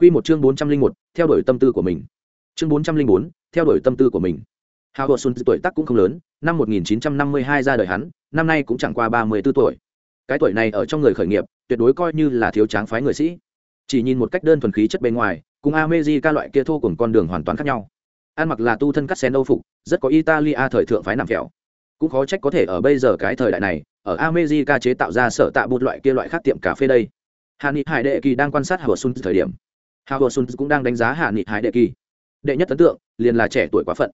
Quy một chương bốn trăm linh một, theo đuổi tâm tư của mình. Chương bốn trăm linh bốn, theo đuổi tâm tư của mình. Hào xuân tuổi tác cũng không lớn, năm một nghìn chín trăm năm mươi hai ra đời hắn, năm nay cũng chẳng qua ba mươi 34 tuổi. Cái tuổi này ở trong người khởi nghiệp, tuyệt đối coi như là thiếu tráng phái người sĩ. Chỉ nhìn một cách đơn thuần khí chất bên ngoài, cùng ameji ca loại kia thô cùng con đường hoàn toàn khác nhau. An mặc là tu thân cắt sen âu phục, rất có italia thời thượng phái nằm phèo. Cũng khó trách có thể ở bây giờ cái thời đại này, ở ameji ca chế tạo ra sở tạ bút loại kia loại khác tiệm cà phê đây. Hạ nghị hải đệ kỳ đang quan sát hào xuân thời điểm hào xuân cũng đang đánh giá hạ nghị hải đệ kỳ. Đệ nhất ấn tượng, liền là trẻ tuổi quá phận.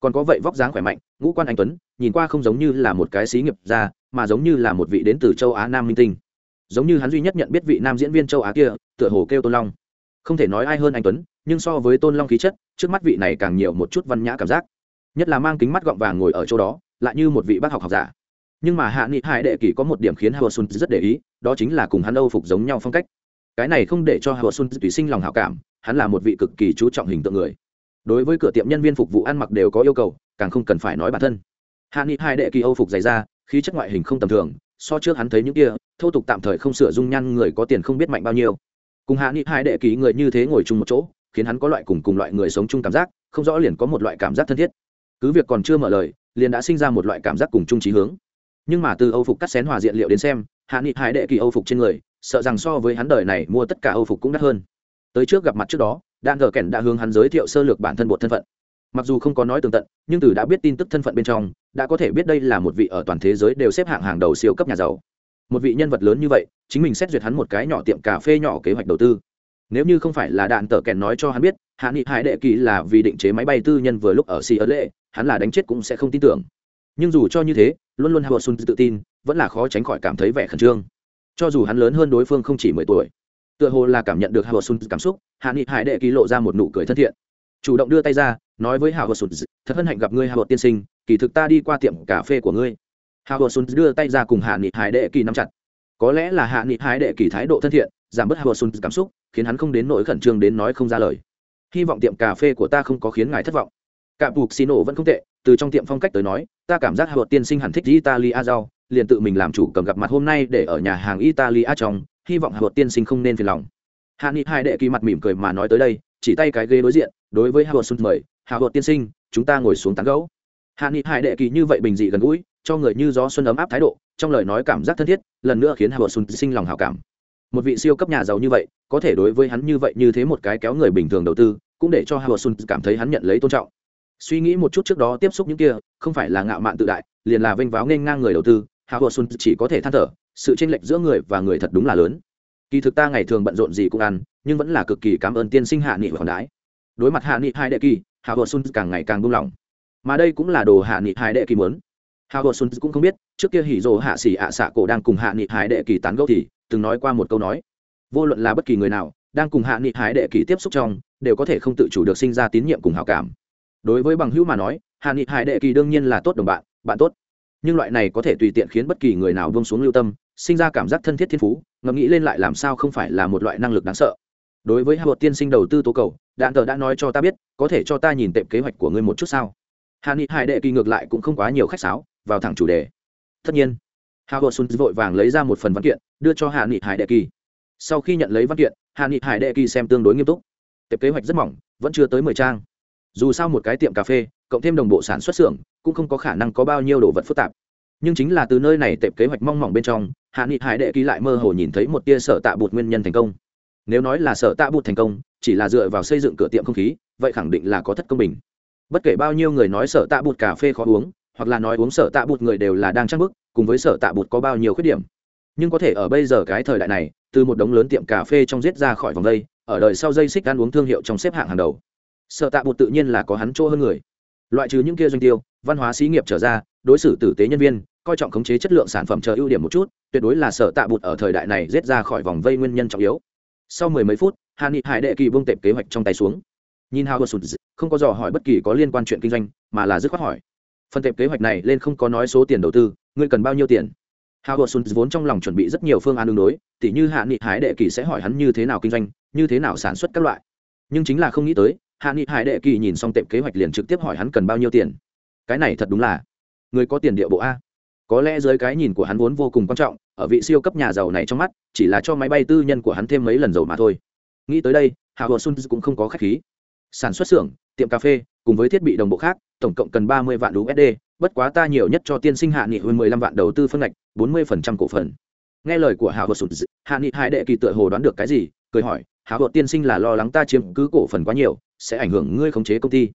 Còn có vậy vóc dáng khỏe mạnh, ngũ quan anh tuấn, nhìn qua không giống như là một cái xí nghiệp gia, mà giống như là một vị đến từ châu á nam minh tinh. Giống như hắn duy nhất nhận biết vị nam diễn viên châu á kia, tựa hồ kêu tôn long. Không thể nói ai hơn anh tuấn, nhưng so với tôn long khí chất, trước mắt vị này càng nhiều một chút văn nhã cảm giác. Nhất là mang kính mắt gọng vàng ngồi ở chỗ đó, lại như một vị bác học học giả. Nhưng mà hạ nghị hải đệ kỳ có một điểm khiến Hao sun rất để ý, đó chính là cùng hắn âu phục giống nhau phong cách cái này không để cho howard Xuân tùy sinh lòng hảo cảm, hắn là một vị cực kỳ chú trọng hình tượng người. Đối với cửa tiệm nhân viên phục vụ ăn mặc đều có yêu cầu, càng không cần phải nói bản thân. Hạ nghị Hai đệ kỳ âu phục dày ra khí chất ngoại hình không tầm thường, so trước hắn thấy những kia, thô tục tạm thời không sửa dung nhan người có tiền không biết mạnh bao nhiêu. Cùng hạ nghị Hai đệ kỳ người như thế ngồi chung một chỗ, khiến hắn có loại cùng cùng loại người sống chung cảm giác, không rõ liền có một loại cảm giác thân thiết. Cứ việc còn chưa mở lời, liền đã sinh ra một loại cảm giác cùng chung trí hướng nhưng mà từ âu phục cắt xén hòa diện liệu đến xem, hạ nghị hải đệ kỳ âu phục trên người, sợ rằng so với hắn đời này mua tất cả âu phục cũng đắt hơn. Tới trước gặp mặt trước đó, đạn gờ kèn đã hướng hắn giới thiệu sơ lược bản thân bột thân phận. Mặc dù không có nói tường tận, nhưng từ đã biết tin tức thân phận bên trong, đã có thể biết đây là một vị ở toàn thế giới đều xếp hạng hàng đầu siêu cấp nhà giàu. Một vị nhân vật lớn như vậy, chính mình xét duyệt hắn một cái nhỏ tiệm cà phê nhỏ kế hoạch đầu tư. Nếu như không phải là đạn tờ kèn nói cho hắn biết, hạ nghị hải đệ kỳ là vì định chế máy bay tư nhân vừa lúc ở xì ấn lệ, hắn là đánh chết cũng sẽ không tin tưởng nhưng dù cho như thế, luôn luôn howard sun tự tin, vẫn là khó tránh khỏi cảm thấy vẻ khẩn trương. Cho dù hắn lớn hơn đối phương không chỉ mười tuổi, tựa hồ là cảm nhận được howard sun cảm xúc, hạ nghị hải đệ kỳ lộ ra một nụ cười thân thiện. Chủ động đưa tay ra, nói với howard sun, thật hân hạnh gặp ngươi howard tiên sinh, kỳ thực ta đi qua tiệm cà phê của ngươi. Howard sun đưa tay ra cùng hạ nghị hải đệ kỳ nắm chặt. Có lẽ là hạ nghị hải đệ kỳ thái độ thân thiện, giảm bớt howard sun cảm xúc, khiến hắn không đến nỗi khẩn trương đến nói không ra lời. Hy vọng tiệm cà phê của ta không có khiến ngài thất vọng cả buộc xì nổ vẫn không tệ, từ trong tiệm phong cách tới nói, ta cảm giác hợp tiên sinh hẳn thích italia rau, liền tự mình làm chủ cầm gặp mặt hôm nay để ở nhà hàng italia trong, hy vọng hợp tiên sinh không nên phiền lòng. Hạ nghị hai đệ kỳ mặt mỉm cười mà nói tới đây, chỉ tay cái ghế đối diện, đối với Howard xuân mời Howard tiên sinh, chúng ta ngồi xuống tán gấu hạ nghị hai đệ kỳ như vậy bình dị gần gũi, cho người như gió xuân ấm áp thái độ, trong lời nói cảm giác thân thiết, lần nữa khiến Howard xuân sinh lòng hảo cảm. Một vị siêu cấp nhà giàu như vậy, có thể đối với hắn như vậy như thế một cái kéo người bình thường đầu tư, cũng để cho Howard xuân cảm thấy hắn nhận lấy tôn trọng suy nghĩ một chút trước đó tiếp xúc những kia, không phải là ngạo mạn tự đại, liền là vênh váo nên ngang người đầu tư, hạ xuân chỉ có thể than thở, sự tranh lệch giữa người và người thật đúng là lớn. Kỳ thực ta ngày thường bận rộn gì cũng ăn, nhưng vẫn là cực kỳ cảm ơn tiên sinh hạ nghị và đái. Đối mặt hạ nghị hai đệ kỳ, hạ xuân càng ngày càng buông lỏng. Mà đây cũng là đồ hạ nghị hai đệ kỳ muốn. Hạ xuân cũng không biết, trước kia hỉ rồ hạ xỉ ạ xạ cổ đang cùng hạ nghị hai đệ kỳ tán gẫu thì, từng nói qua một câu nói. Vô luận là bất kỳ người nào, đang cùng hạ nghị hái đệ kỳ tiếp xúc trong, đều có thể không tự chủ được sinh ra tín nhiệm cùng hảo cảm đối với bằng hữu mà nói hạ nghị hải đệ kỳ đương nhiên là tốt đồng bạn bạn tốt. Nhưng loại này có thể tùy tiện khiến bất kỳ người nào vương xuống lưu tâm, sinh ra cảm giác thân thiết thiên phú, ngẫm nghĩ lên lại làm sao không phải là một loại năng lực đáng sợ. Đối với hạ bột tiên sinh đầu tư tố cầu, đạn tờ đã nói cho ta biết, có thể cho ta nhìn tệm kế hoạch của ngươi một chút sao? Hạ nghị hải đệ kỳ ngược lại cũng không quá nhiều khách sáo, vào thẳng chủ đề. Tất nhiên hạ bột xuân vội vàng lấy ra một phần văn kiện, đưa cho hạ nghị hải đệ kỳ. Sau khi nhận lấy văn kiện hạ nghị hải đệ kỳ xem tương đối nghiêm túc. Tệp kế hoạch rất mỏng, vẫn chưa tới mười trang dù sao một cái tiệm cà phê, cộng thêm đồng bộ sản xuất xưởng, cũng không có khả năng có bao nhiêu đồ vật phức tạp. Nhưng chính là từ nơi này tệp kế hoạch mong mỏng bên trong, hạ nghị hải đệ ký lại mơ hồ nhìn thấy một tia sở tạ bụt nguyên nhân thành công. Nếu nói là sở tạ bụt thành công, chỉ là dựa vào xây dựng cửa tiệm không khí, vậy khẳng định là có thất công bình. Bất kể bao nhiêu người nói sở tạ bụt cà phê khó uống, hoặc là nói uống sở tạ bụt người đều là đang trang bức, cùng với sở tạ bụt có bao nhiêu khuyết điểm. Nhưng có thể ở bây giờ cái thời đại này, từ một đống lớn tiệm cà phê trong giết ra khỏi vòng đây ở đời sau dây xích ăn uống thương hiệu trong xếp hạng hàng đầu sợ tạ bột tự nhiên là có hắn chỗ hơn người. Loại trừ những kia doanh tiêu, văn hóa xí nghiệp trở ra, đối xử tử tế nhân viên, coi trọng khống chế chất lượng sản phẩm chờ ưu điểm một chút, tuyệt đối là sợ tạ bột ở thời đại này rết ra khỏi vòng vây nguyên nhân trọng yếu. Sau mười mấy phút hạ nghị hải đệ kỳ vương tệp kế hoạch trong tay xuống. Nhìn hào sụt không có dò hỏi bất kỳ có liên quan chuyện kinh doanh, mà là dứt khoát hỏi. Phần tệp kế hoạch này lên không có nói số tiền đầu tư, ngươi cần bao nhiêu tiền? Hào sụt vốn trong lòng chuẩn bị rất nhiều phương án đương đối, tỉ như hạ nghị hải đệ kỳ sẽ hỏi hắn như thế nào kinh doanh, như thế nào sản xuất các loại. Nhưng chính là không nghĩ tới hạ nghị hải đệ kỳ nhìn xong tệm kế hoạch liền trực tiếp hỏi hắn cần bao nhiêu tiền. Cái này thật đúng là, người có tiền địa bộ a. Có lẽ dưới cái nhìn của hắn vốn vô cùng quan trọng, ở vị siêu cấp nhà giàu này trong mắt, chỉ là cho máy bay tư nhân của hắn thêm mấy lần dầu mà thôi. Nghĩ tới đây, hạ hồ sun cũng không có khách khí. Sản xuất xưởng, tiệm cà phê, cùng với thiết bị đồng bộ khác, tổng cộng cần ba mươi vạn usd bất quá ta nhiều nhất cho tiên sinh hạ nghị hơn mười lăm vạn đầu tư phân ngạch, bốn mươi phần trăm cổ phần. Nghe lời của hạ hồ sun hạ nghị hai đệ kỳ tựa hồ đoán được cái gì, cười hỏi, hạ hồ tiên sinh là lo lắng ta chiếm cứ cổ phần quá nhiều sẽ ảnh hưởng ngươi khống chế công ty.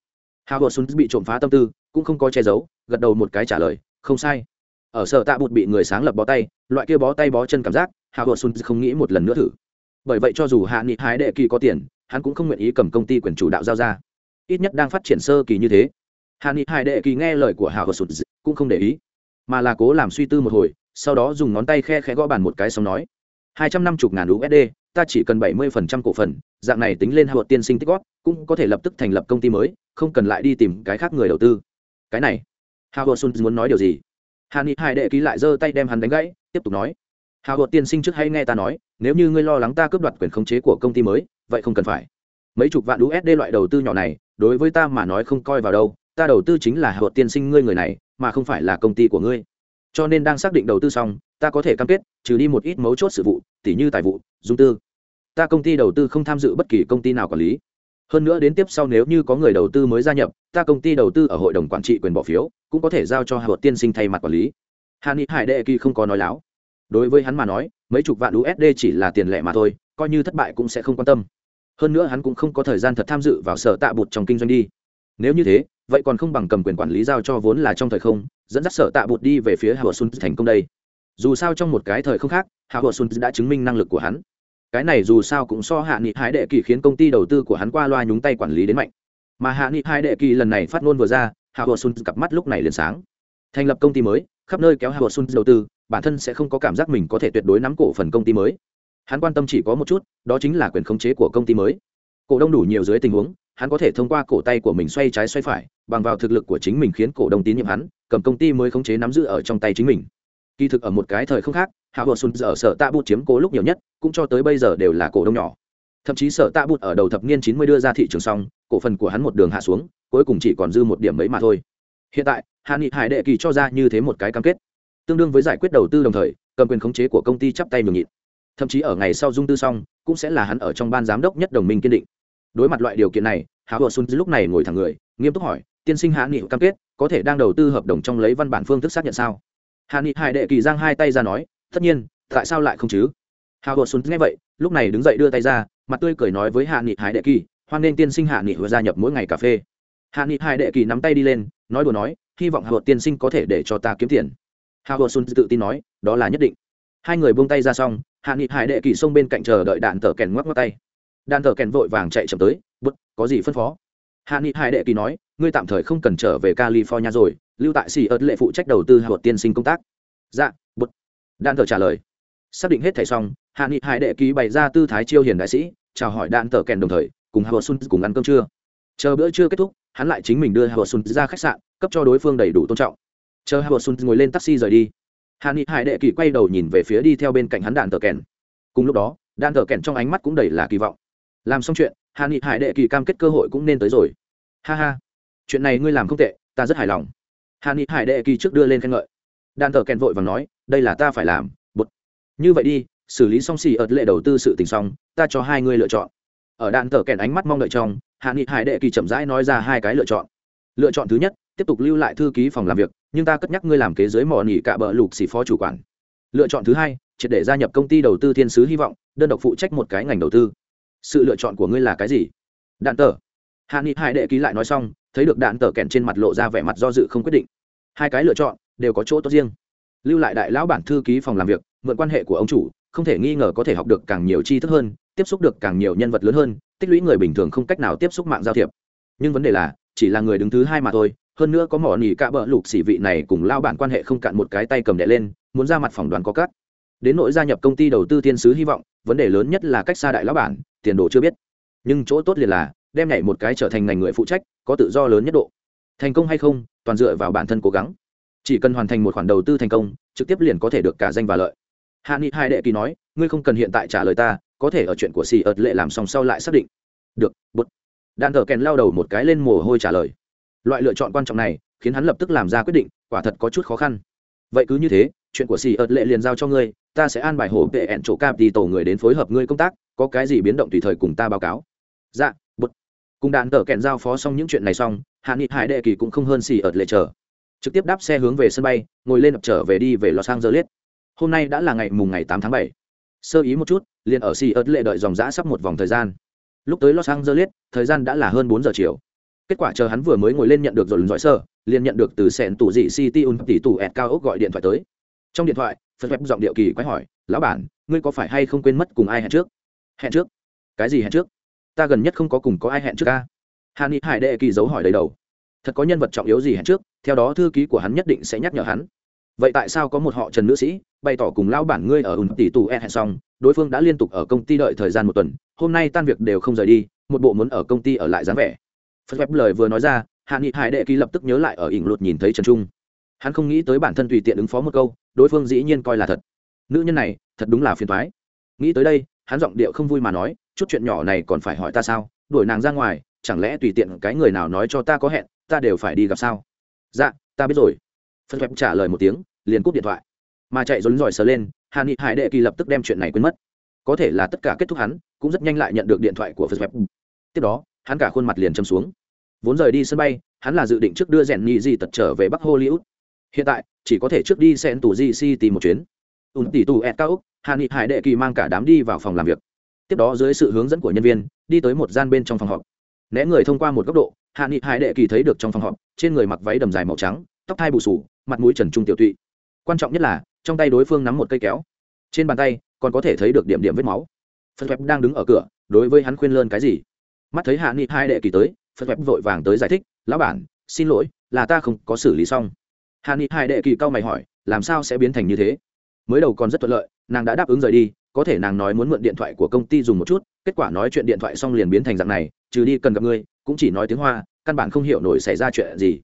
Hạ hồ Xuân bị trộm phá tâm tư, cũng không có che giấu, gật đầu một cái trả lời, không sai. Ở sở tạ bụt bị người sáng lập bó tay, loại kia bó tay bó chân cảm giác hạ hồ Xuân không nghĩ một lần nữa thử. Bởi vậy cho dù hạ nghị hái đệ kỳ có tiền, hắn cũng không nguyện ý cầm công ty quyền chủ đạo giao ra. Ít nhất đang phát triển sơ kỳ như thế. Hạ nghị hải đệ kỳ nghe lời của hạ hồ sụt cũng không để ý, mà là cố làm suy tư một hồi, sau đó dùng ngón tay khe khẽ gõ bàn một cái xong nói, hai trăm năm mươi ngàn usd ta chỉ cần bảy mươi phần trăm cổ phần dạng này tính lên hạ hộ tiên sinh tích góp, cũng có thể lập tức thành lập công ty mới, không cần lại đi tìm cái khác người đầu tư. Cái này hạ hộ sun muốn nói điều gì? Hạ ni hai đệ ký lại giơ tay đem hắn đánh gãy, tiếp tục nói. Hạ hộ tiên sinh trước hay nghe ta nói, nếu như ngươi lo lắng ta cướp đoạt quyền khống chế của công ty mới, vậy không cần phải. Mấy chục vạn usd loại đầu tư nhỏ này, đối với ta mà nói không coi vào đâu, ta đầu tư chính là hạ hộ tiên sinh ngươi người này, mà không phải là công ty của ngươi. Cho nên đang xác định đầu tư xong, ta có thể cam kết, trừ đi một ít mấu chốt sự vụ, tỉ như tài vụ, dung tư ta công ty đầu tư không tham dự bất kỳ công ty nào quản lý. Hơn nữa đến tiếp sau nếu như có người đầu tư mới gia nhập, ta công ty đầu tư ở hội đồng quản trị quyền bỏ phiếu, cũng có thể giao cho hạ tiên sinh thay mặt quản lý. Hàn ni hải đệ kỳ không có nói láo. Đối với hắn mà nói, mấy chục vạn usd chỉ là tiền lẻ mà thôi, coi như thất bại cũng sẽ không quan tâm. Hơn nữa hắn cũng không có thời gian thật tham dự vào sở tạ bụt trong kinh doanh đi. Nếu như thế, vậy còn không bằng cầm quyền quản lý giao cho vốn là trong thời không, dẫn dắt sở tạ bụt đi về phía hạ xuân thành công đây. Dù sao trong một cái thời không khác hạ xuân đã chứng minh năng lực của hắn cái này dù sao cũng so hạ nghị hái đệ kỳ khiến công ty đầu tư của hắn qua loa nhúng tay quản lý đến mạnh. Mà hạ nghị hai đệ kỳ lần này phát ngôn vừa ra, hạ xuân cặp mắt lúc này liền sáng. Thành lập công ty mới, khắp nơi kéo hạ xuân đầu tư, bản thân sẽ không có cảm giác mình có thể tuyệt đối nắm cổ phần công ty mới. Hắn quan tâm chỉ có một chút, đó chính là quyền khống chế của công ty mới. Cổ đông đủ nhiều dưới tình huống, hắn có thể thông qua cổ tay của mình xoay trái xoay phải, bằng vào thực lực của chính mình khiến cổ đông tín nhiệm hắn, cầm công ty mới khống chế nắm giữ ở trong tay chính mình. Kỳ thực ở một cái thời không khác hạ vợ sùn giờ sở tạ bút chiếm cố lúc nhiều nhất, cũng cho tới bây giờ đều là cổ đông nhỏ. Thậm chí sở tạ bút ở đầu thập niên chín mươi đưa ra thị trường xong, cổ phần của hắn một đường hạ xuống, cuối cùng chỉ còn dư một điểm mấy mà thôi. Hiện tại hạ nghị hải đệ kỳ cho ra như thế một cái cam kết. Tương đương với giải quyết đầu tư đồng thời, cầm quyền khống chế của công ty chắp tay mường nhịn. Thậm chí ở ngày sau dung tư xong, cũng sẽ là hắn ở trong ban giám đốc nhất đồng minh kiên định. Đối mặt loại điều kiện này hạ vợ sùn lúc này ngồi thẳng người, nghiêm túc hỏi, tiên sinh hạ nghị cam kết, có thể đang đầu tư hợp đồng trong lấy văn bản phương thức xác nhận sao? Hạ nghị hải đệ kỳ giang hai tay ra nói tất nhiên, tại sao lại không chứ? Hào vợ xuống nghe vậy, lúc này đứng dậy đưa tay ra, mặt tươi cười nói với hạ nghị hải đệ kỳ, hoan nên tiên sinh hạ nghị vừa gia nhập mỗi ngày cà phê. Hạ nghị hải đệ kỳ nắm tay đi lên, nói đùa nói, hy vọng hạ vợ tiên sinh có thể để cho ta kiếm tiền. Hào vợ xuống tự tin nói, đó là nhất định. Hai người buông tay ra xong, hạ nghị hải đệ kỳ xông bên cạnh chờ đợi đạn tờ kèn ngoắc ngoắc tay. Đạn tờ kèn vội vàng chạy chậm tới bút có gì phân phó? Hạ nghị hải đệ kỳ nói, ngươi tạm thời không cần trở về california rồi, lưu tại xì ớt lệ phụ trách đầu tư hạ tiên sinh công tác. Dạ bút đạn thờ trả lời. Xác định hết thẻ xong, hạ nghị hải đệ ký bày ra tư thái chiêu hiền đại sĩ, chào hỏi đạn thờ kèn đồng thời, cùng hờ sun cùng ăn cơm trưa. Chờ bữa trưa kết thúc, hắn lại chính mình đưa hờ sun ra khách sạn, cấp cho đối phương đầy đủ tôn trọng. Chờ hờ sun ngồi lên taxi rời đi, hạ nghị hải đệ kỳ quay đầu nhìn về phía đi theo bên cạnh hắn đạn thờ kèn. Cùng lúc đó, đạn thờ kèn trong ánh mắt cũng đầy là kỳ vọng. Làm xong chuyện, hạ nghị hải đệ kỳ cam kết cơ hội cũng nên tới rồi. Ha ha, chuyện này ngươi làm không tệ, ta rất hài lòng. Hạ nghị hải đệ kỳ trước đưa lên khen ngợi. Đàn thờ kèn vội và nói đây là ta phải làm, bột. Như vậy đi, xử lý xong xì ợt lệ đầu tư sự tình xong, ta cho hai ngươi lựa chọn. Ở đạn tờ kèn ánh mắt mong đợi trong, hạ nghị hải đệ kỳ chậm rãi nói ra hai cái lựa chọn. Lựa chọn thứ nhất, tiếp tục lưu lại thư ký phòng làm việc, nhưng ta cất nhắc ngươi làm kế dưới mỏ nghỉ cả bờ lục xì phó chủ quản. Lựa chọn thứ hai, triệt để gia nhập công ty đầu tư thiên sứ hy vọng, đơn độc phụ trách một cái ngành đầu tư. Sự lựa chọn của ngươi là cái gì? Đạn tờ. Hạ nghị hải đệ ký lại nói xong, thấy được đạn tờ kèn trên mặt lộ ra vẻ mặt do dự không quyết định. Hai cái lựa chọn đều có chỗ tốt riêng lưu lại đại lão bản thư ký phòng làm việc, mượn quan hệ của ông chủ, không thể nghi ngờ có thể học được càng nhiều tri thức hơn, tiếp xúc được càng nhiều nhân vật lớn hơn, tích lũy người bình thường không cách nào tiếp xúc mạng giao thiệp. Nhưng vấn đề là, chỉ là người đứng thứ hai mà thôi, hơn nữa có mỏ nỉ cạ bỡ lục xỉ vị này cùng lao bản quan hệ không cạn một cái tay cầm đệ lên, muốn ra mặt phỏng đoán có cắt. Đến nỗi gia nhập công ty đầu tư thiên sứ hy vọng, vấn đề lớn nhất là cách xa đại lão bản, tiền đồ chưa biết. Nhưng chỗ tốt liền là, đem nhảy một cái trở thành ngành người phụ trách, có tự do lớn nhất độ. Thành công hay không, toàn dựa vào bản thân cố gắng chỉ cần hoàn thành một khoản đầu tư thành công, trực tiếp liền có thể được cả danh và lợi. Hạ nghị hai đệ kỳ nói, ngươi không cần hiện tại trả lời ta, có thể ở chuyện của xì ợt lệ làm xong sau lại xác định. Được, bút. Đạn thờ kèn lao đầu một cái lên mồ hôi trả lời. Loại lựa chọn quan trọng này, khiến hắn lập tức làm ra quyết định, quả thật có chút khó khăn. Vậy cứ như thế, chuyện của xì ợt lệ liền giao cho ngươi, ta sẽ an bài hổ vệ ẹn chỗ cap đi tổ người đến phối hợp ngươi công tác, có cái gì biến động tùy thời cùng ta báo cáo. Dạ bút. Cùng đạn thờ kẹn giao phó xong những chuyện này xong, hạ nghị hải đệ kỳ cũng không hơn xì ợt lệ chờ trực tiếp đáp xe hướng về sân bay, ngồi lên trở về đi về los angeles. Hôm nay đã là ngày mùng ngày tám tháng bảy. Sơ ý một chút, liền ở xì ớt lệ đợi dòng giã sắp một vòng thời gian. Lúc tới los angeles, thời gian đã là hơn bốn giờ chiều. Kết quả chờ hắn vừa mới ngồi lên nhận được rồi lần dõi sơ, liền nhận được từ sẹn tủ dị city un tỷ tủ ẹt cao ốc gọi điện thoại tới. Trong điện thoại, phật web giọng điệu kỳ quái hỏi, lão bản, ngươi có phải hay không quên mất cùng ai hẹn trước? Hẹn trước? Cái gì hẹn trước? Ta gần nhất không có cùng có ai hẹn trước ca. Hà ni hải đệ kỳ dấu hỏi đầy đầu thật có nhân vật trọng yếu gì hẹn trước, theo đó thư ký của hắn nhất định sẽ nhắc nhở hắn. Vậy tại sao có một họ trần nữ sĩ, bày tỏ cùng lão bản ngươi ở ùn tỷ tù e hẹn xong, đối phương đã liên tục ở công ty đợi thời gian một tuần, hôm nay tan việc đều không rời đi, một bộ muốn ở công ty ở lại dáng vẻ. Phật web lời vừa nói ra, hạ nghị hải đệ ký lập tức nhớ lại ở ỉng lụt nhìn thấy trần trung. Hắn không nghĩ tới bản thân tùy tiện ứng phó một câu, đối phương dĩ nhiên coi là thật. Nữ nhân này, thật đúng là phiền thoái nghĩ tới đây, hắn giọng điệu không vui mà nói, chút chuyện nhỏ này còn phải hỏi ta sao, đuổi nàng ra ngoài chẳng lẽ tùy tiện cái người nào nói cho ta có hẹn, ta đều phải đi gặp sao? Dạ ta biết rồi. Phân web trả lời một tiếng, liền cúp điện thoại. Mà chạy rốn giỏi sờ lên, hà nghị hải đệ kỳ lập tức đem chuyện này quên mất. Có thể là tất cả kết thúc hắn, cũng rất nhanh lại nhận được điện thoại của phân web tiếp đó, hắn cả khuôn mặt liền châm xuống. Vốn rời đi sân bay, hắn là dự định trước đưa rèn nhị di tật trở về bắc hollywood. Hiện tại, chỉ có thể trước đi xen tù di si tìm một chuyến. Ùn tỷ tù ed cao úc nghị hải đệ kỳ mang cả đám đi vào phòng làm việc. Tiếp đó, dưới sự hướng dẫn của nhân viên, đi tới một gian bên trong phòng họp né người thông qua một góc độ, hạ nghị hải đệ kỳ thấy được trong phòng họp, trên người mặc váy đầm dài màu trắng, tóc thai bù sù mặt mũi trần trung tiểu tụy. Quan trọng nhất là, trong tay đối phương nắm một cây kéo. Trên bàn tay, còn có thể thấy được điểm điểm vết máu. Phật web đang đứng ở cửa, đối với hắn khuyên lơn cái gì? Mắt thấy hạ nghị hai đệ kỳ tới, phật web vội vàng tới giải thích, lão bản, xin lỗi, là ta không có xử lý xong. Hạ nghị hai đệ kỳ cau mày hỏi, làm sao sẽ biến thành như thế? Mới đầu còn rất thuận lợi, nàng đã đáp ứng rời đi có thể nàng nói muốn mượn điện thoại của công ty dùng một chút, kết quả nói chuyện điện thoại xong liền biến thành dạng này, trừ đi cần gặp ngươi, cũng chỉ nói tiếng hoa, căn bản không hiểu nổi xảy ra chuyện gì.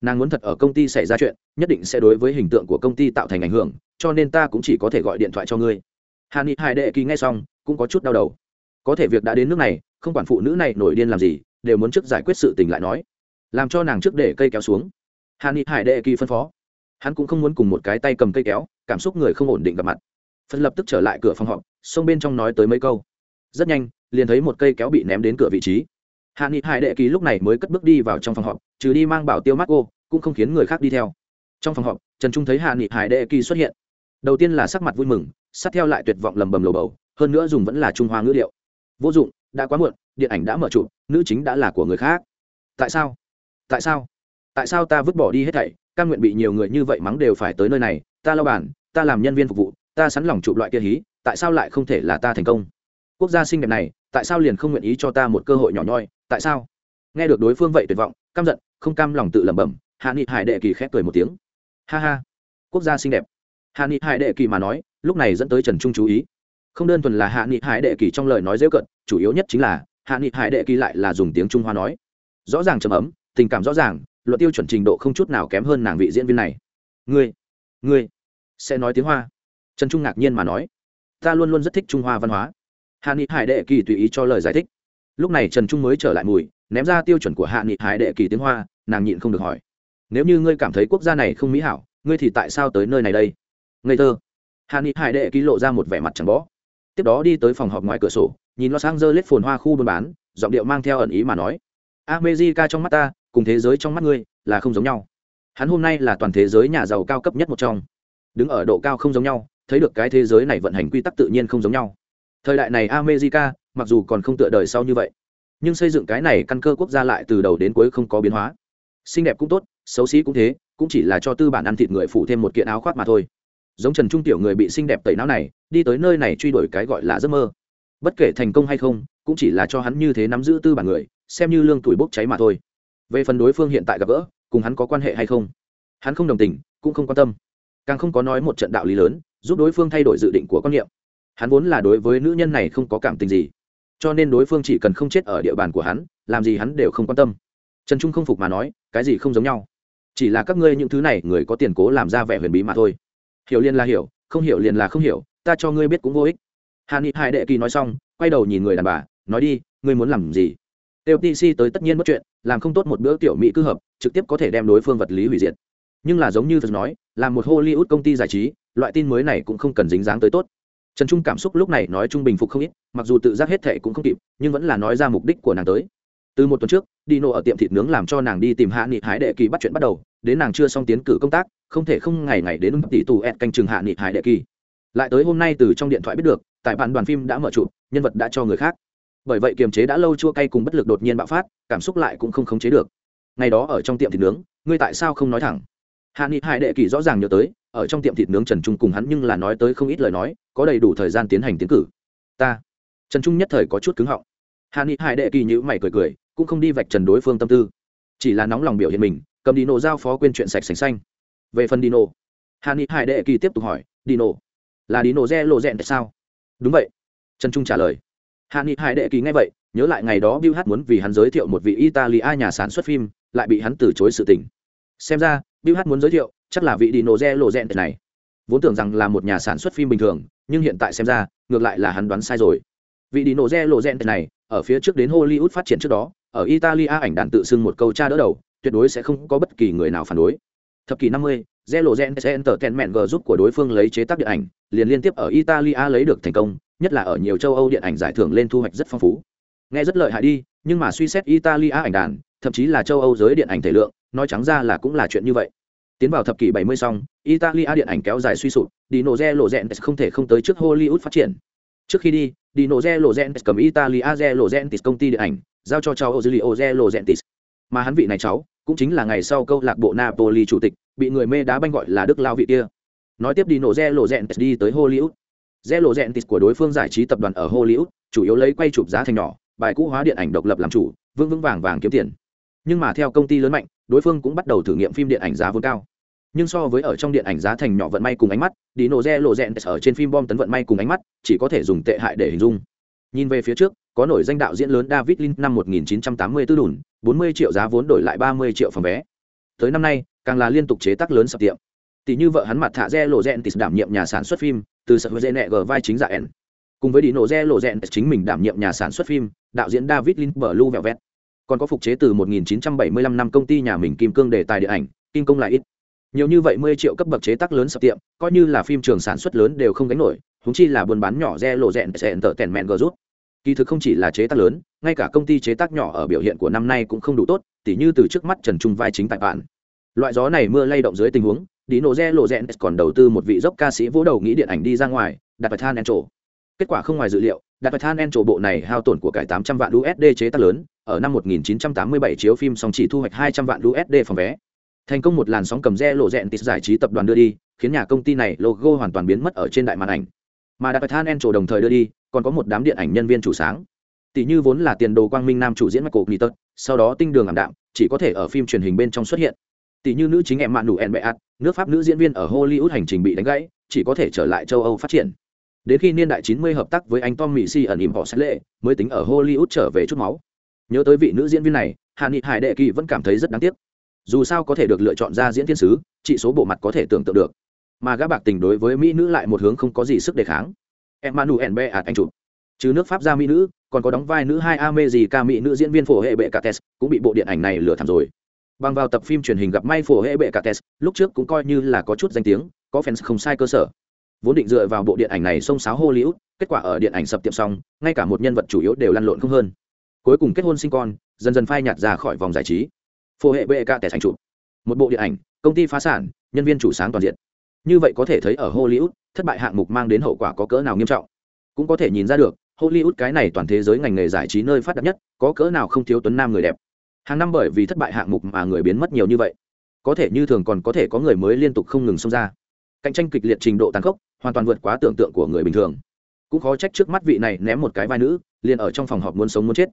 Nàng muốn thật ở công ty xảy ra chuyện, nhất định sẽ đối với hình tượng của công ty tạo thành ảnh hưởng, cho nên ta cũng chỉ có thể gọi điện thoại cho ngươi. Hà ni hai đệ kỳ nghe xong, cũng có chút đau đầu. Có thể việc đã đến nước này, không quản phụ nữ này nổi điên làm gì, đều muốn trước giải quyết sự tình lại nói. Làm cho nàng trước để cây kéo xuống. Hà ni hải đệ kỳ phân phó. Hắn cũng không muốn cùng một cái tay cầm cây kéo, cảm xúc người không ổn định gặp mặt phật lập tức trở lại cửa phòng họp xông bên trong nói tới mấy câu. Rất nhanh, liền thấy một cây kéo bị ném đến cửa vị trí. Hạ nghị hải đệ kỳ lúc này mới cất bước đi vào trong phòng họp, trừ đi mang bảo tiêu mắt cô, cũng không khiến người khác đi theo. Trong phòng họp, trần trung thấy hạ nghị hải đệ kỳ xuất hiện. Đầu tiên là sắc mặt vui mừng, sát theo lại tuyệt vọng lầm bầm lầu bầu, hơn nữa dùng vẫn là trung hoa ngữ điệu vô dụng, đã quá muộn, điện ảnh đã mở trụ nữ chính đã là của người khác. Tại sao? Tại sao? Tại sao ta vứt bỏ đi hết thảy căn nguyện bị nhiều người như vậy mắng đều phải tới nơi này, ta lao bàn ta làm nhân viên phục vụ ta sẵn lòng chụp loại kia hí, tại sao lại không thể là ta thành công? Quốc gia xinh đẹp này, tại sao liền không nguyện ý cho ta một cơ hội nhỏ nhoi, tại sao? Nghe được đối phương vậy tuyệt vọng, căm giận, không cam lòng tự lẩm bẩm, hạ nghị hải đệ kỳ khép cười một tiếng. Ha ha, quốc gia xinh đẹp. Hạ nghị hải đệ kỳ mà nói, lúc này dẫn tới trần trung chú ý. Không đơn thuần là hạ nghị hải đệ kỳ trong lời nói dễ cận chủ yếu nhất chính là, hạ nghị hải đệ kỳ lại là dùng tiếng trung hoa nói. Rõ ràng trầm ấm, tình cảm rõ ràng, luận tiêu chuẩn trình độ không chút nào kém hơn nàng vị diễn viên này. Ngươi ngươi, sẽ nói tiếng hoa trần trung ngạc nhiên mà nói, ta luôn luôn rất thích trung hoa văn hóa. Hạ nghị hải đệ kỳ tùy ý cho lời giải thích. Lúc này trần trung mới trở lại mùi, ném ra tiêu chuẩn của hạ nghị hải đệ kỳ tiếng hoa, nàng nhịn không được hỏi, nếu như ngươi cảm thấy quốc gia này không mỹ hảo, ngươi thì tại sao tới nơi này đây? Ngây thơ. Hạ nghị hải đệ ký lộ ra một vẻ mặt chẳng bó. Tiếp đó đi tới phòng họp ngoài cửa sổ, nhìn lo sang dơ lết phồn hoa khu buôn bán, giọng điệu mang theo ẩn ý mà nói america trong mắt ta, cùng thế giới trong mắt ngươi là không giống nhau. Hắn hôm nay là toàn thế giới nhà giàu cao cấp nhất một trong. Đứng ở độ cao không giống nhau thấy được cái thế giới này vận hành quy tắc tự nhiên không giống nhau. Thời đại này america, mặc dù còn không tựa đời sau như vậy, nhưng xây dựng cái này căn cơ quốc gia lại từ đầu đến cuối không có biến hóa. Xinh đẹp cũng tốt, xấu xí cũng thế, cũng chỉ là cho tư bản ăn thịt người phụ thêm một kiện áo khoác mà thôi. Giống trần trung tiểu người bị xinh đẹp tẩy não này, đi tới nơi này truy đuổi cái gọi là giấc mơ. Bất kể thành công hay không, cũng chỉ là cho hắn như thế nắm giữ tư bản người, xem như lương tuổi bốc cháy mà thôi. Về phần đối phương hiện tại gặp gỡ, cùng hắn có quan hệ hay không, hắn không đồng tình, cũng không quan tâm. Càng không có nói một trận đạo lý lớn giúp đối phương thay đổi dự định của quan niệm. Hắn vốn là đối với nữ nhân này không có cảm tình gì, cho nên đối phương chỉ cần không chết ở địa bàn của hắn, làm gì hắn đều không quan tâm. Trần trung không phục mà nói, cái gì không giống nhau. Chỉ là các ngươi những thứ này, người có tiền cố làm ra vẻ huyền bí mà thôi. Hiểu liền là hiểu, không hiểu liền là không hiểu, ta cho ngươi biết cũng vô ích. Hà ni hai đệ kỳ nói xong, quay đầu nhìn người đàn bà, nói đi, ngươi muốn làm gì? Tiêu tc tới tất nhiên mất chuyện, làm không tốt một bữa tiểu mỹ cư hợp, trực tiếp có thể đem đối phương vật lý hủy diệt. Nhưng là giống như thật nói là một hollywood công ty giải trí loại tin mới này cũng không cần dính dáng tới tốt. Trần trung cảm xúc lúc này nói trung bình phục không ít, mặc dù tự giác hết thệ cũng không kịp, nhưng vẫn là nói ra mục đích của nàng tới. Từ một tuần trước dino ở tiệm thịt nướng làm cho nàng đi tìm hạ nghị hải đệ kỳ bắt chuyện bắt đầu, đến nàng chưa xong tiến cử công tác, không thể không ngày ngày đến tỷ tù ẹt canh chừng hạ nghị hải đệ kỳ. Lại tới hôm nay từ trong điện thoại biết được, tại bản đoàn phim đã mở chụp, nhân vật đã cho người khác. Bởi vậy kiềm chế đã lâu chua cay cùng bất lực đột nhiên bạo phát, cảm xúc lại cũng không khống chế được. Ngày đó ở trong tiệm thịt nướng, ngươi tại sao không nói thẳng? Hạ nghị hải đệ kỳ rõ ràng nhớ tới ở trong tiệm thịt nướng trần trung cùng hắn nhưng là nói tới không ít lời nói, có đầy đủ thời gian tiến hành tiến cử. Ta. Trần trung nhất thời có chút cứng họng. Hạ nghị hải đệ kỳ nhữ mày cười cười, cũng không đi vạch trần đối phương tâm tư. Chỉ là nóng lòng biểu hiện mình, cầm đi nổ giao phó quên chuyện sạch sành xanh. Về phần đi nổ hạ nghị hải đệ kỳ tiếp tục hỏi đi nổ là đi nổ re lộ rẽn tại sao? Đúng vậy. Trần trung trả lời. Hạ nghị hải đệ kỳ nghe vậy, nhớ lại ngày đó bill hát muốn vì hắn giới thiệu một vị italia nhà sản xuất phim, lại bị hắn từ chối sự tình. Xem ra, bill hát muốn giới thiệu chắc là vị đi nổ re lộ rẽn này vốn tưởng rằng là một nhà sản xuất phim bình thường nhưng hiện tại xem ra ngược lại là hắn đoán sai rồi vị đi nổ re lộ rẽn này ở phía trước đến hollywood phát triển trước đó ở italia ảnh đàn tự xưng một câu cha đỡ đầu tuyệt đối sẽ không có bất kỳ người nào phản đối thập kỷ 50, Zelo Entertainment G giúp của đối phương lấy chế tác điện ảnh, liền liên tiếp ở Italia lấy được thành công, nhất là ở nhiều châu Âu điện ảnh giải thưởng lên thu hoạch rất phong phú. Nghe rất lợi hại đi, nhưng mà suy xét Italia ảnh đàn, thậm chí là châu Âu giới điện ảnh thể lượng, nói trắng ra là cũng là chuyện như vậy. Tiến vào thập kỷ 70 xong, Italia điện ảnh kéo dài suy sụp, Dino Zelo không thể không tới trước Hollywood phát triển. Trước khi đi, Dino Zelo cầm Italia Laurentiis công ty điện ảnh, giao cho cháu Ozilio Laurentiis. Mà hắn vị này cháu, cũng chính là ngày sau câu lạc bộ Napoli chủ tịch, bị người mê đá banh gọi là Đức Lao vị kia. Nói tiếp Dino De Laurentiis đi tới Hollywood. De Laurentiis của đối phương giải trí tập đoàn ở Hollywood, chủ yếu lấy quay chụp giá thành nhỏ, bài cũ hóa điện ảnh độc lập làm chủ, vững vững vàng vàng kiếm tiền. Nhưng mà theo công ty lớn mạnh, đối phương cũng bắt đầu thử nghiệm phim điện ảnh giá vốn cao. Nhưng so với ở trong điện ảnh giá thành nhỏ vận may cùng ánh mắt, đi nổ re lộ rẽn ở trên phim bom tấn vận may cùng ánh mắt, chỉ có thể dùng tệ hại để hình dung. Nhìn về phía trước, có nổi danh đạo diễn lớn David Lynch năm 1984 đùn, 40 triệu giá vốn đổi lại 30 triệu phòng vé. Tới năm nay, càng là liên tục chế tác lớn sập tiệm. Tỷ như vợ hắn mặt thạ Re lộ rẽn tỷ đảm nhiệm nhà sản xuất phim, từ sợ rẽ nẹ gờ vai chính dạ ẻn. Cùng với đi nổ Re lộ rẽn chính mình đảm nhiệm nhà sản xuất phim, đạo diễn David Lynch vẹo vẹt Còn có phục chế từ 1975 năm công ty nhà mình Kim Cương đề tài điện ảnh, Kim Công lại ít. Nhiều như vậy 10 triệu cấp bậc chế tác lớn sập tiệm, coi như là phim trường sản xuất lớn đều không gánh nổi, huống chi là buôn bán nhỏ Re lộ rèn sẽ tở tèn mẹn gờ rút kỳ thực không chỉ là chế tác lớn ngay cả công ty chế tác nhỏ ở biểu hiện của năm nay cũng không đủ tốt tỉ như từ trước mắt trần trung vai chính tại bạn. Loại gió này mưa lay động dưới tình huống đi nổ re lộ rẽn còn đầu tư một vị dốc ca sĩ vỗ đầu nghĩ điện ảnh đi ra ngoài đặt phải than en trổ kết quả không ngoài dự liệu đặt phải than en trổ bộ này hao tổn của cải 800 vạn usd chế tác lớn ở năm 1987 chiếu phim xong chỉ thu hoạch 200 vạn usd phòng vé thành công một làn sóng cầm re lộ rẹn tít giải trí tập đoàn đưa đi khiến nhà công ty này logo hoàn toàn biến mất ở trên đại màn ảnh. Mà đặt phải than en trổ đồng thời đưa đi còn có một đám điện ảnh nhân viên chủ sáng. Tỷ như vốn là tiền đồ quang minh nam chủ diễn michael Keaton, sau đó tinh đường ảm đạm chỉ có thể ở phim truyền hình bên trong xuất hiện. Tỷ như nữ chính em mạn đủ en bệ ạt nước pháp nữ diễn viên ở hollywood hành trình bị đánh gãy chỉ có thể trở lại châu âu phát triển. Đến khi niên đại 90 hợp tác với anh tom mỹ si ẩn ỉm họ sẽ lệ mới tính ở hollywood trở về chút máu. Nhớ tới vị nữ diễn viên này hạ nghị hải đệ kỳ vẫn cảm thấy rất đáng tiếc dù sao có thể được lựa chọn ra diễn thiên sứ trị số bộ mặt có thể tưởng tượng được. Mà gã bạc tình đối với mỹ nữ lại một hướng không có gì sức đề kháng. Emmanuel bé ạt anh chụp. Chứ nước pháp ra mỹ nữ, còn có đóng vai nữ hai ame gì ca mỹ nữ diễn viên phổ hệ bệ cates, cũng bị bộ điện ảnh này lừa thảm rồi. Bằng vào tập phim truyền hình gặp may phổ hệ bệ cates, lúc trước cũng coi như là có chút danh tiếng, có fans không sai cơ sở. Vốn định dựa vào bộ điện ảnh này xông sáo hollywood, kết quả ở điện ảnh sập tiệm xong, ngay cả một nhân vật chủ yếu đều lăn lộn không hơn. Cuối cùng kết hôn sinh con, dần dần phai nhạt ra khỏi vòng giải trí phổ hệ bệ tể thành chụp một bộ điện ảnh, công ty phá sản, nhân viên chủ sáng toàn diện. Như vậy có thể thấy ở hollywood, thất bại hạng mục mang đến hậu quả có cỡ nào nghiêm trọng. Cũng có thể nhìn ra được, hollywood cái này toàn thế giới ngành nghề giải trí nơi phát đạt nhất, có cỡ nào không thiếu tuấn nam người đẹp. Hàng năm bởi vì thất bại hạng mục mà người biến mất nhiều như vậy. Có thể như thường còn có thể có người mới liên tục không ngừng xông ra. Cạnh tranh kịch liệt trình độ tàn khốc, hoàn toàn vượt quá tưởng tượng của người bình thường. Cũng khó trách trước mắt vị này ném một cái vai nữ, liền ở trong phòng họp muốn sống muốn chết.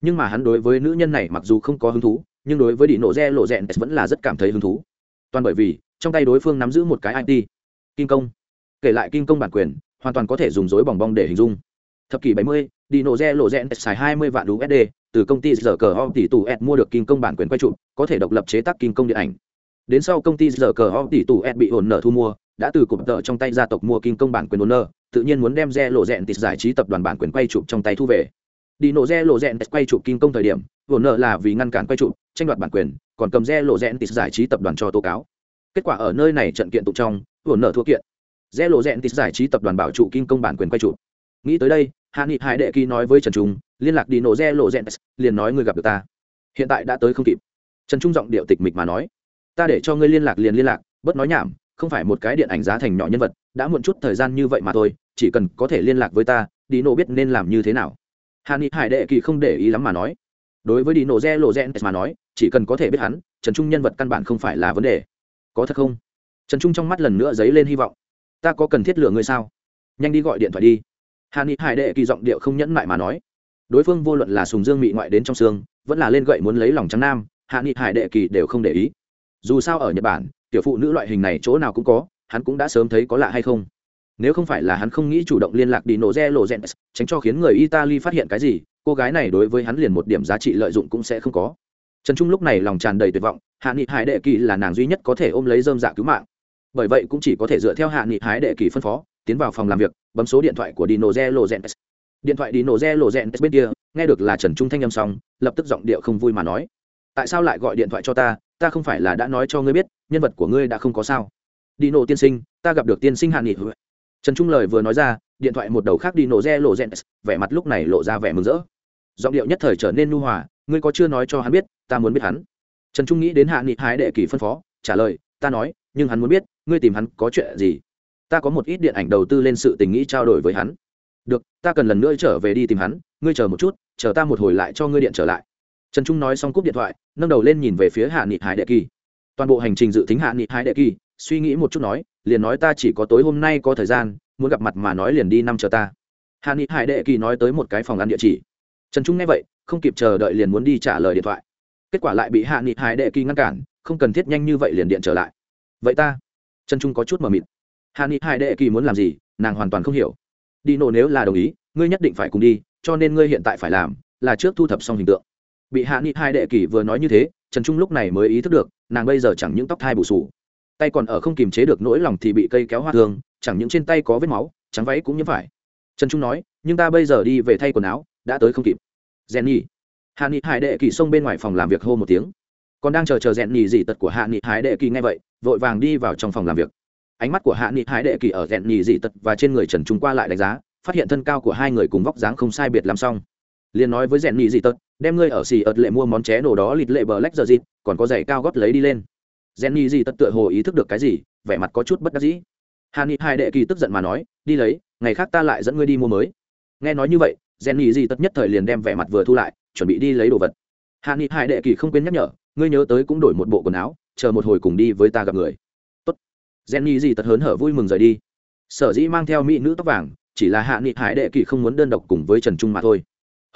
Nhưng mà hắn đối với nữ nhân này mặc dù không có hứng thú nhưng đối với đi nổ re lộ rẽn vẫn là rất cảm thấy hứng thú toàn bởi vì trong tay đối phương nắm giữ một cái it kinh công kể lại kinh công bản quyền hoàn toàn có thể dùng dối bòng bong để hình dung thập kỷ 70, Dino Re lộ rẽn xài 20 vạn USD, từ công ty giờ cờ tỷ tù ed mua được kinh công bản quyền quay trụ có thể độc lập chế tác kinh công điện ảnh. Đến sau công ty giờ cờ tỷ tù ed bị hồn nợ thu mua, đã từ cụm tợ trong tay gia tộc mua kinh công bản quyền owner, tự nhiên muốn đem Re lộ rẽn tịt giải trí tập đoàn bản quyền quay chụp trong tay thu về. Dino Re lộ rẽn quay chụp kinh công thời điểm, vồn nợ là vì ngăn cản quay trụ, tranh đoạt bản quyền, còn cầm Re lộ rẽn tịt giải trí tập đoàn cho tố cáo. Kết quả ở nơi này trận kiện tụ trong, vồn nợ thua kiện. Rẽ lộ rẽn tít giải trí tập đoàn bảo trụ kim công bản quyền quay trụ. Nghĩ tới đây hạ nghị hải đệ kỳ nói với trần trung liên lạc đi nổ rẽ lộ rẽn liền nói ngươi gặp được ta. Hiện tại đã tới không kịp. Trần trung giọng điệu tịch mịch mà nói ta để cho ngươi liên lạc liền liên lạc bớt nói nhảm không phải một cái điện ảnh giá thành nhỏ nhân vật đã muộn chút thời gian như vậy mà thôi chỉ cần có thể liên lạc với ta đi nổ biết nên làm như thế nào. Hàn nghị hải đệ kỳ không để ý lắm mà nói đối với đi nổ re lộ gen mà nói, chỉ cần có thể biết hắn, trần trung nhân vật căn bản không phải là vấn đề. Có thật không? Trần trung trong mắt lần nữa dấy lên hy vọng. Ta có cần thiết lựa ngươi sao? Nhanh đi gọi điện thoại đi. Hà ni hải đệ kỳ giọng điệu không nhẫn mại mà nói. Đối phương vô luận là sùng dương mị ngoại đến trong xương, vẫn là lên gậy muốn lấy lòng trắng nam hạ nghị hải đệ kỳ đều không để ý. Dù sao ở nhật bản, tiểu phụ nữ loại hình này chỗ nào cũng có, hắn cũng đã sớm thấy có lạ hay không. Nếu không phải là hắn không nghĩ chủ động liên lạc đi nổ re lộ rèn tránh cho khiến người italy phát hiện cái gì cô gái này đối với hắn liền một điểm giá trị lợi dụng cũng sẽ không có. Trần trung lúc này lòng tràn đầy tuyệt vọng, hạ nghị hải đệ kỳ là nàng duy nhất có thể ôm lấy dơm dạ cứu mạng. Bởi vậy cũng chỉ có thể dựa theo hạ nghị hải đệ kỳ phân phó, tiến vào phòng làm việc, bấm số điện thoại của dino re lộ rèn điện thoại dino re lộ rèn bên kia, nghe được là trần trung thanh âm xong, lập tức giọng điệu không vui mà nói, tại sao lại gọi điện thoại cho ta? Ta không phải là đã nói cho ngươi biết, nhân vật của ngươi đã không có sao. Dino tiên sinh, ta gặp được tiên sinh hạ nghị. Trần trung lời vừa nói ra, điện thoại một đầu khác dino nổ re lộ rèn vẻ mặt lúc này lộ ra vẻ mừng rỡ giọng điệu nhất thời trở nên nu hòa, ngươi có chưa nói cho hắn biết, ta muốn biết hắn. Trần trung nghĩ đến hạ nghị hái đệ kỳ phân phó, trả lời, ta nói, nhưng hắn muốn biết, ngươi tìm hắn có chuyện gì? Ta có một ít điện ảnh đầu tư lên sự tình nghĩ trao đổi với hắn. Được, ta cần lần nữa trở về đi tìm hắn, ngươi chờ một chút, chờ ta một hồi lại cho ngươi điện trở lại. Trần trung nói xong cúp điện thoại, nâng đầu lên nhìn về phía hạ nghị hải đệ kỳ. Toàn bộ hành trình dự tính hạ nghị hải đệ kỳ, suy nghĩ một chút nói, liền nói ta chỉ có tối hôm nay có thời gian, muốn gặp mặt mà nói liền đi năm chờ ta. Hạ nghị hải đệ kỳ nói tới một cái phòng ăn địa chỉ trần trung nghe vậy, không kịp chờ đợi liền muốn đi trả lời điện thoại. Kết quả lại bị hạ nghị hải đệ kỳ ngăn cản, không cần thiết nhanh như vậy liền điện trở lại. Vậy ta? Trần trung có chút mờ mịt. Hạ nghị hải đệ kỳ muốn làm gì, nàng hoàn toàn không hiểu. Đi nổ nếu là đồng ý, ngươi nhất định phải cùng đi, cho nên ngươi hiện tại phải làm là trước thu thập xong hình tượng. Bị hạ nghị hai đệ kỳ vừa nói như thế, trần trung lúc này mới ý thức được, nàng bây giờ chẳng những tóc thai bù sù, tay còn ở không kiềm chế được nỗi lòng thì bị cây kéo hoa thương chẳng những trên tay có vết máu, trắng váy cũng nhiễm phải. Trần trung nói, nhưng ta bây giờ đi về thay quần áo, đã tới không kịp rèn nhì hạ nghị hải đệ kỳ xông bên ngoài phòng làm việc hô một tiếng. Còn đang chờ chờ rèn nhì dị tật của hạ nghị hải đệ kỳ nghe vậy, vội vàng đi vào trong phòng làm việc. Ánh mắt của hạ nghị hải đệ kỳ ở rèn nhì dị tật và trên người trần trung qua lại đánh giá, phát hiện thân cao của hai người cùng vóc dáng không sai biệt làm xong. Liền nói với rèn nhì dị tật, đem ngươi ở xì ợt lệ mua món ché nổ đó lịt lệ bờ lách giờ dịt, còn có giày cao gót lấy đi lên. Jenny dị tật tựa hồ ý thức được cái gì, vẻ mặt có chút bất đắc dĩ. Hạ nghị hải đệ kỳ tức giận mà nói, đi lấy, ngày khác ta lại dẫn ngươi đi mua mới. Nghe nói như vậy jenny gì tất nhất thời liền đem vẻ mặt vừa thu lại, chuẩn bị đi lấy đồ vật. Hạ nghị hải đệ kỳ không quên nhắc nhở, ngươi nhớ tới cũng đổi một bộ quần áo, chờ một hồi cùng đi với ta gặp người. Tốt. Jenny gì tất hớn hở vui mừng rời đi. Sở dĩ mang theo mỹ nữ tóc vàng, chỉ là hạ nghị hải đệ kỳ không muốn đơn độc cùng với trần trung mà thôi.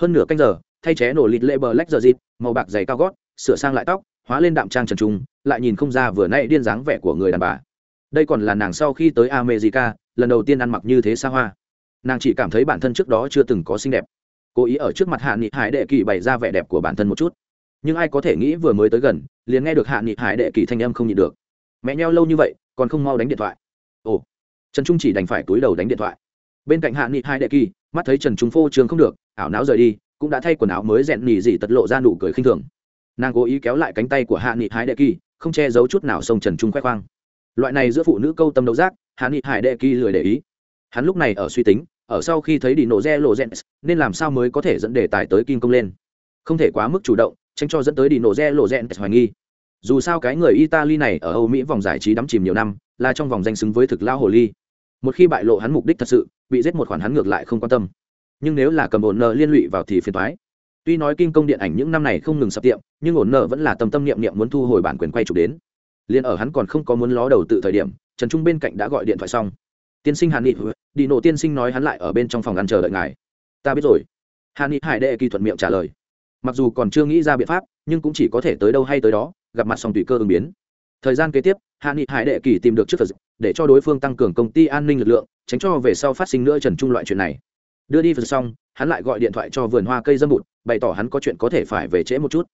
Hơn nửa canh giờ, thay ché nổ lịt lệ bờ lách giờ dịt màu bạc dày cao gót, sửa sang lại tóc, hóa lên đạm trang trần trung, lại nhìn không ra vừa nay điên dáng vẻ của người đàn bà. Đây còn là nàng sau khi tới america, lần đầu tiên ăn mặc như thế xa hoa nàng chỉ cảm thấy bản thân trước đó chưa từng có xinh đẹp. Cố ý ở trước mặt hạ nghị hải đệ kỳ bày ra vẻ đẹp của bản thân một chút. Nhưng ai có thể nghĩ vừa mới tới gần, liền nghe được hạ nghị hải đệ kỳ thanh âm không nhịn được. Mẹ nheo lâu như vậy, còn không mau đánh điện thoại. Ồ. Trần trung chỉ đành phải túi đầu đánh điện thoại. Bên cạnh hạ nghị hải đệ kỳ mắt thấy trần trung phô trường không được, ảo não rời đi, cũng đã thay quần áo mới rèn nỉ dị tật lộ ra nụ cười khinh thường. Nàng cố ý kéo lại cánh tay của hạ nghị hải đệ kỳ không che giấu chút nào sông trần trung khoe khoang. Loại này giữa phụ nữ câu tâm đấu giác, hạ nghị hải đệ kỳ lười để ý hắn lúc này ở suy tính, ở sau khi thấy đi nổ re lộ gen nên làm sao mới có thể dẫn đề tài tới kim công lên? Không thể quá mức chủ động, tránh cho dẫn tới đi nổ re lộ gen hoài nghi. Dù sao cái người italy này ở âu mỹ vòng giải trí đắm chìm nhiều năm, là trong vòng danh xứng với thực lao hồ ly. Một khi bại lộ hắn mục đích thật sự, bị giết một khoản hắn ngược lại không quan tâm. Nhưng nếu là cầm ổn nợ liên lụy vào thì phiền thoái tuy nói kinh công điện ảnh những năm này không ngừng sập tiệm, nhưng ổn nợ vẫn là tâm tâm niệm niệm muốn thu hồi bản quyền quay chụp đến. Liền ở hắn còn không có muốn ló đầu tự thời điểm, trần trung bên cạnh đã gọi điện thoại xong tiên sinh hàn nghị, đi nổ tiên sinh nói hắn lại ở bên trong phòng ăn chờ đợi ngài. Ta biết rồi. Hàn nghị hải đệ kỳ thuận miệng trả lời. Mặc dù còn chưa nghĩ ra biện pháp, nhưng cũng chỉ có thể tới đâu hay tới đó, gặp mặt xong tùy cơ ứng biến. Thời gian kế tiếp hạ nghị hải đệ kỳ tìm được trước phật để cho đối phương tăng cường công ty an ninh lực lượng, tránh cho về sau phát sinh nữa trần trung loại chuyện này. Đưa đi phật xong, hắn lại gọi điện thoại cho vườn hoa cây dâm bụt, bày tỏ hắn có chuyện có thể phải về trễ một chút.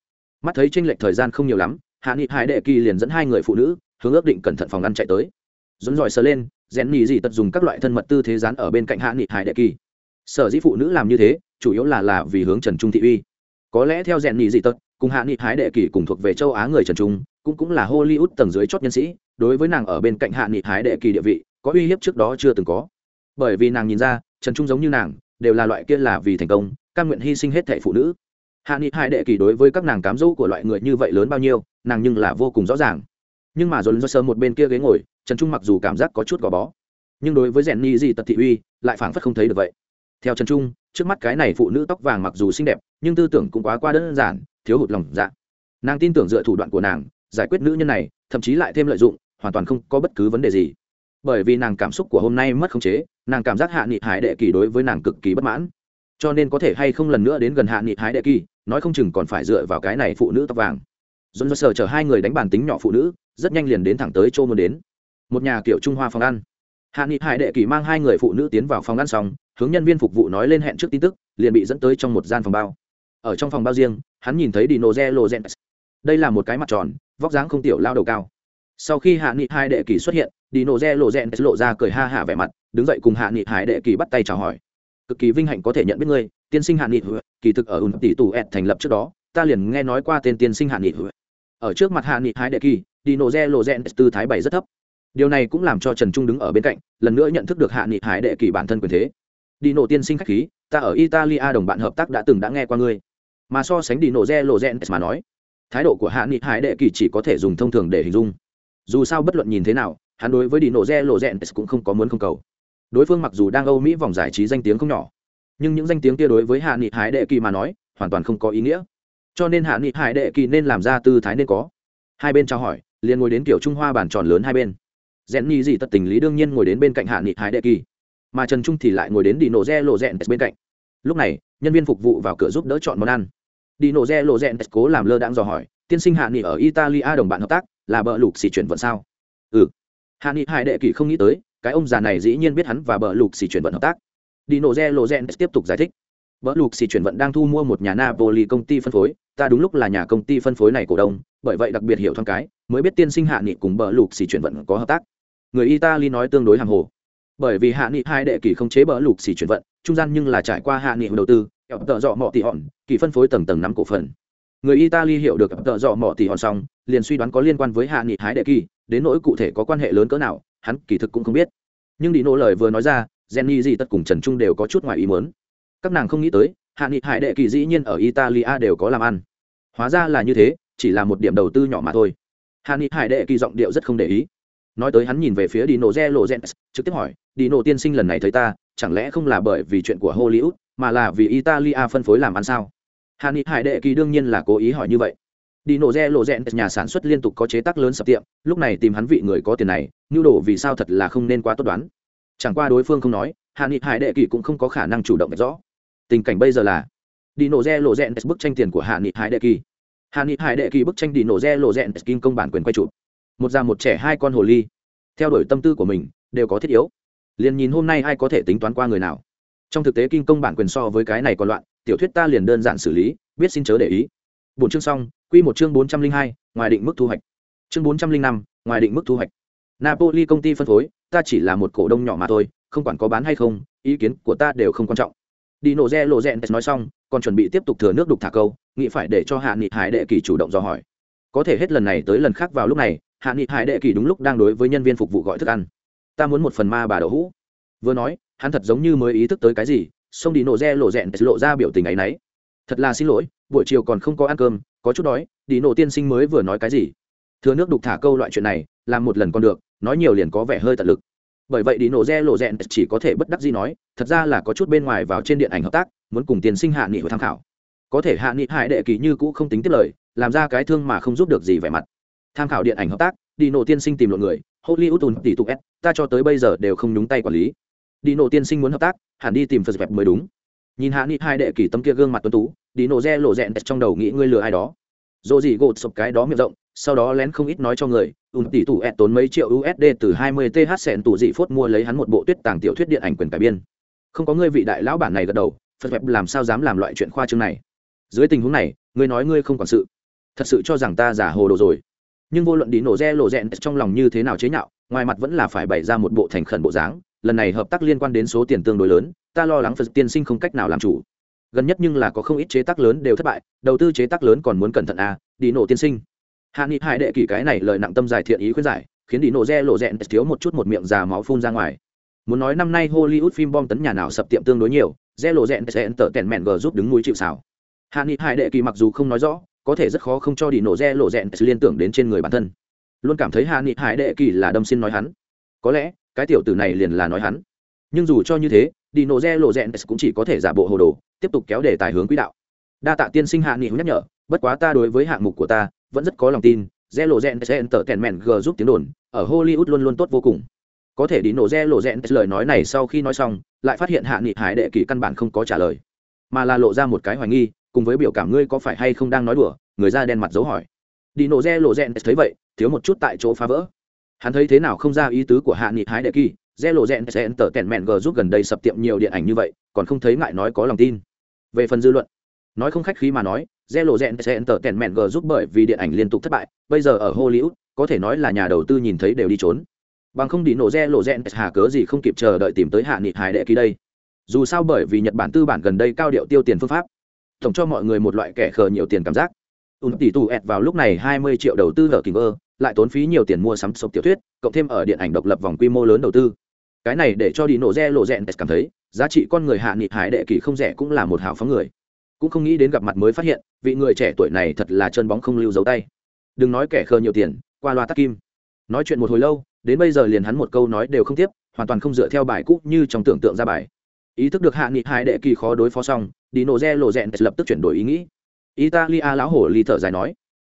Mắt thấy tranh lệch thời gian không nhiều lắm hạ nghị hải đệ kỳ liền dẫn hai người phụ nữ, hướng ước định cẩn thận phòng ăn chạy tới. Dẫn dòi sờ lên rèn nhì dị tật dùng các loại thân mật tư thế rán ở bên cạnh hạ nghị hải đệ kỳ. Sở dĩ phụ nữ làm như thế, chủ yếu là là vì hướng trần trung thị uy. Có lẽ theo rèn nhì dị tật, cùng hạ nghị hải đệ kỳ cùng thuộc về châu á người trần trung, cũng cũng là hollywood tầng dưới chót nhân sĩ, đối với nàng ở bên cạnh hạ nghị hải đệ kỳ địa vị, có uy hiếp trước đó chưa từng có. Bởi vì nàng nhìn ra, trần trung giống như nàng, đều là loại kia là vì thành công căn nguyện hy sinh hết thệ phụ nữ. Hạ nghị hải đệ kỳ đối với các nàng cám dỗ của loại người như vậy lớn bao nhiêu, nàng nhưng là vô cùng rõ ràng. Nhưng mà dồn do sơ một bên kia ghế ngồi trần trung mặc dù cảm giác có chút gò bó, nhưng đối với rèn ni di tật thị uy, lại phảng phất không thấy được vậy. Theo trần trung, trước mắt cái này phụ nữ tóc vàng mặc dù xinh đẹp, nhưng tư tưởng cũng quá qua đơn giản, thiếu hụt lòng dạ. Nàng tin tưởng dựa thủ đoạn của nàng, giải quyết nữ nhân này, thậm chí lại thêm lợi dụng, hoàn toàn không có bất cứ vấn đề gì. Bởi vì nàng cảm xúc của hôm nay mất khống chế, nàng cảm giác hạ nghị hải đệ kỳ đối với nàng cực kỳ bất mãn. Cho nên có thể hay không lần nữa đến gần hạ nghị hải đệ kỳ, nói không chừng còn phải dựa vào cái này phụ nữ tóc vàng. Dồn dơ sờ chở hai người đánh bàn tính nhỏ phụ nữ, rất nhanh liền đến thẳng tới chỗ muốn đến một nhà kiểu trung hoa phòng ăn. Hạ nghị hải đệ kỳ mang hai người phụ nữ tiến vào phòng ăn xong, hướng nhân viên phục vụ nói lên hẹn trước tin tức, liền bị dẫn tới trong một gian phòng bao. Ở trong phòng bao riêng, hắn nhìn thấy dino zelo gen đây là một cái mặt tròn, vóc dáng không tiểu, lao đầu cao. Sau khi hạ nghị hai đệ kỳ xuất hiện, dino zelo gen lộ ra cười ha hả vẻ mặt, đứng dậy cùng hạ nghị hải đệ kỳ bắt tay chào hỏi. Cực kỳ vinh hạnh có thể nhận biết ngươi, tiên sinh hạ nghị kỳ thực ở ùn tỷ tù ẹt thành lập trước đó, ta liền nghe nói qua tên tiên sinh hạ nghị ở trước mặt hạ nghị hải đệ kỳ dino zelo gen tư thái bày rất thấp điều này cũng làm cho trần trung đứng ở bên cạnh, lần nữa nhận thức được hạ nghị hải đệ kỳ bản thân quyền thế. Đi nổ tiên sinh khách khí, ta ở italia đồng bạn hợp tác đã từng đã nghe qua ngươi. Mà so sánh đi nổ re lộ gen mà nói, thái độ của hạ nghị hải đệ kỳ chỉ có thể dùng thông thường để hình dung. Dù sao bất luận nhìn thế nào, hắn đối với đi nổ re lộ gen cũng không có muốn không cầu. Đối phương mặc dù đang âu mỹ vòng giải trí danh tiếng không nhỏ, nhưng những danh tiếng kia đối với hạ nghị hải đệ kỳ mà nói, hoàn toàn không có ý nghĩa. Cho nên hạ nghị hải đệ kỳ nên làm ra tư thái nên có. Hai bên trao hỏi, liền ngồi đến kiểu trung hoa bàn tròn lớn hai bên rèn nhì gì tật tình lý đương nhiên ngồi đến bên cạnh hạ nghị hải đệ kỳ, mà trần trung thì lại ngồi đến đi nổ re lộ rèn bên cạnh. Lúc này, nhân viên phục vụ vào cửa giúp đỡ chọn món ăn. Đi nổ re lộ rèn cố làm lơ đãng dò hỏi, tiên sinh hạ nghị ở italia đồng bạn hợp tác, là bờ lục xì chuyển vận sao? Ừ. Hạ nghị hải đệ kỳ không nghĩ tới, cái ông già này dĩ nhiên biết hắn và bờ lục xì chuyển vận hợp tác. Đi nổ re lộ rèn tiếp tục giải thích bờ lục xì chuyển vận đang thu mua một nhà napoli công ty phân phối, ta đúng lúc là nhà công ty phân phối này cổ đông, bởi vậy đặc biệt hiểu thoáng cái, mới biết tiên sinh hạ nghị cùng bờ lục xì chuyển vận có hợp tác người italy nói tương đối hàng hồ. Bởi vì hạ nghị hai đệ kỳ không chế bờ lục xì chuyển vận, trung gian nhưng là trải qua hạ nghị đầu tư, kẹo tợ dọ mỏ tỷ hòn kỳ phân phối tầng tầng nắm cổ phần. Người italy hiểu được tợ dọ mỏ tỷ hòn xong, liền suy đoán có liên quan với hạ nghị hái đệ kỳ đến nỗi cụ thể có quan hệ lớn cỡ nào, hắn kỳ thực cũng không biết. Nhưng đi nô lời vừa nói ra, jenny gì tất cùng trần trung đều có chút ngoài ý muốn. Các nàng không nghĩ tới, hạ nghị hải đệ kỳ dĩ nhiên ở italia đều có làm ăn. Hóa ra là như thế, chỉ là một điểm đầu tư nhỏ mà thôi. Hạ nghị hải đệ kỳ giọng điệu rất không để ý nói tới hắn nhìn về phía Dino Zelo Gens, trực tiếp hỏi, Dino tiên sinh lần này thấy ta, chẳng lẽ không là bởi vì chuyện của Hollywood, mà là vì Italia phân phối làm ăn sao? Hàn Hải Đệ Kỳ đương nhiên là cố ý hỏi như vậy. Dino Zelo Gens nhà sản xuất liên tục có chế tác lớn sập tiệm, lúc này tìm hắn vị người có tiền này, nhu đồ vì sao thật là không nên quá tốt đoán. Chẳng qua đối phương không nói, Hàn Hải Đệ Kỳ cũng không có khả năng chủ động rõ. Tình cảnh bây giờ là Dino Zelo Gens bức tranh tiền của Hàn Hải Đệ Kỳ. Hàn Hải Đệ Kỳ bức tranh Dino Zelo Gens kim công bản quyền quay chụp một già một trẻ hai con hồ ly. Theo đuổi tâm tư của mình, đều có thiết yếu. Liền nhìn hôm nay ai có thể tính toán qua người nào. Trong thực tế kinh công bản quyền so với cái này còn loạn, tiểu thuyết ta liền đơn giản xử lý, biết xin chớ để ý. Bốn chương xong, quy một chương bốn trăm linh hai, ngoài định mức thu hoạch. Chương bốn trăm linh năm, ngoài định mức thu hoạch. Napoli công ty phân phối, ta chỉ là một cổ đông nhỏ mà thôi, không quản có bán hay không, ý kiến của ta đều không quan trọng. Đi nổ re lộ rẽn nói xong, còn chuẩn bị tiếp tục thừa nước đục thả câu, nghĩ phải để cho hạ nghị hải đệ kỳ chủ động dò hỏi. Có thể hết lần này tới lần khác vào lúc này hạ nghị hải đệ kỳ đúng lúc đang đối với nhân viên phục vụ gọi thức ăn. Ta muốn một phần ma bà đậu hũ. Vừa nói, hắn thật giống như mới ý thức tới cái gì xông đi nổ re lộ rẹn lộ ra biểu tình ấ y n ấ y thật là xin lỗi, buổi chiều còn không có ăn cơm, có chút đói, đi nổ tiên sinh mới vừa nói cái gì? Thừa nước đục thả câu loại chuyện này, làm một lần còn được, nói nhiều liền có vẻ hơi tận lực. Bởi vậy đi nổ re lộ rẹn chỉ có thể bất đắc gì nói, thật ra là có chút bên ngoài vào trên điện ảnh hợp tác, muốn cùng tiên sinh hạ nghị tham khảo. Có thể hạ nghị hải đệ kỳ như cũ không tính tiếp lời, làm ra cái thương mà không giúp được gì vẻ mặt tham khảo điện ảnh hợp tác, đi nổ tiên sinh tìm lộn người, hollywood tùn tỷ tục s, ta cho tới bây giờ đều không nhúng tay quản lý. Đi nổ tiên sinh muốn hợp tác, hẳn đi tìm phật dẹp mới đúng. Nhìn hạ nghị hai đệ kỳ tâm kia gương mặt tuấn tú, đi nổ re lộ rẽn trong đầu nghĩ ngươi lừa ai đó. Dồ gì gột sụp cái đó miệng rộng, sau đó lén không ít nói cho người ùn tỷ tủ s tốn mấy triệu usd từ 20 th sẹn tủ dị phốt mua lấy hắn một bộ tuyết tàng tiểu thuyết điện ảnh quyền cải biên. Không có ngươi vị đại lão bản này gật đầu, phật web làm sao dám làm loại chuyện khoa trương này? Dưới tình huống này, ngươi nói ngươi không quản sự. Thật sự cho rằng ta giả hồ đồ rồi nhưng vô luận đi nổ re lộ rẽn trong lòng như thế nào chế nhạo, ngoài mặt vẫn là phải bày ra một bộ thành khẩn bộ dáng, lần này hợp tác liên quan đến số tiền tương đối lớn, ta lo lắng phật tiên sinh không cách nào làm chủ. Gần nhất nhưng là có không ít chế tác lớn đều thất bại, đầu tư chế tác lớn còn muốn cẩn thận à đi nổ tiên sinh. Hạ nghị hải đệ kỳ cái này lời nặng tâm giải thiện ý khuyên giải, khiến đi nổ re lộ rẽn thiếu một chút một miệng già máu phun ra ngoài. Muốn nói năm nay hollywood phim bom tấn nhà nào sập tiệm tương đối nhiều, re lộ rẽn sẽ tở tèn mẹn g giúp đứng núi chịu xảo hạ nghị hải đệ kỳ mặc dù không nói rõ có thể rất khó không cho đi nổ re lộ rẹn liên tưởng đến trên người bản thân. Luôn cảm thấy hạ nghị hải đệ kỳ là đâm xin nói hắn. Có lẽ, cái tiểu tử này liền là nói hắn. Nhưng dù cho như thế, đi nổ re lộ rẽn cũng chỉ có thể giả bộ hồ đồ, tiếp tục kéo đề tài hướng quỹ đạo. Đa tạ tiên sinh hạ nghị nhắc nhở, bất quá ta đối với hạng mục của ta, vẫn rất có lòng tin, re lộ rẽn sẽ tở tèn mèn g giúp tiếng đồn, ở hollywood luôn luôn tốt vô cùng. Có thể đi nổ re lộ rẽn lời nói này sau khi nói xong, lại phát hiện hạ nghị hải đệ kỳ căn bản không có trả lời, mà là lộ ra một cái hoài nghi cùng với biểu cảm ngươi có phải hay không đang nói đùa? Người da đen mặt dấu hỏi. Đi nổ re lộ rèn thấy vậy, thiếu một chút tại chỗ phá vỡ. Hắn thấy thế nào không ra ý tứ của hạ nghị hái đệ kỳ, re lộ rèn sẽ tở tèn mẹn g giúp gần đây sập tiệm nhiều điện ảnh như vậy, còn không thấy ngại nói có lòng tin. Về phần dư luận, nói không khách khí mà nói, re lộ rèn sẽ tở tèn mẹn g giúp bởi vì điện ảnh liên tục thất bại, bây giờ ở hollywood, có thể nói là nhà đầu tư nhìn thấy đều đi trốn. Bằng không đi nổ re lộ rèn hà cớ gì không kịp chờ đợi tìm tới hạ nghị hái đệ kỳ đây? Dù sao bởi vì nhật bản tư bản gần đây cao điệu tiêu tiền phương pháp tổng cho mọi người một loại kẻ khờ nhiều tiền cảm giác. Ùn tỷ tù ẹt vào lúc này hai mươi triệu đầu tư ở kỳ vơ lại tốn phí nhiều tiền mua sắm sộp tiểu thuyết, cộng thêm ở điện ảnh độc lập vòng quy mô lớn đầu tư. Cái này để cho đi nổ re lộ rẽn cảm thấy, giá trị con người hạ nghị hải đệ kỳ không rẻ cũng là một hào phóng người. Cũng không nghĩ đến gặp mặt mới phát hiện, vị người trẻ tuổi này thật là chân bóng không lưu dấu tay. Đừng nói kẻ khờ nhiều tiền, qua loa tắc kim. Nói chuyện một hồi lâu, đến bây giờ liền hắn một câu nói đều không tiếp, hoàn toàn không dựa theo bài cũ như trong tưởng tượng ra bài ý thức được hạ nghị hai đệ kỳ khó đối phó xong đi nổ re lộ rẽn lập tức chuyển đổi ý nghĩ. Italia lão hổ ly thở dài nói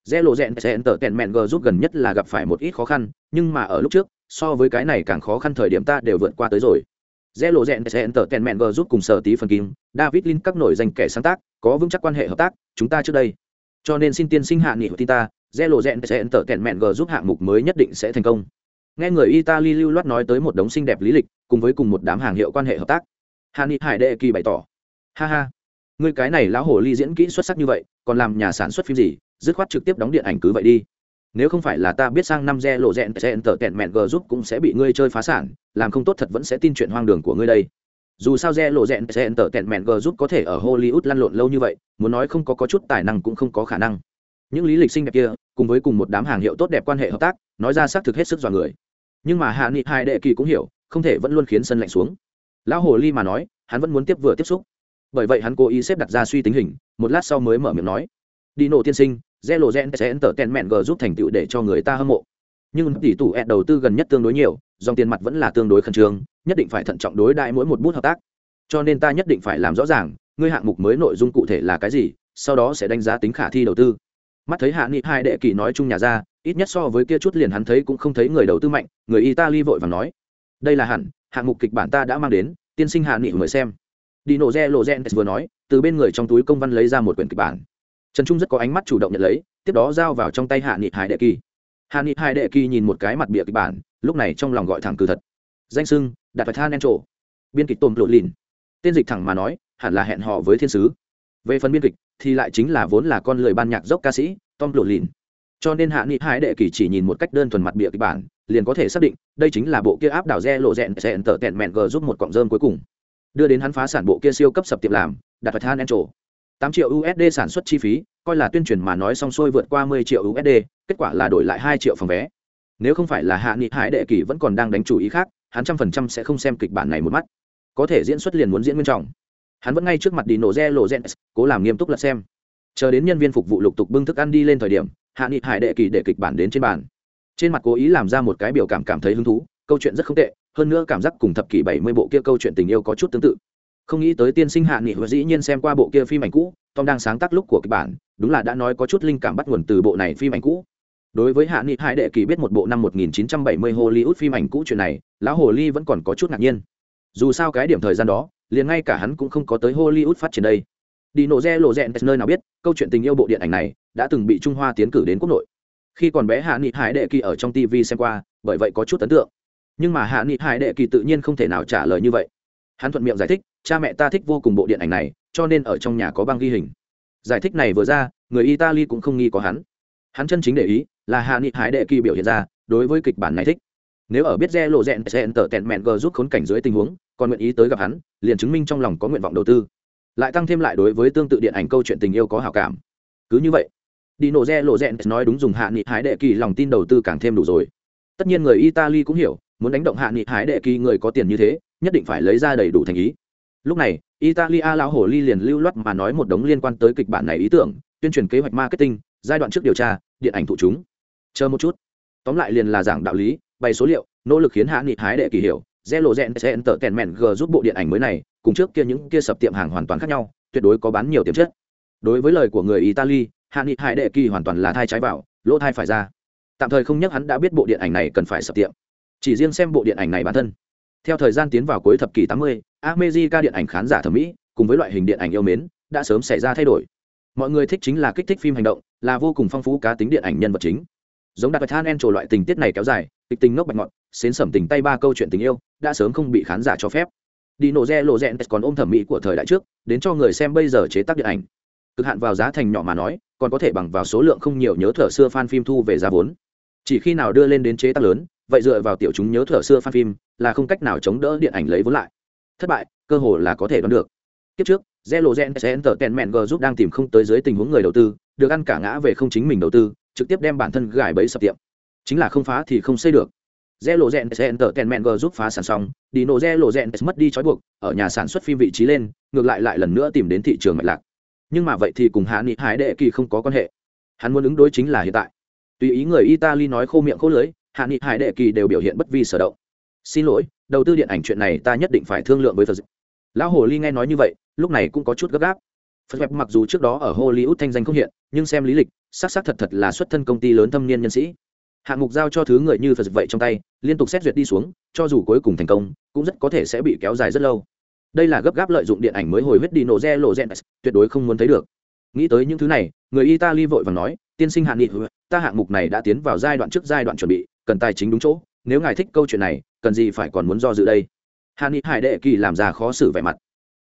re lộ rẽn sẽ tờ tèn mẹn g giúp gần nhất là gặp phải một ít khó khăn, nhưng mà ở lúc trước, so với cái này càng khó khăn thời điểm ta đều vượt qua tới rồi. Re lộ rẽn sẽ tờ tèn mẹn g giúp cùng sở tí phần kim, david lin các nổi danh kẻ sáng tác, có vững chắc quan hệ hợp tác, chúng ta trước đây. Cho nên xin tiên sinh hạ nghị tin ta re lộ rẽn sẽ tờ tèn mẹn g giúp hạng mục mới nhất định sẽ thành công. Nghe người italy lưu loát nói tới một đống xinh đẹp lý lịch, cùng với cùng một đám hàng hiệu quan hệ hợp tác hạ nghị hải đệ kỳ bày tỏ. Ha ha. Người cái này lão hồ ly diễn kỹ xuất sắc như vậy còn làm nhà sản xuất phim gì dứt khoát trực tiếp đóng điện ảnh cứ vậy đi. Nếu không phải là ta biết sang năm re lộ rẽn sẽ tờ tẹn mẹn g giúp cũng sẽ bị ngươi chơi phá sản làm không tốt thật vẫn sẽ tin chuyện hoang đường của ngươi đây. Dù sao re lộ rẽn sẽ tờ tẹn mẹn g giúp có thể ở hollywood lăn lộn lâu như vậy muốn nói không có, có chút tài năng cũng không có khả năng. Những lý lịch sinh đẹp kia cùng với cùng một đám hàng hiệu tốt đẹp quan hệ hợp tác nói ra xác thực hết sức dọa người. Nhưng mà hạ nghị hai đệ kỳ cũng hiểu không thể vẫn luôn khiến sân lạnh xuống lão hồ ly mà nói, hắn vẫn muốn tiếp vừa tiếp xúc. Bởi vậy hắn cố ý xếp đặt ra suy tính hình, một lát sau mới mở miệng nói. Đi nổ tiên sinh rẽ lộ gen sẽ tở tèn mẹn g giúp thành tựu để cho người ta hâm mộ. Nhưng tỷ tủ ed đầu tư gần nhất tương đối nhiều, dòng tiền mặt vẫn là tương đối khẩn trương, nhất định phải thận trọng đối đại mỗi một bút hợp tác. Cho nên ta nhất định phải làm rõ ràng, ngươi hạng mục mới nội dung cụ thể là cái gì, sau đó sẽ đánh giá tính khả thi đầu tư. Mắt thấy hạ nghị hai đệ kỳ nói chung nhà ra, ít nhất so với kia chút liền hắn thấy cũng không thấy người đầu tư mạnh, người italy vội và nói. Đây là hẳn hạng mục kịch bản ta đã mang đến, tiên sinh hạ nghị mời xem. Đi nổ re lộ gen vừa nói, từ bên người trong túi công văn lấy ra một quyển kịch bản. Trần trung rất có ánh mắt chủ động nhận lấy, tiếp đó giao vào trong tay hạ nghị hải đệ kỳ. Hạ nghị hải đệ kỳ nhìn một cái mặt bịa kịch bản, lúc này trong lòng gọi thẳng cử thật. Danh sưng, đạt phải than en trổ biên kịch tôm lộ lìn. Tên dịch thẳng mà nói, hẳn là hẹn họ với thiên sứ. Về phần biên kịch, thì lại chính là vốn là con lười ban nhạc dốc ca sĩ, tom lộ lìn cho nên hạ nghị hải đệ kỳ chỉ nhìn một cách đơn thuần mặt bịa kịch bản, liền có thể xác định, đây chính là bộ kia áp đảo re lộ rẽn sẽ tở tẹn mẹn g giúp một cọng rơm cuối cùng. Đưa đến hắn phá sản bộ kia siêu cấp sập tiệm làm, đặt phải than en trổ tám triệu usd sản xuất chi phí, coi là tuyên truyền mà nói xong xuôi vượt qua mười triệu usd kết quả là đổi lại hai triệu phòng vé. Nếu không phải là hạ nghị hải đệ kỳ vẫn còn đang đánh chủ ý khác, hắn trăm phần trăm sẽ không xem kịch bản này một mắt. Có thể diễn xuất liền muốn diễn nguyên trọng. Hắn vẫn ngay trước mặt đi nổ re lộ gen cố làm nghiêm túc lật xem. Chờ đến nhân viên phục vụ lục tục bưng thức ăn đi lên thời điểm hạ nghị hải đệ kỳ để kịch bản đến trên bàn. Trên mặt cố ý làm ra một cái biểu cảm cảm thấy hứng thú, câu chuyện rất không tệ, hơn nữa cảm giác cùng thập kỷ bảy mươi bộ kia câu chuyện tình yêu có chút tương tự. Không nghĩ tới tiên sinh hạ nghị và dĩ nhiên xem qua bộ kia phim ảnh cũ, tom đang sáng tác lúc của kịch bản, đúng là đã nói có chút linh cảm bắt nguồn từ bộ này phim ảnh cũ. Đối với hạ nghị hải đệ kỳ biết một bộ năm 1970 hollywood phim ảnh cũ chuyện này, lão hồ ly vẫn còn có chút ngạc nhiên. Dù sao cái điểm thời gian đó, liền ngay cả hắn cũng không có tới hollywood phát triển đây. Đi nổ re lộ rẽn nơi nào biết, câu chuyện tình yêu bộ điện ảnh này đã từng bị trung hoa tiến cử đến quốc nội. Khi còn bé hạ nghị hải đệ kỳ ở trong tv xem qua, bởi vậy có chút ấn tượng. Nhưng mà hạ nghị hải đệ kỳ tự nhiên không thể nào trả lời như vậy. Hắn thuận miệng giải thích, cha mẹ ta thích vô cùng bộ điện ảnh này, cho nên ở trong nhà có băng ghi hình. Giải thích này vừa ra, người italy cũng không nghi có hắn. Hắn chân chính để ý là hạ nghị hải đệ kỳ biểu hiện ra, đối với kịch bản này thích. Nếu ở biết re lộ rẽn sẽ tờ tẹn mẹn g rút khốn cảnh dưới tình huống, còn nguyện ý tới gặp hắn, liền chứng minh trong lòng có nguyện vọng đầu tư. Lại tăng thêm lại đối với tương tự điện ảnh câu chuyện tình yêu có hào cảm. Cứ như vậy đi nổ re lộ rẽn nói đúng dùng hạ nghị hái đệ kỳ lòng tin đầu tư càng thêm đủ rồi. Tất nhiên người italy cũng hiểu, muốn đánh động hạ nghị hái đệ kỳ người có tiền như thế, nhất định phải lấy ra đầy đủ thành ý. Lúc này, italia lão hồ ly liền lưu loát mà nói một đống liên quan tới kịch bản này ý tưởng, tuyên truyền kế hoạch marketing, giai đoạn trước điều tra, điện ảnh thụ chúng. Chờ một chút. Tóm lại liền là giảng đạo lý, bày số liệu, nỗ lực khiến hạ nghị hái đệ kỳ hiểu re lộ rẽn sẽ tờ kèn mẹn g giúp bộ điện ảnh mới này, cùng trước kia những kia sập tiệm hàng hoàn toàn khác nhau, tuyệt đối có bán nhiều tiềm chất. Đối với lời của người italy hạ nghị hải đệ kỳ hoàn toàn là thai trái vào lỗ thai phải ra. Tạm thời không nhắc hắn đã biết bộ điện ảnh này cần phải sập tiệm. Chỉ riêng xem bộ điện ảnh này bản thân. Theo thời gian tiến vào cuối thập kỷ 80, America điện ảnh khán giả thẩm mỹ cùng với loại hình điện ảnh yêu mến đã sớm xảy ra thay đổi. Mọi người thích chính là kích thích phim hành động là vô cùng phong phú cá tính điện ảnh nhân vật chính. Giống đặc than en trổ loại tình tiết này kéo dài kịch tình ngốc bạch ngọt xến sẩm tình tay ba câu chuyện tình yêu đã sớm không bị khán giả cho phép. Đi nổ re lộ rẽn còn ôm thẩm mỹ của thời đại trước đến cho người xem bây giờ chế tác điện ảnh cực hạn vào giá thành nhỏ mà nói còn có thể bằng vào số lượng không nhiều nhớ thở xưa fan phim thu về giá vốn chỉ khi nào đưa lên đến chế tác lớn vậy dựa vào tiểu chúng nhớ thở xưa fan phim là không cách nào chống đỡ điện ảnh lấy vốn lại thất bại cơ hồ là có thể đoán được kiếp trước Zelo Gen Center Tenment G giúp đang tìm không tới dưới tình huống người đầu tư, được ăn cả ngã về không chính mình đầu tư, trực tiếp đem bản thân gài bẫy sập tiệm. Chính là không phá thì không xây được. Zelo Gen Center Tenment G giúp phá sản xong, Dino Zelo Gen mất đi trói buộc, ở nhà sản xuất phim vị trí lên, ngược lại lại lần nữa tìm đến thị trường mạch lạc. Nhưng mà vậy thì cùng Hạ Nghị Hải Đệ Kỳ không có quan hệ. Hắn muốn ứng đối chính là hiện tại. Tùy ý người Italy nói khô miệng khô lưới, Hạ Nghị Hải Đệ Kỳ đều biểu hiện bất vi sở động. Xin lỗi, đầu tư điện ảnh chuyện này ta nhất định phải thương lượng với Phật lão hồ ly nghe nói như vậy lúc này cũng có chút gấp gáp phật web mặc dù trước đó ở hollywood thanh danh không hiện nhưng xem lý lịch xác xác thật thật là xuất thân công ty lớn thâm niên nhân sĩ hạng mục giao cho thứ người như phật vậy trong tay liên tục xét duyệt đi xuống cho dù cuối cùng thành công cũng rất có thể sẽ bị kéo dài rất lâu đây là gấp gáp lợi dụng điện ảnh mới hồi huyết đi nổ re lộ gen tuyệt đối không muốn thấy được. Nghĩ tới những thứ này, người italy vội vàng nói, tiên sinh hạn nghị, ta hạng mục này đã tiến vào giai đoạn trước giai đoạn chuẩn bị, cần tài chính đúng chỗ, nếu ngài thích câu chuyện này, cần gì phải còn muốn do dự đây? Hạn nghị hải đệ kỳ làm ra khó xử vẻ mặt.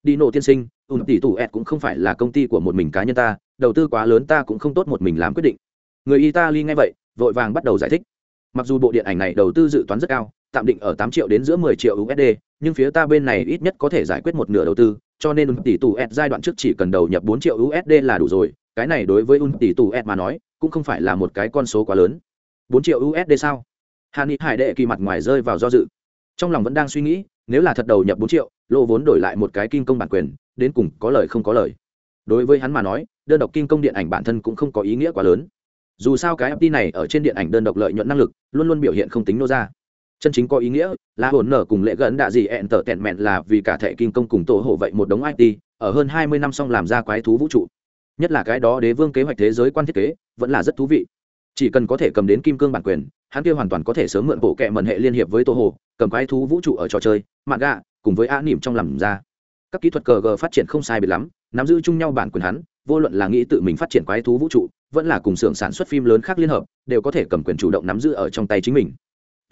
Đi nổ tiên sinh ùn tỷ tù ed cũng không phải là công ty của một mình cá nhân ta, đầu tư quá lớn ta cũng không tốt một mình làm quyết định. Người italy nghe vậy, vội vàng bắt đầu giải thích. Mặc dù bộ điện ảnh này đầu tư dự toán rất cao, tạm định ở tám triệu đến giữa mười triệu usd nhưng phía ta bên này ít nhất có thể giải quyết một nửa đầu tư, cho nên Un tỷ tù ed giai đoạn trước chỉ cần đầu nhập bốn triệu usd là đủ rồi, cái này đối với Un tỷ tù ed mà nói, cũng không phải là một cái con số quá lớn. Bốn triệu usd sao? Hàn nghị hải đệ kỳ mặt ngoài rơi vào do dự. Trong lòng vẫn đang suy nghĩ, nếu là thật đầu nhập bốn triệu, lô vốn đổi lại một cái kinh công bản quyền, đến cùng có lời không có lời. Đối với hắn mà nói, đơn độc kinh công điện ảnh bản thân cũng không có ý nghĩa quá lớn. Dù sao cái FT này ở trên điện ảnh đơn độc lợi nhuận năng lực, luôn luôn biểu hiện không tính nô ra chân chính có ý nghĩa là hồn nở cùng lễ gần đạ gì ẹn tở tẹn mẹn là vì cả thẻ kinh công cùng tổ hộ vậy một đống it ở hơn hai mươi năm xong làm ra quái thú vũ trụ. Nhất là cái đó đế vương kế hoạch thế giới quan thiết kế, vẫn là rất thú vị. Chỉ cần có thể cầm đến kim cương bản quyền, hắn kia hoàn toàn có thể sớm mượn bộ kệ mần hệ liên hiệp với tô hồ cầm quái thú vũ trụ ở trò chơi, mạng gạ, cùng với a nỉm trong làm ra. Các kỹ thuật cờ g phát triển không sai biệt lắm, nắm giữ chung nhau bản quyền hắn, vô luận là nghĩ tự mình phát triển quái thú vũ trụ, vẫn là cùng xưởng sản xuất phim lớn khác liên hợp, đều có thể cầm quyền chủ động nắm giữ ở trong tay chính mình.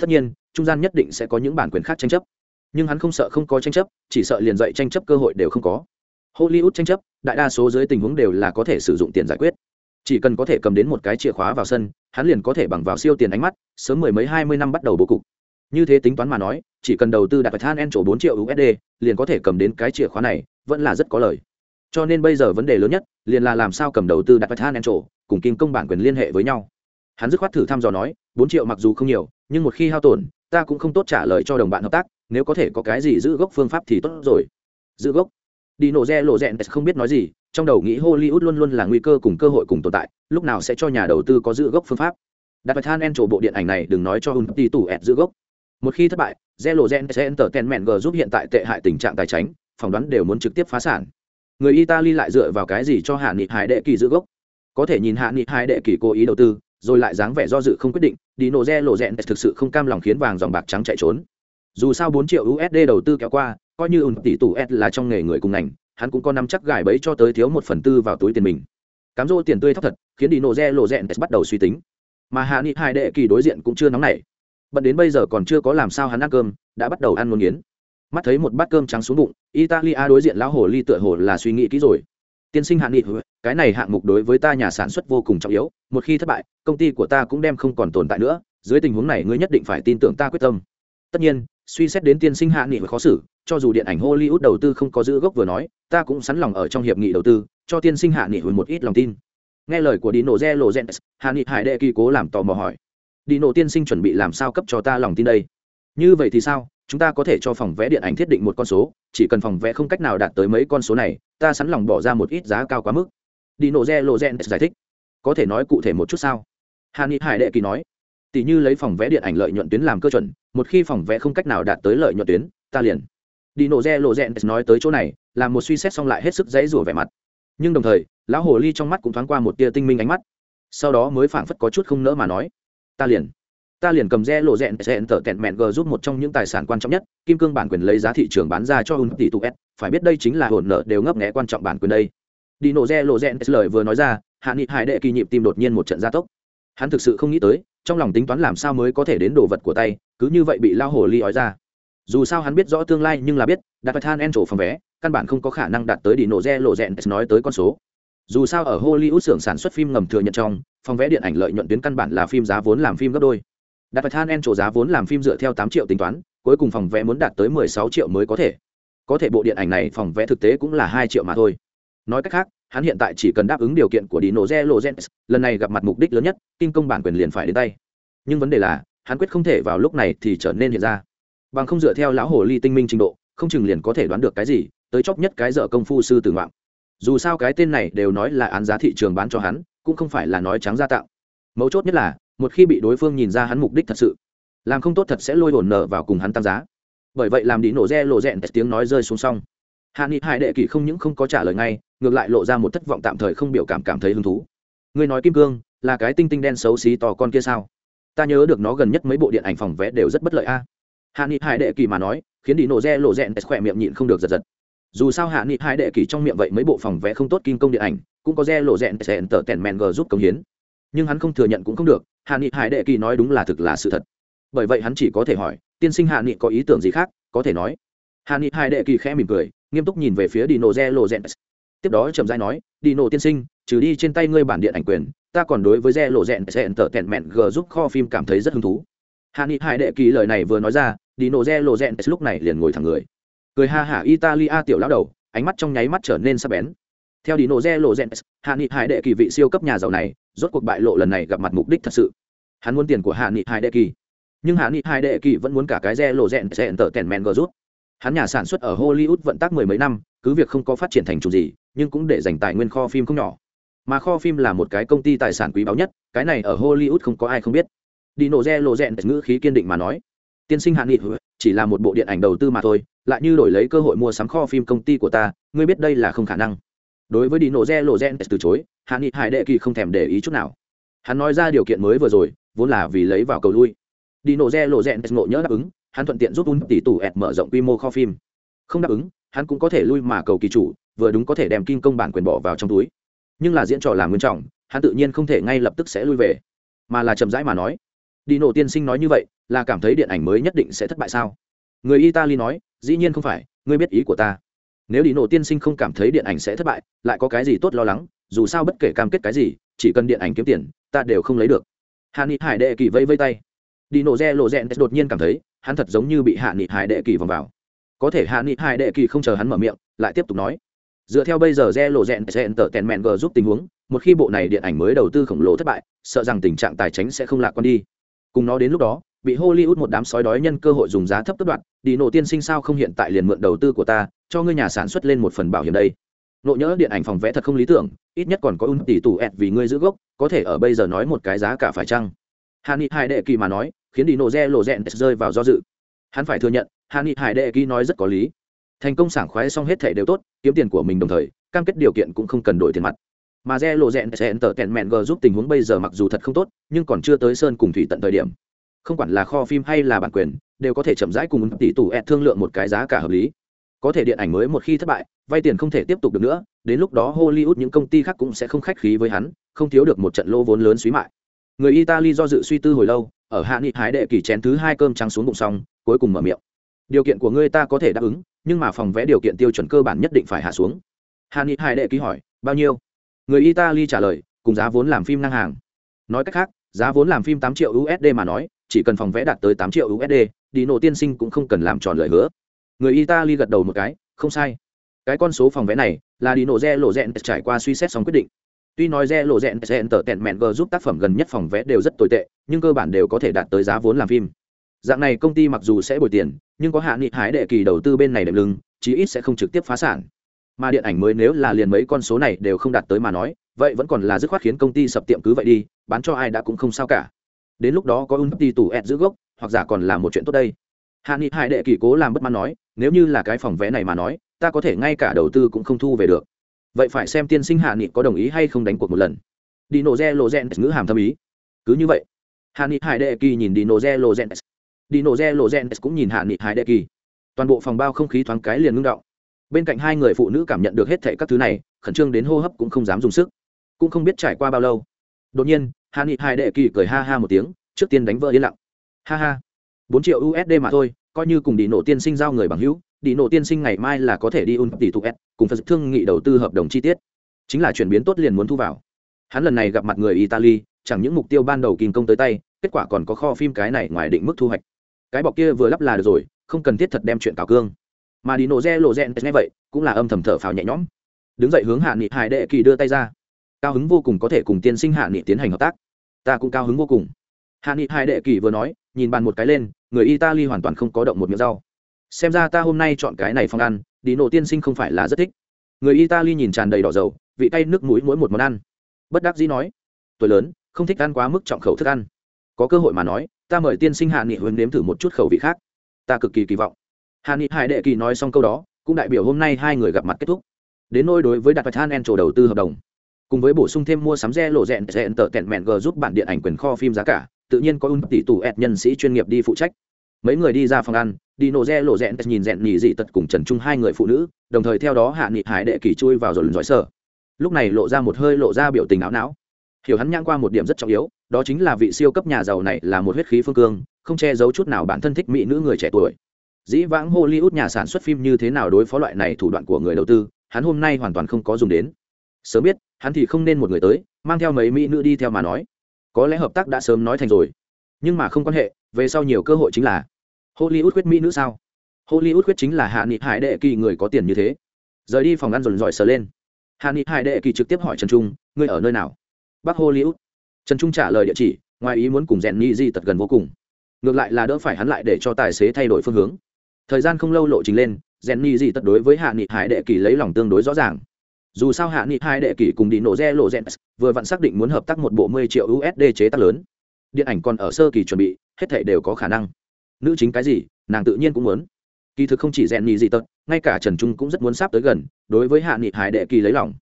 Tất nhiên trung gian nhất định sẽ có những bản quyền khác tranh chấp. Nhưng hắn không sợ không có tranh chấp, chỉ sợ liền dạy tranh chấp cơ hội đều không có. Hollywood tranh chấp, đại đa số dưới tình huống đều là có thể sử dụng tiền giải quyết. Chỉ cần có thể cầm đến một cái chìa khóa vào sân, hắn liền có thể bằng vào siêu tiền ánh mắt, sớm mười mấy hai mươi năm bắt đầu bố cục. Như thế tính toán mà nói, chỉ cần đầu tư đặt than en chỗ bốn triệu usd liền có thể cầm đến cái chìa khóa này, vẫn là rất có lời. Cho nên bây giờ vấn đề lớn nhất, liền là làm sao cầm đầu tư đặt than en chỗ, cùng kim công bản quyền liên hệ với nhau. Hắn dứt khoát thử thăm dò nói, bốn triệu mặc dù không nhiều, nhưng một khi hao tổn ta cũng không tốt trả lời cho đồng bạn hợp tác nếu có thể có cái gì giữ gốc phương pháp thì tốt rồi giữ gốc đi nổ re lộ rẽn không biết nói gì trong đầu nghĩ hollywood luôn luôn là nguy cơ cùng cơ hội cùng tồn tại lúc nào sẽ cho nhà đầu tư có giữ gốc phương pháp đặt than en chỗ bộ điện ảnh này đừng nói cho hùng tỷ tủ ẹt giữ gốc một khi thất bại Zelo Gen Entertainment G giúp hiện tại tệ hại tình trạng tài chính, phỏng đoán đều muốn trực tiếp phá sản. Người Italy lại dựa vào cái gì cho Hạ Nghị Hải Đệ Kỳ giữ gốc? Có thể nhìn Hạ Nghị Hải Đệ Kỳ cố ý đầu tư, rồi lại dáng vẻ do dự không quyết định, đi nổ re lộ rẽn thực sự không cam lòng khiến vàng dòng bạc trắng chạy trốn. Dù sao bốn triệu USD đầu tư kéo qua, coi như ùn tỷ tủ S là trong nghề người cùng ngành, hắn cũng có nắm chắc gài bẫy cho tới thiếu một phần tư vào túi tiền mình. Cám dỗ tiền tươi thóc thật, khiến đi nổ re lộ rẽn bắt đầu suy tính. Mà Hạ Nghị hai Đệ Kỳ đối diện cũng chưa nóng nảy bận đến bây giờ còn chưa có làm sao hắn ăn cơm đã bắt đầu ăn muốn nghiến mắt thấy một bát cơm trắng xuống bụng italia đối diện lão hồ ly tựa hồ là suy nghĩ kỹ rồi tiên sinh hạn nghị, cái này hạng mục đối với ta nhà sản xuất vô cùng trọng yếu, một khi thất bại, công ty của ta cũng đem không còn tồn tại nữa, dưới tình huống này ngươi nhất định phải tin tưởng ta quyết tâm. Tất nhiên, suy xét đến tiên sinh hạ nghị khó xử, cho dù điện ảnh hollywood đầu tư không có giữ gốc vừa nói, ta cũng sẵn lòng ở trong hiệp nghị đầu tư, cho tiên sinh hạ nghị hồi một ít lòng tin. Nghe lời của đi nổ re lộ gen hạ nghị hải đệ kỳ cố làm tò mò hỏi. Đi nổ tiên sinh chuẩn bị làm sao cấp cho ta lòng tin đây? Như vậy thì sao? Chúng ta có thể cho phòng vẽ điện ảnh thiết định một con số, chỉ cần phòng vẽ không cách nào đạt tới mấy con số này, ta sẵn lòng bỏ ra một ít giá cao quá mức. Đi nổ re lộ gen giải thích. Có thể nói cụ thể một chút sao? Hàn ni hải đệ kỳ nói. Tỷ như lấy phòng vẽ điện ảnh lợi nhuận tuyến làm cơ chuẩn, một khi phòng vẽ không cách nào đạt tới lợi nhuận tuyến, ta liền. Đi nổ re lộ gen nói tới chỗ này, làm một suy xét xong lại hết sức dãy rủa vẻ mặt. Nhưng đồng thời, lão hồ ly trong mắt cũng thoáng qua một tia tinh minh ánh mắt. Sau đó mới phảng phất có chút không nỡ mà nói. Ta liền ta liền cầm rẽ lộ rẽn rẽn tờ tẹn mẹn g giúp một trong những tài sản quan trọng nhất, kim cương bản quyền lấy giá thị trường bán ra cho un tỷ tụ s. Phải biết đây chính là hồn nợ đều ngấp nghẽ quan trọng bản quyền đây. Đi nổ rẽ lộ rẽn lời vừa nói ra, hạ nghị hải đệ kỳ nhịp tim đột nhiên một trận gia tốc. Hắn thực sự không nghĩ tới, trong lòng tính toán làm sao mới có thể đến đồ vật của tay, cứ như vậy bị lao hồ ly ói ra. Dù sao hắn biết rõ tương lai nhưng là biết, đặt than en trổ phòng vé, căn bản không có khả năng đạt tới đi nổ rẽ lộ rẽn nói tới con số. Dù sao ở hollywood xưởng sản xuất phim ngầm thừa nhận trong, phòng vé điện ảnh lợi nhuận tuyến căn bản là phim giá vốn làm phim gấp đôi đặt than en trổ giá vốn làm phim dựa theo tám triệu tính toán cuối cùng phòng vé muốn đạt tới mười sáu triệu mới có thể có thể bộ điện ảnh này phòng vé thực tế cũng là hai triệu mà thôi nói cách khác hắn hiện tại chỉ cần đáp ứng điều kiện của Dino Zelo Gens, lần này gặp mặt mục đích lớn nhất, kinh công bản quyền liền phải đến tay. Nhưng vấn đề là, hắn quyết không thể vào lúc này thì trở nên hiện ra. Bằng không dựa theo lão hồ ly tinh minh trình độ, không chừng liền có thể đoán được cái gì, tới chóc nhất cái dở công phu sư tử ngoạm. Dù sao cái tên này đều nói là án giá thị trường bán cho hắn, cũng không phải là nói trắng ra tạo. Mấu chốt nhất là, một khi bị đối phương nhìn ra hắn mục đích thật sự, làm không tốt thật sẽ lôi hồn nợ vào cùng hắn tăng giá. Bởi vậy làm đi nổ re lộ rẹn tiếng nói rơi xuống xong hạ nghị hải đệ kỳ không những không có trả lời ngay ngược lại lộ ra một thất vọng tạm thời không biểu cảm cảm thấy hứng thú. Ngươi nói kim cương là cái tinh tinh đen xấu xí to con kia sao? Ta nhớ được nó gần nhất mấy bộ điện ảnh phòng vẽ đều rất bất lợi a. Hạ nghị hải đệ kỳ mà nói khiến đi nổ re lộ rẽn khỏe miệng nhịn không được giật giật. Dù sao hạ nghị hải đệ kỳ trong miệng vậy mấy bộ phòng vẽ không tốt kim công điện ảnh cũng có re lộ rẽn tờ tèn mèn g giúp công hiến nhưng hắn không thừa nhận cũng không được hạ nghị hải đệ kỳ nói đúng là thực là sự thật bởi vậy hắn chỉ có thể hỏi tiên sinh hạ nghị có ý tưởng gì khác có thể nói hạ nghị hải đệ kỳ khẽ mỉm cười nghiêm túc nhìn về phía Dino Zelo Zens. Tiếp đó chậm rãi nói, Dino tiên sinh, trừ đi trên tay ngươi bản điện ảnh quyền, ta còn đối với Zelo Zens tở tẹn mẹn G giúp kho phim cảm thấy rất hứng thú. Hàn Hải đệ kỳ lời này vừa nói ra, Dino Zelo Zens lúc này liền ngồi thẳng người. Cười ha hả Italia tiểu lão đầu, ánh mắt trong nháy mắt trở nên sắc bén. Theo Dino Zelo hạ Hàn Hải đệ kỳ vị siêu cấp nhà giàu này, rốt cuộc bại lộ lần này gặp mặt mục đích thật sự. Hắn muốn tiền của hạ nghị hai đệ kỳ, nhưng hạ nghị hai đệ kỳ vẫn muốn cả cái re lộ rẽn rẽn tở tèn men gờ rút. Hắn nhà sản xuất ở hollywood vận tác mười mấy năm cứ việc không có phát triển thành chủ gì nhưng cũng để dành tài nguyên kho phim không nhỏ. Mà kho phim là một cái công ty tài sản quý báu nhất cái này ở hollywood không có ai không biết. Đi nổ re lộ rẽn ngữ khí kiên định mà nói. Tiên sinh Hạ nghị chỉ là một bộ điện ảnh đầu tư mà thôi lại như đổi lấy cơ hội mua sắm kho phim công ty của ta ngươi biết đây là không khả năng đối với đi nổ re lộ rẽn từ chối hạn nghị hải đệ kỳ không thèm để ý chút nào. Hắn nói ra điều kiện mới vừa rồi, vốn là vì lấy vào cầu lui. Đi nổ re lộ rẽn ngộ nhớ đáp ứng, hắn thuận tiện giúp un tỷ tủ ẹt mở rộng quy mô kho phim. Không đáp ứng, hắn cũng có thể lui mà cầu kỳ chủ, vừa đúng có thể đem kim công bản quyền bỏ vào trong túi. Nhưng là diễn trò làm nguyên trọng, hắn tự nhiên không thể ngay lập tức sẽ lui về. Mà là chậm rãi mà nói đi nổ tiên sinh nói như vậy, là cảm thấy điện ảnh mới nhất định sẽ thất bại sao? Người italy nói, dĩ nhiên không phải, ngươi biết ý của ta nếu đi nổ tiên sinh không cảm thấy điện ảnh sẽ thất bại, lại có cái gì tốt lo lắng, dù sao bất kể cam kết cái gì, chỉ cần điện ảnh kiếm tiền, ta đều không lấy được. Hàn nghị hải đệ kỳ vây vây tay. Đi nổ re lộ rẽn đột nhiên cảm thấy, hắn thật giống như bị hạ nghị hải đệ kỳ vòng vào. Có thể hạ nghị hải đệ kỳ không chờ hắn mở miệng, lại tiếp tục nói. Dựa theo bây giờ re lộ rẽn rẽn tờ tèn mẹn g giúp tình huống, một khi bộ này điện ảnh mới đầu tư khổng lồ thất bại, sợ rằng tình trạng tài chính sẽ không lạc quan đi. Cùng nó đến lúc đó bị hollywood một đám sói đói nhân cơ hội dùng giá thấp tất đoạn đi nổ tiên sinh sao không hiện tại liền mượn đầu tư của ta, cho ngươi nhà sản xuất lên một phần bảo hiểm đây. Nộ nhỡ điện ảnh phòng vẽ thật không lý tưởng, ít nhất còn có un tỷ tủ ẹt vì ngươi giữ gốc, có thể ở bây giờ nói một cái giá cả phải chăng? Hạ nghị hải đệ kỳ mà nói, khiến đi nổ re lộ rẽn rơi vào do dự. Hắn phải thừa nhận hạ nghị hải đệ kỳ nói rất có lý. Thành công sảng khoái xong hết thể đều tốt, kiếm tiền của mình đồng thời, cam kết điều kiện cũng không cần đổi tiền mặt. Mà re lộ rẽn sẽ tờ kẹn mẹn g giúp tình huống bây giờ mặc dù thật không tốt, nhưng còn chưa tới sơn cùng thủy tận thời điểm không quản là kho phim hay là bản quyền, đều có thể chậm rãi cùng tỷ tủ ẹt thương lượng một cái giá cả hợp lý. Có thể điện ảnh mới một khi thất bại, vay tiền không thể tiếp tục được nữa, đến lúc đó hollywood những công ty khác cũng sẽ không khách khí với hắn, không thiếu được một trận lô vốn lớn suy mại. Người italy do dự suy tư hồi lâu, ở hạ nghị hái đệ kỳ chén thứ hai cơm trắng xuống bụng xong, cuối cùng mở miệng. Điều kiện của ngươi ta có thể đáp ứng, nhưng mà phòng vẽ điều kiện tiêu chuẩn cơ bản nhất định phải hạ xuống. Hạ nghị hải đệ ký hỏi, bao nhiêu? Người italy trả lời, cùng giá vốn làm phim ngang hàng. Nói cách khác, giá vốn làm phim tám triệu usd mà nói chỉ cần phòng vẽ đạt tới tám triệu usd đi nổ tiên sinh cũng không cần làm tròn lời hứa. Người italy gật đầu một cái, không sai. Cái con số phòng vẽ này là đi nổ re lộ rẽn trải qua suy xét xong quyết định. Tuy nói re lộ rẽn rẽn tờ tẹn mẹn g giúp tác phẩm gần nhất phòng vẽ đều rất tồi tệ, nhưng cơ bản đều có thể đạt tới giá vốn làm phim. Dạng này công ty mặc dù sẽ bồi tiền, nhưng có hạ nghị hái đệ kỳ đầu tư bên này đệm lưng, chí ít sẽ không trực tiếp phá sản. Mà điện ảnh mới nếu là liền mấy con số này đều không đạt tới mà nói, vậy vẫn còn là dứt khoát khiến công ty sập tiệm cứ vậy đi, bán cho ai đã cũng không sao cả đến lúc đó có un ti tủ ẹt giữ gốc, hoặc giả còn là một chuyện tốt đây. Hạ nghị hải đệ kỳ cố làm bất mãn nói, nếu như là cái phòng vé này mà nói, ta có thể ngay cả đầu tư cũng không thu về được. Vậy phải xem tiên sinh hạ nghị có đồng ý hay không đánh cuộc một lần. Đi nổ re lộ gen ngữ hàm thâm ý. Cứ như vậy, hạ nghị hải đệ kỳ nhìn đi nổ re lộ gen đi nổ re lộ gen cũng nhìn hạ nghị hải đệ kỳ. Toàn bộ phòng bao không khí thoáng cái liền ngưng động. Bên cạnh hai người phụ nữ cảm nhận được hết thảy các thứ này, khẩn trương đến hô hấp cũng không dám dùng sức. Cũng không biết trải qua bao lâu. Đột nhiên hạ nghị hải đệ kỳ cười ha ha một tiếng, trước tiên đánh vỡ yên lặng. Ha ha. Bốn triệu usd mà thôi, coi như cùng đi nổ tiên sinh giao người bằng hữu đi nổ tiên sinh ngày mai là có thể đi un tỷ tụ s, cùng phật thương nghị đầu tư hợp đồng chi tiết. Chính là chuyển biến tốt liền muốn thu vào. Hắn lần này gặp mặt người italy, chẳng những mục tiêu ban đầu kinh công tới tay, kết quả còn có kho phim cái này ngoài định mức thu hoạch. Cái bọc kia vừa lắp là được rồi, không cần thiết thật đem chuyện cào cương. Mà đi nổ re lộ rẽn nghe vậy, cũng là âm thầm thở phào nhẹ nhõm. Đứng dậy hướng hạ nghị hải đệ kỳ đưa tay ra. Cao hứng vô cùng có thể cùng tiên sinh hạ nghị tiến hành hợp tác ta cũng cao hứng vô cùng. Hạ nghị hai đệ kỳ vừa nói, nhìn bàn một cái lên, người italy hoàn toàn không có động một miếng rau. Xem ra ta hôm nay chọn cái này phong ăn, đi nổ tiên sinh không phải là rất thích. Người italy nhìn tràn đầy đỏ dầu, vị tay nước mũi mỗi một món ăn. Bất đắc dĩ nói, tuổi lớn, không thích ăn quá mức trọng khẩu thức ăn. Có cơ hội mà nói, ta mời tiên sinh hạ nghị hướng nếm thử một chút khẩu vị khác. Ta cực kỳ kỳ vọng. Hạ nghị hải đệ kỳ nói xong câu đó, cũng đại biểu hôm nay hai người gặp mặt kết thúc. Đến nôi đối với đặt vạch than en trổ đầu tư hợp đồng cùng với bổ sung thêm mua sắm re lộ rẹn rẹn tờ tẹn mẹn g giúp bản điện ảnh quyền kho phim giá cả, tự nhiên có un tỷ tù ẹt nhân sĩ chuyên nghiệp đi phụ trách. Mấy người đi ra phòng ăn, đi nổ re lộ rẹn, nhìn rẹn nhì dị tật cùng trần trung hai người phụ nữ, đồng thời theo đó hạ nghị hải đệ kỳ chui vào rồi lần giỏi sở. Lúc này lộ ra một hơi lộ ra biểu tình não não. Hiểu hắn nhãn qua một điểm rất trọng yếu, đó chính là vị siêu cấp nhà giàu này là một huyết khí phương cương, không che giấu chút nào bản thân thích mỹ nữ người trẻ tuổi. Dĩ vãng hollywood nhà sản xuất phim như thế nào đối phó loại này thủ đoạn của người đầu tư, hắn hôm nay hoàn toàn không có dùng đến sớm biết, hắn thì không nên một người tới, mang theo mấy mỹ nữ đi theo mà nói. Có lẽ hợp tác đã sớm nói thành rồi. Nhưng mà không quan hệ, về sau nhiều cơ hội chính là hollywood quyết mỹ nữ sao? Hollywood quyết chính là hạ nghị hải đệ kỳ người có tiền như thế. Rời đi phòng ăn dồn dọi sờ lên. Hạ nghị hải đệ kỳ trực tiếp hỏi trần trung, ngươi ở nơi nào? Bắc hollywood. Trần trung trả lời địa chỉ, ngoài ý muốn cùng rèn ni di tật gần vô cùng. Ngược lại là đỡ phải hắn lại để cho tài xế thay đổi phương hướng. Thời gian không lâu lộ trình lên, rèn ni di tật đối với hạ nghị hải đệ kỳ lấy lòng tương đối rõ ràng dù sao hạ nghị hai đệ kỳ cùng đi nổ re lộ gen vừa vặn xác định muốn hợp tác một bộ mươi triệu usd chế tác lớn. Điện ảnh còn ở sơ kỳ chuẩn bị, hết thảy đều có khả năng. Nữ chính cái gì, nàng tự nhiên cũng muốn. Kỳ thực không chỉ rèn nhì gì tật, ngay cả trần trung cũng rất muốn sắp tới gần, đối với hạ nghị hải đệ kỳ lấy lòng.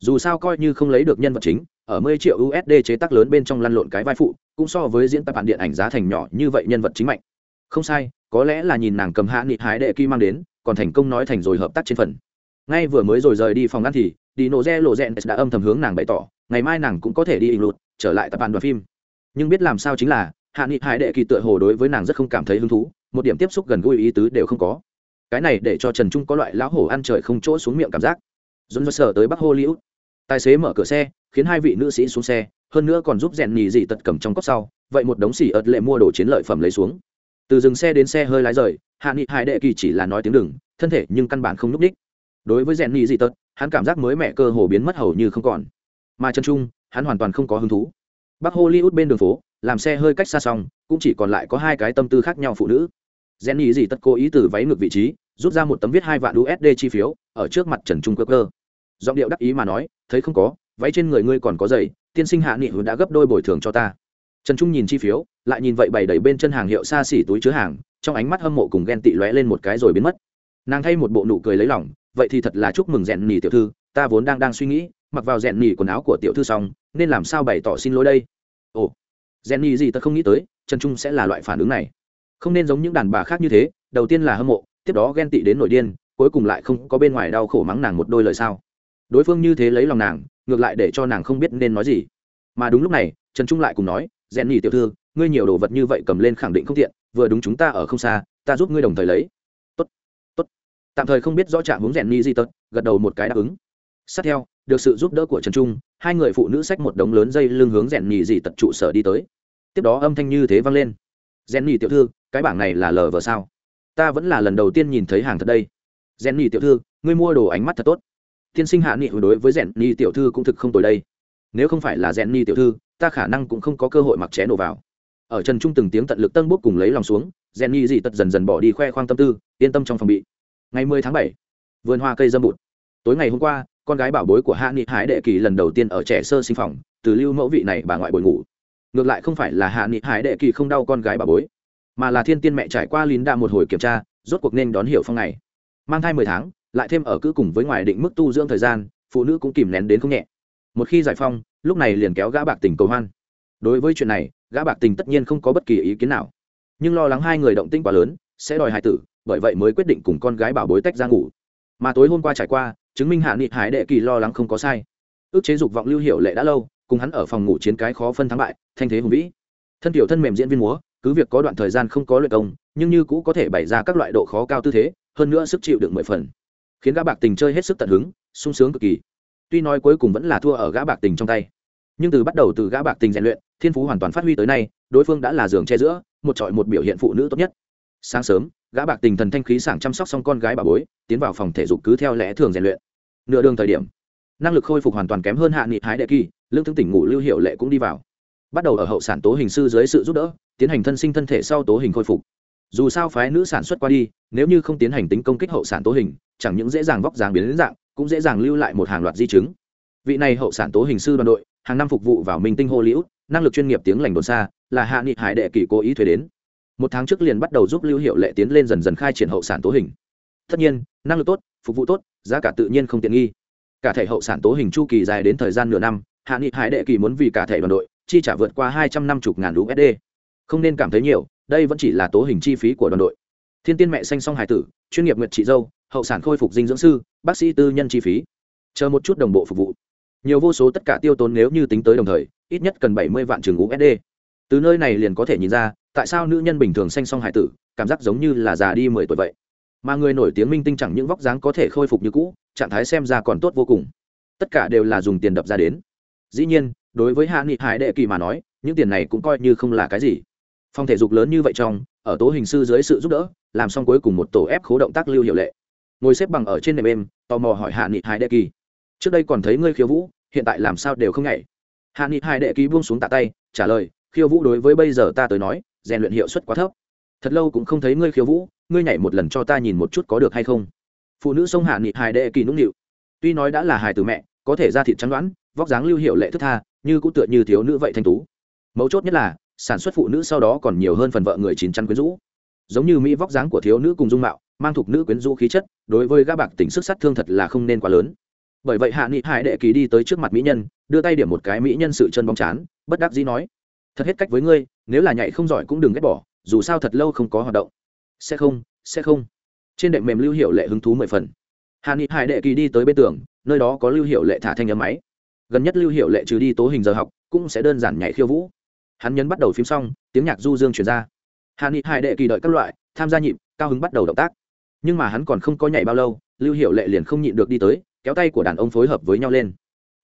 Dù sao coi như không lấy được nhân vật chính, ở mười triệu usd chế tác lớn bên trong lăn lộn cái vai phụ, cũng so với diễn tập bản điện ảnh giá thành nhỏ như vậy nhân vật chính mạnh. Không sai, có lẽ là nhìn nàng cầm hạ nghị hải đệ kỳ mang đến, còn thành công nói thành rồi hợp tác trên phần ngay vừa mới rồi rời đi phòng ăn thì, đi nổ re lộ rẽn đã âm thầm hướng nàng bày tỏ, ngày mai nàng cũng có thể đi in lụt trở lại tập bàn đoàn phim. Nhưng biết làm sao chính là, hạ nghị hải đệ kỳ tựa hồ đối với nàng rất không cảm thấy hứng thú, một điểm tiếp xúc gần gũi ý tứ đều không có. Cái này để cho trần trung có loại lão hổ ăn trời không chỗ xuống miệng cảm giác. Dồn dơ sở tới bắc hollywood. Tài xế mở cửa xe, khiến hai vị nữ sĩ xuống xe, hơn nữa còn giúp rèn nhì dị tật cầm trong cốc sau, vậy một đống xỉ ớt lệ mua đồ chiến lợi phẩm lấy xuống. Từ dừng xe đến xe hơi lái rời, hạ nghị hải đệ kỳ chỉ là nói tiếng đừng, thân thể nhưng căn bản không n ú c đích đối với rèn nhị dị tật, hắn cảm giác mới mẹ cơ hồ biến mất hầu như không còn. Mà chân trung, hắn hoàn toàn không có hứng thú. Bắc hollywood bên đường phố, làm xe hơi cách xa xong, cũng chỉ còn lại có hai cái tâm tư khác nhau phụ nữ. Jenny dị tật cố ý từ váy ngược vị trí, rút ra một tấm viết hai vạn usd chi phiếu, ở trước mặt trần trung cơ cơ. Giọng điệu đắc ý mà nói, thấy không có, váy trên người ngươi còn có giày, tiên sinh hạ nghị đã gấp đôi bồi thường cho ta. Trần trung nhìn chi phiếu, lại nhìn vậy bày đẩy bên chân hàng hiệu xa xỉ túi chứa hàng, trong ánh mắt hâm mộ cùng ghen tị lóe lên một cái rồi biến mất. Nàng thay một bộ nụ cười lấy lòng vậy thì thật là chúc mừng rèn nhì tiểu thư, ta vốn đang đang suy nghĩ, mặc vào rèn nhì quần áo của tiểu thư xong, nên làm sao bày tỏ xin lỗi đây? Ồ, rèn nhì gì ta không nghĩ tới, trần trung sẽ là loại phản ứng này. Không nên giống những đàn bà khác như thế, đầu tiên là hâm mộ, tiếp đó ghen tị đến nổi điên, cuối cùng lại không có bên ngoài đau khổ mắng nàng một đôi lời sao? Đối phương như thế lấy lòng nàng, ngược lại để cho nàng không biết nên nói gì. Mà đúng lúc này, trần trung lại cùng nói, rèn nhì tiểu thư, ngươi nhiều đồ vật như vậy cầm lên khẳng định không tiện, vừa đúng chúng ta ở không xa, ta giúp ngươi đồng thời lấy tạm thời không biết rõ trạng hướng rèn ni di tật, gật đầu một cái đáp ứng. Sát theo, được sự giúp đỡ của trần trung, hai người phụ nữ xách một đống lớn dây lưng hướng rèn nhì di tật trụ sở đi tới. Tiếp đó âm thanh như thế vang lên. Rèn nhì tiểu thư, cái bảng này là lờ vờ sao? Ta vẫn là lần đầu tiên nhìn thấy hàng thật đây. Rèn nhì tiểu thư, ngươi mua đồ ánh mắt thật tốt. Tiên sinh hạ nghị đối với rèn nhì tiểu thư cũng thực không tồi đây. Nếu không phải là rèn nhì tiểu thư, ta khả năng cũng không có cơ hội mặc ché nổ vào. Ở trần trung từng tiếng tận lực tân bốc cùng lấy lòng xuống, rèn ni dị tật dần dần bỏ đi khoe khoang tâm tư, yên tâm trong phòng bị ngày 10 tháng 7, vườn hoa cây dâm bụt. Tối ngày hôm qua con gái bảo bối của hạ nghị hải đệ kỳ lần đầu tiên ở trẻ sơ sinh phòng từ lưu mẫu vị này bà ngoại buổi ngủ. Ngược lại không phải là hạ nghị hải đệ kỳ không đau con gái bảo bối mà là thiên tiên mẹ trải qua lín đa một hồi kiểm tra rốt cuộc nên đón hiểu phong này mang thai mười tháng lại thêm ở cứ cùng với ngoài định mức tu dưỡng thời gian phụ nữ cũng kìm nén đến không nhẹ. Một khi giải phong lúc này liền kéo gã bạc tình cầu hoan. Đối với chuyện này gã bạc tình tất nhiên không có bất kỳ ý kiến nào. Nhưng lo lắng hai người động tĩnh quá lớn sẽ đòi hài tử bởi vậy mới quyết định cùng con gái bảo bối tách ra ngủ. Mà tối hôm qua trải qua, chứng minh hạ nghị hải đệ kỳ lo lắng không có sai. Ước chế dục vọng lưu hiệu lệ đã lâu, cùng hắn ở phòng ngủ chiến cái khó phân thắng bại, thanh thế hùng vĩ. Thân tiểu thân mềm diễn viên múa, cứ việc có đoạn thời gian không có luyện công, nhưng như cũ có thể bày ra các loại độ khó cao tư thế, hơn nữa sức chịu được mười phần. Khiến gã bạc tình chơi hết sức tận hứng, sung sướng cực kỳ. Tuy nói cuối cùng vẫn là thua ở gã bạc tình trong tay, nhưng từ bắt đầu từ gã bạc tình rèn luyện, thiên phú hoàn toàn phát huy tới nay, đối phương đã là giường che giữa, một trọi một biểu hiện phụ nữ tốt nhất. Sáng sớm gã bạc tình thần thanh khí sảng chăm sóc xong con gái bà bối, tiến vào phòng thể dục cứ theo lẽ thường rèn luyện. Nửa đường thời điểm, năng lực khôi phục hoàn toàn kém hơn hạ nghị hái đệ kỳ, lương thương tỉnh ngủ lưu hiệu lệ cũng đi vào. Bắt đầu ở hậu sản tố hình sư dưới sự giúp đỡ, tiến hành thân sinh thân thể sau tố hình khôi phục. Dù sao phái nữ sản xuất qua đi, nếu như không tiến hành tính công kích hậu sản tố hình, chẳng những dễ dàng vóc dáng biến đến dạng, cũng dễ dàng lưu lại một hàng loạt di chứng. Vị này hậu sản tố hình sư đoàn đội, hàng năm phục vụ vào minh tinh hô liễu năng lực chuyên nghiệp tiếng lành đồn xa, là hạ nghị hải đệ kỳ cố ý thuế đến một tháng trước liền bắt đầu giúp lưu hiệu lệ tiến lên dần dần khai triển hậu sản tố hình. Tất nhiên, năng lực tốt, phục vụ tốt, giá cả tự nhiên không tiện nghi. Cả thể hậu sản tố hình chu kỳ dài đến thời gian nửa năm, hạ nghị hải đệ kỳ muốn vì cả thể đoàn đội chi trả vượt qua hai trăm năm mươi ngàn usd không nên cảm thấy nhiều, đây vẫn chỉ là tố hình chi phí của đoàn đội. Thiên tiên mẹ xanh song hải tử, chuyên nghiệp nguyệt trị dâu, hậu sản khôi phục dinh dưỡng sư, bác sĩ tư nhân chi phí. Chờ một chút đồng bộ phục vụ. Nhiều vô số tất cả tiêu tốn nếu như tính tới đồng thời, ít nhất cần bảy mươi vạn trường usd từ nơi này liền có thể nhìn ra, tại sao nữ nhân bình thường xanh song hải tử, cảm giác giống như là già đi mười tuổi vậy. Mà người nổi tiếng minh tinh chẳng những vóc dáng có thể khôi phục như cũ, trạng thái xem ra còn tốt vô cùng. Tất cả đều là dùng tiền đập ra đến. Dĩ nhiên, đối với hạ nghị hải đệ kỳ mà nói, những tiền này cũng coi như không là cái gì. Phòng thể dục lớn như vậy trong, ở tố hình sư dưới sự giúp đỡ, làm xong cuối cùng một tổ ép khố động tác lưu hiệu lệ. Ngồi xếp bằng ở trên nệm êm, tò mò hỏi hạ nghị hải đệ kỳ, trước đây còn thấy ngươi khiêu vũ, hiện tại làm sao đều không nhảy? Hạ nghị hải đệ kỳ buông xuống tạ tay, trả lời khiêu vũ đối với bây giờ ta tới nói, rèn luyện hiệu suất quá thấp. Thật lâu cũng không thấy ngươi khiêu vũ, ngươi nhảy một lần cho ta nhìn một chút có được hay không? Phụ nữ sông hạ nghị hài đệ kỳ nũng nịu. Tuy nói đã là hài từ mẹ, có thể ra thịt chắn đoán, vóc dáng lưu hiệu lệ thức tha, như cũng tựa như thiếu nữ vậy thanh tú. Mấu chốt nhất là, sản xuất phụ nữ sau đó còn nhiều hơn phần vợ người chín chắn quyến rũ. Giống như mỹ vóc dáng của thiếu nữ cùng dung mạo, mang thuộc nữ quyến rũ khí chất, đối với gã bạc tỉnh sức sát thương thật là không nên quá lớn. Bởi vậy hạ nghị hải đệ kỳ đi tới trước mặt mỹ nhân, đưa tay điểm một cái mỹ nhân sự chân bóng chán, bất đắc dĩ nói thật hết cách với ngươi, nếu là nhảy không giỏi cũng đừng ghét bỏ, dù sao thật lâu không có hoạt động. Sẽ không sẽ không. Trên đệm mềm lưu hiệu lệ hứng thú mười phần. Hà nghị hải đệ kỳ đi tới bên tường, nơi đó có lưu hiệu lệ thả thanh âm máy. Gần nhất lưu hiệu lệ trừ đi tố hình giờ học, cũng sẽ đơn giản nhảy khiêu vũ. Hắn nhấn bắt đầu phím xong, tiếng nhạc du dương chuyển ra. Hà nghị hải đệ kỳ đợi các loại, tham gia nhịp, cao hứng bắt đầu động tác. Nhưng mà hắn còn không có nhảy bao lâu, lưu hiệu lệ liền không nhịn được đi tới, kéo tay của đàn ông phối hợp với nhau lên.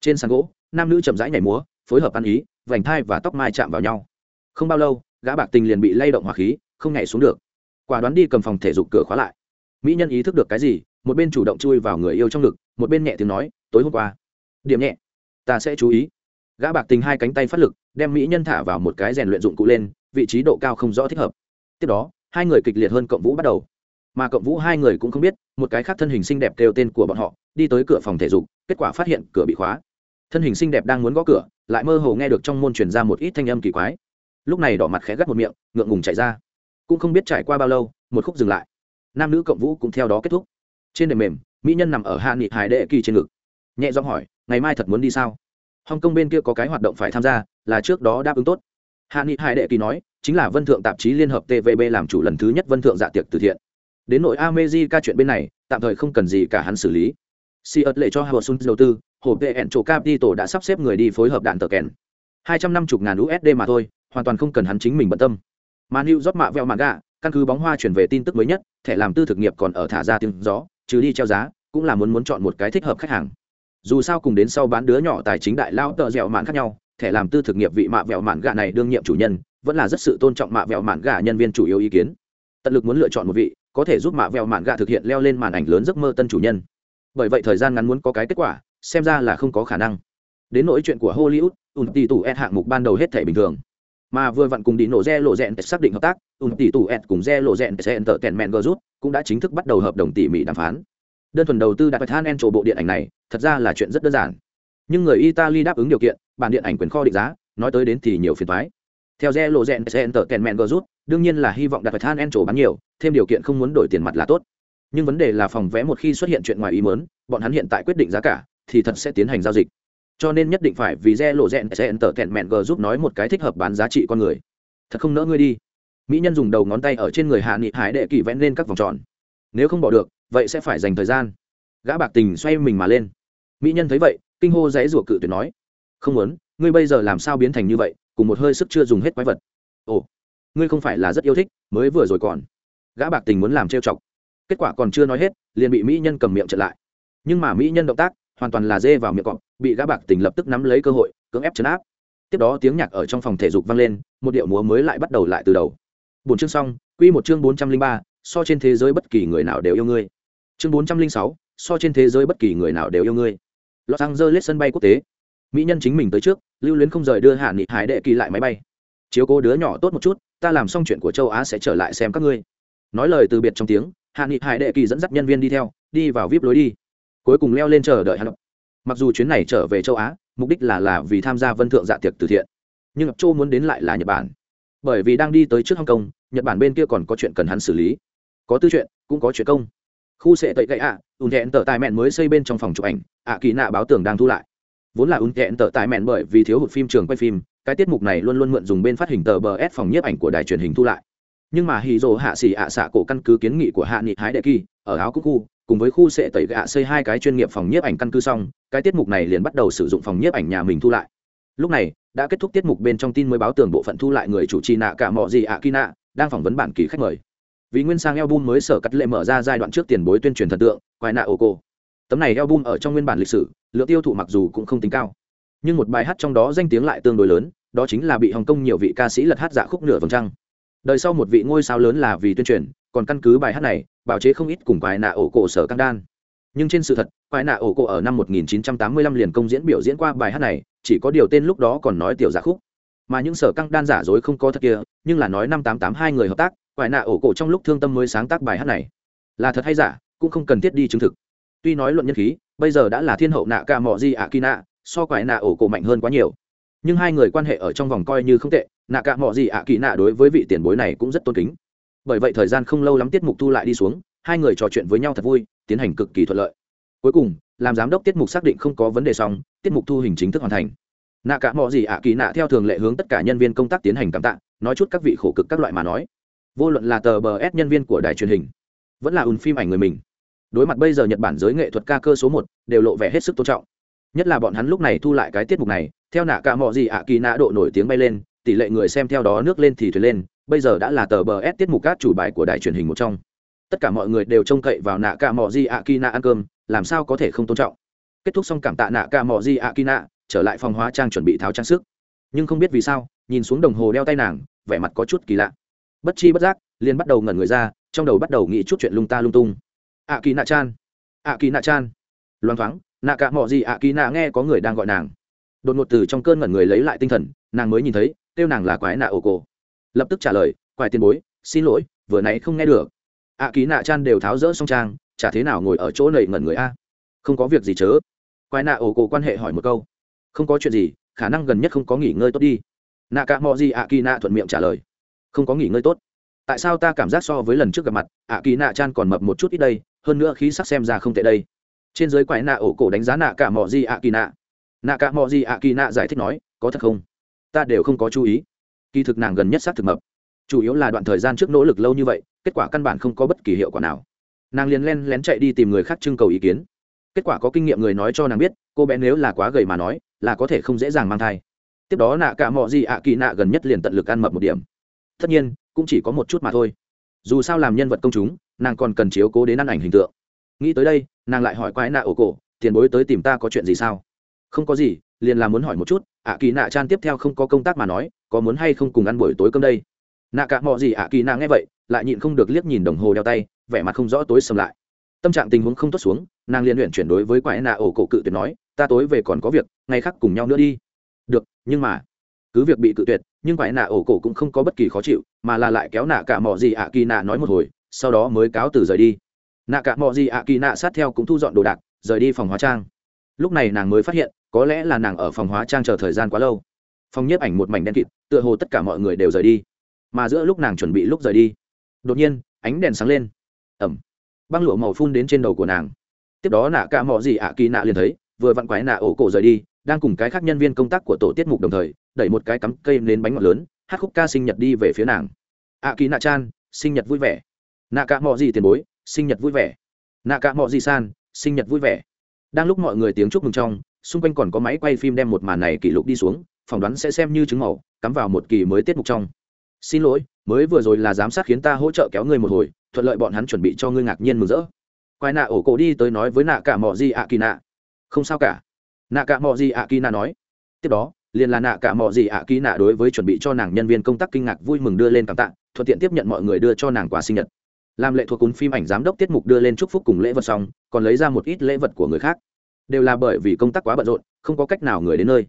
Trên sàn gỗ, nam nữ chậm rãi nhảy múa phối hợp ăn ý, vành thai và tóc mai chạm vào nhau. Không bao lâu, gã bạc tình liền bị lay động hỏa khí, không nhảy xuống được. Quả đoán đi cầm phòng thể dục cửa khóa lại. Mỹ nhân ý thức được cái gì, một bên chủ động chui vào người yêu trong ngực, một bên nhẹ tiếng nói, tối hôm qua, điểm nhẹ, ta sẽ chú ý. Gã bạc tình hai cánh tay phát lực, đem mỹ nhân thả vào một cái rèn luyện dụng cụ lên, vị trí độ cao không rõ thích hợp. Tiếp đó, hai người kịch liệt hơn cộng vũ bắt đầu. Mà cộng vũ hai người cũng không biết, một cái khác thân hình xinh đẹp kêu tên của bọn họ, đi tới cửa phòng thể dục, kết quả phát hiện cửa bị khóa thân hình xinh đẹp đang muốn gõ cửa, lại mơ hồ nghe được trong môn truyền ra một ít thanh âm kỳ quái. Lúc này đỏ mặt khẽ gắt một miệng, ngượng ngùng chạy ra. Cũng không biết trải qua bao lâu, một khúc dừng lại. Nam nữ cộng vũ cũng theo đó kết thúc. Trên đệm mềm, mỹ nhân nằm ở hạ nghị hải đệ kỳ trên ngực. Nhẹ giọng hỏi, ngày mai thật muốn đi sao? Hong kông bên kia có cái hoạt động phải tham gia, là trước đó đáp ứng tốt. Hạ nghị hải đệ kỳ nói, chính là vân thượng tạp chí liên hợp tvb làm chủ lần thứ nhất vân thượng dạ tiệc từ thiện. Đến nội amezi ca chuyện bên này, tạm thời không cần gì cả hắn xử lý. Si ớt lệ cho howard sun đầu tư hộp tệ vn chỗ tổ đã sắp xếp người đi phối hợp đạn tờ kèn. Hai trăm năm mươi ngàn usd mà thôi, hoàn toàn không cần hắn chính mình bận tâm. Mà new rót mạ vẹo mạ gà căn cứ bóng hoa chuyển về tin tức mới nhất, thẻ làm tư thực nghiệp còn ở thả ra tiếng gió, trừ đi treo giá, cũng là muốn muốn chọn một cái thích hợp khách hàng. Dù sao cùng đến sau bán đứa nhỏ tài chính đại lao tợ dẻo mạn khác nhau, thẻ làm tư thực nghiệp vị mạ vẹo mạn gà này đương nhiệm chủ nhân, vẫn là rất sự tôn trọng mạ vẹo mạn gà nhân viên chủ yếu ý kiến. Tận lực muốn lựa chọn một vị, có thể giúp mạ vẹo mạn gà thực hiện leo lên màn ảnh lớn giấc mơ tân chủ nhân. Bởi vậy thời gian ngắn muốn có cái kết quả xem ra là không có khả năng. Đến nỗi chuyện của hollywood, ùn tỷ tù ed hạng mục ban đầu hết thể bình thường. Mà vừa vặn cùng đi nổ re lộ rẽn xác định hợp tác, ùn tỷ tù ed cùng re lộ rẽn sẽ tờ kèn mẹn gờ rút cũng đã chính thức bắt đầu hợp đồng tỉ mỉ đàm phán. Đơn thuần đầu tư đặt than en trổ bộ điện ảnh này, thật ra là chuyện rất đơn giản. Nhưng người italy đáp ứng điều kiện, bản điện ảnh quyền kho định giá, nói tới đến thì nhiều phiền thoái theo re lộ rẽn sẽ tờ kèn mẹn gờ rút đương nhiên là hy vọng đặt than en trổ bán nhiều, thêm điều kiện không muốn đổi tiền mặt là tốt. Nhưng vấn đề là phòng vé một khi xuất hiện chuyện ngoài ý mớn bọn hắn hiện tại quyết định giá cả thì thật sẽ tiến hành giao dịch. Cho nên nhất định phải vì re lộ rẽn sẽ tở thẹn mẹn g giúp nói một cái thích hợp bán giá trị con người. Thật không nỡ ngươi đi. Mỹ nhân dùng đầu ngón tay ở trên người hạ nghị hải đệ kỳ vẽ lên các vòng tròn. Nếu không bỏ được, vậy sẽ phải dành thời gian. Gã bạc tình xoay mình mà lên. Mỹ nhân thấy vậy, kinh hô dãy ruột cự tuyệt nói. Không muốn, ngươi bây giờ làm sao biến thành như vậy, cùng một hơi sức chưa dùng hết quái vật. Ồ, ngươi không phải là rất yêu thích, mới vừa rồi còn. Gã bạc tình muốn làm trêu chọc. Kết quả còn chưa nói hết, liền bị mỹ nhân cầm miệng trở lại. Nhưng mà mỹ nhân động tác hoàn toàn là dê vào miệng cọp, bị gã bạc tình lập tức nắm lấy cơ hội, cưỡng ép chấn áp. Tiếp đó tiếng nhạc ở trong phòng thể dục vang lên, một điệu múa mới lại bắt đầu lại từ đầu. Bốn chương xong, quy một chương bốn trăm linh ba, so trên thế giới bất kỳ người nào đều yêu ngươi. Chương bốn trăm linh sáu, so trên thế giới bất kỳ người nào đều yêu ngươi. Los angeles sân bay quốc tế. Mỹ nhân chính mình tới trước, lưu luyến không rời đưa hạ nghị hải đệ kỳ lại máy bay. Chiếu cố đứa nhỏ tốt một chút, ta làm xong chuyện của châu á sẽ trở lại xem các ngươi. Nói lời từ biệt trong tiếng, hạ nghị hải đệ kỳ dẫn dắt nhân viên đi theo, đi vào vip lối đi cuối cùng leo lên chờ đợi hắn mặc dù chuyến này trở về châu á mục đích là là vì tham gia vân thượng dạ tiệc từ thiện nhưng ngọc châu muốn đến lại là nhật bản. Bởi vì đang đi tới trước hong kong nhật bản bên kia còn có chuyện cần hắn xử lý. Có tư chuyện cũng có chuyện công. Khu sệ tẩy gậy ạ à, ùn thẹn tờ tài mẹn mới xây bên trong phòng chụp ảnh ạ kỳ nạ báo tường đang thu lại. Vốn là ùn thẹn tờ tài mẹn bởi vì thiếu hụt phim trường quay phim cái tiết mục này luôn luôn mượn dùng bên phát hình tờ bờ s phòng nhiếp ảnh của đài truyền hình thu lại. Nhưng mà hì dồ hạ xỉ ạ xạ cổ căn cứ kiến nghị của hạ nghị hái đệ kỳ ở áo cúc khu cùng với khu sẽ tẩy gạ xây hai cái chuyên nghiệp phòng nhiếp ảnh căn cứ xong, cái tiết mục này liền bắt đầu sử dụng phòng nhiếp ảnh nhà mình thu lại. Lúc này, đã kết thúc tiết mục bên trong tin mới báo tường bộ phận thu lại người chủ trì nạ cả mọi gì ạ kỳ nạ đang phỏng vấn bản kỳ khách mời. Vì nguyên sang album mới sở cắt lệ mở ra giai đoạn trước tiền bối tuyên truyền thần tượng quái nạ ô cô tấm này album ở trong nguyên bản lịch sử, lượng tiêu thụ mặc dù cũng không tính cao. Nhưng một bài hát trong đó danh tiếng lại tương đối lớn, đó chính là bị hồng kông nhiều vị ca sĩ lật hát dạ khúc nửa vầng trăng đời sau một vị ngôi sao lớn là vì tuyên truyền, còn căn cứ bài hát này, bào chế không ít cùng quái nạ ổ cổ sở căng đan. Nhưng trên sự thật, quái nạ ổ cổ ở năm 1985 liền công diễn biểu diễn qua bài hát này, chỉ có điều tên lúc đó còn nói tiểu giả khúc. Mà những sở căng đan giả dối không có thật kia, nhưng là nói năm tám tám hai người hợp tác, quái nạ ổ cổ trong lúc thương tâm mới sáng tác bài hát này. Là thật hay giả, cũng không cần thiết đi chứng thực. Tuy nói luận nhân khí, bây giờ đã là thiên hậu nạ ca mọ di ạ kỳ nạ, so quái nạ ổ cổ mạnh hơn quá nhiều nhưng hai người quan hệ ở trong vòng coi như không tệ, nạ cả mọi gì ạ kỳ nạ đối với vị tiền bối này cũng rất tôn kính. Bởi vậy thời gian không lâu lắm tiết mục thu lại đi xuống, hai người trò chuyện với nhau thật vui, tiến hành cực kỳ thuận lợi. Cuối cùng, làm giám đốc tiết mục xác định không có vấn đề xong, tiết mục thu hình chính thức hoàn thành. Nạ cả mọi gì ạ kỳ nạ theo thường lệ hướng tất cả nhân viên công tác tiến hành cảm tạ, nói chút các vị khổ cực các loại mà nói. Vô luận là tờ bờ s nhân viên của đài truyền hình, vẫn là ùn phim ảnh người mình. Đối mặt bây giờ nhật bản giới nghệ thuật ca cơ số một, đều lộ vẻ hết sức tôn trọng nhất là bọn hắn lúc này thu lại cái tiết mục này, theo nạ cả mọi gì ạ kỳ nạ độ nổi tiếng bay lên, tỷ lệ người xem theo đó nước lên thì thuyền lên, bây giờ đã là tờ bờ s tiết mục các chủ bài của đài truyền hình một trong. Tất cả mọi người đều trông cậy vào nạ cả mọi gì ạ kỳ nạ ăn cơm, làm sao có thể không tôn trọng. Kết thúc xong cảm tạ nạ cả mọi gì ạ kỳ nạ, trở lại phòng hóa trang chuẩn bị tháo trang sức. Nhưng không biết vì sao, nhìn xuống đồng hồ đeo tay nàng, vẻ mặt có chút kỳ lạ. Bất chi bất giác, liền bắt đầu ngẩn người ra, trong đầu bắt đầu nghĩ chút chuyện lung ta lung tung. Ạ kỳ nạ chan, ạ kỳ nạ chan. Loang thoáng nạ cả mọi gì ạ kỳ nạ nghe có người đang gọi nàng. Đột ngột từ trong cơn ngẩn người lấy lại tinh thần nàng mới nhìn thấy kêu nàng là quái nạ ổ cổ. Lập tức trả lời quái tiền bối xin lỗi vừa nãy không nghe được. Ạ à, nạ chan đều tháo rỡ song trang chả thế nào ngồi ở chỗ nầy ngẩn người a? Không có việc gì chớ. Quái nạ ổ cổ quan hệ hỏi một câu không có chuyện gì khả năng gần nhất không có nghỉ ngơi tốt đi. Nạ cả mọi gì ạ kỳ nạ thuận miệng trả lời không có nghỉ ngơi tốt. Tại sao ta cảm giác so với lần trước gặp mặt ạ kỳ nạ chan còn mập một chút ít đây hơn nữa khí sắc xem ra không tệ đây trên giới quái nạ ổ cổ đánh giá nạ cả mọi gì ạ kỳ nạ. Nạ cả mọi gì ạ kỳ nạ giải thích nói, có thật không? Ta đều không có chú ý. Kỳ thực nàng gần nhất xác thực mập. Chủ yếu là đoạn thời gian trước nỗ lực lâu như vậy, kết quả căn bản không có bất kỳ hiệu quả nào. Nàng liền len lén chạy đi tìm người khác trưng cầu ý kiến. Kết quả có kinh nghiệm người nói cho nàng biết, cô bé nếu là quá gầy mà nói, là có thể không dễ dàng mang thai. Tiếp đó nạ cả mọi gì ạ kỳ nạ gần nhất liền tận lực ăn mập một điểm. Tất nhiên, cũng chỉ có một chút mà thôi. Dù sao làm nhân vật công chúng, nàng còn cần chiếu cố đến ăn ảnh hình tượng nghĩ tới đây, nàng lại hỏi quái nạ ổ cổ, tiền bối tới tìm ta có chuyện gì sao? Không có gì, liền là muốn hỏi một chút, ạ kỳ nạ chan tiếp theo không có công tác mà nói, có muốn hay không cùng ăn buổi tối cơm đây? Nạ cả mọi gì ạ kỳ nạ nghe vậy, lại nhịn không được liếc nhìn đồng hồ đeo tay, vẻ mặt không rõ tối sầm lại. Tâm trạng tình huống không tốt xuống, nàng liền luyện chuyển đối với quái nạ ổ cổ cự tuyệt nói, ta tối về còn có việc, ngày khác cùng nhau nữa đi. Được, nhưng mà cứ việc bị cự tuyệt, nhưng quái nạ ổ cổ cũng không có bất kỳ khó chịu, mà là lại kéo nạ cả mò gì ạ kỳ nạ nói một hồi, sau đó mới cáo từ rời đi nạ cả mò gì ạ kỳ nạ sát theo cũng thu dọn đồ đạc, rời đi phòng hóa trang. Lúc này nàng mới phát hiện, có lẽ là nàng ở phòng hóa trang chờ thời gian quá lâu. Phòng nhiếp ảnh một mảnh đen kịt, tựa hồ tất cả mọi người đều rời đi. Mà giữa lúc nàng chuẩn bị lúc rời đi, đột nhiên, ánh đèn sáng lên. Ẩm. Băng lụa màu phun đến trên đầu của nàng. Tiếp đó nạ cả mò gì ạ kỳ nạ liền thấy, vừa vặn quái nạ ổ cổ rời đi, đang cùng cái khác nhân viên công tác của tổ tiết mục đồng thời, đẩy một cái cắm cây lên bánh ngọt lớn, hát khúc ca sinh nhật đi về phía nàng. Ạ kỳ nạ chan, sinh nhật vui vẻ. Nạ cả mò gì tiền bối sinh nhật vui vẻ. Nạ cả mò di san, sinh nhật vui vẻ. Đang lúc mọi người tiếng chúc mừng trong, xung quanh còn có máy quay phim đem một màn này kỷ lục đi xuống, phỏng đoán sẽ xem như chứng màu, cắm vào một kỳ mới tiết mục trong. Xin lỗi, mới vừa rồi là giám sát khiến ta hỗ trợ kéo ngươi một hồi, thuận lợi bọn hắn chuẩn bị cho ngươi ngạc nhiên mừng rỡ. Quái nạ ổ cổ đi tới nói với nạ cả mò di ạ kỳ nạ. Không sao cả. Nạ cả mò di ạ kỳ nạ nói. Tiếp đó, liền là nạ cả mò di ạ kỳ nạ đối với chuẩn bị cho nàng nhân viên công tác kinh ngạc vui mừng đưa lên cảm tạ, thuận tiện tiếp nhận mọi người đưa cho nàng quà sinh nhật làm lệ thuộc cún phim ảnh giám đốc tiết mục đưa lên chúc phúc cùng lễ vật xong, còn lấy ra một ít lễ vật của người khác. Đều là bởi vì công tác quá bận rộn, không có cách nào người đến nơi.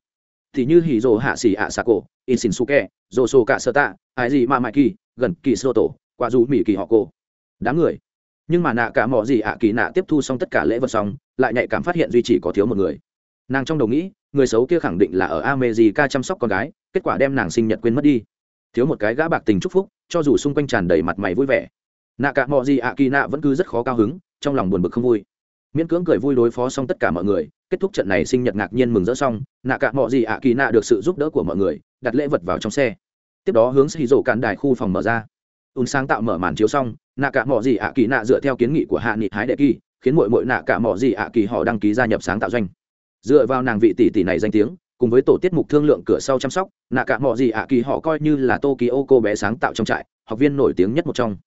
Thì như hỉ rồ hạ xỉ ạ xà cổ in xin su kè rồ sô cả sơ tạ, ai gì mà mãi kỳ, gần kỳ sơ tổ, quả dù mỹ kỳ họ cô đám người. Nhưng mà nạ cả mỏ gì ạ kỳ nạ tiếp thu xong tất cả lễ vật xong, lại nhạy cảm phát hiện duy chỉ có thiếu một người. Nàng trong đầu nghĩ, người xấu kia khẳng định là ở amejica chăm sóc con gái, kết quả đem nàng sinh nhật quên mất đi. Thiếu một cái gã bạc tình chúc phúc, cho dù xung quanh tràn đầy mặt mày vui vẻ nạ cả mò gì ạ kỳ nạ vẫn cứ rất khó cao hứng, trong lòng buồn bực không vui. Miễn cưỡng cười vui đối phó xong tất cả mọi người, kết thúc trận này sinh nhật ngạc nhiên mừng rỡ xong, nạ cả mò gì ạ kỳ nạ được sự giúp đỡ của mọi người, đặt lễ vật vào trong xe. Tiếp đó hướng xì rổ cản đài khu phòng mở ra. Ùn sáng tạo mở màn chiếu xong, nạ cả mò gì ạ kỳ nạ dựa theo kiến nghị của hạ nghị hái đệ kỳ, khiến mọi mọi nạ cả mò gì ạ kỳ họ đăng ký gia nhập sáng tạo doanh. Dựa vào nàng vị tỷ tỷ này danh tiếng, cùng với tổ tiết mục thương lượng cửa sau chăm sóc, nạ cả mò gì ạ kỳ họ coi như là tokyo cô bé sáng tạo trong trại, học viên nổi tiếng nhất một trong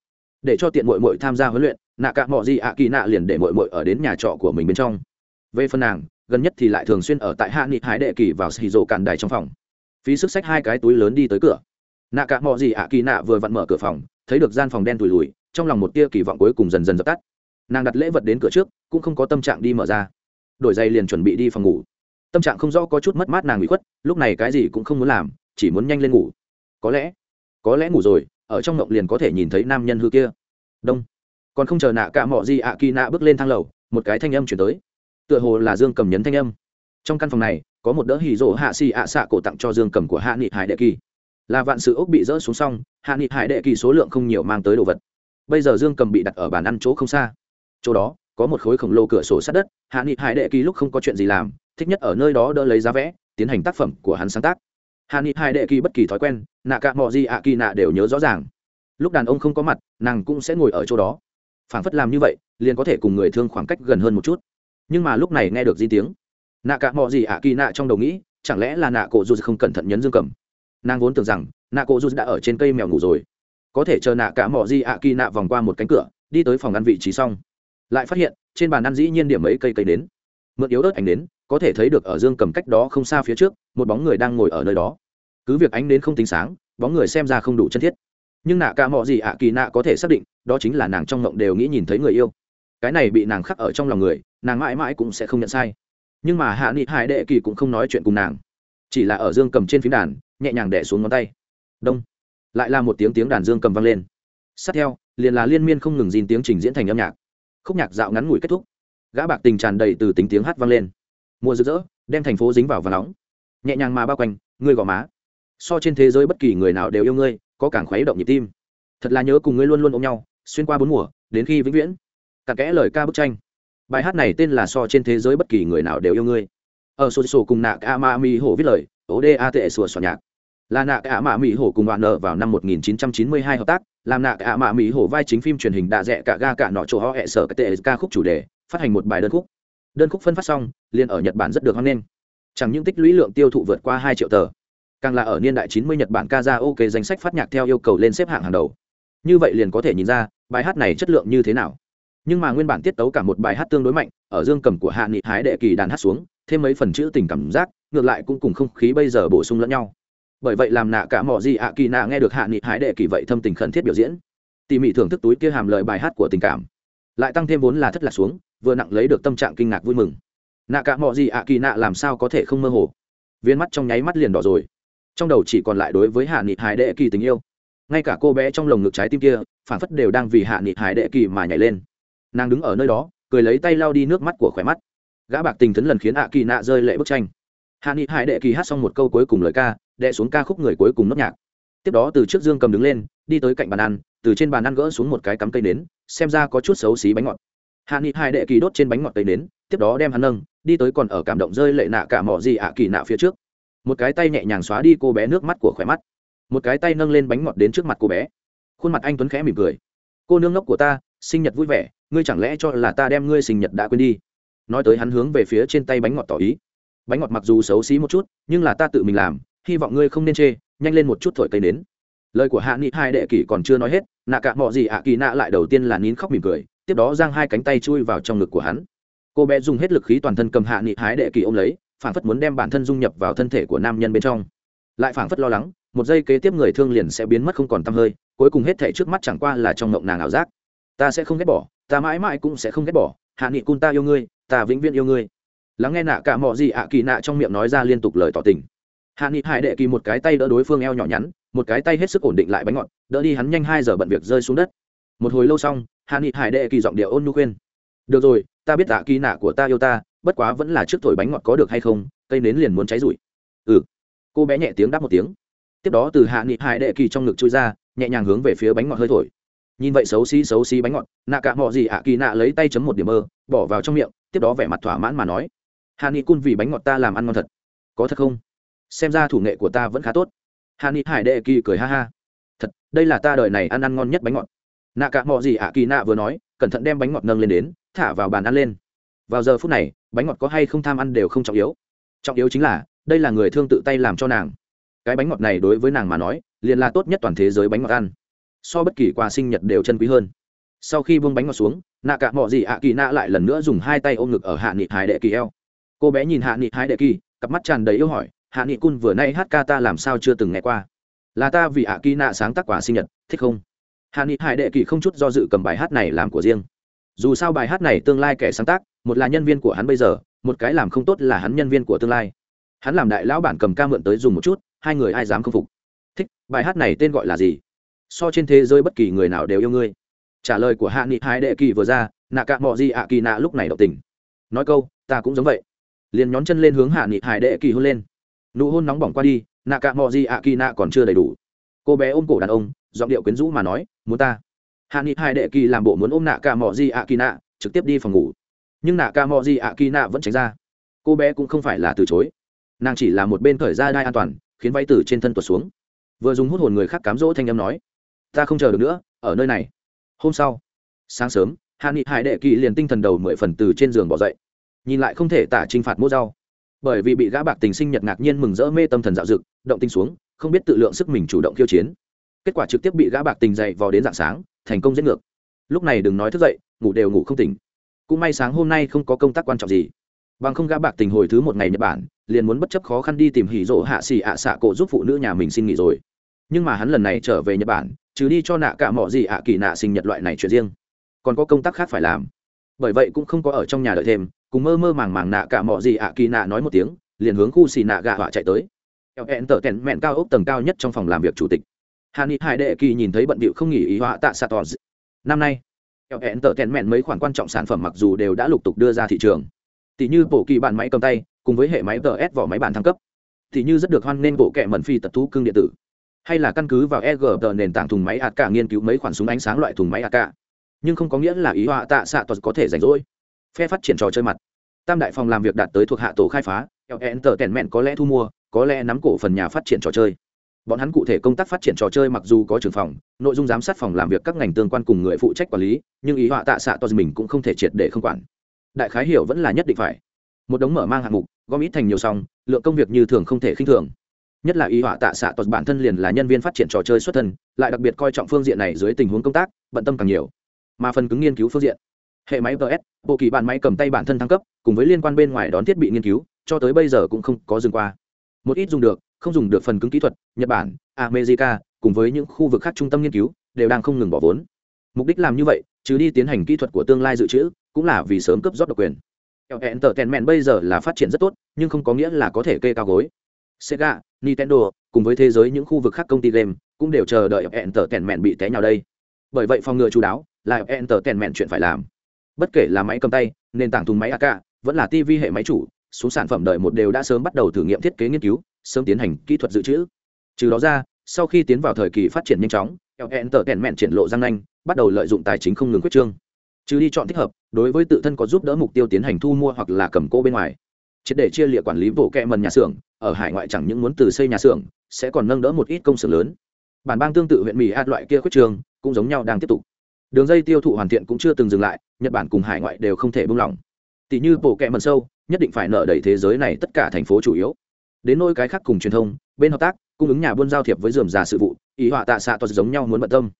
để cho tiện mội mội tham gia huấn luyện, nạ cả mọi gì ạ kỳ nạ liền để mội mội ở đến nhà trọ của mình bên trong. Về phần nàng, gần nhất thì lại thường xuyên ở tại hạ nghị hải đệ kỳ vào xì rộ càn đài trong phòng. Phí sức xách hai cái túi lớn đi tới cửa. Nạ cả mọi gì ạ kỳ nạ vừa vặn mở cửa phòng, thấy được gian phòng đen tùi lùi trong lòng một tia kỳ vọng cuối cùng dần dần dập tắt. Nàng đặt lễ vật đến cửa trước, cũng không có tâm trạng đi mở ra. Đổi giày liền chuẩn bị đi phòng ngủ. Tâm trạng không rõ có chút mất mát nàng bị khuất, lúc này cái gì cũng không muốn làm, chỉ muốn nhanh lên ngủ. Có lẽ có lẽ ngủ rồi ở trong ngộng liền có thể nhìn thấy nam nhân hư kia. Đông. Còn không chờ nạ cả mọ gì ạ kỳ nạ bước lên thang lầu, một cái thanh âm chuyển tới. Tựa hồ là dương cầm nhấn thanh âm. Trong căn phòng này, có một đỡ hì rỗ hạ xì ạ xạ cổ tặng cho dương cầm của hạ nghị hải đệ kỳ. Là vạn sự ốc bị rỡ xuống xong, hạ nghị hải đệ kỳ số lượng không nhiều mang tới đồ vật. Bây giờ dương cầm bị đặt ở bàn ăn chỗ không xa. Chỗ đó, có một khối khổng lồ cửa sổ sát đất, hạ nghị hải đệ kỳ lúc không có chuyện gì làm, thích nhất ở nơi đó đỡ lấy giá vẽ, tiến hành tác phẩm của hắn sáng tác hà ni hai đệ kỳ bất kỳ thói quen, nạ cả mọi gì ạ kỳ nạ đều nhớ rõ ràng. Lúc đàn ông không có mặt, nàng cũng sẽ ngồi ở chỗ đó. Phảng phất làm như vậy, liền có thể cùng người thương khoảng cách gần hơn một chút. Nhưng mà lúc này nghe được di tiếng, nạ cả mọi gì ạ kỳ nạ trong đầu nghĩ, chẳng lẽ là nạ cổ dù không cẩn thận nhấn dương cầm? Nàng vốn tưởng rằng, nạ cổ dù đã ở trên cây mèo ngủ rồi. Có thể chờ nạ cả mọi gì ạ kỳ nạ vòng qua một cánh cửa, đi tới phòng ăn vị trí xong. Lại phát hiện, trên bàn ăn dĩ nhiên điểm mấy cây cây đến. Mượn yếu ớt ảnh đến có thể thấy được ở dương cầm cách đó không xa phía trước, một bóng người đang ngồi ở nơi đó. Cứ việc ánh đến không tính sáng, bóng người xem ra không đủ chân thiết. Nhưng nạ ca mò gì ạ, kỳ nạ có thể xác định, đó chính là nàng trong ngộng đều nghĩ nhìn thấy người yêu. Cái này bị nàng khắc ở trong lòng người, nàng mãi mãi cũng sẽ không nhận sai. Nhưng mà hạ nghị hải đệ kỳ cũng không nói chuyện cùng nàng. Chỉ là ở dương cầm trên phím đàn, nhẹ nhàng đẻ xuống ngón tay. Đông. Lại là một tiếng tiếng đàn dương cầm vang lên. Sát theo, liền là liên miên không ngừng dìn tiếng trình diễn thành âm nhạc. Khúc nhạc dạo ngắn ngủi kết thúc. Gã bạc tình tràn đầy từ tính tiếng hát vang lên mùa rực rỡ, đem thành phố dính vào và nóng. Nhẹ nhàng mà bao quanh, ngươi gò má. So trên thế giới bất kỳ người nào đều yêu ngươi, có càng khuấy động nhịp tim. Thật là nhớ cùng ngươi luôn luôn ôm nhau, xuyên qua bốn mùa, đến khi vĩnh viễn. Cả kẽ lời ca bức tranh. Bài hát này tên là so trên thế giới bất kỳ người nào đều yêu ngươi. Ở sổ sổ cùng nạ ca ma mi hổ viết lời ố đê a tệ sùa soạn nhạc. Là nạ a ma mi hổ cùng bạn nợ vào năm 1992 hợp tác, làm nạ a ma mi hổ vai chính phim truyền hình đạ rẽ cả ga cả nọ chỗ họ hẹ sở cái tệ ca khúc chủ đề, phát hành một bài đơn khúc đơn khúc phân phát xong, liền ở nhật bản rất được hoan nghênh. Chẳng những tích lũy lượng tiêu thụ vượt qua hai triệu tờ, càng là ở niên đại 90 nhật bản karaoke danh sách phát nhạc theo yêu cầu lên xếp hạng hàng đầu. Như vậy liền có thể nhìn ra, bài hát này chất lượng như thế nào. Nhưng mà nguyên bản tiết tấu cả một bài hát tương đối mạnh, ở dương cầm của hạ nghị hái đệ kỳ đàn hát xuống, thêm mấy phần chữ tình cảm giác, ngược lại cũng cùng không khí bây giờ bổ sung lẫn nhau. Bởi vậy làm nạ cả mỏ gì ạ kỳ nạ nghe được hạ nghị hái đệ kỳ vậy thâm tình khẩn thiết biểu diễn. Tỉ mỉ thưởng thức túi kia hàm lời bài hát của tình cảm lại tăng thêm vốn là thất lạc xuống, vừa nặng lấy được tâm trạng kinh ngạc vui mừng. Nạ cả mọi gì ạ kỳ nạ làm sao có thể không mơ hồ? Viên mắt trong nháy mắt liền đỏ rồi. Trong đầu chỉ còn lại đối với hạ nghị hải đệ kỳ tình yêu. Ngay cả cô bé trong lồng ngực trái tim kia, phản phất đều đang vì hạ nghị hải đệ kỳ mà nhảy lên. Nàng đứng ở nơi đó, cười lấy tay lau đi nước mắt của khỏe mắt. Gã bạc tình thấn lần khiến hạ kỳ nạ rơi lệ bức tranh. Hạ nghị hải đệ kỳ hát xong một câu cuối cùng lời ca đệ xuống ca khúc người cuối cùng nốt nhạc. Tiếp đó từ trước dương cầm đứng lên, đi tới cạnh bàn ăn, từ trên bàn ăn gỡ xuống một cái cắm cây nến xem ra có chút xấu xí bánh ngọt. Hạ nghị hai đệ kỳ đốt trên bánh ngọt tây nến, tiếp đó đem hắn nâng, đi tới còn ở cảm động rơi lệ nạ cả mỏ gì ạ kỳ nạ phía trước. Một cái tay nhẹ nhàng xóa đi cô bé nước mắt của khỏe mắt. Một cái tay nâng lên bánh ngọt đến trước mặt cô bé. Khuôn mặt anh tuấn khẽ mỉm cười. Cô nương ngốc của ta, sinh nhật vui vẻ, ngươi chẳng lẽ cho là ta đem ngươi sinh nhật đã quên đi? Nói tới hắn hướng về phía trên tay bánh ngọt tỏ ý. Bánh ngọt mặc dù xấu xí một chút, nhưng là ta tự mình làm, hy vọng ngươi không nên chê, nhanh lên một chút thổi cây nến lời của hạ nghị hai đệ kỷ còn chưa nói hết, nạ cả mọi gì ạ kỳ nạ lại đầu tiên là nín khóc mỉm cười, tiếp đó giang hai cánh tay chui vào trong ngực của hắn. Cô bé dùng hết lực khí toàn thân cầm hạ nghị hái đệ kỳ ôm lấy phản phất muốn đem bản thân dung nhập vào thân thể của nam nhân bên trong. Lại phản phất lo lắng, một giây kế tiếp người thương liền sẽ biến mất không còn tăm hơi, cuối cùng hết thể trước mắt chẳng qua là trong ngộng nàng ảo giác. Ta sẽ không ghét bỏ, ta mãi mãi cũng sẽ không ghét bỏ, hạ nghị cun ta yêu ngươi, ta vĩnh viễn yêu ngươi. Lắng nghe nạ cả mọi gì ạ kỳ nạ trong miệng nói ra liên tục lời tỏ tình. Hạ nghị hải đệ kỳ một cái tay đỡ đối phương eo nhỏ nhắn một cái tay hết sức ổn định lại bánh ngọt, đỡ đi hắn nhanh hai giờ bận việc rơi xuống đất. Một hồi lâu xong, hạ nghị hải đệ kỳ giọng điệu ôn nhu khuyên. Được rồi, ta biết tạ kỳ nạ của ta yêu ta, bất quá vẫn là trước thổi bánh ngọt có được hay không, cây nến liền muốn cháy rụi. Ừ. Cô bé nhẹ tiếng đáp một tiếng. Tiếp đó từ hạ nghị hải đệ kỳ trong ngực chui ra, nhẹ nhàng hướng về phía bánh ngọt hơi thổi. Nhìn vậy xấu xí xấu xí bánh ngọt, nạ cả mọi gì ạ, kỳ nạ lấy tay chấm một điểm mơ, bỏ vào trong miệng, tiếp đó vẻ mặt thỏa mãn mà nói. Hạ nghị cun vì bánh ngọt ta làm ăn ngon thật. Có thật không? Xem ra thủ nghệ của ta vẫn khá tốt hạ ni hải đệ kỳ cười ha ha. Thật, đây là ta đời này ăn ăn ngon nhất bánh ngọt. Nạ cả mọi gì ạ kỳ nạ vừa nói, cẩn thận đem bánh ngọt nâng lên đến, thả vào bàn ăn lên. Vào giờ phút này, bánh ngọt có hay không tham ăn đều không trọng yếu. Trọng yếu chính là, đây là người thương tự tay làm cho nàng. Cái bánh ngọt này đối với nàng mà nói, liền là tốt nhất toàn thế giới bánh ngọt ăn. So bất kỳ quà sinh nhật đều chân quý hơn. Sau khi buông bánh ngọt xuống, nạ cả mọi gì ạ kỳ nạ lại lần nữa dùng hai tay ôm ngực ở hạ nghị hải đệ kỳ eo. Cô bé nhìn hạ nghị hải đệ kỳ, cặp mắt tràn đầy yêu hỏi hạ nghị cun vừa nay hát ca ta làm sao chưa từng nghe qua. Là ta vì ạ kỳ nạ sáng tác quả sinh nhật, thích không? Hạ nghị hải đệ kỳ không chút do dự cầm bài hát này làm của riêng. Dù sao bài hát này tương lai kẻ sáng tác, một là nhân viên của hắn bây giờ, một cái làm không tốt là hắn nhân viên của tương lai. Hắn làm đại lão bản cầm ca mượn tới dùng một chút, hai người ai dám không phục? Thích, bài hát này tên gọi là gì? So trên thế giới bất kỳ người nào đều yêu ngươi. Trả lời của hạ nghị Hải đệ kỳ vừa ra, nạ cạ mọ gì ạ kỳ nạ lúc này động tình. Nói câu, ta cũng giống vậy. Liền nhón chân lên hướng hạ nghị hải đệ kỳ hôn lên nụ hôn nóng bỏng qua đi, nạ cạ mò gì ạ kỳ nạ còn chưa đầy đủ. Cô bé ôm cổ đàn ông, giọng điệu quyến rũ mà nói, muốn ta? Hạ nghị hải đệ kỳ làm bộ muốn ôm nạ cạ mò gì ạ kỳ nạ, trực tiếp đi phòng ngủ. Nhưng nạ cạ mò gì ạ kỳ nạ vẫn tránh ra. Cô bé cũng không phải là từ chối. Nàng chỉ là một bên thời ra đai an toàn, khiến váy từ trên thân tuột xuống. Vừa dùng hút hồn người khác cám dỗ thanh âm nói, ta không chờ được nữa, ở nơi này. Hôm sau, sáng sớm, hạ nghị hải đệ kỳ liền tinh thần đầu mười phần từ trên giường bỏ dậy. Nhìn lại không thể tả t r i n h phạt mốt rau bởi vì bị gã bạc tình sinh nhật ngạc nhiên mừng rỡ mê tâm thần dạo dực động tinh xuống, không biết tự lượng sức mình chủ động khiêu chiến. Kết quả trực tiếp bị gã bạc tình dậy vào đến dạng sáng, thành công giết ngược. Lúc này đừng nói thức dậy, ngủ đều ngủ không tỉnh. Cũng may sáng hôm nay không có công tác quan trọng gì. Bằng không gã bạc tình hồi thứ một ngày nhật bản, liền muốn bất chấp khó khăn đi tìm hỉ rỗ hạ xì ạ xạ cổ giúp phụ nữ nhà mình xin nghỉ rồi. Nhưng mà hắn lần này trở về nhật bản, trừ đi cho nạ cả mọi gì ạ kỳ nạ sinh nhật loại này chuyện riêng. Còn có công tác khác phải làm. Bởi vậy cũng không có ở trong nhà đợi thêm cùng mơ mơ màng màng nạ cả mọi gì ạ kỳ nạ nói một tiếng, liền hướng khu xì nạ gạ họa chạy tới. Kẹo hẹn tở tèn mẹn cao ốc tầng cao nhất trong phòng làm việc chủ tịch. Hà ni hải đệ kỳ nhìn thấy bận bịu không nghỉ ý họa tạ xạ tỏ năm nay, kẹo hẹn tở tèn mẹn mấy khoản quan trọng sản phẩm mặc dù đều đã lục tục đưa ra thị trường. Tỷ như bộ kỳ bản máy cầm tay, cùng với hệ máy ts vỏ máy bản thăng cấp. Tỷ như rất được hoan nên bộ kẹ mẩn phi tật thú cương điện tử. Hay là căn cứ vào EG nền tảng thùng máy ạt cả nghiên cứu mấy khoản súng ánh sáng loại thùng máy ạt cả nhưng không có nghĩa là ý họa tạ xạ toàn có thể rảnh rỗi phe phát triển trò chơi mặt. Tam đại phòng làm việc đạt tới thuộc hạ tổ khai phá ln tờ tèn mẹn có lẽ thu mua, có lẽ nắm cổ phần nhà phát triển trò chơi. Bọn hắn cụ thể công tác phát triển trò chơi mặc dù có trường phòng, nội dung giám sát phòng làm việc các ngành tương quan cùng người phụ trách quản lý, nhưng ý họa tạ xạ to mình cũng không thể triệt để không quản. Đại khái hiểu vẫn là nhất định phải. Một đống mở mang hạng mục, gom ít thành nhiều xong, lượng công việc như thường không thể khinh thường. Nhất là ý họa tạ xạ toàn bản thân liền là nhân viên phát triển trò chơi xuất thân, lại đặc biệt coi trọng phương diện này dưới tình huống công tác, bận tâm càng nhiều. Mà phần cứng nghiên cứu phương diện hệ máy ts bộ kỳ bản máy cầm tay bản thân thăng cấp cùng với liên quan bên ngoài đón thiết bị nghiên cứu cho tới bây giờ cũng không có dừng qua. Một ít dùng được không dùng được phần cứng kỹ thuật nhật bản america cùng với những khu vực khác trung tâm nghiên cứu đều đang không ngừng bỏ vốn. Mục đích làm như vậy chứ đi tiến hành kỹ thuật của tương lai dự trữ cũng là vì sớm cấp rót độc quyền. Entertainment bây giờ là phát triển rất tốt, nhưng không có nghĩa là có thể kê cao gối. Sega, Nintendo, cùng với thế giới những khu vực khác công ty game cũng đều chờ đợi hẹn tờ tèn mẹn bị té nhào đây. Bởi vậy phòng ngừa chú đáo là hẹn tờ tèn mẹn chuyện phải làm bất kể là máy cầm tay, nền tảng thùng máy ak vẫn là tv hệ máy chủ, số sản phẩm đợi một đều đã sớm bắt đầu thử nghiệm thiết kế nghiên cứu, sớm tiến hành kỹ thuật dự trữ. Trừ đó ra, sau khi tiến vào thời kỳ phát triển nhanh chóng ln tờ kèn mẹn triển lộ răng nanh, bắt đầu lợi dụng tài chính không ngừng quyết trương. Trừ đi chọn thích hợp, đối với tự thân có giúp đỡ mục tiêu tiến hành thu mua hoặc là cầm cô bên ngoài. Triệt để chia lịa quản lý bộ kẹ mần nhà xưởng, ở hải ngoại chẳng những muốn từ xây nhà xưởng, sẽ còn nâng đỡ một ít công xưởng lớn. Bản bang tương tự huyện mỹ hạt loại kia quyết trường cũng giống nhau đang tiếp tục đường dây tiêu thụ hoàn thiện cũng chưa từng dừng lại, nhật bản cùng hải ngoại đều không thể buông lỏng. Tỷ như bộ kẹ mần sâu, nhất định phải nợ đẩy thế giới này tất cả thành phố chủ yếu. Đến nỗi cái khác cùng truyền thông, bên hợp tác, cung ứng nhà buôn giao thiệp với dườm già sự vụ, ý họa tạ xạ toàn giống nhau muốn bận tâm.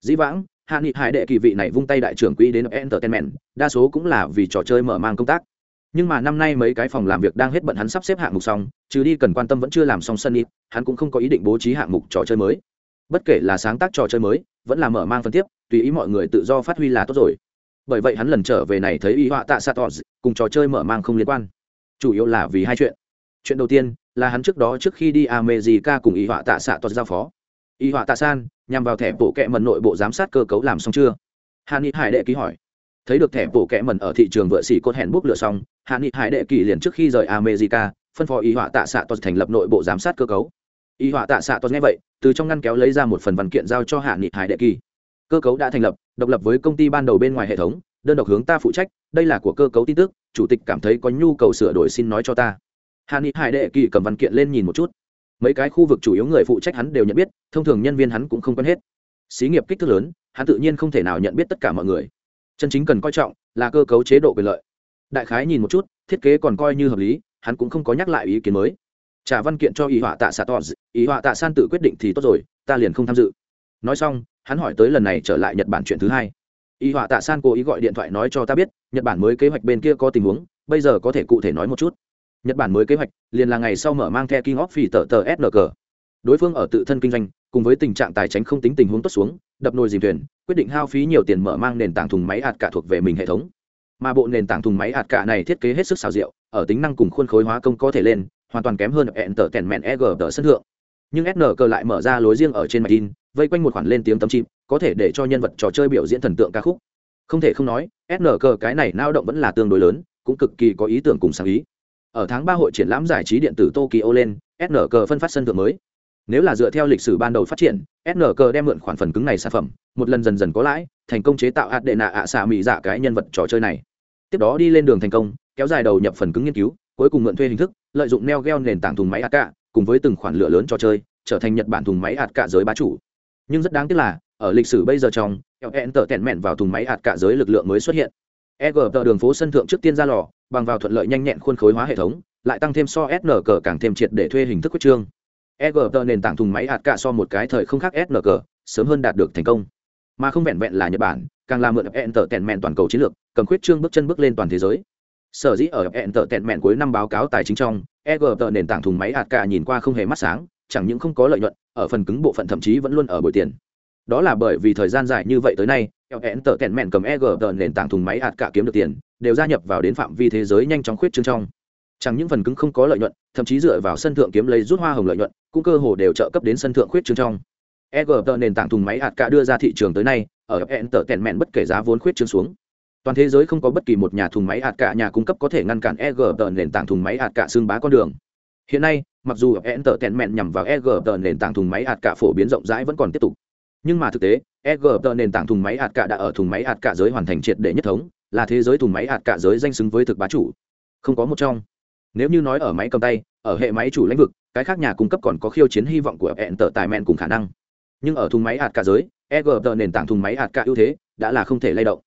Dĩ vãng, hạ nghị hải đệ kỳ vị này vung tay đại trưởng quỹ đến entertainment, đa số cũng là vì trò chơi mở mang công tác. Nhưng mà năm nay mấy cái phòng làm việc đang hết bận hắn sắp xếp hạng mục xong, trừ đi cần quan tâm vẫn chưa làm xong sân ít hắn cũng không có ý định bố trí hạng mục trò chơi mới bất kể là sáng tác trò chơi mới, vẫn là mở mang phân tiếp, tùy ý mọi người tự do phát huy là tốt rồi. Bởi vậy hắn lần trở về này thấy y họa tạ s a cùng trò chơi mở mang không liên quan. Chủ yếu là vì hai chuyện. Chuyện đầu tiên là hắn trước đó trước khi đi America cùng y họa tạ xạ toa giao phó. Y họa tạ san, nhằm vào thẻ bộ kẹ mần nội bộ giám sát cơ cấu làm xong chưa? Hà ni hải đệ ký hỏi. Thấy được thẻ bộ kẹ mần ở thị trường vợ xỉ cốt hẹn bút lửa xong hà ni hải đệ kỳ liền trước khi rời america, phân phó y họa tạ xạ toa thành lập nội bộ giám sát cơ cấu. Y họa tạ xạ toa nghe vậy từ trong ngăn kéo lấy ra một phần văn kiện giao cho hạ nghị hải đệ kỳ. Cơ cấu đã thành lập, độc lập với công ty ban đầu bên ngoài hệ thống, đơn độc hướng ta phụ trách, đây là của cơ cấu tin tức, chủ tịch cảm thấy có nhu cầu sửa đổi xin nói cho ta. Hạ nghị hải đệ kỳ cầm văn kiện lên nhìn một chút. Mấy cái khu vực chủ yếu người phụ trách hắn đều nhận biết, thông thường nhân viên hắn cũng không quen hết. Xí nghiệp kích thước lớn, hắn tự nhiên không thể nào nhận biết tất cả mọi người. Chân chính cần coi trọng là cơ cấu chế độ quyền lợi. Đại khái nhìn một chút, thiết kế còn coi như hợp lý, hắn cũng không có nhắc lại ý kiến mới trả văn kiện cho ý họa tạ xạ tỏ ý họa tạ san tự quyết định thì tốt rồi, ta liền không tham dự. Nói xong, hắn hỏi tới lần này trở lại nhật bản chuyện thứ hai. Ý họa tạ san cố ý gọi điện thoại nói cho ta biết, nhật bản mới kế hoạch bên kia có tình huống, bây giờ có thể cụ thể nói một chút. Nhật bản mới kế hoạch, liền là ngày sau mở mang the king of phi tờ tờ sng đối phương ở tự thân kinh doanh, cùng với tình trạng tài chính không tính tình huống tốt xuống, đập nồi dìm thuyền, quyết định hao phí nhiều tiền mở mang nền tảng thùng máy hạt cả thuộc về mình hệ thống. Mà bộ nền tảng thùng máy hạt cả này thiết kế hết sức xào rượu ở tính năng cùng khuôn khối hóa công có thể lên hoàn toàn kém hơn hẹn tở tèn mẹn eg g tờ sân thượng. Nhưng sn cờ lại mở ra lối riêng ở trên mạch in, vây quanh một khoản lên tiếng tấm chim, có thể để cho nhân vật trò chơi biểu diễn thần tượng ca khúc. Không thể không nói sn cờ cái này nao động vẫn là tương đối lớn, cũng cực kỳ có ý tưởng cùng sáng ý. Ở tháng ba hội triển lãm giải trí điện tử tokyo lên sn cờ phân phát sân thượng mới. Nếu là dựa theo lịch sử ban đầu phát triển sn cờ đem mượn khoản phần cứng này sản phẩm, một lần dần dần có lãi, thành công chế tạo hạt đệ nạ ạ xạ mỹ dạ cái nhân vật trò chơi này. Tiếp đó đi lên đường thành công, kéo dài đầu nhập phần cứng nghiên cứu, cuối cùng mượn thuê hình thức lợi dụng neo geo nền tảng thùng máy hạt cạ cùng với từng khoản lửa lớn cho chơi, trở thành nhật bản thùng máy hạt cạ giới bá chủ. Nhưng rất đáng tiếc là, ở lịch sử bây giờ trong hẹn tở tẹn mẹn vào thùng máy hạt cạ giới lực lượng mới xuất hiện. Eg tờ đường phố sân thượng trước tiên ra lò, bằng vào thuận lợi nhanh nhẹn khuôn khối hóa hệ thống, lại tăng thêm so sn cờ càng thêm triệt để thuê hình thức quyết trương. Eg tờ nền tảng thùng máy hạt cạ so một cái thời không khác sn cờ sớm hơn đạt được thành công. Mà không vẹn vẹn là nhật bản, càng làm mượn hẹn tở tẹn mẹn toàn cầu chiến lược, cầm quyết trương bước chân bước lên toàn thế giới sở dĩ ở hẹn tợ tẹn mẹn cuối năm báo cáo tài chính trong eg tợ nền tảng thùng máy hạt cả nhìn qua không hề mắt sáng, chẳng những không có lợi nhuận, ở phần cứng bộ phận thậm chí vẫn luôn ở bồi tiền. Đó là bởi vì thời gian dài như vậy tới nay hẹn tợ tẹn mẹn cầm eg tợ nền tảng thùng máy hạt cả kiếm được tiền, đều gia nhập vào đến phạm vi thế giới nhanh chóng khuyết trương trong. Chẳng những phần cứng không có lợi nhuận, thậm chí dựa vào sân thượng kiếm lấy rút hoa hồng lợi nhuận, cũng cơ hồ đều trợ cấp đến sân thượng khuyết trương trong. Eg tợ nền tảng thùng máy hạt cả đưa ra thị trường tới nay, ở hẹn tợ tẹn mẹn bất kể giá vốn khuyết trương xuống toàn thế giới không có bất kỳ một nhà thùng máy hạt cả nhà cung cấp có thể ngăn cản eg tờ nền tảng thùng máy hạt cả xương bá con đường. Hiện nay, mặc dù hẹn tở tẹn mẹn nhằm vào eg tờ nền tảng thùng máy hạt cả phổ biến rộng rãi vẫn còn tiếp tục. Nhưng mà thực tế eg tờ nền tảng thùng máy hạt cả đã ở thùng máy hạt cả giới hoàn thành triệt để nhất thống, là thế giới thùng máy hạt cả giới danh xứng với thực bá chủ. Không có một trong. Nếu như nói ở máy cầm tay, ở hệ máy chủ lĩnh vực, cái khác nhà cung cấp còn có khiêu chiến hy vọng của hẹn tài mẹn cùng khả năng. Nhưng ở thùng máy hạt cả giới eg tờ nền tảng thùng máy hạt cả ưu thế đã là không thể lay động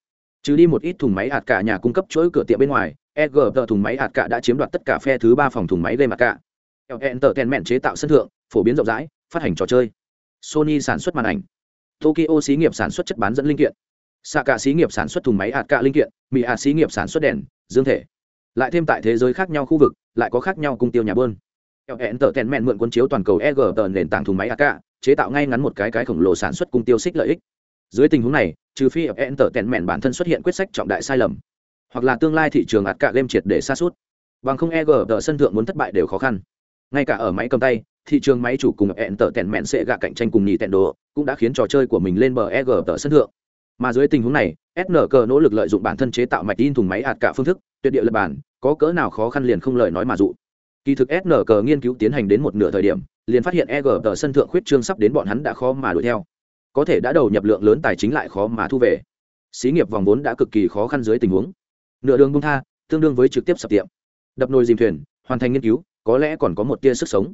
trừ đi một ít thùng máy hạt cả nhà cung cấp chuỗi cửa tiệm bên ngoài eg tờ thùng máy hạt cả đã chiếm đoạt tất cả phe thứ ba phòng thùng máy game mặt cả hẹn tờ tèn mẹn chế tạo sân thượng, phổ biến rộng rãi, phát hành trò chơi. Sony sản xuất màn ảnh. Tokyo xí nghiệp sản xuất chất bán dẫn linh kiện. Xạ cả xí nghiệp sản xuất thùng máy hạt cả linh kiện, mỹ hạt xí nghiệp sản xuất đèn, dương thể. Lại thêm tại thế giới khác nhau khu vực, lại có khác nhau cung tiêu nhà bơn. Hẹn tờ tèn mẹn mượn quân chiếu toàn cầu eg tờ nền tảng thùng máy hạt cả chế tạo ngay ngắn một cái cái khổng lồ sản xuất cung tiêu xích lợi ích dưới tình huống này, trừ phi hẹn tở tèn mẹn bản thân xuất hiện quyết sách trọng đại sai lầm, hoặc là tương lai thị trường ạt cả game triệt để xa suốt bằng không eg tờ sân thượng muốn thất bại đều khó khăn. Ngay cả ở máy cầm tay, thị trường máy chủ cùng hẹn tèn mẹn sẽ gạ cạnh tranh cùng nhì tèn đồ cũng đã khiến trò chơi của mình lên bờ eg tờ sân thượng. Mà dưới tình huống này snk nỗ lực lợi dụng bản thân chế tạo mạch in thùng máy hạt cả phương thức, tuyệt địa lập bản, có cỡ nào khó khăn liền không lời nói mà dụ. Kỳ thực snk nghiên cứu tiến hành đến một nửa thời điểm, liền phát hiện eg tờ sân thượng khuyết trương sắp đến bọn hắn đã khó mà đuổi theo có thể đã đầu nhập lượng lớn tài chính lại khó mà thu về. Xí nghiệp vòng vốn đã cực kỳ khó khăn dưới tình huống. Nửa đường bung tha, tương đương với trực tiếp sập tiệm. Đập nồi dìm thuyền, hoàn thành nghiên cứu, có lẽ còn có một tia sức sống.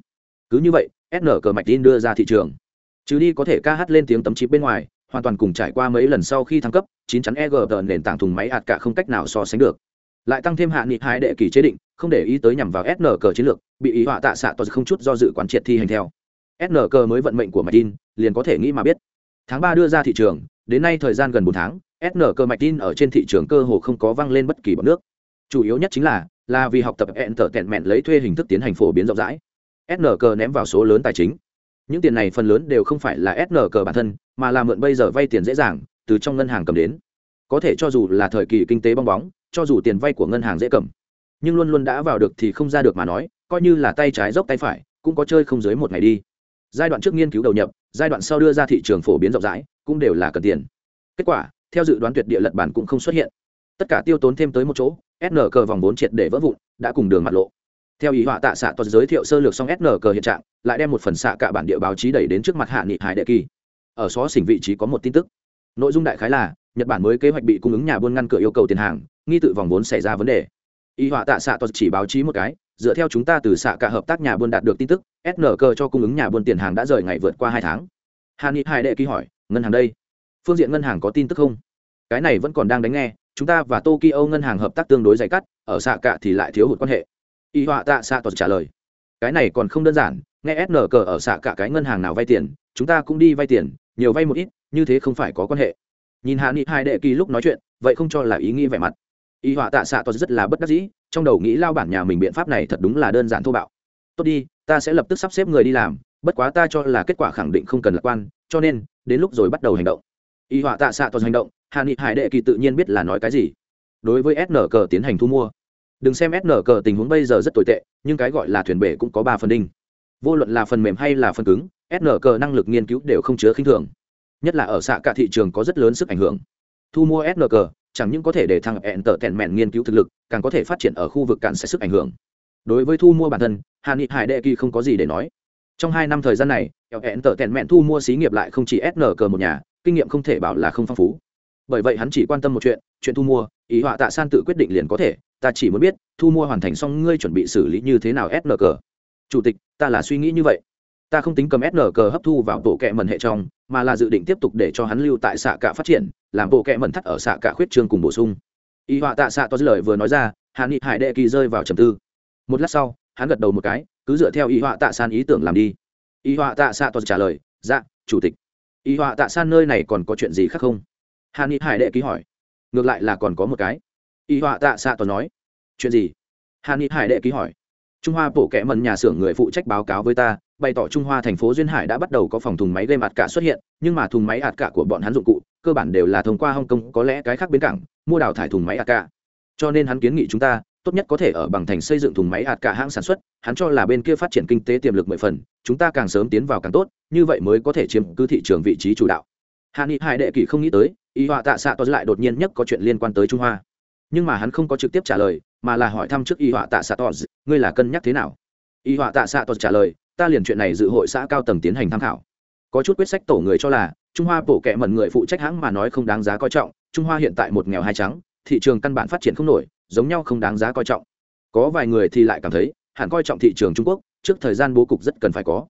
Cứ như vậy sn cờ mạch tin đưa ra thị trường. Chứ đi có thể ca hát lên tiếng tấm chip bên ngoài, hoàn toàn cùng trải qua mấy lần sau khi thăng cấp, chín chắn eg tờ nền tảng thùng máy hạt cả không cách nào so sánh được. Lại tăng thêm hạ nghị hai đệ kỳ chế định, không để ý tới nhằm vào sn cờ chiến lược, bị ý họa tạ xạ toàn không chút do dự quán triệt thi hành theo. Sn cờ mới vận mệnh của mạch tin, liền có thể nghĩ mà biết tháng ba đưa ra thị trường, đến nay thời gian gần bốn tháng sn cơ mạch tin ở trên thị trường cơ hồ không có văng lên bất kỳ bọc nước. Chủ yếu nhất chính là là vì học tập hẹn tở tẹn mẹn lấy thuê hình thức tiến hành phổ biến rộng rãi. Sn cơ ném vào số lớn tài chính. Những tiền này phần lớn đều không phải là sn cơ bản thân, mà là mượn bây giờ vay tiền dễ dàng, từ trong ngân hàng cầm đến. Có thể cho dù là thời kỳ kinh tế bong bóng, cho dù tiền vay của ngân hàng dễ cầm, nhưng luôn luôn đã vào được thì không ra được mà nói, coi như là tay trái dốc tay phải, cũng có chơi không dưới một ngày đi. Giai đoạn trước nghiên cứu đầu nhập giai đoạn sau đưa ra thị trường phổ biến rộng rãi, cũng đều là cần tiền. Kết quả, theo dự đoán tuyệt địa lật bản cũng không xuất hiện. Tất cả tiêu tốn thêm tới một chỗ sn cờ vòng vốn triệt để vỡ vụn, đã cùng đường mặt lộ. Theo ý họa tạ xạ toàn giới thiệu sơ lược xong sn cờ hiện trạng, lại đem một phần xạ cả bản địa báo chí đẩy đến trước mặt hạ nghị hải đệ kỳ. Ở xó xỉnh vị trí có một tin tức. Nội dung đại khái là, nhật bản mới kế hoạch bị cung ứng nhà buôn ngăn cửa yêu cầu tiền hàng, nghi tự vòng vốn xảy ra vấn đề. Ý họa tạ xạ toàn chỉ báo chí một cái dựa theo chúng ta từ xạ cả hợp tác nhà buôn đạt được tin tức sn cơ cho cung ứng nhà buôn tiền hàng đã rời ngày vượt qua hai tháng. Hàn ni hai đệ kỳ hỏi, ngân hàng đây? Phương diện ngân hàng có tin tức không? Cái này vẫn còn đang đánh nghe, chúng ta và tokyo ngân hàng hợp tác tương đối dày cắt, ở xạ cả thì lại thiếu hụt quan hệ. Y họa tạ xạ tuật trả lời, cái này còn không đơn giản, nghe sn cờ ở xạ cả cái ngân hàng nào vay tiền, chúng ta cũng đi vay tiền, nhiều vay một ít, như thế không phải có quan hệ. Nhìn hạ nghị hai đệ kỳ lúc nói chuyện, vậy không cho là ý nghĩ vẻ mặt. Y họa tạ xạ tuật rất là bất đắc dĩ trong đầu nghĩ lao bản nhà mình biện pháp này thật đúng là đơn giản thô bạo. Tốt đi, ta sẽ lập tức sắp xếp người đi làm, bất quá ta cho là kết quả khẳng định không cần lạc quan, cho nên, đến lúc rồi bắt đầu hành động. Y họa tạ xạ toàn hành động hạ nghị hải đệ kỳ tự nhiên biết là nói cái gì. Đối với sn cờ tiến hành thu mua. Đừng xem sn cờ tình huống bây giờ rất tồi tệ, nhưng cái gọi là thuyền bể cũng có ba phần đinh. Vô luận là phần mềm hay là phần cứng sn cờ năng lực nghiên cứu đều không chứa khinh thường. Nhất là ở xạ cả thị trường có rất lớn sức ảnh hưởng. Thu mua sn cờ chẳng những có thể để thằng ẹn tở tèn mẹn nghiên cứu thực lực, càng có thể phát triển ở khu vực cạn sẽ sức ảnh hưởng. Đối với thu mua bản thân hạ nghị hải đệ kỳ không có gì để nói. Trong hai năm thời gian này ẹn tở tèn mẹn thu mua xí nghiệp lại không chỉ sn cờ một nhà, kinh nghiệm không thể bảo là không phong phú. Bởi vậy hắn chỉ quan tâm một chuyện chuyện thu mua, ý họa tạ san tự quyết định liền có thể, ta chỉ muốn biết, thu mua hoàn thành xong ngươi chuẩn bị xử lý như thế nào sn cờ chủ tịch, ta là suy nghĩ như vậy ta không tính cầm SNK hấp thu vào bộ kệ mẩn hệ trong, mà là dự định tiếp tục để cho hắn lưu tại xạ cả phát triển, làm bộ kệ mẩn thắt ở xạ cả khuyết trương cùng bổ sung. Y họa tạ xạ to lời vừa nói ra, Hàn nghị hải đệ kỳ rơi vào trầm tư. Một lát sau, hắn gật đầu một cái, cứ dựa theo y họa tạ san ý tưởng làm đi. Y họa tạ xạ to trả lời dạ chủ tịch. Y họa tạ san nơi này còn có chuyện gì khác không? Hàn Nghị hải đệ ký hỏi. Ngược lại là còn có một cái. Y họa tạ xạ to nói. Chuyện gì? Hàn Nghị hải đệ ký hỏi. Trung hoa bộ kệ mẩn nhà xưởng người phụ trách báo cáo với ta bày tỏ trung hoa thành phố duyên hải đã bắt đầu có phòng thùng máy gây mặt cả xuất hiện, nhưng mà thùng máy ạt cả của bọn hắn dụng cụ, cơ bản đều là thông qua hong kong, có lẽ cái khác bến cảng, mua đào thải thùng máy ạt cả. Cho nên hắn kiến nghị chúng ta, tốt nhất có thể ở bằng thành xây dựng thùng máy ạt cả hãng sản xuất, hắn cho là bên kia phát triển kinh tế tiềm lực mười phần, chúng ta càng sớm tiến vào càng tốt, như vậy mới có thể chiếm cứ thị trường vị trí chủ đạo. Hạ nghị hải đệ kỷ không nghĩ tới y họa tạ xạ to lại đột nhiên nhất có chuyện liên quan tới trung hoa. Nhưng mà hắn không có trực tiếp trả lời, mà là hỏi thăm trước y họa tạ xạ to ngươi là cân nhắc thế nào? Y họa tạ xạ to trả lời ta liền chuyện này dự hội xã cao tầng tiến hành tham khảo. Có chút quyết sách tổ người cho là, trung hoa bổ kẹ mẩn người phụ trách hãng mà nói không đáng giá coi trọng, trung hoa hiện tại một nghèo hai trắng, thị trường căn bản phát triển không nổi, giống nhau không đáng giá coi trọng. Có vài người thì lại cảm thấy, hẳn coi trọng thị trường trung quốc, trước thời gian bố cục rất cần phải có.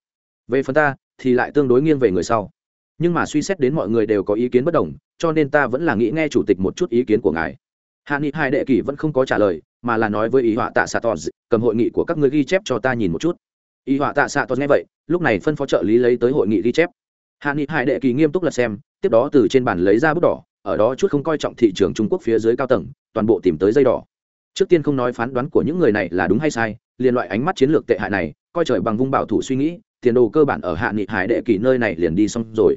Về phần ta, thì lại tương đối nghiêng về người sau. Nhưng mà suy xét đến mọi người đều có ý kiến bất đồng, cho nên ta vẫn là nghĩ nghe chủ tịch một chút ý kiến của ngài. Hạ nghị hai đệ kỳ vẫn không có trả lời, mà là nói với ý họa tạ xạ tỏ cầm hội nghị của các người ghi chép cho ta nhìn một chút. Y họa tạ xạ tỏ nghe vậy, lúc này phân phó trợ lý lấy tới hội nghị ghi chép. Hạ nghị Hải đệ kỳ nghiêm túc lật xem, tiếp đó từ trên bàn lấy ra bút đỏ, ở đó chút không coi trọng thị trường trung quốc phía dưới cao tầng, toàn bộ tìm tới dây đỏ. Trước tiên không nói phán đoán của những người này là đúng hay sai liên loại ánh mắt chiến lược tệ hại này, coi trời bằng vung bảo thủ suy nghĩ, tiền đồ cơ bản ở hạ nghị hải đệ kỳ nơi này liền đi xong rồi.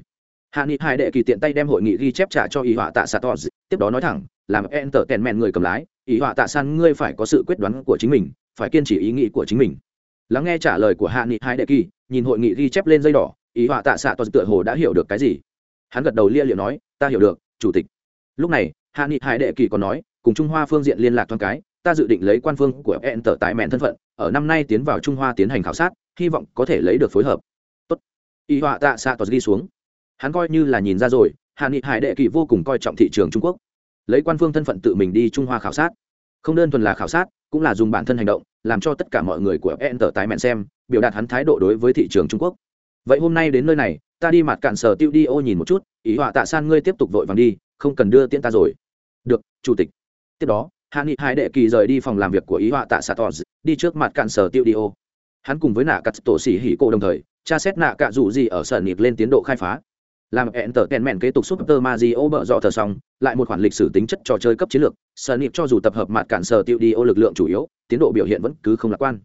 Hạ nghị hải đệ kỳ tiện tay đem hội nghị ghi chép trả cho y họa tạ xạ to tiếp đó nói thẳng, làm enter tèn mẹn người cầm lái, y họa tạ san ngươi phải có sự quyết đoán của chính mình, phải kiên trì ý nghĩ của chính mình lắng nghe trả lời của hạ nghị hải đệ kỳ, nhìn hội nghị ghi chép lên dây đỏ, ý họa tạ xạ toàn tựa hồ đã hiểu được cái gì. Hắn gật đầu lia liệu nói, ta hiểu được, chủ tịch. Lúc này, hạ nghị hải đệ kỳ còn nói, cùng trung hoa phương diện liên lạc thoáng cái, ta dự định lấy quan phương của fn tờ tại mẹn thân phận, ở năm nay tiến vào trung hoa tiến hành khảo sát, hy vọng có thể lấy được phối hợp. Tốt. Y họa tạ xạ toàn ghi xuống. Hắn coi như là nhìn ra rồi, hạ nghị hải đệ kỳ vô cùng coi trọng thị trường trung quốc. Lấy quan phương thân phận tự mình đi trung hoa khảo sát. Không đơn thuần là khảo sát cũng là dùng bản thân hành động, làm cho tất cả mọi người của fn tái mẹn xem, biểu đạt hắn thái độ đối với thị trường trung quốc. Vậy hôm nay đến nơi này, ta đi mặt cạn sở tiêu đi ô nhìn một chút, ý họa tạ san ngươi tiếp tục vội vàng đi, không cần đưa tiễn ta rồi. Được, chủ tịch. Tiếp đó, hạ nghị hai đệ kỳ rời đi phòng làm việc của ý họa tạ s a đi trước mặt cạn sở tiêu đi ô. Hắn cùng với nạ cắt tổ xỉ hỉ cổ đồng thời, tra xét nạ cạ dù gì ở sở nịp lên tiến độ khai phá làm hẹn tờ kèn mẹn kế tục super mario bợ dọ thờ xong, lại một khoản lịch sử tính chất trò chơi cấp chiến lược sở nịp cho dù tập hợp mặt cản sở tiêu đi ô lực lượng chủ yếu, tiến độ biểu hiện vẫn cứ không lạc quan.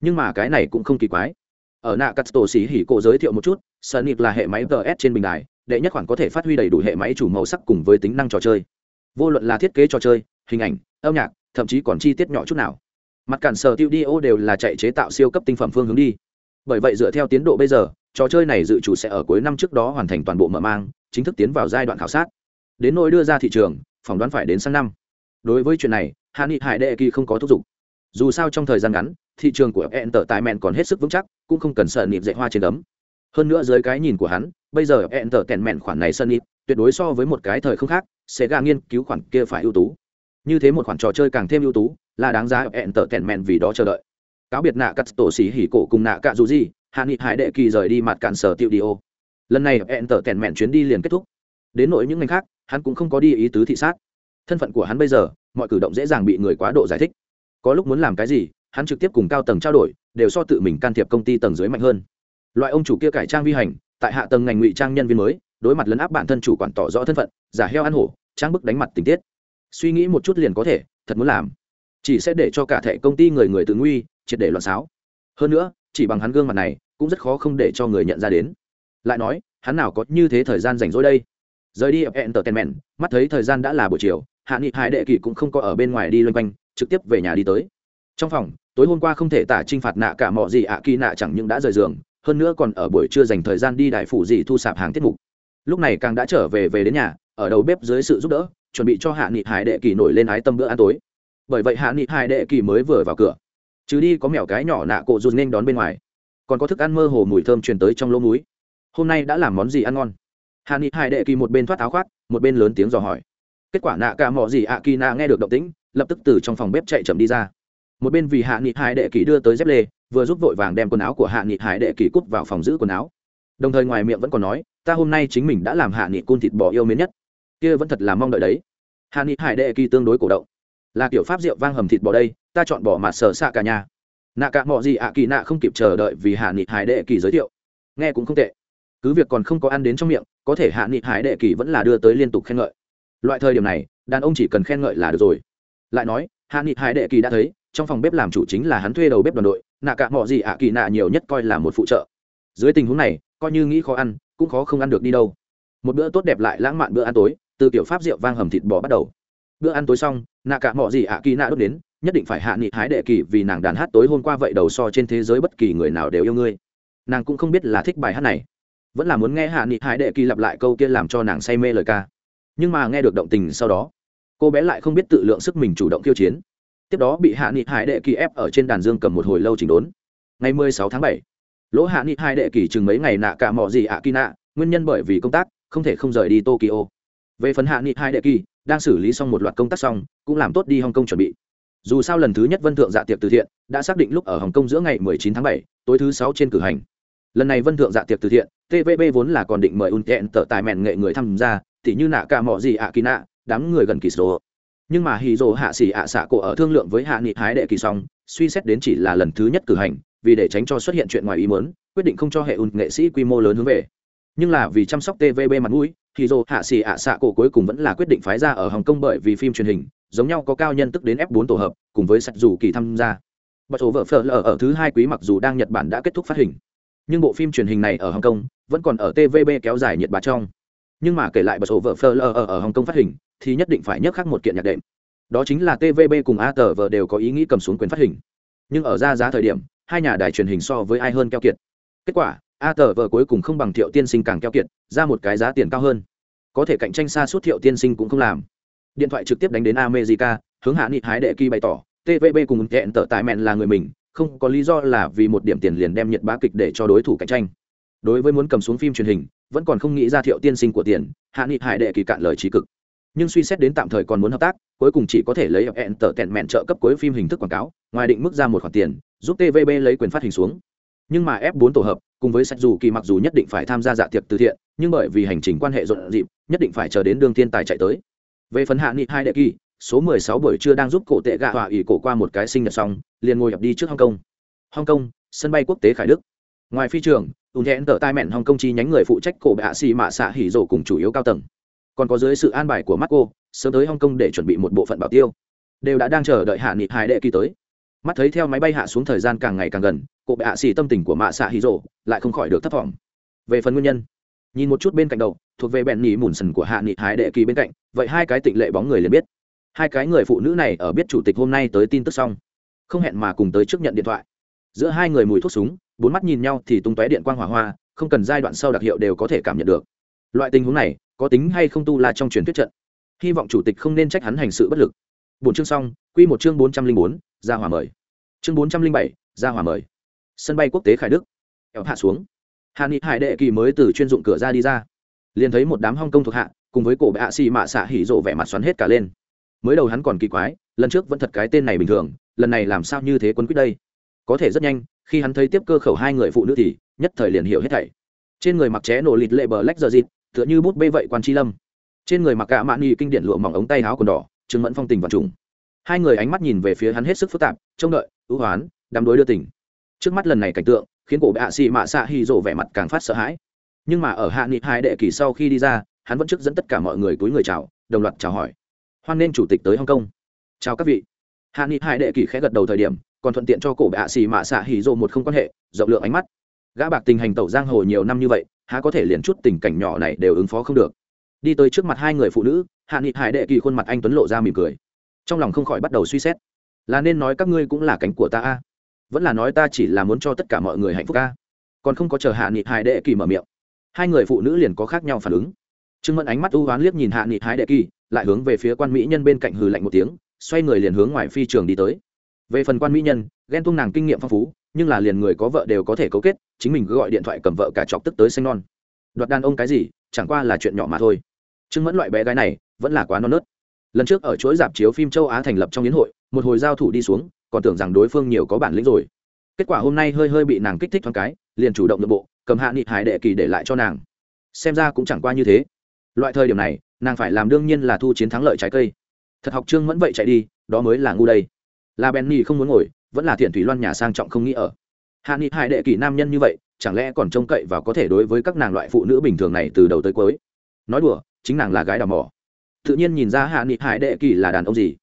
Nhưng mà cái này cũng không kỳ quái. Ở nạ cắt tổ xỉ hỉ cổ giới thiệu một chút sở nịp là hệ máy ts trên bình đài, đệ nhất khoản có thể phát huy đầy đủ hệ máy chủ màu sắc cùng với tính năng trò chơi. Vô luận là thiết kế trò chơi, hình ảnh, âm nhạc, thậm chí còn chi tiết nhỏ chút nào. Mặt cản sở tiêu đi ô đều là chạy chế tạo siêu cấp tinh phẩm phương hướng đi bởi vậy dựa theo tiến độ bây giờ, trò chơi này dự trù sẽ ở cuối năm trước đó hoàn thành toàn bộ mở mang, chính thức tiến vào giai đoạn khảo sát. Đến nỗi đưa ra thị trường, phỏng đoán phải đến sang năm. Đối với chuyện này hạ nghị hải đệ kỳ không có thúc giục. Dù sao trong thời gian ngắn, thị trường của fn tờ tài mẹn còn hết sức vững chắc, cũng không cần sợ nịp dạy hoa trên đấm. Hơn nữa dưới cái nhìn của hắn, bây giờ fn tờ tèn mẹn khoản này sân nịp tuyệt đối so với một cái thời không khác, sẽ gà nghiên cứu khoản kia phải ưu tú. Như thế một khoản trò chơi càng thêm ưu tú, là đáng giá fn tờ tèn mẹn vì đó chờ đợi cáo biệt nạ cắt tổ xỉ hỉ cổ cùng nạ cạ dù gì, hạ nghị hải đệ kỳ rời đi mặt cạn sở tiêu đi ô. Lần này hẹn tở tèn mẹn chuyến đi liền kết thúc. Đến nỗi những ngành khác, hắn cũng không có đi ý tứ thị sát. Thân phận của hắn bây giờ, mọi cử động dễ dàng bị người quá độ giải thích. Có lúc muốn làm cái gì, hắn trực tiếp cùng cao tầng trao đổi, đều so tự mình can thiệp công ty tầng dưới mạnh hơn. Loại ông chủ kia cải trang vi hành, tại hạ tầng ngành ngụy trang nhân viên mới, đối mặt lấn áp bản thân chủ quản tỏ rõ thân phận, giả heo ăn hổ trang bức đánh mặt tình tiết. Suy nghĩ một chút liền có thể, thật muốn làm chỉ sẽ để cho cả thẻ công ty người người tự nguy, triệt để loạn xáo. Hơn nữa, chỉ bằng hắn gương mặt này, cũng rất khó không để cho người nhận ra đến. Lại nói, hắn nào có như thế thời gian rảnh rỗi đây? Rời đi entertainment, mắt thấy thời gian đã là buổi chiều, hạ nghị hải đệ kỳ cũng không có ở bên ngoài đi loanh quanh, trực tiếp về nhà đi tới. Trong phòng, tối hôm qua không thể tả t r i n h phạt nạ cả mọi gì ạ, kỳ nạ chẳng những đã rời giường, hơn nữa còn ở buổi trưa dành thời gian đi đại phủ gì thu sạp hàng tiết mục. Lúc này càng đã trở về về đến nhà, ở đầu bếp dưới sự giúp đỡ, chuẩn bị cho hạ nghị hải đệ kỳ nổi lên ái tâm bữa ăn tối bởi vậy hạ nghị hai đệ kỳ mới vừa vào cửa. Chứ đi có mèo cái nhỏ nạ cổ rụt nên đón bên ngoài. Còn có thức ăn mơ hồ mùi thơm truyền tới trong lỗ múi hôm nay đã làm món gì ăn ngon? Hạ nghị hai đệ kỳ một bên thoát áo khoác, một bên lớn tiếng dò hỏi. Kết quả nạ cả mỏ gì ạ kỳ nạ nghe được động tĩnh, lập tức từ trong phòng bếp chạy chậm đi ra. Một bên vì hạ nghị hai đệ kỳ đưa tới dép lê, vừa giúp vội vàng đem quần áo của hạ nghị hải đệ kỳ cút vào phòng giữ quần áo. Đồng thời ngoài miệng vẫn còn nói, ta hôm nay chính mình đã làm hạ nghị cun thịt bò yêu mến nhất. Kia vẫn thật là mong đợi đấy. Hạ nghị hải đệ kỳ tương đối cổ động là kiểu pháp rượu vang hầm thịt bò đây, ta chọn bỏ mặt sờ xạ cả nhà. Nạ cả mọi gì ạ kỳ nạ không kịp chờ đợi vì hạ nghị hải đệ kỳ giới thiệu. Nghe cũng không tệ. Cứ việc còn không có ăn đến trong miệng, có thể hạ nghị hải đệ kỳ vẫn là đưa tới liên tục khen ngợi. Loại thời điểm này, đàn ông chỉ cần khen ngợi là được rồi. Lại nói, hạ nghị hải đệ kỳ đã thấy, trong phòng bếp làm chủ chính là hắn thuê đầu bếp đoàn đội, nạ cả mọi gì ạ kỳ nạ nhiều nhất coi là một phụ trợ. Dưới tình huống này, coi như nghĩ khó ăn, cũng khó không ăn được đi đâu. Một bữa tốt đẹp lại lãng mạn bữa ăn tối, từ kiểu pháp rượu vang hầm thịt bò bắt đầu bữa ăn tối xong nạ cả mọi gì ạ kỳ nạ đốt đến nhất định phải hạ nghị hái đệ kỳ vì nàng đàn hát tối hôm qua vậy đầu so trên thế giới bất kỳ người nào đều yêu ngươi. Nàng cũng không biết là thích bài hát này. Vẫn là muốn nghe hạ nghị hái đệ kỳ lặp lại câu kia làm cho nàng say mê lời ca. Nhưng mà nghe được động tình sau đó cô bé lại không biết tự lượng sức mình chủ động khiêu chiến. Tiếp đó bị hạ nghị hải đệ kỳ ép ở trên đàn dương cầm một hồi lâu chỉnh đốn. Ngày mười sáu tháng 7, lỗ hạ nghị hai đệ kỳ chừng mấy ngày nạ cả mỏ gì ạ kỳ nạ nguyên nhân bởi vì công tác không thể không rời đi tokyo. Về phần hạ nghị hai đệ kỳ đang xử lý xong một loạt công tác xong cũng làm tốt đi Hồng Kông chuẩn bị. Dù sao lần thứ nhất vân thượng dạ tiệc từ thiện đã xác định lúc ở hồng kông giữa ngày 19 tháng 7, tối thứ sáu trên cử hành. Lần này vân thượng dạ tiệc từ thiện tvb vốn là còn định mời un kẹn tờ tài mẹn nghệ người tham gia tỉ như nạ cả mọ gì ạ kỳ nạ đám người gần kỳ số nhưng mà hì dồ hạ xỉ ạ xạ cổ ở thương lượng với hạ nghị hái đệ kỳ xong suy xét đến chỉ là lần thứ nhất cử hành vì để tránh cho xuất hiện chuyện ngoài ý muốn quyết định không cho hệ un nghệ sĩ quy mô lớn hướng về. Nhưng là vì chăm sóc tvb mặt mũi thì dồ hạ xì ạ xạ cổ cuối cùng vẫn là quyết định phái ra ở hồng kông bởi vì phim truyền hình giống nhau có cao nhân tức đến f 4 tổ hợp cùng với sạch dù kỳ tham gia. Bật số vợ phở lờ ở thứ hai quý mặc dù đang nhật bản đã kết thúc phát hình nhưng bộ phim truyền hình này ở hồng kông vẫn còn ở tvb kéo dài nhiệt bá trong. Nhưng mà kể lại bật số vợ phở lờ ở, ở hồng kông phát hình thì nhất định phải nhắc khác một kiện nhạc đệm. Đó chính là tvb cùng a tờ đều có ý nghĩ cầm xuống quyền phát hình. Nhưng ở ra giá thời điểm hai nhà đài truyền hình so với ai hơn keo kiệt. Kết quả a tờ vờ cuối cùng không bằng thiệu tiên sinh càng keo kiệt, ra một cái giá tiền cao hơn. Có thể cạnh tranh xa suốt thiệu tiên sinh cũng không làm. Điện thoại trực tiếp đánh đến america, hướng hạ nghị hái đệ kỳ bày tỏ tvb cùng hẹn tờ tại mẹn là người mình, không có lý do là vì một điểm tiền liền đem nhiệt bá kịch để cho đối thủ cạnh tranh. Đối với muốn cầm xuống phim truyền hình, vẫn còn không nghĩ ra thiệu tiên sinh của tiền, hạ nghị hải đệ kỳ cạn lời trí cực. Nhưng suy xét đến tạm thời còn muốn hợp tác, cuối cùng chỉ có thể lấy hẹn tờ tẹn mẹn trợ cấp cuối phim hình thức quảng cáo, ngoài định mức ra một khoản tiền, giúp tvb lấy quyền phát hình xuống nhưng mà f 4 tổ hợp, cùng với sách dù kỳ mặc dù nhất định phải tham gia dạ tiệc từ thiện, nhưng bởi vì hành trình quan hệ rộn rịp, nhất định phải chờ đến đường thiên tài chạy tới. Về phần hạ nghị hai đệ kỳ, số 16 buổi trưa đang giúp cổ tệ gạ hòa ỉ cổ qua một cái sinh nhật xong, liền ngồi nhập đi trước hong kong hong kong sân bay quốc tế khải đức. Ngoài phi trường ùn thẹn tờ tai mẹn hong kong chi nhánh người phụ trách cổ bạ xì mạ xạ hỉ rổ cùng chủ yếu cao tầng. Còn có dưới sự an bài của mắt cô sớm tới hong kong để chuẩn bị một bộ phận bảo tiêu. Đều đã đang chờ đợi hạ nghị hai đệ kỳ tới mắt thấy theo máy bay hạ xuống thời gian càng ngày càng gần cụ bệ hạ xì tâm tình của mạ xạ hí rổ lại không khỏi được thấp thỏm. Về phần nguyên nhân, nhìn một chút bên cạnh đầu, thuộc về bẹn nỉ mùn sần của hạ nghị hái đệ kỳ bên cạnh, vậy hai cái tịnh lệ bóng người liền biết. Hai cái người phụ nữ này ở biết chủ tịch hôm nay tới tin tức xong, không hẹn mà cùng tới trước nhận điện thoại. Giữa hai người mùi thuốc súng, bốn mắt nhìn nhau thì tung tóe điện quang hỏa hoa, không cần giai đoạn sau đặc hiệu đều có thể cảm nhận được. Loại tình huống này, có tính hay không tu là trong truyền thuyết trận. Hy vọng chủ tịch không nên trách hắn hành sự bất lực. Bốn chương xong quy một chương bốn trăm linh bốn, ra hòa mời. Chương bốn trăm linh bảy, ra hòa mời. Sân bay quốc tế khải đức. Kéo hạ xuống. Hàn nghị hải đệ kỳ mới từ chuyên dụng cửa ra đi ra. Liền thấy một đám hong Kong thuộc hạ, cùng với cổ bệ hạ xì mạ xạ hỉ rộ vẻ mặt xoắn hết cả lên. Mới đầu hắn còn kỳ quái, lần trước vẫn thật cái tên này bình thường, lần này làm sao như thế quân quyết đây? Có thể rất nhanh, khi hắn thấy tiếp cơ khẩu hai người phụ nữ thì, nhất thời liền hiểu hết thảy. Trên người mặc ché nổ lịt lệ bờ lách giờ dịt, tựa như bút bê vậy quan chi lâm. Trên người mặc cả mạn nhị kinh điển lụa mỏng ống tay áo quần đỏ trừng mẫn phong tình và trùng hai người ánh mắt nhìn về phía hắn hết sức phức tạp, trông đợi, ưu hoán đắm đối đưa tình. Trước mắt lần này cảnh tượng, khiến cổ bệ hạ xì mạ xạ hy rộ vẻ mặt càng phát sợ hãi. Nhưng mà ở hạ nghị hai đệ kỳ sau khi đi ra, hắn vẫn trước dẫn tất cả mọi người túi người chào, đồng loạt chào hỏi. Hoan nên chủ tịch tới hong kong. Chào các vị. Hạ nghị hai đệ kỳ khẽ gật đầu thời điểm, còn thuận tiện cho cổ bệ hạ xì mạ xạ hỉ rộ một không quan hệ, rộng lượng ánh mắt. Gã bạc tình hành tẩu giang hồ nhiều năm như vậy, há có thể liền chút tình cảnh nhỏ này đều ứng phó không được. Đi tới trước mặt hai người phụ nữ, hạ nghị hải đệ kỳ khuôn mặt anh tuấn lộ ra mỉm cười trong lòng không khỏi bắt đầu suy xét. Là nên nói các ngươi cũng là cánh của ta a? Vẫn là nói ta chỉ là muốn cho tất cả mọi người hạnh phúc a? Còn không có chờ hạ nghị hải đệ kỳ mở miệng, hai người phụ nữ liền có khác nhau phản ứng. Trương mẫn ánh mắt u oán liếc nhìn hạ nghị hải đệ kỳ, lại hướng về phía quan mỹ nhân bên cạnh hừ lạnh một tiếng, xoay người liền hướng ngoài phi trường đi tới. Về phần quan mỹ nhân, ghen tuông nàng kinh nghiệm phong phú, nhưng là liền người có vợ đều có thể cấu kết, chính mình cứ gọi điện thoại cầm vợ cả chọc tức tới xanh non. Đoạt đàn ông cái gì, chẳng qua là chuyện nhỏ mà thôi. Trương mẫn loại bé gái này, vẫn là quá non nớt lần trước ở chuỗi dạp chiếu phim châu á thành lập trong hiến hội, một hồi giao thủ đi xuống, còn tưởng rằng đối phương nhiều có bản lĩnh rồi. Kết quả hôm nay hơi hơi bị nàng kích thích thoáng cái, liền chủ động nội bộ, cầm hạ nghị hải đệ kỳ để lại cho nàng. Xem ra cũng chẳng qua như thế. Loại thời điểm này, nàng phải làm đương nhiên là thu chiến thắng lợi trái cây. Thật học trương mẫn vậy chạy đi, đó mới là ngu đây. Là benny không muốn ngồi, vẫn là thiện thủy loan nhà sang trọng không nghĩ ở. Hạ nghị hải đệ kỳ nam nhân như vậy, chẳng lẽ còn trông cậy và có thể đối với các nàng loại phụ nữ bình thường này từ đầu tới cuối? Nói đùa, chính nàng là gái đào mỏ tự nhiên nhìn ra hạ nghị hải đệ kỳ là đàn ông gì.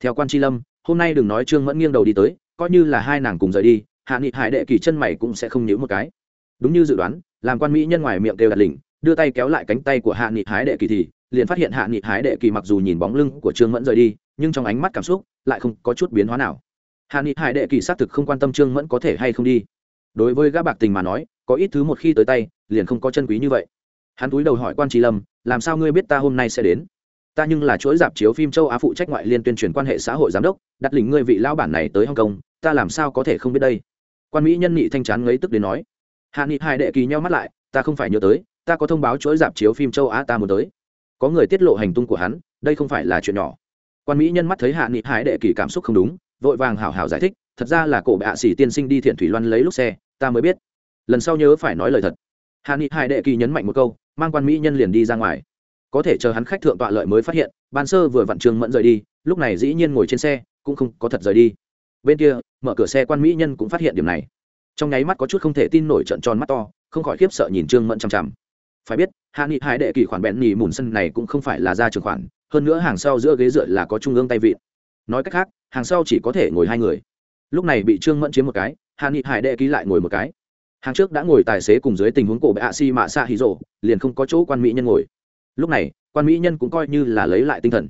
Theo quan tri lâm, hôm nay đừng nói trương mẫn nghiêng đầu đi tới, coi như là hai nàng cùng rời đi, hạ nghị hải đệ kỳ chân mày cũng sẽ không nhíu một cái. Đúng như dự đoán, làm quan mỹ nhân ngoài miệng kêu đặt lỉnh, đưa tay kéo lại cánh tay của hạ nghị hải đệ kỳ thì, liền phát hiện hạ nghị hải đệ kỳ mặc dù nhìn bóng lưng của trương mẫn rời đi, nhưng trong ánh mắt cảm xúc lại không có chút biến hóa nào. Hạ nghị hải đệ kỳ xác thực không quan tâm trương mẫn có thể hay không đi. Đối với gã bạc tình mà nói, có ít thứ một khi tới tay, liền không có chân quý như vậy. Hắn túi đầu hỏi quan trí lâm, làm sao ngươi biết ta hôm nay sẽ đến? Ta nhưng là chuỗi dạp chiếu phim châu á phụ trách ngoại liên tuyên truyền quan hệ xã hội giám đốc, đặt lĩnh ngươi vị lao bản này tới hong kong, ta làm sao có thể không biết đây? Quan mỹ nhân nghị thanh chán ngấy tức đến nói. Hạ nghị hải đệ kỳ nhau mắt lại, ta không phải nhớ tới, ta có thông báo chuỗi dạp chiếu phim châu á ta muốn tới. Có người tiết lộ hành tung của hắn, đây không phải là chuyện nhỏ. Quan mỹ nhân mắt thấy hạ nghị hải đệ kỳ cảm xúc không đúng, vội vàng hảo hảo giải thích, thật ra là cổ bệ hạ sĩ tiên sinh đi thiện thủy loan lấy lúc xe, ta mới biết. Lần sau nhớ phải nói lời thật. Hạ nghị hải đệ kỳ nhấn mạnh một câu, mang quan mỹ nhân liền đi ra ngoài có thể chờ hắn khách thượng tọa lợi mới phát hiện, ban sơ vừa vặn trường mẫn rời đi, lúc này dĩ nhiên ngồi trên xe, cũng không có thật rời đi. Bên kia, mở cửa xe quan mỹ nhân cũng phát hiện điểm này. Trong nháy mắt có chút không thể tin nổi trận tròn mắt to, không khỏi khiếp sợ nhìn trương mẫn chằm chằm. Phải biết, hạ nghị hải đệ kỳ khoản bẹn nhì mùn sân này cũng không phải là ra trường khoản, hơn nữa hàng sau giữa ghế dựa là có trung ương tay vịn nói cách khác, hàng sau chỉ có thể ngồi hai người. Lúc này bị trương mẫn chiếm một cái, hạ nghị hải đệ ký lại ngồi một cái. Hàng trước đã ngồi tài xế cùng dưới tình huống cổ bệ hạ si mạ xạ hí rộ liền không có chỗ quan mỹ nhân ngồi lúc này, quan mỹ nhân cũng coi như là lấy lại tinh thần.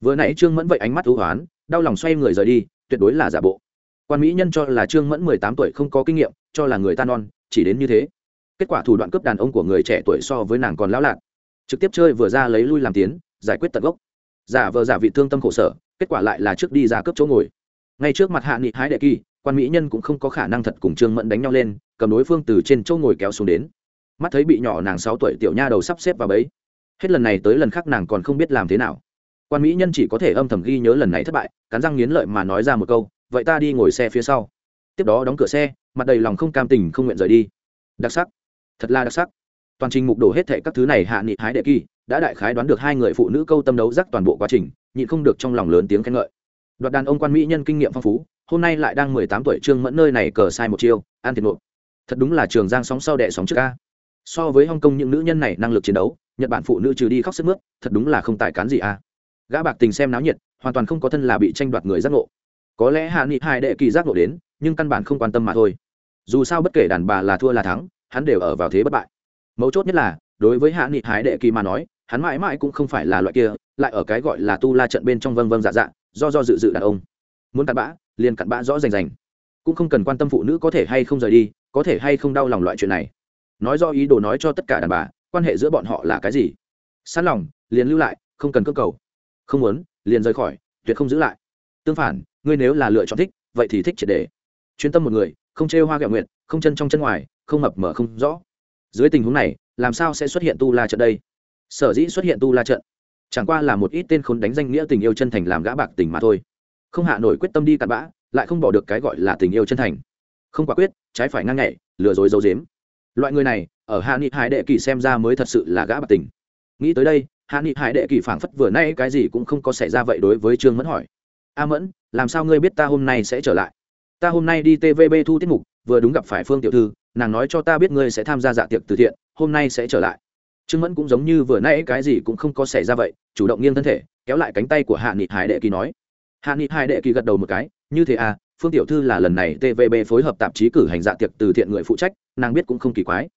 Vừa nãy trương mẫn vậy ánh mắt thú hoán, đau lòng xoay người rời đi, tuyệt đối là giả bộ. Quan mỹ nhân cho là trương mẫn mười tám tuổi không có kinh nghiệm, cho là người ta non, chỉ đến như thế. Kết quả thủ đoạn cướp đàn ông của người trẻ tuổi so với nàng còn lão lạc trực tiếp chơi vừa ra lấy lui làm tiến, giải quyết tận gốc. Giả vờ giả vị thương tâm khổ sở, kết quả lại là trước đi ra cướp chỗ ngồi. Ngay trước mặt hạ nghị hái đệ kỳ, quan mỹ nhân cũng không có khả năng thật cùng trương mẫn đánh nhau lên, cầm đối phương từ trên chỗ ngồi kéo xuống đến. Mắt thấy bị nhỏ nàng sáu tuổi tiểu nha đầu sắp xếp vào bấy hết lần này tới lần khác nàng còn không biết làm thế nào. Quan mỹ nhân chỉ có thể âm thầm ghi nhớ lần này thất bại, cắn răng nghiến lợi mà nói ra một câu, vậy ta đi ngồi xe phía sau. Tiếp đó đóng cửa xe, mặt đầy lòng không cam tình không nguyện rời đi. Đặc sắc. Thật là đặc sắc. Toàn trình mục đổ hết thệ các thứ này hạ nghị hái đệ kỳ, đã đại khái đoán được hai người phụ nữ câu tâm đấu rắc toàn bộ quá trình, nhịn không được trong lòng lớn tiếng khen ngợi. Đoạt đàn ông quan mỹ nhân kinh nghiệm phong phú, hôm nay lại đang mười tám tuổi trương mẫn nơi này cờ sai một chiêu an thiệt nộp thật đúng là trường giang sóng sau đẻ sóng trước ca. So với hong kong những nữ nhân này năng lực chiến đấu nhật bản phụ nữ trừ đi khóc sức mướt, thật đúng là không tài cán gì à? gã bạc tình xem náo nhiệt, hoàn toàn không có thân là bị tranh đoạt người giác ngộ. Có lẽ hạ nghị hai đệ kỳ giác ngộ đến, nhưng căn bản không quan tâm mà thôi. Dù sao bất kể đàn bà là thua là thắng, hắn đều ở vào thế bất bại. Mấu chốt nhất là, đối với hạ nghị hái đệ kỳ mà nói, hắn mãi mãi cũng không phải là loại kia, lại ở cái gọi là tu la trận bên trong vâng vâng dạ dạ do do dự dự đàn ông. Muốn cặn bã, liền cặn bã rõ rành rành. Cũng không cần quan tâm phụ nữ có thể hay không rời đi, có thể hay không đau lòng loại chuyện này. Nói do ý đồ nói cho tất cả đàn bà quan hệ giữa bọn họ là cái gì? Sẵn lòng, liền lưu lại, không cần cơ cầu. Không muốn, liền rời khỏi, tuyệt không giữ lại. Tương phản, ngươi nếu là lựa chọn thích, vậy thì thích triệt đề. Chuyên tâm một người, không chê hoa kẹo nguyện không chân trong chân ngoài, không mập mở không rõ. Dưới tình huống này, làm sao sẽ xuất hiện tu la trận đây? Sở dĩ xuất hiện tu la trận, chẳng qua là một ít tên khốn đánh danh nghĩa tình yêu chân thành làm gã bạc tình mà thôi. Không hạ nổi quyết tâm đi cặn bã, lại không bỏ được cái gọi là tình yêu chân thành. Không quả quyết, trái phải ngang nhảy lừa dối dấu dếm. Loại người này ở hạ nghị hải đệ kỳ xem ra mới thật sự là gã bạc tình. Nghĩ tới đây, hạ nghị hải đệ kỳ phảng phất vừa nay cái gì cũng không có xảy ra vậy đối với trương mẫn hỏi. A mẫn, làm sao ngươi biết ta hôm nay sẽ trở lại? Ta hôm nay đi tvb thu tiết mục, vừa đúng gặp phải phương tiểu thư, nàng nói cho ta biết ngươi sẽ tham gia dạ tiệc từ thiện, hôm nay sẽ trở lại. Trương mẫn cũng giống như vừa nay cái gì cũng không có xảy ra vậy, chủ động nghiêng thân thể, kéo lại cánh tay của hạ nghị hải đệ kỳ nói. Hạ nghị hải đệ kỳ gật đầu một cái, như thế à phương tiểu thư là lần này tvb phối hợp tạp chí cử hành dạ tiệc từ thiện người phụ trách, nàng biết cũng không kỳ quái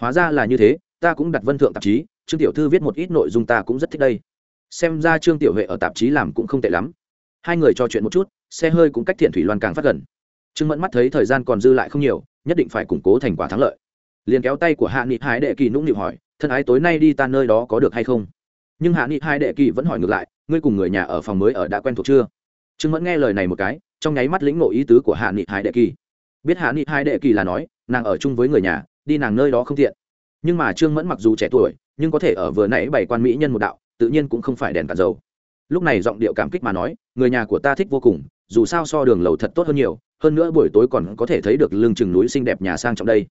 hóa ra là như thế, ta cũng đặt vân thượng tạp chí, trương tiểu thư viết một ít nội dung ta cũng rất thích đây. Xem ra trương tiểu huệ ở tạp chí làm cũng không tệ lắm. Hai người trò chuyện một chút, xe hơi cũng cách thiện thủy loan càng phát gần. Trương mẫn mắt thấy thời gian còn dư lại không nhiều, nhất định phải củng cố thành quả thắng lợi. Liền kéo tay của hạ nghị hải đệ kỳ nũng nịu hỏi, thân ái tối nay đi ta nơi đó có được hay không? Nhưng hạ nghị hai đệ kỳ vẫn hỏi ngược lại, ngươi cùng người nhà ở phòng mới ở đã quen thuộc chưa? Trương mẫn nghe lời này một cái, trong nháy mắt lĩnh ngộ ý tứ của hạ nghị hai đệ kỳ. Biết hạ nghị hai đệ kỳ là nói, nàng ở chung với người nhà đi nàng nơi đó không tiện. Nhưng mà trương mẫn mặc dù trẻ tuổi, nhưng có thể ở vừa nãy bảy quan mỹ nhân một đạo, tự nhiên cũng không phải đèn cả dầu. Lúc này giọng điệu cảm kích mà nói, người nhà của ta thích vô cùng, dù sao so đường lầu thật tốt hơn nhiều, hơn nữa buổi tối còn có thể thấy được lưng chừng núi xinh đẹp nhà sang trọng đây.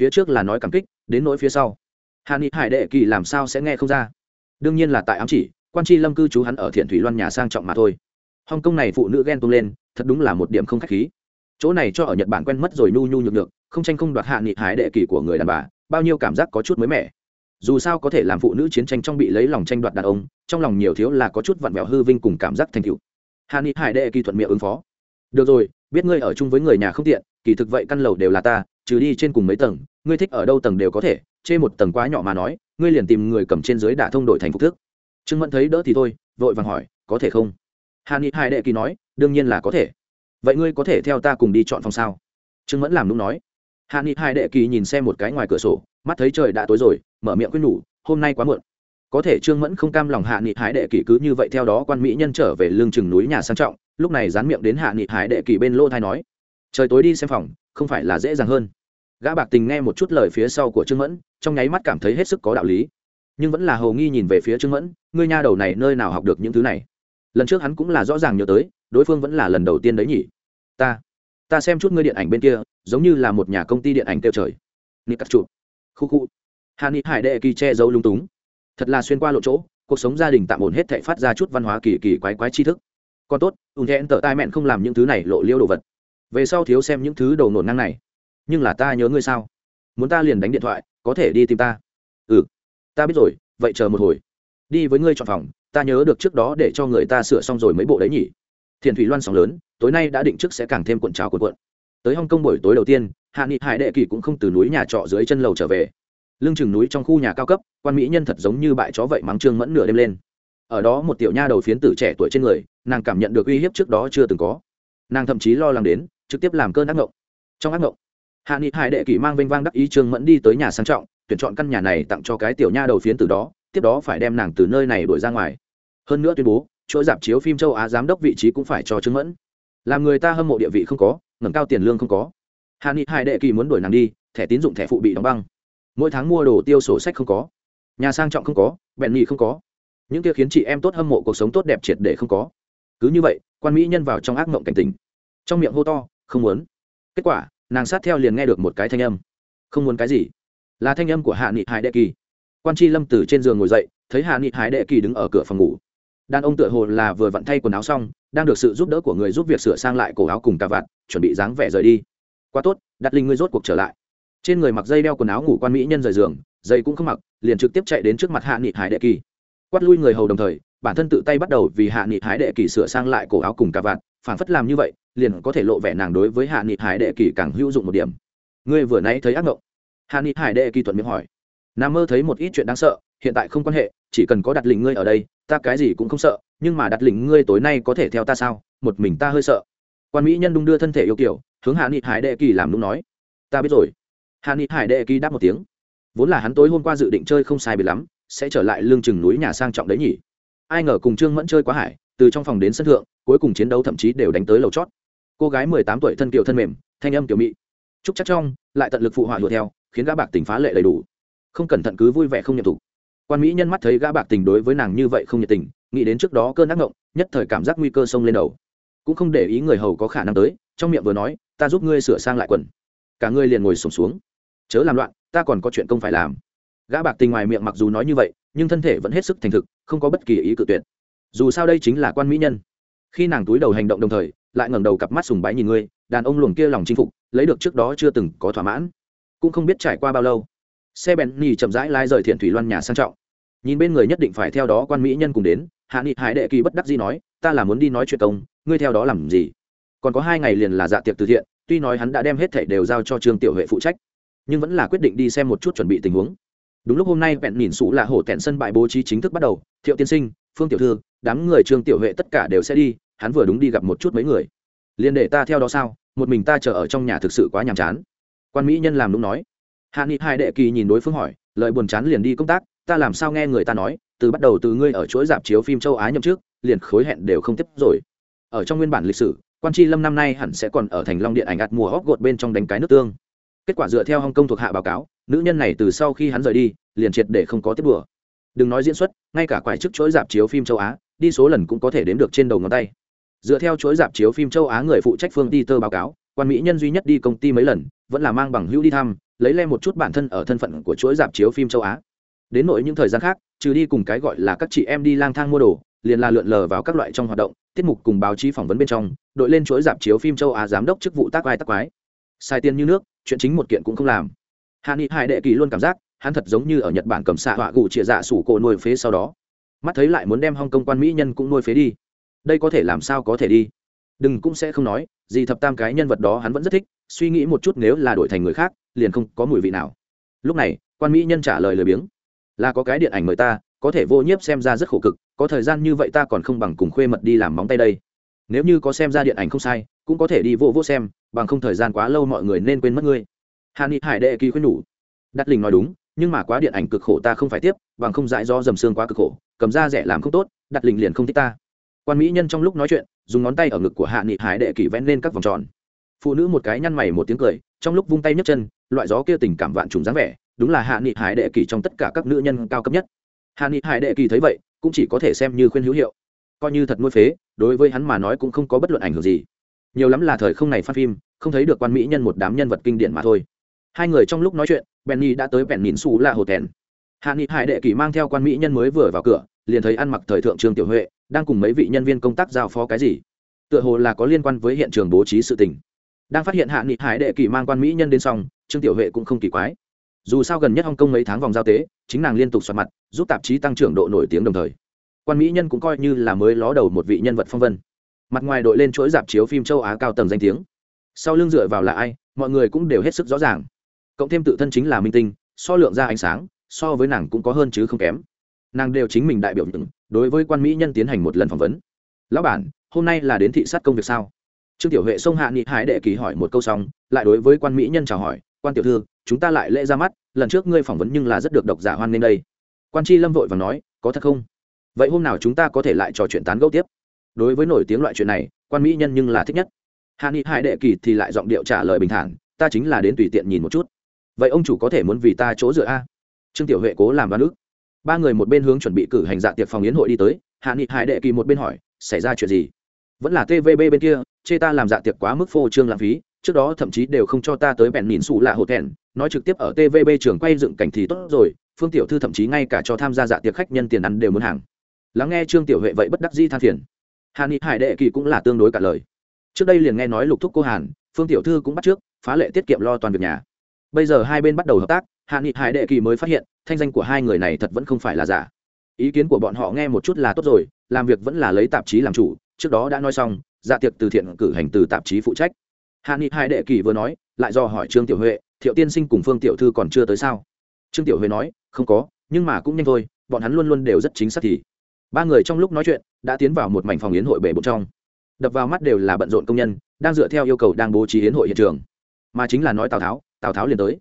Phía trước là nói cảm kích, đến nỗi phía sau. Hà ni hải đệ kỳ làm sao sẽ nghe không ra? Đương nhiên là tại ám chỉ, quan tri lâm cư trú hắn ở thiện thủy loan nhà sang trọng mà thôi. Hong kông này phụ nữ ghen tung lên, thật đúng là một điểm không k h á c h khí. Chỗ này cho ở nhật bản quen mất rồi nhu nhu nhược được không tranh không đoạt hạ nghị hải đệ kỳ của người đàn bà, bao nhiêu cảm giác có chút mới mẻ. Dù sao có thể làm phụ nữ chiến tranh trong bị lấy lòng tranh đoạt đàn ông, trong lòng nhiều thiếu là có chút vặn vẹo hư vinh cùng cảm giác thành cựu hạ nghị hải đệ kỳ thuận miệng ứng phó. Được rồi, biết ngươi ở chung với người nhà không tiện, kỳ thực vậy căn lầu đều là ta, trừ đi trên cùng mấy tầng, ngươi thích ở đâu tầng đều có thể, chê một tầng quá nhỏ mà nói, ngươi liền tìm người cầm trên dưới đả thông đổi thành phục thức. Trương mẫn thấy đỡ thì thôi, vội vàng hỏi, có thể không? Hà ni hai đệ kỳ nói, đương nhiên là có thể. Vậy ngươi có thể theo ta cùng đi chọn phòng sao? Trương mẫn làm đúng nói hạ nghị hai đệ kỳ nhìn xem một cái ngoài cửa sổ, mắt thấy trời đã tối rồi, mở miệng quyết nhủ, hôm nay quá muộn. Có thể trương mẫn không cam lòng hạ nghị hải đệ kỳ cứ như vậy theo đó quan mỹ nhân trở về lưng chừng núi nhà sang trọng, lúc này dán miệng đến hạ nghị hải đệ kỳ bên lô thai nói, trời tối đi xem phòng, không phải là dễ dàng hơn. Gã bạc tình nghe một chút lời phía sau của trương mẫn, trong nháy mắt cảm thấy hết sức có đạo lý. Nhưng vẫn là hầu nghi nhìn về phía trương mẫn, ngươi nha đầu này nơi nào học được những thứ này? Lần trước hắn cũng là rõ ràng nhớ tới, đối phương vẫn là lần đầu tiên đấy nhỉ? Ta ta xem chút ngươi điện ảnh bên kia, giống như là một nhà công ty điện ảnh tiêu trời. Nị cắt chụp. Khu khu. Hà nị hải đệ kỳ che giấu lung túng. Thật là xuyên qua lộ chỗ, cuộc sống gia đình tạm ổn hết thệ phát ra chút văn hóa kỳ kỳ quái quái tri thức. Còn tốt, ùn thẹn tở tai mẹn không làm những thứ này lộ liêu đồ vật. Về sau thiếu xem những thứ đầu nổn năng này. Nhưng là ta nhớ ngươi sao? Muốn ta liền đánh điện thoại, có thể đi tìm ta. Ừ. Ta biết rồi, vậy chờ một hồi. Đi với ngươi chọn phòng, ta nhớ được trước đó để cho người ta sửa xong rồi mấy bộ đấy nhỉ. Thiền thủy loan sóng lớn tối nay đã định trước sẽ càng thêm cuộn trào cuộn cuộn. Tới hong kong buổi tối đầu tiên, hạ nghị hải đệ kỳ cũng không từ núi nhà trọ dưới chân lầu trở về. Lưng chừng núi trong khu nhà cao cấp, quan mỹ nhân thật giống như bại chó vậy mắng trương mẫn nửa đêm lên. Ở đó một tiểu nha đầu phiến tử trẻ tuổi trên người, nàng cảm nhận được uy hiếp trước đó chưa từng có. Nàng thậm chí lo lắng đến, trực tiếp làm cơn ác ngộng. Trong ác ngộng, hạ nghị hải đệ kỳ mang vinh vang đắc ý trương mẫn đi tới nhà sang trọng, tuyển chọn căn nhà này tặng cho cái tiểu nha đầu phiến từ đó, tiếp đó phải đem nàng từ nơi này đuổi ra ngoài. Hơn nữa tuyên bố chuỗi dạp chiếu phim châu á giám đốc vị trí cũng phải cho trương mẫn làm người ta hâm mộ địa vị không có, ngẩng cao tiền lương không có. Hà nghị hải đệ kỳ muốn đuổi nàng đi, thẻ tín dụng thẻ phụ bị đóng băng. Mỗi tháng mua đồ tiêu sổ sách không có, nhà sang trọng không có, bẹn nhị không có. Những kia khiến chị em tốt hâm mộ cuộc sống tốt đẹp triệt để không có. Cứ như vậy, quan mỹ nhân vào trong ác mộng cảnh tình. Trong miệng hô to, không muốn. Kết quả, nàng sát theo liền nghe được một cái thanh âm. Không muốn cái gì? Là thanh âm của hạ nghị hải đệ kỳ. Quan tri lâm từ trên giường ngồi dậy, thấy hạ nghị hải đệ kỳ đứng ở cửa phòng ngủ. Đàn ông tựa hồ là vừa vặn thay quần áo xong đang được sự giúp đỡ của người giúp việc sửa sang lại cổ áo cùng cà vạt, chuẩn bị dáng vẻ rời đi. Quá tốt, đặt linh ngươi rốt cuộc trở lại. Trên người mặc dây đeo quần áo ngủ quan mỹ nhân rời giường dây cũng không mặc, liền trực tiếp chạy đến trước mặt hạ nghị hải đệ kỳ. Quát lui người hầu đồng thời, bản thân tự tay bắt đầu vì hạ nghị hải đệ kỳ sửa sang lại cổ áo cùng cà vạt phản phất làm như vậy, liền có thể lộ vẻ nàng đối với hạ nghị hải đệ kỳ càng hữu dụng một điểm. Ngươi vừa nãy thấy ác mộng hạ nghị hải đệ kỳ thuận miệng hỏi. Nam mơ thấy một ít chuyện đáng sợ, hiện tại không quan hệ, chỉ cần có đặt lình ngươi ở đây ta cái gì cũng không sợ, nhưng mà đặt lĩnh ngươi tối nay có thể theo ta sao? Một mình ta hơi sợ. Quan mỹ nhân đung đưa thân thể yêu kiểu hướng hạ nghị hải đệ kỳ làm đúng nói. Ta biết rồi. Hạ nghị hải đệ kỳ đáp một tiếng. Vốn là hắn tối hôm qua dự định chơi không sai biệt lắm, sẽ trở lại lương chừng núi nhà sang trọng đấy nhỉ. Ai ngờ cùng trương mẫn chơi quá hải, từ trong phòng đến sân thượng, cuối cùng chiến đấu thậm chí đều đánh tới lầu chót. Cô gái mười tám tuổi thân kiều thân mềm, thanh âm kiểu mị. Trúc chắc trong, lại tận lực phụ họa đùa theo, khiến gã bạc tình phá lệ đầy đủ. Không cẩn thận cứ vui vẻ không nhận thủ quan mỹ nhân mắt thấy gã bạc tình đối với nàng như vậy không nhiệt tình nghĩ đến trước đó cơn ác ngộng nhất thời cảm giác nguy cơ sông lên đầu. Cũng không để ý người hầu có khả năng tới trong miệng vừa nói ta giúp ngươi sửa sang lại quần. Cả ngươi liền ngồi sùng xuống, xuống. Chớ làm loạn ta còn có chuyện công phải làm. Gã bạc tình ngoài miệng mặc dù nói như vậy nhưng thân thể vẫn hết sức thành thực không có bất kỳ ý cự tuyệt. Dù sao đây chính là quan mỹ nhân. Khi nàng túi đầu hành động đồng thời lại ngẩng đầu cặp mắt sùng bái nhìn ngươi đàn ông luồng kia lòng chinh phục lấy được trước đó chưa từng có thỏa mãn. Cũng không biết trải qua bao lâu xe bèn nhì chậm rãi lai rời thiện thủy loan nhà sang trọng. Nhìn bên người nhất định phải theo đó quan mỹ nhân cùng đến, hạ nghị hải đệ kỳ bất đắc dĩ nói, ta là muốn đi nói chuyện công, ngươi theo đó làm gì? Còn có hai ngày liền là dạ tiệc từ thiện, tuy nói hắn đã đem hết thảy đều giao cho trương tiểu huệ phụ trách, nhưng vẫn là quyết định đi xem một chút chuẩn bị tình huống. Đúng lúc hôm nay bèn nhìn sủ là hổ tẹn sân bãi bố trí chính thức bắt đầu, thiệu tiên sinh, phương tiểu thư, đám người trương tiểu huệ tất cả đều sẽ đi, hắn vừa đúng đi gặp một chút mấy người. Liền để ta theo đó sao? Một mình ta chờ ở trong nhà thực sự quá nhàm chán. Quan mỹ nhân làm đúng nói hạ nghị hai đệ kỳ nhìn đối phương hỏi lợi buồn chán liền đi công tác, ta làm sao nghe người ta nói, từ bắt đầu từ ngươi ở chuỗi dạp chiếu phim châu á nhậm trước liền khối hẹn đều không tiếp rồi. Ở trong nguyên bản lịch sử, quan tri lâm năm nay hẳn sẽ còn ở thành long điện ảnh ạt mùa hóc gột bên trong đánh cái nước tương. Kết quả dựa theo hong kông thuộc hạ báo cáo, nữ nhân này từ sau khi hắn rời đi, liền triệt để không có tiếp đùa. Đừng nói diễn xuất, ngay cả quải chức chuỗi dạp chiếu phim châu á, đi số lần cũng có thể đếm được trên đầu ngón tay. Dựa theo chuỗi dạp chiếu phim châu á người phụ trách phương đi tơ báo cáo, quan mỹ nhân duy nhất đi công ty mấy lần, vẫn là mang bằng hữu đi thăm lấy le một chút bản thân ở thân phận của chuỗi dạp chiếu phim châu á. Đến nội những thời gian khác, trừ đi cùng cái gọi là các chị em đi lang thang mua đồ, liền là lượn lờ vào các loại trong hoạt động, tiết mục cùng báo chí phỏng vấn bên trong, đội lên chuỗi dạp chiếu phim châu á giám đốc chức vụ tác vai tác quái. Sai tiền như nước, chuyện chính một kiện cũng không làm. Hạ nghị hải đệ kỳ luôn cảm giác, hắn thật giống như ở nhật bản cầm xạ họa gù chĩa dạ sủ cổ nuôi phế sau đó. Mắt thấy lại muốn đem hong kong quan mỹ nhân cũng nuôi phế đi. Đây có thể làm sao có thể đi? Đừng cũng sẽ không nói gì thập tam cái nhân vật đó hắn vẫn rất thích, suy nghĩ một chút nếu là đổi thành người khác liền không có mùi vị nào. Lúc này, quan mỹ nhân trả lời lười biếng, là có cái điện ảnh mời ta, có thể vô nhiếp xem ra rất khổ cực, có thời gian như vậy ta còn không bằng cùng khuê mật đi làm móng tay đây. Nếu như có xem ra điện ảnh không sai, cũng có thể đi vô vô xem, bằng không thời gian quá lâu mọi người nên quên mất ngươi. Hà ni hải đệ kỳ khuyên nhủ. Đắt linh nói đúng, nhưng mà quá điện ảnh cực khổ ta không phải tiếp, bằng không dại do dầm xương quá cực khổ, cầm ra rẻ làm không tốt đặt linh liền không thích ta. Quan mỹ nhân trong lúc nói chuyện, dùng ngón tay ở ngực của hạ nghị hải đệ kỳ vẽ lên các vòng tròn. Phụ nữ một cái nhăn mày một tiếng cười, trong lúc vung tay nhấc chân loại gió kia tình cảm vạn trùng dáng vẻ, đúng là hạ nghị hải đệ kỳ trong tất cả các nữ nhân cao cấp nhất. Hạ nghị hải đệ kỳ thấy vậy, cũng chỉ có thể xem như khuyên hữu hiệu. Coi như thật nuôi phế, đối với hắn mà nói cũng không có bất luận ảnh hưởng gì. Nhiều lắm là thời không này phát phim, không thấy được quan mỹ nhân một đám nhân vật kinh điển mà thôi. Hai người trong lúc nói chuyện, benny đã tới bèn nhìn xù là hồ tèn hạ nghị hải đệ kỳ mang theo quan mỹ nhân mới vừa vào cửa, liền thấy ăn mặc thời thượng trường tiểu huệ, đang cùng mấy vị nhân viên công tác giao phó cái gì. Tựa hồ là có liên quan với hiện trường bố trí sự tình. Đang phát hiện hạ nghị hải đệ kỳ mang quan mỹ nhân đến xong trương tiểu huệ cũng không kỳ quái. Dù sao gần nhất hong kong mấy tháng vòng giao tế, chính nàng liên tục soạt mặt, giúp tạp chí tăng trưởng độ nổi tiếng đồng thời. Quan mỹ nhân cũng coi như là mới ló đầu một vị nhân vật phong vân. Mặt ngoài đội lên chuỗi dạp chiếu phim châu á cao tầng danh tiếng. Sau lưng dựa vào là ai, mọi người cũng đều hết sức rõ ràng. Cộng thêm tự thân chính là minh tinh, so lượng ra ánh sáng, so với nàng cũng có hơn chứ không kém. Nàng đều chính mình đại biểu những, đối với quan mỹ nhân tiến hành một lần phỏng vấn. Lão bản, hôm nay là đến thị sát công việc sao? Trương tiểu huệ xông hạ nghị hải đệ kỳ hỏi một câu xong, lại đối với quan mỹ nhân chào hỏi quan tiểu thư, chúng ta lại lễ ra mắt, lần trước ngươi phỏng vấn nhưng là rất được độc giả hoan nghênh đây. Quan tri lâm vội và nói, có thật không? Vậy hôm nào chúng ta có thể lại trò chuyện tán gẫu tiếp? Đối với nổi tiếng loại chuyện này, quan mỹ nhân nhưng là thích nhất. Hạ nghị hải đệ kỳ thì lại giọng điệu trả lời bình thản, ta chính là đến tùy tiện nhìn một chút. Vậy ông chủ có thể muốn vì ta chỗ dựa a? Trương tiểu huệ cố làm đoán ức ba người một bên hướng chuẩn bị cử hành dạ tiệc phòng yến hội đi tới, hạ nghị hải đệ kỳ một bên hỏi, xảy ra chuyện gì? Vẫn là tvb bên kia, chê ta làm dạ tiệc quá mức phô trương lãng phí trước đó thậm chí đều không cho ta tới bèn nhìn xù lạ hộ thẹn, nói trực tiếp ở tvb trường quay dựng cảnh thì tốt rồi, phương tiểu thư thậm chí ngay cả cho tham gia dạ tiệc khách nhân tiền ăn đều muốn hàng. Lắng nghe trương tiểu huệ vậy bất đắc di than phiền. Hàn ni hải đệ kỳ cũng là tương đối cả lời. Trước đây liền nghe nói lục thúc cô hàn, phương tiểu thư cũng bắt trước, phá lệ tiết kiệm lo toàn việc nhà. Bây giờ hai bên bắt đầu hợp tác, hàn ni hải đệ kỳ mới phát hiện, thanh danh của hai người này thật vẫn không phải là giả. Ý kiến của bọn họ nghe một chút là tốt rồi, làm việc vẫn là lấy tạp chí làm chủ, trước đó đã nói xong dạ tiệc từ thiện cử hành từ tạp chí phụ trách hạ nghị hải đệ kỳ vừa nói, lại do hỏi trương tiểu huệ, thiệu tiên sinh cùng phương tiểu thư còn chưa tới sao? Trương tiểu huệ nói, không có, nhưng mà cũng nhanh thôi, bọn hắn luôn luôn đều rất chính xác thì. Ba người trong lúc nói chuyện, đã tiến vào một mảnh phòng yến hội bể bột trong. Đập vào mắt đều là bận rộn công nhân, đang dựa theo yêu cầu đang bố trí yến hội hiện trường. Mà chính là nói tào tháo tào tháo liền tới.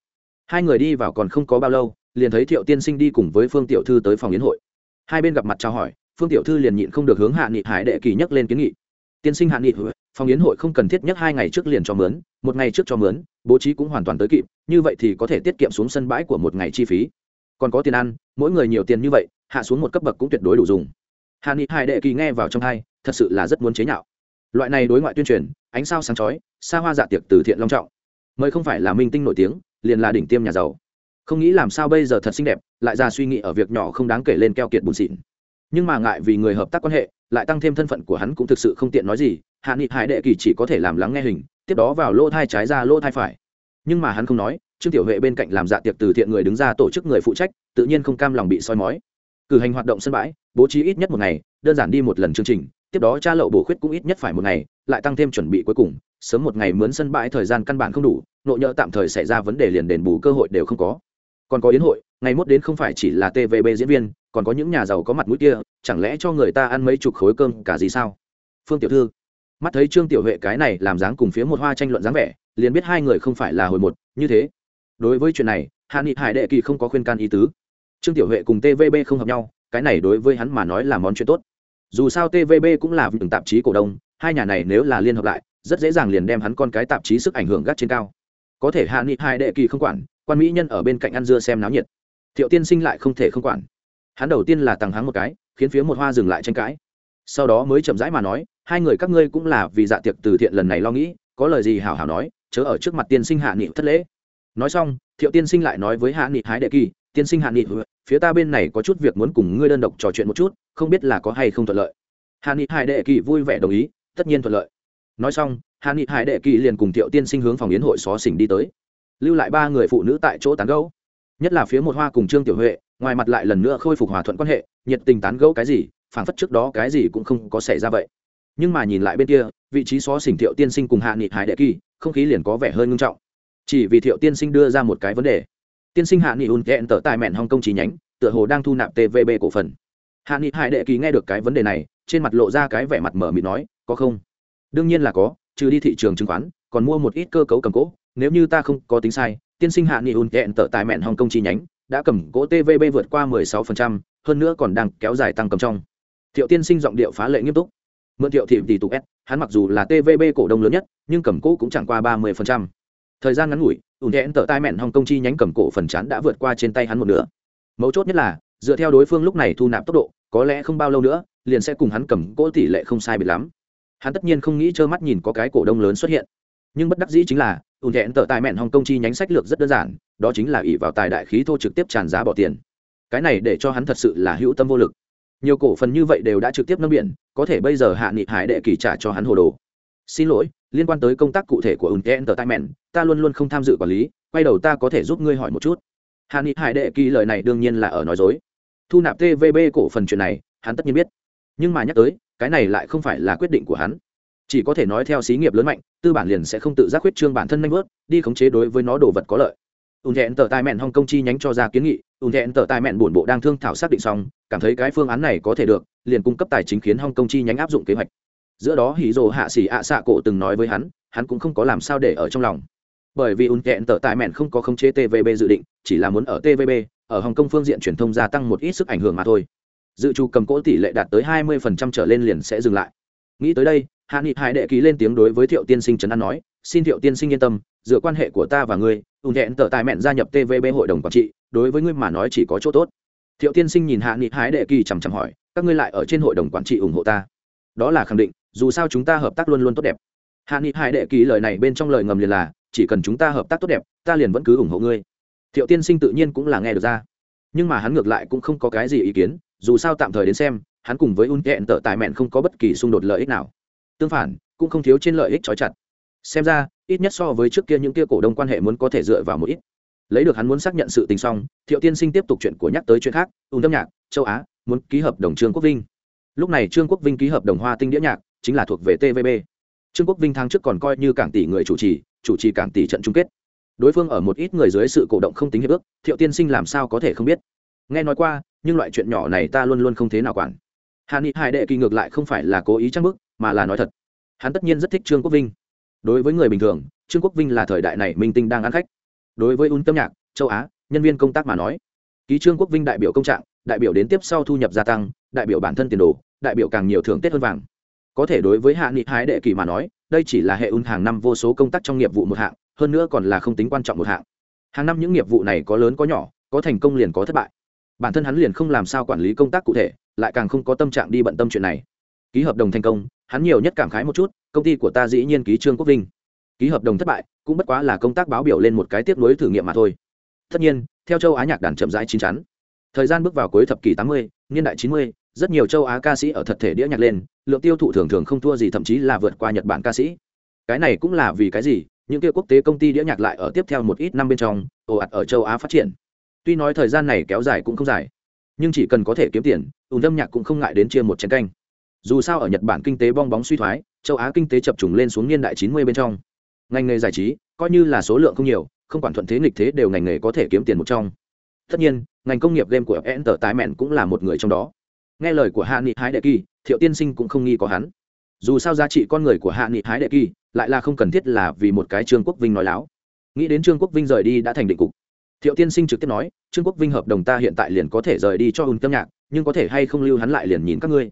Hai người đi vào còn không có bao lâu, liền thấy thiệu tiên sinh đi cùng với phương tiểu thư tới phòng yến hội. Hai bên gặp mặt trao hỏi, phương tiểu thư liền nhịn không được hướng hạ nghị hải đệ kỳ nhắc lên kiến nghị tiên sinh hạ nghị phòng yến hội không cần thiết nhất hai ngày trước liền cho mướn, một ngày trước cho mướn, bố trí cũng hoàn toàn tới kịp, như vậy thì có thể tiết kiệm xuống sân bãi của một ngày chi phí. Còn có tiền ăn, mỗi người nhiều tiền như vậy, hạ xuống một cấp bậc cũng tuyệt đối đủ dùng. Hạ nghị hải đệ kỳ nghe vào trong hai, thật sự là rất muốn chế nhạo. Loại này đối ngoại tuyên truyền, ánh sao sáng chói, xa hoa dạ tiệc từ thiện long trọng. Mới không phải là minh tinh nổi tiếng, liền là đỉnh tiêm nhà giàu. Không nghĩ làm sao bây giờ thật xinh đẹp, lại ra suy nghĩ ở việc nhỏ không đáng kể lên keo kiệt bùn xịn nhưng mà ngại vì người hợp tác quan hệ, lại tăng thêm thân phận của hắn cũng thực sự không tiện nói gì, hạ nghị hải đệ kỳ chỉ có thể làm lắng nghe hình, tiếp đó vào lỗ thai trái ra lỗ thai phải. Nhưng mà hắn không nói, trương tiểu huệ bên cạnh làm dạ tiệc từ thiện người đứng ra tổ chức người phụ trách, tự nhiên không cam lòng bị soi mói. Cử hành hoạt động sân bãi, bố trí ít nhất một ngày, đơn giản đi một lần chương trình, tiếp đó cha lậu bổ khuyết cũng ít nhất phải một ngày, lại tăng thêm chuẩn bị cuối cùng, sớm một ngày mướn sân bãi thời gian căn bản không đủ, nội nhỡ tạm thời xảy ra vấn đề liền đền bù cơ hội đều không có. Còn có yến hội ngày mốt đến không phải chỉ là tvb diễn viên, còn có những nhà giàu có mặt mũi kia, chẳng lẽ cho người ta ăn mấy chục khối cơm cả gì sao? Phương tiểu thư, mắt thấy trương tiểu huệ cái này làm dáng cùng phía một hoa tranh luận dáng vẻ, liền biết hai người không phải là hồi một, như thế. Đối với chuyện này hạ nghị hải đệ kỳ không có khuyên can ý tứ. Trương tiểu huệ cùng tvb không hợp nhau, cái này đối với hắn mà nói là món chuyện tốt. Dù sao tvb cũng là từng tạp chí cổ đông, hai nhà này nếu là liên hợp lại, rất dễ dàng liền đem hắn con cái tạp chí sức ảnh hưởng gắt trên cao. Có thể hạ nghị hải đệ kỳ không quản, quan mỹ nhân ở bên cạnh ăn dưa xem náo nhiệt thiệu tiên sinh lại không thể không quản. Hắn đầu tiên là tằng hắng một cái, khiến phía một hoa dừng lại tranh cãi. Sau đó mới chậm rãi mà nói, hai người các ngươi cũng là vì dạ tiệc từ thiện lần này lo nghĩ, có lời gì hảo hảo nói, chớ ở trước mặt tiên sinh hạ nghị thất lễ. Nói xong, thiệu tiên sinh lại nói với hạ nghị hái đệ kỳ, tiên sinh hạ nghị phía ta bên này có chút việc muốn cùng ngươi đơn độc trò chuyện một chút, không biết là có hay không thuận lợi. Hạ nghị hải đệ kỳ vui vẻ đồng ý, tất nhiên thuận lợi. Nói xong, hạ nghị hải đệ kỳ liền cùng thiệu tiên sinh hướng phòng yến hội xó xỉnh đi tới. Lưu lại ba người phụ nữ tại chỗ tán gẫu nhất là phía một hoa cùng trương tiểu huệ, ngoài mặt lại lần nữa khôi phục hòa thuận quan hệ, nhiệt tình tán gẫu cái gì, phảng phất trước đó cái gì cũng không có xảy ra vậy. Nhưng mà nhìn lại bên kia, vị trí xó xỉnh thiệu tiên sinh cùng hạ nghị hải đệ kỳ, không khí liền có vẻ hơi ngưng trọng. Chỉ vì thiệu tiên sinh đưa ra một cái vấn đề. Tiên sinh hạ nghị un kẹn tở tài mẹn hong kông trí nhánh, tựa hồ đang thu nạp tvb cổ phần. Hạ nghị hải đệ kỳ nghe được cái vấn đề này, trên mặt lộ ra cái vẻ mặt mở mịt nói, có không? Đương nhiên là có, trừ đi thị trường chứng khoán, còn mua một ít cơ cấu cầm cố, nếu như ta không có tính sai tiên sinh hạ nghị ùn kẹn tở tài mẹn hồng kông chi nhánh đã cầm cố tvb vượt qua 16%, hơn nữa còn đang kéo dài tăng cầm trong. Thiệu tiên sinh giọng điệu phá lệ nghiêm túc. Mượn thiệu thị tỷ tục s hắn mặc dù là tvb cổ đông lớn nhất nhưng cầm cố cũng chẳng qua 30%. thời gian ngắn ngủi ùn kẹn tở tại mẹn hồng kông chi nhánh cầm cổ phần chán đã vượt qua trên tay hắn một nửa. Mấu chốt nhất là dựa theo đối phương lúc này thu nạp tốc độ có lẽ không bao lâu nữa liền sẽ cùng hắn cầm cỗ tỷ lệ không sai biệt lắm. Hắn tất nhiên không nghĩ trơ mắt nhìn có cái cổ đông lớn xuất hiện. Nhưng bất đắc dĩ chính là ùn thẹn tờ tài mẹn Hồng Công chi nhánh sách lược rất đơn giản, đó chính là ỷ vào tài đại khí thô trực tiếp tràn giá bỏ tiền. Cái này để cho hắn thật sự là hữu tâm vô lực. Nhiều cổ phần như vậy đều đã trực tiếp nâng biển, có thể bây giờ hạ nghị hải đệ kỳ trả cho hắn hồ đồ. Xin lỗi, liên quan tới công tác cụ thể của ùn thẹn tờ tài mẹn, ta luôn luôn không tham dự quản lý, quay đầu ta có thể giúp ngươi hỏi một chút. Hạ nghị hải đệ kỳ lời này đương nhiên là ở nói dối. Thu nạp tvb cổ phần chuyện này, hắn tất nhiên biết. Nhưng mà nhắc tới, cái này lại không phải là quyết định của hắn chỉ có thể nói theo xí nghiệp lớn mạnh, tư bản liền sẽ không tự giác quyết trương bản thân nanh vớt đi khống chế đối với nó đồ vật có lợi. Ùn thẹn tờ tài mẹn hong công chi nhánh cho ra kiến nghị, ùn thẹn tờ tài mẹn bổn bộ đang thương thảo xác định xong, cảm thấy cái phương án này có thể được, liền cung cấp tài chính khiến hong công chi nhánh áp dụng kế hoạch. Giữa đó hỉ rồ hạ xỉ ạ xạ cổ từng nói với hắn hắn cũng không có làm sao để ở trong lòng. Bởi vì ùn thẹn tờ Tài mẹn không có khống chế tvb dự định, chỉ là muốn ở tvb ở hồng kông phương diện truyền thông gia tăng một ít sức ảnh hưởng mà thôi. Dự trù cầm cỗ tỷ lệ đạt tới hai mươi phần trăm trở lên liền sẽ dừng lại. Nghĩ tới đây hạ nghị hải đệ ký lên tiếng đối với thiệu tiên sinh trấn an nói, xin thiệu tiên sinh yên tâm dựa quan hệ của ta và ngươi ủng hẹn tờ Tài mẹn gia nhập tvb hội đồng quản trị, đối với ngươi mà nói chỉ có chỗ tốt. Thiệu tiên sinh nhìn hạ nghị hải đệ kỳ chằm chằm hỏi, các ngươi lại ở trên hội đồng quản trị ủng hộ ta? Đó là khẳng định, dù sao chúng ta hợp tác luôn luôn tốt đẹp. Hạ nghị hải đệ kỳ lời này bên trong lời ngầm liền là, chỉ cần chúng ta hợp tác tốt đẹp, ta liền vẫn cứ ủng hộ ngươi. Thiệu tiên sinh tự nhiên cũng là nghe được ra. Nhưng mà hắn ngược lại cũng không có cái gì ý kiến, dù sao tạm thời đến xem, hắn cùng với un hẹn tờ tài mẹn không có bất kỳ xung đột lợi ích nào tương phản, cũng không thiếu trên lợi ích trói chặt. Xem ra, ít nhất so với trước kia những kia cổ đông quan hệ muốn có thể dựa vào một ít. Lấy được hắn muốn xác nhận sự tình xong, thiệu tiên sinh tiếp tục chuyện của nhắc tới chuyện khác ùn âm nhạc, châu á, muốn ký hợp đồng trương quốc vinh. Lúc này trương quốc vinh ký hợp đồng hoa tinh đĩa nhạc, chính là thuộc về tvb trương quốc vinh tháng trước còn coi như cảng tỷ người chủ trì chủ trì cảng tỷ trận chung kết. Đối phương ở một ít người dưới sự cổ động không tính hiệp ước, thiệu tiên sinh làm sao có thể không biết? Nghe nói qua, nhưng loại chuyện nhỏ này ta luôn luôn không thế nào quản. Hà ni Hải đệ kỳ ngược lại không phải là cố ý trang bức mà là nói thật. Hắn tất nhiên rất thích trương quốc vinh. Đối với người bình thường, trương quốc vinh là thời đại này minh tinh đang ăn khách. Đối với un tâm nhạc, châu á, nhân viên công tác mà nói, ký trương quốc vinh đại biểu công trạng, đại biểu đến tiếp sau thu nhập gia tăng, đại biểu bản thân tiền đồ, đại biểu càng nhiều thưởng tết hơn vàng. Có thể đối với hạ nghị hái đệ kỳ mà nói, đây chỉ là hệ un hàng năm vô số công tác trong nghiệp vụ một hạng, hơn nữa còn là không tính quan trọng một hạng. Hàng năm những nghiệp vụ này có lớn có nhỏ, có thành công liền có thất bại. Bản thân hắn liền không làm sao quản lý công tác cụ thể, lại càng không có tâm trạng đi bận tâm chuyện này. Ký hợp đồng thành công hắn nhiều nhất cảm khái một chút, công ty của ta dĩ nhiên ký trương quốc vinh. Ký hợp đồng thất bại, cũng bất quá là công tác báo biểu lên một cái tiếp nối thử nghiệm mà thôi. Tất nhiên, theo châu á nhạc đàn chậm rãi chín chắn. Thời gian bước vào cuối thập kỷ tám mươi, niên đại chín mươi, rất nhiều châu á ca sĩ ở thật thể đĩa nhạc lên, lượng tiêu thụ thường thường không thua gì, thậm chí là vượt qua nhật bản ca sĩ. Cái này cũng là vì cái gì? Những kia quốc tế công ty đĩa nhạc lại ở tiếp theo một ít năm bên trong, ồ ạt ở châu á phát triển. Tuy nói thời gian này kéo dài cũng không dài, nhưng chỉ cần có thể kiếm tiền, ùn âm nhạc cũng không ngại đến chia một chén canh dù sao ở nhật bản kinh tế bong bóng suy thoái châu á kinh tế chập trùng lên xuống niên đại chín mươi bên trong ngành nghề giải trí coi như là số lượng không nhiều không quản thuận thế nghịch thế đều ngành nghề có thể kiếm tiền một trong tất nhiên ngành công nghiệp game của enter tái mẹn cũng là một người trong đó nghe lời của hạ nghị hái đệ kỳ thiệu tiên sinh cũng không nghi có hắn dù sao giá trị con người của hạ nghị hái đệ kỳ lại là không cần thiết là vì một cái trương quốc vinh nói láo nghĩ đến trương quốc vinh rời đi đã thành định cục thiệu tiên sinh trực tiếp nói trương quốc vinh hợp đồng ta hiện tại liền có thể rời đi cho hùn tâm nhạc nhưng có thể hay không lưu hắn lại liền nhìn các ngươi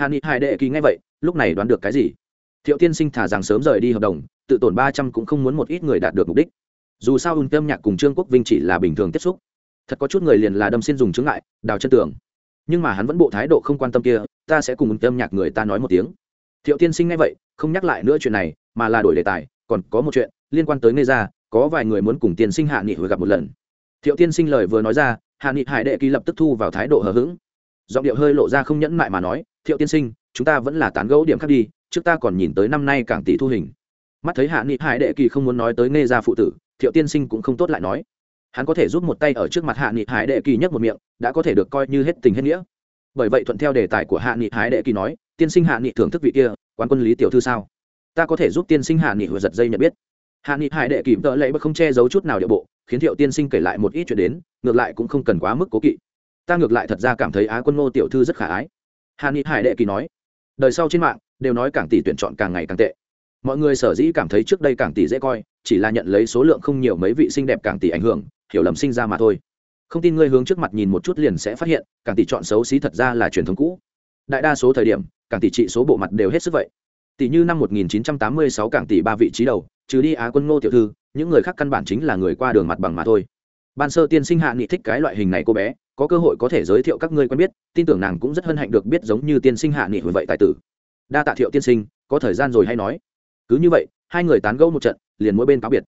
hàn ni hải đệ kỳ nghe vậy, lúc này đoán được cái gì? Thiệu tiên sinh thả rằng sớm rời đi hợp đồng, tự tổn ba trăm cũng không muốn một ít người đạt được mục đích. Dù sao Ung tâm nhạc cùng trương quốc vinh chỉ là bình thường tiếp xúc. Thật có chút người liền là đâm xin dùng chứng lại đào chân tường. Nhưng mà hắn vẫn bộ thái độ không quan tâm kia, ta sẽ cùng Ung tâm nhạc người ta nói một tiếng. Thiệu tiên sinh nghe vậy, không nhắc lại nữa chuyện này, mà là đổi đề tài, còn có một chuyện liên quan tới nghe ra, có vài người muốn cùng tiên sinh hạ nghị hồi gặp một lần. Thiệu tiên sinh lời vừa nói ra, hạ nghị hải đệ ký lập tức thu vào thái độ hờ hững. Giọng điệu hơi lộ ra không nhẫn mại mà nói thiệu tiên sinh, chúng ta vẫn là tán gẫu điểm khác đi, trước ta còn nhìn tới năm nay cảng tỷ thu hình. Mắt thấy hạ nghị hải đệ kỳ không muốn nói tới nghe ra phụ tử, thiệu tiên sinh cũng không tốt lại nói. Hắn có thể giúp một tay ở trước mặt hạ nghị hải đệ kỳ nhất một miệng, đã có thể được coi như hết tình hết nghĩa. Bởi vậy thuận theo đề tài của hạ nghị hải đệ kỳ nói, tiên sinh hạ nghị thưởng thức vị kia, quán quân lý tiểu thư sao? Ta có thể giúp tiên sinh hạ nghị hồi giật dây nhận biết. Hạ nghị hải đệ kỳ tợ lệ bất không che giấu chút nào địa bộ, khiến thiệu tiên sinh kể lại một ít chuyện đến, ngược lại cũng không cần quá mức cố kỵ. Ta ngược lại thật ra cảm thấy á quân ngô tiểu thư rất khả ái hà ni hải đệ kỳ nói, đời sau trên mạng, đều nói cảng tỷ tuyển chọn càng ngày càng tệ. Mọi người sở dĩ cảm thấy trước đây cảng tỷ dễ coi, chỉ là nhận lấy số lượng không nhiều mấy vị xinh đẹp cảng tỷ ảnh hưởng, hiểu lầm sinh ra mà thôi. Không tin ngươi hướng trước mặt nhìn một chút liền sẽ phát hiện, cảng tỷ chọn xấu xí thật ra là truyền thống cũ. Đại đa số thời điểm, cảng tỷ trị số bộ mặt đều hết sức vậy. Tỷ như năm 1986 cảng tỷ ba vị trí đầu, trừ đi á quân ngô tiểu thư, những người khác căn bản chính là người qua đường mặt bằng mà thôi. Ban sơ tiên sinh hạ nghị thích cái loại hình này cô bé có cơ hội có thể giới thiệu các ngươi quen biết, tin tưởng nàng cũng rất hân hạnh được biết giống như tiên sinh hạ nghị hồi vậy tài tử. Đa tạ thiệu tiên sinh, có thời gian rồi hay nói. Cứ như vậy, hai người tán gẫu một trận, liền mỗi bên cáo biệt.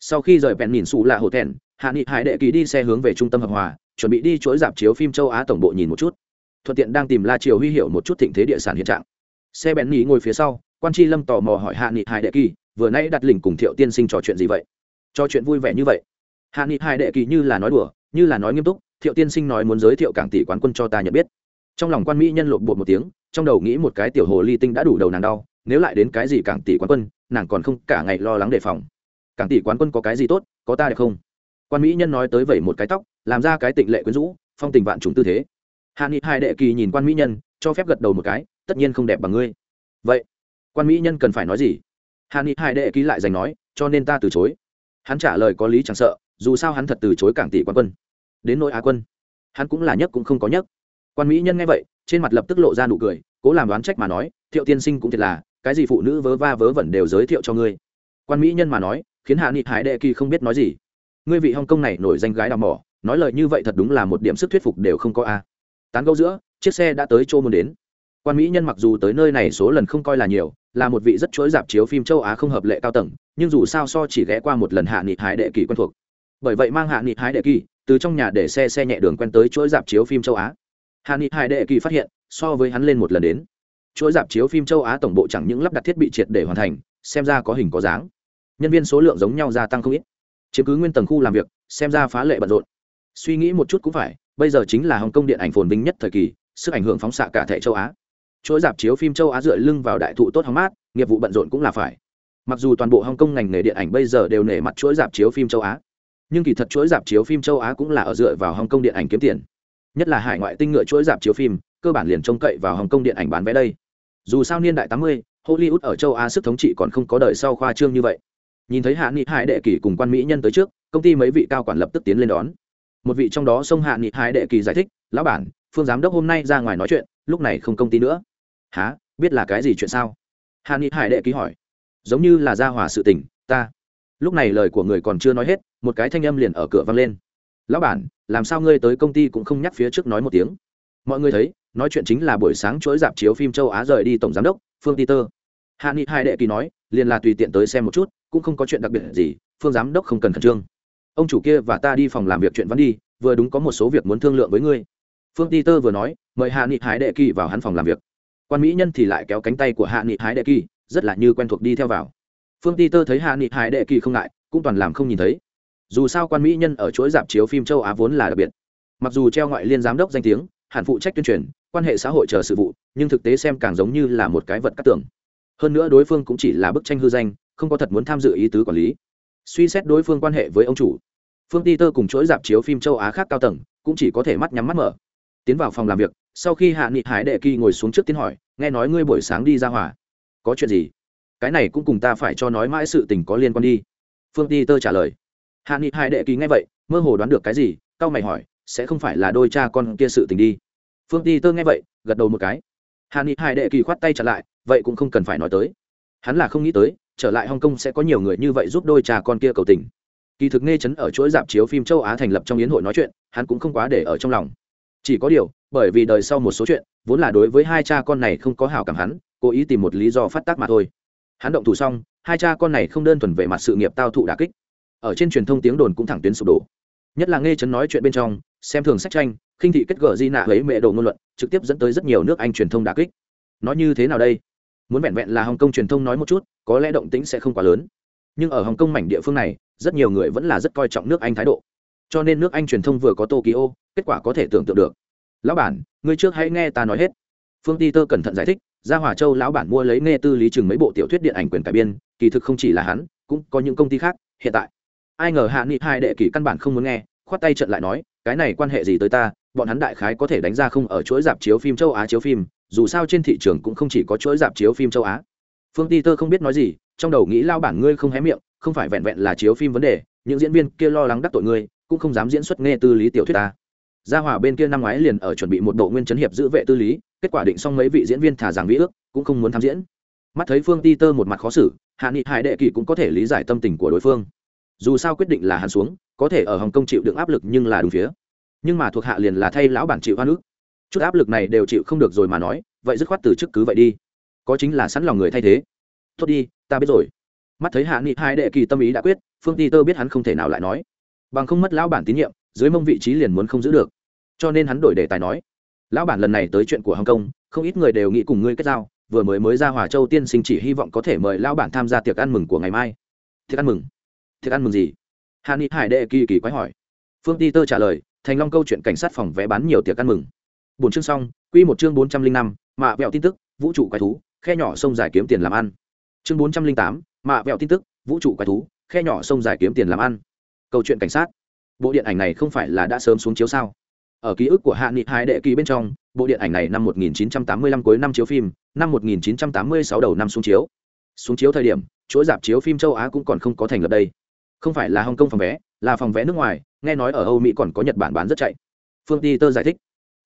Sau khi rời vẹn nhìn xù là hồ thẹn, hạ nghị hải đệ ký đi xe hướng về trung tâm hợp hòa, chuẩn bị đi chuỗi dạp chiếu phim châu á tổng bộ nhìn một chút. Thuận tiện đang tìm la triều huy hiệu một chút thịnh thế địa sản hiện trạng. Xe bèn nghỉ ngồi phía sau, quan tri lâm tò mò hỏi hạ nghị hải đệ kỳ, vừa nãy đặt lình cùng thiệu tiên sinh trò chuyện gì vậy? Trò chuyện vui vẻ như vậy. Hạ nghị hải đệ kỳ như là nói đùa, như là nói nghiêm túc thiệu tiên sinh nói muốn giới thiệu cảng tỷ quán quân cho ta nhận biết. Trong lòng quan mỹ nhân lộn bột một tiếng, trong đầu nghĩ một cái tiểu hồ ly tinh đã đủ đầu nàng đau, nếu lại đến cái gì cảng tỷ quán quân, nàng còn không cả ngày lo lắng đề phòng. Cảng tỷ quán quân có cái gì tốt, có ta đẹp không? Quan mỹ nhân nói tới vẩy một cái tóc, làm ra cái tịnh lệ quyến rũ, phong tình vạn chúng tư thế. Hạ nghị hai đệ kỳ nhìn quan mỹ nhân, cho phép gật đầu một cái, tất nhiên không đẹp bằng ngươi. Vậy, quan mỹ nhân cần phải nói gì? Hạ nghị hai đệ ký lại giành nói, cho nên ta từ chối. Hắn trả lời có lý chẳng sợ, dù sao hắn thật từ chối cảng tỷ quan quân đến nỗi á quân. Hắn cũng là nhất cũng không có nhất. Quan mỹ nhân nghe vậy, trên mặt lập tức lộ ra nụ cười, cố làm đoán trách mà nói, thiệu tiên sinh cũng thiệt là, cái gì phụ nữ vớ va vớ vẩn đều giới thiệu cho ngươi. Quan mỹ nhân mà nói, khiến hạ nghị hải đệ kỳ không biết nói gì. Ngươi vị hong kông này nổi danh gái đào mỏ, nói lời như vậy thật đúng là một điểm sức thuyết phục đều không có a. Tán gẫu giữa, chiếc xe đã tới chỗ muốn đến. Quan mỹ nhân mặc dù tới nơi này số lần không coi là nhiều, là một vị rất chối dạp chiếu phim châu á không hợp lệ cao tầng, nhưng dù sao so chỉ ghé qua một lần hạ nghị hải đệ kỳ quen thuộc bởi vậy mang hạ nghị hải đệ kỳ, từ trong nhà để xe xe nhẹ đường quen tới chuỗi dạp chiếu phim châu á. Hạ nghị hải đệ kỳ phát hiện, so với hắn lên một lần đến. Chuỗi dạp chiếu phim châu á tổng bộ chẳng những lắp đặt thiết bị triệt để hoàn thành, xem ra có hình có dáng. Nhân viên số lượng giống nhau gia tăng không ít. Chiếm cứ nguyên tầng khu làm việc, xem ra phá lệ bận rộn. Suy nghĩ một chút cũng phải, bây giờ chính là hồng kông điện ảnh phồn vinh nhất thời kỳ, sức ảnh hưởng phóng xạ cả thể châu á. Chuỗi dạp chiếu phim châu á dựa lưng vào đại thụ tốt hóng mát, nghiệp vụ bận rộn cũng là phải. Mặc dù toàn bộ hồng kông ngành nghề điện ảnh bây giờ đều nể mặt chuỗi dạp chiếu phim châu á nhưng kỳ thật chuỗi dạp chiếu phim châu á cũng là ở dựa vào hồng kông điện ảnh kiếm tiền. Nhất là hải ngoại tinh ngựa chuỗi dạp chiếu phim, cơ bản liền trông cậy vào hồng kông điện ảnh bán vé đây. Dù sao niên đại tám mươi, hollywood ở châu á sức thống trị còn không có đời sau khoa trương như vậy. Nhìn thấy hạ nghị hải đệ kỳ cùng quan mỹ nhân tới trước, công ty mấy vị cao quản lập tức tiến lên đón. Một vị trong đó sông hạ nghị hải đệ kỳ giải thích, lão bản, phương giám đốc hôm nay ra ngoài nói chuyện, lúc này không công ty nữa. Há biết là cái gì chuyện sao? Hạ nghị hải đệ ký hỏi. Giống như là ra hòa sự tình, ta lúc này lời của người còn chưa nói hết, một cái thanh âm liền ở cửa vang lên. Lão bản, làm sao ngươi tới công ty cũng không nhắc phía trước nói một tiếng? Mọi người thấy, nói chuyện chính là buổi sáng chuỗi dạp chiếu phim châu á rời đi tổng giám đốc, phương peter hạ nghị hai đệ kỳ nói, liền là tùy tiện tới xem một chút, cũng không có chuyện đặc biệt gì, phương giám đốc không cần khẩn trương. Ông chủ kia và ta đi phòng làm việc chuyện vẫn đi, vừa đúng có một số việc muốn thương lượng với ngươi. Phương peter vừa nói, mời hạ nghị hải đệ kỳ vào hắn phòng làm việc. Quan mỹ nhân thì lại kéo cánh tay của hạ nghị hải đệ kỳ, rất là như quen thuộc đi theo vào phương peter thấy hạ nghị hải đệ kỳ không ngại, cũng toàn làm không nhìn thấy. Dù sao quan mỹ nhân ở chuỗi dạp chiếu phim châu á vốn là đặc biệt. Mặc dù treo ngoại liên giám đốc danh tiếng, hẳn phụ trách tuyên truyền, quan hệ xã hội chờ sự vụ, nhưng thực tế xem càng giống như là một cái vật cắt tưởng hơn nữa đối phương cũng chỉ là bức tranh hư danh, không có thật muốn tham dự ý tứ quản lý. Suy xét đối phương quan hệ với ông chủ, phương ti tơ cùng chuỗi dạp chiếu phim châu á khác cao tầng, cũng chỉ có thể mắt nhắm mắt mở. Tiến vào phòng làm việc, sau khi hạ nghị hải đệ kỳ ngồi xuống trước tiến hỏi, nghe nói ngươi buổi sáng đi ra hòa, có chuyện gì? Cái này cũng cùng ta phải cho nói mãi sự tình có liên quan đi. Phương ti tơ trả lời. Hạ nghị hải đệ kỳ nghe vậy, mơ hồ đoán được cái gì c a o mày hỏi, sẽ không phải là đôi cha con kia sự tình đi. Phương ti tơ nghe vậy, gật đầu một cái. Hạ nghị hải đệ kỳ khoát tay trả lại, vậy cũng không cần phải nói tới. Hắn là không nghĩ tới, trở lại hong kong sẽ có nhiều người như vậy giúp đôi cha con kia cầu tình. Kỳ thực nghe chấn ở chuỗi dạp chiếu phim châu á thành lập trong yến hội nói chuyện, hắn cũng không quá để ở trong lòng. Chỉ có điều, bởi vì đời sau một số chuyện, vốn là đối với hai cha con này không có hảo cảm hắn, cố ý tìm một lý do phát tác mà thôi hắn động thủ xong, hai cha con này không đơn thuần về mặt sự nghiệp tao thụ đà kích, ở trên truyền thông tiếng đồn cũng thẳng tuyến sụp đổ. Nhất là nghe chấn nói chuyện bên trong, xem thường sách tranh, khinh thị kết gỡ di nạ lấy mẹ đồ ngôn luận, trực tiếp dẫn tới rất nhiều nước anh truyền thông đà kích. Nói như thế nào đây? Muốn vẹn vẹn là hồng kông truyền thông nói một chút, có lẽ động tĩnh sẽ không quá lớn. Nhưng ở hồng kông mảnh địa phương này, rất nhiều người vẫn là rất coi trọng nước anh thái độ. Cho nên nước anh truyền thông vừa có tokyo, kết quả có thể tưởng tượng được. Lão bản, ngươi trước hãy nghe ta nói hết. Phương ti tơ cẩn thận giải thích Gia hòa châu lão bản mua lấy nghe tư lý chừng mấy bộ tiểu thuyết điện ảnh quyền cải biên, kỳ thực không chỉ là hắn, cũng có những công ty khác, hiện tại. Ai ngờ hạ nghị hai đệ kỷ căn bản không muốn nghe, khoát tay trận lại nói, cái này quan hệ gì tới ta, bọn hắn đại khái có thể đánh ra không ở chuỗi dạp chiếu phim châu á chiếu phim, dù sao trên thị trường cũng không chỉ có chuỗi dạp chiếu phim châu á. Phương ti tơ không biết nói gì, trong đầu nghĩ lao bản ngươi không hé miệng, không phải vẹn vẹn là chiếu phim vấn đề, những diễn viên kia lo lắng đắc tội ngươi, cũng không dám diễn xuất nghe tư lý tiểu thuyết ta. Gia hòa bên kia năm ngoái liền ở chuẩn bị một bộ nguyên chấn hiệp giữ vệ tư lý kết quả định xong mấy vị diễn viên thả rằng vĩ ước, cũng không muốn tham diễn. Mắt thấy phương ti tơ một mặt khó xử, hạ nghị hải đệ kỳ cũng có thể lý giải tâm tình của đối phương. Dù sao quyết định là hắn xuống, có thể ở hồng kông chịu đựng áp lực nhưng là đúng phía. Nhưng mà thuộc hạ liền là thay lão bản chịu hoa nước chút áp lực này đều chịu không được rồi mà nói, vậy dứt khoát từ chức cứ vậy đi. Có chính là sẵn lòng người thay thế. Tốt đi, ta biết rồi. Mắt thấy hạ nghị hai đệ kỳ tâm ý đã quyết, phương ti tơ biết hắn không thể nào lại nói. Bằng không mất lão bản tín nhiệm, dưới mông vị trí liền muốn không giữ được. Cho nên hắn đổi đề tài nói lão bản lần này tới chuyện của hồng kông, không ít người đều nghĩ cùng ngươi kết giao, vừa mới mới ra hòa châu tiên sinh chỉ hy vọng có thể mời lão bản tham gia tiệc ăn mừng của ngày mai. Tiệc ăn mừng? Tiệc ăn mừng gì? Hàn nghị hải đệ kỳ kỳ quái hỏi. Phương ti tơ trả lời, thành long câu chuyện cảnh sát phòng vé bán nhiều tiệc ăn mừng. Bốn chương xong, quy một chương bốn trăm linh năm, mạ vẹo tin tức, vũ trụ quái thú, khe nhỏ sông dài kiếm tiền làm ăn. Chương bốn trăm linh tám, mạ vẹo tin tức, vũ trụ quái thú, khe nhỏ sông dài kiếm tiền làm ăn. Câu chuyện cảnh sát. Bộ điện ảnh này không phải là đã sớm xuống chiếu sao? Ở ký ức của hạ nghị hai đệ kỳ bên trong, bộ điện ảnh này năm 1985 cuối năm chiếu phim, năm 1986 đầu năm xuống chiếu. Xuống chiếu thời điểm, chuỗi dạp chiếu phim châu á cũng còn không có thành lập đây. Không phải là Hồng Kông phòng vé, là phòng vé nước ngoài, nghe nói ở âu mỹ còn có nhật bản bán rất chạy. Phương ti tơ giải thích.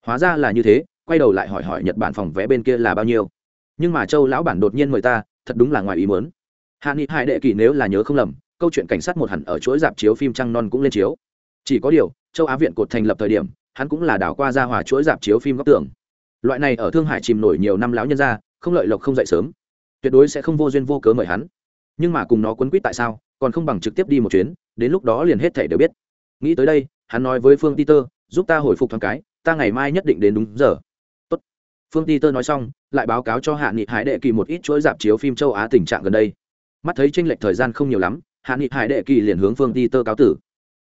Hóa ra là như thế, quay đầu lại hỏi hỏi nhật bản phòng vé bên kia là bao nhiêu. Nhưng mà châu lão bản đột nhiên mời ta, thật đúng là ngoài ý muốn. Hạ nghị hải đệ kỳ nếu là nhớ không lầm, câu chuyện cảnh sát một hẳn ở chuỗi dạp chiếu phim trăng non cũng lên chiếu. Chỉ có điều, châu á viện cột thành lập thời điểm hắn cũng là đảo qua ra hòa chuỗi dạp chiếu phim góc tường. Loại này ở thương hải chìm nổi nhiều năm lão nhân ra không lợi lộc không dậy sớm. Tuyệt đối sẽ không vô duyên vô cớ mời hắn. Nhưng mà cùng nó quấn quýt tại sao, còn không bằng trực tiếp đi một chuyến, đến lúc đó liền hết thể đều biết. Nghĩ tới đây, hắn nói với phương peter giúp ta hồi phục thoáng cái, ta ngày mai nhất định đến đúng giờ. Tốt. phương peter nói xong, lại báo cáo cho hạ nghị hải đệ kỳ một ít chuỗi dạp chiếu phim châu á tình trạng gần đây. Mắt thấy tranh lệch thời gian không nhiều lắm, hạ nghị hải đệ kỳ liền hướng phương peter cáo tử.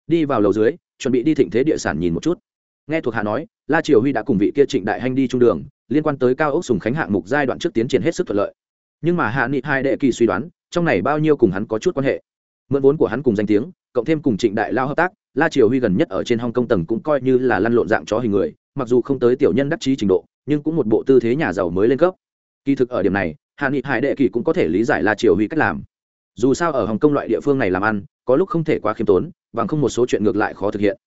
Đi vào lầu dưới, chuẩn bị đi thịnh thế địa sản nhìn một chút nghe thuộc hạ nói, la triều huy đã cùng vị kia trịnh đại hanh đi trung đường, liên quan tới cao ốc sùng khánh hạng mục giai đoạn trước tiến triển hết sức thuận lợi. Nhưng mà hạ nghị hai đệ kỳ suy đoán, trong này bao nhiêu cùng hắn có chút quan hệ. Mượn vốn của hắn cùng danh tiếng, cộng thêm cùng trịnh đại lao hợp tác, la triều huy gần nhất ở trên hong kong tầng cũng coi như là lăn lộn dạng chó hình người, mặc dù không tới tiểu nhân đắc chí trình độ, nhưng cũng một bộ tư thế nhà giàu mới lên cấp. Kỳ thực ở điểm này, hạ nghị hải đệ kỳ cũng có thể lý giải la triều huy cách làm. Dù sao ở hồng kông loại địa phương này làm ăn, có lúc không thể quá khiêm tốn và không một số chuyện ngược lại khó thực hiện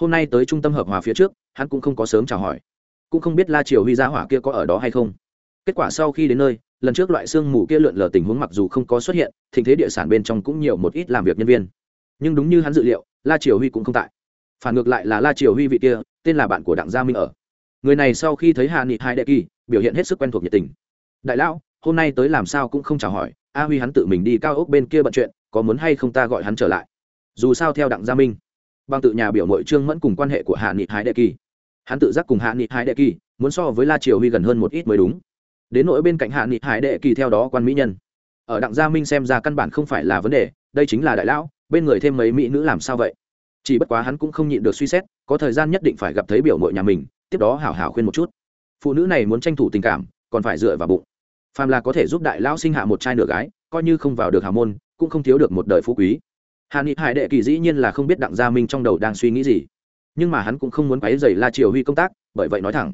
hôm nay tới trung tâm hợp hòa phía trước, hắn cũng không có sớm chào hỏi. Cũng không biết la triều huy gia hỏa kia có ở đó hay không. Kết quả sau khi đến nơi, lần trước loại sương mù kia lượn lờ tình huống mặc dù không có xuất hiện, thịnh thế địa sản bên trong cũng nhiều một ít làm việc nhân viên. Nhưng đúng như hắn dự liệu, la triều huy cũng không tại. Phản ngược lại là la triều huy vị kia, tên là bạn của đặng gia minh ở. Người này sau khi thấy hạ nghị hai đệ kỳ, biểu hiện hết sức quen thuộc nhiệt tình. Đại lão, hôm nay tới làm sao cũng không chào hỏi, a huy hắn tự mình đi cao ốc bên kia bận chuyện, có muốn hay không ta gọi hắn trở lại? Dù sao theo đặng gia minh bằng tự nhà biểu mội trương mẫn cùng quan hệ của hạ nghị hai đệ kỳ. Hắn tự giác cùng hạ nghị hai đệ kỳ, muốn so với la triều huy gần hơn một ít mới đúng. Đến nỗi bên cạnh hạ nghị hải đệ kỳ theo đó quan mỹ nhân. Ở đặng gia minh xem ra căn bản không phải là vấn đề, đây chính là đại lão, bên người thêm mấy mỹ nữ làm sao vậy? Chỉ bất quá hắn cũng không nhịn được suy xét, có thời gian nhất định phải gặp thấy biểu mội nhà mình, tiếp đó hảo hảo khuyên một chút. Phụ nữ này muốn tranh thủ tình cảm, còn phải dựa vào bụng. Phàm là có thể giúp đại lão sinh hạ một trai nửa gái, coi như không vào được hào môn, cũng không thiếu được một đời phú quý hà ni hải đệ kỳ dĩ nhiên là không biết đặng gia minh trong đầu đang suy nghĩ gì. Nhưng mà hắn cũng không muốn quấy dày la triều huy công tác, bởi vậy nói thẳng.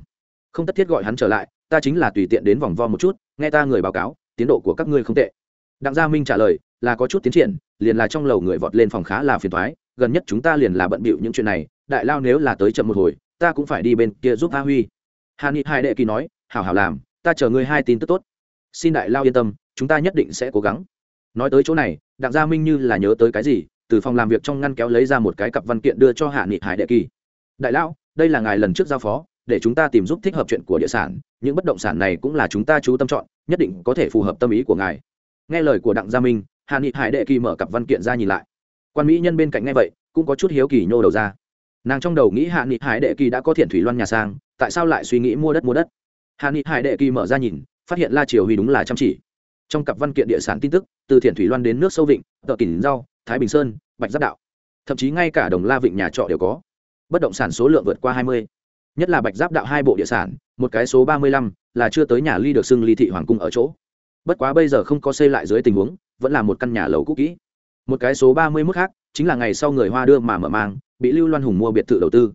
Không tất thiết gọi hắn trở lại, ta chính là tùy tiện đến vòng vo một chút, nghe ta người báo cáo, tiến độ của các ngươi không tệ. Đặng gia minh trả lời, là có chút tiến triển, liền là trong lầu người vọt lên phòng khá là phiền thoái gần nhất chúng ta liền là bận bịu những chuyện này, đại lao nếu là tới chậm một hồi, ta cũng phải đi bên kia giúp a huy. Hà ni hai đệ kỳ nói, hảo hảo làm, ta chờ ngươi hai tin tức tốt. Xin đại lao yên tâm, chúng ta nhất định sẽ cố gắng nói tới chỗ này, đặng gia minh như là nhớ tới cái gì, từ phòng làm việc trong ngăn kéo lấy ra một cái cặp văn kiện đưa cho hạ nghị hải đệ kỳ. Đại lão, đây là ngài lần trước giao phó, để chúng ta tìm giúp thích hợp chuyện của địa sản, những bất động sản này cũng là chúng ta chú tâm chọn, nhất định có thể phù hợp tâm ý của ngài. Nghe lời của đặng gia minh, hạ nghị hải đệ kỳ mở cặp văn kiện ra nhìn lại. Quan mỹ nhân bên cạnh nghe vậy, cũng có chút hiếu kỳ nhô đầu ra. Nàng trong đầu nghĩ hạ nghị hải đệ kỳ đã có thiện thủy loan nhà sang, tại sao lại suy nghĩ mua đất mua đất? Hạ nghị hải đệ kỳ mở ra nhìn, phát hiện la triều huy đúng là chăm chỉ trong cặp văn kiện địa sản tin tức, từ thiện thủy loan đến nước sâu vịnh tợ kỷ rau thái bình sơn, bạch giáp đạo. Thậm chí ngay cả đồng la vịnh nhà trọ đều có. Bất động sản số lượng vượt qua hai mươi. Nhất là bạch giáp đạo hai bộ địa sản, một cái số ba mươi lăm, là chưa tới nhà ly được xưng ly thị hoàng cung ở chỗ. Bất quá bây giờ không có xây lại dưới tình huống, vẫn là một căn nhà lầu cũ kỹ. Một cái số ba mươi mức khác, chính là ngày sau người hoa đưa mà mở mang, bị lưu loan hùng mua biệt thự đầu tư.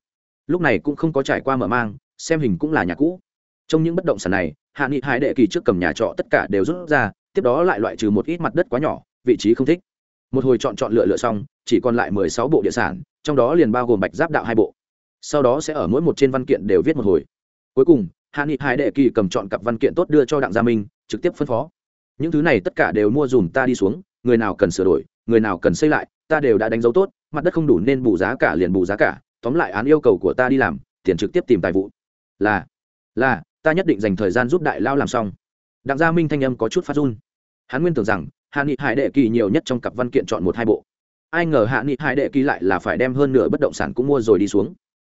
Lúc này cũng không có trải qua mở mang, xem hình cũng là nhà cũ. Trong những bất động sản này, hạ nghị hải đệ kỳ trước cầm nhà trọ tất cả đều rút ra tiếp đó lại loại trừ một ít mặt đất quá nhỏ, vị trí không thích. Một hồi chọn chọn lựa lựa xong, chỉ còn lại mười sáu bộ địa sản, trong đó liền bao gồm bạch giáp đạo hai bộ. Sau đó sẽ ở mỗi một trên văn kiện đều viết một hồi. Cuối cùng, hạ nghị hải đệ kỳ cầm chọn cặp văn kiện tốt đưa cho đặng gia minh, trực tiếp phân phó. Những thứ này tất cả đều mua dùm ta đi xuống, người nào cần sửa đổi, người nào cần xây lại, ta đều đã đánh dấu tốt, mặt đất không đủ nên bù giá cả liền bù giá cả, tóm lại án yêu cầu của ta đi làm, tiền trực tiếp tìm tài vụ. Là là, ta nhất định dành thời gian giúp đại lao làm xong. Đặng gia minh thanh âm có chút phát run hắn nguyên tưởng rằng, hạ nghị hải đệ kỳ nhiều nhất trong cặp văn kiện chọn một hai bộ. Ai ngờ hạ nghị hải đệ kỳ lại là phải đem hơn nửa bất động sản cũng mua rồi đi xuống.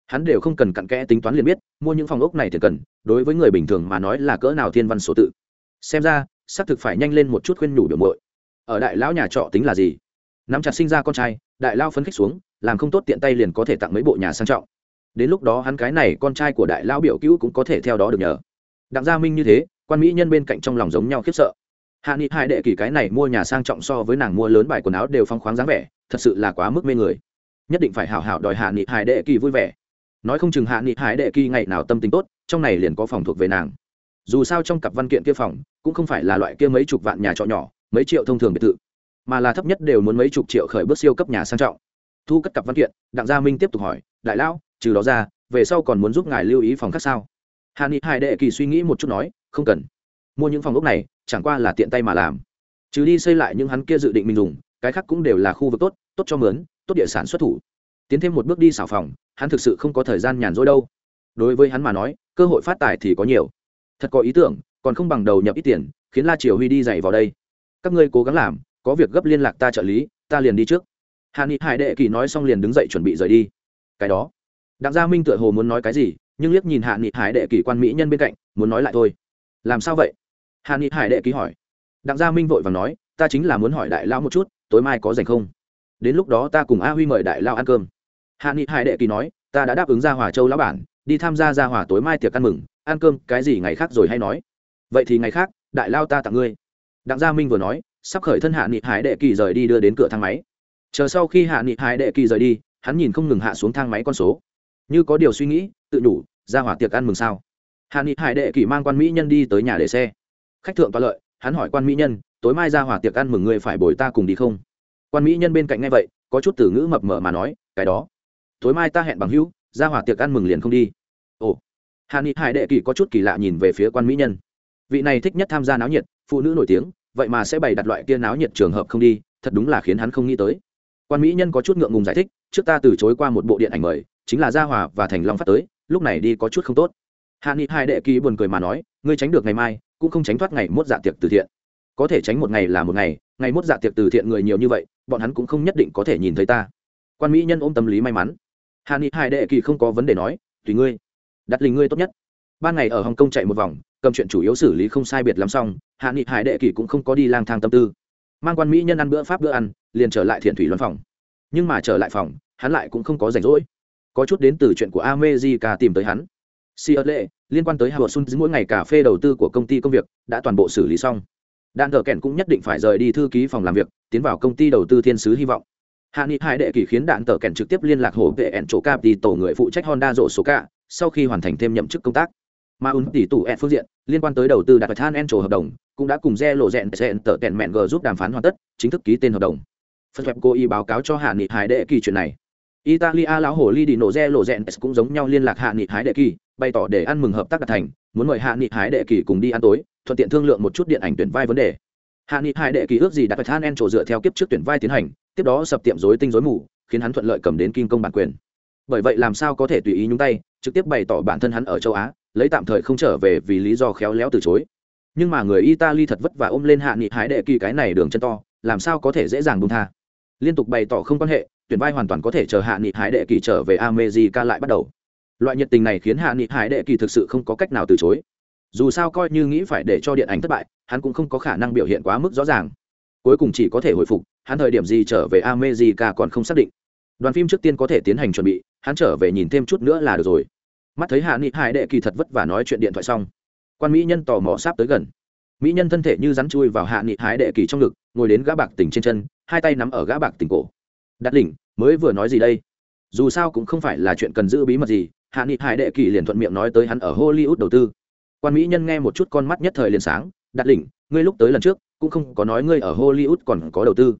Hắn đều không cần cặn kẽ tính toán liền biết, mua những phòng ốc này thì cần, đối với người bình thường mà nói là cỡ nào thiên văn số tự. Xem ra, xác thực phải nhanh lên một chút khuyên nhủ biểu mội ở đại lão nhà trọ tính là gì? Nắm chặt sinh ra con trai, đại lao phấn khích xuống, làm không tốt tiện tay liền có thể tặng mấy bộ nhà sang trọng. Đến lúc đó hắn cái này con trai của đại lão biểu cứu cũng có thể theo đó được nhờ. Đặng gia minh như thế, quan mỹ nhân bên cạnh trong lòng giống nhau khiếp sợ hạ nghị hai đệ kỳ cái này mua nhà sang trọng so với nàng mua lớn bài quần áo đều phong khoáng dáng vẻ, thật sự là quá mức mê người. Nhất định phải hảo hảo đòi hạ nghị hai đệ kỳ vui vẻ. Nói không chừng hạ nghị hải đệ kỳ ngày nào tâm tính tốt, trong này liền có phòng thuộc về nàng. Dù sao trong cặp văn kiện kia phòng, cũng không phải là loại kia mấy chục vạn nhà trọ nhỏ, mấy triệu thông thường biệt thự, mà là thấp nhất đều muốn mấy chục triệu khởi bước siêu cấp nhà sang trọng. Thu cất cặp văn kiện, đặng gia minh tiếp tục hỏi, đại lão, trừ đó ra, về sau còn muốn giúp ngài lưu ý phòng khác sao? Hà nghị hai đệ kỳ suy nghĩ một chút nói, không cần. Mua những phòng ốc này chẳng qua là tiện tay mà làm. Trừ đi xây lại những hắn kia dự định mình dùng, cái khác cũng đều là khu vực tốt tốt cho mướn, tốt địa sản xuất thủ. Tiến thêm một bước đi xảo phòng, hắn thực sự không có thời gian nhàn rỗi đâu. Đối với hắn mà nói, cơ hội phát tài thì có nhiều. Thật có ý tưởng, còn không bằng đầu nhập ít tiền, khiến la triều huy đi dạy vào đây. Các ngươi cố gắng làm, có việc gấp liên lạc ta trợ lý, ta liền đi trước. Hàn ni hải đệ kỳ nói xong liền đứng dậy chuẩn bị rời đi. Cái đó. Đặng gia minh tựa hồ muốn nói cái gì, nhưng liếc nhìn hạ nghị hải đệ kỳ quan mỹ nhân bên cạnh, muốn nói lại thôi. Làm sao vậy? Hà ni hải đệ ký hỏi. Đặng gia minh vội và nói, ta chính là muốn hỏi đại lao một chút, tối mai có dành không? Đến lúc đó ta cùng a huy mời đại lao ăn cơm. Hạ nghị hải đệ kỳ nói, ta đã đáp ứng ra hòa châu lão bản, đi tham gia ra hòa tối mai tiệc ăn mừng, ăn cơm, cái gì ngày khác rồi hay nói. Vậy thì ngày khác, đại lao ta tặng ngươi. Đặng gia minh vừa nói, sắp khởi thân hạ nghị hải đệ kỳ rời đi đưa đến cửa thang máy. Chờ sau khi hạ nghị hải đệ kỳ rời đi, hắn nhìn không ngừng hạ xuống thang máy con số. Như có điều suy nghĩ, tự nhủ ra hỏa tiệc ăn mừng sao? Hạ nghị hải đệ kỳ mang quan mỹ nhân đi tới nhà để xe khách thượng toa lợi, hắn hỏi quan mỹ nhân, tối mai ra hỏa tiệc ăn mừng người phải bồi ta cùng đi không? Quan mỹ nhân bên cạnh ngay vậy, có chút từ ngữ mập mờ mà nói, cái đó, tối mai ta hẹn bằng hữu, ra hỏa tiệc ăn mừng liền không đi. Ồ hạ nghị hải đệ kỳ có chút kỳ lạ nhìn về phía quan mỹ nhân. Vị này thích nhất tham gia náo nhiệt, phụ nữ nổi tiếng, vậy mà sẽ bày đặt loại kia náo nhiệt trường hợp không đi, thật đúng là khiến hắn không nghĩ tới. Quan mỹ nhân có chút ngượng ngùng giải thích, trước ta từ chối qua một bộ điện ảnh mời, chính là gia hòa và thành long phát tới, lúc này đi có chút không tốt hạ nghị hai đệ ký buồn cười mà nói, ngươi tránh được ngày mai, cũng không tránh thoát ngày mốt dạ tiệc từ thiện. Có thể tránh một ngày là một ngày ngày mốt dạ tiệc từ thiện người nhiều như vậy, bọn hắn cũng không nhất định có thể nhìn thấy ta. Quan mỹ nhân ôm tâm lý may mắn. Hạ nghị hai đệ kỳ không có vấn đề nói, tùy ngươi, đặt lình ngươi tốt nhất. Ban ngày ở hồng kông chạy một vòng, cầm chuyện chủ yếu xử lý không sai biệt lắm xong, hạ nghị hải đệ kỳ cũng không có đi lang thang tâm tư. Mang quan mỹ nhân ăn bữa pháp bữa ăn, liền trở lại thiện thủy luân phòng. Nhưng mà trở lại phòng, hắn lại cũng không có rảnh rỗi. Có chút đến từ chuyện của America tìm tới hắn. Siêu lệ, liên quan tới Howard Sun mỗi ngày cà phê đầu tư của công ty công việc đã toàn bộ xử lý xong. Đan Đở Kèn cũng nhất định phải rời đi thư ký phòng làm việc, tiến vào công ty đầu tư thiên sứ hy vọng. Hạ Nghị Hải đệ kỳ khiến Đạn Tở Kèn trực tiếp liên lạc hổ vệ ẻn chỗ cap thì tổ người phụ trách Honda rộ số cả, sau khi hoàn thành thêm nhậm chức công tác. Mà ứng tỷ tủ ẻn phương diện, liên quan tới đầu tư đặt than en chỗ hợp đồng, cũng đã cùng Re lộ rèn rèn tở kèn mẹn G giúp đàm phán hoàn tất, chính thức ký tên hợp đồng. Phân web cô y báo cáo cho Hạ Nghị Hải đệ kỳ chuyện này italia lão hồ ly đi nổ re lộ rèn cũng giống nhau liên lạc hạ nghị hái đệ kỳ, bày tỏ để ăn mừng hợp tác đạt thành, muốn mời hạ nghị hái đệ kỳ cùng đi ăn tối, thuận tiện thương lượng một chút điện ảnh tuyển vai vấn đề. Hạ nghị hái đệ kỳ ước gì đặt phải than en trổ dựa theo kiếp trước tuyển vai tiến hành, tiếp đó sập tiệm rối tinh rối mù, khiến hắn thuận lợi cầm đến kim công bản quyền. Bởi vậy làm sao có thể tùy ý nhúng tay, trực tiếp bày tỏ bản thân hắn ở châu á, lấy tạm thời không trở về vì lý do khéo léo từ chối. Nhưng mà người italy thật vất vả ôm lên hạ nghị hái đệ kỳ cái này đường chân to, làm sao có thể dễ dàng buông tha. Liên tục bày tỏ không quan hệ tuyển vai hoàn toàn có thể chờ hạ nghị hải đệ kỳ trở về amejica lại bắt đầu. Loại nhiệt tình này khiến hạ nghị hải đệ kỳ thực sự không có cách nào từ chối. Dù sao coi như nghĩ phải để cho điện ảnh thất bại, hắn cũng không có khả năng biểu hiện quá mức rõ ràng. Cuối cùng chỉ có thể hồi phục, hắn thời điểm gì trở về amejica còn không xác định. Đoàn phim trước tiên có thể tiến hành chuẩn bị, hắn trở về nhìn thêm chút nữa là được rồi. Mắt thấy hạ nghị hải đệ kỳ thật vất vả nói chuyện điện thoại xong, quan mỹ nhân tò mò sắp tới gần. Mỹ nhân thân thể như rắn chui vào hạ nghị hải đệ kỳ trong ngực, ngồi đến gã bạc tỉnh trên chân, hai tay nắm ở gã bạc tỉnh cổ. Đặt đỉnh mới vừa nói gì đây? Dù sao cũng không phải là chuyện cần giữ bí mật gì, hạ nghị hải đệ kỳ liền thuận miệng nói tới hắn ở hollywood đầu tư. Quan mỹ nhân nghe một chút con mắt nhất thời liền sáng, đặt đỉnh ngươi lúc tới lần trước, cũng không có nói ngươi ở hollywood còn có đầu tư.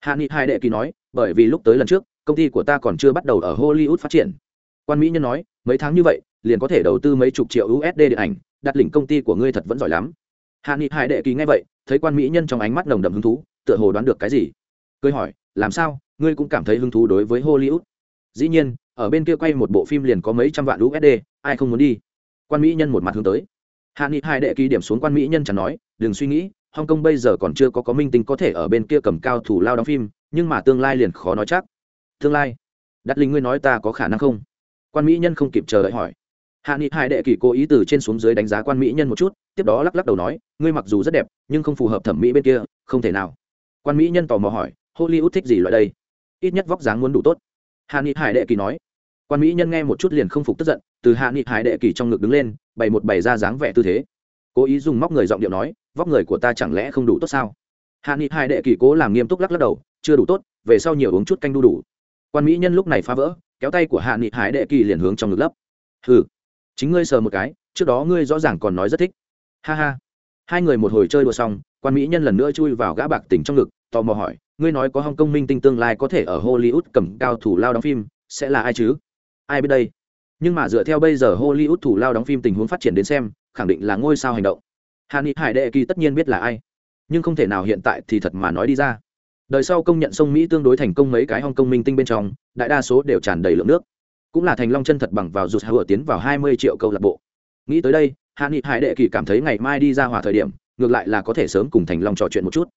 Hạ nghị hải đệ kỳ nói, bởi vì lúc tới lần trước, công ty của ta còn chưa bắt đầu ở hollywood phát triển. Quan mỹ nhân nói, mấy tháng như vậy, liền có thể đầu tư mấy chục triệu usd điện ảnh, đặt đỉnh công ty của ngươi thật vẫn giỏi lắm. Hạ nghị hải đệ kỳ nghe vậy, thấy quan mỹ nhân trong ánh mắt nồng đậm hứng thú, tựa hồ đoán được cái gì. Cười hỏi, làm sao? Ngươi cũng cảm thấy hứng thú đối với hollywood. Dĩ nhiên, ở bên kia quay một bộ phim liền có mấy trăm vạn usd ai không muốn đi? Quan mỹ nhân một mặt hướng tới. Hạ nghị hai đệ ký điểm xuống quan mỹ nhân chẳng nói, đừng suy nghĩ, hong kong bây giờ còn chưa có có minh tinh có thể ở bên kia cầm cao thủ lao đóng phim, nhưng mà tương lai liền khó nói chắc. Tương lai? Đắt linh ngươi nói ta có khả năng không? Quan mỹ nhân không kịp chờ đợi hỏi. Hạ nghị hai đệ kỳ cố ý từ trên xuống dưới đánh giá quan mỹ nhân một chút, tiếp đó lắc lắc đầu nói, ngươi mặc dù rất đẹp, nhưng không phù hợp thẩm mỹ bên kia, không thể nào. Quan mỹ nhân tò mò hỏi, hollywood thích gì loại đây? Ít nhất vóc dáng muốn đủ tốt. Hạ nghị hải đệ kỳ nói. Quan mỹ nhân nghe một chút liền không phục tức giận, từ hạ nghị hải đệ kỳ trong ngực đứng lên, bày một bày ra dáng vẻ tư thế. Cố ý dùng móc người giọng điệu nói, vóc người của ta chẳng lẽ không đủ tốt sao? Hạ nghị hải đệ kỳ cố làm nghiêm túc lắc lắc đầu, chưa đủ tốt, về sau nhiều uống chút canh đu đủ. Quan mỹ nhân lúc này phá vỡ, kéo tay của hạ nghị hải đệ kỳ liền hướng trong ngực lấp. Hừ, chính ngươi sờ một cái, trước đó ngươi rõ ràng còn nói rất thích. Ha ha. Hai người một hồi chơi đùa xong, quan mỹ nhân lần nữa chui vào gã bạc tỉnh trong ngực, tò mò hỏi ngươi nói có hong kong minh tinh tương lai có thể ở hollywood cầm cao thủ lao đóng phim, sẽ là ai chứ? Ai biết đây? Nhưng mà dựa theo bây giờ hollywood thủ lao đóng phim tình huống phát triển đến xem, khẳng định là ngôi sao hành động. Hà ni hải đệ kỳ tất nhiên biết là ai. Nhưng không thể nào hiện tại thì thật mà nói đi ra. Đời sau công nhận sông mỹ tương đối thành công mấy cái hong kong minh tinh bên trong, đại đa số đều tràn đầy lượng nước. Cũng là thành long chân thật bằng vào rụt hựa tiến vào hai mươi triệu câu lạc bộ. Nghĩ tới đây hạ nghị hải đệ kỳ cảm thấy ngày mai đi ra hòa thời điểm, ngược lại là có thể sớm cùng thành long trò chuyện một chút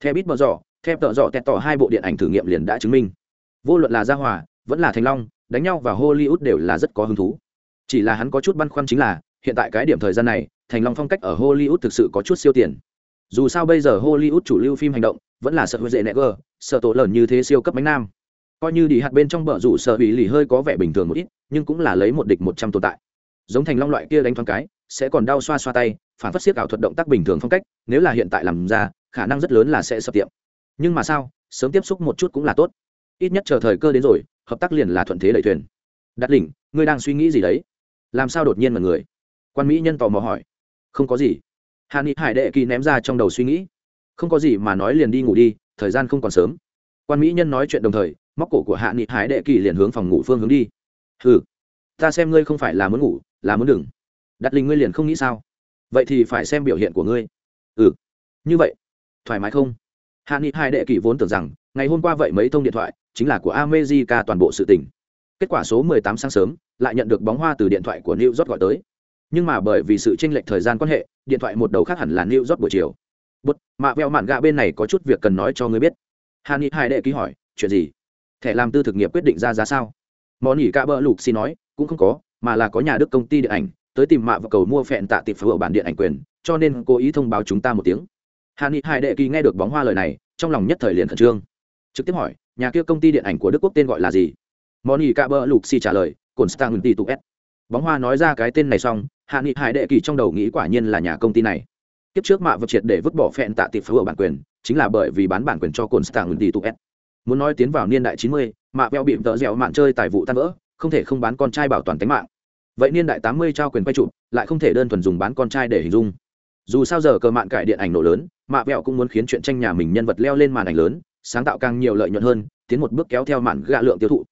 theo bít bờ dọ theo tợ dọ tẹt tỏ, hai bộ điện ảnh thử nghiệm liền đã chứng minh. Vô luận là gia hòa, vẫn là thành long, đánh nhau và hollywood đều là rất có hứng thú. Chỉ là hắn có chút băn khoăn chính là, hiện tại cái điểm thời gian này, thành long phong cách ở hollywood thực sự có chút siêu tiền. Dù sao bây giờ hollywood chủ lưu phim hành động, vẫn là sợ hơi dễ nẹ gờ, sợ tổ lợn như thế siêu cấp bánh nam. Coi như đi hạt bên trong bờ rủ sợ bị lì hơi có vẻ bình thường một ít, nhưng cũng là lấy một địch một trăm tồn tại. Giống thành long loại kia đánh thoáng cái, sẽ còn đau xoa xoa tay, phản phát siết ảo thuật động tác bình thường phong cách, nếu là hiện tại làm ra khả năng rất lớn là sẽ sập tiệm. Nhưng mà sao, sớm tiếp xúc một chút cũng là tốt. Ít nhất chờ thời cơ đến rồi, hợp tác liền là thuận thế đẩy thuyền. Đặt đỉnh ngươi đang suy nghĩ gì đấy? Làm sao đột nhiên mà người? Quan mỹ nhân tò mò hỏi. Không có gì. Hà ni hải đệ kỳ ném ra trong đầu suy nghĩ. Không có gì mà nói liền đi ngủ đi, thời gian không còn sớm. Quan mỹ nhân nói chuyện đồng thời, móc cổ của hạ nghị hải đệ kỳ liền hướng phòng ngủ phương hướng đi. Ừ ta xem ngươi không phải là muốn ngủ, là muốn đừng. Đặt linh ngươi liền không nghĩ sao? Vậy thì phải xem biểu hiện của ngươi. Ừ như vậy thoải mái không? Hạ nghị hai đệ kỷ vốn tưởng rằng, ngày hôm qua vậy mấy thông điện thoại, chính là của amejica toàn bộ sự tình. Kết quả số 18 sáng sớm, lại nhận được bóng hoa từ điện thoại của new york gọi tới. Nhưng mà bởi vì sự tranh lệch thời gian quan hệ, điện thoại một đầu khác hẳn là new york buổi chiều. Bút mạ vẹo mạn gạ bên này có chút việc cần nói cho ngươi biết. Hạ nghị hai đệ ký hỏi, chuyện gì? Thẻ làm tư thực nghiệp quyết định ra giá sao? Món nhỉ ca bơ lục xin nói, cũng không có, mà là có nhà đức công ty điện ảnh, tới tìm mạ và cầu mua phẹn tạ tịp phở bản điện ảnh quyền, cho nên cố ý thông báo chúng ta một tiếng hà ni hai đệ kỳ nghe được bóng hoa lời này, trong lòng nhất thời liền khẩn trương. Trực tiếp hỏi, nhà kia công ty điện ảnh của đức quốc tên gọi là gì? Moni ca bơ lục xi trả lời cồn stang tụ s bóng hoa nói ra cái tên này xong hạ nghị hải đệ kỳ trong đầu nghĩ quả nhiên là nhà công ty này. Kiếp trước mạ vật triệt để vứt bỏ phẹn tạ tiệp phở bản quyền, chính là bởi vì bán bản quyền cho cồn stang tụ s muốn nói tiến vào niên đại chín mươi, mạ veo bịm tợ dẻo mạn chơi tài vụ tan vỡ, không thể không bán con trai bảo toàn tính mạng. Vậy niên đại tám mươi trao quyền quay chụp, lại không thể đơn thuần dùng bán con trai để hình dung dù sao giờ cờ mạn cải điện ảnh nổ lớn, mạ vẹo cũng muốn khiến chuyện tranh nhà mình nhân vật leo lên màn ảnh lớn, sáng tạo càng nhiều lợi nhuận hơn, tiến một bước kéo theo mạn gạ lượng tiêu thụ.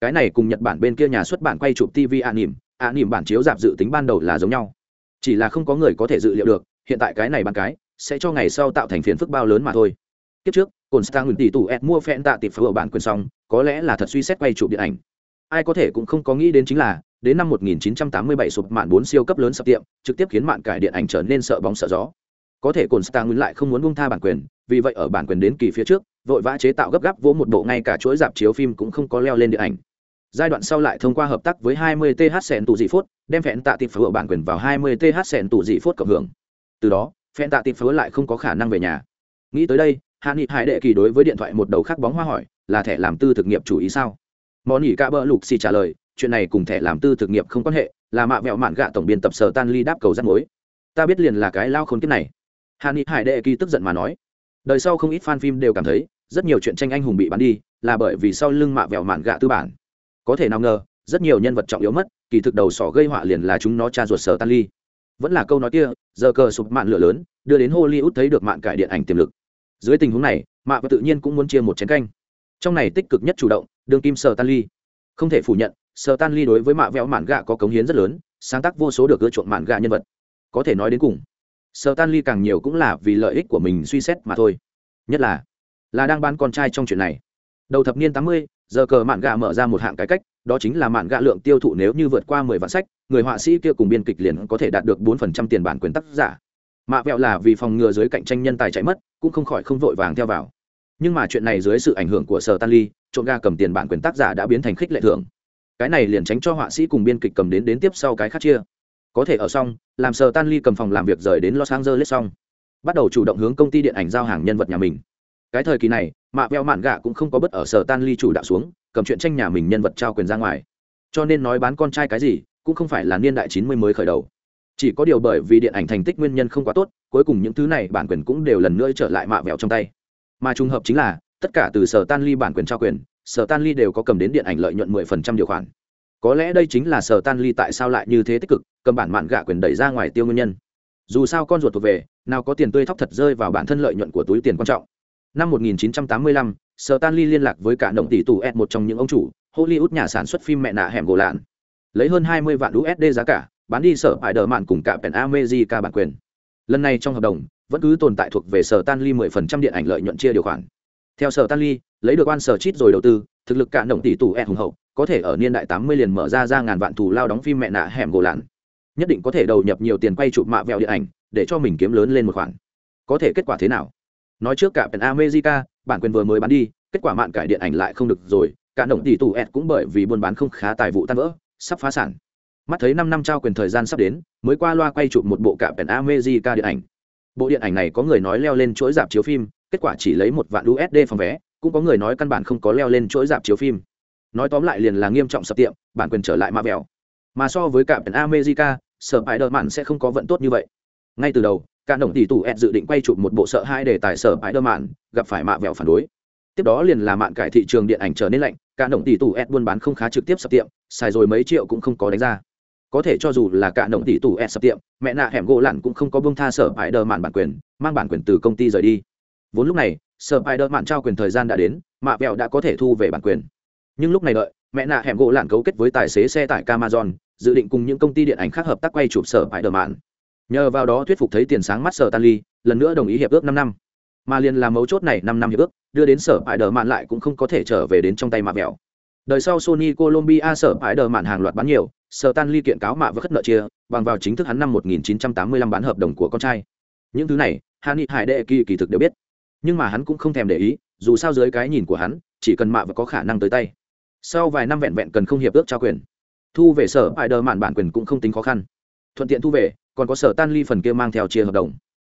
Cái này cùng nhật bản bên kia nhà xuất bản quay chụp tv ạ nỉm ạ nỉm bản chiếu dạp dự tính ban đầu là giống nhau. Chỉ là không có người có thể dự liệu được, hiện tại cái này bán cái, sẽ cho ngày sau tạo thành phiền phức bao lớn mà thôi. Kiếp trước cồn star ngừng tỷ tủ ed mua phen tạ tịp phở bản quyền xong, có lẽ là thật suy xét quay chụp điện ảnh. Ai có thể cũng không có nghĩ đến chính là đến năm 1987 sụp mạn bốn siêu cấp lớn sập tiệm, trực tiếp khiến mạn cải điện ảnh trở nên sợ bóng sợ gió. Có thể Cổn star nguyên lại không muốn buông tha bản quyền, vì vậy ở bản quyền đến kỳ phía trước, vội vã chế tạo gấp gáp vỗ một bộ ngay cả chuỗi dạp chiếu phim cũng không có leo lên điện ảnh. Giai đoạn sau lại thông qua hợp tác với 20 th sẹn tù dị phốt, đem phẹn tạ tịp phở bản quyền vào 20 th sẹn tù dị phốt cộng hưởng. Từ đó, phẹn tạ tịp phở lại không có khả năng về nhà. Nghĩ tới đây, Hàn nghị hải đệ kỳ đối với điện thoại một đầu khác bóng hoa hỏi, là thẻ làm tư thực nghiệp chủ ý sao? Món nhỉ cả bỡ lục xì trả lời chuyện này cùng thẻ làm tư thực nghiệp không quan hệ, là mạ vẹo mạn gạ tổng biên tập sở tan ly đáp cầu rắt mối. Ta biết liền là cái lao khốn kiếp này. Hạ ni hải đệ kỳ tức giận mà nói. Đời sau không ít fan phim đều cảm thấy, rất nhiều chuyện tranh anh hùng bị bắn đi, là bởi vì sau lưng mạ vẹo mạn gạ tư bản. Có thể nào ngờ, rất nhiều nhân vật trọng yếu mất, kỳ thực đầu sỏ gây họa liền là chúng nó cha ruột sở tan ly. Vẫn là câu nói kia, giờ cờ sụp mạn lửa lớn, đưa đến hollywood thấy được mạn cải điện ảnh tiềm lực. Dưới tình huống này, mạ và tự nhiên cũng muốn chia một chén canh. Trong này tích cực nhất chủ động, đương kim sở tan ly. Không thể phủ nhận sờ tan ly đối với mạ vẹo mạn gạ có cống hiến rất lớn, sáng tác vô số được ưa chuộng mạn gạ nhân vật. Có thể nói đến cùng sờ tan ly càng nhiều cũng là vì lợi ích của mình suy xét mà thôi. Nhất là là đang bán con trai trong chuyện này. Đầu thập niên tám mươi, giờ cờ mạn gạ mở ra một hạng cải cách, đó chính là mạn gạ lượng tiêu thụ nếu như vượt qua mười vạn sách, người họa sĩ kia cùng biên kịch liền có thể đạt được bốn phần trăm tiền bản quyền tác giả. Mạ vẹo là vì phòng ngừa dưới cạnh tranh nhân tài chạy mất, cũng không khỏi không vội vàng theo vào. Nhưng mà chuyện này dưới sự ảnh hưởng của sở tan ly, trộm ga cầm tiền bản quyền tác giả đã biến thành khích lệ thưởng cái này liền tránh cho họa sĩ cùng biên kịch cầm đến đến tiếp sau cái khác chia. Có thể ở xong, làm sở tan ly cầm phòng làm việc rời đến los angeles xong. Bắt đầu chủ động hướng công ty điện ảnh giao hàng nhân vật nhà mình. Cái thời kỳ này mạ veo mạn gạ cũng không có bất ở sở tan ly chủ đạo xuống, cầm chuyện tranh nhà mình nhân vật trao quyền ra ngoài. Cho nên nói bán con trai cái gì, cũng không phải là niên đại chín mươi mới khởi đầu. Chỉ có điều bởi vì điện ảnh thành tích nguyên nhân không quá tốt, cuối cùng những thứ này bản quyền cũng đều lần nữa trở lại mạ vẹo trong tay. Mà trùng hợp chính là, tất cả từ sở tan ly bản quyền trao quyền sở tan ly đều có cầm đến điện ảnh lợi nhuận mười phần trăm điều khoản. Có lẽ đây chính là sở tan ly tại sao lại như thế tích cực cầm bản mạn gạ quyền đẩy ra ngoài tiêu nguyên nhân. Dù sao con ruột thuộc về nào có tiền tươi thóc thật rơi vào bản thân lợi nhuận của túi tiền quan trọng. Năm 1985, ly liên lạc với cả động tỷ tù Ed một trong những ông chủ Hollywood nhà sản xuất phim mẹ nạ hẻm gỗ lạn. Lấy hơn 20 vạn USD giá cả bán đi sở hải đờ mạn cùng cả Pen America bản quyền. Lần này trong hợp đồng vẫn cứ tồn tại thuộc về sở Stanley 10% điện ảnh lợi nhuận chia điều khoản theo sở Stanley lấy được quan sở chít rồi đầu tư thực lực cả động tỷ tù Ed hùng hậu có thể ở niên đại 80 liền mở ra ra ngàn vạn thù lao đóng phim mẹ nạ hẻm gỗ lặn, nhất định có thể đầu nhập nhiều tiền quay chụp mạ vẹo điện ảnh để cho mình kiếm lớn lên một khoản. Có thể kết quả thế nào? Nói trước cả pen america bản quyền vừa mới bán đi kết quả mạn cải điện ảnh lại không được rồi cả đồng tỷ tù ed cũng bởi vì buôn bán không khá tài vụ tan vỡ sắp phá sản. Mắt thấy năm năm trao quyền thời gian sắp đến mới qua loa quay chụp một bộ cả pen america điện ảnh. Bộ điện ảnh này có người nói leo lên chuỗi dạp chiếu phim kết quả chỉ lấy một vạn usd phòng vé, cũng có người nói căn bản không có leo lên chuỗi dạp chiếu phim. Nói tóm lại liền là nghiêm trọng sập tiệm, bản quyền trở lại ma vẹo. Mà so với cả pen america sở hãi đợt mạn sẽ không có vận tốt như vậy. Ngay từ đầu, cả đồng tỷ tù ed dự định quay chụp một bộ sợ hai đề tài sở hãi đợt mạn, gặp phải mạ vẹo phản đối. Tiếp đó liền là mạn cải thị trường điện ảnh trở nên lạnh, cả đồng tỷ tù ed buôn bán không khá trực tiếp sập tiệm, xài rồi mấy triệu cũng không có đánh ra. Có thể cho dù là cả đồng tỷ tù ed sập tiệm, mẹ nạ hẻm gỗ lặn cũng không có bông tha sở hãi đợt mạn bản quyền, mang bản quyền từ công ty rời đi vốn lúc này sở bài đợt mạn trao quyền thời gian đã đến mạ vẹo đã có thể thu về bản quyền. Nhưng lúc này đợi mẹ nạ hẻm gỗ lặn cấu kết với tài xế xe tải Amazon, dự định cùng những công ty điện ảnh khác hợp tác quay chụp sở bãi đợt mạn nhờ vào đó thuyết phục thấy tiền sáng mắt sở tan ly lần nữa đồng ý hiệp ước năm năm. Mà liền làm mấu chốt này năm năm hiệp ước đưa đến sở bãi đợt mạn lại cũng không có thể trở về đến trong tay mạ vẹo. Đời sau sony colombia sở bãi đợt mạn hàng loạt bán nhiều sở tan ly kiện cáo mạ và khất nợ chia bằng vào chính thức hắn năm 1985 bán hợp đồng của con trai. Những thứ này hạ nghị hải đệ kỳ kỳ thực đều biết nhưng mà hắn cũng không thèm để ý, dù sao dưới cái nhìn của hắn, chỉ cần mạ và có khả năng tới tay. Sau vài năm vẹn vẹn cần không hiệp ước trao quyền. Thu về sở bài đờ mạn bản quyền cũng không tính khó khăn. Thuận tiện thu về, còn có sở tan ly phần kia mang theo chia hợp đồng.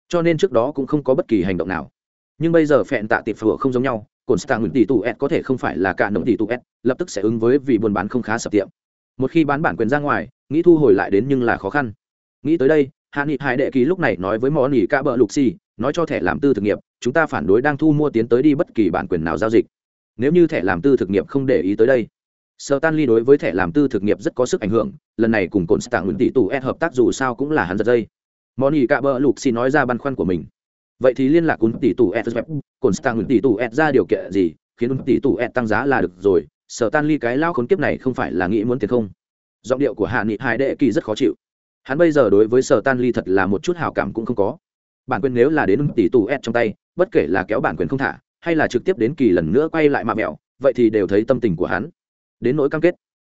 Cho nên trước đó cũng không có bất kỳ hành động nào. Nhưng bây giờ phẹn tạ tịp phở không giống nhau cồn stạng nguyễn tỷ tụ s có thể không phải là cả nộng tỷ tụ s lập tức sẽ ứng với vì buôn bán không khá sập tiệm. Một khi bán bản quyền ra ngoài, nghĩ thu hồi lại đến nhưng là khó khăn. Nghĩ tới đây hạ nghị hải đệ ký lúc này nói với món nghỉ ca bờ lục xì nói cho thẻ làm tư thực nghiệp chúng ta phản đối đang thu mua tiến tới đi bất kỳ bản quyền nào giao dịch nếu như thẻ làm tư thực nghiệp không để ý tới đây sơ Tan Ly đối với thẻ làm tư thực nghiệp rất có sức ảnh hưởng, lần này cùng cồn Stạng Nguyễn tỷ tù ed hợp tác dù sao cũng là hắn giật dây. Moni cạ bỡ lục xin nói ra băn khoăn của mình. Vậy thì liên lạc cùng tỷ tù ed cồn Stạng Nguyễn tỷ tù ed ra điều kiện gì, khiến tỷ tù ed tăng giá là được rồi. Sở Tan Ly cái lao khốn kiếp này không phải là nghĩ muốn tiền không? Giọng điệu của Hạ Nghị Hải Đệ Kỳ rất khó chịu. Hắn bây giờ đối với Sở Tan Ly thật là một chút hảo cảm cũng không có. Bản quyền nếu là đến tỷ tù S trong tay, bất kể là kéo bản quyền không thả, hay là trực tiếp đến kỳ lần nữa quay lại mạ mẹo, vậy thì đều thấy tâm tình của hắn. Đến nỗi cam kết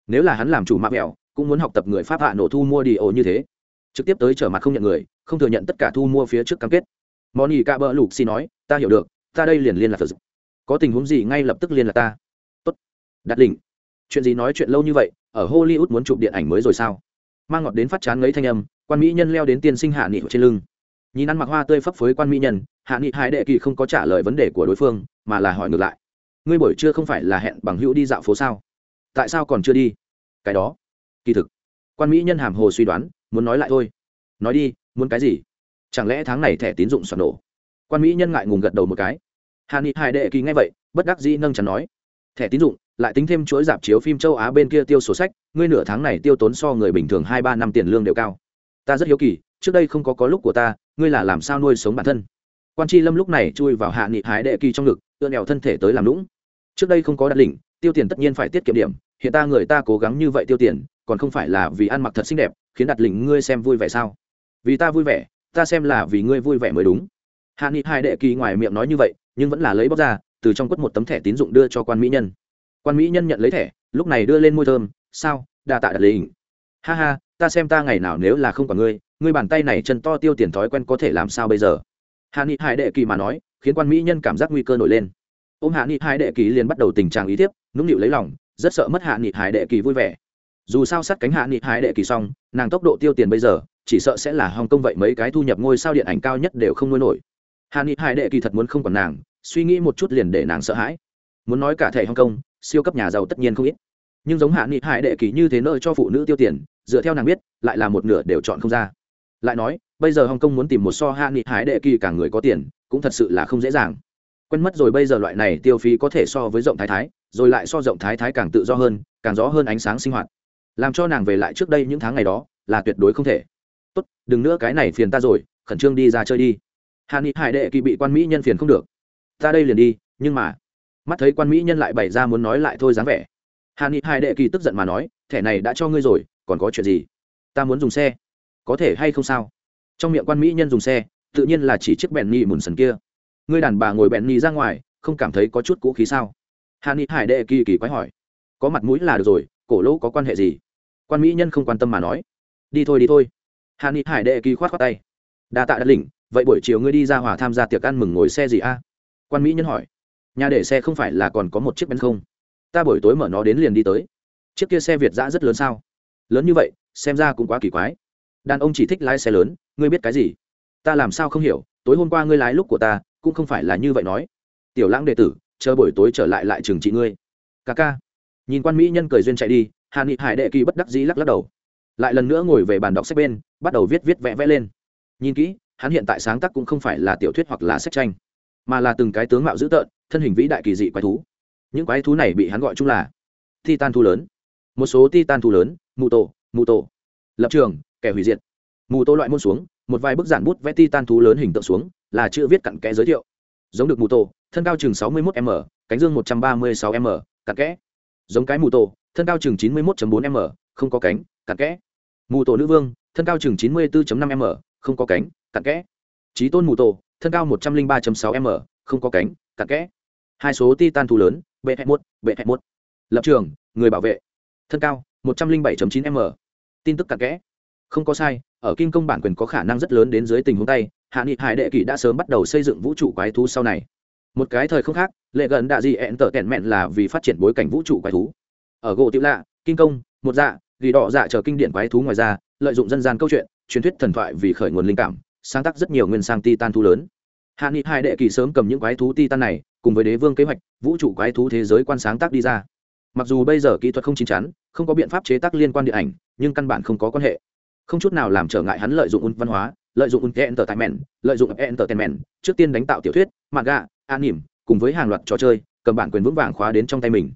nếu là hắn làm chủ mạ mẹo cũng muốn học tập người pháp hạ nổ thu mua đi ổ như thế. Trực tiếp tới trở mặt không nhận người không thừa nhận tất cả thu mua phía trước cam kết. Moni ca bơ lục xin nói ta hiểu được ta đây liền liên lạc thật có tình huống gì ngay lập tức liên lạc ta. Tốt. Đặt đỉnh. Chuyện gì nói chuyện lâu như vậy ở hollywood muốn chụp điện ảnh mới rồi sao? Mang ngọt đến phát chán ngấy thanh âm quan mỹ nhân leo đến tiên sinh hạ nghị trên lưng nhìn ăn mặc hoa tươi phấp phới quan mỹ nhân, hạ nghị hải đệ kỳ không có trả lời vấn đề của đối phương, mà là hỏi ngược lại. Ngươi buổi trưa không phải là hẹn bằng hữu đi dạo phố sao? Tại sao còn chưa đi? Cái đó. Kỳ thực, quan mỹ nhân hàm hồ suy đoán, muốn nói lại thôi. Nói đi, muốn cái gì? Chẳng lẽ tháng này thẻ tín dụng soạn nổ? Quan mỹ nhân ngại ngùng gật đầu một cái. Hà nghị hải đệ kỳ nghe vậy, bất đắc dĩ nâng chắn nói, thẻ tín dụng, lại tính thêm chuỗi dạp chiếu phim châu á bên kia tiêu sổ sách, ngươi nửa tháng này tiêu tốn so người bình thường hai ba năm tiền lương đều cao. Ta rất hiếu kỳ trước đây không có có lúc của ta, ngươi là làm sao nuôi sống bản thân? Quan tri lâm lúc này chui vào hạ nghị hái đệ kỳ trong ngực ưa nghèo thân thể tới làm lũng trước đây không có đặt đỉnh, tiêu tiền tất nhiên phải tiết kiệm điểm, hiện ta người ta cố gắng như vậy tiêu tiền, còn không phải là vì ăn mặc thật xinh đẹp, khiến đặt lỉnh ngươi xem vui vẻ sao? Vì ta vui vẻ, ta xem là vì ngươi vui vẻ mới đúng. Hạ nghị hai đệ kỳ ngoài miệng nói như vậy, nhưng vẫn là lấy bóc ra, từ trong quất một tấm thẻ tín dụng đưa cho quan mỹ nhân. Quan mỹ nhân nhận lấy thẻ, lúc này đưa lên môi thơm, sao, đa tạ đặt lỉnh ha ha, ta xem ta ngày nào nếu là không có ngươi ngươi bàn tay này chân to tiêu tiền thói quen có thể làm sao bây giờ? Hạ nghị hải đệ kỳ mà nói, khiến quan mỹ nhân cảm giác nguy cơ nổi lên. Ô m hạ nghị hải đệ kỳ liền bắt đầu tình trạng ý tiếp nũng nịu lấy lòng, rất sợ mất hạ nghị hải đệ kỳ vui vẻ. Dù sao sát cánh hạ nghị hải đệ kỳ xong, nàng tốc độ tiêu tiền bây giờ, chỉ sợ sẽ là hong kông vậy mấy cái thu nhập ngôi sao điện ảnh cao nhất đều không nuôi nổi. Hạ nghị hải đệ kỳ thật muốn không còn nàng, suy nghĩ một chút liền để nàng sợ hãi. Muốn nói cả thể hong kông, siêu cấp nhà giàu tất nhiên không ít. Nhưng giống hạ nghị hải đệ kỳ như thế nơi cho phụ nữ tiêu tiền, dựa theo nàng biết, lại là một nửa đều chọn không ra lại nói, bây giờ hồng kông muốn tìm một so hạ nghị hải đệ kỳ cả người có tiền, cũng thật sự là không dễ dàng. Quen mất rồi bây giờ loại này tiêu phí có thể so với rộng thái thái, rồi lại so rộng thái thái càng tự do hơn, càng rõ hơn ánh sáng sinh hoạt. Làm cho nàng về lại trước đây những tháng ngày đó, là tuyệt đối không thể. Tốt, đừng nữa cái này phiền ta rồi, khẩn trương đi ra chơi đi. Hạ nghị hải đệ kỳ bị quan mỹ nhân phiền không được. Ta đây liền đi, nhưng mà, mắt thấy quan mỹ nhân lại bày ra muốn nói lại thôi dáng vẻ. Hạ nghị hải đệ kỳ tức giận mà nói, thẻ này đã cho ngươi rồi, còn có chuyện gì? Ta muốn dùng xe có thể hay không sao? Trong miệng quan mỹ nhân dùng xe, tự nhiên là chỉ chiếc bèn nhì mùn sần kia. Ngươi đàn bà ngồi bèn nhì ra ngoài, không cảm thấy có chút cũ khí sao? Hà ni hải đệ kỳ kỳ quái hỏi. Có mặt mũi là được rồi, cổ lỗ có quan hệ gì? Quan mỹ nhân không quan tâm mà nói. Đi thôi đi thôi. Hà ni hải đệ kỳ khoát khoát tay. Đa tạ đất lỉnh vậy buổi chiều ngươi đi ra hòa tham gia tiệc ăn mừng ngồi xe gì a? Quan mỹ nhân hỏi. Nhà để xe không phải là còn có một chiếc bèn không? Ta buổi tối mở nó đến liền đi tới. Chiếc kia xe việt giã rất lớn sao? Lớn như vậy, xem ra cũng quá kỳ quái đàn ông chỉ thích lái xe lớn, ngươi biết cái gì? Ta làm sao không hiểu, tối hôm qua ngươi lái lúc của ta, cũng không phải là như vậy nói. Tiểu lãng đệ tử, chờ buổi tối trở lại lại trường trị ngươi. Ca ca. Nhìn quan mỹ nhân cười duyên chạy đi, hà nghị hải đệ kỳ bất đắc dĩ lắc lắc đầu. Lại lần nữa ngồi về bàn đọc sách bên, bắt đầu viết viết vẽ vẽ lên. Nhìn kỹ, hắn hiện tại sáng tác cũng không phải là tiểu thuyết hoặc là sách tranh, mà là từng cái tướng mạo dữ tợn, thân hình vĩ đại kỳ dị quái thú. Những quái thú này bị hắn gọi chung là titan thu lớn. Một số titan thu lớn mù tổ mù tổ lập trường kẻ hủy diệt. Mù tô loại môn xuống một vài bức giản bút vẽ titan thú lớn hình tượng xuống là chữ viết cặn kẽ giới thiệu. Giống được mù tô thân cao chừng sáu mươi 61 m cánh dương một trăm ba mươi sáu m cặn kẽ. Giống cái mù tô thân cao chừng chín mươi 91 bốn m không có cánh cặn kẽ. Mù tô nữ vương thân cao chừng chín mươi 94 năm m không có cánh cặn kẽ. Trí tôn mù tô, thân cao một trăm linh ba sáu m không có cánh cặn kẽ. Hai số titan thú lớn bệ hẹ một bệ hẹ một. Lập trường người bảo vệ. Thân cao một trăm linh bảy chín m tin tức cặn kẽ không có sai, ở kim công bản quyền có khả năng rất lớn đến dưới tình huống tay, hạ nghị hải đệ kỷ đã sớm bắt đầu xây dựng vũ trụ quái thú sau này. Một cái thời không khác, lệ gần đạ dị ẹn tở tẹn mẹn là vì phát triển bối cảnh vũ trụ quái thú. Ở gỗ tiểu lạ kim công một dạ ghi đỏ dạ chờ kinh điển quái thú ngoài ra, lợi dụng dân gian câu chuyện, truyền thuyết thần thoại vì khởi nguồn linh cảm, sáng tác rất nhiều nguyên sang titan thu lớn. Hạ nghị hai đệ kỳ sớm cầm những quái thú titan này, cùng với đế vương kế hoạch, vũ trụ quái thú thế giới quan sáng tác đi ra. Mặc dù bây giờ kỹ thuật không chín chắn, không có biện pháp chế tác liên quan điện ảnh, nhưng căn bản không có quan hệ không chút nào làm trở ngại hắn lợi dụng un văn hóa, lợi dụng un entertainment, lợi dụng entertainment, trước tiên đánh tạo tiểu thuyết, manga an nỉm cùng với hàng loạt trò chơi, cầm bản quyền vững vàng khóa đến trong tay mình.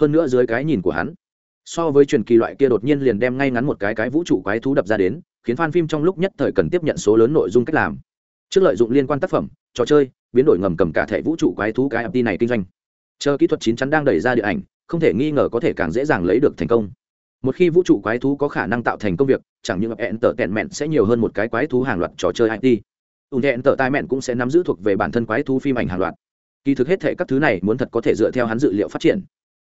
Hơn nữa dưới cái nhìn của hắn, so với truyền kỳ loại kia đột nhiên liền đem ngay ngắn một cái cái vũ trụ quái thú đập ra đến, khiến fan phim trong lúc nhất thời cần tiếp nhận số lớn nội dung cách làm. Trước lợi dụng liên quan tác phẩm, trò chơi, biến đổi ngầm cầm cả thể vũ trụ quái thú cái mt này kinh doanh. Chờ kỹ thuật chín chắn đang đẩy ra điện ảnh, không thể nghi ngờ có thể càng dễ dàng lấy được thành công một khi vũ trụ quái thú có khả năng tạo thành công việc, chẳng những hẹn tở tẹn mẹn sẽ nhiều hơn một cái quái thú hàng loạt trò chơi it ủng hẹn tở tai mẹn cũng sẽ nắm giữ thuộc về bản thân quái thú phim ảnh hàng loạt. Kỳ thực hết thể các thứ này muốn thật có thể dựa theo hắn dự liệu phát triển.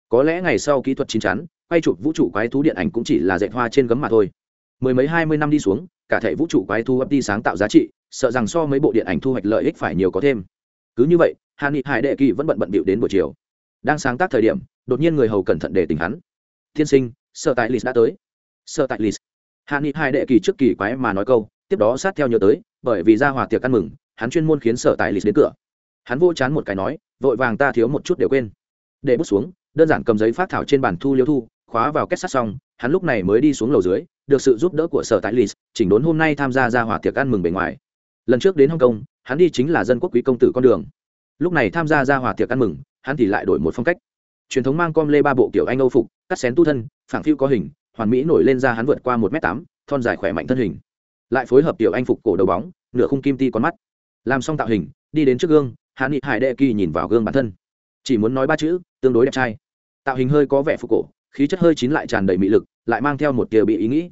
Có lẽ ngày sau kỹ thuật chín chắn, quay chụp vũ trụ quái thú điện ảnh cũng chỉ là dạy hoa trên gấm mà thôi. Mười mấy hai mươi năm đi xuống, cả thể vũ trụ quái thú ấp đi sáng tạo giá trị, sợ rằng so mấy bộ điện ảnh thu hoạch lợi ích phải nhiều có thêm. Cứ như vậy hà nghị hải đệ kỳ vẫn bận bận bịu đến buổi chiều. Đang sáng tác thời điểm, đột nhiên người hầu cẩn thận để tình hắn. Tiên sinh sợ tại list đã tới. Sợ tại list hạ nghị hai đệ kỳ trước kỳ quái mà nói câu, tiếp đó sát theo nhớ tới, bởi vì ra hòa tiệc ăn mừng, hắn chuyên môn khiến sợ tại list đến cửa. Hắn vô chán một cái nói, vội vàng ta thiếu một chút đều quên. Để bút xuống, đơn giản cầm giấy phát thảo trên bàn thu liêu thu, khóa vào kết sắt xong, hắn lúc này mới đi xuống lầu dưới, được sự giúp đỡ của sở tại list chỉnh đốn hôm nay tham gia ra hòa tiệc ăn mừng bề ngoài. Lần trước đến hồng kông hắn đi chính là dân quốc quý công tử con đường. Lúc này tham gia ra hòa tiệc ăn mừng, hắn thì lại đổi một phong cách truyền thống mang com lê ba bộ kiểu anh âu phục, cắt xén tu thân phảng phiu có hình, hoàn mỹ nổi lên ra hắn vượt qua một m tám, thon dài khỏe mạnh thân hình. Lại phối hợp tiểu anh phục cổ đầu bóng, nửa khung kim ti con mắt. Làm xong tạo hình, đi đến trước gương, hạ nghị hải đệ kỳ nhìn vào gương bản thân. Chỉ muốn nói ba chữ, tương đối đẹp trai. Tạo hình hơi có vẻ phục cổ, khí chất hơi chín lại tràn đầy mị lực, lại mang theo một tia bị ý nghĩ.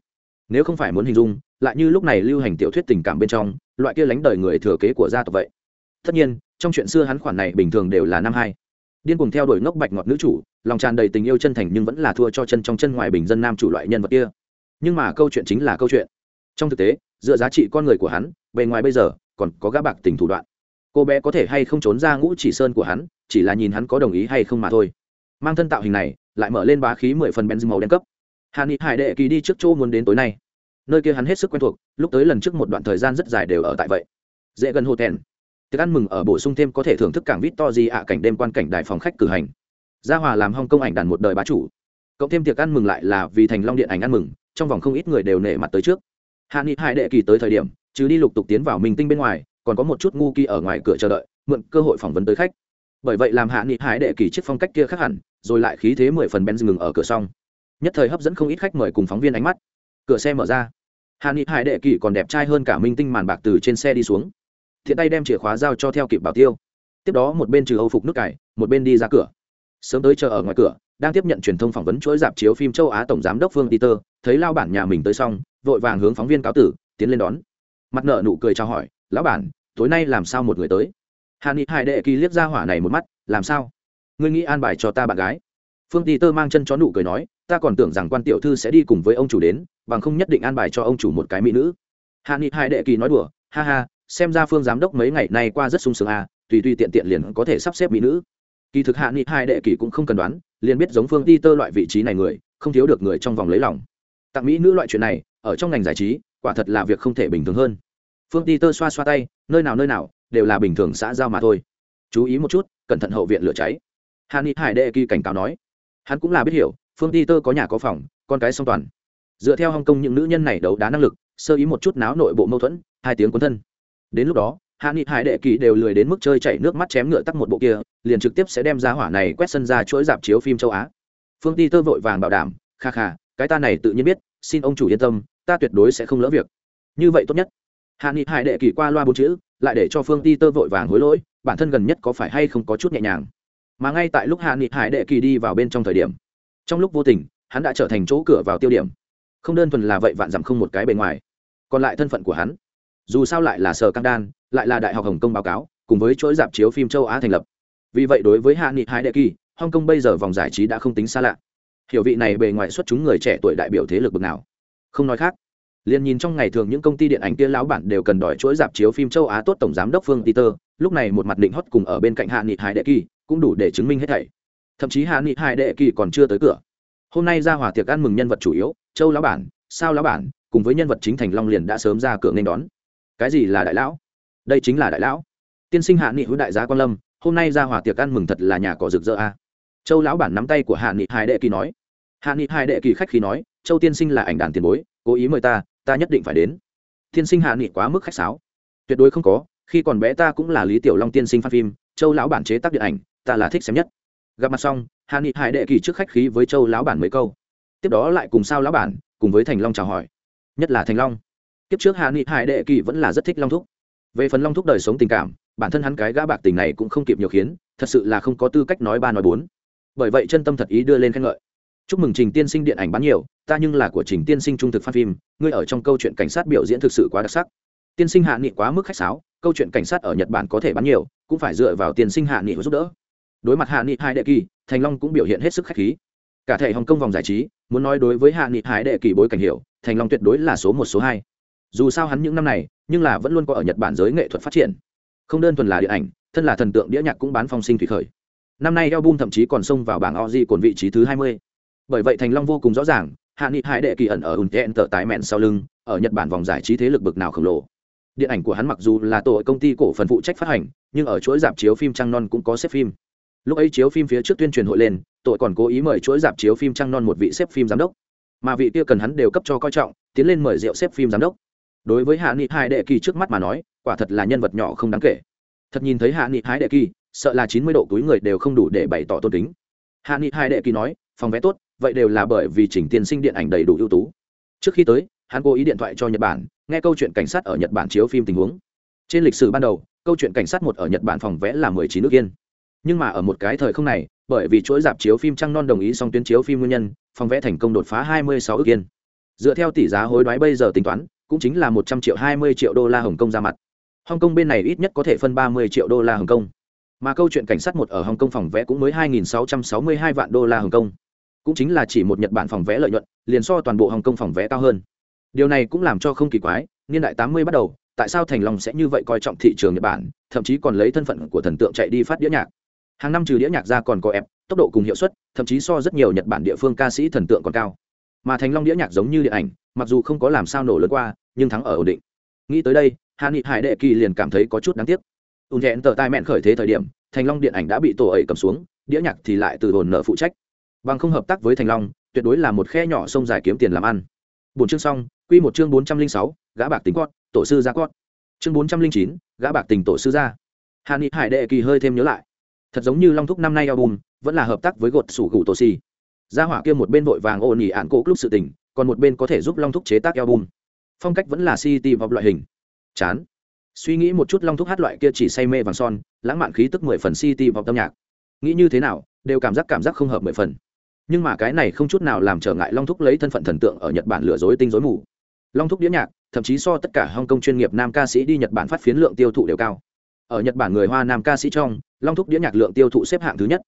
Nếu không phải muốn hình dung, lại như lúc này lưu hành tiểu thuyết tình cảm bên trong, loại kia lánh đời người thừa kế của gia tộc vậy. Tất nhiên, trong chuyện xưa hắn khoản này bình thường đều là năm hai điên cùng theo đuổi ngốc bạch ngọt nữ chủ, lòng tràn đầy tình yêu chân thành nhưng vẫn là thua cho chân trong chân ngoài bình dân nam chủ loại nhân vật kia. Nhưng mà câu chuyện chính là câu chuyện. Trong thực tế, dựa giá trị con người của hắn, bề ngoài bây giờ, còn có gã bạc tình thủ đoạn. Cô bé có thể hay không trốn ra ngũ chỉ sơn của hắn, chỉ là nhìn hắn có đồng ý hay không mà thôi. Mang thân tạo hình này, lại mở lên bá khí mười phần benz màu đen cấp. Hà ni hải đệ kỳ đi trước chỗ muốn đến tối nay. Nơi kia hắn hết sức quen thuộc, lúc tới lần trước một đoạn thời gian rất dài đều ở tại vậy. Dễ gần hồ tèn tiệc ăn mừng ở bổ sung thêm có thể thưởng thức cảng vít to gì ạ cảnh đêm quan cảnh đại phòng khách cử hành. Gia hòa làm hong công ảnh đàn một đời bá chủ. Cộng thêm tiệc ăn mừng lại là vì thành long điện ảnh ăn mừng, trong vòng không ít người đều nể mặt tới trước. Hạ nghị hải đệ kỳ tới thời điểm chứ đi lục tục tiến vào minh tinh bên ngoài, còn có một chút ngu kỳ ở ngoài cửa chờ đợi, mượn cơ hội phỏng vấn tới khách. Bởi vậy làm hạ nghị hải đệ kỳ chiếc phong cách kia khác hẳn, rồi lại khí thế mười phần ben ngừng ở cửa xong nhất thời hấp dẫn không ít khách mời cùng phóng viên ánh mắt. Cửa xe mở ra. Hạ nghị hải đệ kỳ còn đẹp trai hơn cả minh tinh màn bạc từ trên xe đi xuống thiện tay đem chìa khóa giao cho theo kịp bảo tiêu. Tiếp đó một bên trừ âu phục nước cải, một bên đi ra cửa. Sớm tới chờ ở ngoài cửa, đang tiếp nhận truyền thông phỏng vấn chuỗi dạp chiếu phim châu á tổng giám đốc phương peter, thấy lao bản nhà mình tới xong, vội vàng hướng phóng viên cáo tử, tiến lên đón. Mặt nợ nụ cười chào hỏi, lão bản, tối nay làm sao một người tới? Hàn ni hải đệ kỳ liếc ra hỏa này một mắt, làm sao? Ngươi nghĩ an bài cho ta bạn gái? Phương peter mang chân chó nụ cười nói, ta còn tưởng rằng quan tiểu thư sẽ đi cùng với ông chủ đến, bằng không nhất định an bài cho ông chủ một cái mỹ nữ. Hàn ni hải đệ kỳ nói đùa, ha ha xem ra phương giám đốc mấy ngày nay qua rất sung sướng à tùy tùy tiện tiện liền có thể sắp xếp mỹ nữ. Kỳ thực hạ nghị hai đệ kỳ cũng không cần đoán, liền biết giống phương ti tơ loại vị trí này người, không thiếu được người trong vòng lấy lòng. Tặng mỹ nữ loại chuyện này, ở trong ngành giải trí, quả thật là việc không thể bình thường hơn. Phương ti tơ xoa xoa tay, nơi nào nơi nào, đều là bình thường xã giao mà thôi. Chú ý một chút, cẩn thận hậu viện lửa cháy. Hạ nghị hải đệ kỳ cảnh cáo nói. Hắn cũng là biết hiểu, phương ti tơ có nhà có phòng, con cái song toàn. Dựa theo hong kong những nữ nhân này đấu đá năng lực, sơ ý một chút náo nội bộ mâu thuẫn, hai tiếng cuốn thân đến lúc đó, hạ nghị hải đệ kỳ đều lười đến mức chơi chảy nước mắt chém ngựa tắt một bộ kia, liền trực tiếp sẽ đem ra hỏa này quét sân ra chuỗi dạp chiếu phim châu á. Phương ti tơ vội vàng bảo đảm, kha kha, cái ta này tự nhiên biết, xin ông chủ yên tâm, ta tuyệt đối sẽ không lỡ việc. Như vậy tốt nhất. Hạ nghị hải đệ kỳ qua loa bốn chữ, lại để cho phương ti tơ vội vàng hối lỗi, bản thân gần nhất có phải hay không có chút nhẹ nhàng. Mà ngay tại lúc hạ nghị hải đệ kỳ đi vào bên trong thời điểm, trong lúc vô tình, hắn đã trở thành chỗ cửa vào tiêu điểm. Không đơn thuần là vậy vạn dặm không một cái bề ngoài, còn lại thân phận của hắn dù sao lại là sở căng đan, lại là đại học hồng kông báo cáo, cùng với chuỗi dạp chiếu phim châu á thành lập. Vì vậy đối với hạ nghị hai đệ kỳ, hong Kông bây giờ vòng giải trí đã không tính xa lạ. Hiểu vị này bề ngoài xuất chúng người trẻ tuổi đại biểu thế lực bực nào. Không nói khác, liền nhìn trong ngày thường những công ty điện ảnh kia lão bản đều cần đòi chuỗi dạp chiếu phim châu á tốt tổng giám đốc phương peter, lúc này một mặt định hót cùng ở bên cạnh hạ nghị hai đệ kỳ, cũng đủ để chứng minh hết thảy. Thậm chí hạ nghị hai đệ kỳ còn chưa tới cửa. Hôm nay ra hòa tiệc ăn mừng nhân vật chủ yếu, châu lão bản, sao lão bản, cùng với nhân vật chính thành long liền đã sớm ra cửa nên đón cái gì là đại lão? Đây chính là đại lão. Tiên sinh hạ nghị hữu đại gia quan lâm, hôm nay ra hòa tiệc ăn mừng thật là nhà cỏ rực rỡ a. Châu lão bản nắm tay của hạ nghị hai đệ kỳ nói. Hạ nghị hai đệ kỳ khách khí nói, châu tiên sinh là ảnh đàn tiền bối, cố ý mời ta ta nhất định phải đến. Tiên sinh hạ nghị quá mức khách sáo. Tuyệt đối không có, khi còn bé ta cũng là lý tiểu long tiên sinh phát phim, châu lão bản chế tác điện ảnh, ta là thích xem nhất. Gặp mặt xong, hạ nghị hải đệ kỳ trước khách khí với châu lão bản mấy câu. Tiếp đó lại cùng sao lão bản, cùng với thành long chào hỏi. Nhất là thành long kiếp trước hạ nghị hải đệ kỳ vẫn là rất thích long thúc. Về phần long thúc đời sống tình cảm, bản thân hắn cái gã bạc tình này cũng không kịp nhiều khiến, thật sự là không có tư cách nói ba nói bốn. Bởi vậy chân tâm thật ý đưa lên khen ngợi. Chúc mừng trình tiên sinh điện ảnh bán nhiều, ta nhưng là của trình tiên sinh trung thực phát phim, ngươi ở trong câu chuyện cảnh sát biểu diễn thực sự quá đặc sắc. Tiên sinh hạ nghị quá mức khách sáo, câu chuyện cảnh sát ở nhật bản có thể bán nhiều, cũng phải dựa vào tiên sinh hạ nghị giúp đỡ. Đối mặt hạ nghị hai đệ kỳ, thành long cũng biểu hiện hết sức khách khí. Cả thể hồng kông vòng giải trí, muốn nói đối với hạ nghị hải đệ kỳ bối cảnh hiểu, thành long tuyệt đối là số một, số hai dù sao hắn những năm này, nhưng là vẫn luôn có ở nhật bản giới nghệ thuật phát triển. Không đơn thuần là điện ảnh, thân là thần tượng đĩa nhạc cũng bán phong sinh thủy khởi. Năm nay album thậm chí còn xông vào bảng oz cồn vị trí thứ hai mươi. Bởi vậy thành long vô cùng rõ ràng, hạ nghị hải đệ kỳ ẩn ở unten tờ tái mẹn sau lưng, ở nhật bản vòng giải trí thế lực bực nào khổng lồ. Điện ảnh của hắn mặc dù là tổ công ty cổ phần phụ trách phát hành, nhưng ở chuỗi dạp chiếu phim trăng non cũng có xếp phim. Lúc ấy chiếu phim phía trước tuyên truyền hội lên tội còn cố ý mời chuỗi dạp chiếu phim trăng non một vị xếp phim giám đốc. Mà vị kia cần hắn đều cấp cho coi trọng, tiến lên mời rượu xếp phim giám đốc đối với hạ nghị hai đệ kỳ trước mắt mà nói, quả thật là nhân vật nhỏ không đáng kể. Thật nhìn thấy hạ nghị hai đệ kỳ, sợ là chín mươi độ túi người đều không đủ để bày tỏ tôn kính. Hạ nghị hai đệ kỳ nói, phòng vé tốt, vậy đều là bởi vì chỉnh tiên sinh điện ảnh đầy đủ ưu tú. Trước khi tới, hắn cố ý điện thoại cho nhật bản, nghe câu chuyện cảnh sát ở nhật bản chiếu phim tình huống. Trên lịch sử ban đầu, câu chuyện cảnh sát một ở nhật bản phòng vẽ là mười chín nước yên. Nhưng mà ở một cái thời không này, bởi vì chuỗi dạp chiếu phim trăng non đồng ý xong tuyến chiếu phim nguyên nhân, phòng vẽ thành công đột phá hai mươi sáu ước yên. Dựa theo tỷ giá hối đoái bây giờ tính toán cũng chính là một trăm triệu, hai mươi triệu đô la hồng kông ra mặt. Hồng kông bên này ít nhất có thể phân ba mươi triệu đô la hồng kông. Mà câu chuyện cảnh sát một ở hồng kông phòng vẽ cũng mới hai nghìn sáu trăm sáu mươi hai vạn đô la hồng kông. Cũng chính là chỉ một nhật bản phòng vẽ lợi nhuận, liền so toàn bộ hồng kông phòng vẽ cao hơn. Điều này cũng làm cho không kỳ quái, niên đại tám mươi bắt đầu, tại sao thành long sẽ như vậy coi trọng thị trường nhật bản, thậm chí còn lấy thân phận của thần tượng chạy đi phát đĩa nhạc? Hàng năm trừ đĩa nhạc ra còn có ép tốc độ cùng hiệu suất, thậm chí so rất nhiều nhật bản địa phương ca sĩ thần tượng còn cao mà thành long đĩa nhạc giống như điện ảnh, mặc dù không có làm sao nổ lớn qua, nhưng thắng ở ổn định. Nghĩ tới đây hạ nghị hải đệ kỳ liền cảm thấy có chút đáng tiếc. Ùn thẹn tờ tai mẹn khởi thế thời điểm thành long điện ảnh đã bị tổ ấy cầm xuống, đĩa nhạc thì lại từ hồn nợ phụ trách. Bằng không hợp tác với thành long, tuyệt đối là một khe nhỏ sông dài kiếm tiền làm ăn. Bốn chương xong, quy một chương bốn trăm linh sáu, gã bạc tính cót tổ sư gia cót chương bốn trăm linh chín, gã bạc tình tổ sư gia hạ nghị hải đệ kỳ hơi thêm nhớ lại. Thật giống như long thúc năm nay album, vẫn là hợp tác với gột sủ gù tổ si gia hỏa kia một bên vội vàng ôn nhỉ ạn cổ lúc sự tình, còn một bên có thể giúp long thúc chế tác album. Phong cách vẫn là city pop loại hình. Chán. Suy nghĩ một chút long thúc hát loại kia chỉ say mê vàng son, lãng mạn khí tức mười phần city pop âm nhạc. Nghĩ như thế nào, đều cảm giác cảm giác không hợp mười phần. Nhưng mà cái này không chút nào làm trở ngại long thúc lấy thân phận thần tượng ở nhật bản lừa dối tinh dối mù. Long thúc đĩa nhạc, thậm chí so tất cả hong kong chuyên nghiệp nam ca sĩ đi nhật bản phát phiến lượng tiêu thụ đều cao. Ở nhật bản người hoa nam ca sĩ trong, long thúc đĩa nhạc lượng tiêu thụ xếp hạng thứ nhất.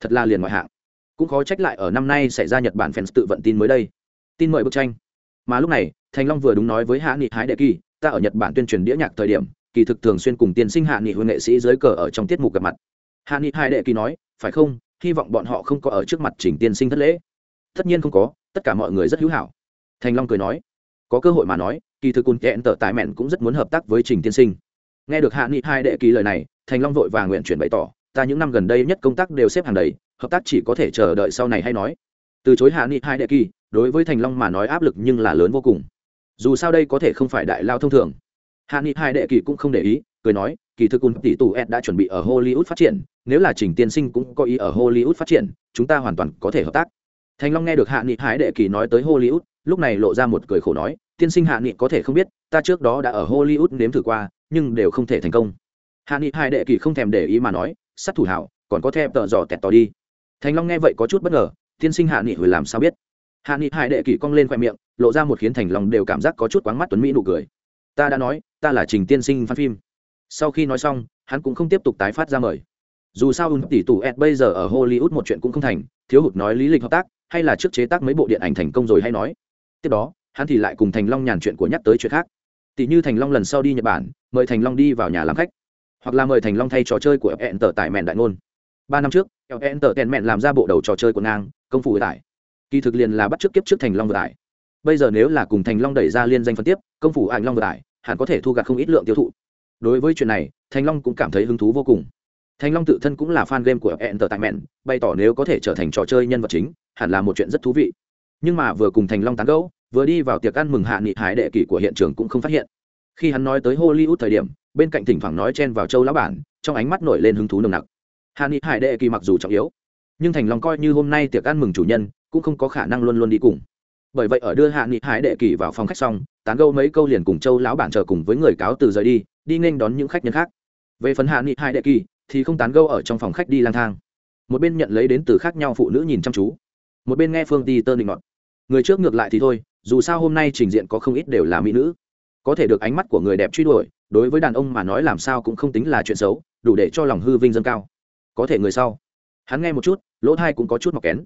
Thật là liền ngoại hạng cũng khó trách lại ở năm nay xảy ra nhật bản fans tự vận tin mới đây. Tin mời bức tranh. Mà lúc này, thành long vừa đúng nói với hạ nghị hái đệ kỳ, ta ở nhật bản tuyên truyền đĩa nhạc thời điểm, kỳ thực thường xuyên cùng tiên sinh hạ nghị huệ nghệ sĩ dưới cờ ở trong tiết mục gặp mặt. Hạ nghị hai đệ kỳ nói, phải không? Hy vọng bọn họ không có ở trước mặt trình tiên sinh thất lễ. Tất nhiên không có, tất cả mọi người rất hữu hảo. Thành long cười nói, có cơ hội mà nói, kỳ thực cùn kẹn tờ tài mẹn cũng rất muốn hợp tác với trình tiên sinh. Nghe được hạ nghị hai đệ kỳ lời này, thành long vội và nguyện chuyển bày tỏ ta những năm gần đây nhất công tác đều xếp hàng đầy, hợp tác chỉ có thể chờ đợi sau này hay nói. Từ chối hạ nghị hai đệ kỳ, đối với thành long mà nói áp lực nhưng là lớn vô cùng. Dù sao đây có thể không phải đại lao thông thường. Hạ nghị hai đệ kỳ cũng không để ý, cười nói, kỳ thực cùng tỷ tù ed đã chuẩn bị ở hollywood phát triển, nếu là trình tiên sinh cũng có ý ở hollywood phát triển, chúng ta hoàn toàn có thể hợp tác. Thành long nghe được hạ nghị hải đệ kỳ nói tới hollywood, lúc này lộ ra một cười khổ nói, tiên sinh hạ nghị có thể không biết, ta trước đó đã ở hollywood nếm thử qua, nhưng đều không thể thành công. Hạ nghị hải đệ kỳ không thèm để ý mà nói sát thủ hảo, còn có thêm tợ dò tẹt tò đi. Thành long nghe vậy có chút bất ngờ, tiên sinh hạ nghị hồi làm sao biết? Hạ nghị hải đệ kỷ cong lên khoe miệng, lộ ra một khiến thành long đều cảm giác có chút quáng mắt tuấn mỹ nụ cười. Ta đã nói, ta là trình tiên sinh phan phim. Sau khi nói xong, hắn cũng không tiếp tục tái phát ra mời. Dù sao ung tỷ tù ed bây giờ ở hollywood một chuyện cũng không thành, thiếu hụt nói lý lịch hợp tác, hay là trước chế tác mấy bộ điện ảnh thành công rồi hay nói. Tiếp đó, hắn thì lại cùng thành long nhàn chuyện của nhắc tới chuyện khác. Tỷ như thành long lần sau đi nhật bản, mời thành long đi vào nhà làm khách hoặc là mời thành long thay trò chơi của hẹn tờ tại mẹn đại ngôn. Ba năm trước hẹn tờ tèn mẹn làm ra bộ đầu trò chơi của ngang, công phủ tải. Kỳ thực liền là bắt trước kiếp trước thành long vừa đại bây giờ nếu là cùng thành long đẩy ra liên danh phân tiếp, công phủ ảnh long vừa đại hẳn có thể thu gặt không ít lượng tiêu thụ. Đối với chuyện này, thành long cũng cảm thấy hứng thú vô cùng. Thành long tự thân cũng là fan game của entertainment bày tỏ nếu có thể trở thành trò chơi nhân vật chính, hẳn là một chuyện rất thú vị. Nhưng mà vừa cùng thành long tán gẫu, vừa đi vào tiệc ăn mừng hạ nghị hải đệ kỷ của hiện trường cũng không phát hiện khi hắn nói tới hollywood thời điểm, bên cạnh thỉnh thoảng nói chen vào châu lão bản, trong ánh mắt nổi lên hứng thú nồng nặc. Hà ni hải đệ kỳ mặc dù trọng yếu, nhưng thành long coi như hôm nay tiệc ăn mừng chủ nhân, cũng không có khả năng luôn luôn đi cùng. Bởi vậy ở đưa hạ nghị hải đệ kỳ vào phòng khách xong, tán gâu mấy câu liền cùng châu lão bản chờ cùng với người cáo từ rời đi đi nên đón những khách nhân khác. Về phần hạ nghị hải đệ kỳ, thì không tán gâu ở trong phòng khách đi lang thang. Một bên nhận lấy đến từ khác nhau phụ nữ nhìn chăm chú. Một bên nghe phương ti tơ định ngọt người trước ngược lại thì thôi, dù sao hôm nay trình diện có không ít đều là mỹ nữ có thể được ánh mắt của người đẹp truy đuổi, đối với đàn ông mà nói làm sao cũng không tính là chuyện xấu, đủ để cho lòng hư vinh dâng cao. Có thể người sau. Hắn nghe một chút, lỗ thai cũng có chút mọc kén.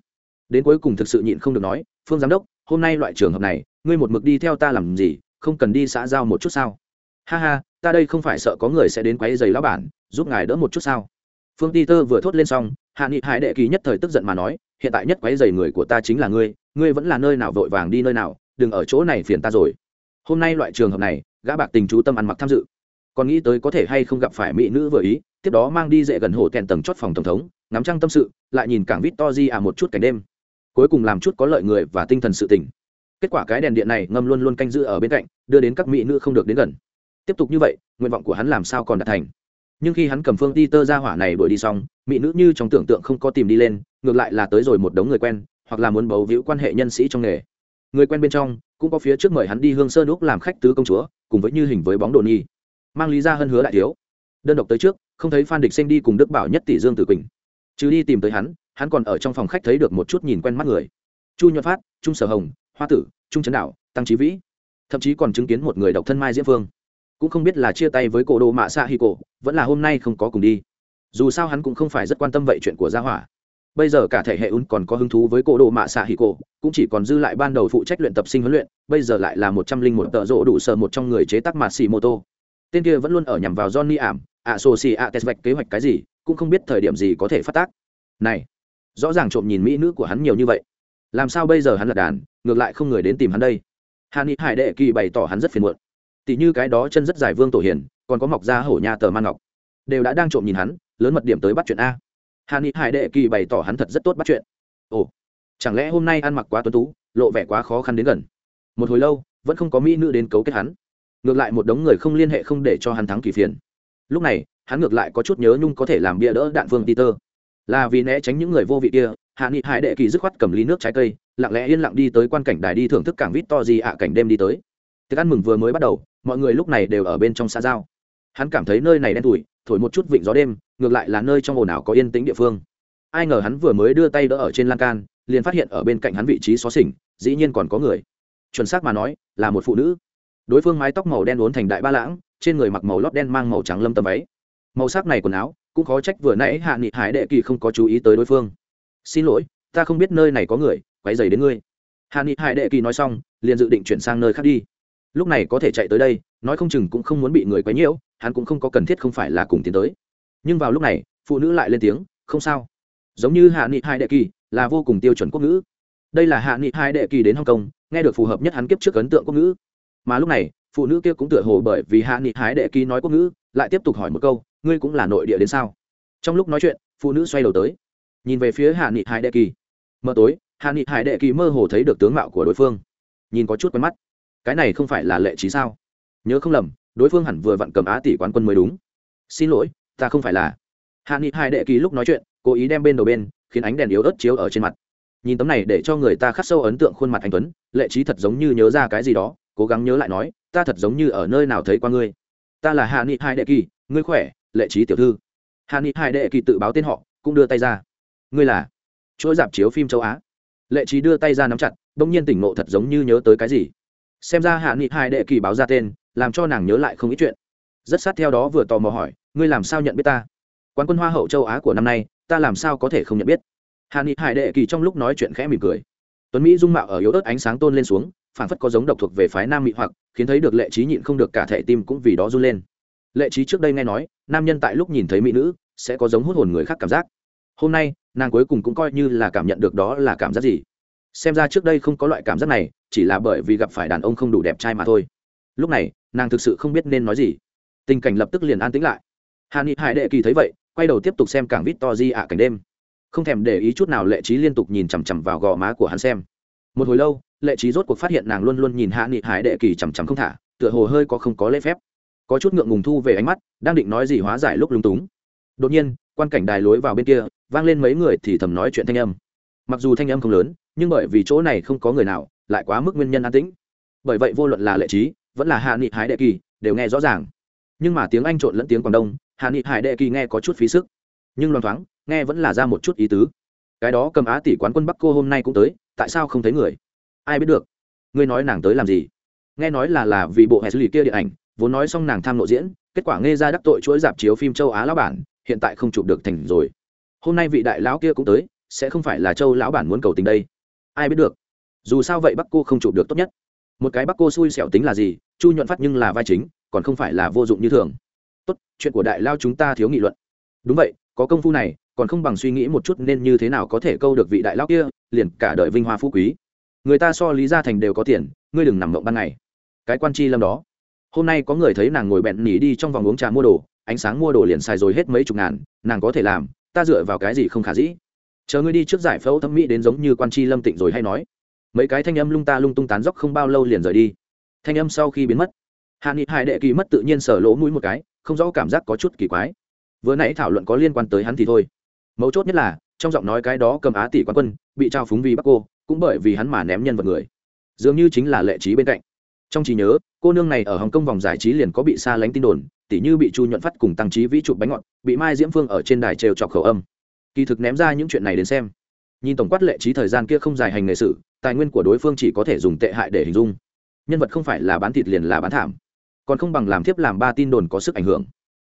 Đến cuối cùng thực sự nhịn không được nói, phương giám đốc, hôm nay loại trường hợp này, ngươi một mực đi theo ta làm gì, không cần đi xã giao một chút sao? Ha ha, ta đây không phải sợ có người sẽ đến quấy giày lão bản, giúp ngài đỡ một chút sao? Phương ti tơ vừa thốt lên xong, hạ nghị hải đệ kỳ nhất thời tức giận mà nói, hiện tại nhất quấy giày người của ta chính là ngươi ngươi vẫn là nơi nào vội vàng đi nơi nào, đừng ở chỗ này phiền ta rồi hôm nay loại trường hợp này, gã bạc tình chú tâm ăn mặc tham dự. Còn nghĩ tới có thể hay không gặp phải mỹ nữ vừa ý, tiếp đó mang đi dễ gần hồ kèn tầng chót phòng tổng thống, ngắm trăng tâm sự, lại nhìn cảng vít to di à một chút cảnh đêm. Cuối cùng làm chút có lợi người và tinh thần sự tỉnh kết quả cái đèn điện này ngâm luôn luôn canh giữ ở bên cạnh, đưa đến các mỹ nữ không được đến gần. Tiếp tục như vậy, nguyện vọng của hắn làm sao còn đạt thành? Nhưng khi hắn cầm phương ti tơ ra hỏa này đuổi đi xong, mỹ nữ như trong tưởng tượng không có tìm đi lên, ngược lại là tới rồi một đống người quen, hoặc là muốn bấu víu quan hệ nhân sĩ trong nghề người quen bên trong, cũng có phía trước mời hắn đi hương sơn úc làm khách tứ công chúa, cùng với như hình với bóng đồ nhi. Mang lý ra hơn hứa đại thiếu. Đơn độc tới trước, không thấy phan địch xanh đi cùng đức bảo nhất tỷ dương tử quỳnh. Chứ đi tìm tới hắn hắn còn ở trong phòng khách thấy được một chút nhìn quen mắt người. Chu nhuận phát, trung sở hồng, hoa tử, trung trấn đạo, tăng trí vĩ. Thậm chí còn chứng kiến một người độc thân mai diễm phương. Cũng không biết là chia tay với cổ đồ mạ xạ hi cổ, vẫn là hôm nay không có cùng đi. Dù sao hắn cũng không phải rất quan tâm vậy chuyện của gia hỏa bây giờ cả thể hệ un còn có hứng thú với cổ đồ mạ xạ hì cổ, cũng chỉ còn dư lại ban đầu phụ trách luyện tập sinh huấn luyện, bây giờ lại là một trăm linh một tợ rỗ đủ sợ một trong người chế tác mạt xì mô tô. Tên kia vẫn luôn ở nhằm vào johnny ảm, ạ sô xì ạ tes vạch kế hoạch cái gì, cũng không biết thời điểm gì có thể phát tác. Này, rõ ràng trộm nhìn mỹ nữ của hắn nhiều như vậy. Làm sao bây giờ hắn lật đàn, ngược lại không người đến tìm hắn đây? Hàn nghị hải đệ kỳ bày tỏ hắn rất phiền muộn. Tỷ như cái đó chân rất dài vương tổ hiền, còn có mọc ra hổ nhà tờ man ngọc. Đều đã đang trộm nhìn hắn, lớn mật điểm tới bắt chuyện a hạ ni hải đệ kỳ bày tỏ hắn thật rất tốt bắt chuyện. Ồ, chẳng lẽ hôm nay ăn mặc quá tuấn tú, lộ vẻ quá khó khăn đến gần? Một hồi lâu, vẫn không có mỹ nữ đến cấu kết hắn. Ngược lại một đống người không liên hệ không để cho hắn thắng kỳ phiền. Lúc này, hắn ngược lại có chút nhớ nhung có thể làm bia đỡ đạn phương peter. Là vì né tránh những người vô vị kia, hạ nghị hải đệ kỳ dứt khoát cầm ly nước trái cây, lặng lẽ yên lặng đi tới quan cảnh đài đi thưởng thức cảng vít to gì ạ cảnh đêm đi tới. Tiệc ăn mừng vừa mới bắt đầu, mọi người lúc này đều ở bên trong xã giao. Hắn cảm thấy nơi này đen tủi thổi một chút vịnh gió đêm, ngược lại là nơi trong ồn ào có yên tĩnh địa phương. Ai ngờ hắn vừa mới đưa tay đỡ ở trên lan can, liền phát hiện ở bên cạnh hắn vị trí xó xỉnh, dĩ nhiên còn có người. Chuẩn xác mà nói, là một phụ nữ. Đối phương mái tóc màu đen uốn thành đại ba lãng, trên người mặc màu lót đen mang màu trắng lâm tầm váy. Màu sắc này quần áo, cũng khó trách vừa nãy hạ nghị hải đệ kỳ không có chú ý tới đối phương. Xin lỗi, ta không biết nơi này có người, quấy dày đến ngươi. Hạ nghị hải đệ kỳ nói xong, liền dự định chuyển sang nơi khác đi lúc này có thể chạy tới đây, nói không chừng cũng không muốn bị người quấy nhiễu, hắn cũng không có cần thiết không phải là cùng tiến tới. Nhưng vào lúc này, phụ nữ lại lên tiếng, không sao. Giống như hạ nghị hai đệ kỳ, là vô cùng tiêu chuẩn quốc ngữ. Đây là hạ nghị hai đệ kỳ đến hồng kông nghe được phù hợp nhất hắn kiếp trước ấn tượng quốc ngữ. Mà lúc này, phụ nữ kia cũng tựa hồ bởi vì hạ nghị hái đệ kỳ nói quốc ngữ, lại tiếp tục hỏi một câu, ngươi cũng là nội địa đến sao? Trong lúc nói chuyện, phụ nữ xoay đầu tới, nhìn về phía hạ nghị hải đệ kỳ. Mờ tối, hạ nghị hải đệ kỳ mơ hồ thấy được tướng mạo của đối phương, nhìn có chút quen mắt cái này không phải là lệ trí sao? Nhớ không lầm, đối phương hẳn vừa vặn cầm á tỷ quán quân mới đúng. Xin lỗi, ta không phải là. Hạ nghị hai đệ kỳ lúc nói chuyện, cố ý đem bên đầu bên, khiến ánh đèn yếu ớt chiếu ở trên mặt. Nhìn tấm này để cho người ta khắc sâu ấn tượng khuôn mặt anh tuấn, lệ trí thật giống như nhớ ra cái gì đó, cố gắng nhớ lại nói, ta thật giống như ở nơi nào thấy qua ngươi. Ta là hạ nghị hai đệ kỳ, ngươi khỏe, lệ trí tiểu thư. Hạ nghị hai đệ kỳ tự báo tên họ, cũng đưa tay ra. Ngươi là? Chuỗi dạp chiếu phim châu á. Lệ trí đưa tay ra nắm chặt đ ỗ n g nhiên tỉnh ngộ thật giống như nhớ tới cái gì xem ra hạ nghị hai đệ kỳ báo ra tên, làm cho nàng nhớ lại không ít chuyện. Rất sát theo đó vừa tò mò hỏi, ngươi làm sao nhận biết ta? Quán quân hoa hậu châu á của năm nay, ta làm sao có thể không nhận biết? Hạ nghị hải đệ kỳ trong lúc nói chuyện khẽ mỉm cười. Tuấn mỹ dung mạo ở yếu ớt ánh sáng tôn lên xuống phản phất có giống độc thuộc về phái nam mỹ hoặc, khiến thấy được lệ trí nhịn không được cả thẻ tim cũng vì đó run lên. Lệ trí trước đây nghe nói, nam nhân tại lúc nhìn thấy mỹ nữ, sẽ có giống hút hồn người khác cảm giác. Hôm nay, nàng cuối cùng cũng coi như là cảm nhận được đó là cảm giác gì xem ra trước đây không có loại cảm giác này, chỉ là bởi vì gặp phải đàn ông không đủ đẹp trai mà thôi. Lúc này, nàng thực sự không biết nên nói gì. Tình cảnh lập tức liền an tĩnh lại. Hà ni hải đệ kỳ thấy vậy, quay đầu tiếp tục xem cảng vít to di ạ cảnh đêm. Không thèm để ý chút nào lệ trí liên tục nhìn chằm chằm vào gò má của hắn xem. Một hồi lâu, lệ trí rốt cuộc phát hiện nàng luôn luôn nhìn hạ nghị hải đệ kỳ chằm chằm không thả, tựa hồ hơi có không có lễ phép. Có chút ngượng ngùng thu về ánh mắt, đang định nói gì hóa giải lúc lúng túng. Đột nhiên, quan cảnh đài lối vào bên kia, vang lên mấy người thì thầm nói chuyện thanh âm mặc dù thanh âm không lớn, nhưng bởi vì chỗ này không có người nào, lại quá mức nguyên nhân an tĩnh. Bởi vậy vô luận là lệ trí, vẫn là hạ nghị hải đệ kỳ, đều nghe rõ ràng. Nhưng mà tiếng anh trộn lẫn tiếng quảng đông, hạ nghị hải đệ kỳ nghe có chút phí sức. Nhưng loan thoáng, nghe vẫn là ra một chút ý tứ. Cái đó cầm á tỷ quán quân bắc cô hôm nay cũng tới, tại sao không thấy người? Ai biết được? Ngươi nói nàng tới làm gì? Nghe nói là là vì bộ hệ xử lý kia điện ảnh, vốn nói xong nàng tham nội diễn, kết quả nghe ra đắc tội chuỗi dạp chiếu phim châu á lão bản, hiện tại không chụp được thành rồi. Hôm nay vị đại lão kia cũng tới sẽ không phải là châu lão bản muốn cầu tình đây. Ai biết được. Dù sao vậy bắc cô không chụp được tốt nhất. Một cái bắc cô xui xẻo tính là gì, chu nhuận phát nhưng là vai chính, còn không phải là vô dụng như thường. Tốt, chuyện của đại lao chúng ta thiếu nghị luận. Đúng vậy, có công phu này, còn không bằng suy nghĩ một chút nên như thế nào có thể câu được vị đại lao kia, liền cả đời vinh hoa phú quý. Người ta so lý gia thành đều có tiền, ngươi đừng nằm mộng ban ngày. Cái quan chi lâm đó. Hôm nay có người thấy nàng ngồi bẹn nỉ đi trong vòng uống trà mua đồ, ánh sáng mua đồ liền xài rồi hết mấy chục ngàn, nàng có thể làm, ta dựa vào cái gì không khả dĩ? Chờ ngươi đi trước giải phẫu thẩm mỹ đến giống như quan chi lâm tịnh rồi hay nói. Mấy cái thanh âm lung ta lung tung tán dốc không bao lâu liền rời đi. Thanh âm sau khi biến mất hạ nghị hải đệ kỳ mất tự nhiên sở lỗ mũi một cái, không rõ cảm giác có chút kỳ quái. Vừa nãy thảo luận có liên quan tới hắn thì thôi. Mấu chốt nhất là, trong giọng nói cái đó cầm á tỷ quan quân, bị trao phúng vì bắc cô, cũng bởi vì hắn mà ném nhân vật người. Dường như chính là lệ trí bên cạnh. Trong trí nhớ, cô nương này ở hồng kông vòng giải trí liền có bị xa lánh tin đồn, tỉ như bị chu nhuận phát cùng tăng trí vĩ chụp bánh ngọt, bị mai diễm phương ở trên đài trêu chọc khẩu âm kỳ thực ném ra những chuyện này đến xem. Nhìn tổng quát lệ trí thời gian kia không dài hành nghề sự, tài nguyên của đối phương chỉ có thể dùng tệ hại để hình dung. Nhân vật không phải là bán thịt liền là bán thảm, còn không bằng làm thiếp làm ba tin đồn có sức ảnh hưởng.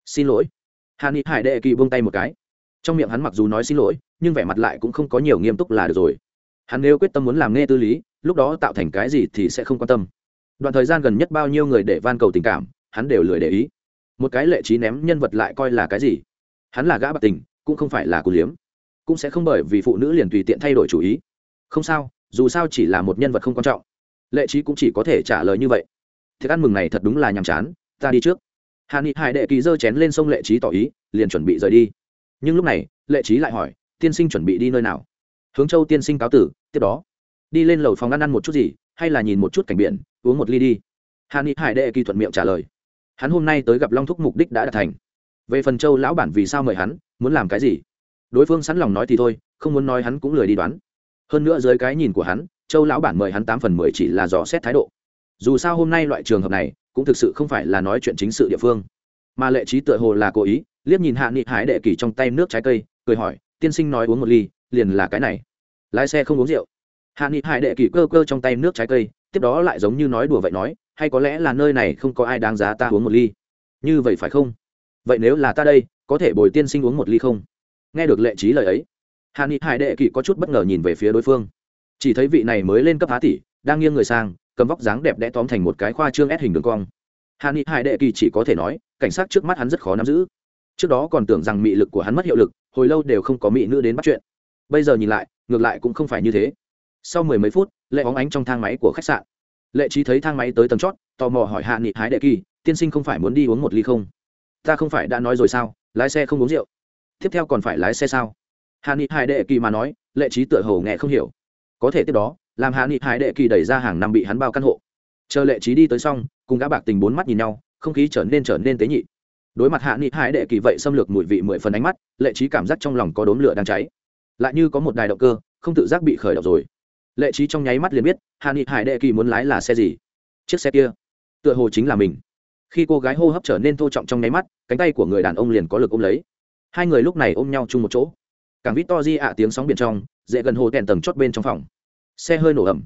Xin lỗi. Hàn ni hải đệ kỳ buông tay một cái. Trong miệng hắn mặc dù nói xin lỗi, nhưng vẻ mặt lại cũng không có nhiều nghiêm túc là được rồi. Hắn nếu quyết tâm muốn làm nghe tư lý, lúc đó tạo thành cái gì thì sẽ không quan tâm. Đoạn thời gian gần nhất bao nhiêu người để van cầu tình cảm, hắn đều lười để ý. Một cái lệ trí ném nhân vật lại coi là cái gì? Hắn là gã bạc tình cũng không phải là cù liếm. Cũng sẽ không bởi vì phụ nữ liền tùy tiện thay đổi chủ ý. Không sao, dù sao chỉ là một nhân vật không quan trọng. Lệ trí cũng chỉ có thể trả lời như vậy. Thức ăn mừng này thật đúng là nhàm chán, ta đi trước. Hà ni hải đệ kỳ giơ chén lên sông lệ trí tỏ ý, liền chuẩn bị rời đi. Nhưng lúc này, lệ trí lại hỏi, tiên sinh chuẩn bị đi nơi nào? Hướng châu tiên sinh cáo tử, tiếp đó. Đi lên lầu phòng ăn ăn một chút gì, hay là nhìn một chút cảnh biển, uống một ly đi. Hà ni hải đệ kỳ thuận miệng trả lời. Hắn hôm nay tới gặp long thúc mục đích đã đạt thành về phần châu lão bản vì sao mời hắn, muốn làm cái gì? Đối phương sẵn lòng nói thì thôi, không muốn nói hắn cũng lười đi đoán. Hơn nữa dưới cái nhìn của hắn, châu lão bản mời hắn tám phần mười chỉ là dò xét thái độ. Dù sao hôm nay loại trường hợp này, cũng thực sự không phải là nói chuyện chính sự địa phương. Mà lệ trí tựa hồ là cố ý, liếc nhìn hạ nghị hải đệ kỳ trong tay nước trái cây, cười hỏi, tiên sinh nói uống một ly, liền là cái này. Lái xe không uống rượu. Hạ nghị hải đệ kỳ cơ cơ trong tay nước trái cây, tiếp đó lại giống như nói đùa vậy nói, hay có lẽ là nơi này không có ai đáng giá ta uống một ly. Như vậy phải không? Vậy nếu là ta đây, có thể bồi tiên sinh uống một ly không? Nghe được lệ trí lời ấy hạ nghị hải đệ kỳ có chút bất ngờ nhìn về phía đối phương. Chỉ thấy vị này mới lên cấp há tỷ, đang nghiêng người sang, cầm vóc dáng đẹp đẽ tóm thành một cái khoa trương ép hình đường cong. Hạ nghị hải đệ kỳ chỉ có thể nói, cảnh sát trước mắt hắn rất khó nắm giữ. Trước đó còn tưởng rằng mị lực của hắn mất hiệu lực, hồi lâu đều không có mị nữ đến bắt chuyện. Bây giờ nhìn lại, ngược lại cũng không phải như thế. Sau mười mấy phút, lệ óng ánh trong thang máy của khách sạn. Lệ trí thấy thang máy tới tầng chót, tò mò hỏi hạ nghị hái đệ kỳ tiên sinh không phải muốn đi uống một ly không? Ta không phải đã nói rồi sao, lái xe không uống rượu. Tiếp theo còn phải lái xe sao? Hạ ni hải đệ kỳ mà nói, lệ trí tựa hồ nghe không hiểu. Có thể tiếp đó, làm hạ ni hải đệ kỳ đẩy ra hàng năm bị hắn bao căn hộ. Chờ lệ trí đi tới xong, cùng gã bạc tình bốn mắt nhìn nhau, không khí trở nên trở nên tế nhị. Đối mặt hạ nghị hải đệ kỳ vậy xâm lược mùi vị mười phần ánh mắt, lệ trí cảm giác trong lòng có đốm lửa đang cháy. Lại như có một đài động cơ, không tự giác bị khởi động rồi. Lệ trí trong nháy mắt liền biết, hạ nghị hải đệ kỳ muốn lái là xe gì? Chiếc xe kia, tựa hồ chính là mình khi cô gái hô hấp trở nên thô trọng trong nháy mắt, cánh tay của người đàn ông liền có lực ôm lấy. Hai người lúc này ôm nhau chung một chỗ. Càng vít to di ạ tiếng sóng biển trong, dễ gần hồ tèn tầng chót bên trong phòng. Xe hơi nổ ẩm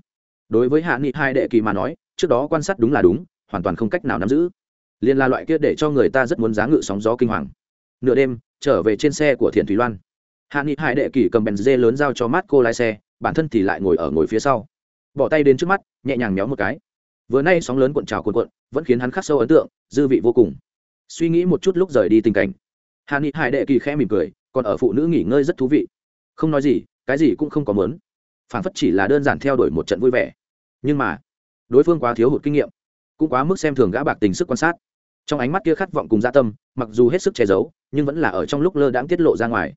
đối với hạ nghị hai đệ kỳ mà nói, trước đó quan sát đúng là đúng, hoàn toàn không cách nào nắm giữ. Liền là loại kia để cho người ta rất muốn giá ngự sóng gió kinh hoàng. Nửa đêm, trở về trên xe của thiện thủy loan. Hạ nghị hải đệ kỳ cầm bèn dê lớn giao cho mát cô lái xe, bản thân thì lại ngồi ở ngồi phía sau. Bỏ tay đến trước mắt, nhẹ nhàng méo một cái vừa nay sóng lớn cuộn trào cuộn cuộn, vẫn khiến hắn khắc sâu ấn tượng, dư vị vô cùng. Suy nghĩ một chút lúc rời đi tình cảnh, hà ni hải đệ kỳ khẽ mỉm cười, còn ở phụ nữ nghỉ ngơi rất thú vị. Không nói gì, cái gì cũng không có mớn phản phất chỉ là đơn giản theo đuổi một trận vui vẻ. Nhưng mà, đối phương quá thiếu hụt kinh nghiệm, cũng quá mức xem thường gã bạc tình sức quan sát. Trong ánh mắt kia khát vọng cùng gia tâm, mặc dù hết sức che giấu, nhưng vẫn là ở trong lúc lơ đãng tiết lộ ra ngoài.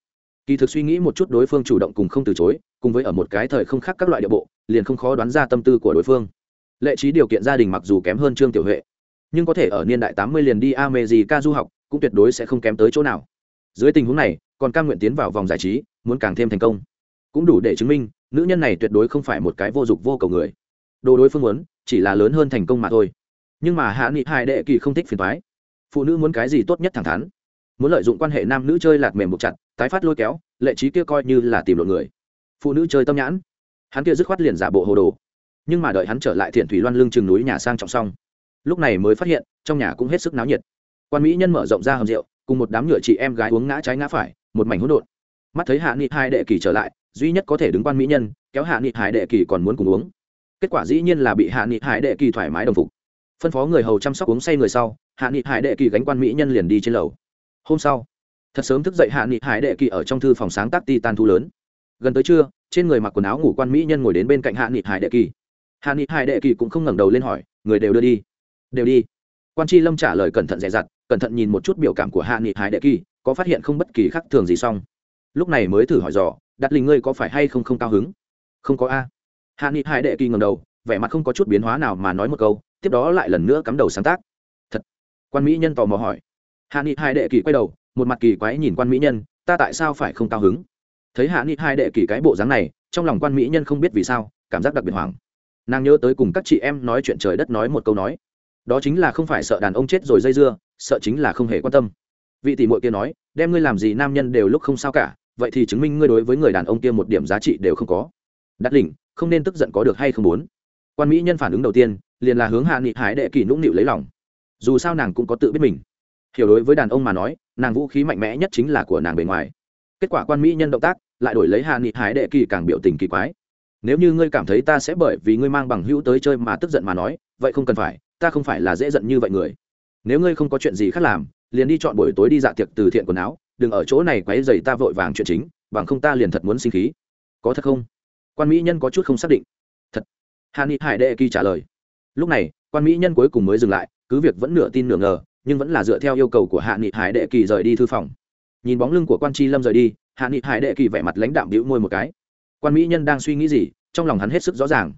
Kỳ thực suy nghĩ một chút đối phương chủ động cùng không từ chối, cùng với ở một cái thời không khác các loại địa bộ, liền không khó đoán ra tâm tư của đối phương lệ trí điều kiện gia đình mặc dù kém hơn trương tiểu huệ, nhưng có thể ở niên đại tám mươi liền đi a mê gì ca du học, cũng tuyệt đối sẽ không kém tới chỗ nào. Dưới tình huống này, còn cam nguyện tiến vào vòng giải trí, muốn càng thêm thành công. Cũng đủ để chứng minh, nữ nhân này tuyệt đối không phải một cái vô dụng vô cầu người. Đồ đối phương muốn, chỉ là lớn hơn thành công mà thôi. Nhưng mà hạ nghị hai đệ kỳ không thích phiền thoái phụ nữ muốn cái gì tốt nhất thẳng thắn. Muốn lợi dụng quan hệ nam nữ chơi lạt mềm một chặt, tái phát lôi kéo, lệ trí kia coi như là tìm lộn người. Phụ nữ chơi tâm nhãn. Hắn kia dứt khoát liền giả bộ hồ đồ nhưng mà đợi hắn trở lại thiện thủy loan lưng chừng núi nhà sang trọng xong, lúc này mới phát hiện, trong nhà cũng hết sức náo nhiệt. Quan mỹ nhân mở rộng ra hầm rượu, cùng một đám nhựa chị em gái uống ngã trái ngã phải, một mảnh hỗn độn. Mắt thấy hạ nghị hai đệ kỳ trở lại, duy nhất có thể đứng quan mỹ nhân, kéo hạ nghị hải đệ kỳ còn muốn cùng uống. Kết quả dĩ nhiên là bị hạ nghị hải đệ kỳ thoải mái đồng phục. Phân phó người hầu chăm sóc uống say người sau, hạ nghị hải đệ kỳ gánh quan mỹ nhân liền đi trên lầu. Hôm sau, thật sớm thức dậy hạ nghị hải đệ kỳ ở trong thư phòng sáng tác ti tan thu lớn. Gần tới trưa, trên người mặc quần áo ngủ quan mỹ nhân ngồi đến bên cạnh hạ nghị hải đệ kỳ hạ ni hải đệ kỳ cũng không ngẩng đầu lên hỏi, người đều đưa đi. Đều đi. Quan tri lâm trả lời cẩn thận dè dặt, cẩn thận nhìn một chút biểu cảm của hạ nghị hải đệ kỳ, có phát hiện không bất kỳ khác thường gì xong. Lúc này mới thử hỏi dò đặt linh ngươi có phải hay không không cao hứng? Không có a. Hạ nghị hải đệ kỳ ngầm đầu, vẻ mặt không có chút biến hóa nào mà nói một câu, tiếp đó lại lần nữa cắm đầu sáng tác. Thật? Quan mỹ nhân tò mò hỏi. Hạ nghị hải đệ kỳ quay đầu, một mặt kỳ quái nhìn quan mỹ nhân, ta tại sao phải không cao hứng? Thấy hạ nghị hai đệ kỳ cái bộ dáng này, trong lòng quan mỹ nhân không biết vì sao, cảm giác đặc biệt hoảng nàng nhớ tới cùng các chị em nói chuyện trời đất nói một câu nói. Đó chính là không phải sợ đàn ông chết rồi dây dưa, sợ chính là không hề quan tâm. Vị tỷ muội kia nói, đem ngươi làm gì nam nhân đều lúc không sao cả, vậy thì chứng minh ngươi đối với người đàn ông kia một điểm giá trị đều không có. Đắt lỉnh, không nên tức giận có được hay không muốn quan mỹ nhân phản ứng đầu tiên, liền là hướng hạ nghị hải đệ kỳ nũng nịu lấy lòng. Dù sao nàng cũng có tự biết mình. Hiểu đối với đàn ông mà nói, nàng vũ khí mạnh mẽ nhất chính là của nàng bề ngoài. Kết quả quan mỹ nhân động tác, lại đổi lấy hạ nghị hải đệ kỳ càng biểu tình kỳ quái nếu như ngươi cảm thấy ta sẽ bởi vì ngươi mang bằng hữu tới chơi mà tức giận mà nói, vậy không cần phải, ta không phải là dễ giận như vậy người. Nếu ngươi không có chuyện gì khác làm, liền đi chọn buổi tối đi dạ tiệc từ thiện quần áo, đừng ở chỗ này quấy dày ta vội vàng chuyện chính, bằng không ta liền thật muốn sinh khí. Có thật không? Quan mỹ nhân có chút không xác định. Thật. Hạ ni hải đệ kỳ trả lời. Lúc này, quan mỹ nhân cuối cùng mới dừng lại, cứ việc vẫn nửa tin nửa ngờ, nhưng vẫn là dựa theo yêu cầu của hạ nghị hải đệ kỳ rời đi thư phòng. Nhìn bóng lưng của quan tri lâm rời đi hạ nghị hải đệ kỳ vẻ mặt lãnh đạm đĩu môi một cái quan mỹ nhân đang suy nghĩ gì trong lòng hắn hết sức rõ ràng.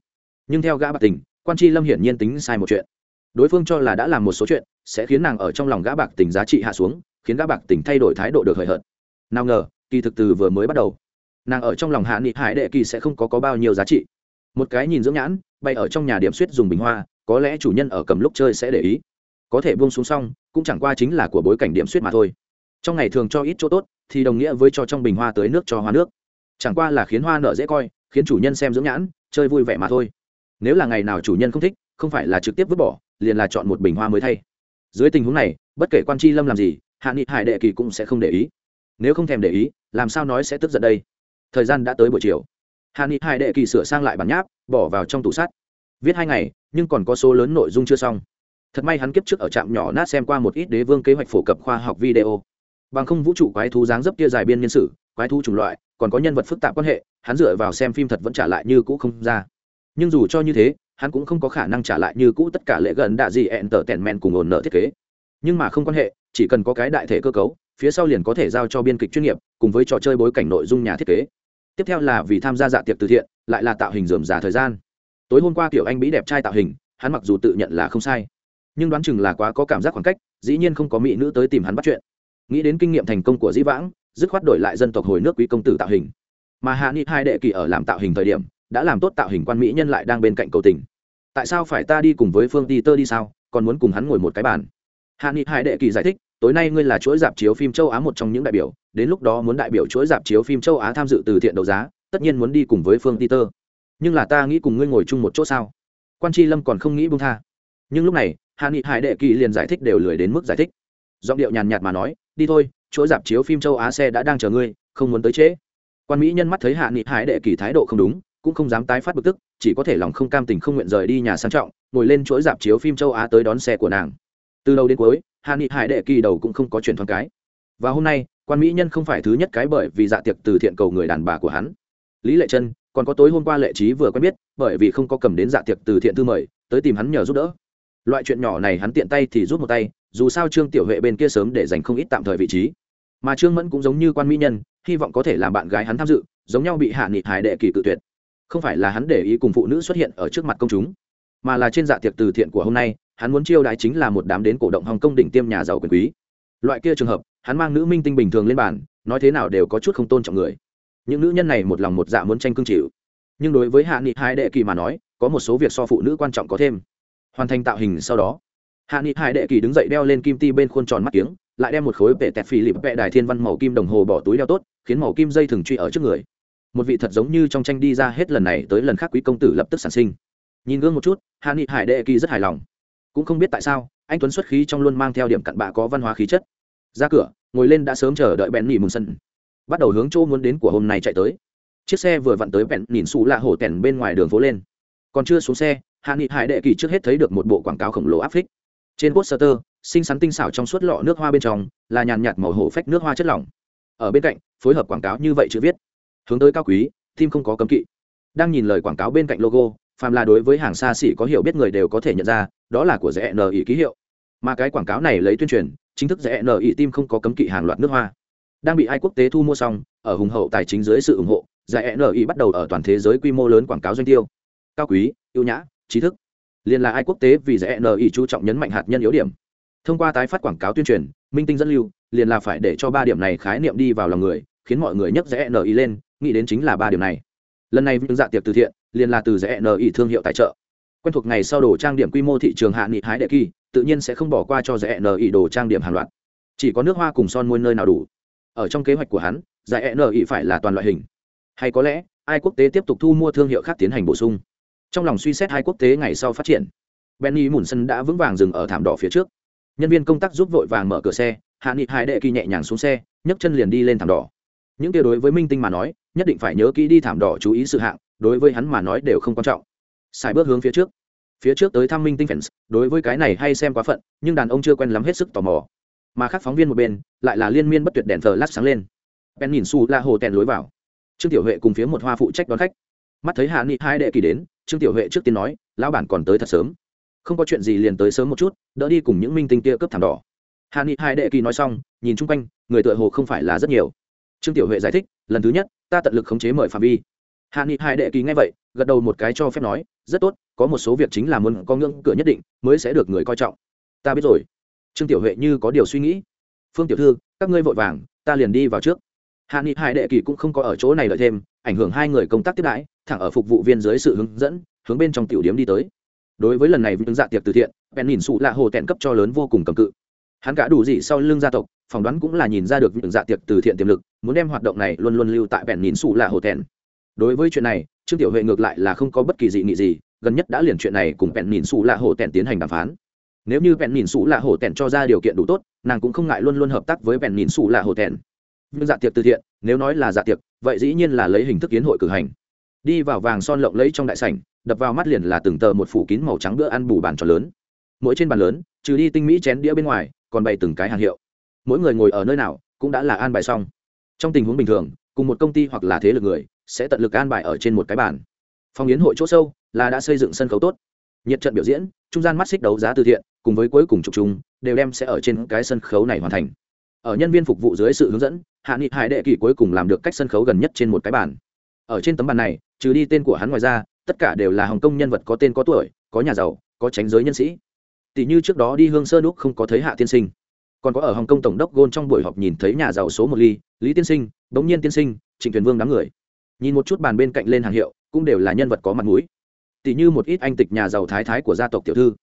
Nhưng theo gã bạc tình quan tri lâm hiển nhiên tính sai một chuyện. Đối phương cho là đã làm một số chuyện sẽ khiến nàng ở trong lòng gã bạc tình giá trị hạ xuống khiến gã bạc tình thay đổi thái độ được hời hợt. Nào ngờ kỳ thực từ vừa mới bắt đầu nàng ở trong lòng hạ nghị hải đệ kỳ sẽ không có, có bao nhiêu giá trị. Một cái nhìn dưỡng nhãn bay ở trong nhà điểm suýt dùng bình hoa có lẽ chủ nhân ở cầm lúc chơi sẽ để ý. Có thể buông xuống xong cũng chẳng qua chính là của bối cảnh điểm suýt mà thôi. Trong ngày thường cho ít chỗ tốt thì đồng nghĩa với cho trong bình hoa tới nước cho hoa nước chẳng qua là khiến hoa nở dễ coi, khiến chủ nhân xem dưỡng nhãn, chơi vui vẻ mà thôi. Nếu là ngày nào chủ nhân không thích, không phải là trực tiếp vứt bỏ, liền là chọn một bình hoa mới thay. Dưới tình huống này, bất kể quan tri lâm làm gì, hạ nghị hải đệ kỳ cũng sẽ không để ý. Nếu không thèm để ý, làm sao nói sẽ tức giận đây? Thời gian đã tới buổi chiều. Hạ nghị hải đệ kỳ sửa sang lại bản nháp, bỏ vào trong tủ sắt. Viết hai ngày, nhưng còn có số lớn nội dung chưa xong. Thật may hắn kiếp trước ở trạm nhỏ nát xem qua một ít đế vương kế hoạch phổ cập khoa học video. Bằng không vũ trụ quái thú dáng dấp kia dài biên nhân sử quái thú chủng loại, còn có nhân vật phức tạp quan hệ, hắn dựa vào xem phim thật vẫn trả lại như cũ không ra. Nhưng dù cho như thế, hắn cũng không có khả năng trả lại như cũ tất cả lễ gần đạ gì ẹn tở tẹn men cùng ổn nợ thiết kế. Nhưng mà không quan hệ, chỉ cần có cái đại thể cơ cấu, phía sau liền có thể giao cho biên kịch chuyên nghiệp, cùng với trò chơi bối cảnh nội dung nhà thiết kế. Tiếp theo là vì tham gia dạ tiệc từ thiện, lại là tạo hình dườm già thời gian. Tối hôm qua kiểu anh mỹ đẹp trai tạo hình, hắn mặc dù tự nhận là không sai, nhưng đoán chừng là quá có cảm giác khoảng cách, dĩ nhiên không có mỹ nữ tới tìm hắn bắt chuyện. Nghĩ đến kinh nghiệm thành công của dĩ vãng dứt khoát đổi lại dân tộc hồi nước quý công tử tạo hình. Mà hạ nghị hai đệ kỳ ở làm tạo hình thời điểm, đã làm tốt tạo hình quan mỹ nhân lại đang bên cạnh cầu tình. Tại sao phải ta đi cùng với phương ti tơ đi sao? Còn muốn cùng hắn ngồi một cái bàn. Hạ nghị hai đệ kỳ giải thích, tối nay ngươi là chuỗi dạp chiếu phim châu á một trong những đại biểu, đến lúc đó muốn đại biểu chuỗi dạp chiếu phim châu á tham dự từ thiện đấu giá, tất nhiên muốn đi cùng với phương ti tơ nhưng là ta nghĩ cùng ngươi ngồi chung một chỗ sao? Quan tri lâm còn không nghĩ bung tha. Nhưng lúc này, hạ nghị hải đệ kỳ liền giải thích đều lười đến mức giải thích. Giọng điệu nhàn nhạt mà nói, đi thôi chuỗi dạp chiếu phim châu á xe đã đang chờ ngươi, không muốn tới trễ. Quan mỹ nhân mắt thấy hạ nghị hải đệ kỳ thái độ không đúng, cũng không dám tái phát bực tức, chỉ có thể lòng không cam tình không nguyện rời đi nhà sang trọng, ngồi lên chuỗi dạp chiếu phim châu á tới đón xe của nàng. Từ đầu đến cuối, hạ nghị hải đệ kỳ đầu cũng không có chuyện thoáng cái. Và hôm nay, quan mỹ nhân không phải thứ nhất cái bởi vì dạ tiệc từ thiện cầu người đàn bà của hắn. Lý lệ chân còn có tối hôm qua lệ trí vừa quen biết, bởi vì không có cầm đến dạ tiệc từ thiện thư mời, tới tìm hắn nhờ giúp đỡ. Loại chuyện nhỏ này hắn tiện tay thì rút một tay dù sao trương tiểu huệ bên kia sớm để dành không ít tạm thời vị trí. Mà trương mẫn cũng giống như quan mỹ nhân, hy vọng có thể làm bạn gái hắn tham dự, giống nhau bị hạ nghị hải đệ kỳ cự tuyệt. Không phải là hắn để ý cùng phụ nữ xuất hiện ở trước mặt công chúng, mà là trên dạ tiệc từ thiện của hôm nay, hắn muốn chiêu đãi chính là một đám đến cổ động hồng kông đỉnh tiêm nhà giàu quyền quý. Loại kia trường hợp, hắn mang nữ minh tinh bình thường lên bàn, nói thế nào đều có chút không tôn trọng người. Những nữ nhân này một lòng một dạ muốn tranh cương chịu. Nhưng đối với hạ nghị hai đệ kỳ mà nói, có một số việc so phụ nữ quan trọng có thêm. Hoàn thành tạo hình sau đó hạ nghị Hải đệ kỳ đứng dậy đeo lên kim ti bên khuôn tròn mắt kiếng, lại đem một khối vệ tẹt phì lịp vẽ đài thiên văn màu kim đồng hồ bỏ túi đeo tốt, khiến màu kim dây thừng truy ở trước người. Một vị thật giống như trong tranh đi ra hết lần này tới lần khác quý công tử lập tức sản sinh. Nhìn gương một chút, hạ nghị hải đệ kỳ rất hài lòng. Cũng không biết tại sao, anh tuấn xuất khí trong luôn mang theo điểm cặn bạ có văn hóa khí chất. Ra cửa, ngồi lên đã sớm chờ đợi bèn nỉ mừng sân. Bắt đầu hướng chỗ muốn đến của hôm nay chạy tới. Chiếc xe vừa vặn tới bèn nhìn xù lạ hổ tèn bên ngoài đường phố lên. Còn chưa xuống xe, hạ nghị hải đệ kỳ trước hết thấy được một bộ quảng cáo khổng lồ áp phích trên poster, xinh xắn tinh xảo trong suốt lọ nước hoa bên trong là nhàn nhạt màu hổ phách nước hoa chất lỏng. Ở bên cạnh, phối hợp quảng cáo như vậy chữ viết. Hướng tới cao quý tim không có cấm kỵ. Đang nhìn lời quảng cáo bên cạnh logo, phàm là đối với hàng xa xỉ có hiểu biết người đều có thể nhận ra, đó là của rẽ n ý ký hiệu. Mà cái quảng cáo này lấy tuyên truyền, chính thức rẽ n ý tim không có cấm kỵ hàng loạt nước hoa. Đang bị ai quốc tế thu mua xong, ở hùng hậu tài chính dưới sự ủng hộ rẽ n ý bắt đầu ở toàn thế giới quy mô lớn quảng cáo doanh tiêu. Cao quý, ưu nhã, trí thức liền là ai quốc tế vì giải n ý chú trọng nhấn mạnh hạt nhân yếu điểm. Thông qua tái phát quảng cáo tuyên truyền, minh tinh dẫn lưu, liền là phải để cho ba điểm này khái niệm đi vào lòng người, khiến mọi người nhấc rẽ n ý lên, nghĩ đến chính là ba điểm này. Lần này những dạ tiệc từ thiện, liền là từ rẽ n ý thương hiệu tài trợ. Quen thuộc ngày sau đồ trang điểm quy mô thị trường hạ nghị hái đệ kỳ, tự nhiên sẽ không bỏ qua cho rẽ n ý đồ trang điểm hàng loạt. Chỉ có nước hoa cùng son môi nơi nào đủ. Ở trong kế hoạch của hắn giải n ý phải là toàn loại hình. Hay có lẽ, ai quốc tế tiếp tục thu mua thương hiệu khác tiến hành bổ sung trong lòng suy xét hai quốc tế ngày sau phát triển, benny mùn sân đã vững vàng dừng ở thảm đỏ phía trước. Nhân viên công tác giúp vội vàng mở cửa xe, hạ nghị hai đệ kỳ nhẹ nhàng xuống xe, nhấc chân liền đi lên thảm đỏ. Những kia đối với minh tinh mà nói, nhất định phải nhớ kỹ đi thảm đỏ chú ý sự hạng, đối với hắn mà nói đều không quan trọng. Xài bước hướng phía trước. Phía trước tới thăm minh tinh fans, đối với cái này hay xem quá phận, nhưng đàn ông chưa quen lắm hết sức tò mò. Mà khác phóng viên một bên, lại là liên miên bất tuyệt đèn thờ lát sáng lên. Ben nhìn su la hồ tèn lối vào. Trương tiểu huệ cùng phía một hoa phụ trách đón khách. Mắt thấy hạ nghị hai đệ kỳ đến trương tiểu huệ trước tiên nói, lão bản còn tới thật sớm. Không có chuyện gì liền tới sớm một chút, đỡ đi cùng những minh tinh kia cướp thảm đỏ. Hà ni hai đệ kỳ nói xong, nhìn chung quanh, người tựa hồ không phải là rất nhiều. Trương tiểu huệ giải thích, lần thứ nhất, ta tận lực khống chế mời phạm vi. Hạ nghị hai đệ kỳ nghe vậy, gật đầu một cái cho phép nói, rất tốt, có một số việc chính là muốn có ngưỡng cửa nhất định, mới sẽ được người coi trọng. Ta biết rồi. Trương tiểu huệ như có điều suy nghĩ. Phương tiểu thư, các ngươi vội vàng, ta liền đi vào trước. Hạ nghị hai đệ kỳ cũng không có ở chỗ này lợi thêm, ảnh hưởng hai người công tác tiếp đãi thẳng ở phục vụ viên dưới sự hướng dẫn, hướng bên trong tiểu điểm đi tới. Đối với lần này vững dạ tiệc từ thiện, bèn nhìn sụ lạ hồ tẹn cấp cho lớn vô cùng cầm cự. Hắn cả đủ gì sau lưng gia tộc, phỏng đoán cũng là nhìn ra được vững dạ tiệc từ thiện tiềm lực, muốn đem hoạt động này luôn luôn lưu tại bèn nhìn sụ lạ hồ tẹn. Đối với chuyện này, trương tiểu huệ ngược lại là không có bất kỳ dị nghị gì, gần nhất đã liền chuyện này cùng bèn nhìn sụ lạ hồ tẹn tiến hành đàm phán. Nếu như bèn nhìn sụ lạ hồ tẹn cho ra điều kiện đủ tốt, nàng cũng không ngại luôn luôn hợp tác với bèn nhìn sụ lạ hồ tẹn. Nhưng dạ tiệc từ thiện, nếu nói là dạ tiệc, vậy dĩ nhiên là lấy hình thức kiến hội cử hành đi vào vàng son lộng lẫy trong đại sảnh, đập vào mắt liền là từng tờ một phủ kín màu trắng bữa ăn bù bàn tròn lớn. Mỗi trên bàn lớn, trừ đi tinh mỹ chén đĩa bên ngoài, còn bày từng cái hàng hiệu. Mỗi người ngồi ở nơi nào cũng đã là an bài xong. Trong tình huống bình thường, cùng một công ty hoặc là thế lực người sẽ tận lực an bài ở trên một cái bàn. Phòng yến hội chỗ sâu là đã xây dựng sân khấu tốt. Nhiệt trận biểu diễn, trung gian mắt xích đấu giá từ thiện, cùng với cuối cùng trục chung, đều đem sẽ ở trên cái sân khấu này hoàn thành. Ở nhân viên phục vụ dưới sự hướng dẫn, hạ nghị hải đệ kỳ cuối cùng làm được cách sân khấu gần nhất trên một cái bàn. Ở trên tấm bàn này trừ đi tên của hắn ngoài ra, tất cả đều là hồng kông nhân vật có tên có tuổi, có nhà giàu, có tránh giới nhân sĩ. Tỷ như trước đó đi hương sơ đúc không có thấy hạ tiên sinh. Còn có ở hồng kông tổng đốc gôn trong buổi họp nhìn thấy nhà giàu số một ly, lý tiên sinh bỗng nhiên tiên sinh, trịnh thuyền vương đám người. Nhìn một chút bàn bên cạnh lên hàng hiệu, cũng đều là nhân vật có mặt mũi. Tỷ như một ít anh tịch nhà giàu thái thái của gia tộc tiểu thư.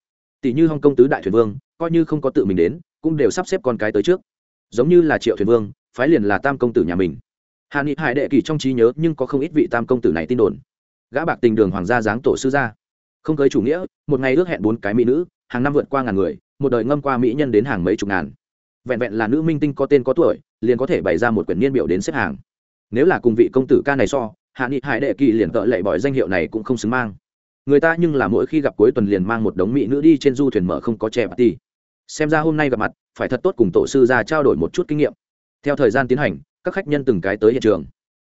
Tỷ như hồng kông tứ đại thuyền vương, coi như không có tự mình đến, cũng đều sắp xếp con cái tới trước. Giống như là triệu thuyền vương, phái liền là tam công tử nhà mình hà nghị hải đệ kỳ trong trí nhớ nhưng có không ít vị tam công tử này tin đồn. Gã bạc tình đường hoàng gia giáng tổ sư gia. Không cưới chủ nghĩa, một ngày ước hẹn bốn cái mỹ nữ, hàng năm vượt qua ngàn người, một đời ngâm qua mỹ nhân đến hàng mấy chục ngàn. Vẹn vẹn là nữ minh tinh có tên có tuổi, liền có thể bày ra một quyển niên biểu đến xếp hàng. Nếu là cùng vị công tử ca này so hạ nghị hải đệ kỳ liền tợ lệ bỏi danh hiệu này cũng không xứng mang. Người ta nhưng là mỗi khi gặp cuối tuần liền mang một đống mỹ nữ đi trên du thuyền mở không có trẻ ti xem ra hôm nay gặp mặt, phải thật tốt cùng tổ sư ra trao đổi một chút kinh nghiệm. Theo thời gian tiến hành các khách nhân từng cái tới hiện trường.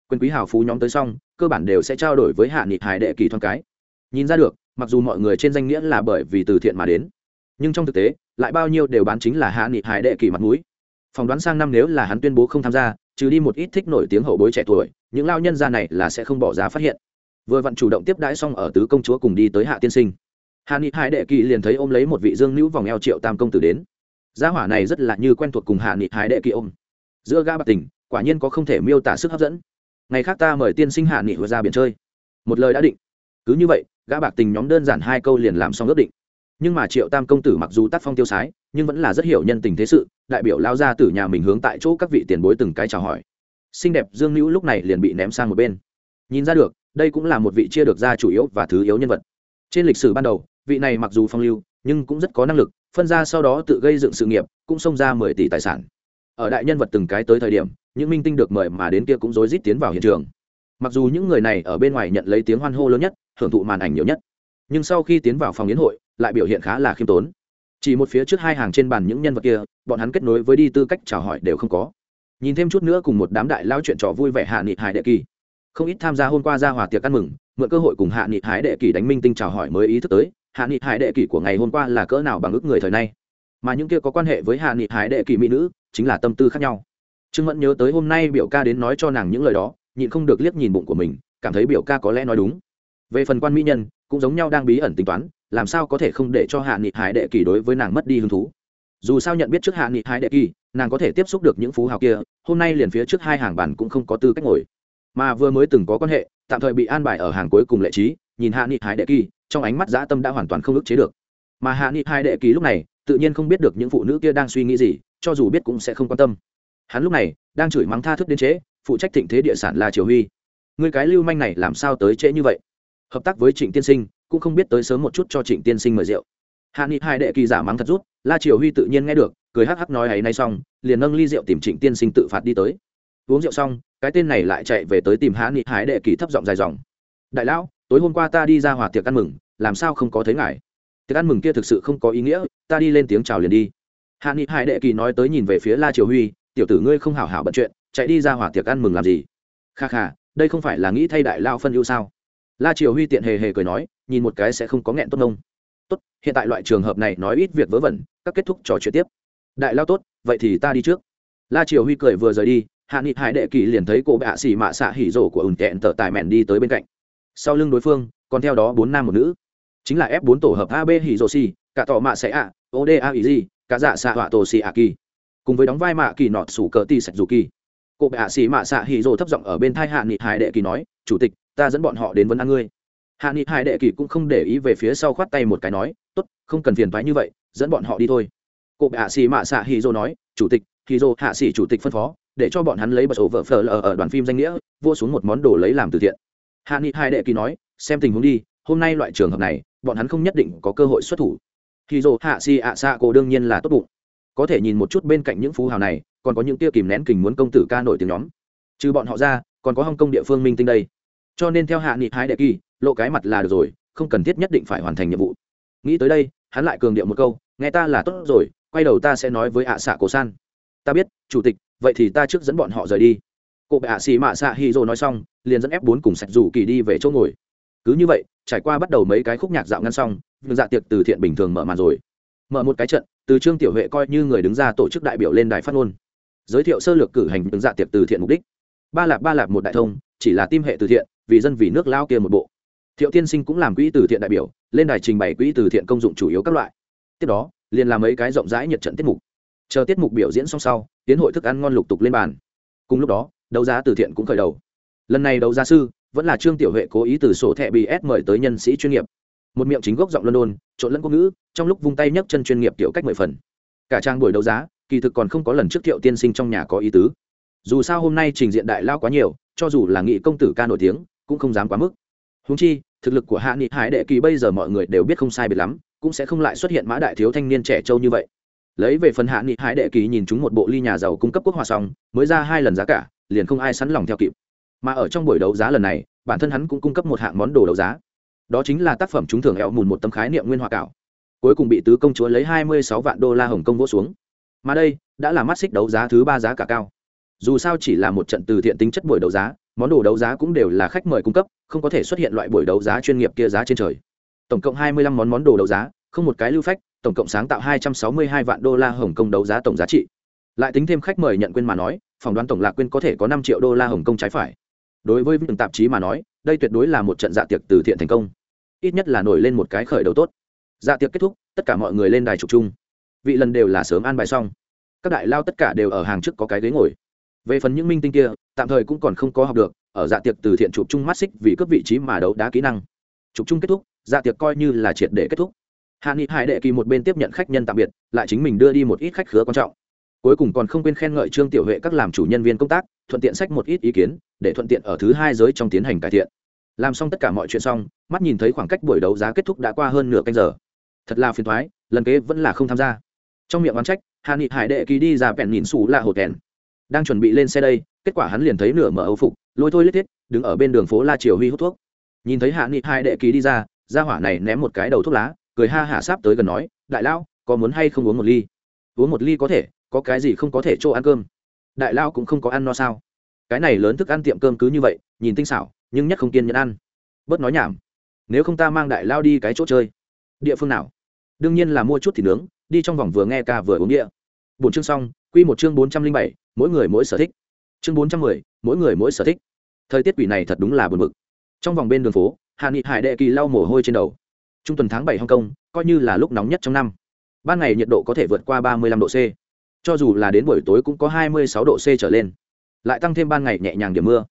Quyền quý hào phú nhóm tới xong, cơ bản đều sẽ trao đổi với hạ nghị hải đệ kỳ thoáng cái. Nhìn ra được, mặc dù mọi người trên danh nghĩa là bởi vì từ thiện mà đến, nhưng trong thực tế, lại bao nhiêu đều bán chính là hạ nghị hải đệ kỳ mặt mũi. Phỏng đoán sang năm nếu là hắn tuyên bố không tham gia, trừ đi một ít thích nổi tiếng hậu bối trẻ tuổi, những lao nhân ra này là sẽ không bỏ ra phát hiện. Vừa vặn chủ động tiếp đãi xong ở tứ công chúa cùng đi tới hạ tiên sinh. Hạ nghị hải đệ kỳ liền thấy ôm lấy một vị dương nữ vòng eo triệu tam công tử đến. Gia hỏa này rất là như quen thuộc cùng hạ nghị hải đệ kỳ ôm. Giữa ga bạc tình quả nhiên có không thể miêu tả sức hấp dẫn. Ngày khác ta mời tiên sinh hạ nghị ra biển chơi. Một lời đã định. Cứ như vậy, gã bạc tình nhóm đơn giản hai câu liền làm xong ước định. Nhưng mà triệu tam công tử mặc dù tác phong tiêu sái, nhưng vẫn là rất hiểu nhân tình thế sự, đại biểu lao ra từ nhà mình hướng tại chỗ các vị tiền bối từng cái chào hỏi. Xinh đẹp dương hữu lúc này liền bị ném sang một bên. Nhìn ra được, đây cũng là một vị chia được ra chủ yếu và thứ yếu nhân vật. Trên lịch sử ban đầu, vị này mặc dù phong lưu, nhưng cũng rất có năng lực, phân ra sau đó tự gây dựng sự nghiệp, cũng xông ra mười tỷ tài sản ở đại nhân vật từng cái tới thời điểm, những minh tinh được mời mà đến kia cũng rối rít tiến vào hiện trường. Mặc dù những người này ở bên ngoài nhận lấy tiếng hoan hô lớn nhất hưởng thụ màn ảnh nhiều nhất, nhưng sau khi tiến vào phòng yến hội, lại biểu hiện khá là khiêm tốn. Chỉ một phía trước hai hàng trên bàn những nhân vật kia, bọn hắn kết nối với đi tư cách chào hỏi đều không có. Nhìn thêm chút nữa cùng một đám đại lao chuyện trò vui vẻ hạ nghị hải đệ kỳ. Không ít tham gia hôm qua ra hòa tiệc ăn mừng, mượn cơ hội cùng hạ nghị hải đệ kỳ đánh minh tinh chào hỏi mới ý thức tới, hạ nghị hải đệ kỳ của ngày hôm qua là cỡ nào bằng ước người thời nay mà những kia có quan hệ với hạ nghị hải đệ kỳ mỹ nữ chính là tâm tư khác nhau. Trương mẫn nhớ tới hôm nay biểu ca đến nói cho nàng những lời đó, nhịn không được liếc nhìn bụng của mình, cảm thấy biểu ca có lẽ nói đúng. Về phần quan mỹ nhân, cũng giống nhau đang bí ẩn tính toán, làm sao có thể không để cho hạ nghị hải đệ kỳ đối với nàng mất đi hứng thú. Dù sao nhận biết trước hạ nghị hải đệ kỳ, nàng có thể tiếp xúc được những phú hào kia, hôm nay liền phía trước hai hàng bàn cũng không có tư cách ngồi. Mà vừa mới từng có quan hệ, tạm thời bị an bài ở hàng cuối cùng lệ trí, nhìn hạ nghị hải đệ kỳ, trong ánh mắt dã tâm đã hoàn toàn không ức chế được. Mà hạ nghị hải đệ kỳ lúc này tự nhiên không biết được những phụ nữ kia đang suy nghĩ gì cho dù biết cũng sẽ không quan tâm. Hắn lúc này đang chửi mắng tha thức đến chế, phụ trách thịnh thế địa sản là triều huy. Người cái lưu manh này làm sao tới trễ như vậy? Hợp tác với trịnh tiên sinh cũng không biết tới sớm một chút cho trịnh tiên sinh mời rượu. Hạ nghị hai đệ kỳ giả mắng thật rút la triều huy tự nhiên nghe được cười hắc hắc nói ấy nay xong liền nâng ly rượu tìm trịnh tiên sinh tự phạt đi tới. Uống rượu xong cái tên này lại chạy về tới tìm hạ nghị Hải đệ kỳ thấp giọng dài dòng. Đại lão tối hôm qua ta đi ra hòa tiệc ăn mừng làm sao không có thấy ngài? Tiệc ăn mừng kia thực sự không có ý nghĩa, ta đi lên tiếng chào liền đi. Hạ nghị hải đệ kỳ nói tới nhìn về phía la triều huy, tiểu tử ngươi không hảo hảo bận chuyện, chạy đi ra hỏa tiệc ăn mừng làm gì? Kha kha, đây không phải là nghĩ thay đại lao phân ưu sao? La triều huy tiện hề hề cười nói, nhìn một cái sẽ không có nghẹn tốt nông. Tốt, hiện tại loại trường hợp này nói ít việc vớ vẩn, các kết thúc trò chuyện tiếp. Đại lao tốt, vậy thì ta đi trước. La triều huy cười vừa rời đi, hạ nghị hải đệ kỳ liền thấy cô bạ xỉ mạ xạ hỉ rổ của ùn tẹn tở tài mẹn đi tới bên cạnh. Sau lưng đối phương, còn theo đó bốn nam một nữ chính là f bốn tổ hợp ab hiroshi cả tọ mạ sẽ ạ oda ý cả dạ xạ họa tổ xì ạ kỳ. Cùng với đóng vai mạ kỳ nọt sủ cờ ti sạch dù kỳ. Cô bệ hạ xì mạ xạ hì rồ thấp giọng ở bên thai hạ nghị hải đệ kỳ nói, chủ tịch, ta dẫn bọn họ đến vấn an ngươi. Hạ nghị hải đệ kỳ cũng không để ý về phía sau khoát tay một cái nói, tốt, không cần phiền thoái như vậy, dẫn bọn họ đi thôi. Cụ hạ xì mạ xạ hì nói, chủ tịch hì hạ xì chủ tịch phân phó, để cho bọn hắn lấy bật ổ vợ phở lờ ở đoàn phim danh nghĩa, vua xuống một món đồ lấy làm từ thiện. Hạ nghị hải đệ kỳ nói, xem tình huống đi, hôm nay loại trường hợp này bọn hắn không nhất định có cơ hội xuất thủ. Khi dồ hạ xì ạ xạ cổ đương nhiên là tốt bụng. Có thể nhìn một chút bên cạnh những phú hào này, còn có những tia kìm nén kình muốn công tử ca nổi tiếng nhóm. Trừ bọn họ ra, còn có hong kông địa phương minh tinh đây. Cho nên theo hạ nghị hái đệ kỳ, lộ cái mặt là được rồi, không cần thiết nhất định phải hoàn thành nhiệm vụ. Nghĩ tới đây, hắn lại cường điệu một câu, nghe ta là tốt rồi, quay đầu ta sẽ nói với ạ xạ cổ san. Ta biết, chủ tịch, vậy thì ta trước dẫn bọn họ rời đi. Cụ bệ ạ xì mạ xạ hy rồ nói xong, liền dẫn ép bốn cùng sạch rủ kỳ đi về chỗ ngồi cứ như vậy, trải qua bắt đầu mấy cái khúc nhạc dạo ngăn xong, vương dạ tiệc từ thiện bình thường mở màn rồi. Mở một cái trận, từ trương tiểu huệ coi như người đứng ra tổ chức đại biểu lên đài phát ngôn. Giới thiệu sơ lược cử hành ứng dạ tiệc từ thiện mục đích. Ba lạp ba lạp một đại thông, chỉ là tim hệ từ thiện, vì dân vì nước lao kia một bộ. Thiệu tiên sinh cũng làm quỹ từ thiện đại biểu, lên đài trình bày quỹ từ thiện công dụng chủ yếu các loại. Tiếp đó, liền làm mấy cái rộng rãi nhật trận tiết mục. Chờ tiết mục biểu diễn xong sau, tiến hội thức ăn ngon lục tục lên bàn. Cùng lúc đó, đấu giá từ thiện cũng khởi đầu. Lần này đấu giá sư vẫn là trương tiểu huệ cố ý từ sổ thẻ bs mời tới nhân sĩ chuyên nghiệp. Một miệng chính gốc giọng london, trộn lẫn quốc ngữ, trong lúc vung tay nhấc chân chuyên nghiệp tiểu cách mười phần. Cả trang buổi đấu giá, kỳ thực còn không có lần trước thiệu tiên sinh trong nhà có ý tứ. Dù sao hôm nay trình diện đại lao quá nhiều, cho dù là nghị công tử ca nổi tiếng, cũng không dám quá mức. Húng chi, thực lực của hạ nghị hải đệ kỳ bây giờ mọi người đều biết không sai biệt lắm, cũng sẽ không lại xuất hiện mã đại thiếu thanh niên trẻ trâu như vậy. Lấy về phần hạ nghị hải đệ kỳ nhìn chúng một bộ ly nhà giàu cung cấp quốc hòa xong, mới ra hai lần giá cả, liền không ai sẵn lòng theo kịp mà ở trong buổi đấu giá lần này, bản thân hắn cũng cung cấp một hạng món đồ đấu giá. Đó chính là tác phẩm trúng thưởng eo mùn một tấm khái niệm nguyên hòa cảo. Cuối cùng bị tứ công chúa lấy hai mươi sáu vạn đô la hồng kông vỗ xuống. Mà đây, đã là mắt xích đấu giá thứ ba giá cả cao. Dù sao chỉ là một trận từ thiện tính chất buổi đấu giá, món đồ đấu giá cũng đều là khách mời cung cấp, không có thể xuất hiện loại buổi đấu giá chuyên nghiệp kia giá trên trời. Tổng cộng hai mươi lăm món món đồ đấu giá, không một cái lưu phách, tổng cộng sáng tạo hai trăm sáu mươi hai vạn đô la hồng kông đấu giá tổng giá trị. Lại tính thêm khách mời nhận quên mà nói, phỏng đoán tổng lạc quên có thể có năm triệu đô la hồng kông trái phải đối với từng tạp chí mà nói, đây tuyệt đối là một trận dạ tiệc từ thiện thành công. Ít nhất là nổi lên một cái khởi đầu tốt. Dạ tiệc kết thúc, tất cả mọi người lên đài trục chung. Vị lần đều là sớm an bài xong. Các đại lao tất cả đều ở hàng trước có cái ghế ngồi. Về phần những minh tinh kia, tạm thời cũng còn không có học được, ở dạ tiệc từ thiện chụp chung mắt xích vì cướp vị trí mà đấu đá kỹ năng. Chụp chung kết thúc dạ tiệc coi như là triệt để kết thúc. Hạ nghị hải đệ kỳ một bên tiếp nhận khách nhân tạm biệt, lại chính mình đưa đi một ít khách khứa quan trọng. Cuối cùng còn không quên khen ngợi trương tiểu huệ các làm chủ nhân viên công tác, thuận tiện sách một ít ý kiến để thuận tiện ở thứ hai giới trong tiến hành cải thiện. Làm xong tất cả mọi chuyện xong, mắt nhìn thấy khoảng cách buổi đấu giá kết thúc đã qua hơn nửa canh giờ. Thật là phiền thoái lần kế vẫn là không tham gia. Trong miệng oán trách hạ nghị hải đệ kỳ đi ra bèn nhìn xù là hột kèn đang chuẩn bị lên xe đây, kết quả hắn liền thấy nửa mở âu phục, lôi thôi lết thiết, đứng ở bên đường phố la triều huy hút thuốc. Nhìn thấy hạ nghị hải đệ kỳ đi ra ra hỏa này ném một cái đầu thuốc lá, cười ha hạ sáp tới gần nói, đại lão, có muốn hay không uống một ly? Uống một ly có thể, có cái gì không có thể chỗ ăn cơm? Đại lao cũng không có ăn no sao? Cái này lớn thức ăn tiệm cơm cứ như vậy, nhìn tinh xảo, nhưng nhất không kiên nhẫn ăn. Bớt nói nhảm. Nếu không ta mang đại lao đi cái chỗ chơi. Địa phương nào? Đương nhiên là mua chút thịt nướng, đi trong vòng vừa nghe ca vừa uống địa. Bốn chương xong, quy một chương bốn trăm linh bảy, mỗi người mỗi sở thích. Chương bốn trăm mười, mỗi người mỗi sở thích. Thời tiết quỷ này thật đúng là buồn bực. Trong vòng bên đường phố, hà nghị hải đệ kỳ lau mồ hôi trên đầu. Trung tuần tháng bảy hong kong, coi như là lúc nóng nhất trong năm. Ban ngày nhiệt độ có thể vượt qua ba mươi lăm độ c. Cho dù là đến buổi tối cũng có hai mươi sáu độ c trở lên lại tăng thêm ban ngày nhẹ nhàng điểm mưa.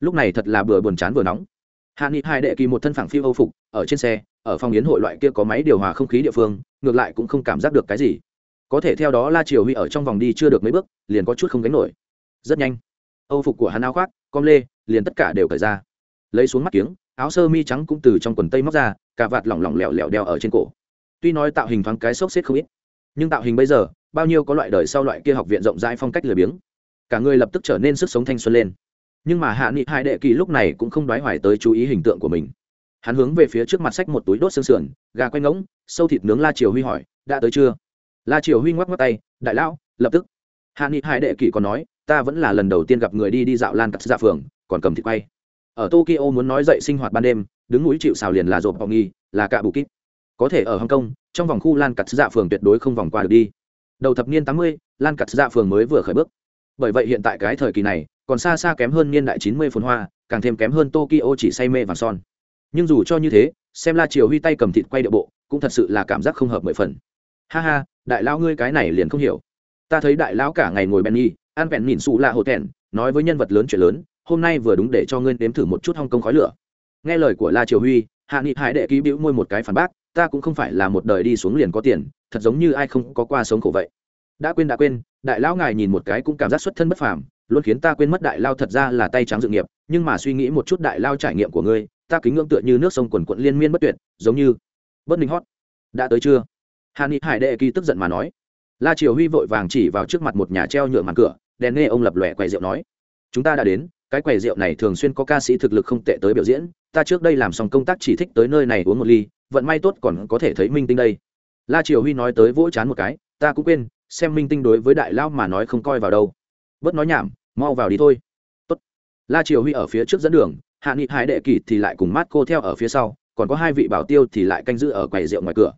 Lúc này thật là vừa buồn chán vừa nóng. Hạ nghị hai đệ kỳ một thân phẳng phi âu phục, ở trên xe, ở phòng yến hội loại kia có máy điều hòa không khí địa phương, ngược lại cũng không cảm giác được cái gì. Có thể theo đó la triều huy ở trong vòng đi chưa được mấy bước, liền có chút không gánh nổi. Rất nhanh, âu phục của hắn áo khoác, com lê, liền tất cả đều cởi ra. Lấy xuống mắt kiếng, áo sơ mi trắng cũng từ trong quần tây móc ra cả vạt lỏng lỏng lẻo lẻo đeo ở trên cổ. Tuy nói tạo hình thoáng cái xốc xếp không ít, nhưng tạo hình bây giờ, bao nhiêu có loại đời sau loại kia học viện rộng rãi phong cách lười biếng cả người lập tức trở nên sức sống thanh xuân lên. Nhưng mà hạ nghị hai đệ kỳ lúc này cũng không đoái hoài tới chú ý hình tượng của mình. Hắn hướng về phía trước mặt sách một túi đốt xương sườn, gà quanh ngỗng, sâu thịt nướng la triều huy hỏi, đã tới chưa? La triều huy ngoắc ngoắc tay, đại lão, lập tức. Hạ nghị hai đệ kỳ còn nói, ta vẫn là lần đầu tiên gặp người đi đi dạo lan cắt ra phường, còn cầm thịt quay. Ở tokyo muốn nói dậy sinh hoạt ban đêm, đứng núi chịu xào liền là rộp bọc nghi, là cạ bù kít có thể ở hồng kông trong vòng khu lan cắt dạ phường tuyệt đối không vòng qua được đi. Đầu thập niên tám mươi, lan cắt dạ phường mới vừa khởi bước bởi vậy hiện tại cái thời kỳ này, còn xa xa kém hơn niên đại chín mươi phồn hoa, càng thêm kém hơn tokyo chỉ say mê vàng son. Nhưng dù cho như thế, xem la triều huy tay cầm thịt quay điệu bộ, cũng thật sự là cảm giác không hợp mười phần. Ha ha, đại lão ngươi cái này liền không hiểu. Ta thấy đại lão cả ngày ngồi bèn nhi ăn vẹn nhìn xù là hồ thẹn, nói với nhân vật lớn chuyện lớn, hôm nay vừa đúng để cho ngươi nếm thử một chút hong công khói lửa. Nghe lời của la triều huy, hạ nghị hải đệ ký bĩu môi một cái phản bác, ta cũng không phải là một đời đi xuống liền có tiền, thật giống như ai không có qua sống khổ vậy đã quên đã quên, đại lão ngài nhìn một cái cũng cảm giác xuất thân bất phàm, luôn khiến ta quên mất đại lao thật ra là tay trắng dự nghiệp, nhưng mà suy nghĩ một chút đại lao trải nghiệm của ngươi, ta kính ngưỡng tựa như nước sông quần quận liên miên bất tuyệt, giống như bất ninh hót. Đã tới chưa? Hà ni hải đệ kỳ tức giận mà nói. La triều huy vội vàng chỉ vào trước mặt một nhà treo nhựa màn cửa, đèn nghe ông lập lòe quầy rượu nói. Chúng ta đã đến, cái quầy rượu này thường xuyên có ca sĩ thực lực không tệ tới biểu diễn, ta trước đây làm xong công tác chỉ thích tới nơi này uống một ly, vận may tốt còn có thể thấy minh tinh đây. La triều huy nói tới vỗ chán một cái, ta cũng quên xem minh tinh đối với đại lao mà nói không coi vào đâu. Bớt nói nhảm, mau vào đi thôi. Tốt. la triều huy ở phía trước dẫn đường, hạ nghị hải đệ kỳ thì lại cùng mát cô theo ở phía sau, còn có hai vị bảo tiêu thì lại canh giữ ở quầy rượu ngoài cửa.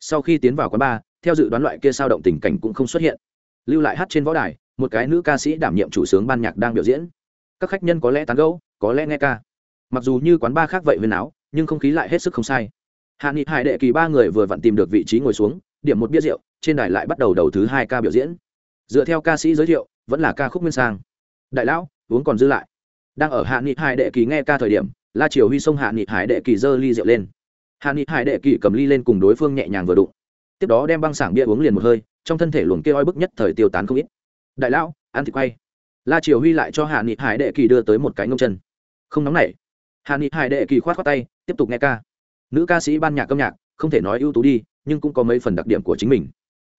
Sau khi tiến vào quán bar, theo dự đoán loại kia sao động tình cảnh cũng không xuất hiện. Lưu lại hát trên võ đài, một cái nữ ca sĩ đảm nhiệm chủ sướng ban nhạc đang biểu diễn. Các khách nhân có lẽ tán gẫu, có lẽ nghe ca. Mặc dù như quán bar khác vậy huyền áo, nhưng không khí lại hết sức không sai. Hạ nghị hải đệ kỳ ba người vừa vặn tìm được vị trí ngồi xuống điểm một bia rượu, trên đài lại bắt đầu đầu thứ hai ca biểu diễn. Dựa theo ca sĩ giới thiệu, vẫn là ca khúc nguyên sang. Đại lão, uống còn dư lại. Đang ở hạ nghị hải đệ kỳ nghe ca thời điểm, la triều huy xông hạ nghị hải đệ kỳ giơ ly rượu lên. Hạ nghị hải đệ kỳ cầm ly lên cùng đối phương nhẹ nhàng vừa đụng. Tiếp đó đem băng sảng bia uống liền một hơi, trong thân thể luồng kia oi bức nhất thời tiêu tán không ít. Đại lão, ăn thịt quay. La triều huy lại cho hạ nghị hải đệ kỳ đưa tới một cái ngông chân. Không nóng nảy. Hạ nghị hải đệ kỳ khoát khoát tay, tiếp tục nghe ca. Nữ ca sĩ ban nhạc âm nhạc, không thể nói ưu tú đi nhưng cũng có mấy phần đặc điểm của chính mình.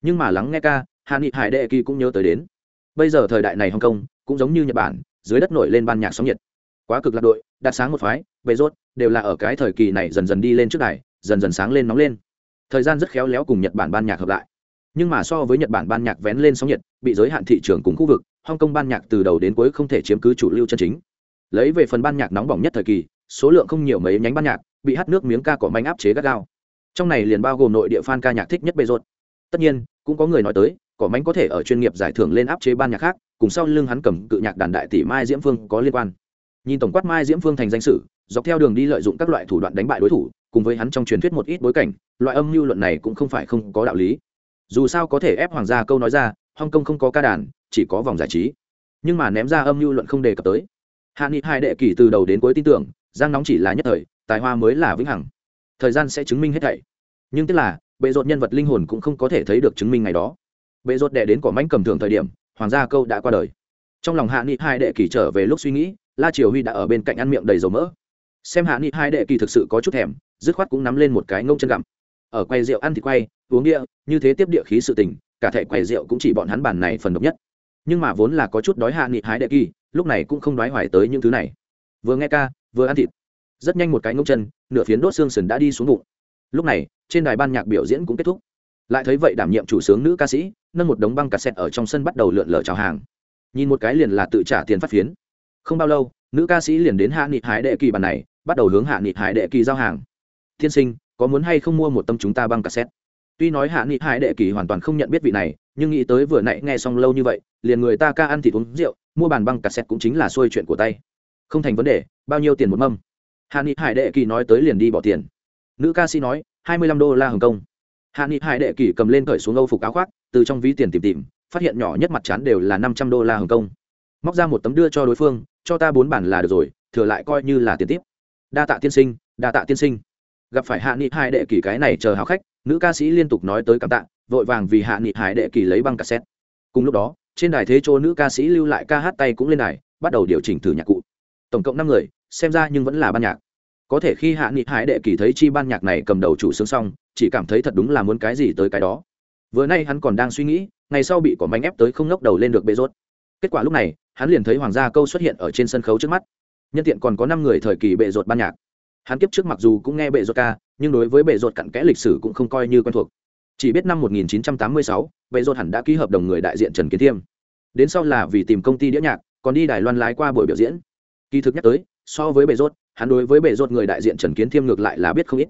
Nhưng mà lắng nghe ca, hạ nghị hải đệ kỳ cũng nhớ tới đến. Bây giờ thời đại này hồng kông cũng giống như nhật bản, dưới đất nổi lên ban nhạc sóng nhiệt. Quá cực lạc đội, đặt sáng một phái, bề rốt, đều là ở cái thời kỳ này dần dần đi lên trước đài, dần dần sáng lên nóng lên. Thời gian rất khéo léo cùng nhật bản ban nhạc hợp lại. Nhưng mà so với nhật bản ban nhạc vén lên sóng nhiệt, bị giới hạn thị trường cùng khu vực hong kong ban nhạc từ đầu đến cuối không thể chiếm cứ chủ lưu chân chính. Lấy về phần ban nhạc nóng bỏng nhất thời kỳ, số lượng không nhiều mấy nhánh ban nhạc, bị hát nước miếng ca cỏ manh áp chế gắt gao trong này liền bao gồm nội địa fan ca nhạc thích nhất bê rột tất nhiên, cũng có người nói tới, cỏ mánh có thể ở chuyên nghiệp giải thưởng lên áp chế ban nhạc khác, cùng sau lưng hắn cầm cự nhạc đàn đại tỷ mai diễm phương có liên quan. Nhìn tổng quát mai diễm phương thành danh sử, dọc theo đường đi lợi dụng các loại thủ đoạn đánh bại đối thủ, cùng với hắn trong truyền thuyết một ít bối cảnh, loại âm mưu luận này cũng không phải không có đạo lý. Dù sao có thể ép hoàng gia câu nói ra, hong kong không có ca đàn, chỉ có vòng giải trí. Nhưng mà ném ra âm mưu luận không đề cập tới. Hạ nghị hai đệ kỳ từ đầu đến cuối tin tưởng, giang nóng chỉ là nhất thời, tài hoa mới là vĩnh hằng thời gian sẽ chứng minh hết thảy. Nhưng tức là, bệ rột nhân vật linh hồn cũng không có thể thấy được chứng minh ngày đó. Bệ rột đệ đến cỏ mánh cầm thường thời điểm, hoàng gia câu đã qua đời. Trong lòng hạ nghị hai đệ kỳ trở về lúc suy nghĩ, la triều huy đã ở bên cạnh ăn miệng đầy dầu mỡ. Xem hạ nghị hai đệ kỳ thực sự có chút thèm, dứt khoát cũng nắm lên một cái ngông chân gặm. Ở quay rượu ăn thì quay, uống địa, như thế tiếp địa khí sự tình, cả thẻ quầy rượu cũng chỉ bọn hắn bàn này phần độc nhất. Nhưng mà vốn là có chút đói hạ nghị hái đệ kỳ, lúc này cũng không đói hoài tới những thứ này. Vừa nghe ca, vừa ăn thịt rất nhanh một cái ngông chân, nửa phiến đốt xương sườn đã đi xuống bụng. Lúc này, trên đài ban nhạc biểu diễn cũng kết thúc. Lại thấy vậy đảm nhiệm chủ sướng nữ ca sĩ, nâng một đống băng cà sẹt ở trong sân bắt đầu lượn lờ chào hàng. Nhìn một cái liền là tự trả tiền phát phiến. Không bao lâu, nữ ca sĩ liền đến hạ nghị hải đệ kỳ bàn này, bắt đầu hướng hạ nghị hải đệ kỳ giao hàng. Thiên sinh, có muốn hay không mua một tâm chúng ta băng cassette? Tuy nói hạ nghị hải đệ kỳ hoàn toàn không nhận biết vị này, nhưng nghĩ tới vừa nãy nghe xong lâu như vậy, liền người ta ca ăn thịt uống rượu, mua bàn băng cassette cũng chính là xuôi chuyện của tay. Không thành vấn đề, bao nhiêu tiền một mâm? Hạ nghị hải đệ kỳ nói tới liền đi bỏ tiền. Nữ ca sĩ nói, hai mươi lăm đô la hồng kông. Hạ nghị hải đệ kỳ cầm lên cởi xuống âu phục áo khoác, từ trong ví tiền tìm tìm, phát hiện nhỏ nhất mặt chán đều là năm trăm đô la hồng kông. Móc ra một tấm đưa cho đối phương, cho ta bốn bản là được rồi, thừa lại coi như là tiền tiếp. Đa tạ tiên sinh, đa tạ tiên sinh. Gặp phải hạ nghị Hải đệ kỳ cái này chờ hào khách, nữ ca sĩ liên tục nói tới cảm tạ, vội vàng vì hạ nghị hải đệ kỳ lấy băng cassette. Cùng lúc đó, trên đài thế chỗ nữ ca sĩ lưu lại ca hát tay cũng lên đài, bắt đầu điều chỉnh thử nhạc cụ. Tổng cộng năm người xem ra nhưng vẫn là ban nhạc. Có thể khi hạ nghị hải đệ kỳ thấy chi ban nhạc này cầm đầu chủ sướng xong chỉ cảm thấy thật đúng là muốn cái gì tới cái đó. Vừa nay hắn còn đang suy nghĩ ngày sau bị cỏ mánh ép tới không ngóc đầu lên được bê rốt. Kết quả lúc này hắn liền thấy hoàng gia câu xuất hiện ở trên sân khấu trước mắt. Nhân tiện còn có năm người thời kỳ bệ rột ban nhạc. Hắn kiếp trước mặc dù cũng nghe bệ rột ca nhưng đối với bệ rột cặn kẽ lịch sử cũng không coi như quen thuộc. Chỉ biết năm 1986, bệ rột hẳn đã ký hợp đồng người đại diện trần kiến thiêm. Đến sau là vì tìm công ty đĩa nhạc còn đi đài loan lái qua buổi biểu diễn. Kỳ thực nhắc tới so với bệ rốt, hắn đối với bệ rốt người đại diện trần kiến thiêm ngược lại là biết không ít.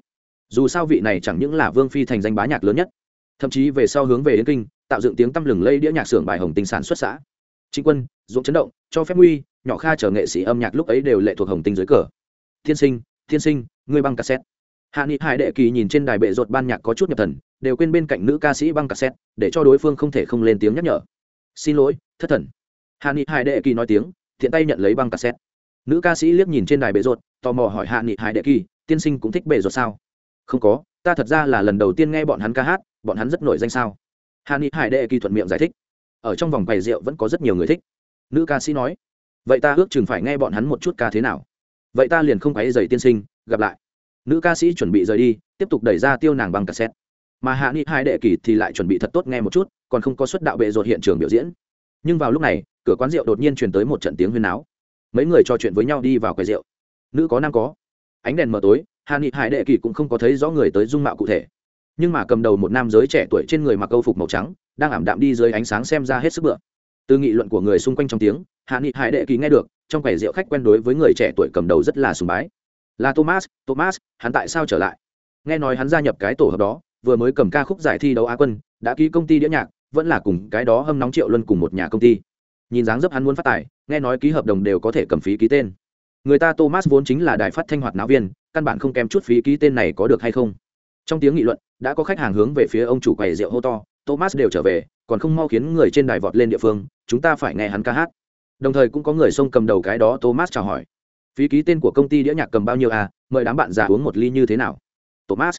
Dù sao vị này chẳng những là vương phi thành danh bá nhạc lớn nhất, thậm chí về sau hướng về đến kinh, tạo dựng tiếng tăm lừng lây đĩa nhạc xưởng bài hồng tinh sản xuất xã. Trịnh quân dũng chấn động, cho phép nguy, nhỏ kha chờ nghệ sĩ âm nhạc lúc ấy đều lệ thuộc hồng tinh dưới cờ. Thiên sinh thiên sinh, ngươi băng cassette. Hạ nghị hải đệ kỳ nhìn trên đài bệ rột ban nhạc có chút nhập thần, đều quên bên cạnh nữ ca sĩ băng cassette, để cho đối phương không thể không lên tiếng nhắc nhở. Xin lỗi, thất thần. Hạ nghị hải đệ kỳ nói tiếng, thiện tay nhận lấy băng cassette nữ ca sĩ liếc nhìn trên đài bệ rột, tò mò hỏi hạ nghị hải đệ kỳ, tiên sinh cũng thích bệ ruột sao? Không có, ta thật ra là lần đầu tiên nghe bọn hắn ca hát, bọn hắn rất nổi danh sao? Hạ nghị hải đệ kỳ thuận miệng giải thích. Ở trong vòng quầy rượu vẫn có rất nhiều người thích. Nữ ca sĩ nói, vậy ta ước chừng phải nghe bọn hắn một chút ca thế nào? Vậy ta liền không quấy dày tiên sinh, gặp lại. Nữ ca sĩ chuẩn bị rời đi, tiếp tục đẩy ra tiêu nàng bằng cassette. Mà hạ nghị hai đệ kỳ thì lại chuẩn bị thật tốt nghe một chút, còn không có suất đạo bệ rột hiện trường biểu diễn. Nhưng vào lúc này, cửa quán rượu đột nhiên truyền tới một trận tiếng huyên náo mấy người trò chuyện với nhau đi vào quầy rượu. Nữ có nam có. Ánh đèn mờ tối Hà nghị hải đệ kỳ cũng không có thấy rõ người tới dung mạo cụ thể. Nhưng mà cầm đầu một nam giới trẻ tuổi trên người mặc câu phục màu trắng, đang ảm đạm đi dưới ánh sáng xem ra hết sức bựa. Từ nghị luận của người xung quanh trong tiếng hạ nghị hải đệ kỳ nghe được, trong quầy rượu khách quen đối với người trẻ tuổi cầm đầu rất là sùng bái. Là thomas thomas, hắn tại sao trở lại? Nghe nói hắn gia nhập cái tổ hợp đó, vừa mới cầm ca khúc giải thi đấu á quân, đã ký công ty đĩa nhạc, vẫn là cùng cái đó hâm nóng triệu luân cùng một nhà công ty. Nhìn dáng dấp hắn muốn phát tài nghe nói ký hợp đồng đều có thể cầm phí ký tên. Người ta thomas vốn chính là đài phát thanh hoạt náo viên, căn bản không kém chút phí ký tên này có được hay không. Trong tiếng nghị luận, đã có khách hàng hướng về phía ông chủ quầy rượu hô to, thomas đều trở về, còn không mau khiến người trên đài vọt lên địa phương, chúng ta phải nghe hắn ca hát. Đồng thời cũng có người xông cầm đầu cái đó thomas chào hỏi. Phí ký tên của công ty đĩa nhạc cầm bao nhiêu à? Mời đám bạn già uống một ly như thế nào? Thomas,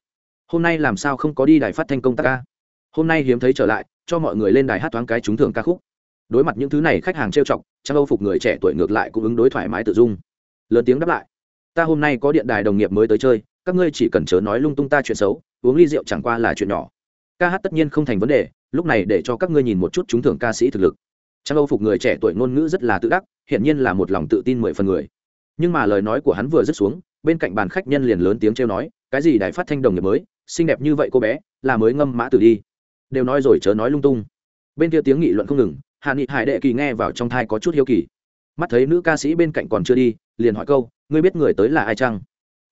hôm nay làm sao không có đi đài phát thanh công tác ca hôm nay hiếm thấy trở lại, cho mọi người lên đài hát thoáng cái trúng thưởng ca khúc đối mặt những thứ này khách hàng trêu chọc, trang âu phục người trẻ tuổi ngược lại cũng ứng đối thoải mái tự dung. Lớn tiếng đáp lại, ta hôm nay có điện đài đồng nghiệp mới tới chơi, các ngươi chỉ cần chớ nói lung tung ta chuyện xấu, uống ly rượu chẳng qua là chuyện nhỏ. Ca hát tất nhiên không thành vấn đề, lúc này để cho các ngươi nhìn một chút trúng thưởng ca sĩ thực lực. Trang âu phục người trẻ tuổi ngôn ngữ rất là tự đắc, hiển nhiên là một lòng tự tin mười phần người. Nhưng mà lời nói của hắn vừa dứt xuống, bên cạnh bàn khách nhân liền lớn tiếng trêu nói, cái gì đài phát thanh đồng nghiệp mới, xinh đẹp như vậy cô bé, là mới ngâm mã tử đi. Đều nói rồi chớ nói lung tung. Bên kia tiếng nghị luận không ngừng hạ nghị hải đệ kỳ nghe vào trong thai có chút hiếu kỳ. Mắt thấy nữ ca sĩ bên cạnh còn chưa đi, liền hỏi câu, ngươi biết người tới là ai chăng?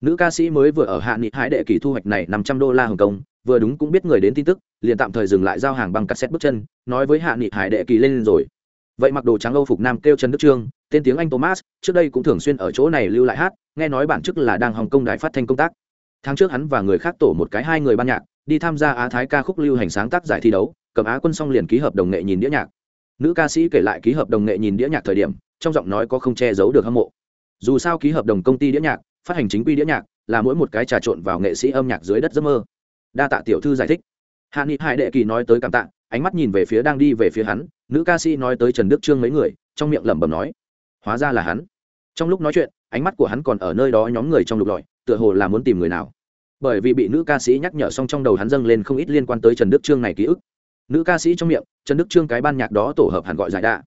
Nữ ca sĩ mới vừa ở hạ nghị hải đệ kỳ thu hoạch này năm trăm đô la hồng kông, vừa đúng cũng biết người đến tin tức, liền tạm thời dừng lại giao hàng bằng cassette bước chân, nói với hạ nghị hải đệ kỳ lên rồi. Vậy mặc đồ trắng âu phục nam kêu trần đức trương, tên tiếng anh thomas, trước đây cũng thường xuyên ở chỗ này lưu lại hát, nghe nói bản chức là đang hồng kông đài phát thanh công tác. Tháng trước hắn và người khác tổ một cái hai người ban nhạc, đi tham gia á thái ca khúc lưu hành sáng tác giải thi đấu, cầm á quân xong liền ký hợp đồng nghệ nhìn đĩa nhạc nữ ca sĩ kể lại ký hợp đồng nghệ nhìn đĩa nhạc thời điểm, trong giọng nói có không che giấu được hâm mộ. Dù sao ký hợp đồng công ty đĩa nhạc, phát hành chính quy đĩa nhạc, là mỗi một cái trà trộn vào nghệ sĩ âm nhạc dưới đất giấc mơ. Đa tạ tiểu thư giải thích. Hạ nghị hải đệ kỳ nói tới cảm tạ, ánh mắt nhìn về phía đang đi về phía hắn, nữ ca sĩ nói tới trần đức trương mấy người, trong miệng lẩm bẩm nói, hóa ra là hắn. Trong lúc nói chuyện, ánh mắt của hắn còn ở nơi đó nhóm người trong lục lọi, tựa hồ là muốn tìm người nào. Bởi vì bị nữ ca sĩ nhắc nhở xong trong đầu hắn dâng lên không ít liên quan tới trần đức trương này ký ức nữ ca sĩ trong miệng, trần đức trương cái ban nhạc đó tổ hợp hẳn gọi giải đạ.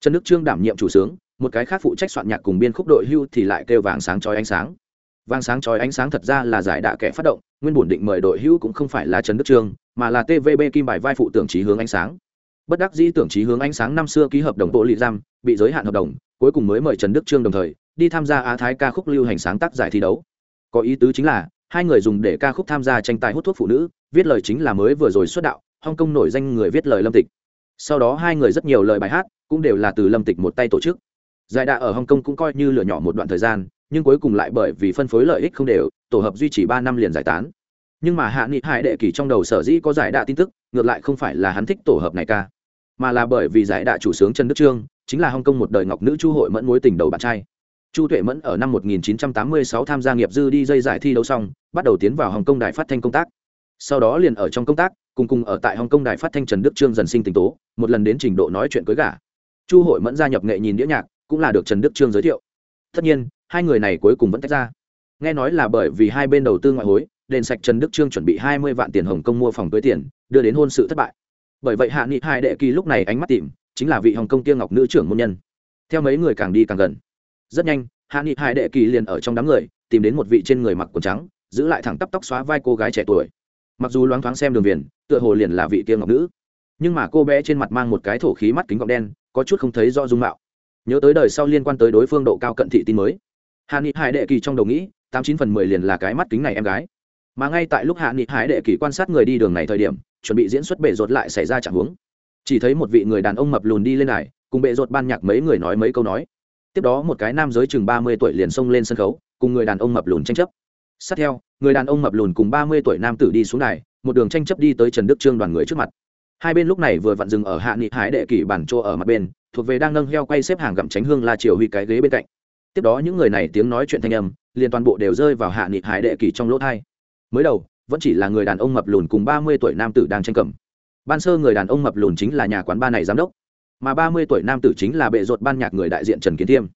Trần đức trương đảm nhiệm chủ sướng, một cái khác phụ trách soạn nhạc cùng biên khúc đội hưu thì lại kêu vàng sáng trói ánh sáng. Vàng sáng trói ánh sáng thật ra là giải đạ kẻ phát động, nguyên bổn định mời đội hưu cũng không phải là trần đức trương, mà là tvb kim bài vai phụ tưởng trí hướng ánh sáng. Bất đắc dĩ tưởng trí hướng ánh sáng năm xưa ký hợp đồng bộ lị giam, bị giới hạn hợp đồng, cuối cùng mới mời trần đức trương đồng thời, đi tham gia á thái ca khúc lưu hành sáng tác giải thi đấu. Có ý tứ chính là, hai người dùng để ca khúc tham gia tranh tài hút thuốc phụ nữ, viết lời chính là mới vừa rồi xuất đạo hong kong nổi danh người viết lời lâm tịch. Sau đó hai người rất nhiều lời bài hát cũng đều là từ lâm tịch một tay tổ chức. Giải đạ ở hong kong cũng coi như lửa nhỏ một đoạn thời gian, nhưng cuối cùng lại bởi vì phân phối lợi ích không đều, tổ hợp duy trì ba năm liền giải tán. Nhưng mà hạ nghị hải đệ kỳ trong đầu sở dĩ có giải đạ tin tức, ngược lại không phải là hắn thích tổ hợp này ca, mà là bởi vì giải đạ chủ sướng trần đức trương, chính là hong kong một đời ngọc nữ chu hội mẫn mối tình đầu bạn trai. Chu tuệ mẫn ở năm 1986 tham gia nghiệp dư đi dây giải thi đấu xong, bắt đầu tiến vào hồng kông đài phát thanh công tác. Sau đó liền ở trong công tác cùng cùng ở tại hồng kông đài phát thanh trần đức trương dần sinh tình tố, một lần đến trình độ nói chuyện cưới gả. Chu hội mẫn gia nhập nghệ nhìn đĩa nhạc, cũng là được trần đức trương giới thiệu. Tất nhiên, hai người này cuối cùng vẫn tách ra. Nghe nói là bởi vì hai bên đầu tư ngoại hối, đền sạch trần đức trương chuẩn bị hai mươi vạn tiền hồng kông mua phòng cưới tiền, đưa đến hôn sự thất bại. Bởi vậy hạ nghị hai đệ kỳ lúc này ánh mắt tìm, chính là vị hồng kông tiêu ngọc nữ trưởng môn nhân. Theo mấy người càng đi càng gần. Rất nhanh, hạ nghị hai đệ kỳ liền ở trong đám người, tìm đến một vị trên người mặc quần trắng, giữ lại thẳng tắp tóc xóa vai cô gái trẻ tuổi mặc dù loáng thoáng xem đường viền, tựa hồ liền là vị kia ngọc nữ. Nhưng mà cô bé trên mặt mang một cái thổ khí mắt kính gọng đen, có chút không thấy do dung mạo. Nhớ tới đời sau liên quan tới đối phương độ cao cận thị tin mới. Hạ nghị hải đệ kỳ trong đầu nghĩ, tám chín phần mười liền là cái mắt kính này em gái. Mà ngay tại lúc hạ nghị hải đệ kỳ quan sát người đi đường này thời điểm, chuẩn bị diễn xuất bệ rột lại xảy ra chẳng huống. Chỉ thấy một vị người đàn ông mập lùn đi lên này cùng bệ rột ban nhạc mấy người nói mấy câu nói. Tiếp đó một cái nam giới chừng ba mươi tuổi liền xông lên sân khấu, cùng người đàn ông mập lùn tranh chấp sát theo, người đàn ông mập lùn cùng ba mươi tuổi nam tử đi xuống này một đường tranh chấp đi tới trần đức trương đoàn người trước mặt. Hai bên lúc này vừa vặn dừng ở hạ nghị hải đệ kỷ bản chỗ ở mặt bên, thuộc về đang nâng heo quay xếp hàng gặm tránh hương la triều huy cái ghế bên cạnh. Tiếp đó những người này tiếng nói chuyện thanh âm, liền toàn bộ đều rơi vào hạ nghị hải đệ kỳ trong lỗ thai. Mới đầu, vẫn chỉ là người đàn ông mập lùn cùng ba mươi tuổi nam tử đang tranh cầm ban sơ người đàn ông mập lùn chính là nhà quán ba này giám đốc, mà ba mươi tuổi nam tử chính là bệ ruột ban nhạc người đại diện trần kiến thiêm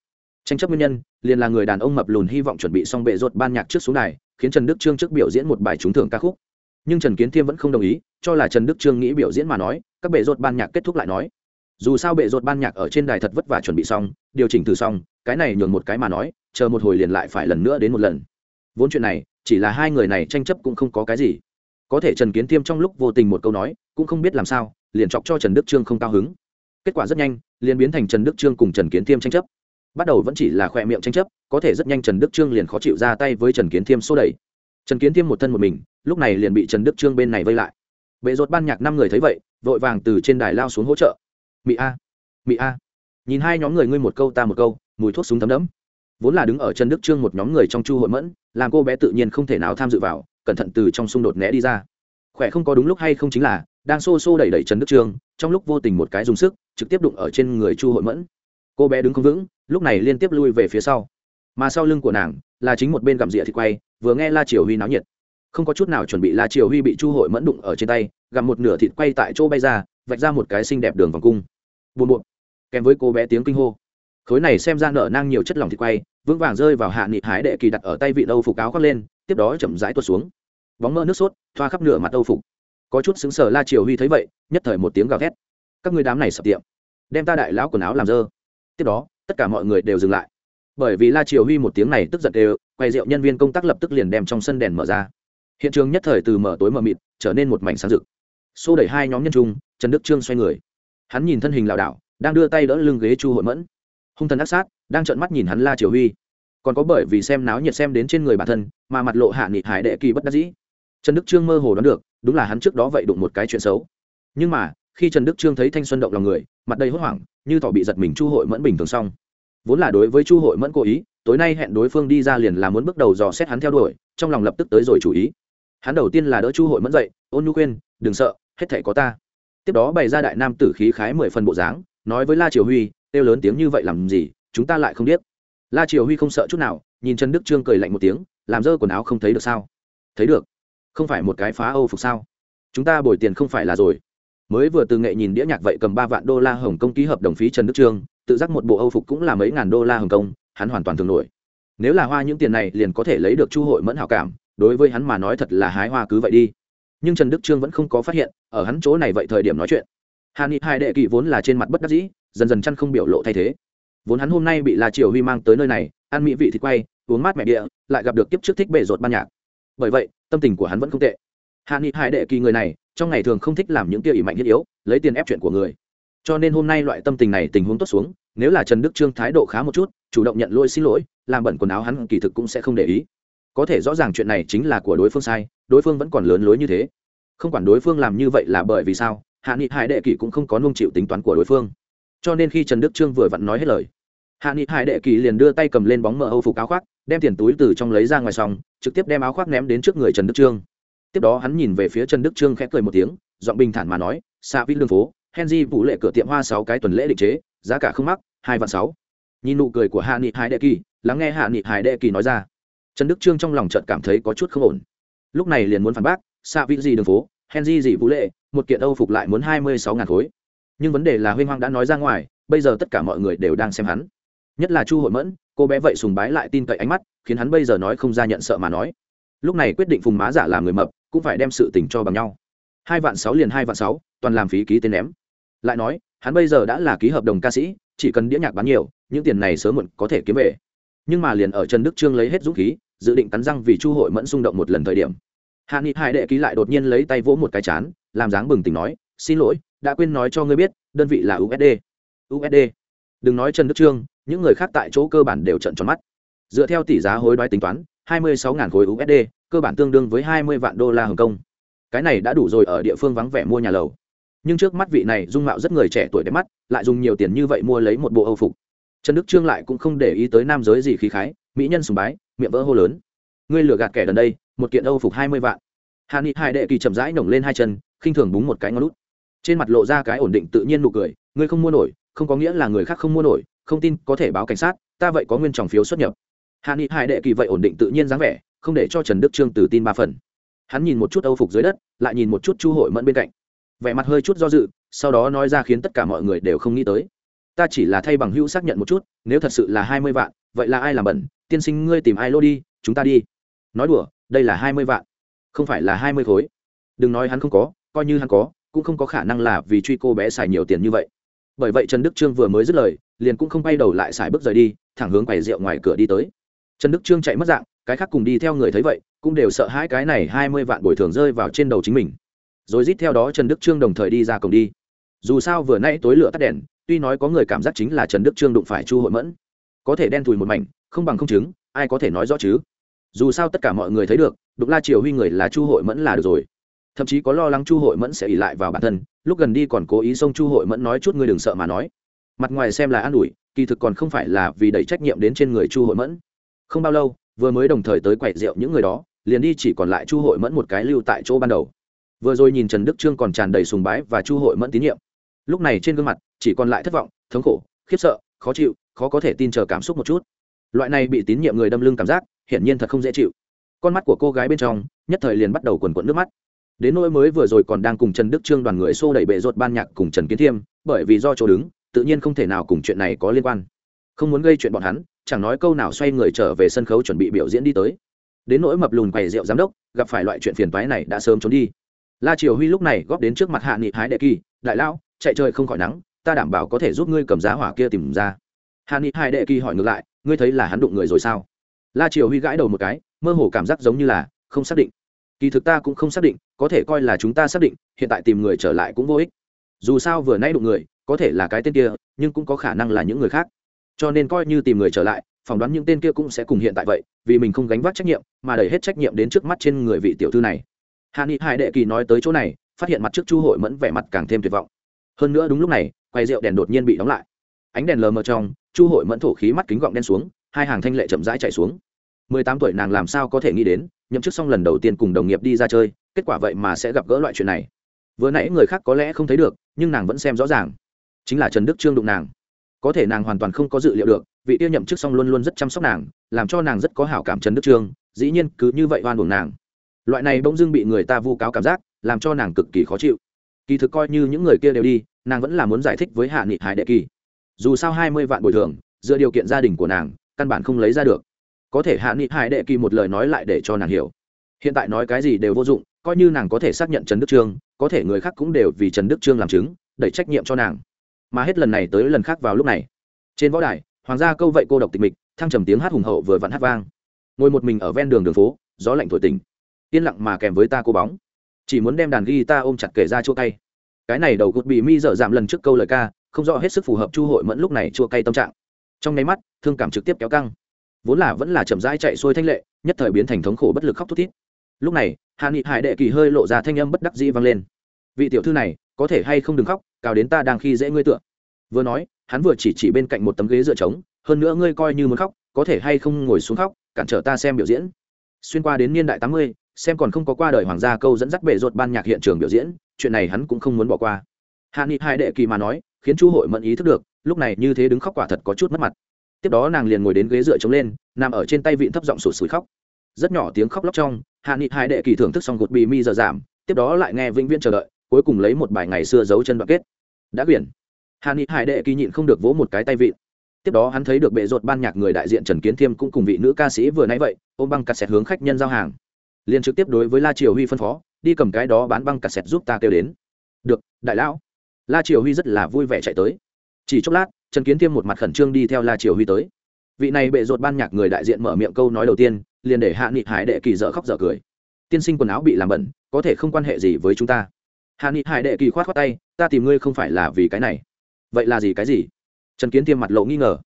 tranh chấp nguyên nhân, liền là người đàn ông mập lùn hy vọng chuẩn bị xong bệ ruột ban nhạc trước xuống này khiến trần đức trương trước biểu diễn một bài trúng thưởng ca khúc. Nhưng trần kiến thiêm vẫn không đồng ý, cho là trần đức trương nghĩ biểu diễn mà nói, các bệ ruột ban nhạc kết thúc lại nói. Dù sao bệ ruột ban nhạc ở trên đài thật vất vả chuẩn bị xong, điều chỉnh từ xong, cái này nhường một cái mà nói, chờ một hồi liền lại phải lần nữa đến một lần. Vốn chuyện này, chỉ là hai người này tranh chấp cũng không có cái gì. Có thể trần kiến thiêm trong lúc vô tình một câu nói, cũng không biết làm sao, liền chọc cho trần đức trương không cao hứng. Kết quả rất nhanh, liền biến thành trần đức trương cùng trần kiến thiêm tranh chấp bắt đầu vẫn chỉ là khoe miệng tranh chấp, có thể rất nhanh trần đức trương liền khó chịu ra tay với trần kiến thiêm xô đẩy. Trần kiến thiêm một thân một mình, lúc này liền bị trần đức trương bên này vây lại. Bệ rột ban nhạc năm người thấy vậy, vội vàng từ trên đài lao xuống hỗ trợ. Mị a mị a, nhìn hai nhóm người ngươi một câu ta một câu, mùi thuốc súng thấm đẫm. Vốn là đứng ở trần đức trương một nhóm người trong chu hội mẫn, làm cô bé tự nhiên không thể nào tham dự vào, cẩn thận từ trong xung đột né đi ra. Khỏe không có đúng lúc hay không chính là, đang xô xô đẩy đẩy trần đức trương, trong lúc vô tình một cái dùng sức, trực tiếp đụng ở trên người chu hội mẫn. Cô bé đứng không vững lúc này liên tiếp lui về phía sau. Mà sau lưng của nàng là chính một bên gặm rịa thì quay, vừa nghe la triều huy náo nhiệt. Không có chút nào chuẩn bị, la triều huy bị chu hội mẫn đụng ở trên tay, gặm một nửa thịt quay tại chỗ bay ra, vạch ra một cái xinh đẹp đường vòng cung. Buồn buồn. Kèm với cô bé tiếng kinh hô. Khối này xem ra nở nang nhiều chất lỏng thịt quay, vững vàng rơi vào hạ nghị hái đệ kỳ đặt ở tay vị âu phục áo khoác lên, tiếp đó chậm rãi tuột xuống. Bóng mỡ nước sốt, thoa khắp nửa mặt âu phục. Có chút xứng sở la triều huy thấy vậy, nhất thời một tiếng gào thét. Các người đám này sập tiệm. Đem ta đại lão quần áo làm dơ. Tiếp đó tất cả mọi người đều dừng lại. Bởi vì la triều huy một tiếng này tức giận đều, quay rượu nhân viên công tác lập tức liền đem trong sân đèn mở ra. Hiện trường nhất thời từ mở tối mờ mịt, trở nên một mảnh sáng rực. Xô đẩy hai nhóm nhân trung, trần đức trương xoay người. Hắn nhìn thân hình lảo đảo, đang đưa tay đỡ lưng ghế chu hội mẫn. Hung thần ác sát, đang trợn mắt nhìn hắn la triều huy. Còn có bởi vì xem náo nhiệt xem đến trên người bản thân, mà mặt lộ hạ nghị hải đệ kỳ bất đắc dĩ. Trần đức trương mơ hồ đoán được, đúng là hắn trước đó vậy đụng một cái chuyện xấu. Nhưng mà khi trần đức trương thấy thanh xuân động lòng người, mặt đầy hốt hoảng, như tỏ bị giật mình chu hội mẫn bình thường xong. Vốn là đối với chu hội mẫn cố ý, tối nay hẹn đối phương đi ra liền là muốn bước đầu dò xét hắn theo đuổi, trong lòng lập tức tới rồi chủ ý. Hắn đầu tiên là đỡ chu hội mẫn dậy, ôn nhu khuyên đừng sợ, hết thể có ta. Tiếp đó bày ra đại nam tử khí khái mười phần bộ dáng, nói với la triều huy kêu lớn tiếng như vậy làm gì, chúng ta lại không biết. La triều huy không sợ chút nào, nhìn trần đức trương cười lạnh một tiếng, làm dơ quần áo không thấy được sao? Thấy được. Không phải một cái phá âu phục sao? Chúng ta bồi tiền không phải là rồi mới vừa từ nghệ nhìn đĩa nhạc vậy cầm ba vạn đô la hồng kông ký hợp đồng phí trần đức trương, tự giác một bộ âu phục cũng là mấy ngàn đô la hồng kông, hắn hoàn toàn thường nổi. Nếu là hoa những tiền này liền có thể lấy được chu hội mẫn hảo cảm, đối với hắn mà nói thật là hái hoa cứ vậy đi. Nhưng trần đức trương vẫn không có phát hiện, ở hắn chỗ này vậy thời điểm nói chuyện. Hàn ni hai đệ kỵ vốn là trên mặt bất đắc dĩ, dần dần chăn không biểu lộ thay thế. Vốn hắn hôm nay bị la triều huy mang tới nơi này, ăn mỹ vị thịt quay, uống mát mẹ địa, lại gặp được kiếp trước thích bể rột ban nhạc. Bởi vậy, tâm tình của hắn vẫn không tệ. Hạ nghị hải đệ kỳ người này trong ngày thường không thích làm những kia ỷ mạnh thiết yếu, lấy tiền ép chuyện của người. Cho nên hôm nay loại tâm tình này, tình huống tốt xuống, nếu là trần đức trương thái độ khá một chút, chủ động nhận lỗi xin lỗi, làm bẩn quần áo hắn kỳ thực cũng sẽ không để ý. Có thể rõ ràng chuyện này chính là của đối phương sai, đối phương vẫn còn lớn lối như thế. Không quản đối phương làm như vậy là bởi vì sao, hạ nghị hải đệ kỳ cũng không có nung chịu tính toán của đối phương. Cho nên khi trần đức trương vừa vặn nói hết lời, hạ nghị hải đệ kỳ liền đưa tay cầm lên bóng mờ âu phục áo khoác, đem tiền túi từ trong lấy ra ngoài xong, trực tiếp đem áo khoác ném đến trước người trần đức trương tiếp đó hắn nhìn về phía trần đức trương khẽ cười một tiếng, giọng bình thản mà nói xa vít lương phố, henry vũ lệ cửa tiệm hoa sáu cái tuần lễ định chế, giá cả không mắc, hai vạn sáu. Nhìn nụ cười của hạ nghị hải đệ kỳ, lắng nghe hạ nghị hải đệ kỳ nói ra. Trần đức trương trong lòng chợt cảm thấy có chút không ổn. Lúc này liền muốn phản bác xa vít gì đường phố, henry gì vũ lệ, một kiện âu phục lại muốn hai mươi sáu ngàn khối. Nhưng vấn đề là Huy hoang đã nói ra ngoài, bây giờ tất cả mọi người đều đang xem hắn. Nhất là chu hội mẫn, cô bé vậy sùng bái lại tin cậy ánh mắt, khiến hắn bây giờ nói không ra nhận sợ mà nói. Lúc này quyết định phùng má giả làm người mập cũng phải đem sự tình cho bằng nhau. Hai vạn sáu liền hai vạn sáu, toàn làm phí ký tên ném. Lại nói, hắn bây giờ đã là ký hợp đồng ca sĩ, chỉ cần đĩa nhạc bán nhiều, những tiền này sớm muộn có thể kiếm về. Nhưng mà liền ở trần đức trương lấy hết dũng khí, dự định cắn răng vì chu hội mẫn xung động một lần thời điểm. Hạ nghị hai đệ ký lại đột nhiên lấy tay vỗ một cái chán, làm dáng bừng tỉnh nói, xin lỗi, đã quên nói cho ngươi biết, đơn vị là usd usd đừng nói trần đức trương, những người khác tại chỗ cơ bản đều trận tròn mắt. Dựa theo tỷ giá hối đoái tính toán 26.000 khối usd cơ bản tương đương với 20 vạn đô la hồng kông. Cái này đã đủ rồi ở địa phương vắng vẻ mua nhà lầu. Nhưng trước mắt vị này dung mạo rất người trẻ tuổi đẹp mắt, lại dùng nhiều tiền như vậy mua lấy một bộ âu phục. Trần đức trương lại cũng không để ý tới nam giới gì khí khái, mỹ nhân sùng bái, miệng vỡ hô lớn. Ngươi lừa gạt kẻ gần đây, một kiện âu phục hai mươi vạn. Hàn Nghị hai đệ kỳ chậm rãi nổng lên hai chân, khinh thường búng một cái ngón lút trên mặt lộ ra cái ổn định tự nhiên nụ cười, ngươi không mua nổi, không có nghĩa là người khác không mua nổi, không tin, có thể báo cảnh sát, ta vậy có nguyên trọng phiếu xuất nhập hạ nghị hải đệ kỳ vậy ổn định tự nhiên dáng vẻ, không để cho trần đức trương từ tin ba phần. Hắn nhìn một chút âu phục dưới đất, lại nhìn một chút chu hội mẫn bên cạnh. Vẻ mặt hơi chút do dự, sau đó nói ra khiến tất cả mọi người đều không nghĩ tới. Ta chỉ là thay bằng hữu xác nhận một chút, nếu thật sự là hai mươi vạn, vậy là ai làm bẩn? Tiên sinh ngươi tìm ai lô đi, chúng ta đi. Nói đùa, đây là hai mươi vạn, không phải là hai mươi khối. Đừng nói hắn không có, coi như hắn có, cũng không có khả năng là vì truy cô bé xài nhiều tiền như vậy. Bởi vậy trần đức trương vừa mới dứt lời, liền cũng không bay đầu lại xài bước rời đi, thẳng hướng quầy rượu ngoài cửa đi tới trần đức trương chạy mất dạng, cái khác cùng đi theo người thấy vậy, cũng đều sợ hãi cái này hai mươi vạn bồi thường rơi vào trên đầu chính mình. Rồi rít theo đó trần đức trương đồng thời đi ra cổng đi. Dù sao vừa nãy tối lửa tắt đèn, tuy nói có người cảm giác chính là trần đức trương đụng phải chu hội mẫn, có thể đen thùi một mảnh, không bằng không chứng, ai có thể nói rõ chứ? Dù sao tất cả mọi người thấy được, đụng la triều huy người là chu hội mẫn là được rồi. Thậm chí có lo lắng chu hội mẫn sẽ ỉ lại vào bản thân, lúc gần đi còn cố ý xông chu hội mẫn nói chút ngươi đừng sợ mà nói. Mặt ngoài xem là an ủi, kỳ thực còn không phải là vì đẩy trách nhiệm đến trên người chu hội mẫn không bao lâu, vừa mới đồng thời tới quậy rượu những người đó, liền đi chỉ còn lại chu hội mẫn một cái lưu tại chỗ ban đầu. Vừa rồi nhìn trần đức trương còn tràn đầy sùng bái và chu hội mẫn tín nhiệm. Lúc này trên gương mặt, chỉ còn lại thất vọng, thống khổ, khiếp sợ, khó chịu, khó có thể tin chờ cảm xúc một chút. Loại này bị tín nhiệm người đâm lưng cảm giác, hiển nhiên thật không dễ chịu. Con mắt của cô gái bên trong, nhất thời liền bắt đầu quần quẫn nước mắt. Đến nỗi mới vừa rồi còn đang cùng trần đức trương đoàn người xô đẩy bệ ruột ban nhạc cùng trần kiến thiêm, bởi vì do chỗ đứng, tự nhiên không thể nào cùng chuyện này có liên quan. Không muốn gây chuyện bọn hắn chẳng nói câu nào xoay người trở về sân khấu chuẩn bị biểu diễn đi tới. Đến nỗi mập lùn quầy rượu giám đốc, gặp phải loại chuyện phiền toái này đã sớm trốn đi. La triều huy lúc này góp đến trước mặt hạ nghị hái đệ kỳ, đại lão, chạy trời không khỏi nắng, ta đảm bảo có thể giúp ngươi cầm giá hỏa kia tìm ra. Hạ nghị hai đệ kỳ hỏi ngược lại, ngươi thấy là hắn đụng người rồi sao? La triều huy gãi đầu một cái, mơ hồ cảm giác giống như là không xác định. Kỳ thực ta cũng không xác định, có thể coi là chúng ta xác định, hiện tại tìm người trở lại cũng vô ích. Dù sao vừa nay đụng người, có thể là cái tên kia, nhưng cũng có khả năng là những người khác cho nên coi như tìm người trở lại, phỏng đoán những tên kia cũng sẽ cùng hiện tại vậy, vì mình không gánh vác trách nhiệm, mà đẩy hết trách nhiệm đến trước mắt trên người vị tiểu thư này. Hạ nghị hải đệ kỳ nói tới chỗ này, phát hiện mặt trước chu hội mẫn vẻ mặt càng thêm tuyệt vọng. Hơn nữa đúng lúc này, quay rượu đèn đột nhiên bị đóng lại. Ánh đèn lờ mờ trong, chu hội mẫn thổ khí mắt kính gọng đen xuống, hai hàng thanh lệ chậm rãi chạy xuống. Mười tám tuổi nàng làm sao có thể nghĩ đến, nhậm chức xong lần đầu tiên cùng đồng nghiệp đi ra chơi, kết quả vậy mà sẽ gặp gỡ loại chuyện này. Vừa nãy người khác có lẽ không thấy được, nhưng nàng vẫn xem rõ ràng. Chính là trần đức trương đụng nàng có thể nàng hoàn toàn không có dự liệu được, vị tiêu nhậm chức xong luôn luôn rất chăm sóc nàng, làm cho nàng rất có hảo cảm trần đức trương, dĩ nhiên cứ như vậy oan buồng nàng. Loại này bỗng dưng bị người ta vu cáo cảm giác, làm cho nàng cực kỳ khó chịu. Kỳ thực coi như những người kia đều đi, nàng vẫn là muốn giải thích với hạ nghị hải đệ kỳ. Dù sao hai mươi vạn bồi thường dựa điều kiện gia đình của nàng, căn bản không lấy ra được. Có thể hạ nghị hải đệ kỳ một lời nói lại để cho nàng hiểu. Hiện tại nói cái gì đều vô dụng, coi như nàng có thể xác nhận trần đức trương, có thể người khác cũng đều vì trần đức trương làm chứng, đẩy trách nhiệm cho nàng mà hết lần này tới lần khác vào lúc này. Trên võ đài, hoàng gia câu vậy cô độc tịch mịch, thăng trầm tiếng hát hùng hậu vừa vặn hát vang. Ngồi một mình ở ven đường đường phố, gió lạnh thổi tỉnh. Yên lặng mà kèm với ta cô bóng. Chỉ muốn đem đàn ghi ta ôm chặt kể ra chua cay. Cái này đầu gột bị mi dở giảm lần trước câu lời ca, không rõ hết sức phù hợp chu hội mẫn lúc này chua cay tâm trạng. Trong nháy mắt, thương cảm trực tiếp kéo căng. Vốn là vẫn là chậm rãi chạy xuôi thanh lệ, nhất thời biến thành thống khổ bất lực khóc thút thít. Lúc này hạ nghị hải đệ kỳ hơi lộ ra thanh âm bất đắc dĩ vang lên. Vị tiểu thư này, có thể hay không đừng khóc cào đến ta đang khi dễ ngươi tựa. Vừa nói, hắn vừa chỉ chỉ bên cạnh một tấm ghế dựa trống, hơn nữa ngươi coi như muốn khóc, có thể hay không ngồi xuống khóc, cản trở ta xem biểu diễn. Xuyên qua đến niên đại tám mươi, xem còn không có qua đời hoàng gia câu dẫn dắt bệ rột ban nhạc hiện trường biểu diễn, chuyện này hắn cũng không muốn bỏ qua. Hạ nghị hai đệ kỳ mà nói, khiến chú hội mẫn ý thức được, lúc này như thế đứng khóc quả thật có chút mất mặt. Tiếp đó nàng liền ngồi đến ghế dựa trống lên, nằm ở trên tay vịn thấp giọng sụt sùi khóc. Rất nhỏ tiếng khóc lóc trong, hạ nghị hai đệ kỳ thưởng thức xong gột bì mi giờ giảm, tiếp đó lại nghe vĩnh viễn chờ đợi, cuối cùng lấy một bài ngày xưa giấu chân đoạn kết đã quyển. Hàn ni hải đệ kỳ nhịn không được vỗ một cái tay vịn. Tiếp đó hắn thấy được bệ rột ban nhạc người đại diện trần kiến thiêm cũng cùng vị nữ ca sĩ vừa nãy vậy, ôm băng cà sẹt hướng khách nhân giao hàng. Liền trực tiếp đối với la triều huy phân phó, đi cầm cái đó bán băng cà sẹt giúp ta kêu đến. Được, đại lão. La triều huy rất là vui vẻ chạy tới. Chỉ chốc lát, trần kiến thiêm một mặt khẩn trương đi theo la triều huy tới. Vị này bệ rột ban nhạc người đại diện mở miệng câu nói đầu tiên, liền để hạ nghị hải đệ kỳ dở khóc dở cười. Tiên sinh quần áo bị làm bẩn, có thể không quan hệ gì với chúng ta? Hà ni hải đệ kỳ khoát khoát tay, ta tìm ngươi không phải là vì cái này. Vậy là gì cái gì? Trần kiến Tiêm mặt lộ nghi ngờ.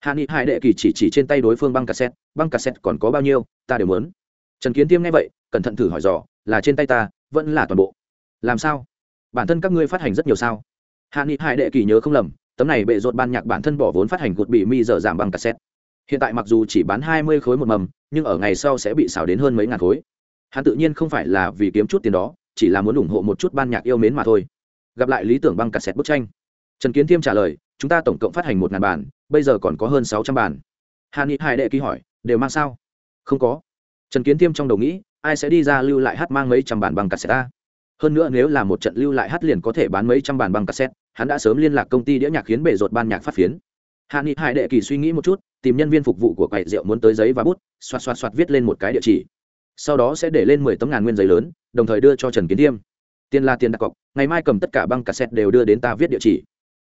Hà ni hải đệ kỳ chỉ chỉ trên tay đối phương băng cassette băng cassette còn có bao nhiêu, ta đều muốn. Trần kiến Tiêm nghe vậy, cẩn thận thử hỏi dò, là trên tay ta, vẫn là toàn bộ? Làm sao? Bản thân các ngươi phát hành rất nhiều sao? Hạ nghị hải đệ kỳ nhớ không lầm, tấm này bệ rột ban nhạc bản thân bỏ vốn phát hành gột bị mi giờ giảm bằng cassette. Hiện tại mặc dù chỉ bán hai mươi khối một mầm, nhưng ở ngày sau sẽ bị xào đến hơn mấy ngàn khối. Hắn tự nhiên không phải là vì kiếm chút tiền đó chỉ là muốn ủng hộ một chút ban nhạc yêu mến mà thôi. Gặp lại lý tưởng băng cassette bức tranh. Trần kiến thiêm trả lời, chúng ta tổng cộng phát hành một ngàn bản, bây giờ còn có hơn sáu trăm bản. Hạ nghị hai đệ ký hỏi, đều mang sao? Không có. Trần kiến tiêm trong đầu nghĩ, ai sẽ đi ra lưu lại hát mang mấy trăm bản băng cassette ta? Hơn nữa nếu là một trận lưu lại hát liền có thể bán mấy trăm bản băng cassette hắn đã sớm liên lạc công ty đĩa nhạc khiến bể rột ban nhạc phát phiến. Hạ nghị hải đệ kỳ suy nghĩ một chút, tìm nhân viên phục vụ của quầy rượu muốn tới giấy và bút, xoạt xoạt xoạt viết lên một cái địa chỉ sau đó sẽ để lên mười tấm ngàn nguyên giấy lớn, đồng thời đưa cho trần kiến tiêm tiền là tiền đặt cọc, ngày mai cầm tất cả băng cassette đều đưa đến ta viết địa chỉ.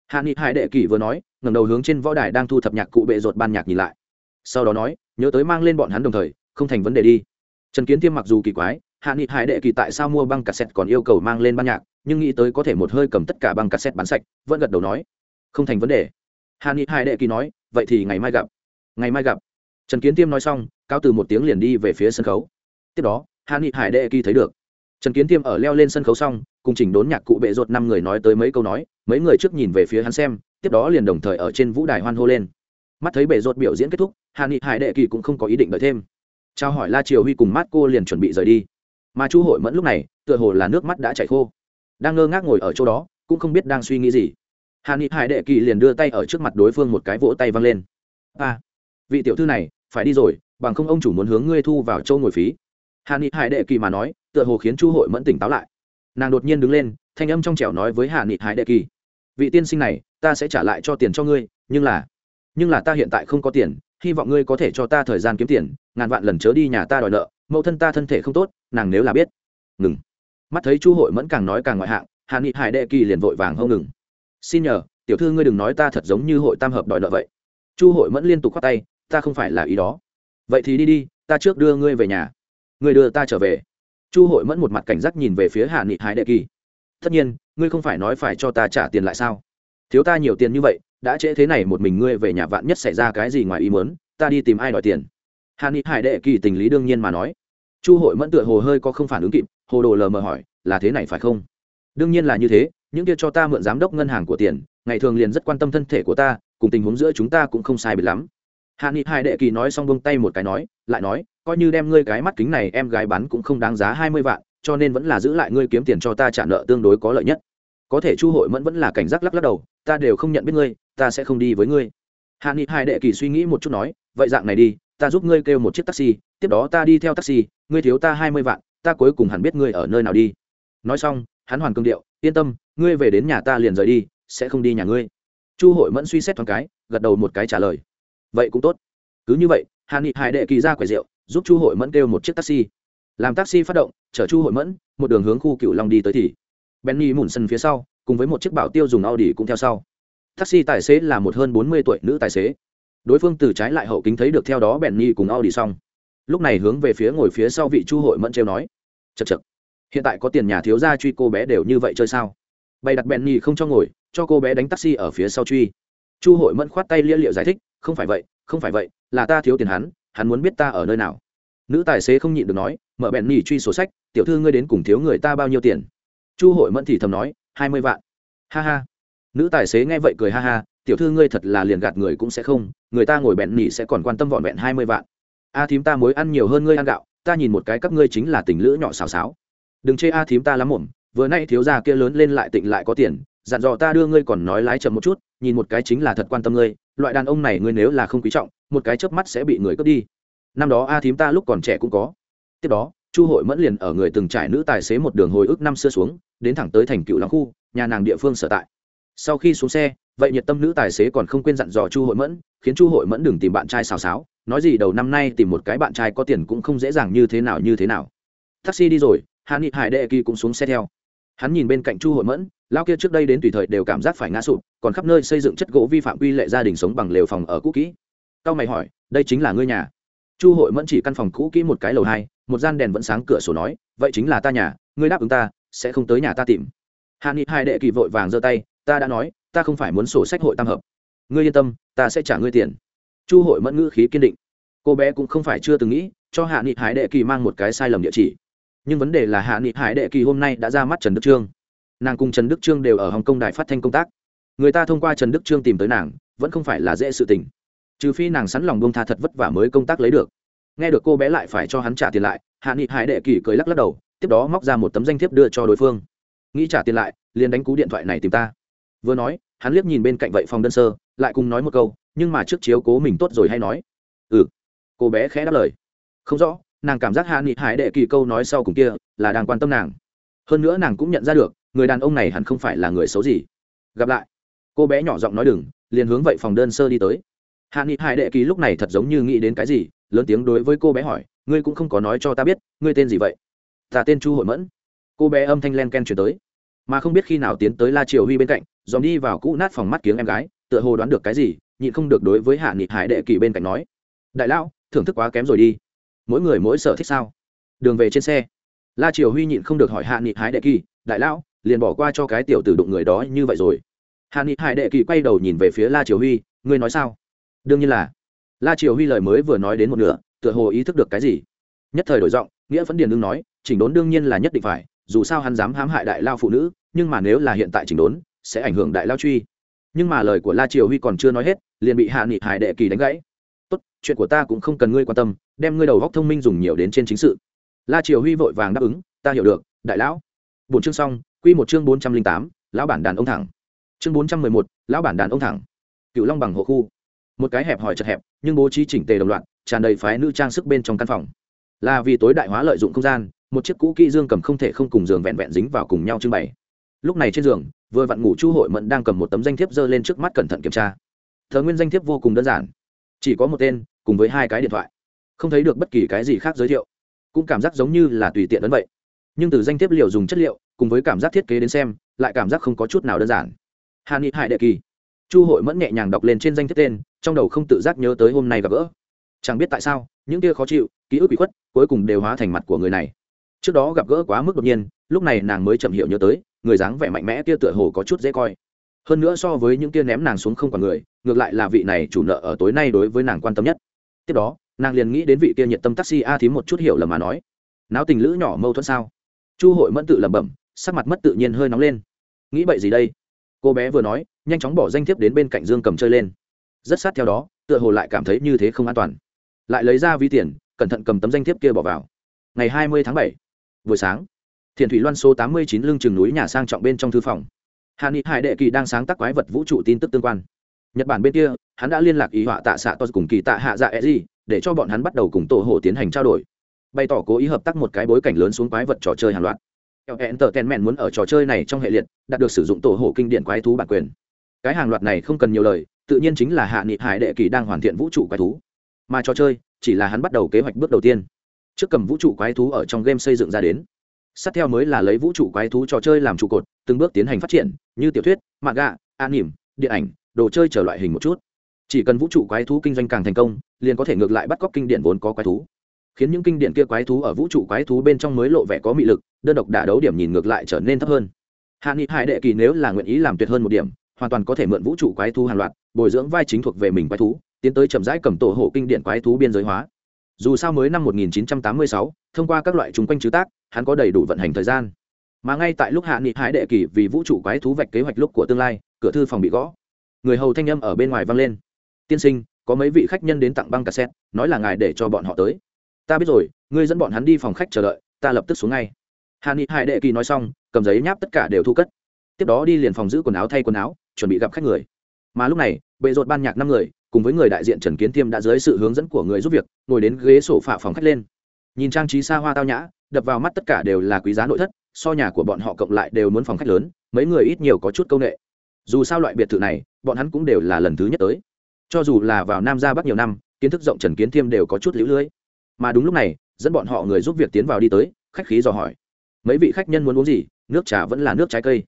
Hạ nghị hải đệ kỳ vừa nói, ngẩng đầu hướng trên võ đài đang thu thập nhạc cụ bệ rột ban nhạc nhìn lại. Sau đó nói, nhớ tới mang lên bọn hắn đồng thời, không thành vấn đề đi. Trần kiến tiêm mặc dù kỳ quái, hạ nghị hải đệ kỳ tại sao mua băng cassette còn yêu cầu mang lên ban nhạc, nhưng nghĩ tới có thể một hơi cầm tất cả băng cassette bán sạch, vẫn gật đầu nói, không thành vấn đề. Hạ nghị hải đệ kỳ nói, vậy thì ngày mai gặp. Ngày mai gặp. Trần kiến tiêm nói xong cao từ một tiếng liền đi về phía sân khấu tiếp đó hạ nghị hải đệ kỳ thấy được. Trần kiến tiêm ở leo lên sân khấu xong cùng chỉnh đốn nhạc cụ bệ rột năm người nói tới mấy câu nói mấy người trước nhìn về phía hắn xem tiếp đó liền đồng thời ở trên vũ đài hoan hô lên. Mắt thấy bệ rột biểu diễn kết thúc hạ nghị hải đệ kỳ cũng không có ý định đợi thêm. Trao hỏi la triều huy cùng mát cô liền chuẩn bị rời đi. Mà chu hội mẫn lúc này tựa hồ là nước mắt đã chảy khô. Đang ngơ ngác ngồi ở chỗ đó cũng không biết đang suy nghĩ gì. Hà nghị hải đệ kỳ liền đưa tay ở trước mặt đối phương một cái vỗ tay văng lên. A à, vị tiểu thư này phải đi rồi bằng không ông chủ muốn hướng ngươi thu vào châu ngồi phí hà ni hải đệ kỳ mà nói, tựa hồ khiến chu hội mẫn tỉnh táo lại. Nàng đột nhiên đứng lên, thanh âm trong trẻo nói với hà ni hải đệ kỳ, vị tiên sinh này, ta sẽ trả lại cho tiền cho ngươi, nhưng là nhưng là ta hiện tại không có tiền, hy vọng ngươi có thể cho ta thời gian kiếm tiền, ngàn vạn lần chớ đi nhà ta đòi nợ, mẫu thân ta thân thể không tốt, nàng nếu là biết. Ngừng. Mắt thấy chu hội mẫn càng nói càng ngoại hạng, hà nghị hải đệ kỳ liền vội vàng hông ngừng. Xin nhờ, tiểu thư ngươi đừng nói ta thật giống như hội tam hợp đòi nợ vậy. Chu hội mẫn liên tục khoát tay, ta không phải là ý đó. Vậy thì đi đi, ta trước đưa ngươi về nhà ngươi đưa ta trở về. Chu hội mẫn một mặt cảnh giác nhìn về phía hạ nghị hải đệ kỳ. Tất nhiên, ngươi không phải nói phải cho ta trả tiền lại sao? Thiếu ta nhiều tiền như vậy, đã trễ thế này một mình ngươi về nhà vạn nhất xảy ra cái gì ngoài ý muốn, ta đi tìm ai đòi tiền? Hạ nghị hải đệ kỳ tình lý đương nhiên mà nói. Chu hội mẫn tựa hồ hơi có không phản ứng kịp, hồ đồ lờ mờ hỏi, là thế này phải không? Đương nhiên là như thế, những kia cho ta mượn giám đốc ngân hàng của tiền, ngày thường liền rất quan tâm thân thể của ta, cùng tình huống giữa chúng ta cũng không sai biệt lắm. Hạ nghị hải đệ kỳ nói xong bông tay một cái nói, lại nói coi như đem ngươi cái mắt kính này em gái bán cũng không đáng giá hai mươi vạn, cho nên vẫn là giữ lại ngươi kiếm tiền cho ta trả nợ tương đối có lợi nhất. Có thể chu hội mẫn vẫn là cảnh giác lắc lắc đầu, ta đều không nhận biết ngươi, ta sẽ không đi với ngươi. Hạ nghị hải đệ kỳ suy nghĩ một chút nói, vậy dạng này đi, ta giúp ngươi kêu một chiếc taxi, tiếp đó ta đi theo taxi, ngươi thiếu ta hai mươi vạn, ta cuối cùng hẳn biết ngươi ở nơi nào đi. Nói xong, hắn hoàn cương điệu, yên tâm, ngươi về đến nhà ta liền rời đi, sẽ không đi nhà ngươi. Chu hội mẫn suy xét thoáng cái, gật đầu một cái trả lời. Vậy cũng tốt. Cứ như vậy, hạ nghị hải đệ kỳ ra quầy rượu giúp chu hội mẫn kêu một chiếc taxi. Làm taxi phát động, chở chu hội mẫn, một đường hướng khu cựu long đi tới thì benny mùn sân phía sau, cùng với một chiếc bảo tiêu dùng audi cũng theo sau. Taxi tài xế là một hơn bốn mươi tuổi nữ tài xế. Đối phương từ trái lại hậu kính thấy được theo đó benny cùng audi xong. Lúc này hướng về phía ngồi phía sau vị chu hội mẫn trêu nói chật chật hiện tại có tiền nhà thiếu gia truy cô bé đều như vậy chơi sao? Bày đặt benny không cho ngồi, cho cô bé đánh taxi ở phía sau truy. Chu hội mẫn khoát tay lia liệu giải thích, không phải vậy, không phải vậy, là ta thiếu tiền hắn hắn muốn biết ta ở nơi nào. Nữ tài xế không nhịn được nói, mở bèn nhì truy sổ sách, tiểu thư ngươi đến cùng thiếu người ta bao nhiêu tiền? Chu hội mẫn thì thầm nói, hai mươi vạn. Ha ha. Nữ tài xế nghe vậy cười ha ha, tiểu thư ngươi thật là liền gạt người cũng sẽ không, người ta ngồi bẹn nhì sẽ còn quan tâm vọn vẹn hai mươi vạn. A thím ta mối ăn nhiều hơn ngươi ăn gạo, ta nhìn một cái các ngươi chính là tình lữ nhỏ xào xáo. Đừng chê a thím ta lắm mồm. vừa nay thiếu gia kia lớn lên lại tịnh lại có tiền, dặn dò ta đưa ngươi còn nói lái chậm một chút, nhìn một cái chính là thật quan tâm ngươi loại đàn ông này ngươi nếu là không quý trọng, một cái chớp mắt sẽ bị người cướp đi. Năm đó a thím ta lúc còn trẻ cũng có. Tiếp đó, chu hội mẫn liền ở người từng trải nữ tài xế một đường hồi ức năm xưa xuống, đến thẳng tới thành cựu lăng khu, nhà nàng địa phương sở tại. Sau khi xuống xe, vậy nhiệt tâm nữ tài xế còn không quên dặn dò chu hội mẫn, khiến chu hội mẫn đừng tìm bạn trai xào xáo, nói gì đầu năm nay tìm một cái bạn trai có tiền cũng không dễ dàng như thế nào, như thế nào. Taxi đi rồi hạ nghị hải đệ kỳ cũng xuống xe theo hắn nhìn bên cạnh chu hội mẫn, lao kia trước đây đến tùy thời đều cảm giác phải ngã sụp, còn khắp nơi xây dựng chất gỗ vi phạm quy lệ gia đình sống bằng lều phòng ở cũ kỹ. Cao mày hỏi, đây chính là ngươi nhà? Chu hội mẫn chỉ căn phòng cũ kỹ một cái lầu hai, một gian đèn vẫn sáng cửa sổ nói, vậy chính là ta nhà, ngươi đáp ứng ta, sẽ không tới nhà ta tìm. Hạ nghị hai đệ kỳ vội vàng giơ tay, ta đã nói, ta không phải muốn sổ sách hội tam hợp. Ngươi yên tâm, ta sẽ trả ngươi tiền. Chu hội mẫn ngữ khí kiên định. Cô bé cũng không phải chưa từng nghĩ, cho hạ nghị hải đệ kỳ mang một cái sai lầm địa chỉ nhưng vấn đề là hạ nghị hải đệ kỳ hôm nay đã ra mắt trần đức trương. Nàng cùng trần đức trương đều ở hồng kông đài phát thanh công tác. Người ta thông qua trần đức trương tìm tới nàng, vẫn không phải là dễ sự tình. Trừ phi nàng sẵn lòng bông tha thật vất vả mới công tác lấy được. Nghe được cô bé lại phải cho hắn trả tiền lại, hạ nghị hải đệ kỳ cười lắc lắc đầu, tiếp đó móc ra một tấm danh thiếp đưa cho đối phương. Nghĩ trả tiền lại, liền đánh cú điện thoại này tìm ta. Vừa nói, hắn liếc nhìn bên cạnh vậy phòng đơn sơ, lại cùng nói một câu, nhưng mà trước chiếu cố mình tốt rồi hay nói. Ừ. Cô bé khẽ đáp lời. Không rõ nàng cảm giác hạ nghị hải đệ kỳ câu nói sau cùng kia là đang quan tâm nàng. Hơn nữa nàng cũng nhận ra được, người đàn ông này hẳn không phải là người xấu gì. Gặp lại. Cô bé nhỏ giọng nói đừng, liền hướng vậy phòng đơn sơ đi tới. Hạ nghị hải đệ kỳ lúc này thật giống như nghĩ đến cái gì, lớn tiếng đối với cô bé hỏi, ngươi cũng không có nói cho ta biết, ngươi tên gì vậy? Ta tên chu hội mẫn. Cô bé âm thanh len ken chuyển tới. Mà không biết khi nào tiến tới la triều huy bên cạnh, dòm đi vào cũ nát phòng mắt kiếng em gái, tựa hồ đoán được cái gì, nhịn không được đối với hạ nghị hải đệ kỳ bên cạnh nói, đại lão, thưởng thức quá kém rồi đi mỗi người mỗi sở thích sao? Đường về trên xe. La triều huy nhịn không được hỏi hạ nghị hải đệ kỳ, đại lão, liền bỏ qua cho cái tiểu tử đụng người đó như vậy rồi. Hạ nghị hải đệ kỳ quay đầu nhìn về phía la triều huy, ngươi nói sao? Đương nhiên là. La triều huy lời mới vừa nói đến một nửa, tựa hồ ý thức được cái gì. Nhất thời đổi giọng, nghĩa phấn điền đương nói, chỉnh đốn đương nhiên là nhất định phải, dù sao hắn dám hãm hại đại lao phụ nữ, nhưng mà nếu là hiện tại chỉnh đốn, sẽ ảnh hưởng đại lao truy. Nhưng mà lời của la triều huy còn chưa nói hết, liền bị hạ nghị hải đệ kỳ đánh gãy. Tốt, chuyện của ta cũng không cần ngươi quan tâm đem ngươi đầu góc thông minh dùng nhiều đến trên chính sự. La triều huy vội vàng đáp ứng, ta hiểu được, đại lão. Bốn chương xong, quy một chương bốn trăm linh tám, lão bản đàn ông thẳng. Chương bốn trăm mười một, lão bản đàn ông thẳng. Cựu long bằng hộ khu. Một cái hẹp hòi chật hẹp, nhưng bố trí chỉnh tề đồng loạt, tràn đầy phái nữ trang sức bên trong căn phòng. Là vì tối đại hóa lợi dụng không gian, một chiếc cũ kỹ dương cầm không thể không cùng giường vẹn vẹn dính vào cùng nhau trưng bày. Lúc này trên giường, vừa vặn ngủ chu hội mẫn đang cầm một tấm danh thiếp giơ lên trước mắt cẩn thận kiểm tra. Thờ nguyên danh thiếp vô cùng đơn giản. Chỉ có một tên, cùng với hai cái điện thoại không thấy được bất kỳ cái gì khác giới thiệu. Cũng cảm giác giống như là tùy tiện ấn vậy. Nhưng từ danh thiếp liệu dùng chất liệu, cùng với cảm giác thiết kế đến xem, lại cảm giác không có chút nào đơn giản. Hà ni Hải đệ kỳ. Chu hội mẫn nhẹ nhàng đọc lên trên danh thiếp tên, trong đầu không tự giác nhớ tới hôm nay gặp gỡ. Chẳng biết tại sao, những kia khó chịu, ký ức bị khuất, cuối cùng đều hóa thành mặt của người này. Trước đó gặp gỡ quá mức đột nhiên, lúc này nàng mới chậm hiểu nhớ tới, người dáng vẻ mạnh mẽ kia tựa hồ có chút dễ coi. Hơn nữa so với những kia ném nàng xuống không còn người, ngược lại là vị này chủ nợ ở tối nay đối với nàng quan tâm nhất. Tiếp đó nàng liền nghĩ đến vị kia nhiệt tâm taxi a thím một chút hiểu lầm mà nói. Náo tình lữ nhỏ mâu thuẫn sao? Chu hội mẫn tự lẩm bẩm, sắc mặt mất tự nhiên hơi nóng lên. Nghĩ bậy gì đây? Cô bé vừa nói, nhanh chóng bỏ danh thiếp đến bên cạnh dương cầm chơi lên. Rất sát theo đó, tựa hồ lại cảm thấy như thế không an toàn. Lại lấy ra ví tiền, cẩn thận cầm tấm danh thiếp kia bỏ vào. Ngày hai mươi tháng bảy, buổi sáng. Thiền thủy loan số tám mươi chín lưng chừng núi nhà sang trọng bên trong thư phòng. Hạ nghị hải đệ kỳ đang sáng tác quái vật vũ trụ tin tức tương quan. Nhật bản bên kia, hắn đã liên lạc ý họa tạ xạ tos cùng kỳ tạ hạ dạ e gì để cho bọn hắn bắt đầu cùng tổ hồ tiến hành trao đổi bày tỏ cố ý hợp tác một cái bối cảnh lớn xuống quái vật trò chơi hàng loạt Entertainment muốn ở trò chơi này trong hệ liệt đạt được sử dụng tổ hồ kinh điển quái thú bản quyền. Cái hàng loạt này không cần nhiều lời, tự nhiên chính là Hạ Nghị Hải đệ kỳ đang hoàn thiện vũ trụ quái thú. Mà trò chơi chỉ là hắn bắt đầu kế hoạch bước đầu tiên. Trước cầm vũ trụ quái thú ở trong game xây dựng ra đến. Sát theo mới là lấy vũ trụ quái thú trò chơi làm trụ cột, từng bước tiến hành phát triển, như tiểu thuyết, manga, anime, điện ảnh, đồ chơi trở loại hình một chút. Chỉ cần vũ trụ quái thú kinh doanh càng thành công, liền có thể ngược lại bắt cóc kinh điển vốn có quái thú. Khiến những kinh điển kia quái thú ở vũ trụ quái thú bên trong mới lộ vẻ có mị lực đơn độc đả đấu điểm nhìn ngược lại trở nên thấp hơn. Hạ nghị hải đệ kỳ nếu là nguyện ý làm tuyệt hơn một điểm hoàn toàn có thể mượn vũ trụ quái thú hàng loạt bồi dưỡng vai chính thuộc về mình quái thú tiến tới chậm rãi cầm tổ hộ kinh điển quái thú biên giới hóa. Dù sao mới năm 1986, thông qua các loại chúng quanh chứ tác hắn có đầy đủ vận hành thời gian. Mà ngay tại lúc hạ nghị hải đệ kỳ vì vũ trụ quái thú vạch kế hoạch lúc của tương lai cửa thư phòng bị gõ. Người hầu thanh âm ở bên ngoài vang lên tiên sinh, có mấy vị khách nhân đến tặng băng cassette, nói là ngài để cho bọn họ tới. Ta biết rồi, ngươi dẫn bọn hắn đi phòng khách chờ đợi, ta lập tức xuống ngay. Hà ni hải đệ kỳ nói xong, cầm giấy nháp tất cả đều thu cất. Tiếp đó đi liền phòng giữ quần áo thay quần áo, chuẩn bị gặp khách người. Mà lúc này, bệ rột ban nhạc năm người, cùng với người đại diện trần kiến tiêm đã dưới sự hướng dẫn của người giúp việc, ngồi đến ghế sổ phạ phòng khách lên. Nhìn trang trí xa hoa tao nhã, đập vào mắt tất cả đều là quý giá nội thất, so nhà của bọn họ cộng lại đều muốn phòng khách lớn, mấy người ít nhiều có chút c â u n ệ dù sao loại biệt thự này, bọn hắn cũng đều là lần thứ nhất tới cho dù là vào nam ra bắc nhiều năm kiến thức rộng trần kiến thiêm đều có chút lũ lưới. Mà đúng lúc này dẫn bọn họ người giúp việc tiến vào đi tới khách khí dò hỏi. Mấy vị khách nhân muốn uống gì? Nước trà vẫn là nước trái cây.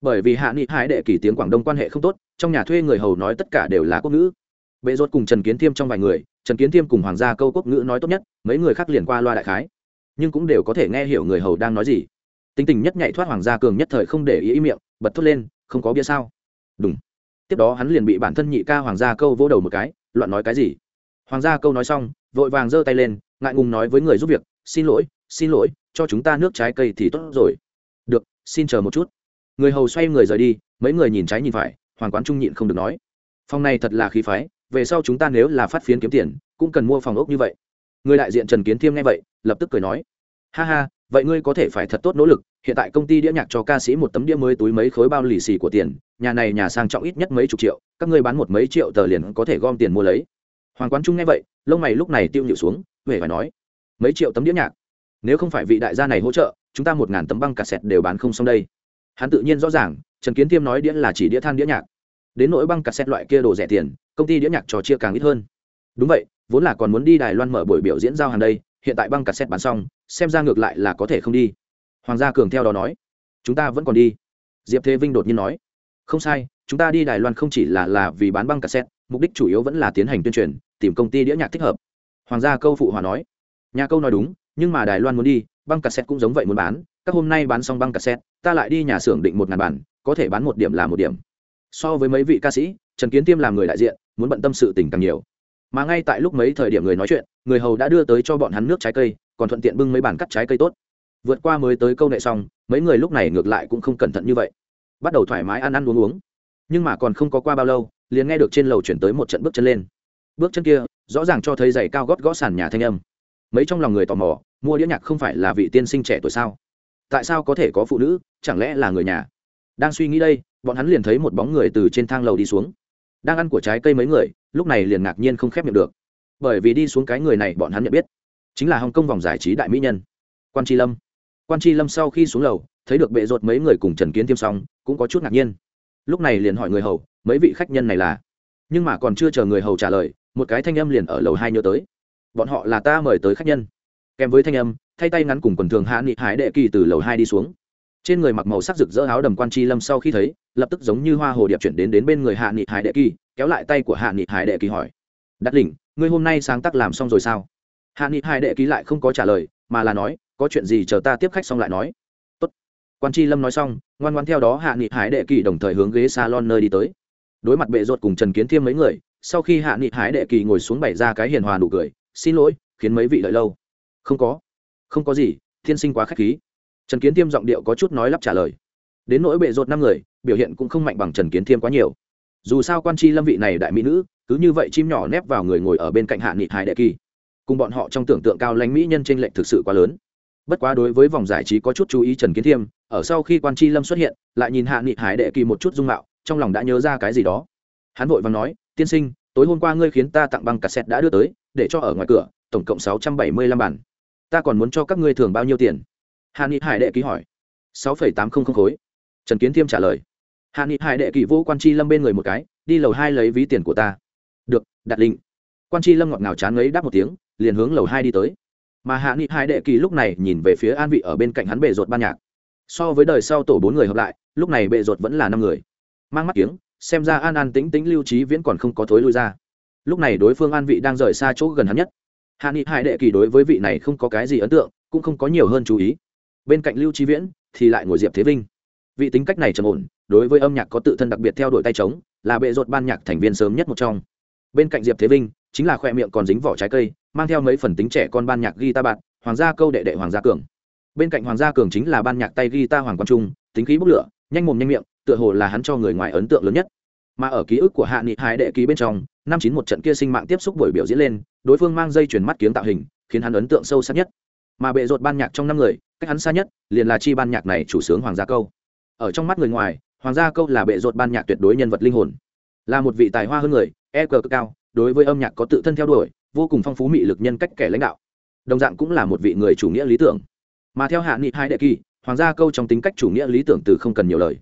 Bởi vì hạ nghị hải đệ kỳ tiếng quảng đông quan hệ không tốt trong nhà thuê người hầu nói tất cả đều là quốc ngữ. Bệ rốt cùng trần kiến thiêm trong vài người trần kiến thiêm cùng hoàng gia câu quốc ngữ nói tốt nhất mấy người khác liền qua loa đại khái. Nhưng cũng đều có thể nghe hiểu người hầu đang nói gì. Tính tình nhất nhạy thoát hoàng gia cường nhất thời không để ý, ý miệng bật thốt lên không có bia sao? Đúng tiếp đó hắn liền bị bản thân nhị ca hoàng gia câu vỗ đầu một cái, loạn nói cái gì? Hoàng gia câu nói xong, vội vàng giơ tay lên, ngại ngùng nói với người giúp việc, xin lỗi xin lỗi, cho chúng ta nước trái cây thì tốt rồi. Được, xin chờ một chút. Người hầu xoay người rời đi, mấy người nhìn trái nhìn phải, hoàng quán trung nhịn không được nói, phòng này thật là khí phái, về sau chúng ta nếu là phát phiến kiếm tiền, cũng cần mua phòng ốc như vậy. Người đại diện trần kiến thiêm nghe vậy, lập tức cười nói, ha ha vậy ngươi có thể phải thật tốt nỗ lực, hiện tại công ty đĩa nhạc cho ca sĩ một tấm đĩa mới túi mấy khối bao lì xì của tiền, nhà này nhà sang trọng ít nhất mấy chục triệu, các ngươi bán một mấy triệu tờ liền có thể gom tiền mua lấy. Hoàng quán trung nghe vậy, lông mày lúc này tiêu nhịu xuống huệ phải nói, mấy triệu tấm đĩa nhạc? Nếu không phải vị đại gia này hỗ trợ, chúng ta một ngàn tấm băng cassette đều bán không xong đây. Hắn tự nhiên rõ ràng, trần kiến tiêm nói đĩa là chỉ đĩa than đĩa nhạc. Đến nỗi băng cassette loại kia đồ rẻ tiền, công ty đĩa nhạc trò chia càng ít hơn. Đúng vậy, vốn là còn muốn đi đài loan mở buổi biểu diễn giao hàng đây, hiện tại băng cassette bán xong xem ra ngược lại là có thể không đi. Hoàng gia cường theo đó nói, chúng ta vẫn còn đi. Diệp thế vinh đột nhiên nói, không sai, chúng ta đi đài loan không chỉ là là vì bán băng cassette, mục đích chủ yếu vẫn là tiến hành tuyên truyền, tìm công ty đĩa nhạc thích hợp. Hoàng gia câu phụ hòa nói, nhà câu nói đúng, nhưng mà đài loan muốn đi, băng cassette cũng giống vậy muốn bán, các hôm nay bán xong băng cassette, ta lại đi nhà xưởng định một ngàn bản, có thể bán một điểm là một điểm. So với mấy vị ca sĩ, trần kiến tiêm làm người đại diện, muốn bận tâm sự tình càng nhiều. Mà ngay tại lúc mấy thời điểm người nói chuyện, người hầu đã đưa tới cho bọn hắn nước trái cây còn thuận tiện bưng mấy bản cắt trái cây tốt. Vượt qua mới tới câu nệ xong, mấy người lúc này ngược lại cũng không cẩn thận như vậy. Bắt đầu thoải mái ăn ăn uống uống. Nhưng mà còn không có qua bao lâu, liền nghe được trên lầu chuyển tới một trận bước chân lên. Bước chân kia, rõ ràng cho thấy giày cao gót gõ sàn nhà thanh âm. Mấy trong lòng người tò mò, mua đĩa nhạc không phải là vị tiên sinh trẻ tuổi sao? Tại sao có thể có phụ nữ, chẳng lẽ là người nhà? Đang suy nghĩ đây, bọn hắn liền thấy một bóng người từ trên thang lầu đi xuống. Đang ăn của trái cây mấy người, lúc này liền ngạc nhiên không khép miệng được. Bởi vì đi xuống cái người này bọn hắn nhận biết chính là hồng kông vòng giải trí đại mỹ nhân. Quan tri lâm. Quan tri lâm sau khi xuống lầu, thấy được bệ rột mấy người cùng trần kiến tiêm xong, cũng có chút ngạc nhiên. Lúc này liền hỏi người hầu, mấy vị khách nhân này là? Nhưng mà còn chưa chờ người hầu trả lời, một cái thanh âm liền ở lầu hai nhớ tới. Bọn họ là ta mời tới khách nhân. Kèm với thanh âm, thay tay ngắn cùng quần thường hạ nghị hái đệ kỳ từ lầu hai đi xuống. Trên người mặc màu sắc rực rỡ áo đầm quan tri lâm sau khi thấy, lập tức giống như hoa hồ điệp chuyển đến đến bên người hạ nghị hải đệ kỳ, kéo lại tay của hạ nghị hải đệ kỳ hỏi. Đắt đỉnh ngươi hôm nay sáng tác làm xong rồi sao? Hạ nghị hải đệ ký lại không có trả lời, mà là nói, có chuyện gì chờ ta tiếp khách xong lại nói. Tốt. quan tri lâm nói xong, ngoan ngoan theo đó hạ nghị hải đệ kỳ đồng thời hướng ghế salon nơi đi tới. Đối mặt bệ ruột cùng trần kiến thiêm mấy người, sau khi hạ nghị hải đệ kỳ ngồi xuống bày ra cái hiền hòa nụ cười, xin lỗi, khiến mấy vị đợi lâu. Không có. Không có gì, thiên sinh quá k h á c h khí. Trần kiến thiêm giọng điệu có chút nói lắp trả lời. Đến nỗi bệ ruột năm người, biểu hiện cũng không mạnh bằng trần kiến thiêm quá nhiều. Dù sao quan tri lâm vị này đại mỹ nữ, cứ như vậy chim nhỏ nép vào người ngồi ở bên cạnh hạ nghị hải đệ kỳ cùng bọn họ trong tưởng tượng cao lãnh mỹ nhân t r ê n lệch thực sự quá lớn. Bất quá đối với vòng giải trí có chút chú ý trần kiến thiêm, ở sau khi quan chi lâm xuất hiện, lại nhìn hạ nghị hải đệ kỳ một chút dung mạo, trong lòng đã nhớ ra cái gì đó. Hắn vội và nói, tiên sinh, tối hôm qua ngươi khiến ta tặng băng cassette đã đưa tới, để cho ở ngoài cửa, tổng cộng sáu trăm bảy mươi lăm bản. Ta còn muốn cho các ngươi thường bao nhiêu tiền? Hạ nghị hải đệ ký hỏi. sáu phẩy tám không không khối. Trần kiến thiêm trả lời. Hạ nghị hải đệ kỳ vô quan chi lâm bên người một cái, đi lầu hai lấy ví tiền của ta. Được, đặt định quan chi lâm ngọt ngào chán ấy đáp một tiếng liền hướng lầu hai đi tới. Mà hạ nghị hải đệ kỳ lúc này nhìn về phía an vị ở bên cạnh hắn bệ ruột ban nhạc. So với đời sau tổ bốn người hợp lại, lúc này bệ ruột vẫn là năm người. Mang mắt kiếng, xem ra an an tính tính lưu trí viễn còn không có thối lui ra. Lúc này đối phương an vị đang rời xa chỗ gần hắn nhất. Hạ nghị hải đệ kỳ đối với vị này không có cái gì ấn tượng, cũng không có nhiều hơn chú ý. Bên cạnh lưu trí viễn thì lại ngồi diệp thế vinh. Vị tính cách này trầm ổn, đối với âm nhạc có tự thân đặc biệt theo đuổi tay trống, là bệ ruột ban nhạc thành viên sớm nhất một trong. Bên cạnh diệp thế vinh, chính là khoe miệng còn dính vỏ trái cây mang theo mấy phần tính trẻ con ban nhạc guitar bạn, hoàng gia câu đệ đệ hoàng gia cường. Bên cạnh hoàng gia cường chính là ban nhạc tay guitar hoàng quang trung, tính khí bốc lửa, nhanh mồm nhanh miệng, tựa hồ là hắn cho người ngoài ấn tượng lớn nhất. Mà ở ký ức của hạ nghị hải đệ ký bên trong, năm chín một trận kia sinh mạng tiếp xúc buổi biểu diễn lên, đối phương mang dây chuyển mắt kiếng tạo hình, khiến hắn ấn tượng sâu sắc nhất. Mà bệ rột ban nhạc trong năm người, cách hắn xa nhất, liền là chi ban nhạc này chủ sướng hoàng gia câu. Ở trong mắt người ngoài, hoàng gia câu là bệ rột ban nhạc tuyệt đối nhân vật linh hồn. Là một vị tài hoa hơn người e cờ cực cao, đối với âm nhạc có tự thân theo đuổi vô cùng phong phú mị lực nhân cách kẻ lãnh đạo. Đồng dạng cũng là một vị người chủ nghĩa lý tưởng. Mà theo hạ nghị hai đệ kỳ, hoàng gia câu trong tính cách chủ nghĩa lý tưởng từ không cần nhiều lời.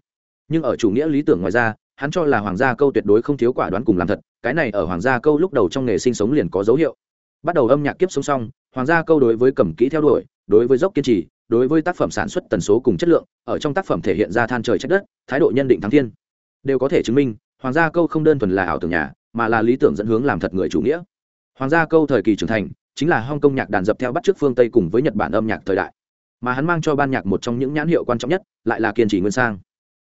Nhưng ở chủ nghĩa lý tưởng ngoài ra, hắn cho là hoàng gia câu tuyệt đối không thiếu quả đoán cùng làm thật, cái này ở hoàng gia câu lúc đầu trong nghề sinh sống liền có dấu hiệu. Bắt đầu âm nhạc kiếp sống xong, hoàng gia câu đối với cầm kỹ theo đuổi, đối với dốc kiên trì, đối với tác phẩm sản xuất tần số cùng chất lượng, ở trong tác phẩm thể hiện ra than trời trách đất, thái độ nhân định thắng thiên. Đều có thể chứng minh, hoàng gia câu không đơn thuần là ảo tưởng nhà, mà là lý tưởng dẫn hướng làm thật người chủ nghĩa hoàng gia câu thời kỳ trưởng thành, chính là hong kông nhạc đàn dập theo bắt trước phương tây cùng với nhật bản âm nhạc thời đại. Mà hắn mang cho ban nhạc một trong những nhãn hiệu quan trọng nhất, lại là kiên trì nguyên sang.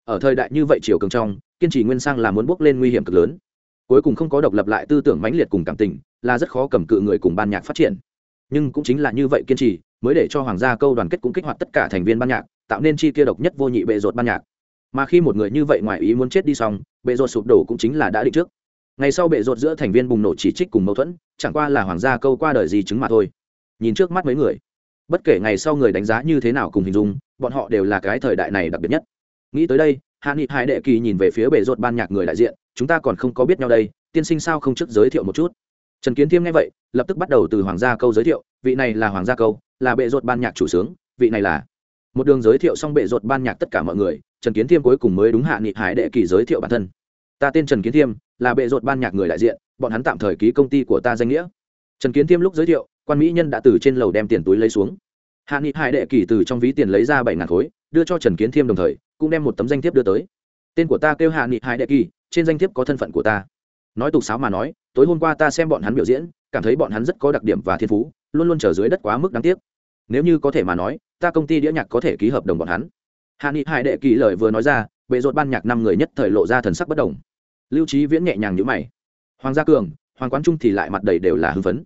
Ở thời đại như vậy chiều cường trong, kiên trì nguyên sang là muốn bước lên nguy hiểm cực lớn. Cuối cùng không có độc lập lại tư tưởng mãnh liệt cùng cảm tình, là rất khó cầm cự người cùng ban nhạc phát triển. Nhưng cũng chính là như vậy kiên trì mới để cho hoàng gia câu đoàn kết cũng kích hoạt tất cả thành viên ban nhạc, tạo nên chi kia độc nhất vô nhị bệ rột ban nhạc. Mà khi một người như vậy ngoài ý muốn chết đi xong, bệ rột sụp đổ cũng chính là đã định trước ngày sau bệ rột giữa thành viên bùng nổ chỉ trích cùng mâu thuẫn, chẳng qua là hoàng gia câu qua đời gì chứng mà thôi. Nhìn trước mắt mấy người, bất kể ngày sau người đánh giá như thế nào cùng hình dung, bọn họ đều là cái thời đại này đặc biệt nhất. Nghĩ tới đây, hạ nghị hải đệ kỳ nhìn về phía bệ rột ban nhạc người đại diện, chúng ta còn không có biết nhau đây, tiên sinh sao không trước giới thiệu một chút? Trần kiến thiêm nghe vậy, lập tức bắt đầu từ hoàng gia câu giới thiệu, vị này là hoàng gia câu, là bệ ruột ban nhạc chủ sướng, vị này là. Một đường giới thiệu xong bệ ruột ban nhạc tất cả mọi người, trần kiến thiêm cuối cùng mới đúng hạ nghị hải đệ kỳ giới thiệu bản thân ta tên trần kiến thiêm, là bệ ruột ban nhạc người đại diện, bọn hắn tạm thời ký công ty của ta danh nghĩa. Trần kiến thiêm lúc giới thiệu, quan mỹ nhân đã từ trên lầu đem tiền túi lấy xuống. Hạ nghị hải đệ kỳ từ trong ví tiền lấy ra bảy ngàn khối, đưa cho trần kiến thiêm đồng thời, cũng đem một tấm danh thiếp đưa tới. Tên của ta kêu hạ nghị hải đệ kỳ, trên danh thiếp có thân phận của ta. Nói tục sáo mà nói, tối hôm qua ta xem bọn hắn biểu diễn, cảm thấy bọn hắn rất có đặc điểm và thiên phú, luôn luôn trở dưới đất quá mức đáng tiếc. Nếu như có thể mà nói, ta công ty đĩa nhạc có thể ký hợp đồng bọn hắn. Hạ nghị hải đệ kỳ lời vừa nói ra, bệ rột ban nhạc năm người nhất thời lộ ra thần sắc bất đồng lưu trí viễn nhẹ nhàng nhữ mày. Hoàng gia cường, hoàng quán trung thì lại mặt đầy đều là hưng phấn.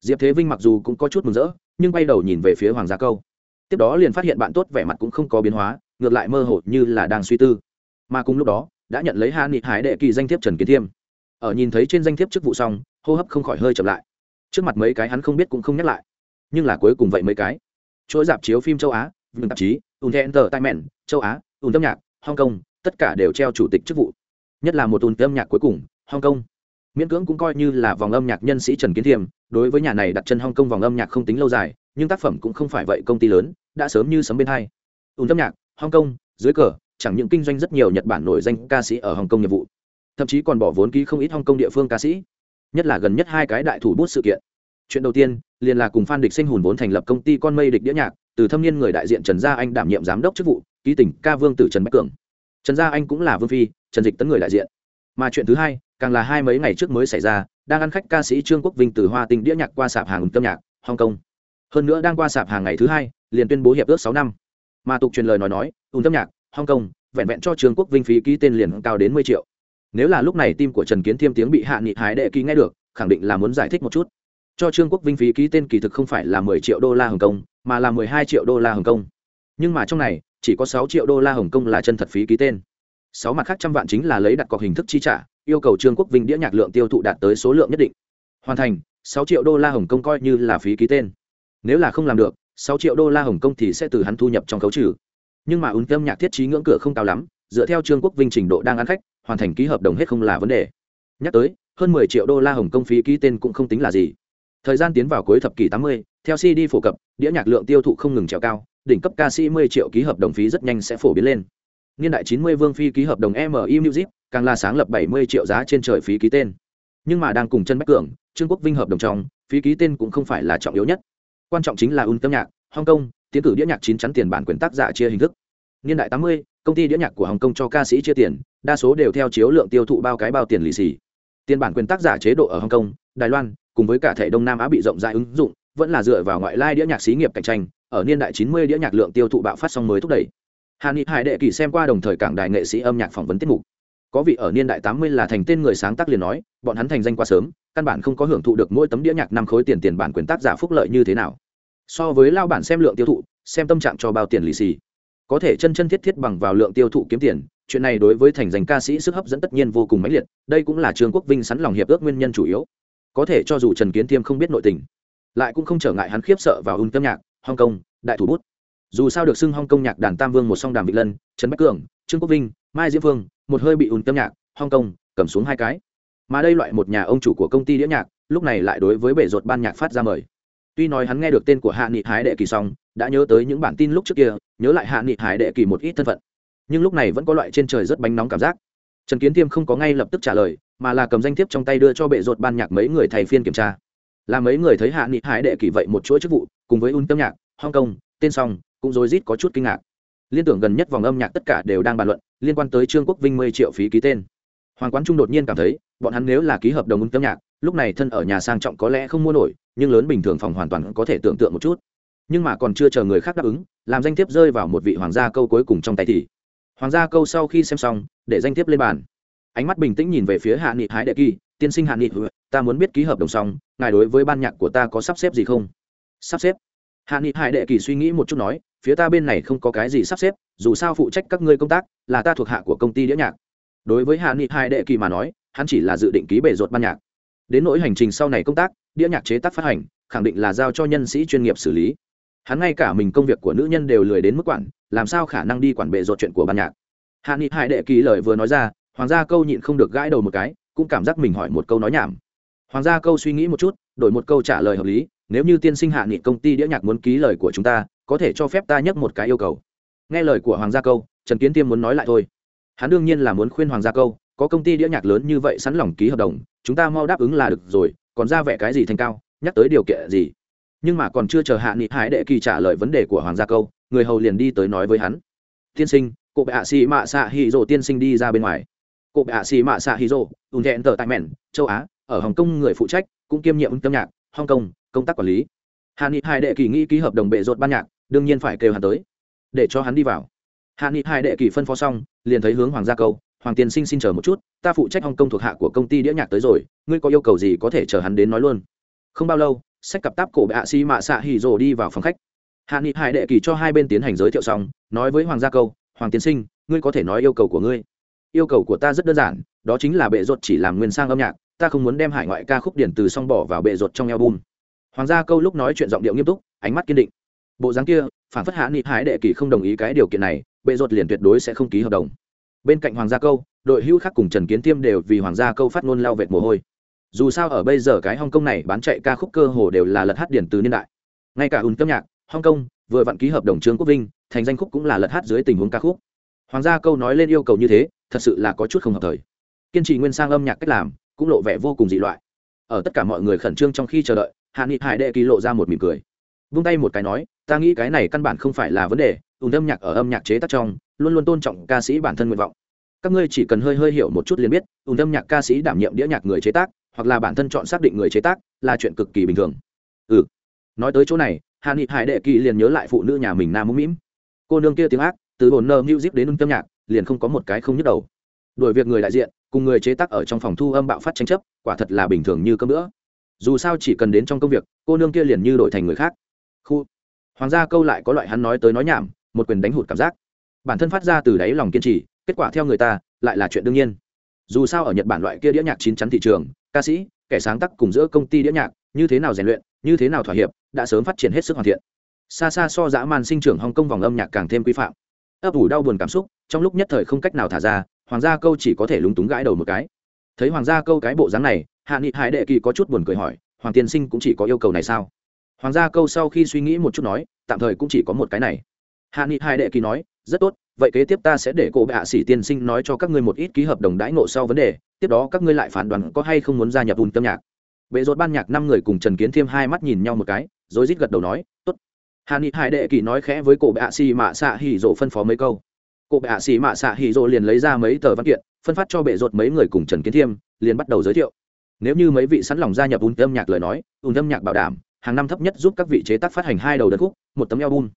Diệp thế vinh mặc dù cũng có chút mừng rỡ, nhưng bay đầu nhìn về phía hoàng gia câu. Tiếp đó liền phát hiện bạn tốt vẻ mặt cũng không có biến hóa, ngược lại mơ hồ như là đang suy tư. Mà cùng lúc đó, đã nhận lấy hạ nghị hải đệ kỳ danh thiếp trần kiến thiêm. Ở nhìn thấy trên danh thiếp chức vụ xong, hô hấp không khỏi hơi chậm lại. Trước mặt mấy cái hắn không biết cũng không nhắc lại. Nhưng là cuối cùng vậy mấy cái. Chuỗi dạp chiếu phim châu á vườn tạp chí, ùn thẹn tờ tai mẹn, châu á, ùn âm nhạc, hong kong tất cả đều treo chủ tịch chức vụ nhất là một ùn âm nhạc cuối cùng, hong kong. Miễn cưỡng cũng coi như là vòng âm nhạc nhân sĩ trần kiến Thiềm, đối với nhà này đặt chân hong kong vòng âm nhạc không tính lâu dài, nhưng tác phẩm cũng không phải vậy, công ty lớn, đã sớm như sấm bên hai. Ùn âm nhạc, hong kong, dưới cờ, chẳng những kinh doanh rất nhiều nhật bản nổi danh ca sĩ ở hong kong nhiệm vụ, thậm chí còn bỏ vốn ký không ít hong kong địa phương ca sĩ. Nhất là gần nhất hai cái đại thủ bút sự kiện. Chuyện đầu tiên, liền là cùng phan địch sinh hùn vốn thành lập công ty con mây địch đĩa nhạc, từ thâm niên người đại diện trần gia anh đảm nhiệm giám đốc chức vụ, ký tỉnh ca vương tử trần bách cường. Trần gia anh cũng là vương phi trần dịch tấn người đại diện. Mà chuyện thứ hai, càng là hai mấy ngày trước mới xảy ra, đang ăn khách ca sĩ trương quốc vinh từ hoa tinh đĩa nhạc qua sạp hàng tâm nhạc, hong kong. Hơn nữa đang qua sạp hàng ngày thứ hai, liền tuyên bố hiệp ước sáu năm. Mà tục truyền lời nói nói ùn tâm nhạc, hong kong, vẹn vẹn cho trương quốc vinh phí ký tên liền cao đến mười triệu. Nếu là lúc này tim của trần kiến thiêm tiếng bị hạ nghị hái đệ ký nghe được, khẳng định là muốn giải thích một chút. Cho trương quốc vinh phí ký tên kỳ thực không phải là mười triệu đô la hồng kông, mà là mười hai triệu đô la hồng kông. Nhưng mà trong này, chỉ có sáu triệu đô la hồng kông là chân thật phí ký tên sáu mặt khác trăm vạn chính là lấy đặt cọc hình thức chi trả, yêu cầu trương quốc vinh đĩa nhạc lượng tiêu thụ đạt tới số lượng nhất định. Hoàn thành, sáu triệu đô la hồng kông coi như là phí ký tên. Nếu là không làm được, sáu triệu đô la hồng kông thì sẽ từ hắn thu nhập trong khấu trừ. Nhưng mà ứng tâm nhạc thiết trí ngưỡng cửa không cao lắm, dựa theo trương quốc vinh trình độ đang ăn khách, hoàn thành ký hợp đồng hết không là vấn đề. Nhắc tới, hơn mười triệu đô la hồng kông phí ký tên cũng không tính là gì. Thời gian tiến vào cuối thập kỷ tám mươi, theo cd phổ cập, đĩa nhạc lượng tiêu thụ không ngừng trèo cao, đỉnh cấp ca sĩ 10 triệu ký hợp đồng phí rất nhanh sẽ phổ biến lên niên đại 90 vương phi ký hợp đồng mi music càng là sáng lập 70 triệu giá trên trời phí ký tên. Nhưng mà đang cùng chân bách cường trương quốc vinh hợp đồng trong phí ký tên cũng không phải là trọng yếu nhất. Quan trọng chính là un tâm nhạc hong kong tiến cử đĩa nhạc chín chắn tiền bản quyền tác giả chia hình thức. Niên đại 80, công ty đĩa nhạc của hồng kông cho ca sĩ chia tiền đa số đều theo chiếu lượng tiêu thụ bao cái bao tiền lì xì. Tiền bản quyền tác giả chế độ ở hồng kông đài loan cùng với cả thể đông nam á bị rộng rãi ứng dụng vẫn là dựa vào ngoại lai đĩa nhạc xí nghiệp cạnh tranh ở niên đại 90 đĩa nhạc lượng tiêu thụ bạo phát xong mới thúc đẩy hà ni hải đệ kỳ xem qua đồng thời cảng đại nghệ sĩ âm nhạc phỏng vấn tiết mục. Có vị ở niên đại 80 là thành tên người sáng tác liền nói, bọn hắn thành danh quá sớm, căn bản không có hưởng thụ được mỗi tấm đĩa nhạc năm khối tiền tiền bản quyền tác giả phúc lợi như thế nào. So với lao bản xem lượng tiêu thụ, xem tâm trạng cho bao tiền lì xì. Có thể chân chân thiết thiết bằng vào lượng tiêu thụ kiếm tiền, chuyện này đối với thành danh ca sĩ sức hấp dẫn tất nhiên vô cùng mãnh liệt, đây cũng là trương quốc vinh sẵn lòng hiệp ước nguyên nhân chủ yếu. Có thể cho dù trần kiến thiêm không biết nội tình, lại cũng không trở ngại hắn khiếp sợ vào ung tâm nhạc, hong kong, đại thủ bút dù sao được xưng hong kong nhạc đàn tam vương một song đàm vị lân trần bách cường, trương quốc vinh, mai diễm phương, một hơi bị ùn tâm nhạc, hong kong, cầm xuống hai cái. Mà đây loại một nhà ông chủ của công ty đĩa nhạc, lúc này lại đối với bể ruột ban nhạc phát ra mời. Tuy nói hắn nghe được tên của hạ nghị hái đệ kỳ xong, đã nhớ tới những bản tin lúc trước kia, nhớ lại hạ nghị hải đệ kỳ một ít thân phận. Nhưng lúc này vẫn có loại trên trời rất bánh nóng cảm giác. Trần kiến thiêm không có ngay lập tức trả lời, mà là cầm danh thiếp trong tay đưa cho bệ ruột ban nhạc mấy người thầy phiên kiểm tra. Là mấy người thấy hạ nghị hải đệ kỳ vậy một chuỗi chức vụ, cùng với un tâm nhạc, hong kong, tên song cũng rối rít có chút kinh ngạc. Liên tưởng gần nhất vòng âm nhạc tất cả đều đang bàn luận, liên quan tới trương quốc vinh mươi triệu phí ký tên. Hoàng quán trung đột nhiên cảm thấy, bọn hắn nếu là ký hợp đồng un tâm nhạc, lúc này thân ở nhà sang trọng có lẽ không mua nổi, nhưng lớn bình thường phòng hoàn toàn có thể tưởng tượng một chút. Nhưng mà còn chưa chờ người khác đáp ứng, làm danh thiếp rơi vào một vị hoàng gia câu cuối cùng trong tay thì. Hoàng gia câu sau khi xem xong, để danh thiếp lên bàn. Ánh mắt bình tĩnh nhìn về phía hạ nghị hái đệ kỳ, tiên sinh hạ nghị ừ, ta muốn biết ký hợp đồng xong, ngài đối với ban nhạc của ta có sắp xếp gì không? Sắp xếp? Hạ nghị hải đệ kỳ suy nghĩ một chút nói, phía ta bên này không có cái gì sắp xếp, dù sao phụ trách các ngươi công tác, là ta thuộc hạ của công ty đĩa nhạc. Đối với hạ nghị hải đệ kỳ mà nói, hắn chỉ là dự định ký bể ruột ban nhạc. Đến nỗi hành trình sau này công tác, đĩa nhạc chế tác phát hành, khẳng định là giao cho nhân sĩ chuyên nghiệp xử lý. Hắn ngay cả mình công việc của nữ nhân đều lười đến mức quản, làm sao khả năng đi quản bệ ruột chuyện của ban nhạc? Hạ nghị hải đệ kỳ lời vừa nói ra, hoàng gia câu nhịn không được gãi đầu một cái, cũng cảm giác mình hỏi một câu nói nhảm. Hoàng gia câu suy nghĩ một chút, đổi một câu trả lời hợp lý nếu như tiên sinh hạ nghị công ty đĩa nhạc muốn ký lời của chúng ta, có thể cho phép ta nhắc một cái yêu cầu. Nghe lời của hoàng gia câu, trần kiến tiêm muốn nói lại thôi. Hắn đương nhiên là muốn khuyên hoàng gia câu, có công ty đĩa nhạc lớn như vậy sẵn lòng ký hợp đồng, chúng ta mau đáp ứng là được rồi, còn ra vẻ cái gì thành cao, nhắc tới điều kiện gì? Nhưng mà còn chưa chờ hạ nghị hải đệ kỳ trả lời vấn đề của hoàng gia câu, người hầu liền đi tới nói với hắn. Tiên sinh cụ bệ hạ xì mạ xạ hì rồ tiên sinh đi ra bên ngoài. Cụ bệ hạ xì mạ xạ hì rồ, ùn thẹn tờ tại mẹn, châu á, ở hồng kông người phụ trách, cũng kiêm nhiệm âm nhạc, hong kông công tác quản lý. Hạ nghị hai đệ kỳ nghĩ ký hợp đồng bệ rột ban nhạc, đương nhiên phải kêu hắn tới, để cho hắn đi vào. Hạ nghị hai đệ kỳ phân phó xong, liền thấy hướng hoàng gia câu, hoàng tiên sinh xin chờ một chút, ta phụ trách hong công thuộc hạ của công ty đĩa nhạc tới rồi, ngươi có yêu cầu gì có thể chờ hắn đến nói luôn. Không bao lâu, sách cặp táp cổ bệ hạ xi mạ xạ hì rồ đi vào phòng khách. Hạ nghị hải đệ kỳ cho hai bên tiến hành giới thiệu xong, nói với hoàng gia câu, hoàng tiên sinh, ngươi có thể nói yêu cầu của ngươi. Yêu cầu của ta rất đơn giản, đó chính là bệ ruột chỉ làm nguyên sang âm nhạc, ta không muốn đem hải ngoại ca khúc điển từ xong bỏ vào bệ ruột trong album hoàng gia câu lúc nói chuyện giọng điệu nghiêm túc, ánh mắt kiên định. Bộ dáng kia phản phất hạ nghị hái đệ kỳ không đồng ý cái điều kiện này, bệ ruột liền tuyệt đối sẽ không ký hợp đồng. Bên cạnh hoàng gia câu, đội hưu khác cùng trần kiến tiêm đều vì hoàng gia câu phát ngôn lao vệt mồ hôi. Dù sao ở bây giờ cái hong kong này bán chạy ca khúc cơ hồ đều là lật hát điển từ niên đại. Ngay cả ùn tâm nhạc, hong kong, vừa vặn ký hợp đồng trương quốc vinh, thành danh khúc cũng là lật hát dưới tình huống ca khúc. Hoàng gia câu nói lên yêu cầu như thế, thật sự là có chút không hợp thời. Kiên trì nguyên sang âm nhạc cách làm, cũng lộ vẻ vô cùng dị loại. Ở tất cả mọi người khẩn trương trong khi chờ đợi hạ nghị hải đệ kỳ lộ ra một mỉm cười. Vung tay một cái nói, ta nghĩ cái này căn bản không phải là vấn đề, ùn âm nhạc ở âm nhạc chế tác trong, luôn luôn tôn trọng ca sĩ bản thân nguyện vọng. Các ngươi chỉ cần hơi hơi hiểu một chút liền biết, ùn âm nhạc ca sĩ đảm nhiệm đĩa nhạc người chế tác, hoặc là bản thân chọn xác định người chế tác, là chuyện cực kỳ bình thường. Ừ. Nói tới chỗ này, hạ nghị hải đệ kỳ liền nhớ lại phụ nữ nhà mình nam mũm mĩm. Cô nương kia tiếng ác, từ hồn nơ music đến ùn âm nhạc, liền không có một cái không nhức đầu. Đuổi việc người đại diện, cùng người chế tác ở trong phòng thu âm bạo phát tranh chấp, quả thật là bình thường như cơm nữa dù sao chỉ cần đến trong công việc, cô nương kia liền như đổi thành người khác. Khu. Hoàng gia câu lại có loại hắn nói tới nói nhảm, một quyền đánh hụt cảm giác. Bản thân phát ra từ đáy lòng kiên trì, kết quả theo người ta, lại là chuyện đương nhiên. Dù sao ở nhật bản loại kia đĩa nhạc chín chắn thị trường, ca sĩ, kẻ sáng tác cùng giữa công ty đĩa nhạc, như thế nào rèn luyện, như thế nào thỏa hiệp, đã sớm phát triển hết sức hoàn thiện. Xa xa so dã man sinh trưởng hong kông vòng âm nhạc càng thêm quy phạm. Ấp ủ đau buồn cảm xúc, trong lúc nhất thời không cách nào thả ra, hoàng gia câu chỉ có thể lúng túng gãi đầu một cái. Thấy hoàng gia câu cái bộ dáng này hạ nghị hải đệ kỳ có chút buồn cười hỏi, hoàng tiên sinh cũng chỉ có yêu cầu này sao? Hoàng gia câu sau khi suy nghĩ một chút nói, tạm thời cũng chỉ có một cái này. Hạ nghị hải đệ kỳ nói, rất tốt, vậy kế tiếp ta sẽ để cô bệ hạ sĩ tiên sinh nói cho các ngươi một ít ký hợp đồng đãi ngộ sau vấn đề, tiếp đó các ngươi lại phản đoàn có hay không muốn gia nhập vùng tâm nhạc. Bệ rột ban nhạc năm người cùng trần kiến thiêm hai mắt nhìn nhau một cái, rồi rít gật đầu nói t ố t hà ni hải đệ kỳ nói khẽ với cổ bệ hạ xì mạ xạ hỉ rộ phân phó mấy câu. Cổ bệ hạ xì mạ xạ hỉ rộ liền lấy ra mấy tờ văn kiện, phân phát cho bệ rột mấy người cùng trần kiến thiêm, liền bắt đầu giới thiệu nếu như mấy vị sẵn lòng gia nhập ùn âm nhạc lời nói ùn âm nhạc bảo đảm, hàng năm thấp nhất giúp các vị chế tác phát hành hai đầu đơn khúc, một tấm album.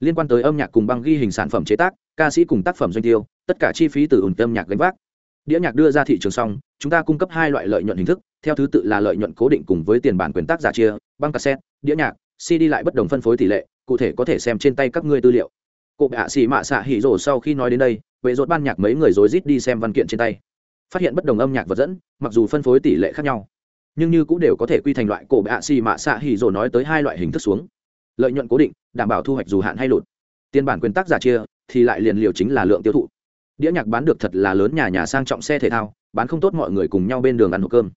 Liên quan tới âm nhạc cùng băng ghi hình sản phẩm chế tác, ca sĩ cùng tác phẩm doanh tiêu, tất cả chi phí từ ùn âm nhạc gánh vác. Đĩa nhạc đưa ra thị trường xong, chúng ta cung cấp hai loại lợi nhuận hình thức, theo thứ tự là lợi nhuận cố định cùng với tiền bản quyền tác giả chia, băng cassette, đĩa nhạc, cd lại bất đồng phân phối tỷ lệ, cụ thể có thể xem trên tay các ngươi tư liệu. Cụ bạ xì mạ xạ hỉ rồ sau khi nói đến đây vệ rột ban nhạc mấy người rối rít đi xem văn kiện trên tay phát hiện bất đồng âm nhạc vật dẫn, mặc dù phân phối tỷ lệ khác nhau, nhưng như cũng đều có thể quy thành loại cổ bạ xì mạ xạ hỉ rồi nói tới hai loại hình thức xuống. Lợi nhuận cố định, đảm bảo thu hoạch dù hạn hay lụt. Tiền bản quyền tác giả chia, thì lại liền liều chính là lượng tiêu thụ. Đĩa nhạc bán được thật là lớn nhà nhà sang trọng xe thể thao, bán không tốt mọi người cùng nhau bên đường ăn hộp cơm.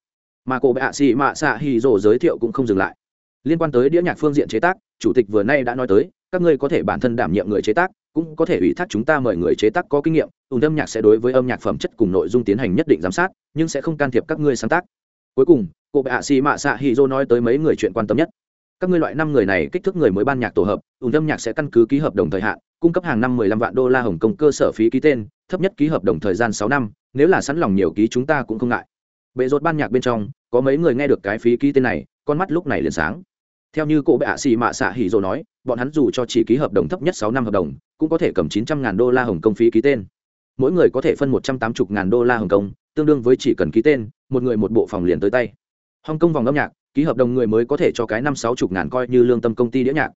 Mà cổ bạ xì mạ xạ hì rồi giới thiệu cũng không dừng lại. Liên quan tới đĩa nhạc phương diện chế tác, chủ tịch vừa nay đã nói tới, các ngươi có thể bản thân đảm nhiệm người chế tác cũng có thể ủy thác chúng ta mời người chế tác có kinh nghiệm, ùn âm nhạc sẽ đối với âm nhạc phẩm chất cùng nội dung tiến hành nhất định giám sát, nhưng sẽ không can thiệp các ngươi sáng tác. Cuối cùng, cô bệ hạ xì mạ xạ hì Dô nói tới mấy người chuyện quan tâm nhất. Các ngươi loại năm người này kích thước người mới ban nhạc tổ hợp, ùn âm nhạc sẽ căn cứ ký hợp đồng thời hạn, cung cấp hàng năm mười lăm vạn đô la hồng kông cơ sở phí ký tên, thấp nhất ký hợp đồng thời gian sáu năm, nếu là sẵn lòng nhiều ký chúng ta cũng không ngại. Bệ rột ban nhạc bên trong, có mấy người nghe được cái phí ký tên này, con mắt lúc này liền sáng. Theo như cô bệ hạ xì mạ xạ hỉ Dô nói bọn hắn dù cho chỉ ký hợp đồng thấp nhất sáu năm hợp đồng, cũng có thể cầm chín trăm ngàn đô la hồng kông phí ký tên. Mỗi người có thể phân một trăm tám mươi ngàn đô la hồng kông, tương đương với chỉ cần ký tên, một người một bộ phòng liền tới tay. Hồng kông vòng âm nhạc, ký hợp đồng người mới có thể cho cái năm sáu chục ngàn coi như lương tâm công ty đĩa nhạc.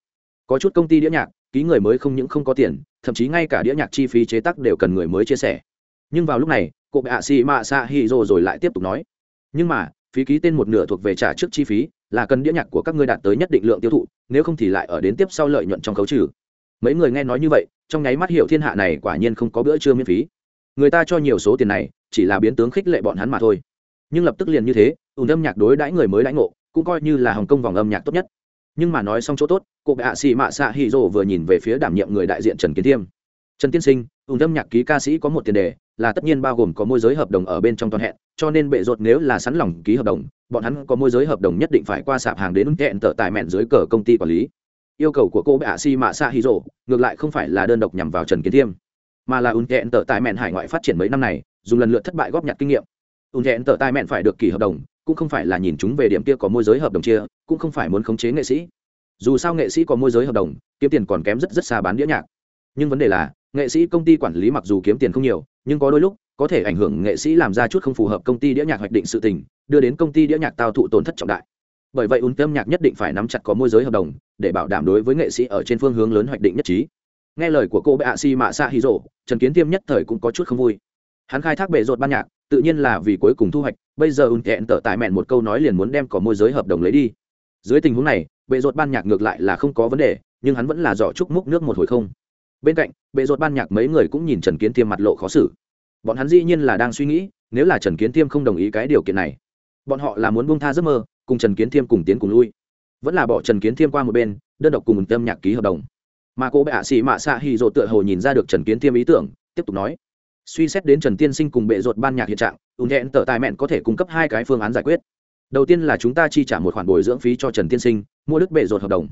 Có chút công ty đĩa nhạc, ký người mới không những không có tiền, thậm chí ngay cả đĩa nhạc chi phí chế tác đều cần người mới chia sẻ. Nhưng vào lúc này cụ bệ ạ xì mạ xạ hỉ rồi rồi lại tiếp tục nói. Nhưng mà phí ký tên một nửa thuộc về trả trước chi phí, là cần đĩa nhạc của các ngươi đạt tới nhất định lượng tiêu thụ, nếu không thì lại ở đến tiếp sau lợi nhuận trong khấu trừ. Mấy người nghe nói như vậy, trong nháy mắt hiểu thiên hạ này quả nhiên không có bữa trưa miễn phí. Người ta cho nhiều số tiền này, chỉ là biến tướng khích lệ bọn hắn mà thôi. Nhưng lập tức liền như thế, ùn âm nhạc đối đãi người mới đãi ngộ, cũng coi như là hồng kông vòng âm nhạc tốt nhất. Nhưng mà nói xong chỗ tốt cụ bệ hạ xì mạ xạ hy rồ vừa nhìn về phía đảm nhiệm người đại diện trần kiến thiêm trần tiên sinh ủng âm nhạc ký ca sĩ có một tiền đề, là tất nhiên bao gồm có môi giới hợp đồng ở bên trong toàn hẹn, cho nên bệ rột nếu là sẵn lòng ký hợp đồng, bọn hắn có môi giới hợp đồng nhất định phải qua sạp hàng đến ứng hẹn tờ tài mẹn dưới cờ công ty quản lý. Yêu cầu của cô bệ ạ si mạ xạ hy rộ ngược lại không phải là đơn độc nhằm vào trần kiến thiêm, mà là ứng hẹn tờ tài mẹn hải ngoại phát triển mấy năm này, dùng lần lượt thất bại góp nhặt kinh nghiệm. Ứng hẹn tờ tài mẹn phải được ký hợp đồng, cũng không phải là nhìn chúng về điểm kia có môi giới hợp đồng chia, cũng không phải muốn khống chế nghệ sĩ. Dù sao nghệ sĩ có môi giới hợp đồng, kiếm tiền còn kém rất rất xa bán đĩa nhạc. Nhưng vấn đề là nghệ sĩ công ty quản lý mặc dù kiếm tiền không nhiều, nhưng có đôi lúc, có thể ảnh hưởng nghệ sĩ làm ra chút không phù hợp công ty đĩa nhạc hoạch định sự tình, đưa đến công ty đĩa nhạc tao thụ tổn thất trọng đại. Bởi vậy ùn tâm nhạc nhất định phải nắm chặt có môi giới hợp đồng, để bảo đảm đối với nghệ sĩ ở trên phương hướng lớn hoạch định nhất trí. Nghe lời của cô bệ ạ si mạ xạ hy rộ trần kiến tiêm nhất thời cũng có chút không vui. Hắn khai thác bệ rột ban nhạc, tự nhiên là vì cuối cùng thu hoạch, bây giờ ùn thẹn tở tại mẹn một câu nói liền muốn đem có môi giới hợp đồng lấy đi. Dưới tình huống này, bệ rột ban nhạc ngược lại là không có vấn đề, nhưng hắn vẫn là dò chúc múc nước một hồi không bên cạnh, bệ rột ban nhạc mấy người cũng nhìn trần kiến tiêm mặt lộ khó xử. Bọn hắn dĩ nhiên là đang suy nghĩ, nếu là trần kiến tiêm không đồng ý cái điều kiện này, bọn họ là muốn buông tha giấc mơ, cùng trần kiến tiêm cùng tiến cùng lui. Vẫn là bỏ trần kiến tiêm qua một bên, đơn độc cùng một tâm nhạc ký hợp đồng. Mà cô bệ hạ xì mạ xạ hì rột tựa hồ nhìn ra được trần kiến tiêm ý tưởng, tiếp tục nói. Suy xét đến trần tiên sinh cùng bệ rột ban nhạc hiện trạng, ùn hẹn tờ tài mẹn có thể cung cấp hai cái phương án giải quyết. Đầu tiên là chúng ta chi trả một khoản bồi dưỡng phí cho trần tiên sinh, mua đức bệ rột hợp đồng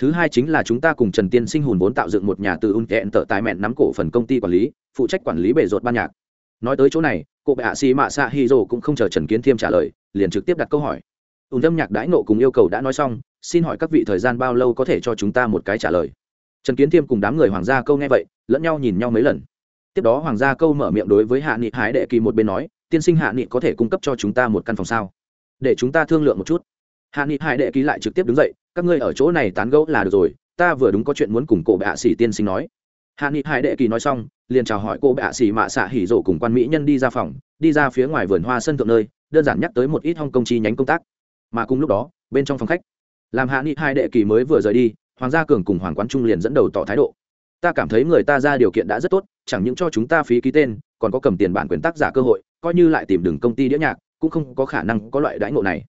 thứ hai chính là chúng ta cùng trần tiên sinh hùn vốn tạo dựng một nhà từ un hẹn tợ tài mẹn nắm cổ phần công ty quản lý, phụ trách quản lý bể ruột ban nhạc. Nói tới chỗ này cụ bệ hạ xì mạ xạ hi rồ cũng không chờ trần kiến thiêm trả lời, liền trực tiếp đặt câu hỏi. Ùn âm nhạc đãi nộ cùng yêu cầu đã nói xong, xin hỏi các vị thời gian bao lâu có thể cho chúng ta một cái trả lời? Trần kiến thiêm cùng đám người hoàng gia câu nghe vậy, lẫn nhau nhìn nhau mấy lần. Tiếp đó hoàng gia câu mở miệng đối với hạ nghị hái đệ kỳ một bên nói, tiên sinh hạ nghị có thể cung cấp cho chúng ta một căn phòng sao? Để chúng ta thương lượng một chút. Hạ nghị hải đệ ký lại trực tiếp đứng dậy các ngươi ở chỗ này tán gẫu là được rồi, ta vừa đúng có chuyện muốn cùng cổ bệ hạ sĩ tiên sinh nói. Hạ nghị hải đệ kỳ nói xong, liền chào hỏi cô bệ hạ sĩ mạ xạ hỉ rộ cùng quan mỹ nhân đi ra phòng, đi ra phía ngoài vườn hoa sân thượng nơi, đơn giản nhắc tới một ít hong công chi nhánh công tác. Mà cùng lúc đó, bên trong phòng khách, làm hạ nghị hai đệ kỳ mới vừa rời đi, hoàng gia cường cùng hoàng quán trung liền dẫn đầu tỏ thái độ. Ta cảm thấy người ta ra điều kiện đã rất tốt, chẳng những cho chúng ta phí ký tên, còn có cầm tiền bản quyền tác giả cơ hội, coi như lại tìm đường công ty đĩa nhạc, cũng không có khả năng có loại đãi ngộ này.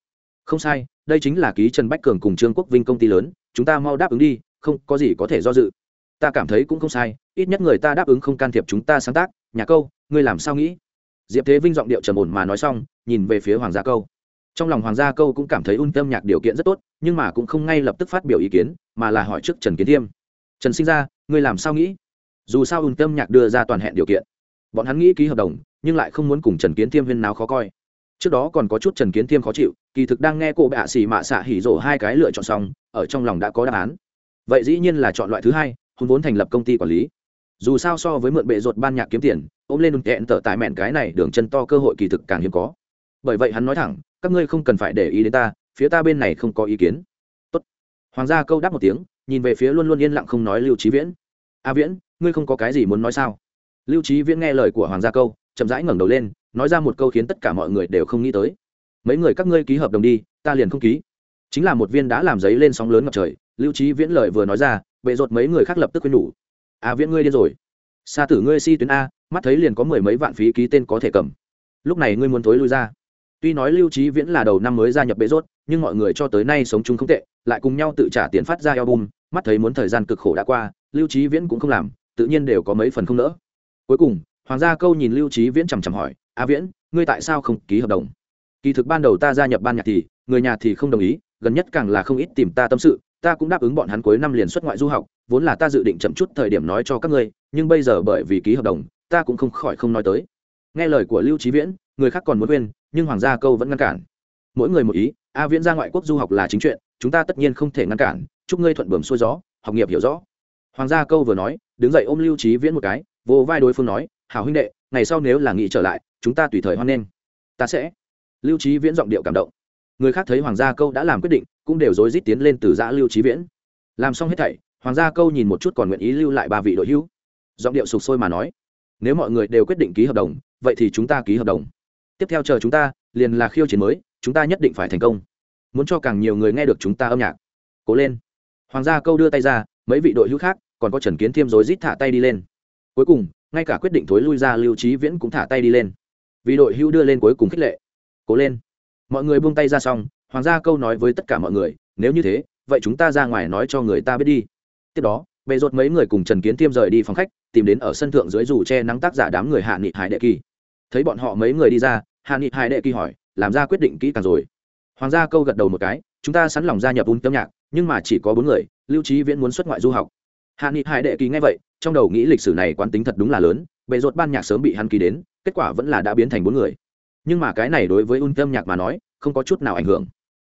Không sai đây chính là ký trần bách cường cùng trương quốc vinh công ty lớn, chúng ta mau đáp ứng đi, không có gì có thể do dự. Ta cảm thấy cũng không sai, ít nhất người ta đáp ứng không can thiệp chúng ta sáng tác, nhà câu, ngươi làm sao nghĩ? Diệp thế vinh giọng điệu trầm ổn mà nói xong, nhìn về phía hoàng gia câu. Trong lòng hoàng gia câu cũng cảm thấy un tâm nhạc điều kiện rất tốt, nhưng mà cũng không ngay lập tức phát biểu ý kiến, mà là hỏi trước trần kiến thiêm. Trần sinh ra, ngươi làm sao nghĩ? Dù sao un tâm nhạc đưa ra toàn hẹn điều kiện. Bọn hắn nghĩ ký hợp đồng, nhưng lại không muốn cùng trần kiến thiêm huyên nào khó coi trước đó còn có chút trần kiến thiêm khó chịu, kỳ thực đang nghe cô bạ xì mạ xạ hỉ rổ hai cái lựa chọn xong, ở trong lòng đã có đáp án. Vậy dĩ nhiên là chọn loại thứ hai hôn vốn thành lập công ty quản lý. Dù sao so với mượn bệ ruột ban nhạc kiếm tiền, ôm lên đùn kẹn tở tại mẹn cái này đường chân to cơ hội kỳ thực càng hiếm có. Bởi vậy hắn nói thẳng, các ngươi không cần phải để ý đến ta, phía ta bên này không có ý kiến. Tốt. hoàng gia câu đáp một tiếng, nhìn về phía luôn luôn yên lặng không nói lưu trí viễn. A viễn, ngươi không có cái gì muốn nói sao? Lưu trí viễn nghe lời của hoàng gia câu, chậm rãi ngẩng đầu lên nói ra một câu khiến tất cả mọi người đều không nghĩ tới. Mấy người các ngươi ký hợp đồng đi, ta liền không ký. Chính là một viên đã làm giấy lên sóng lớn ngập trời, lưu trí viễn lời vừa nói ra, bệ rột mấy người khác lập tức quên nhủ a à, viễn ngươi điên rồi. Xa tử ngươi si tuyến a, mắt thấy liền có mười mấy vạn phí ký tên có thể cầm. Lúc này ngươi muốn thối lui ra. Tuy nói lưu trí viễn là đầu năm mới gia nhập bệ rốt nhưng mọi người cho tới nay sống chung không tệ, lại cùng nhau tự trả tiền phát ra album, mắt thấy muốn thời gian cực khổ đã qua, lưu trí viễn cũng không làm, tự nhiên đều có mấy phần không nỡ. Cuối cùng, hoàng gia câu nhìn lưu trí viễn chằm chằm hỏi a viễn, ngươi tại sao không ký hợp đồng? Kỳ thực ban đầu ta gia nhập ban nhạc thì, người nhà thì không đồng ý, gần nhất càng là không ít tìm ta tâm sự, ta cũng đáp ứng bọn hắn cuối năm liền xuất ngoại du học, vốn là ta dự định chậm chút thời điểm nói cho các ngươi, nhưng bây giờ bởi vì ký hợp đồng, ta cũng không khỏi không nói tới. Nghe lời của lưu trí viễn, người khác còn muốn quên nhưng hoàng gia câu vẫn ngăn cản. Mỗi người một ý, a viễn ra ngoại quốc du học là chính chuyện, chúng ta tất nhiên không thể ngăn cản, chúc ngươi thuận bờm xuôi gió, học nghiệp hiểu rõ. Hoàng gia câu vừa nói, đứng dậy ôm lưu trí viễn một cái vô vai đối phương nói, hảo huynh đệ, ngày sau nếu là nghĩ trở lại chúng ta tùy thời hoan nghênh. Ta sẽ. Lưu trí viễn giọng điệu cảm động. Người khác thấy hoàng gia câu đã làm quyết định, cũng đều rối rít tiến lên từ giã lưu trí viễn. Làm xong hết thảy, hoàng gia câu nhìn một chút còn nguyện ý lưu lại ba vị đội hữu. Giọng điệu sục sôi mà nói, nếu mọi người đều quyết định ký hợp đồng, vậy thì chúng ta ký hợp đồng. Tiếp theo chờ chúng ta, liền là khiêu chiến mới, chúng ta nhất định phải thành công. Muốn cho càng nhiều người nghe được chúng ta âm nhạc. Cố lên. Hoàng gia câu đưa tay ra, mấy vị đội hữu khác, còn có trần kiến thiêm rối rít thả tay đi lên. Cuối cùng, ngay cả quyết định thối lui ra, lưu trí viễn cũng thả tay đi lên vì đội hữu đưa lên cuối cùng khích lệ. Cố lên. Mọi người buông tay ra xong, hoàng gia câu nói với tất cả mọi người, nếu như thế, vậy chúng ta ra ngoài nói cho người ta biết đi. Tiếp đó, bề rột mấy người cùng trần kiến tiêm rời đi phòng khách, tìm đến ở sân thượng dưới dù che nắng tác giả đám người hạ nghị hải đệ kỳ. Thấy bọn họ mấy người đi ra, hạ nghị hải đệ kỳ hỏi, làm ra quyết định kỹ càng rồi. Hoàng gia câu gật đầu một cái, chúng ta sẵn lòng gia nhập un tâm nhạc, nhưng mà chỉ có bốn người, lưu trí viễn muốn xuất ngoại du học. Hạ nghị hải đệ kỳ nghe vậy, trong đầu nghĩ lịch sử này quán tính thật đúng là lớn, bề rột ban nhạc sớm bị hắn ký đến kết quả vẫn là đã biến thành bốn người. Nhưng mà cái này đối với un tâm nhạc mà nói, không có chút nào ảnh hưởng.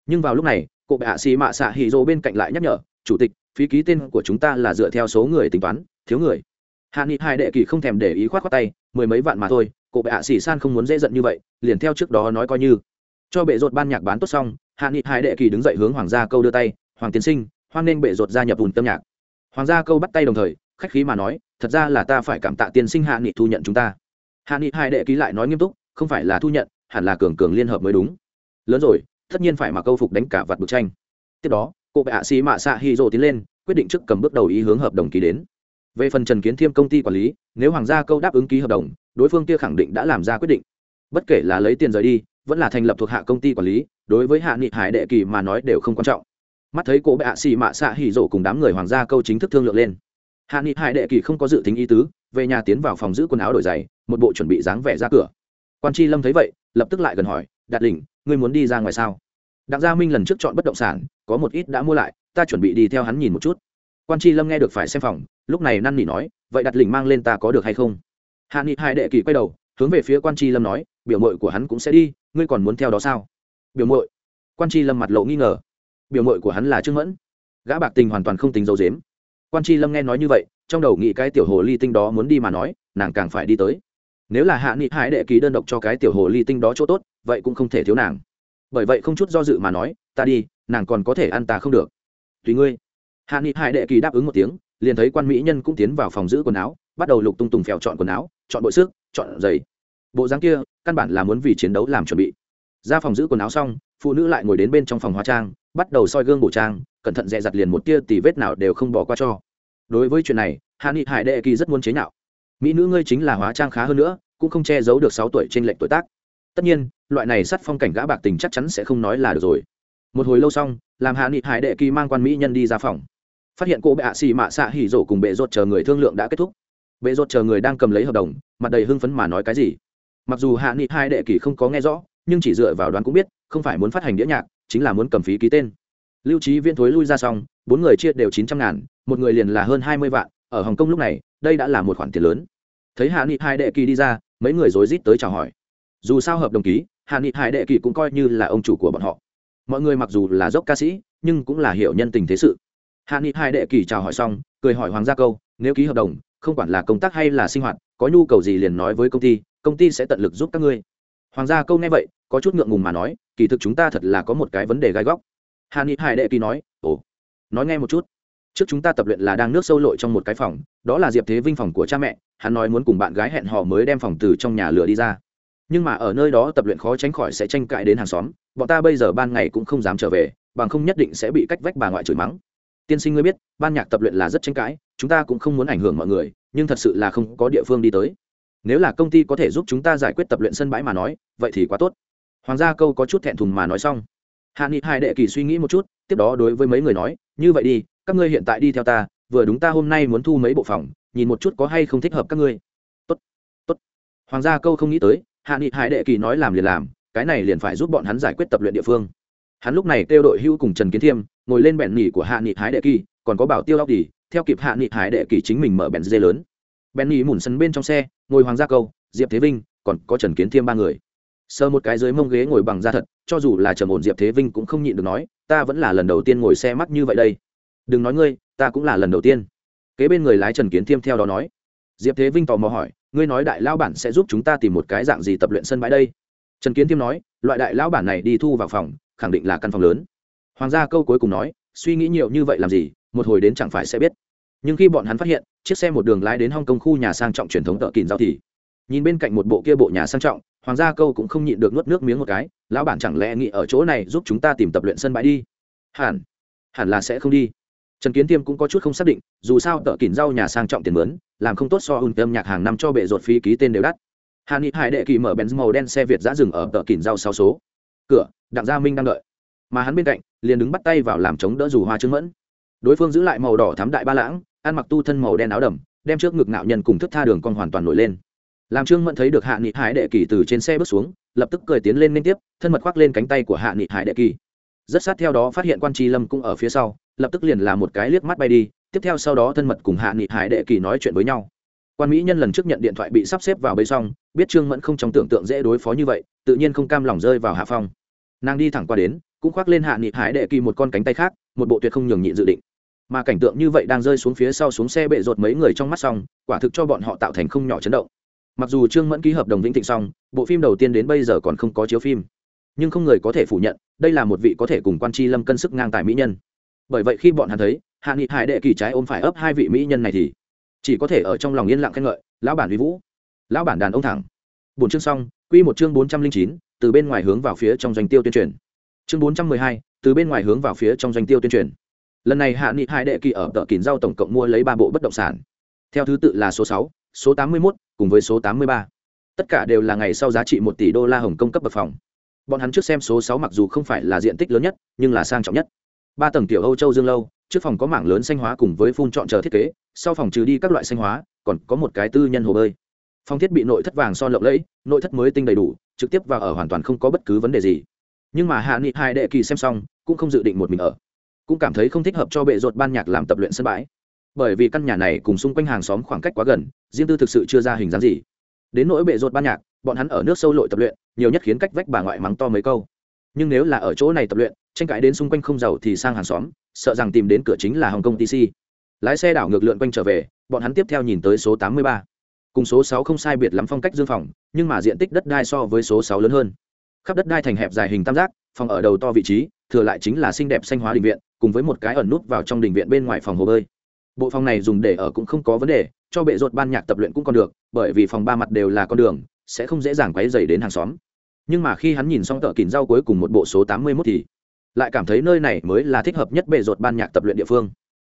Nhưng vào lúc này cụ bệ hạ xì mạ xạ hì rô bên cạnh lại nhắc nhở, chủ tịch, phí ký tên của chúng ta là dựa theo số người tính toán, thiếu người. Hạ nghị hai đệ kỳ không thèm để ý khoát khoát tay, mười mấy vạn mà thôi cụ bệ hạ xì san không muốn dễ giận như vậy, liền theo trước đó nói coi như. Cho bệ rột ban nhạc bán tốt xong, hạ nghị hai đệ kỳ đứng dậy hướng hoàng gia câu đưa tay, hoàng tiến sinh, hoan nghênh bệ rột gia nhập ùn tâm nhạc. Hoàng gia câu bắt tay đồng thời, khách khí mà nói, thật ra là ta phải cảm tạ tiên sinh hạ nghị thu nhận chúng ta hạ nghị hai đệ ký lại nói nghiêm túc, không phải là thu nhận, hẳn là cường cường liên hợp mới đúng. Lớn rồi, tất nhiên phải mặc câu phục đánh cả vặt bức tranh. Tiếp đó, cô bệ hạ xì mạ xạ hy rồ tiến lên, quyết định trước cầm bước đầu ý hướng hợp đồng ký đến. Về phần trần kiến thiêm công ty quản lý, nếu hoàng gia câu đáp ứng ký hợp đồng, đối phương kia khẳng định đã làm ra quyết định. Bất kể là lấy tiền rời đi, vẫn là thành lập thuộc hạ công ty quản lý, đối với hạ nghị hải đệ kỳ mà nói đều không quan trọng. Mắt thấy cô bệ hạ xì mạ xạ hỉ rộ cùng đám người hoàng gia câu chính thức thương lượng lên. Hạ nghị hải đệ kỳ không có dự tính ý tứ, về nhà tiến vào phòng giữ quần áo đổi giày một bộ chuẩn bị dáng vẻ ra cửa. Quan tri lâm thấy vậy, lập tức lại gần hỏi, đạt đỉnh ngươi muốn đi ra ngoài sao? Đặng gia minh lần trước chọn bất động sản, có một ít đã mua lại, ta chuẩn bị đi theo hắn nhìn một chút. Quan tri lâm nghe được phải xem phòng, lúc này năn nỉ nói, vậy đặt lình mang lên ta có được hay không? Hạ nghị hai đệ kỳ quay đầu, hướng về phía quan tri lâm nói, biểu mội của hắn cũng sẽ đi, ngươi còn muốn theo đó sao? Biểu mội quan tri lâm mặt lộ nghi ngờ. Biểu mội của hắn là trương mẫn. Gã bạc tình hoàn toàn không tính dấu dếm. Quan tri lâm nghe nói như vậy, trong đầu nghĩ cái tiểu hồ ly tinh đó muốn đi mà nói, nàng càng phải đi tới nếu là hạ nghị hải đệ ký đơn độc cho cái tiểu hồ ly tinh đó chỗ tốt, vậy cũng không thể thiếu nàng. Bởi vậy không chút do dự mà nói, ta đi, nàng còn có thể ăn ta không được. Tùy ngươi. Hạ nghị hải đệ kỳ đáp ứng một tiếng, liền thấy quan mỹ nhân cũng tiến vào phòng giữ quần áo, bắt đầu lục tung tùng phèo chọn quần áo, chọn bội sức chọn giày. Bộ dáng kia, căn bản là muốn vì chiến đấu làm chuẩn bị. Ra phòng giữ quần áo xong, phụ nữ lại ngồi đến bên trong phòng hóa trang, bắt đầu soi gương bổ trang, cẩn thận dè dặt liền một tia tì vết nào đều không bỏ qua cho. Đối với chuyện này, hạ nghị hải đệ kỳ rất muốn chế nhạo mỹ nữ ngươi chính là hóa trang khá hơn nữa, cũng không che giấu được sáu tuổi trên lệnh tuổi tác. Tất nhiên, loại này sắt phong cảnh gã bạc tình chắc chắn sẽ không nói là được rồi. Một hồi lâu xong, làm hạ nghị hải đệ kỳ mang quan mỹ nhân đi ra phòng. Phát hiện cô bệ hạ xì mạ xạ hỉ rổ cùng bệ rột chờ người thương lượng đã kết thúc. Bệ rột chờ người đang cầm lấy hợp đồng, mặt đầy hưng phấn mà nói cái gì? Mặc dù hạ nghị hai đệ kỳ không có nghe rõ, nhưng chỉ dựa vào đoán cũng biết, không phải muốn phát hành đĩa nhạc, chính là muốn cầm phí ký tên. Lưu trí viên thối lui ra xong, bốn người chia đều chín trăm ngàn, một người liền là hơn hai mươi vạn ở hồng kông lúc này, đây đã là một khoản tiền lớn. Thấy hạ nghị hai đệ kỳ đi ra, mấy người rối rít tới chào hỏi. Dù sao hợp đồng ký, hạ nghị hải đệ kỳ cũng coi như là ông chủ của bọn họ. Mọi người mặc dù là dốc ca sĩ, nhưng cũng là hiểu nhân tình thế sự. Hạ nghị hải đệ kỳ chào hỏi xong, cười hỏi hoàng gia câu, nếu ký hợp đồng, không quản là công tác hay là sinh hoạt, có nhu cầu gì liền nói với công ty công ty sẽ tận lực giúp các ngươi. Hoàng gia câu nghe vậy, có chút ngượng ngùng mà nói, kỳ thực chúng ta thật là có một cái vấn đề gai góc. Hàn nghị hải đệ kỳ nói, ồ, nói nghe một chút trước chúng ta tập luyện là đang nước sâu lội trong một cái phòng, đó là diệp thế vinh phòng của cha mẹ, hắn nói muốn cùng bạn gái hẹn họ mới đem phòng từ trong nhà lửa đi ra. Nhưng mà ở nơi đó tập luyện khó tránh khỏi sẽ tranh cãi đến hàng xóm, bọn ta bây giờ ban ngày cũng không dám trở về, bằng không nhất định sẽ bị cách vách bà ngoại chửi mắng. Tiên sinh ngươi biết, ban nhạc tập luyện là rất tranh cãi, chúng ta cũng không muốn ảnh hưởng mọi người, nhưng thật sự là không có địa phương đi tới. Nếu là công ty có thể giúp chúng ta giải quyết tập luyện sân bãi mà nói, vậy thì quá tốt. Hoàng gia câu có chút thẹn thùng mà nói xong. Hạ nghị hai đệ kỳ suy nghĩ một chút, tiếp đó đối với mấy người nói như vậy đi, các ngươi hiện tại đi theo ta, vừa đúng ta hôm nay muốn thu mấy bộ phòng, nhìn một chút có hay không thích hợp các ngươi. Tốt tốt. Hoàng gia câu không nghĩ tới, hạ nghị hải đệ kỳ nói làm liền làm, cái này liền phải giúp bọn hắn giải quyết tập luyện địa phương. Hắn lúc này kêu đội hưu cùng trần kiến thiêm, ngồi lên bẹn nỉ của hạ nghị hải đệ kỳ, còn có bảo tiêu óc đi theo kịp hạ nghị hải đệ kỳ chính mình mở bẹn dê lớn. Bẹn nỉ mùn sân bên trong xe, ngồi hoàng gia câu, diệp thế vinh, còn có trần kiến thiêm ba người sơ một cái dưới mông ghế ngồi bằng da thật, cho dù là trầm ổn diệp thế vinh cũng không nhịn được nói, ta vẫn là lần đầu tiên ngồi xe mắt như vậy đây. Đừng nói ngươi, ta cũng là lần đầu tiên. Kế bên người lái trần kiến thiêm theo đó nói. Diệp thế vinh tò mò hỏi, ngươi nói đại lão bản sẽ giúp chúng ta tìm một cái dạng gì tập luyện sân bãi đây? Trần kiến thiêm nói, loại đại lão bản này đi thu vào phòng, khẳng định là căn phòng lớn. Hoàng gia câu cuối cùng nói, suy nghĩ nhiều như vậy làm gì, một hồi đến chẳng phải sẽ biết. Nhưng khi bọn hắn phát hiện, chiếc xe một đường lái đến hong kong khu nhà sang trọng truyền thống tợ kìn giao thì, nhìn bên cạnh một bộ kia bộ nhà sang trọng hoàng gia câu cũng không nhịn được nuốt nước miếng một cái, lão bản chẳng lẽ nghĩ ở chỗ này giúp chúng ta tìm tập luyện sân bãi đi? Hẳn hẳn là sẽ không đi. Trần kiến tiêm cũng có chút không xác định, dù sao tợ kỉn rau nhà sang trọng tiền mướn, làm không tốt so hùn tâm nhạc hàng năm cho bệ ruột phí ký tên đều đắt. Hàn nghị hải đệ kỳ mở bèn màu đen xe việt giã rừng ở tợ kỉn rau sáu số. Cửa, đặng gia minh đang đợi. Mà hắn bên cạnh, liền đứng bắt tay vào làm chống đỡ dù hoa trương mẫn. Đối phương giữ lại màu đỏ thám đại ba lãng, ăn mặc tu thân màu đen áo đầm, đem trước ngực nạo nhân cùng thức tha đường con hoàn toàn nổi lên làm trương mẫn thấy được hạ nghị hải đệ kỳ từ trên xe bước xuống, lập tức cười tiến lên liên tiếp, thân mật khoác lên cánh tay của hạ nghị hải đệ kỳ. Rất sát theo đó phát hiện quan tri lâm cũng ở phía sau, lập tức liền là một cái liếc mắt bay đi, tiếp theo sau đó thân mật cùng hạ nghị hải đệ kỳ nói chuyện với nhau. Quan mỹ nhân lần trước nhận điện thoại bị sắp xếp vào bấy xong, biết trương mẫn không trong tưởng tượng dễ đối phó như vậy, tự nhiên không cam lòng rơi vào hạ phong. Nàng đi thẳng qua đến, cũng khoác lên hạ nghị hải đệ kỳ một con cánh tay khác, một bộ tuyệt không nhường nhịn dự định. Mà cảnh tượng như vậy đang rơi xuống phía sau xuống xe bệ rột mấy người trong mắt xong, quả thực cho bọn họ tạo thành không nhỏ chấn động mặc dù trương mẫn ký hợp đồng vĩnh thịnh xong, bộ phim đầu tiên đến bây giờ còn không có chiếu phim. Nhưng không người có thể phủ nhận, đây là một vị có thể cùng quan tri lâm cân sức ngang tài mỹ nhân. Bởi vậy khi bọn hắn thấy, hạ nghị hải đệ kỳ trái ôm phải ấp hai vị mỹ nhân này thì chỉ có thể ở trong lòng yên lặng khen ngợi, lão bản vi vũ, lão bản đàn ông thẳng. Bốn chương xong, quy một chương bốn trăm linh chín, từ bên ngoài hướng vào phía trong doanh tiêu tuyên truyền. Chương bốn trăm mười hai, từ bên ngoài hướng vào phía trong doanh tiêu tuyên truyền. Lần này hạ nghị hai đệ kỳ ở tờ kín rau tổng cộng mua lấy ba bộ bất động sản. Theo thứ tự là số sáu, số tám mươi mốt cùng với số tám mươi ba. Tất cả đều là ngày sau giá trị một tỷ đô la hồng công cấp bậc phòng. Bọn hắn trước xem số sáu mặc dù không phải là diện tích lớn nhất, nhưng là sang trọng nhất. Ba tầng tiểu âu châu dương lâu, trước phòng có mảng lớn xanh hóa cùng với phun trọn chờ thiết kế, sau phòng trừ đi các loại xanh hóa, còn có một cái tư nhân hồ bơi. Phòng thiết bị nội thất vàng son lộng lẫy, nội thất mới tinh đầy đủ, trực tiếp vào ở hoàn toàn không có bất cứ vấn đề gì. Nhưng mà hạ nghị hai đệ kỳ xem xong, cũng không dự định một mình ở. Cũng cảm thấy không thích hợp cho bệ ruột ban nhạc làm tập luyện sân bãi bởi vì căn nhà này cùng xung quanh hàng xóm khoảng cách quá gần riêng tư thực sự chưa ra hình dáng gì. Đến nỗi bệ ruột ban nhạc, bọn hắn ở nước sâu lội tập luyện, nhiều nhất khiến cách vách bà ngoại mắng to mấy câu. Nhưng nếu là ở chỗ này tập luyện, tranh cãi đến xung quanh không giàu thì sang hàng xóm, sợ rằng tìm đến cửa chính là hồng kông tc lái xe đảo ngược lượn quanh trở về, bọn hắn tiếp theo nhìn tới số tám mươi ba. Cùng số sáu không sai biệt lắm phong cách dương phòng, nhưng mà diện tích đất đai so với số sáu lớn hơn. Khắp đất đai thành hẹp dài hình tam giác, phòng ở đầu to vị trí, thừa lại chính là xinh đẹp xanh hóa đình viện, cùng với một cái ẩn nút vào trong đình viện bên ngoài phòng hồ bơi bộ phòng này dùng để ở cũng không có vấn đề, cho bệ rột ban nhạc tập luyện cũng còn được, bởi vì phòng ba mặt đều là con đường, sẽ không dễ dàng quấy dày đến hàng xóm. Nhưng mà khi hắn nhìn xong tợ kìn rau cuối cùng một bộ số tám mươi mốt thì lại cảm thấy nơi này mới là thích hợp nhất bệ rột ban nhạc tập luyện địa phương.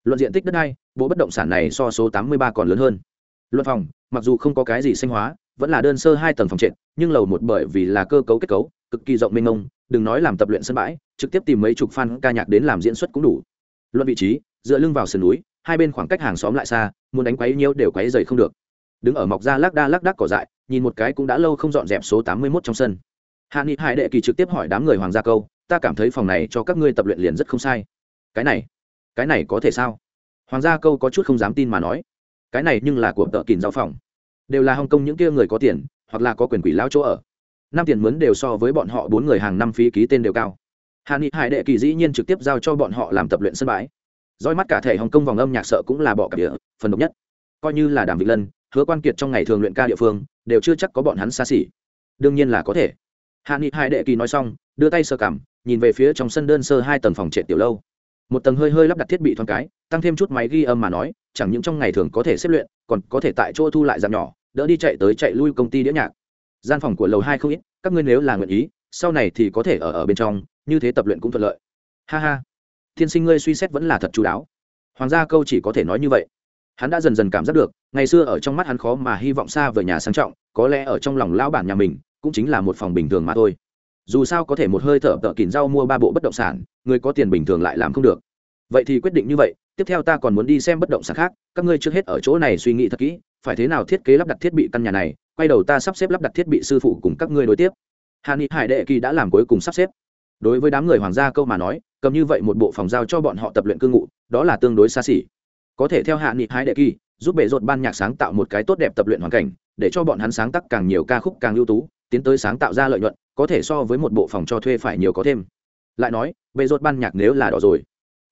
Luận diện tích đất đai, bộ bất động sản này so số tám mươi ba còn lớn hơn. Luận phòng, mặc dù không có cái gì sinh hóa, vẫn là đơn sơ hai tầng phòng trệt, nhưng lầu một bởi vì là cơ cấu kết cấu, cực kỳ rộng mênh mông, đừng nói làm tập luyện sân bãi, trực tiếp tìm mấy chục fan ca nhạc đến làm diễn xuất cũng đủ. Luận vị trí, dựa lưng vào sườn núi hai bên khoảng cách hàng xóm lại xa, muốn đánh quấy nhiêu đều quấy dày không được. Đứng ở mọc ra lác đa lác đác cỏ dại, nhìn một cái cũng đã lâu không dọn dẹp số tám mươi mốt trong sân. Hạ nghị hải đệ kỳ trực tiếp hỏi đám người hoàng gia câu, ta cảm thấy phòng này cho các ngươi tập luyện liền rất không sai. Cái này cái này có thể sao? Hoàng gia câu có chút không dám tin mà nói. Cái này nhưng là của tợ kìn giao phòng. Đều là hồng kông những kia người có tiền, hoặc là có quyền quỷ lao chỗ ở. Năm tiền mướn đều so với bọn họ bốn người hàng năm phí ký tên đều cao. Hà nghị hải đệ kỳ dĩ nhiên trực tiếp giao cho bọn họ làm tập luyện sân bãi roi mắt cả thể hồng kông vòng âm nhạc sợ cũng là bỏ cả địa, phần độc nhất. Coi như là đàm vịnh lân, hứa quan kiệt trong ngày thường luyện ca địa phương, đều chưa chắc có bọn hắn xa xỉ. Đương nhiên là có thể. Hạ nghị hai đệ kỳ nói xong, đưa tay sơ cảm nhìn về phía trong sân đơn sơ hai tầng phòng trệ tiểu lâu. Một tầng hơi hơi lắp đặt thiết bị thoáng cái, tăng thêm chút máy ghi âm mà nói, chẳng những trong ngày thường có thể xếp luyện, còn có thể tại chỗ thu lại giảm nhỏ, đỡ đi chạy tới chạy lui công ty đĩa nhạc. Gian phòng của lầu hai không ít, các ngươi nếu là nguyện ý, sau này thì có thể ở ở bên trong, như thế tập luyện cũng thuận lợi. Ha ha thiên sinh ngươi suy xét vẫn là thật chú đáo. Hoàng gia câu chỉ có thể nói như vậy. Hắn đã dần dần cảm giác được, ngày xưa ở trong mắt hắn khó mà hy vọng xa về nhà sang trọng, có lẽ ở trong lòng lão bản nhà mình, cũng chính là một phòng bình thường mà thôi. Dù sao có thể một hơi thở tợ kìn rau mua ba bộ bất động sản, người có tiền bình thường lại làm không được. Vậy thì quyết định như vậy, tiếp theo ta còn muốn đi xem bất động sản khác, các ngươi trước hết ở chỗ này suy nghĩ thật kỹ, phải thế nào thiết kế lắp đặt thiết bị căn nhà này, quay đầu ta sắp xếp lắp đặt thiết bị sư phụ cùng các ngươi đối tiếp. Hà ni hải đệ kỳ đã làm cuối cùng sắp xếp. Đối với đám người hoàng gia câu mà nói cầm như vậy một bộ phòng giao cho bọn họ tập luyện cư ngụ, đó là tương đối xa xỉ. Có thể theo hạ nghị hái đệ kỳ, giúp bệ rột ban nhạc sáng tạo một cái tốt đẹp tập luyện hoàn cảnh, để cho bọn hắn sáng tác càng nhiều ca khúc càng ưu tú, tiến tới sáng tạo ra lợi nhuận, có thể so với một bộ phòng cho thuê phải nhiều có thêm. Lại nói, bệ rột ban nhạc nếu là đỏ rồi,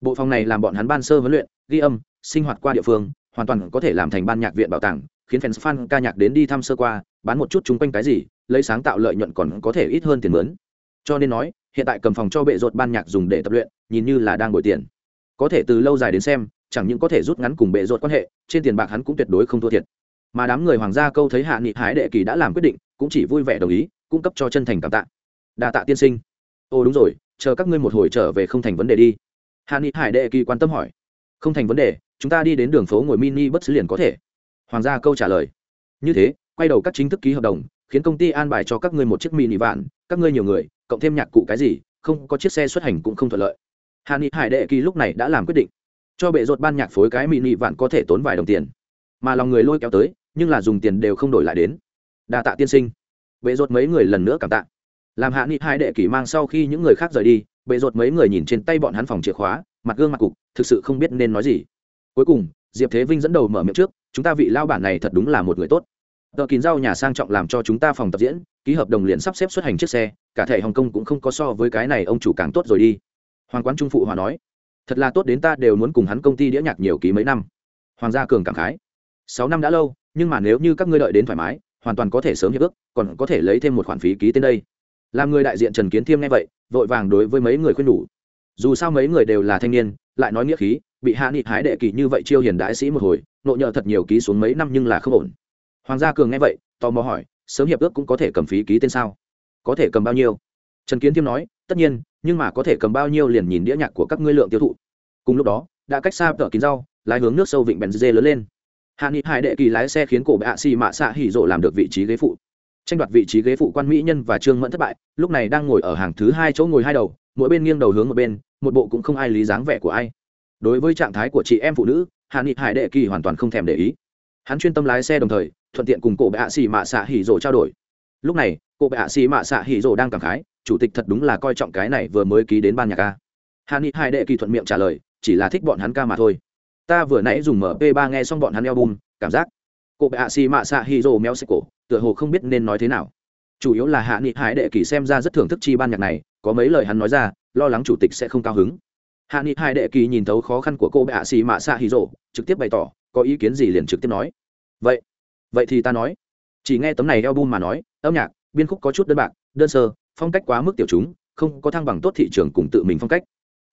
bộ phòng này làm bọn hắn ban sơ huấn luyện, ghi âm, sinh hoạt qua địa phương, hoàn toàn có thể làm thành ban nhạc viện bảo tàng, khiến fans fan ca nhạc đến đi thăm sơ qua, bán một chút chung quanh cái gì, lấy sáng tạo lợi nhuận còn có thể ít hơn tiền mướn. Cho nên nói hiện tại cầm phòng cho bệ rột ban nhạc dùng để tập luyện, nhìn như là đang bồi tiền. Có thể từ lâu dài đến xem, chẳng những có thể rút ngắn cùng bệ rột quan hệ, trên tiền bạc hắn cũng tuyệt đối không thua thiệt. Mà đám người hoàng gia câu thấy hạ nghị hái đệ kỳ đã làm quyết định, cũng chỉ vui vẻ đồng ý, cung cấp cho chân thành cảm tạ. Đa tạ tiên sinh. Ô đúng rồi, chờ các ngươi một hồi trở về không thành vấn đề đi. Hạ nghị hải đệ kỳ quan tâm hỏi. Không thành vấn đề, chúng ta đi đến đường phố ngồi mini bất xứ liền có thể. Hoàng gia câu trả lời. Như thế, quay đầu các chính thức ký hợp đồng, khiến công ty an bài cho các ngươi một chiếc mini vạn, các ngươi nhiều người cộng thêm nhạc cụ cái gì, không có chiếc xe xuất hành cũng không thuận lợi. Hạ nghị hải đệ kỳ lúc này đã làm quyết định, cho bệ rột ban nhạc phối cái mini vạn có thể tốn vài đồng tiền. Mà lòng người lôi kéo tới, nhưng là dùng tiền đều không đổi lại đến. Đa tạ tiên sinh. Bệ rột mấy người lần nữa cảm tạ. Làm hạ nghị hai đệ kỷ mang sau khi những người khác rời đi, bệ rột mấy người nhìn trên tay bọn hắn phòng chìa khóa, mặt gương mặt cục, thực sự không biết nên nói gì. Cuối cùng, diệp thế vinh dẫn đầu mở miệng trước, chúng ta vị lao bản này thật đúng là một người tốt tờ kín rau nhà sang trọng làm cho chúng ta phòng tập diễn, ký hợp đồng liền sắp xếp xuất hành chiếc xe, cả thẻ hồng kông cũng không có so với cái này ông chủ càng tốt rồi đi. Hoàng quán trung phụ hòa nói, thật là tốt đến ta đều muốn cùng hắn công ty đĩa nhạc nhiều ký mấy năm. Hoàng gia cường cảm khái, sáu năm đã lâu, nhưng mà nếu như các ngươi đợi đến thoải mái, hoàn toàn có thể sớm hiệp ước, còn có thể lấy thêm một khoản phí ký tên đây. Làm người đại diện trần kiến thiêm nghe vậy, vội vàng đối với mấy người khuyên nhủ dù sao mấy người đều là thanh niên, lại nói nghĩa khí, bị hạ nghị hái đệ kỳ như vậy chiêu hiền đại sĩ một hồi, nộ nhờ thật nhiều ký xuống mấy năm nhưng là không ổn hoàng gia cường nghe vậy, tò mò hỏi, sớm hiệp ước cũng có thể cầm phí ký tên sao? Có thể cầm bao nhiêu? Trần kiến thiêm nói, tất nhiên, nhưng mà có thể cầm bao nhiêu liền nhìn đĩa nhạc của các ngươi lượng tiêu thụ. Cùng lúc đó, đã cách xa tờ kín rau, lái hướng nước sâu vịnh bèn dê lớn lên. Hạ nghị hải đệ kỳ lái xe khiến cổ bệ xì mạ xạ hỉ rộ làm được vị trí ghế phụ. Tranh đoạt vị trí ghế phụ quan mỹ nhân và trương mẫn thất bại, lúc này đang ngồi ở hàng thứ hai chỗ ngồi hai đầu, mỗi bên nghiêng đầu hướng một bên, một bộ cũng không ai lý dáng vẻ của ai. Đối với trạng thái của chị em phụ nữ, hạ nghị hải đệ kỳ hoàn toàn không thèm để ý. Hắn chuyên tâm lái xe đồng thời thuận tiện cùng cổ bệ xì mạ xạ hỉ rồ trao đổi. Lúc này, cổ bệ xì mạ xạ hỉ rồ đang cảm khái, chủ tịch thật đúng là coi trọng cái này vừa mới ký đến ban nhạc ca. Hà ni hai đệ kỳ thuận miệng trả lời, chỉ là thích bọn hắn ca mà thôi. Ta vừa nãy dùng mp 3 nghe xong bọn hắn album, cảm giác cô bệ hạ xì mạ xạ hỉ rồ méo xích cổ, tựa hồ không biết nên nói thế nào. Chủ yếu là hạ nghị hải đệ kỳ xem ra rất thưởng thức chi ban nhạc này, có mấy lời hắn nói ra, lo lắng chủ tịch sẽ không cao hứng. Hạ nghị hải đệ kỳ nhìn thấu khó khăn của cô bệ hạ xì mạ xạ hỉ rồ, trực tiếp bày tỏ, có ý kiến gì liền trực tiếp nói. Vậy vậy thì ta nói. Chỉ nghe tấm này album mà nói, âm nhạc, biên khúc có chút đơn bạc, đơn sơ, phong cách quá mức tiểu chúng, không có thăng bằng tốt thị trường cùng tự mình phong cách.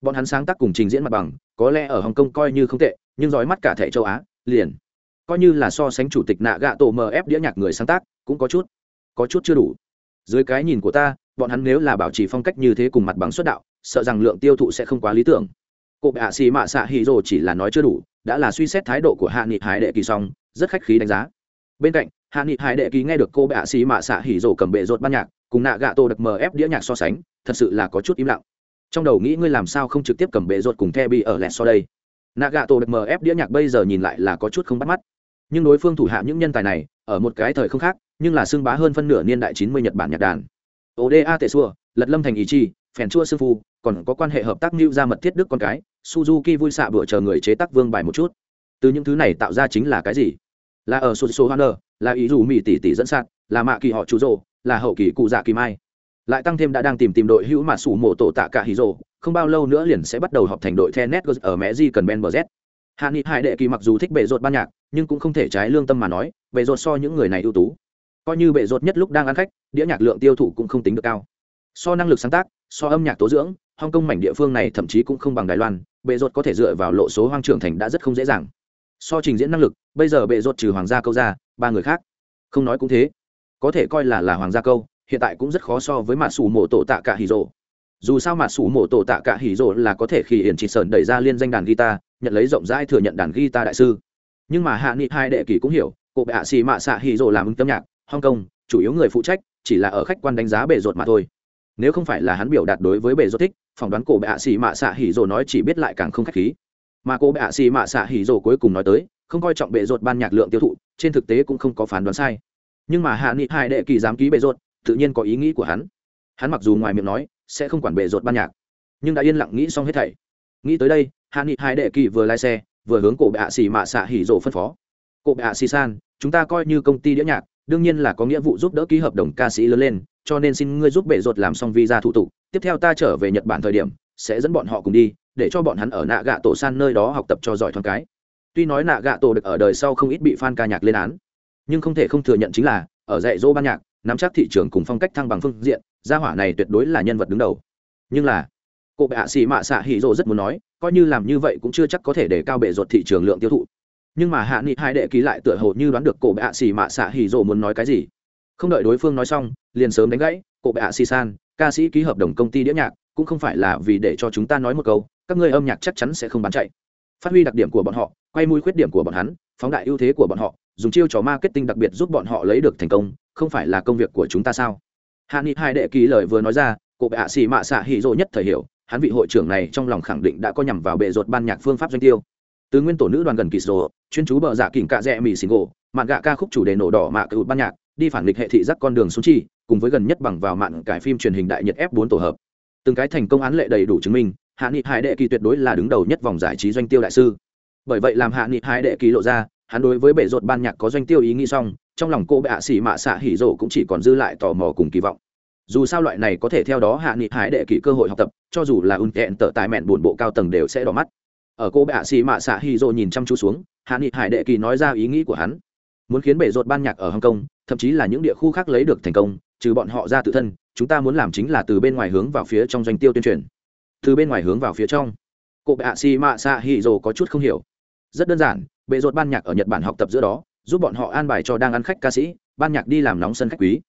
Bọn hắn sáng tác cùng trình diễn mặt bằng, có lẽ ở hồng kông coi như không tệ, nhưng dõi mắt cả thẻ châu á, liền. Coi như là so sánh chủ tịch nạ gạ tổ mf đĩa nhạc người sáng tác, cũng có chút có chút chưa đủ. Dưới cái nhìn của ta, bọn hắn nếu là bảo trì phong cách như thế cùng mặt bằng xuất đạo, sợ rằng lượng tiêu thụ sẽ không quá lý tưởng. Cụ bạ hạ xì mạ xạ hy rồ chỉ là nói chưa đủ, đã là suy xét thái độ của hạ nghị hải đệ kỳ xong, rất khách khí đánh giá bên cạnh, hạ nghị hải đệ ký nghe được cô bệ hạ xì mạ xạ hỉ rổ cầm bệ rột ban nhạc, cùng nạ gạ tổ được mf đĩa nhạc so sánh, thật sự là có chút im lặng. Trong đầu nghĩ ngươi làm sao không trực tiếp cầm bệ rột cùng the bi ở lẹt so đây? Nạ gạ tổ được mf đĩa nhạc bây giờ nhìn lại là có chút không bắt mắt. Nhưng đối phương thủ hạ những nhân tài này, ở một cái thời không khác, nhưng là xưng bá hơn phân nửa niên đại chín mươi nhật bản nhạc đàn. Oda tệ xua, lật lâm thành ý chi, phèn chua sư phu, còn có quan hệ hợp tác mưu ra mật thiết đức con cái, suzuki vui xạ bữa chờ người chế tác vương bài một chút. Từ những thứ này tạo ra chính là cái gì? Là ở số số honer là ý dù mỹ tỷ tỷ dẫn sạt là mạ kỳ họ chú rồ, là hậu kỳ cụ dạ kỳ mai. Lại tăng thêm đã đang tìm tìm đội hữu mà sủ mổ tổ tạ cả hí rồ, không bao lâu nữa liền sẽ bắt đầu họp thành đội Tenet ở mẹ di cần ben bờ z hạ nghị hải đệ kỳ mặc dù thích bệ rột ban nhạc, nhưng cũng không thể trái lương tâm mà nói, bệ rột so những người này ưu tú. Coi như bệ rột nhất lúc đang ăn khách, đĩa nhạc lượng tiêu thụ cũng không tính được cao. So năng lực sáng tác, so âm nhạc tố dưỡng, hong Kong mảnh địa phương này thậm chí cũng không bằng đài loan, bệ rột có thể dựa vào lộ số hoang trưởng thành đã rất không dễ dàng so trình diễn năng lực, bây giờ bệ rột trừ hoàng gia câu ra, ba người khác không nói cũng thế. Có thể coi là là hoàng gia câu, hiện tại cũng rất khó so với mạ sủ mổ tổ tạ cả hì rộ dù sao mạ sủ mổ tổ tạ cả hì rộ là có thể khi hiển chỉ sơn đẩy ra liên danh đàn guitar, nhận lấy rộng rãi thừa nhận đàn guitar đại sư. Nhưng mà hạ nghị hai đệ kỳ cũng hiểu cụ bệ hạ xì mạ xạ hì rộ làm ứng tâm nhạc, hong kong, chủ yếu người phụ trách, chỉ là ở khách quan đánh giá bệ rột mà thôi. Nếu không phải là hắn biểu đạt đối với bệ rột thích, phỏng đoán cổ bệ hạ xì mạ xạ hì rộ nói chỉ biết lại càng không khách khí mà cô bệ hạ xì mạ xạ hỉ rồ cuối cùng nói tới, không coi trọng bệ rột ban nhạc lượng tiêu thụ, trên thực tế cũng không có phán đoán sai. Nhưng mà hạ nghị hai đệ kỳ dám ký bệ rột, tự nhiên có ý nghĩ của hắn. Hắn mặc dù ngoài miệng nói, sẽ không quản bệ rột ban nhạc, nhưng đã yên lặng nghĩ xong hết thảy. Nghĩ tới đây, hạ nghị hai đệ kỳ vừa lái xe, vừa hướng cổ bệ hạ xì mạ xạ hỉ rồ phân phó. Cổ bệ hạ xì san, chúng ta coi như công ty đĩa nhạc, đương nhiên là có nghĩa vụ giúp đỡ ký hợp đồng ca sĩ lớn lên, cho nên xin ngươi giúp bệ rột làm xong visa thủ tục, tiếp theo ta trở về nhật bản thời điểm sẽ dẫn bọn họ cùng đi, để cho bọn hắn ở nạ gạ tổ san nơi đó học tập cho giỏi thoáng cái. Tuy nói nạ gạ tổ được ở đời sau không ít bị fan ca nhạc lên án, nhưng không thể không thừa nhận chính là, ở dạy dỗ ban nhạc, nắm chắc thị trường cùng phong cách thăng bằng phương diện, gia hỏa này tuyệt đối là nhân vật đứng đầu. Nhưng là, cô bệ hạ xì mạ xạ hỉ rồ rất muốn nói, coi như làm như vậy cũng chưa chắc có thể để cao bệ ruột thị trường lượng tiêu thụ. Nhưng mà hạ nghị hai đệ ký lại tựa hồ như đoán được cổ bệ hạ xì mạ xạ hỉ rồ muốn nói cái gì. Không đợi đối phương nói xong, liền sớm đánh gãy cổ bệ hạ xì san, ca sĩ ký hợp đồng công ty đĩa nhạc cũng không phải là vì để cho chúng ta nói một câu, các ngươi âm nhạc chắc chắn sẽ không bán chạy. Phát huy đặc điểm của bọn họ, quay mũi khuyết điểm của bọn hắn, phóng đại ưu thế của bọn họ, dùng chiêu trò marketing đặc biệt giúp bọn họ lấy được thành công, không phải là công việc của chúng ta sao? Hạ nghị hai đệ ký lời vừa nói ra cụ bệ hạ xì mạ xạ hỉ rộ nhất thời hiểu, hắn vị hội trưởng này trong lòng khẳng định đã có nhằm vào bệ ruột ban nhạc phương pháp doanh tiêu. Từ nguyên tổ nữ đoàn gần kỳ sổ chuyên chú bờ giả dạ kỉnh cạ rẽ mì xì gỗ mạn gạ ca khúc chủ đề nổ đỏ mạ cựu ban nhạc, đi phản nghịch hệ thị giác con đường xuống chi, cùng với gần nhất bằng vào mạn cải phim truyền hình đại nhật f 4 tổ hợp từng cái thành công án lệ đầy đủ chứng minh, hạ nghị hải đệ kỳ tuyệt đối là đứng đầu nhất vòng giải trí doanh tiêu đại sư. Bởi vậy làm hạ nghị hải đệ kỳ lộ ra, hắn đối với bệ ruột ban nhạc có doanh tiêu ý nghĩ xong, trong lòng cô bệ hạ xỉ mạ xạ hỉ rộ cũng chỉ còn dư lại tò mò cùng kỳ vọng. Dù sao loại này có thể theo đó hạ nghị hải đệ kỳ cơ hội học tập, cho dù là ùn kẹn tở tài mẹn buồn bộ cao tầng đều sẽ đỏ mắt. Ở cô bệ hạ xỉ mạ xạ hỉ rộ nhìn chăm chú xuống, hạ nghị hải đệ kỳ nói ra ý nghĩ của hắn. Muốn khiến bệ ruột ban nhạc ở hồng kông, thậm chí là những địa khu khác lấy được thành công trừ bọn họ ra tự thân chúng ta muốn làm chính là từ bên ngoài hướng vào phía trong doanh tiêu tuyên truyền. Từ bên ngoài hướng vào phía trong. Cụ bệ hạ si mạ xạ hỉ rộ có chút không hiểu. Rất đơn giản bệ rột ban nhạc ở nhật bản học tập giữa đó giúp bọn họ an bài cho đang ăn khách ca sĩ ban nhạc đi làm nóng sân khách quý.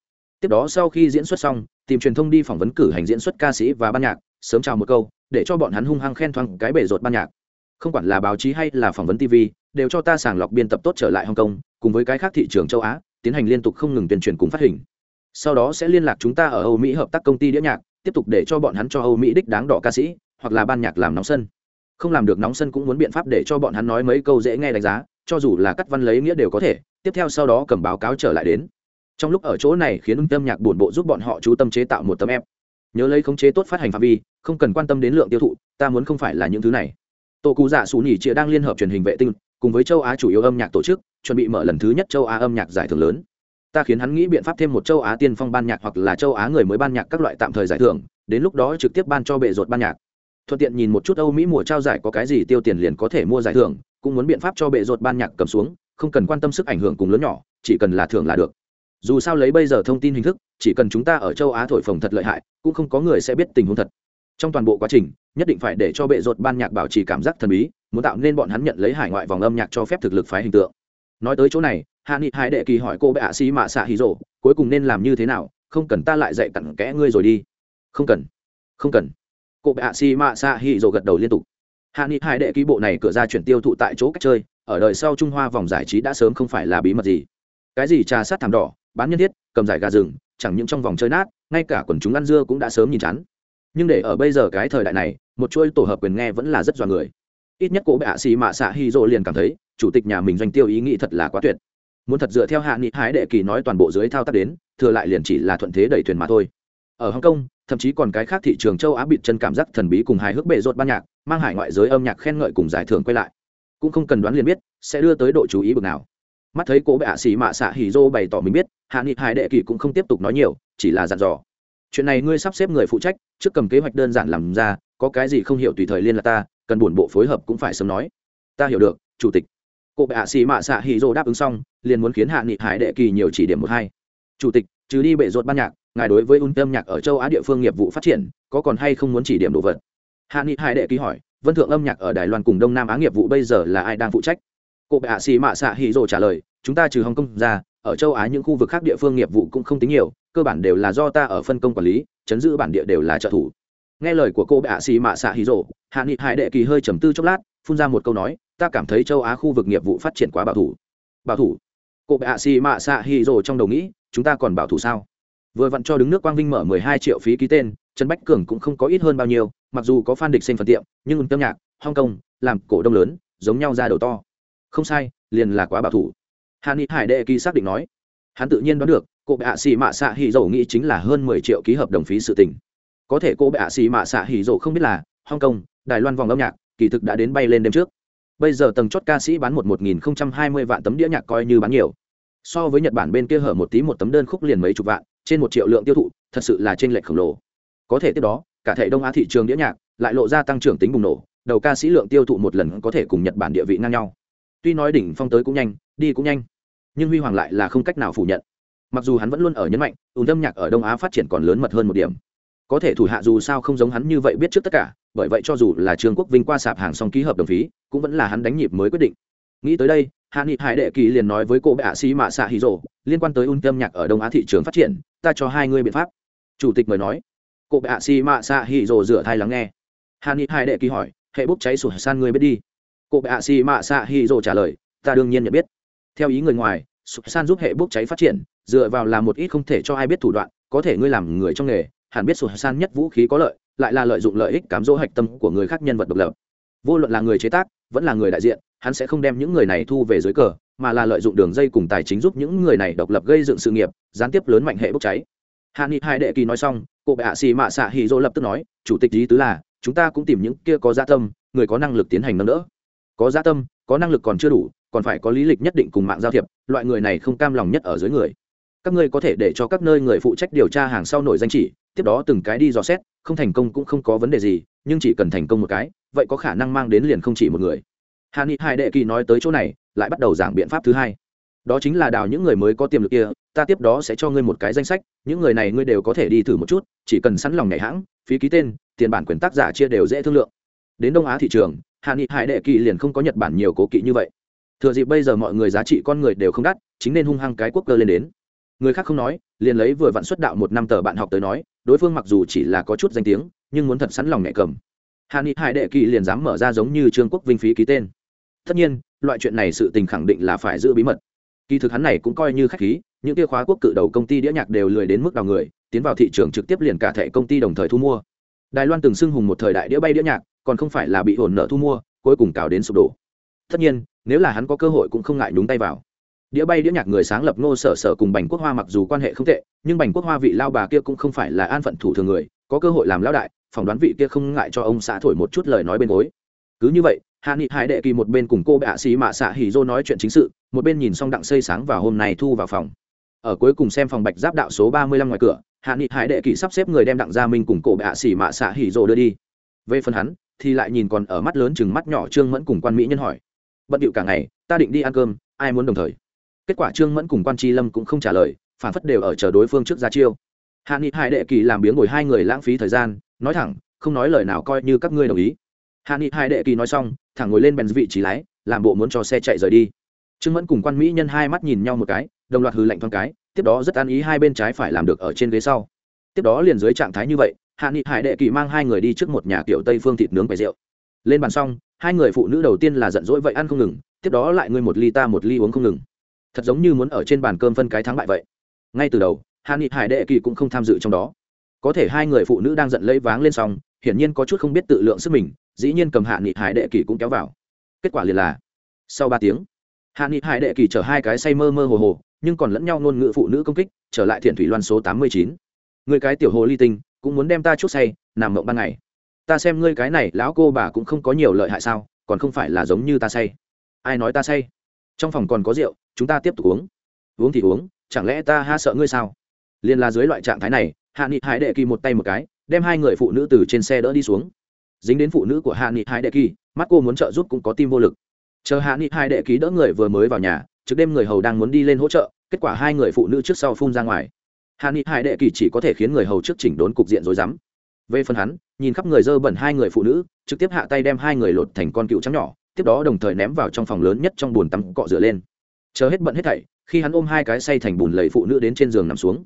Tiếp đó sau khi diễn xuất xong tìm truyền thông đi phỏng vấn cử hành diễn xuất ca sĩ và ban nhạc sớm chào một câu để cho bọn hắn hung hăng khen thoáng cái bể rột ban nhạc. Không quản là báo chí hay là phỏng vấn tv đều cho ta sàng lọc biên tập tốt trở lại Hồng Kông, cùng với cái khác thị trường châu á tiến hành liên tục không ngừng tuyên truyền cùng phát hình sau đó sẽ liên lạc chúng ta ở âu mỹ hợp tác công ty đĩa nhạc, tiếp tục để cho bọn hắn cho âu mỹ đích đáng đỏ ca sĩ, hoặc là ban nhạc làm nóng sân. Không làm được nóng sân cũng muốn biện pháp để cho bọn hắn nói mấy câu dễ nghe đánh giá, cho dù là cắt văn lấy nghĩa đều có thể, tiếp theo sau đó cầm báo cáo trở lại đến. Trong lúc ở chỗ này khiến tâm nhạc buồn bộ giúp bọn họ chú tâm chế tạo một tấm ép. Nhớ lấy khống chế tốt phát hành phạm vi, không cần quan tâm đến lượng tiêu thụ, ta muốn không phải là những thứ này. Tổ cụ dạ xù nhỉ chia đang liên hợp truyền hình vệ tinh, cùng với châu á chủ yếu âm nhạc tổ chức, chuẩn bị mở lần thứ nhất châu á âm nhạc giải thưởng lớn ta khiến hắn nghĩ biện pháp thêm một châu á tiên phong ban nhạc hoặc là châu á người mới ban nhạc các loại tạm thời giải thưởng, đến lúc đó trực tiếp ban cho bệ ruột ban nhạc. Thuận tiện nhìn một chút âu mỹ mùa trao giải có cái gì tiêu tiền liền có thể mua giải thưởng, cũng muốn biện pháp cho bệ ruột ban nhạc cầm xuống, không cần quan tâm sức ảnh hưởng cùng lớn nhỏ, chỉ cần là thưởng là được. Dù sao lấy bây giờ thông tin hình thức, chỉ cần chúng ta ở châu á thổi phồng thật lợi hại, cũng không có người sẽ biết tình huống thật. Trong toàn bộ quá trình, nhất định phải để cho bệ ruột ban nhạc bảo trì cảm giác thần bí, muốn tạo nên bọn hắn nhận lấy hải ngoại vòng âm nhạc cho phép thực lực phái hình tượng nói tới chỗ này, hạ nghị hải đệ kỳ hỏi cô bệ ạ xì mạ xạ hì rộ cuối cùng nên làm như thế nào? Không cần ta lại dạy cặn kẽ ngươi rồi đi. Không cần không cần. Cô bệ ạ xì mạ xạ hì rộ gật đầu liên tục. Hạ nghị hải đệ ký bộ này cửa ra chuyển tiêu thụ tại chỗ cách chơi, ở đời sau trung hoa vòng giải trí đã sớm không phải là bí mật gì. Cái gì trà sát thảm đỏ, bán nhân thiết, cầm giải gà rừng, chẳng những trong vòng chơi nát, ngay cả quần chúng ăn dưa cũng đã sớm nhìn chán. Nhưng để ở bây giờ cái thời đại này, một chuỗi tổ hợp quyền nghe vẫn là rất dọa người. Ít nhất cổ bệ hạ xì mạ xạ hy dô liền cảm thấy chủ tịch nhà mình doanh tiêu ý nghĩ thật là quá tuyệt. Muốn thật dựa theo hạ nghị hái đệ kỳ nói toàn bộ dưới thao tác đến, thừa lại liền chỉ là thuận thế đẩy thuyền mà thôi. Ở hồng kông, thậm chí còn cái khác thị trường châu á bị chân cảm giác thần bí cùng hài hước bệ rột ban nhạc, mang hải ngoại giới âm nhạc khen ngợi cùng giải thưởng quay lại. Cũng không cần đoán liền biết, sẽ đưa tới độ chú ý bực nào. Mắt thấy cố bệ hạ xì mạ xạ hỉ dô bày tỏ mình biết, hạ nghị hải đệ kỳ cũng không tiếp tục nói nhiều, chỉ là dặn dò. Chuyện này ngươi sắp xếp người phụ trách, trước cầm kế hoạch đơn giản làm ra, có cái gì không hiểu tùy thời liên là ta, cần buồn bộ phối hợp cũng phải sớm nói. Ta hiểu được, chủ tịch. Cụ bệ hạ xì mạ xạ hỉ dô đáp ứng xong, liền muốn khiến hạ nghị hải đệ kỳ nhiều chỉ điểm một hai. Chủ tịch, trừ đi bệ ruột ban nhạc, ngài đối với un tâm nhạc ở châu á địa phương nghiệp vụ phát triển, có còn hay không muốn chỉ điểm đồ vật? Hạ nghị hải đệ kỳ hỏi, vân thượng âm nhạc ở đài loan cùng đông nam á nghiệp vụ bây giờ là ai đang phụ trách? Cụ bệ hạ xì mạ xạ hỉ rồ trả lời, chúng ta trừ hồng kông ra, ở châu á những khu vực khác địa phương nghiệp vụ cũng không tính nhiều, cơ bản đều là do ta ở phân công quản lý, chấn giữ bản địa đều là trợ thủ nghe lời của cô bệ hạ xì mạ xạ hí rồ, hạ nghị hải đệ kỳ hơi trầm tư chốc lát, phun ra một câu nói, ta cảm thấy châu á khu vực nghiệp vụ phát triển quá bảo thủ. Bảo thủ? Cô bệ hạ xì mạ xạ hí rồ trong đầu nghĩ, chúng ta còn bảo thủ sao? Vừa vặn cho đứng nước quang vinh mở mười hai triệu phí ký tên, trần bách cường cũng không có ít hơn bao nhiêu, mặc dù có phan địch sinh phần tiệm, nhưng tâm nhạc, hong kong, làm cổ đông lớn, giống nhau ra đầu to. Không sai, liền là quá bảo thủ. Hà ni hải đệ kỳ xác định nói. Hắn tự nhiên đoán được, cô bệ hạ xì mạ xạ hì dầu nghĩ chính là hơn mười triệu ký hợp đồng phí sự tình có thể cô bệ xì mạ xạ hỉ rộ không biết là hong kong, đài loan vòng âm nhạc, kỳ thực đã đến bay lên đêm trước. Bây giờ tầng chót ca sĩ bán một một nghìn không trăm hai mươi vạn tấm đĩa nhạc coi như bán nhiều. So với nhật bản bên kia hở một tí một tấm đơn khúc liền mấy chục vạn, trên một triệu lượng tiêu thụ, thật sự là trên lệch khổng lồ. Có thể tiếp đó, cả thể đông á thị trường đĩa nhạc lại lộ ra tăng trưởng tính bùng nổ, đầu ca sĩ lượng tiêu thụ một lần có thể cùng nhật bản địa vị ngang nhau. Tuy nói đỉnh phong tới cũng nhanh, đi cũng nhanh, nhưng huy hoàng lại là không cách nào phủ nhận. Mặc dù hắn vẫn luôn ở nhấn mạnh, ùn âm nhạc ở đông á phát triển còn lớn mật hơn một điểm có thể thủ hạ dù sao không giống hắn như vậy biết trước tất cả, bởi vậy cho dù là trương quốc vinh qua sạp hàng xong ký hợp đồng phí, cũng vẫn là hắn đánh nhịp mới quyết định. Nghĩ tới đây, hạ nghị hải đệ kỳ liền nói với cô bệ hạ xi mạ xạ hì rồ, liên quan tới un tâm nhạc ở đông á thị trường phát triển, ta cho hai ngươi biện pháp. Chủ tịch mời nói. Cô bệ hạ xi mạ xạ hì rồ rửa thai lắng nghe. Hạ nghị hải đệ kỳ hỏi, hệ bốc cháy sụt san ngươi biết đi. Cô bệ hạ xì mạ xạ hi rồ trả lời, ta đương nhiên nhận biết. Theo ý người ngoài sụp san giúp hệ bốc cháy phát triển, dựa vào là một ít không thể cho ai biết thủ đoạn, có thể ngươi làm người trong nghề hẳn biết sổ san nhất vũ khí có lợi, lại là lợi dụng lợi ích cám dỗ hạch tâm của người khác nhân vật độc lập. Vô luận là người chế tác, vẫn là người đại diện, hắn sẽ không đem những người này thu về dưới cờ, mà là lợi dụng đường dây cùng tài chính giúp những người này độc lập gây dựng sự nghiệp, gián tiếp lớn mạnh hệ bốc cháy. Hạ nghị hai đệ kỳ nói xong, cô bệ hạ xì mạ xạ hì dô lập tức nói, chủ tịch ý tứ là, chúng ta cũng tìm những kia có gia tâm, người có năng lực tiến hành nâng đỡ. Có gia tâm, có năng lực còn chưa đủ, còn phải có lý lịch nhất định cùng mạng giao thiệp, loại người này không cam lòng nhất ở dưới người. Các ngươi có thể để cho các nơi người phụ trách điều tra hàng sau nổi danh chỉ tiếp đó từng cái đi dò xét, không thành công cũng không có vấn đề gì, nhưng chỉ cần thành công một cái, vậy có khả năng mang đến liền không chỉ một người. Hà ni hai đệ kỳ nói tới chỗ này, lại bắt đầu giảng biện pháp thứ hai. Đó chính là đào những người mới có tiềm lực kia, ta tiếp đó sẽ cho ngươi một cái danh sách, những người này ngươi đều có thể đi thử một chút, chỉ cần sẵn lòng nhảy hãng, phí ký tên, tiền bản quyền tác giả chia đều dễ thương lượng. Đến đông á thị trường hạ nghị hải đệ kỳ liền không có nhật bản nhiều cố kỵ như vậy. Thừa dịp bây giờ mọi người giá trị con người đều không đắt, chính nên hung hăng cái quốc cơ lên đến. Người khác không nói, liền lấy vừa vặn xuất đạo một năm tờ bạn học tới nói đối phương mặc dù chỉ là có chút danh tiếng, nhưng muốn thật sẵn lòng nhẹ cầm. Hà ni hải đệ kỳ liền dám mở ra giống như trương quốc vinh phí ký tên. Tất nhiên, loại chuyện này sự tình khẳng định là phải giữ bí mật. Kỳ thực hắn này cũng coi như khách khí, những kia khóa quốc cự đầu công ty đĩa nhạc đều lười đến mức đào người, tiến vào thị trường trực tiếp liền cả thẻ công ty đồng thời thu mua. Đài loan từng xưng hùng một thời đại đĩa bay đĩa nhạc, còn không phải là bị hồn nợ thu mua, cuối cùng cào đến sụp đổ. Tất nhiên, nếu là hắn có cơ hội cũng không ngại nhúng tay vào đĩa bay đĩa nhạc người sáng lập ngô sở sở cùng bành quốc hoa mặc dù quan hệ không tệ, nhưng bành quốc hoa vị lao bà kia cũng không phải là an phận thủ thường người, có cơ hội làm lao đại, phỏng đoán vị kia không ngại cho ông xã thổi một chút lời nói bên gối. Cứ như vậy, hạ nghị hải đệ kỳ một bên cùng cô bạ sĩ mạ xạ hỉ dô nói chuyện chính sự, một bên nhìn xong đặng xây sáng và hôm nay thu vào phòng. Ở cuối cùng xem phòng bạch giáp đạo số ba mươi lăm ngoài cửa, hạ nghị hải đệ kỳ sắp xếp người đem đặng gia minh cùng cổ bạ sĩ mạ xạ hỉ dô đưa đi. Về phần hắn, thì lại nhìn còn ở mắt lớn chừng mắt nhỏ trương mẫn cùng quan mỹ nhân hỏi. Bận điệu cả ngày, ta định đi ăn cơm, ai muốn đồng thời? Kết quả trương mẫn cùng quan tri lâm cũng không trả lời, phản phất đều ở chờ đối phương trước ra chiêu. Hạ nghị hải đệ kỳ làm biếng ngồi hai người lãng phí thời gian, nói thẳng, không nói lời nào coi như các ngươi đồng ý. Hạ nghị hải đệ kỳ nói xong, thẳng ngồi lên bèn vị trí lái, làm bộ muốn cho xe chạy rời đi. Trương mẫn cùng quan mỹ nhân hai mắt nhìn nhau một cái, đồng loạt hư lạnh thoáng cái, tiếp đó rất an ý hai bên trái phải làm được ở trên ghế sau. Tiếp đó liền dưới trạng thái như vậy, hạ nghị hải đệ kỳ mang hai người đi trước một nhà kiểu tây phương thịt nướng bày rượu. Lên bàn xong, hai người phụ nữ đầu tiên là giận dỗi vậy ăn không ngừng, tiếp đó lại ngươi một ly ta một ly uống không ngừng thật giống như muốn ở trên bàn cơm phân cái thắng bại vậy. Ngay từ đầu hạ nghị hải đệ kỳ cũng không tham dự trong đó. Có thể hai người phụ nữ đang giận lấy váng lên xong, hiển nhiên có chút không biết tự lượng sức mình, dĩ nhiên cầm hạ nghị hải đệ kỳ cũng kéo vào. Kết quả liền là, sau ba tiếng hạ nghị hải đệ kỳ chở hai cái say mơ mơ hồ hồ, nhưng còn lẫn nhau ngôn ngữ phụ nữ công kích, trở lại thiện thủy loan số tám mươi chín. Người cái tiểu hồ ly tinh, cũng muốn đem ta chút say, nằm mộng ban ngày. Ta xem ngươi cái này, lão cô bà cũng không có nhiều lợi hại sao, còn không phải là giống như ta say. Ai nói ta say? Trong phòng còn có rượu chúng ta tiếp tục uống. Uống thì uống, chẳng lẽ ta ha sợ ngươi sao? Liền là dưới loại trạng thái này, hạ nghị hải đệ kỳ một tay một cái, đem hai người phụ nữ từ trên xe đỡ đi xuống. Dính đến phụ nữ của hạ nghị hải đệ kỳ, mắt cô muốn trợ giúp cũng có tim vô lực. Chờ hạ nghị hải đệ kỳ đỡ người vừa mới vào nhà trước đêm người hầu đang muốn đi lên hỗ trợ, kết quả hai người phụ nữ trước sau phun ra ngoài. Hạ nghị hải đệ kỳ chỉ có thể khiến người hầu trước chỉnh đốn cục diện rối rắm. Về phần hắn, nhìn khắp người dơ bẩn hai người phụ nữ, trực tiếp hạ tay đem hai người lột thành con cựu trắng nhỏ, tiếp đó đồng thời ném vào trong phòng lớn nhất trong bồn tắm cọ rửa lên chờ hết bận hết thảy, khi hắn ôm hai cái say thành bùn lầy phụ nữ đến trên giường nằm xuống.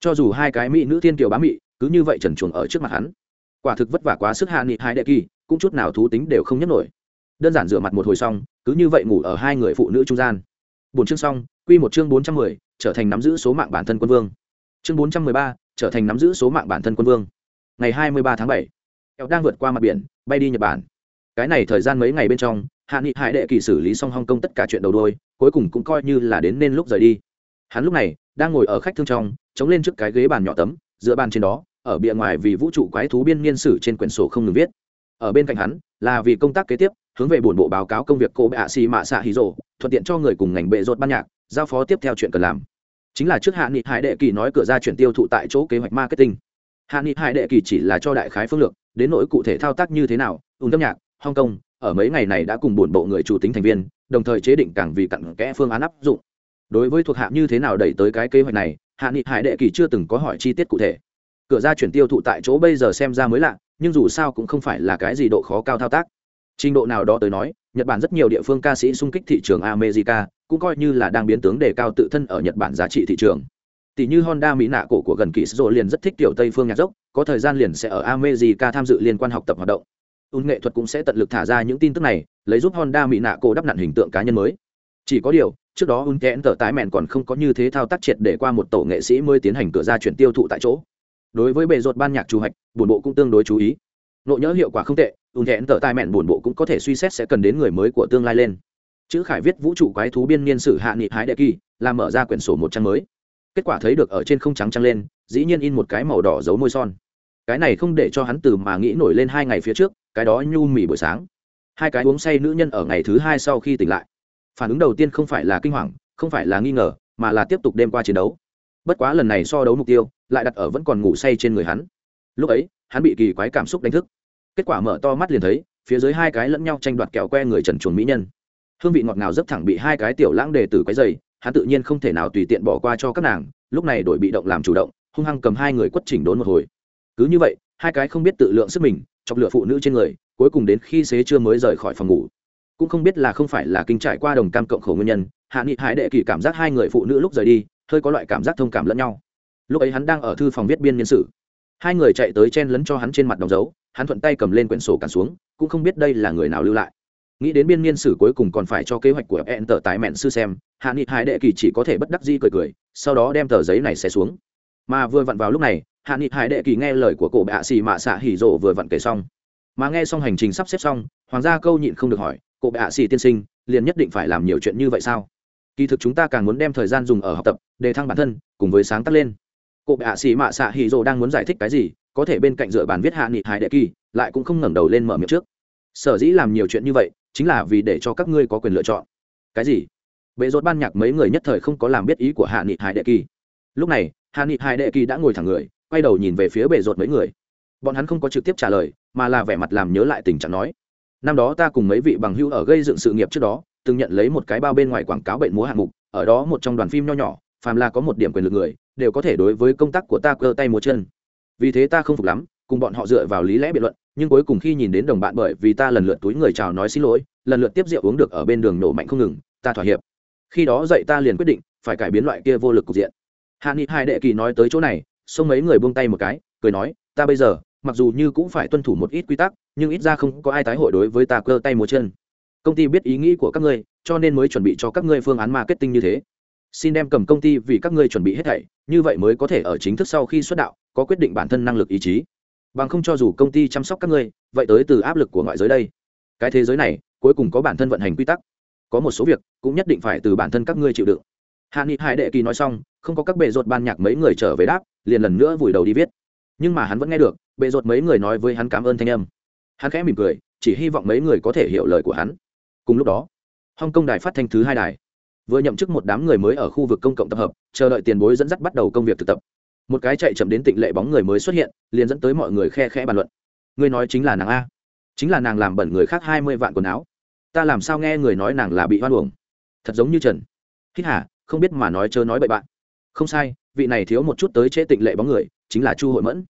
Cho dù hai cái mỹ nữ thiên kiều bá mị, cứ như vậy trần chuồng ở trước mặt hắn. Quả thực vất vả quá sức hạ nghị hai đệ kỳ, cũng chút nào thú tính đều không nhấc nổi. Đơn giản rửa mặt một hồi xong, cứ như vậy ngủ ở hai người phụ nữ trung gian. Bốn chương xong, quy một chương bốn trăm mười, trở thành nắm giữ số mạng bản thân quân vương. Chương bốn trăm mười ba, trở thành nắm giữ số mạng bản thân quân vương. Ngày hai mươi ba tháng bảy, eo đang vượt qua mặt biển, bay đi nhật bản cái này thời gian mấy ngày bên trong, hạ nghị hải đệ kỳ xử lý xong hong kong tất cả chuyện đầu đôi cuối cùng cũng coi như là đến nên lúc rời đi. Hắn lúc này đang ngồi ở khách thương trong, chống lên trước cái ghế bàn nhỏ tấm, giữa bàn trên đó, ở bìa ngoài vì vũ trụ quái thú biên niên sử trên quyển sổ không ngừng viết. Ở bên cạnh hắn, là vì công tác kế tiếp, hướng về buồn bộ báo cáo công việc cô bệ ạ xì mạ xạ hí rồ, thuận tiện cho người cùng ngành bệ rột ban nhạc, giao phó tiếp theo chuyện cần làm. Chính là trước hạ nghị hải đệ kỳ nói cửa ra chuyển tiêu thụ tại chỗ kế hoạch marketing. Hạ nghị hải đệ kỳ chỉ là cho đại khái phương lược, đến nỗi cụ thể thao tác như thế nào, ùn âm nhạc hong kong, ở mấy ngày này đã cùng buồn bộ người chủ tính thành viên, đồng thời chế định càng vì cặn kẽ phương án áp dụng. Đối với thuộc hạ như thế nào đẩy tới cái kế hoạch này, hạ nghị hải đệ kỳ chưa từng có hỏi chi tiết cụ thể. Cửa ra chuyển tiêu thụ tại chỗ bây giờ xem ra mới lạ, nhưng dù sao cũng không phải là cái gì độ khó cao thao tác. Trình độ nào đó tới nói, nhật bản rất nhiều địa phương ca sĩ xung kích thị trường america, cũng coi như là đang biến tướng đề cao tự thân ở nhật bản giá trị thị trường. Tỷ như honda mỹ nạ cổ của gần kỳ sô liền rất thích tiểu tây phương nhạc dốc, có thời gian liền sẽ ở america tham dự liên quan học tập hoạt động ùn nghệ thuật cũng sẽ tận lực thả ra những tin tức này, lấy giúp honda mỹ nạ cổ đắp nặn hình tượng cá nhân mới. Chỉ có điều, trước đó un kẽn tờ tái mẹn còn không có như thế thao tác triệt để qua một tổ nghệ sĩ mới tiến hành cửa ra chuyển tiêu thụ tại chỗ. Đối với bề rột ban nhạc chủ hạch, buồn bộ cũng tương đối chú ý. Nộ nhớ hiệu quả không tệ ùn kẽn tờ tái mẹn buồn bộ cũng có thể suy xét sẽ cần đến người mới của tương lai lên. Chữ khải viết vũ trụ quái thú biên niên sử hạ nghị hái đệ kỳ làm mở ra quyển sổ một trang mới. Kết quả thấy được ở trên không trắng trăng lên, dĩ nhiên in một cái màu đỏ dấu môi son. Cái này không để cho hắn từ mà nghĩ nổi lên hai ngày phía trước cái đó nhu mì buổi sáng. Hai cái uống say nữ nhân ở ngày thứ hai sau khi tỉnh lại. Phản ứng đầu tiên không phải là kinh hoàng, không phải là nghi ngờ, mà là tiếp tục đêm qua chiến đấu. Bất quá lần này so đấu mục tiêu, lại đặt ở vẫn còn ngủ say trên người hắn. Lúc ấy, hắn bị kỳ quái cảm xúc đánh thức. Kết quả mở to mắt liền thấy, phía dưới hai cái lẫn nhau tranh đoạt kẹo que người trần chuồn mỹ nhân. Hương vị ngọt ngào dấp thẳng bị hai cái tiểu lãng đề tử quấy dày hắn tự nhiên không thể nào tùy tiện bỏ qua cho các nàng, lúc này đổi bị động làm chủ động, hung hăng cầm hai người quất chỉnh đốn một hồi. Cứ như vậy, hai cái không biết tự lượng sức mình chọc lửa phụ nữ trên người, cuối cùng đến khi xế chưa mới rời khỏi phòng ngủ. Cũng không biết là không phải là kinh trải qua đồng cam cộng khổ nguyên nhân, hạ nghị hải đệ kỳ cảm giác hai người phụ nữ lúc rời đi, hơi có loại cảm giác thông cảm lẫn nhau. Lúc ấy hắn đang ở thư phòng viết biên nhân sự. Hai người chạy tới chen lấn cho hắn trên mặt đóng dấu, hắn thuận tay cầm lên quyển sổ cản xuống, cũng không biết đây là người nào lưu lại. Nghĩ đến biên niên sử cuối cùng còn phải cho kế hoạch của hẹn tờ tái mẹn sư xem, hạ nghị hải đệ kỳ chỉ có thể bất đắc di cười cười, sau đó đem tờ giấy này xé xuống. Mà vừa vặn vào lúc này hạ nghị hải đệ kỳ nghe lời của cổ bạ xì mạ xạ hỉ rộ vừa vặn kể xong. Mà nghe xong hành trình sắp xếp xong, hoàng gia câu nhịn không được hỏi, cổ bạ xì tiên sinh, liền nhất định phải làm nhiều chuyện như vậy sao? Kỳ thực chúng ta càng muốn đem thời gian dùng ở học tập, đề thăng bản thân, cùng với sáng tác lên. Cổ hạ xì mạ xạ hỉ rộ đang muốn giải thích cái gì, có thể bên cạnh dựa bàn viết hạ nghị hải đệ kỳ, lại cũng không ngẩng đầu lên mở miệng trước. Sở dĩ làm nhiều chuyện như vậy, chính là vì để cho các ngươi có quyền lựa chọn. Cái gì? Bệ rốt ban nhạc mấy người nhất thời không có làm biết ý của hạ nghị hải đệ kỳ. Lúc này, hạ nghị hải đệ kỳ đã ngồi thẳng người quay đầu nhìn về phía bệ rột mấy người. Bọn hắn không có trực tiếp trả lời, mà là vẻ mặt làm nhớ lại tình trạng nói. Năm đó ta cùng mấy vị bằng hữu ở gây dựng sự nghiệp trước đó, từng nhận lấy một cái bao bên ngoài quảng cáo bệnh múa hạng mục, ở đó một trong đoàn phim nho nhỏ, phàm là có một điểm quyền lực người, đều có thể đối với công tác của ta cơ tay múa chân. Vì thế ta không phục lắm, cùng bọn họ dựa vào lý lẽ biện luận, nhưng cuối cùng khi nhìn đến đồng bạn bởi vì ta lần lượt túi người chào nói xin lỗi, lần lượt tiếp rượu uống được ở bên đường nổ mạnh không ngừng, ta thỏa hiệp. Khi đó dậy ta liền quyết định, phải cải biến loại kia vô lực cục diện. Hạ nghị hai đệ kỳ nói tới chỗ này xông mấy người buông tay một cái, cười nói, ta bây giờ, mặc dù như cũng phải tuân thủ một ít quy tắc, nhưng ít ra không có ai tái hội đối với ta cơ tay múa chân. Công ty biết ý nghĩ của các ngươi, cho nên mới chuẩn bị cho các ngươi phương án marketing như thế. Xin đem cầm công ty vì các ngươi chuẩn bị hết thảy, như vậy mới có thể ở chính thức sau khi xuất đạo, có quyết định bản thân năng lực ý chí. Bằng không cho dù công ty chăm sóc các ngươi, vậy tới từ áp lực của ngoại giới đây. Cái thế giới này, cuối cùng có bản thân vận hành quy tắc. Có một số việc, cũng nhất định phải từ bản thân các ngươi chịu đựng. Hạ nghị hải đệ kỳ nói xong không có các bệ rột ban nhạc mấy người trở về đáp, liền lần nữa vùi đầu đi viết. Nhưng mà hắn vẫn nghe được, bệ rột mấy người nói với hắn cảm ơn thanh âm. Hắn khẽ mỉm cười, chỉ hy vọng mấy người có thể hiểu lời của hắn. Cùng lúc đó, hong kong đài phát thanh thứ hai đài, vừa nhậm chức một đám người mới ở khu vực công cộng tập hợp, chờ đợi tiền bối dẫn dắt bắt đầu công việc thực tập. Một cái chạy chậm đến tịnh lệ bóng người mới xuất hiện, liền dẫn tới mọi người khe khẽ bàn luận. Ngươi nói chính là nàng a. Chính là nàng làm bẩn người khác hai mươi vạn quần áo. Ta làm sao nghe người nói nàng là bị hoan uổng? Thật giống như trần. Hít hả không biết mà nói chớ nói bậy bạn không sai, vị này thiếu một chút tới chế tịnh lệ bóng người, chính là chu hội mẫn.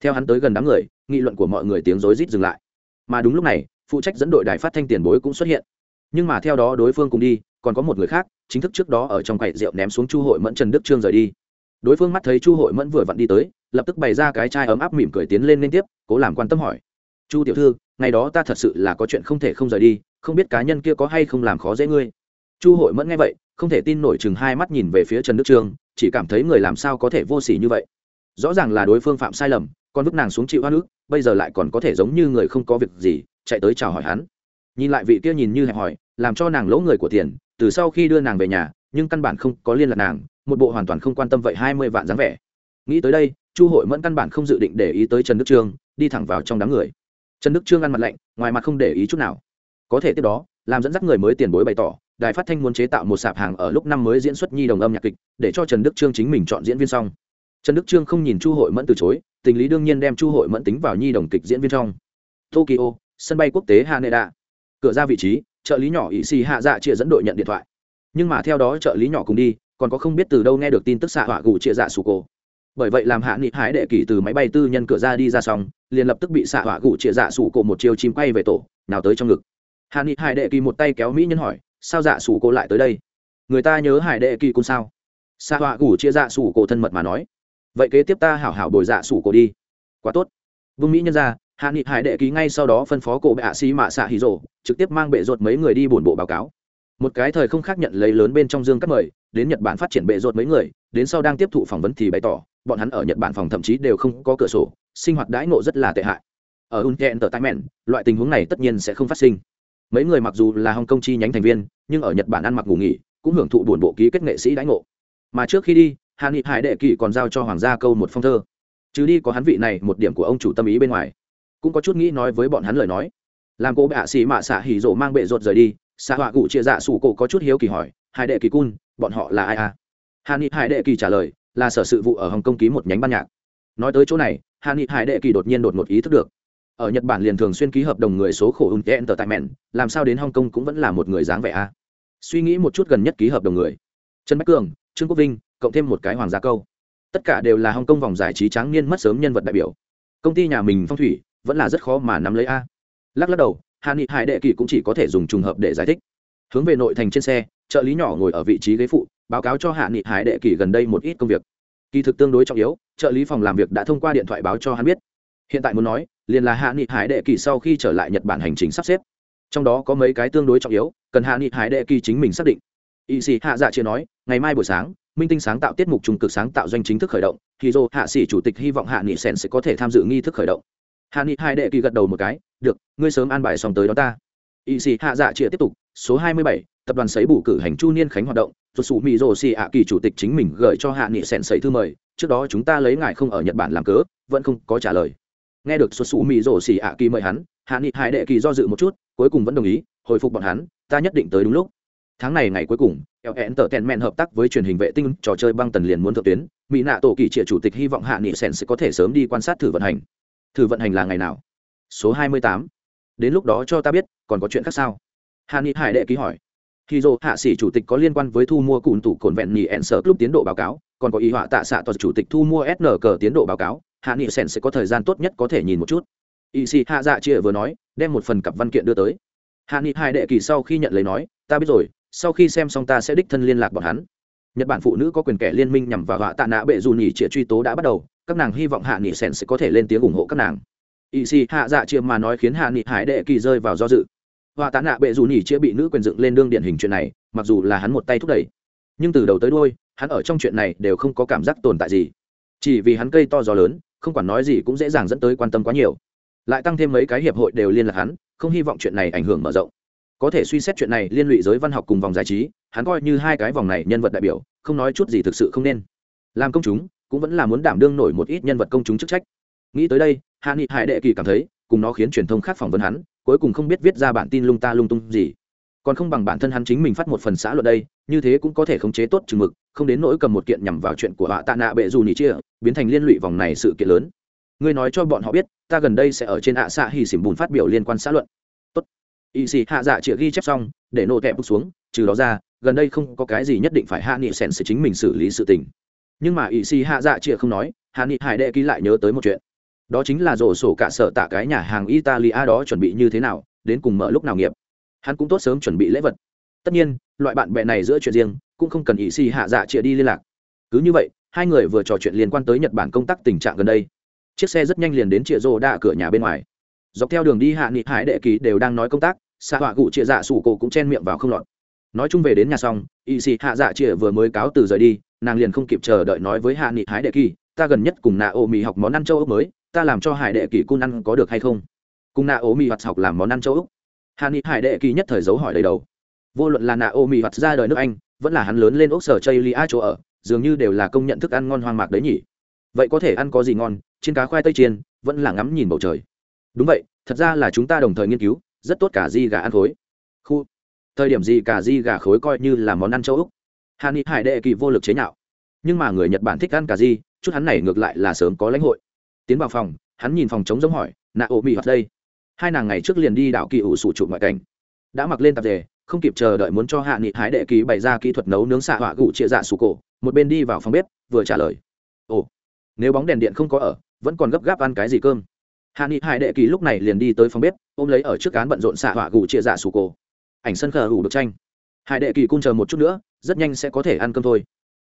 Theo hắn tới gần đám người, nghị luận của mọi người tiếng rối rít dừng lại. Mà đúng lúc này, phụ trách dẫn đội đài phát thanh tiền bối cũng xuất hiện. Nhưng mà theo đó đối phương cùng đi, còn có một người khác, chính thức trước đó ở trong quầy rượu ném xuống chu hội mẫn trần đức trương rời đi. Đối phương mắt thấy chu hội mẫn vừa vặn đi tới, lập tức bày ra cái chai ấm áp mỉm cười tiến lên liên tiếp, cố làm quan tâm hỏi. Chu tiểu thư, ngày đó ta thật sự là có chuyện không thể không rời đi, không biết cá nhân kia có hay không làm khó dễ ngươi? Chu hội mẫn nghe vậy, không thể tin nổi chừng hai mắt nhìn về phía trần đức trương chỉ cảm thấy người làm sao có thể vô s ỉ như vậy. Rõ ràng là đối phương phạm sai lầm còn vứt nàng xuống chịu hoa nước bây giờ lại còn có thể giống như người không có việc gì, chạy tới chào hỏi hắn. Nhìn lại vị kia nhìn như hẹp hỏi làm cho nàng lỗ người của tiền, từ sau khi đưa nàng về nhà, nhưng căn bản không có liên lạc nàng, một bộ hoàn toàn không quan tâm vậy hai mươi vạn dáng vẻ. Nghĩ tới đây, chu hội mẫn căn bản không dự định để ý tới trần đức trương, đi thẳng vào trong đám người. Trần đức trương ăn mặt lạnh, ngoài mặt không để ý chút nào. Có thể tiếp đó, làm dẫn dắt người mới tiền bối bày tỏ đài phát thanh muốn chế tạo một sạp hàng ở lúc năm mới diễn xuất nhi đồng âm nhạc kịch, để cho trần đức trương chính mình chọn diễn viên xong. Trần đức trương không nhìn chu hội mẫn từ chối, tình lý đương nhiên đem chu hội mẫn tính vào nhi đồng kịch diễn viên trong. Tokyo, sân bay quốc tế haneda. Cửa ra vị trí, trợ lý nhỏ ỵ xì hạ dạ chia dẫn đội nhận điện thoại. Nhưng mà theo đó trợ lý nhỏ cùng đi, còn có không biết từ đâu nghe được tin tức xạ họa gù chia dạ sù cổ. Bởi vậy làm hạ nghị hái đệ kỷ từ máy bay tư nhân cửa ra đi ra xong, liền lập tức bị xạ họa gù chia dạ sù cổ một chiều chim quay về tổ, nào tới trong ngực. Hạ nghị hải đệ kỳ một tay kéo mỹ nhân hỏi sao dạ sủ cổ lại tới đây? Người ta nhớ hải đệ kỳ cũng sao? Xạ họa gủ chia dạ sủ cổ thân mật mà nói. Vậy kế tiếp ta hảo hảo bồi dạ sủ cổ đi. Quá tốt. Vương mỹ nhân ra, hạ nghị hải đệ ký ngay sau đó phân phó cổ bệ hạ xi mạ xạ hì rồ, trực tiếp mang bệ ruột mấy người đi bổn bộ báo cáo. Một cái thời không khác nhận lấy lớn bên trong dương các mời, đến nhật bản phát triển bệ ruột mấy người, đến sau đang tiếp thụ phỏng vấn thì bày tỏ, bọn hắn ở nhật bản phòng thậm chí đều không có cửa sổ, sinh hoạt đãi ngộ rất là tệ hại. Ở unten tờ tai mẹn loại tình huống này tất nhiên sẽ không phát sinh mấy người mặc dù là hồng kông chi nhánh thành viên, nhưng ở nhật bản ăn mặc ngủ nghỉ, cũng hưởng thụ buồn bộ ký kết nghệ sĩ đãi ngộ. Mà trước khi đi hà nghị hải đệ kỳ còn giao cho hoàng gia câu một phong thơ. Chứ đi có hắn vị này một điểm của ông chủ tâm ý bên ngoài. Cũng có chút nghĩ nói với bọn hắn lời nói. Làm cô bạ xì mạ xạ hỉ rộ mang bệ rột rời đi, xạ họa cụ chia dạ sủ cổ có chút hiếu kỳ hỏi, hải đệ kỳ cun bọn họ là ai à? Hà ni hải đệ kỳ trả lời, là sở sự vụ ở hồng kông ký một nhánh ban nhạc. Nói tới chỗ này hà ni hải đệ kỳ đột nhiên đột một ý thức được ở nhật bản liền thường xuyên ký hợp đồng người số khổ ung tn tờ tại mẹn làm sao đến hong kong cũng vẫn là một người dáng vẻ a. À? suy nghĩ một chút gần nhất ký hợp đồng người. Trần bách cường, trương quốc vinh, cộng thêm một cái hoàng gia câu. Tất cả đều là hong kong vòng giải trí tráng niên mất sớm nhân vật đại biểu. Công ty nhà mình phong thủy vẫn là rất khó mà nắm lấy a. Lắc lắc đầu, hà Nị hải đệ kỳ cũng chỉ có thể dùng trùng hợp để giải thích. Hướng về nội thành trên xe, trợ lý nhỏ ngồi ở vị trí ghế phụ, báo cáo cho hạ nghị hải đệ kỳ gần đây một ít công việc. Kỳ thực tương đối trọng yếu, trợ lý phòng làm việc đã thông qua điện thoại báo cho hắn biết hiện tại muốn nói, liền là hạ nghị hải đệ kỳ sau khi trở lại nhật bản hành trình sắp xếp. Trong đó có mấy cái tương đối trọng yếu, cần hạ nghị hải đệ kỳ chính mình xác định. Y sĩ hạ dạ chia nói, ngày mai buổi sáng, minh tinh sáng tạo tiết mục trung cực sáng tạo doanh chính thức khởi động, thì dô hạ sĩ chủ tịch hy vọng hạ nghị sen sẽ có thể tham dự nghi thức khởi động. Hạ nghị hải đệ kỳ gật đầu một cái, được, ngươi sớm an bài xong tới đó ta. Y sĩ hạ dạ chia tiếp tục, số hai mươi bảy, tập đoàn sấy bù cử hành chu niên khánh hoạt động tuột sụ mỹ rồ xì ạ kỳ chủ tịch chính mình gửi cho hạ nghị sèn sấy thư mời, trước đó chúng ta lấy ngài không ở nhật bản làm cớ, vẫn không có trả lời nghe được xuất xù mỹ rồ xì ạ kỳ mời hắn, hạ nghị hải đệ kỳ do dự một chút, cuối cùng vẫn đồng ý, hồi phục bọn hắn, ta nhất định tới đúng lúc. Tháng này ngày cuối cùng ln tờ tèn men hợp tác với truyền hình vệ tinh, trò chơi băng tần liền muốn thượng tuyến, mỹ nạ tổ kỳ trịa chủ tịch hy vọng hạ nghị sèn sẽ có thể sớm đi quan sát thử vận hành. Thử vận hành là ngày nào? Số hai mươi tám. Đến lúc đó cho ta biết, còn có chuyện khác sao? Hạ nghị hải đệ ký hỏi. Khi dô hạ sĩ chủ tịch có liên quan với thu mua cụn tủ cồn vẹn nhì ẹn sở club tiến độ báo cáo, còn có ý họa tạ xạ toàn chủ tịch thu mua sn cờ tiến độ báo cáo hạ nghị sèn sẽ có thời gian tốt nhất có thể nhìn một chút. Y sĩ hạ dạ chia vừa nói, đem một phần cặp văn kiện đưa tới. Hạ nghị hai đệ kỳ sau khi nhận lấy nói, ta biết rồi, sau khi xem xong ta sẽ đích thân liên lạc bọn hắn. Nhật bản phụ nữ có quyền kẻ liên minh nhằm vào họa tạ nạ bệ dù nhì chia truy tố đã bắt đầu, các nàng hy vọng hạ nghị sèn sẽ có thể lên tiếng ủng hộ các nàng. Y sĩ hạ dạ chia mà nói khiến hạ nghị hải đệ kỳ rơi vào do dự. Họa tạ nạ bệ dù nhì chia bị nữ quyền dựng lên đương điển hình chuyện này, mặc dù là hắn một tay thúc đẩy, nhưng từ đầu tới đôi hắn ở trong chuyện này đều không có cảm giác tồn tại gì. Chỉ vì hắn cây to gió lớn không quản nói gì cũng dễ dàng dẫn tới quan tâm quá nhiều. Lại tăng thêm mấy cái hiệp hội đều liên lạc hắn, không hy vọng chuyện này ảnh hưởng mở rộng. Có thể suy xét chuyện này liên lụy giới văn học cùng vòng giải trí, hắn coi như hai cái vòng này nhân vật đại biểu, không nói chút gì thực sự không nên. Làm công chúng, cũng vẫn là muốn đảm đương nổi một ít nhân vật công chúng chức trách. Nghĩ tới đây hạ nghị hải đệ kỳ cảm thấy, cùng nó khiến truyền thông khác phỏng vấn hắn, cuối cùng không biết viết ra bản tin lung ta lung tung gì còn không bằng bản thân hắn chính mình phát một phần xã luận đây, như thế cũng có thể khống chế tốt chừng mực, không đến nỗi cầm một kiện nhằm vào chuyện của họa tạ nạ bệ dù nhị chia, biến thành liên lụy vòng này sự kiện lớn. Ngươi nói cho bọn họ biết, ta gần đây sẽ ở trên ạ xạ hì xỉm bùn phát biểu liên quan xã luận. Tốt. Y xì hạ dạ chĩa ghi chép xong, để nổ tẹp xuống, trừ đó ra, gần đây không có cái gì nhất định phải hạ nghị sèn sẽ chính mình xử lý sự tình. Nhưng mà y xì hạ dạ chĩa không nói, hạ nghị hải đệ ký lại nhớ tới một chuyện. Đó chính là rổ sổ cả sở tạ cái nhà hàng italia đó chuẩn bị như thế nào, đến cùng mở lúc nào nghiệp hắn cũng tốt sớm chuẩn bị lễ vật. Tất nhiên, loại bạn bè này giữa chuyện riêng, cũng không cần ỵ xì hạ dạ chịa đi liên lạc. Cứ như vậy, hai người vừa trò chuyện liên quan tới nhật bản công tác tình trạng gần đây. Chiếc xe rất nhanh liền đến chịa rô đạ cửa nhà bên ngoài. Dọc theo đường đi hạ nghị hải đệ kỳ đều đang nói công tác, xạ họa cụ chịa dạ sủ cổ cũng chen miệng vào không lọt. Nói chung về đến nhà xong ỵ xì hạ dạ chịa vừa mới cáo từ rời đi, nàng liền không kịp chờ đợi nói với hạ nghị hải đệ kỳ, ta gần nhất cùng nạ ô mì học món ăn châu ốc mới, ta làm cho hải đệ kỳ cung ăn có được hay không? Cùng nạ ô mì hoạt học làm món ăn châu ốc hạ ni hải đệ kỳ nhất thời dấu hỏi đầy đầu. Vô luận là nạ ô mì hoạt ra đời nước anh, vẫn là hắn lớn lên ốc sở chây lia chỗ ở, dường như đều là công nhận thức ăn ngon hoang mạc đấy nhỉ. Vậy có thể ăn có gì ngon, trên cá khoai tây chiên, vẫn là ngắm nhìn bầu trời. Đúng vậy, thật ra là chúng ta đồng thời nghiên cứu, rất tốt cả di gà ăn khối. Khu. Thời điểm gì cả di gà khối coi như là món ăn châu úc. Hàn ni hải đệ kỳ vô lực chế nhạo. Nhưng mà người nhật bản thích ăn cả di, chút hắn này ngược lại là sớm có lãnh hội. Tiến vào phòng, hắn nhìn phòng chống giống hỏi nạ ô mì hoạt đây? Hai nàng ngày trước liền đi đảo kỳ ủ sủ trụ ngoại cảnh. Đã mặc lên tạp dề, không kịp chờ đợi muốn cho hạ nghị hái đệ ký bày ra kỹ thuật nấu nướng xạ họa gụ chia dạ sủ cổ, một bên đi vào phòng bếp, vừa trả lời. Ồ, nếu bóng đèn điện không có ở, vẫn còn gấp gáp ăn cái gì cơm? Hạ nghị hải đệ ký lúc này liền đi tới phòng bếp, ôm lấy ở trước cán bận rộn xạ họa gụ chia dạ sủ cổ. Ảnh sân khờ hủ được tranh. Hải đệ kỳ cung chờ một chút nữa, rất nhanh sẽ có thể ăn cơm thôi.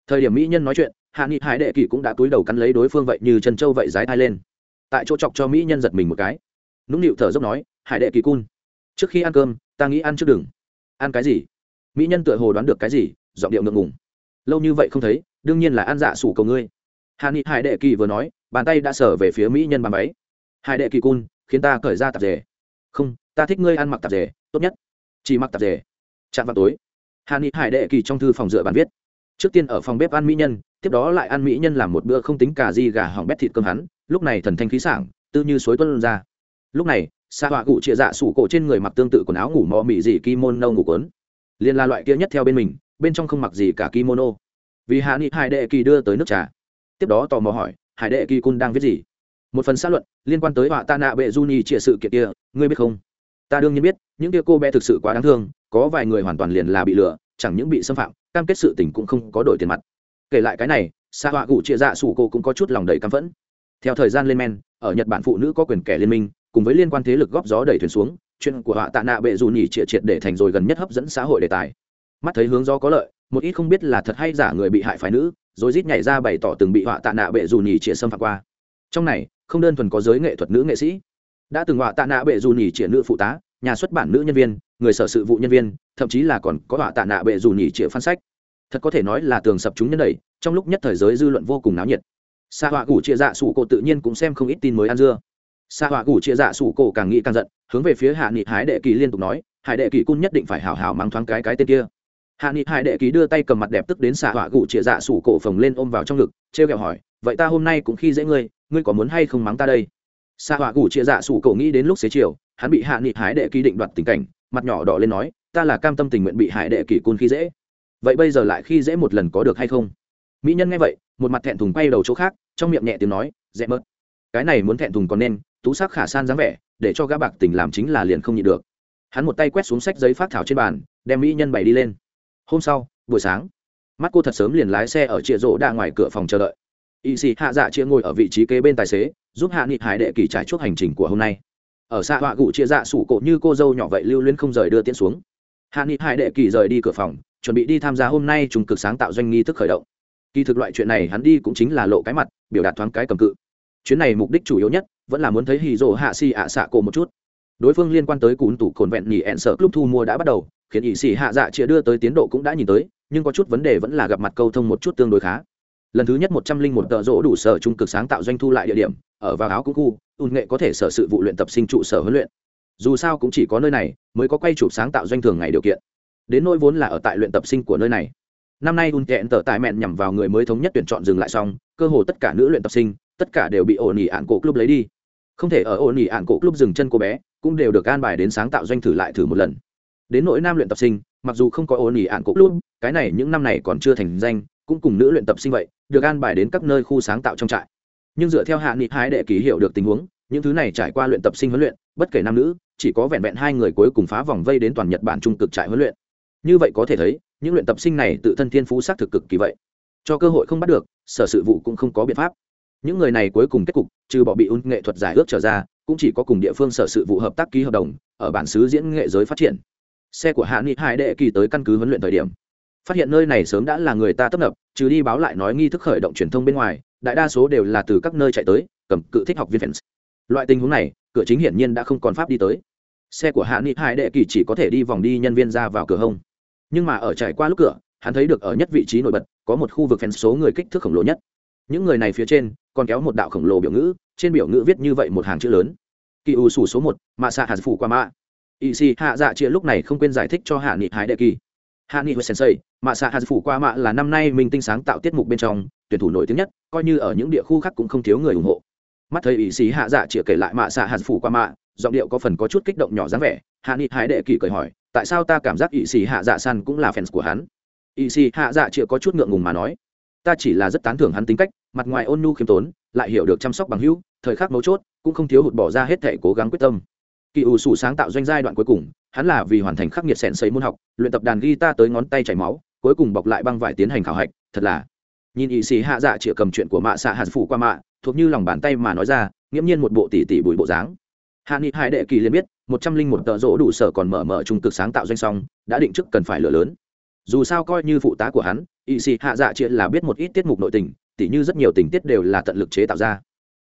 Thời điểm mỹ nhân nói chuyện, hạ nghị hải đệ kỳ cũng đã túi đầu cắn lấy đối phương vậy như chân trâu vậy dái thai lên. Tại chỗ chọc cho mỹ nhân giật mình một cái nũng nịu thở dốc nói, hải đệ kỳ cun, trước khi ăn cơm, ta nghĩ ăn trước đừng ăn cái gì? Mỹ nhân tựa hồ đoán được cái gì, giọng điệu ngượng ngùng. Lâu như vậy không thấy, đương nhiên là ăn dạ sủ cầu ngươi. Hạ nghị hải đệ kỳ vừa nói, bàn tay đã sở về phía mỹ nhân bàn máy hải đệ kỳ cun, khiến ta cởi ra tạp dề. Không, ta thích ngươi ăn mặc tạp dề, tốt nhất. Chỉ mặc tạp dề. Chạm vào tối hạ nghị hải đệ kỳ trong thư phòng dựa bàn viết, trước tiên ở phòng bếp ăn mỹ nhân, tiếp đó lại ăn mỹ nhân làm một bữa không tính cả gì gà hỏng bét thịt cơm hắn, lúc này thần thanh khí sảng, tư như suối tuân ra lúc này xa họa cụ chịa dạ sủ cổ trên người mặc tương tự quần áo ngủ mò mị dị kimono ngủ quấn liền là loại kia nhất theo bên mình, bên trong không mặc gì cả kimono. Vì hạ nghị hải đệ kỳ đưa tới nước trà. Tiếp đó tò mò hỏi, hải đệ kỳ cun đang viết gì? Một phần xã luận liên quan tới họa ta nạ bệ du nhi sự kiện kia, ngươi biết không? Ta đương nhiên biết, những kia cô bé thực sự quá đáng thương, có vài người hoàn toàn liền là bị lừa, chẳng những bị xâm phạm, cam kết sự tình cũng không có đổi tiền mặt. Kể lại cái này xa họa cụ chia dạ sủ cô cũng có chút lòng đầy căm phẫn. Theo thời gian lên men, ở nhật bản phụ nữ có quyền kẻ liên minh cùng với liên quan thế lực góp gió đẩy thuyền xuống, chuyện của họa tạ nạ bệ dù nhỉ triệt triệt để thành rồi gần nhất hấp dẫn xã hội đề tài. Mắt thấy hướng gió có lợi, một ít không biết là thật hay giả người bị hại phái nữ, rồi rít nhảy ra bày tỏ từng bị họa tạ nạ bệ dù nhỉ triệt xâm phạm qua. Trong này, không đơn thuần có giới nghệ thuật nữ nghệ sĩ. Đã từng họa tạ nạ bệ dù nhỉ triệt nữ phụ tá, nhà xuất bản nữ nhân viên, người sở sự vụ nhân viên, thậm chí là còn có họa tạ nạ bệ dù nhỉ triệt phan sách. Thật có thể nói là tường sập chúng nhân đẩy, trong lúc nhất thời giới dư luận vô cùng náo nhiệt. Xa họa gủ chia dạ sụ cô tự nhiên cũng xem không ít tin mới ăn dưa xạ họa gủ chia dạ sủ cổ càng nghĩ càng giận, hướng về phía hạ nghị hái đệ kỳ liên tục nói, hải đệ kỳ cun nhất định phải hảo hảo mắng thoáng cái cái tên kia. Hạ nghị hải đệ kỳ đưa tay cầm mặt đẹp tức đến xạ họa gủ chia dạ sủ cổ phồng lên ôm vào trong ngực, trêu ghẹo hỏi, vậy ta hôm nay cũng khi dễ ngươi ngươi có muốn hay không mắng ta đây? Xạ họa gủ chia dạ sủ cổ nghĩ đến lúc xế chiều, hắn bị hạ nghị hái đệ kỳ định đoạt tình cảnh, mặt nhỏ đỏ lên nói, ta là cam tâm tình nguyện bị hải đệ kỳ cun khi dễ. Vậy bây giờ lại khi dễ một lần có được hay không? Mỹ nhân nghe vậy, một mặt thẹn thùng quay đầu chỗ khác, trong miệng nhẹ tiếng nói dẹ mất. cái này muốn thẹn thùng còn nên tú sắc khả san dáng vẻ, để cho gã bạc tình làm chính là liền không nhịn được. Hắn một tay quét xuống sách giấy phát thảo trên bàn, đem mỹ nhân bày đi lên. Hôm sau, buổi sáng, mắt cô thật sớm liền lái xe ở chĩa rỗ đa ngoài cửa phòng chờ đợi. Y sĩ hạ dạ chia ngồi ở vị trí kế bên tài xế, giúp hạ nghị hải đệ kỳ trải chuốc hành trình của hôm nay. Ở xa họa gụ chia dạ sủ cộ như cô dâu nhỏ vậy lưu luyến không rời đưa tiễn xuống. Hạ nghị hải đệ kỳ rời đi cửa phòng, chuẩn bị đi tham gia hôm nay trùng cực sáng tạo doanh nghi thức khởi động. Kỳ thực loại chuyện này hắn đi cũng chính là lộ cái mặt, biểu đạt thoáng cái cầm cự. Chuyến này mục đích chủ yếu nhất vẫn là muốn thấy hì rồ hạ xì ạ xạ cổ một chút. Đối phương liên quan tới cún tủ cồn vẹn nhì ẹn sợ club thu mua đã bắt đầu, khiến ỵ sĩ hạ dạ chĩa đưa tới tiến độ cũng đã nhìn tới, nhưng có chút vấn đề vẫn là gặp mặt câu thông một chút tương đối khá. Lần thứ nhất một trăm linh một tợ rỗ đủ sở trung cực sáng tạo doanh thu lại địa điểm, ở vào áo cũng khu ùn nghệ có thể sở sự vụ luyện tập sinh trụ sở huấn luyện. Dù sao cũng chỉ có nơi này, mới có quay chụp sáng tạo doanh thường ngày điều kiện. Đến nỗi vốn là ở tại luyện tập sinh của nơi này. Năm nay ùn kẹn tờ tài mẹn nhằm vào người mới thống nhất tuyển chọn dừng lại xong, cơ hồ tất cả nữ luyện tập sinh, tất cả đều bị ổn ỉ ạn cổ club lấy đi không thể ở ổn ỉ ạn cổ club dừng chân cô bé, cũng đều được an bài đến sáng tạo doanh thử lại thử một lần. Đến nỗi nam luyện tập sinh, mặc dù không có ổn ỉ ạn cổ club, cái này những năm này còn chưa thành danh, cũng cùng nữ luyện tập sinh vậy, được an bài đến các nơi khu sáng tạo trong trại. Nhưng dựa theo hạ nghị hái đệ ký hiệu được tình huống, những thứ này trải qua luyện tập sinh huấn luyện, bất kể nam nữ, chỉ có vẹn vẹn hai người cuối cùng phá vòng vây đến toàn nhật bản trung cực trại huấn luyện. Như vậy có thể thấy, những luyện tập sinh này tự thân thiên phú xác thực cực kỳ vậy. Cho cơ hội không bắt được, sở sự vụ cũng không có biện pháp những người này cuối cùng kết cục, trừ bỏ bị Un nghệ thuật giải ước trở ra, cũng chỉ có cùng địa phương sở sự vụ hợp tác ký hợp đồng, ở bản xứ diễn nghệ giới phát triển. Xe của hạ nghị hải đệ kỳ tới căn cứ huấn luyện thời điểm. Phát hiện nơi này sớm đã là người ta tấp nập, trừ đi báo lại nói nghi thức khởi động truyền thông bên ngoài, đại đa số đều là từ các nơi chạy tới, cầm cự thích học viên fans. Loại tình huống này, cửa chính hiển nhiên đã không còn pháp đi tới. Xe của hạ nghị hải đệ kỳ chỉ có thể đi vòng đi nhân viên ra vào cửa hông. Nhưng mà ở trải qua lúc cửa, hắn thấy được ở nhất vị trí nổi bật, có một khu vực phèn số người kích thước khổng lồ nhất những người này phía trên còn kéo một đạo khổng lồ biểu ngữ, trên biểu ngữ viết như vậy một hàng chữ lớn. Kỳ u sủ số một, mạ xạ hà phủ qua mạ. Y si hạ dạ chia lúc này không quên giải thích cho hạ nghị hải đệ kỳ. Hạ nghị hồi sensei, mạ xạ hà phủ qua mạ là năm nay mình tinh sáng tạo tiết mục bên trong tuyển thủ nổi tiếng nhất, coi như ở những địa khu khác cũng không thiếu người ủng hộ. Mắt thấy y si hạ dạ chia kể lại mạ xạ hà phủ qua mạ, giọng điệu có phần có chút kích động nhỏ dáng vẻ, hạ nghị hải đệ kỳ cười hỏi, tại sao ta cảm giác y sĩ hạ dạ san cũng là fans của hắn? Y sĩ hạ dạ chia có chút ngượng ngùng mà nói ta chỉ là rất tán thưởng hắn tính cách, mặt ngoài ôn nhu khiêm tốn, lại hiểu được chăm sóc bằng hữu, thời khắc mấu chốt, cũng không thiếu hụt bỏ ra hết thể cố gắng quyết tâm. Kỳ ủ sủ sáng tạo doanh giai đoạn cuối cùng, hắn là vì hoàn thành khắc nghiệt sẹn xây môn học, luyện tập đàn guitar tới ngón tay chảy máu, cuối cùng bọc lại băng vải tiến hành khảo hạch, thật là. Nhìn ỵ sĩ hạ dạ chĩa cầm chuyện của mạ xạ hạt phủ qua mạ, thuộc như lòng bàn tay mà nói ra, nghiễm nhiên một bộ tỷ tỷ bùi bộ dáng. Hạ nghị hai đệ kỳ liền biết, một trăm linh một tợ rỗ đủ sở còn mở mở trung cực sáng tạo doanh song, đã định trước cần phải lửa lớn. Dù sao coi như phụ tá của hắn y sĩ hạ dạ chia là biết một ít tiết mục nội tình, tỉ như rất nhiều tình tiết đều là tận lực chế tạo ra.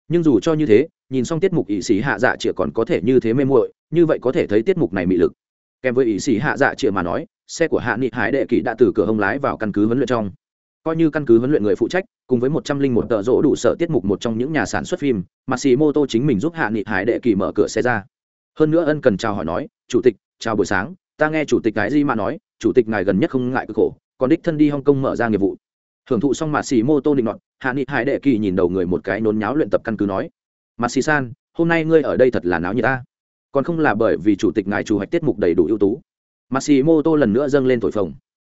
Nhưng dù cho như thế, nhìn xong tiết mục y sĩ hạ dạ chia còn có thể như thế mê muội, như vậy có thể thấy tiết mục này mị lực. Kèm với y sĩ hạ dạ chia mà nói, xe của hạ nghị hải đệ kỷ đã từ cửa hông lái vào căn cứ huấn luyện trong. Coi như căn cứ huấn luyện người phụ trách, cùng với một trăm linh một tờ rỗ đủ sở tiết mục một trong những nhà sản xuất phim mà xì mô tô chính mình giúp hạ nghị hải đệ kỳ mở cửa xe ra. Hơn nữa ân cần chào hỏi nói, chủ tịch, chào buổi sáng, ta nghe chủ tịch cái gì mà nói, chủ tịch ngài gần nhất không ngại cực khổ còn đích thân đi hong kong mở ra nghiệp vụ. Hưởng thụ xong mạ xì mô tô định nọt hạ nghị hải đệ kỳ nhìn đầu người một cái nôn nháo luyện tập căn cứ nói mạ xì san hôm nay ngươi ở đây thật là náo như ta. Còn không là bởi vì chủ tịch ngài chủ hoạch tiết mục đầy đủ ưu tú. Mạ xì mô tô lần nữa dâng lên thổi phồng.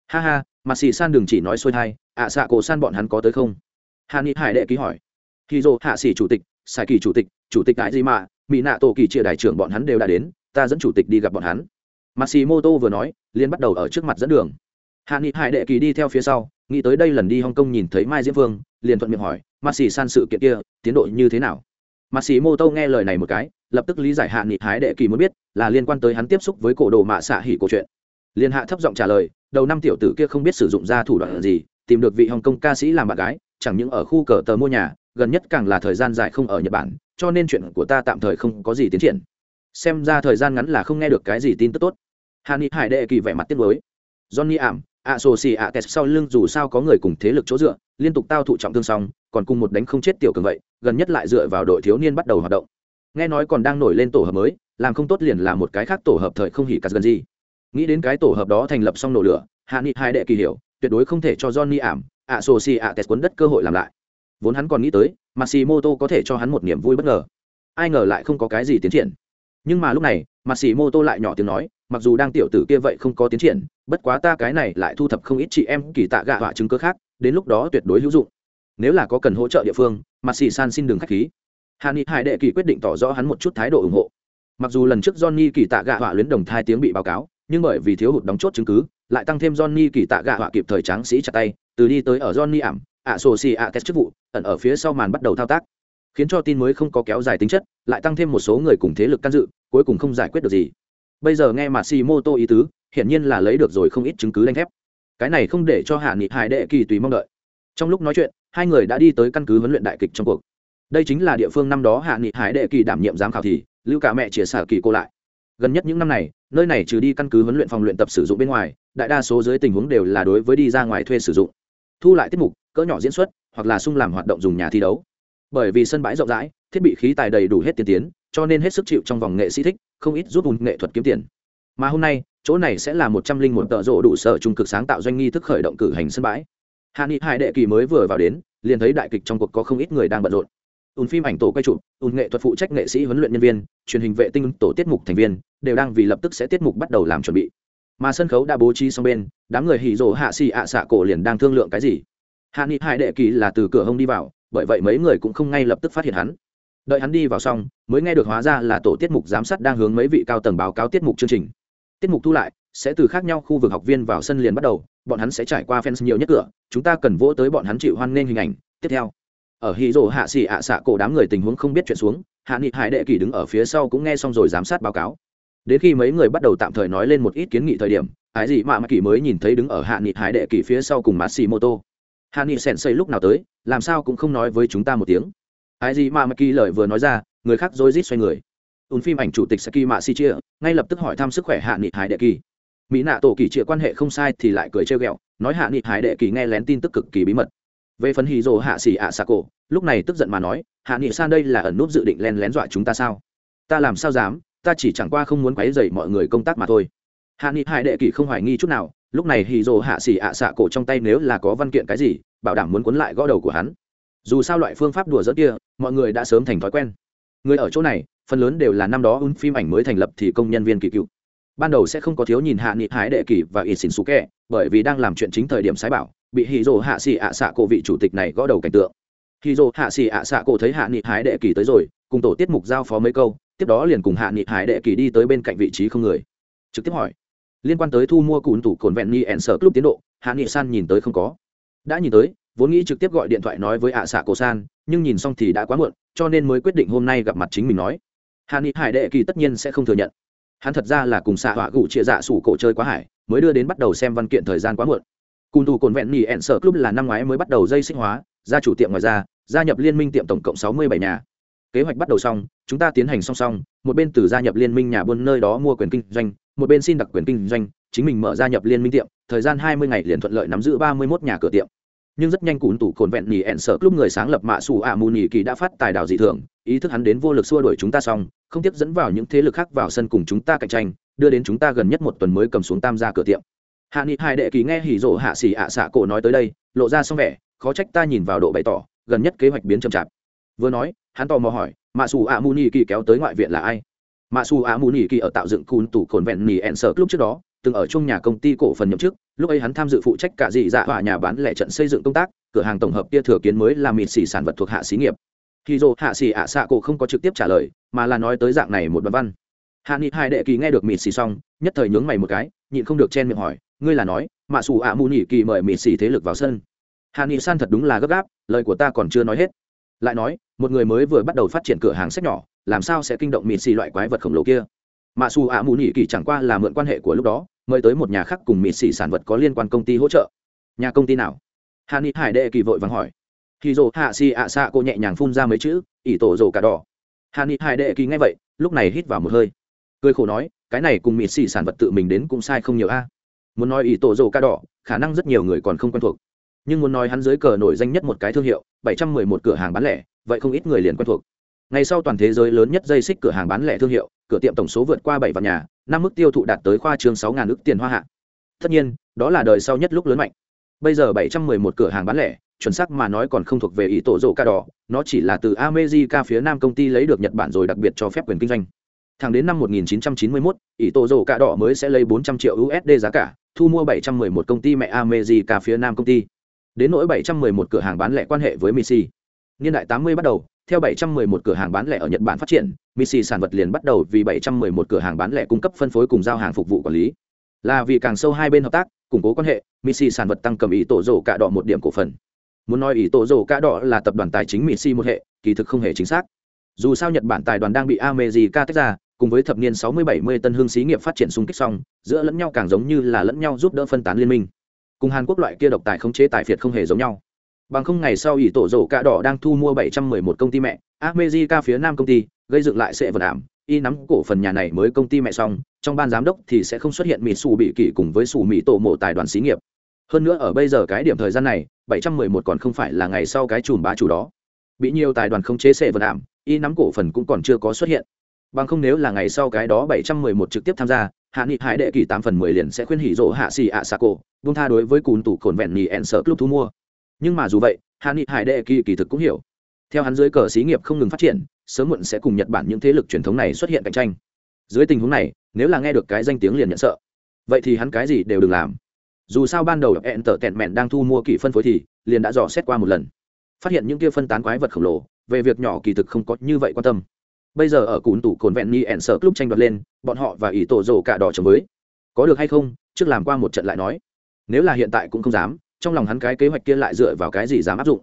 Ha ha mạ xì san đừng chỉ nói xuôi thai ạ xạ cổ san bọn hắn có tới không? Hạ nghị hải đệ ký hỏi. Khi dô hạ xì chủ tịch sai kỳ chủ tịch chủ tịch đại gì mà mỹ nạ tổ kỳ chia đại trưởng bọn hắn đều đã đến ta dẫn chủ tịch đi gặp bọn hắn. Matsumoto vừa nói, liền bắt đầu ở trước mặt dẫn đường. Hạ Nghị Hải đệ kỳ đi theo phía sau, nghĩ tới đây lần đi Hong Kong nhìn thấy Mai Diễm Vương, liền thuận miệng hỏi, Masi san sự kiện kia, tiến độ như thế nào? Matsumoto nghe lời này một cái, lập tức lý giải Hạ Nghị Hải đệ kỳ muốn biết, là liên quan tới hắn tiếp xúc với cổ đồ mạ xạ hỉ cổ chuyện. Liên hạ thấp giọng trả lời, đầu năm tiểu tử kia không biết sử dụng ra thủ đoạn gì, tìm được vị Hồng Kông ca sĩ làm bạn gái, chẳng những ở khu cờ tờ mua nhà, gần nhất càng là thời gian dài không ở Nhật Bản, cho nên chuyện của ta tạm thời không có gì tiến triển. Xem ra thời gian ngắn là không nghe được cái gì tin tức tốt hà ni hải đệ kỳ vẻ mặt tiếc mới johnny ảm ạ sổ xì ạ tes sau lưng dù sao có người cùng thế lực chỗ dựa, liên tục tao thụ trọng thương xong, còn cùng một đánh không chết tiểu cường vậy, gần nhất lại dựa vào đội thiếu niên bắt đầu hoạt động. Nghe nói còn đang nổi lên tổ hợp mới, làm không tốt liền là một cái khác tổ hợp thời không hỉ cắt gần gì. Nghĩ đến cái tổ hợp đó thành lập xong nổ lửa, hạ nghị hai đệ kỳ hiểu, tuyệt đối không thể cho johnny ảm ạ sổ xì ạ tes cuốn đất cơ hội làm lại. Vốn hắn còn nghĩ tới Matsumoto có thể cho hắn một niềm vui bất ngờ. Ai ngờ lại không có cái gì tiến triển nhưng mà lúc này, Matsumoto lại nhỏ tiếng nói, mặc dù đang tiểu tử kia vậy không có tiến triển, bất quá ta cái này lại thu thập không ít chị em kỳ tạ gạ họa chứng cơ khác, đến lúc đó tuyệt đối hữu dụng. Nếu là có cần hỗ trợ địa phương mặt xì san xin đừng k h á c h khí. Hà ni hải đệ kỳ quyết định tỏ rõ hắn một chút thái độ ủng hộ. Mặc dù lần trước johnny kỳ tạ gạ họa luyến đồng thai tiếng bị báo cáo, nhưng bởi vì thiếu hụt đóng chốt chứng cứ, lại tăng thêm johnny kỳ tạ gạ họa kịp thời tráng sĩ chặt tay, từ đi tới ở johnny ảm, ạ sô xì ạ test chức vụ, ẩn ở phía sau màn bắt đầu thao tác khiến cho tin mới không có kéo dài tính chất, lại tăng thêm một số người cùng thế lực can dự, cuối cùng không giải quyết được gì. Bây giờ nghe mà xì mô tô ý tứ, hiển nhiên là lấy được rồi không ít chứng cứ đánh thép. Cái này không để cho hạ nghị hải đệ kỳ tùy mong đợi. Trong lúc nói chuyện, hai người đã đi tới căn cứ huấn luyện đại kịch trong cuộc. Đây chính là địa phương năm đó hạ nghị hải đệ kỳ đảm nhiệm giám khảo thì, lưu cả mẹ chia sẻ kỳ cô lại. Gần nhất những năm này, nơi này trừ đi căn cứ huấn luyện phòng luyện tập sử dụng bên ngoài, đại đa số dưới tình huống đều là đối với đi ra ngoài thuê sử dụng. Thu lại tiết mục, cỡ nhỏ diễn xuất, hoặc là sung làm hoạt động dùng nhà thi đấu bởi vì sân bãi rộng rãi, thiết bị khí tài đầy đủ hết tiên tiến, cho nên hết sức chịu trong vòng nghệ sĩ thích, không ít giúp ùn nghệ thuật kiếm tiền. Mà hôm nay, chỗ này sẽ là một trăm linh một tợ rộ đủ sở trung cực sáng tạo doanh nghi thức khởi động cử hành sân bãi. Hạ nghị hải đệ kỳ mới vừa vào đến, liền thấy đại kịch trong cuộc có không ít người đang bận rộn. Ùn phim ảnh tổ quay chụp ùn nghệ thuật phụ trách nghệ sĩ huấn luyện nhân viên, truyền hình vệ tinh tổ tiết mục thành viên, đều đang vì lập tức sẽ tiết mục bắt đầu làm chuẩn bị. Mà sân khấu đã bố trí xong bên, đám người hỉ rộ hạ xì ạ xạ cổ liền đang thương lượng cái gì. Hạ nghị hải đệ kỳ là từ cửa hông đi vào bởi vậy mấy người cũng không ngay lập tức phát hiện hắn. Đợi hắn đi vào xong, mới nghe được hóa ra là tổ tiết mục giám sát đang hướng mấy vị cao tầng báo cáo tiết mục chương trình. Tiết mục thu lại, sẽ từ khác nhau khu vực học viên vào sân liền bắt đầu, bọn hắn sẽ trải qua fans nhiều nhất cửa, chúng ta cần vỗ tới bọn hắn chịu hoan nghênh hình ảnh. Tiếp theo, ở hì rồ hạ xì ạ xạ cổ đám người tình huống không biết chuyện xuống, hạ nghị hải đệ kỳ đứng ở phía sau cũng nghe xong rồi giám sát báo cáo. Đến khi mấy người bắt đầu tạm thời nói lên một ít kiến nghị thời điểm, ái gì mà mạ kỳ mới nhìn thấy đứng ở hạ nghị hải đệ kỳ phía sau cùng mát xì mô tô hạ nghị sèn xây lúc nào tới làm sao cũng không nói với chúng ta một tiếng. Ai gì mà maki lời vừa nói ra, người khác rối rít xoay người. Ùn phim ảnh chủ tịch saki mạ si chia ngay lập tức hỏi thăm sức khỏe hạ nghị hải đệ kỳ. Mỹ nạ tổ kỳ chia quan hệ không sai thì lại cười trêu ghẹo, nói hạ nghị hải đệ kỳ nghe lén tin tức cực kỳ bí mật. Về phần hì rồ hạ xỉ ạ xà cổ, lúc này tức giận mà nói, hạ nghị san đây là ẩn núp dự định len lén dọa chúng ta sao? Ta làm sao dám, ta chỉ chẳng qua không muốn quấy dày mọi người công tác mà thôi. Hạ nghị hải đệ kỳ không hoài nghi chút nào, lúc này hì rồ hạ xỉ ạ xạ cổ trong tay nếu là có văn kiện cái gì bảo đảm muốn cuốn lại gõ đầu của hắn. Dù sao loại phương pháp đùa dỡ kia, mọi người đã sớm thành thói quen. Người ở chỗ này, phần lớn đều là năm đó ứng phim ảnh mới thành lập thì công nhân viên kỳ cựu. Ban đầu sẽ không có thiếu nhìn hạ nghị hái đệ kỳ và ít xin xú kẹ bởi vì đang làm chuyện chính thời điểm sái bảo, bị hì dồ hạ xì ạ xạ cổ vị chủ tịch này gõ đầu cảnh tượng. Hì dồ hạ xì ạ xạ cổ thấy hạ nghị hái đệ kỳ tới rồi, cùng tổ tiết mục giao phó mấy câu, tiếp đó liền cùng hạ nghị hái đệ kỳ đi tới bên cạnh vị trí không người. Trực tiếp hỏi, liên quan tới thu mua cùn tủ cồn vẹn ni ẻn sở club tiến độ, hạ nghị san nhìn tới không có đã nhìn tới, vốn nghĩ trực tiếp gọi điện thoại nói với ạ xạ cổ san, nhưng nhìn xong thì đã quá muộn, cho nên mới quyết định hôm nay gặp mặt chính mình nói. Hàn ni hải đệ kỳ tất nhiên sẽ không thừa nhận. Hắn thật ra là cùng xạ họa gụ chia dạ sủ cổ chơi quá hải, mới đưa đến bắt đầu xem văn kiện thời gian quá muộn. Cùng tù cồn vẹn nỉ ẹn sợ club là năm ngoái mới bắt đầu dây sinh hóa ra chủ tiệm ngoài ra, gia nhập liên minh tiệm tổng cộng sáu mươi bảy nhà. Kế hoạch bắt đầu xong, chúng ta tiến hành song song, một bên từ gia nhập liên minh nhà buôn nơi đó mua quyền kinh doanh, một bên xin đặc quyền kinh doanh, chính mình mở gia nhập liên minh tiệm, thời gian hai mươi ngày liền thuận lợi nắm giữ ba mươi 31 nhà cửa tiệm nhưng rất nhanh cụn tủ cồn vẹn nhì ẹn sợ lúc người sáng lập mạ xù ạ mù nỉ kỳ đã phát tài đào dị thường, ý thức hắn đến vô lực xua đuổi chúng ta xong, không tiếp dẫn vào những thế lực khác vào sân cùng chúng ta cạnh tranh, đưa đến chúng ta gần nhất một tuần mới cầm xuống tam gia cửa tiệm. Hạ nghị hai đệ kỳ nghe hỉ rộ hạ xỉ ạ xạ cổ nói tới đây, lộ ra xong vẻ, khó trách ta nhìn vào độ bày tỏ, gần nhất kế hoạch biến chậm chạp. Vừa nói, hắn tò mò hỏi, mạ xù ạ mù nỉ kỳ kéo tới ngoại viện là ai? Mạ xù ạ mù nỉ kỳ ở tạo dựng cụn tủ cồn vẹn nhì ẹn sợ lúc trước đó, từng ở chung nhà công ty cổ phần nhậm chức lúc ấy hắn tham dự phụ trách cả dị dạ hỏa nhà bán lẻ trận xây dựng công tác, cửa hàng tổng hợp kia thừa kiến mới là mịt xỉ sản vật thuộc hạ xí nghiệp. Khi dô hạ xỉ ạ xạ cổ không có trực tiếp trả lời, mà là nói tới dạng này một đoạn văn. Hạ nghị hai đệ kỳ nghe được mịt xỉ xong, nhất thời nhướng mày một cái, nhịn không được chen miệng hỏi, ngươi là nói, mạ xù ạ mù nhỉ kỳ mời mịt xỉ thế lực vào sân? Hạ nghị san thật đúng là gấp gáp, lời của ta còn chưa nói hết. Lại nói, một người mới vừa bắt đầu phát triển cửa hàng sách nhỏ, làm sao sẽ kinh động mịt xỉ loại quái vật khổng lồ kia? Mạ xù ạ mù nhỉ kỳ chẳng qua là mượn quan hệ của lúc đó, mời tới một nhà khác cùng mịt xỉ sản vật có liên quan công ty hỗ trợ. Nhà công ty nào? Hà ni hải đệ kỳ vội vàng hỏi. Khi dồ hạ xì ạ xạ cô nhẹ nhàng phun ra mấy chữ, ỷ tổ dồ cả đỏ. Hà ni hải đệ kỳ nghe vậy, lúc này hít vào một hơi. Cười khổ nói, cái này cùng mịt xỉ sản vật tự mình đến cũng sai không nhiều a. Muốn nói ỷ tổ dồ cả đỏ, khả năng rất nhiều người còn không quen thuộc. Nhưng muốn nói hắn dưới cờ nổi danh nhất một cái thương hiệu, bảy trăm mười một cửa hàng bán lẻ, vậy không ít người liền quen thuộc ngày sau toàn thế giới lớn nhất dây xích cửa hàng bán lẻ thương hiệu cửa tiệm tổng số vượt qua bảy vạn nhà năm mức tiêu thụ đạt tới khoa trường sáu ngàn ước tiền hoa hạ. Tất nhiên đó là đời sau nhất lúc lớn mạnh. Bây giờ bảy trăm mười một cửa hàng bán lẻ chuẩn xác mà nói còn không thuộc về ý tổ rổ ca đỏ nó chỉ là từ amejica phía nam công ty lấy được nhật bản rồi đặc biệt cho phép quyền kinh doanh. Thẳng đến năm 1991, ỷ tổ rổ cạ đỏ mới sẽ lấy 400 triệu usd giá cả thu mua 711 công ty mẹ amejica phía nam công ty. Đến nỗi 711 cửa hàng bán lẻ quan hệ với missy niên đại 80 bắt đầu theo 711 cửa hàng bán lẻ ở Nhật Bản phát triển, Missy sản vật liền bắt đầu vì 711 cửa hàng bán lẻ cung cấp phân phối cùng giao hàng phục vụ quản lý. Là vì càng sâu hai bên hợp tác, củng cố quan hệ, Missy sản vật tăng cầm ý tổ rổ cả đỏ một điểm cổ phần. Muốn nói ý tổ rổ cả đỏ là tập đoàn tài chính Missy một hệ, kỳ thực không hề chính xác. Dù sao Nhật Bản tài đoàn đang bị America tách ra, cùng với thập niên 60-70 tân hương xí nghiệp phát triển xung kích xong, giữa lẫn nhau càng giống như là lẫn nhau giúp đỡ phân tán liên minh. Cùng Hàn Quốc loại kia độc tài khống chế tài phiệt không hề giống nhau bằng không ngày sau ỷ tổ rổ cạ đỏ đang thu mua 711 công ty mẹ armezika phía nam công ty, gây dựng lại sẽ vật ảm. Y nắm cổ phần nhà này mới công ty mẹ xong, trong ban giám đốc thì sẽ không xuất hiện mỹ xù bị kỷ cùng với xù mỹ tổ mộ tài đoàn xí nghiệp. Hơn nữa ở bây giờ cái điểm thời gian này 711 còn không phải là ngày sau cái chùm bá chủ đó. Bị nhiều tài đoàn không chế sẽ vật ảm, y nắm cổ phần cũng còn chưa có xuất hiện. Bằng không nếu là ngày sau cái đó 711 trực tiếp tham gia, hạ nghị hải đệ kỳ 8 phần 10 liền sẽ khuyên hỉ rộ hạ xì ạ xà cổ, buông tha đối với cùn tủ cồn vẹn nhì ẹn sở club thu mua nhưng mà dù vậy, hạ nghị hải đệ kỳ kỳ thực cũng hiểu. Theo hắn dưới cờ xí nghiệp không ngừng phát triển, sớm muộn sẽ cùng nhật bản những thế lực truyền thống này xuất hiện cạnh tranh. Dưới tình huống này, nếu là nghe được cái danh tiếng liền nhận sợ. Vậy thì hắn cái gì đều đừng làm. Dù sao ban đầu hẹn tở tẹn mẹn đang thu mua kỳ phân phối thì, liền đã dò xét qua một lần. Phát hiện những kia phân tán quái vật khổng lồ, về việc nhỏ kỳ thực không có như vậy quan tâm. Bây giờ ở cún tủ cồn vẹn ni ẻn sợ lúc tranh đoạt lên, bọn họ và ý tổ rồ cả đỏ chồng với. Có được hay không? Trước làm qua một trận lại nói. Nếu là hiện tại cũng không dám trong lòng hắn cái kế hoạch kia lại dựa vào cái gì dám áp dụng.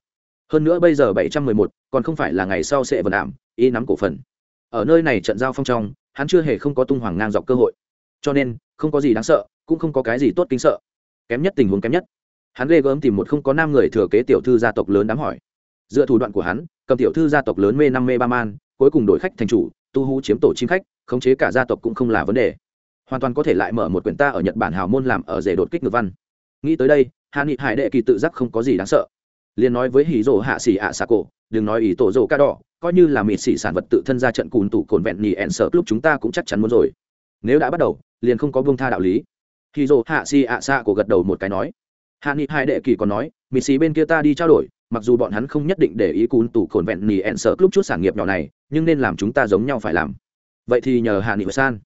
Hơn nữa bây giờ bảy trăm mười một, còn không phải là ngày sau sẽ vần ảm, y nắm cổ phần. Ở nơi này trận giao phong trong, hắn chưa hề không có tung hoàng ngang dọc cơ hội. Cho nên, không có gì đáng sợ, cũng không có cái gì tốt kính sợ. Kém nhất tình huống kém nhất. Hắn ghê gớm tìm một không có nam người thừa kế tiểu thư gia tộc lớn đám hỏi. Dựa thủ đoạn của hắn, cầm tiểu thư gia tộc lớn mê năm mê ba man, cuối cùng đổi khách thành chủ, tu hú chiếm tổ chim khách, khống chế cả gia tộc cũng không là vấn đề. Hoàn toàn có thể lại mở một quyển ta ở nhật bản hào môn làm ở rể đột kích ngược văn nghĩ tới đây, hạ nghị hải đệ kỳ tự giác không có gì đáng sợ. Liền nói với hỉ rổ hạ xỉ ạ xà cổ, đừng nói ý tổ rổ ca đỏ, coi như là mịt xỉ sản vật tự thân ra trận cùn tủ cồn vẹn nhì ẹn sợ, lúc chúng ta cũng chắc chắn muốn rồi. Nếu đã bắt đầu, liền không có vương tha đạo lý. Hỉ rổ hạ xỉ ạ xà cổ gật đầu một cái nói. Hạ nghị hải đệ kỳ còn nói, mịt xỉ bên kia ta đi trao đổi, mặc dù bọn hắn không nhất định để ý cùn tủ cồn vẹn nhì ẹn sợ lúc chút sản nghiệp nhỏ này, nhưng nên làm chúng ta giống nhau phải làm. Vậy thì nhờ hạ nghị san.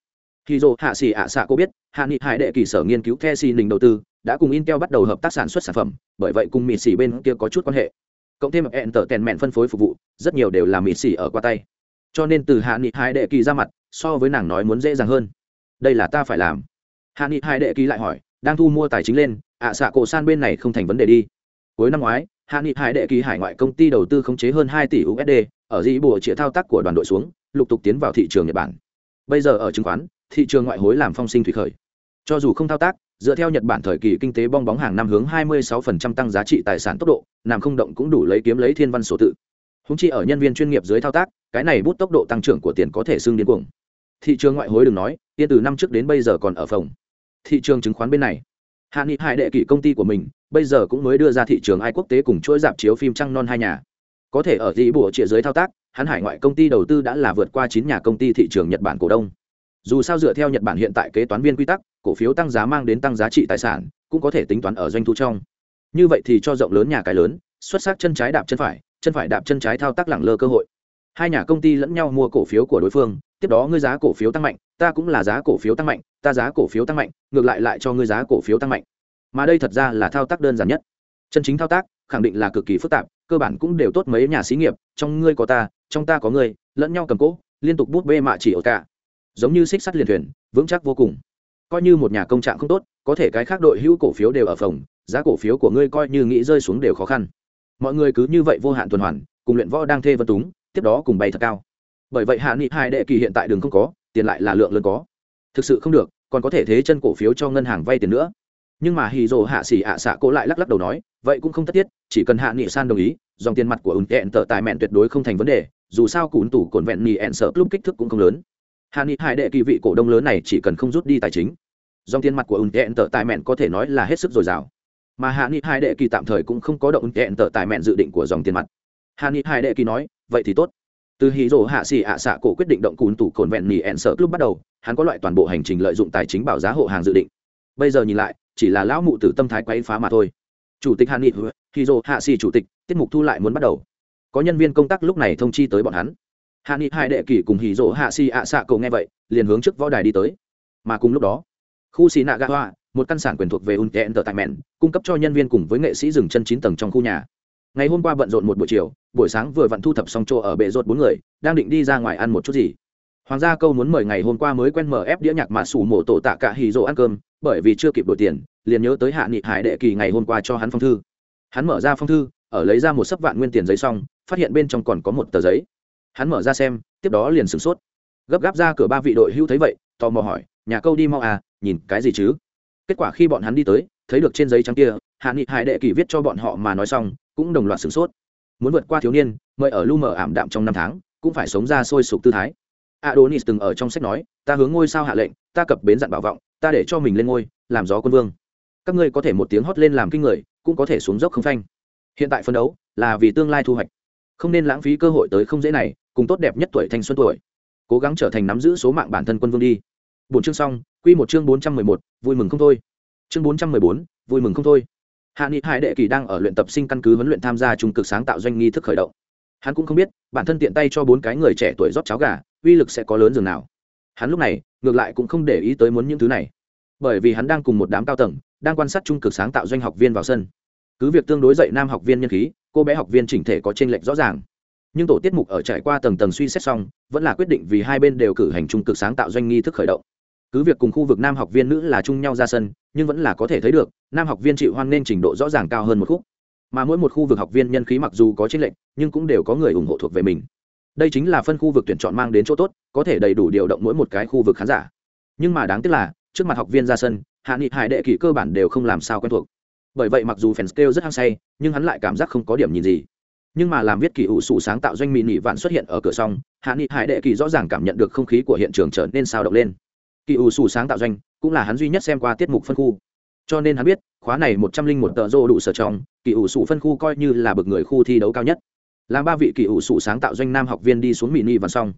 Hì rồ hạ xỉ ạ xà cổ biết, hạ nghị hải đệ kỳ sở nghiên cứu the xì đình đầu tư đã cùng Intel bắt đầu hợp tác sản xuất sản phẩm, bởi vậy cùng mịt xỉ bên kia có chút quan hệ. Cộng thêm Entertainment phân phối phục vụ, rất nhiều đều là mịt xỉ ở qua tay. Cho nên từ Hạ Nghị Hai Đệ Kỳ ra mặt, so với nàng nói muốn dễ dàng hơn. Đây là ta phải làm. Hạ Nghị Hai Đệ Kỳ lại hỏi, đang thu mua tài chính lên, ạ à, xạ cổ san bên này không thành vấn đề đi. Cuối năm ngoái, Hạ Nghị Hai Đệ Kỳ hải ngoại công ty đầu tư khống chế hơn hai tỷ USD, ở dĩ bộ chĩa thao tác của đoàn đội xuống, lục tục tiến vào thị trường Nhật Bản. Bây giờ ở chứng khoán, thị trường ngoại hối làm phong sinh thủy khởi. Cho dù không thao tác, dựa theo Nhật Bản thời kỳ kinh tế bong bóng hàng năm hướng 26% tăng giá trị tài sản tốc độ, làm không động cũng đủ lấy kiếm lấy thiên văn số tự. Húng chi ở nhân viên chuyên nghiệp dưới thao tác, cái này bút tốc độ tăng trưởng của tiền có thể xưng điên cuồng. thị trường ngoại hối đừng nói yên từ năm trước đến bây giờ còn ở phòng thị trường chứng khoán bên này hạ nghị hải đệ kỷ công ty của mình bây giờ cũng mới đưa ra thị trường ai quốc tế cùng chuỗi dạp chiếu phim trăng non hai nhà có thể ở dĩ bộ trịa dưới thao tác hắn hải ngoại công ty đầu tư đã là vượt qua chín nhà công ty thị trường nhật bản cổ đông dù sao dựa theo nhật bản hiện tại kế toán viên quy tắc cổ phiếu tăng giá mang đến tăng giá trị tài sản cũng có thể tính toán ở doanh thu trong. Như vậy thì cho rộng lớn nhà cái lớn xuất sắc chân trái đạp chân phải chân phải đạp chân trái thao tác lẳng lơ cơ hội. Hai nhà công ty lẫn nhau mua cổ phiếu của đối phương tiếp đó ngươi giá cổ phiếu tăng mạnh ta cũng là giá cổ phiếu tăng mạnh ta giá cổ phiếu tăng mạnh ngược lại lại cho ngươi giá cổ phiếu tăng mạnh. Mà đây thật ra là thao tác đơn giản nhất. Chân chính thao tác khẳng định là cực kỳ phức tạp cơ bản cũng đều tốt mấy nhà xí nghiệp trong ngươi có ta trong ta có ngươi lẫn nhau cầm cố, liên tục bút bê mạ chỉ ở cả giống như xích sắt liền thuyền, vững chắc vô cùng. Coi như một nhà công trạng không tốt, có thể cái khác đội hữu cổ phiếu đều ở phòng, giá cổ phiếu của ngươi coi như nghĩ rơi xuống đều khó khăn. Mọi người cứ như vậy vô hạn tuần hoàn, cùng luyện võ đang thê vân túng, tiếp đó cùng bay thật cao. Bởi vậy hạ nghị hai đệ kỳ hiện tại đường không có, tiền lại là lượng lớn có. Thực sự không được, còn có thể thế chân cổ phiếu cho ngân hàng vay tiền nữa. Nhưng mà hì rồ hạ xỉ ạ à xạ cổ lại lắc lắc đầu nói, vậy cũng không tất thiết chỉ cần hạ nghị san đồng ý, dòng tiền mặt của ùn kẹn tờ tài mẹn tuyệt đối không thành vấn đề, dù sao cún tủ cồn vẹn nhì ẹn sợ lúc kích thước cũng không lớn hạ nghị hai đệ kỳ vị cổ đông lớn này chỉ cần không rút đi tài chính, dòng tiền mặt của ứng kẹn tờ tài mẹn có thể nói là hết sức dồi dào. Mà hạ nghị hai đệ kỳ tạm thời cũng không có động ứng kẹn tờ tài mẹn dự định của dòng tiền mặt. Hạ nghị hai đệ kỳ nói, vậy thì tốt. Từ hì rổ hạ xỉ ạ xạ cổ quyết định động cùn tủ cồn vẹn nỉ ẹn sợ lúc bắt đầu, hắn có loại toàn bộ hành trình lợi dụng tài chính bảo giá hộ hàng dự định. Bây giờ nhìn lại, chỉ là lão mụ tử tâm thái quấy phá mà thôi. Chủ tịch hàn nghị hì rổ hạ xỉ chủ tịch, tiết mục thu lại muốn bắt đầu. Có nhân viên công tác lúc này thông chi tới bọn hắn hạ nghị hai đệ kỷ cùng hì rỗ hạ xì ạ xạ cầu nghe vậy, liền hướng trước võ đài đi tới. Mà cùng lúc đó, khu xì nạ gà hoa, một căn sản quyền thuộc về un tệ tờ tại mẹn cung cấp cho nhân viên cùng với nghệ sĩ dừng chân chín tầng trong khu nhà. Ngày hôm qua bận rộn một buổi chiều, buổi sáng vừa vặn thu thập xong chỗ ở bệ rột bốn người, đang định đi ra ngoài ăn một chút gì. Hoàng gia câu muốn mời ngày hôm qua mới quen mở ép đĩa nhạc mà sủ mổ tổ tạ cả hì rỗ ăn cơm, bởi vì chưa kịp đổi tiền, liền nhớ tới hạ nghị hải đệ kỳ ngày hôm qua cho hắn phong thư. Hắn mở ra phong thư, ở lấy ra một sấp vạn nguyên tiền giấy xong, phát hiện bên trong còn có một tờ giấy hắn mở ra xem, tiếp đó liền sửng sốt. Gấp gáp ra cửa ba vị đội hưu thấy vậy, tò mò hỏi, nhà câu đi mau à nhìn cái gì chứ? Kết quả khi bọn hắn đi tới, thấy được trên giấy trắng kia, hạ nghị hải đệ kỳ viết cho bọn họ mà nói xong, cũng đồng loạt sửng sốt. Muốn vượt qua thiếu niên, mời ở lu mờ ảm đạm trong năm tháng, cũng phải sống ra sôi sục tư thái. Adonis từng ở trong sách nói, ta hướng ngôi sao hạ lệnh, ta cập bến dặn bảo vọng, ta để cho mình lên ngôi, làm gió quân vương. Các ngươi có thể một tiếng hót lên làm kinh người, cũng có thể xuống dốc không phanh. Hiện tại phân đấu là vì tương lai thu hoạch. Không nên lãng phí cơ hội tới không dễ này cùng tốt đẹp nhất tuổi thanh xuân tuổi. Cố gắng trở thành nắm giữ số mạng bản thân quân vương đi. Bốn chương xong, quy một chương bốn trăm mười một, vui mừng không thôi. Chương bốn trăm mười bốn, vui mừng không thôi. Hạ nghị hải đệ kỳ đang ở luyện tập sinh căn cứ huấn luyện tham gia trung cực sáng tạo doanh nghi thức khởi động. Hắn cũng không biết, bản thân tiện tay cho bốn cái người trẻ tuổi rót cháo gà, uy lực sẽ có lớn dường nào. Hắn lúc này, ngược lại cũng không để ý tới muốn những thứ này. Bởi vì hắn đang cùng một đám cao tầng, đang quan sát trung cực sáng tạo doanh học viên vào sân. Cứ việc tương đối dạy nam học viên nhân khí, cô bé học viên chỉnh thể có tranh lệch rõ ràng nhưng tổ tiết mục ở trải qua tầng tầng suy xét xong, vẫn là quyết định vì hai bên đều cử hành trung cực sáng tạo doanh nghi thức khởi động. Cứ việc cùng khu vực nam học viên nữ là chung nhau ra sân, nhưng vẫn là có thể thấy được, nam học viên chịu hoan nên trình độ rõ ràng cao hơn một khúc. Mà mỗi một khu vực học viên nhân khí mặc dù có tranh lệnh nhưng cũng đều có người ủng hộ thuộc về mình. Đây chính là phân khu vực tuyển chọn mang đến chỗ tốt, có thể đầy đủ điều động mỗi một cái khu vực khán giả. Nhưng mà đáng tiếc là, trước mặt học viên ra sân, hạ nghị hải đệ kỷ cơ bản đều không làm sao quen thuộc. Bởi vậy mặc dù fans kêu rất hăng say, nhưng hắn lại cảm giác không có điểm nhìn gì nhưng mà làm viết kỳ ủ sụ sáng tạo doanh mỹ nị vạn xuất hiện ở cửa xong hạ nghị hải đệ kỳ rõ ràng cảm nhận được không khí của hiện trường trở nên sao động lên. Kỳ ủ sụ sáng tạo doanh cũng là hắn duy nhất xem qua tiết mục phân khu. Cho nên hắn biết, khóa này một trăm linh một tờ rô đủ sở trong, kỳ ủ sụ phân khu coi như là bậc người khu thi đấu cao nhất. Làm ba vị kỳ ủ sụ sáng tạo doanh nam học viên đi xuống mỹ nị vạn xong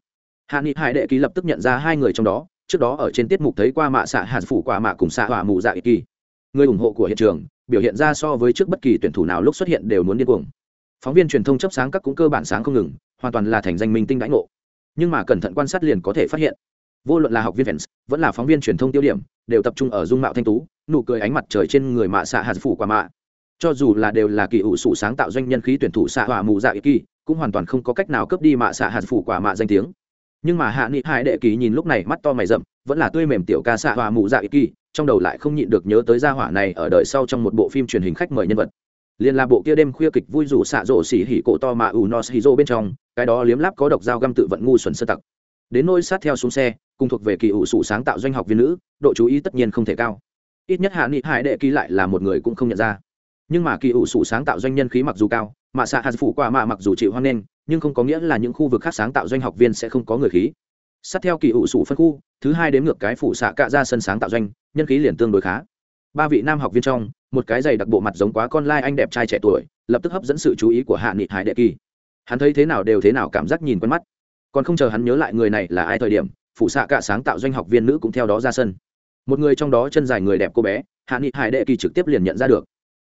hạ nghị hải đệ kỳ lập tức nhận ra hai người trong đó, trước đó ở trên tiết mục thấy qua mạ xạ hạt phủ quả mạ cùng xạ hỏa mù dạ kỳ. Người ủng hộ của hiện trường, biểu hiện ra so với trước bất kỳ tuyển thủ nào lúc xuất hiện đều muốn điên cuồng phóng viên truyền thông chấp sáng các cũng cơ bản sáng không ngừng, hoàn toàn là thành danh minh tinh đãi ngộ. Nhưng mà cẩn thận quan sát liền có thể phát hiện, vô luận là học viên fans, vẫn là phóng viên truyền thông tiêu điểm, đều tập trung ở dung mạo thanh tú, nụ cười ánh mặt trời trên người mạ xạ hạt phủ quả mạ. Cho dù là đều là kỳ ủ sụ sáng tạo doanh nhân khí tuyển thủ xạ hỏa mù dạ kỳ, cũng hoàn toàn không có cách nào cướp đi mạ xạ hạt phủ quả mạ danh tiếng. Nhưng mà hạ nghị hải đệ kỳ nhìn lúc này mắt to mày rậm, vẫn là tươi mềm tiểu ca xạ hỏa mù dạ kỳ, trong đầu lại không nhịn được nhớ tới gia hỏa này ở đời sau trong một bộ phim truyền hình khách mời nhân vật liền là bộ kia đêm khuya kịch vui rủ xạ rổ xỉ hỉ cổ to mà ủ nos rô bên trong, cái đó liếm láp có độc dao găm tự vận ngu xuẩn sơ tặc. Đến nôi sát theo xuống xe, cùng thuộc về kỳ ủ sủ sáng tạo doanh học viên nữ, độ chú ý tất nhiên không thể cao. Ít nhất hạ nghị hải đệ ký lại là một người cũng không nhận ra. Nhưng mà kỳ ủ sủ sáng tạo doanh nhân khí mặc dù cao, mà xạ hạt phủ qua mạ mặc dù chịu hoan nghênh, nhưng không có nghĩa là những khu vực khác sáng tạo doanh học viên sẽ không có người khí. Sát theo kỳ ủ sủ phân khu, thứ hai đến ngược cái phủ xạ cạ ra sân sáng tạo doanh, nhân khí liền tương đối khá. Ba vị nam học viên trong một cái giày đặc bộ mặt giống quá con lai anh đẹp trai trẻ tuổi, lập tức hấp dẫn sự chú ý của hạ nghị hải đệ kỳ. Hắn thấy thế nào đều thế nào cảm giác nhìn quen mắt. Còn không chờ hắn nhớ lại người này là ai thời điểm, phụ xạ cả sáng tạo doanh học viên nữ cũng theo đó ra sân. Một người trong đó chân dài người đẹp cô bé, hạ nghị hải đệ kỳ trực tiếp liền nhận ra được.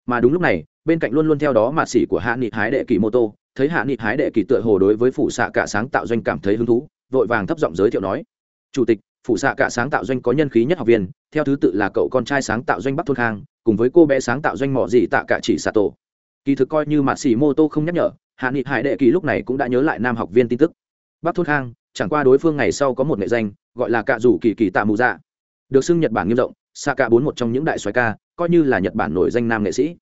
Mà đúng lúc này, bên cạnh luôn luôn theo đó mạt xỉ của hạ nghị hải đệ kỳ mô tô, thấy hạ nghị hải đệ kỳ tựa hồ đối với phụ xạ cả sáng tạo doanh cảm thấy hứng thú, vội vàng thấp giọng giới thiệu nói, chủ tịch, phụ xạ cả sáng tạo doanh có nhân khí nhất học viên, theo thứ tự là cậu con trai sáng tạo doanh bắc thôn khang cùng với cô bé sáng tạo doanh mỏ gì tạ cả chỉ xạ tổ. Kỳ thực coi như mạt xỉ mô tô không nhắc nhở, hạ nghị hải đệ kỳ lúc này cũng đã nhớ lại nam học viên tin tức. Bác thôn khang, chẳng qua đối phương ngày sau có một nghệ danh, gọi là cạ rủ kỳ kỳ tạ mù dạ. Được xưng nhật bản nghiêm rộng xạ cả bốn một trong những đại xoái ca, coi như là nhật bản nổi danh nam nghệ sĩ.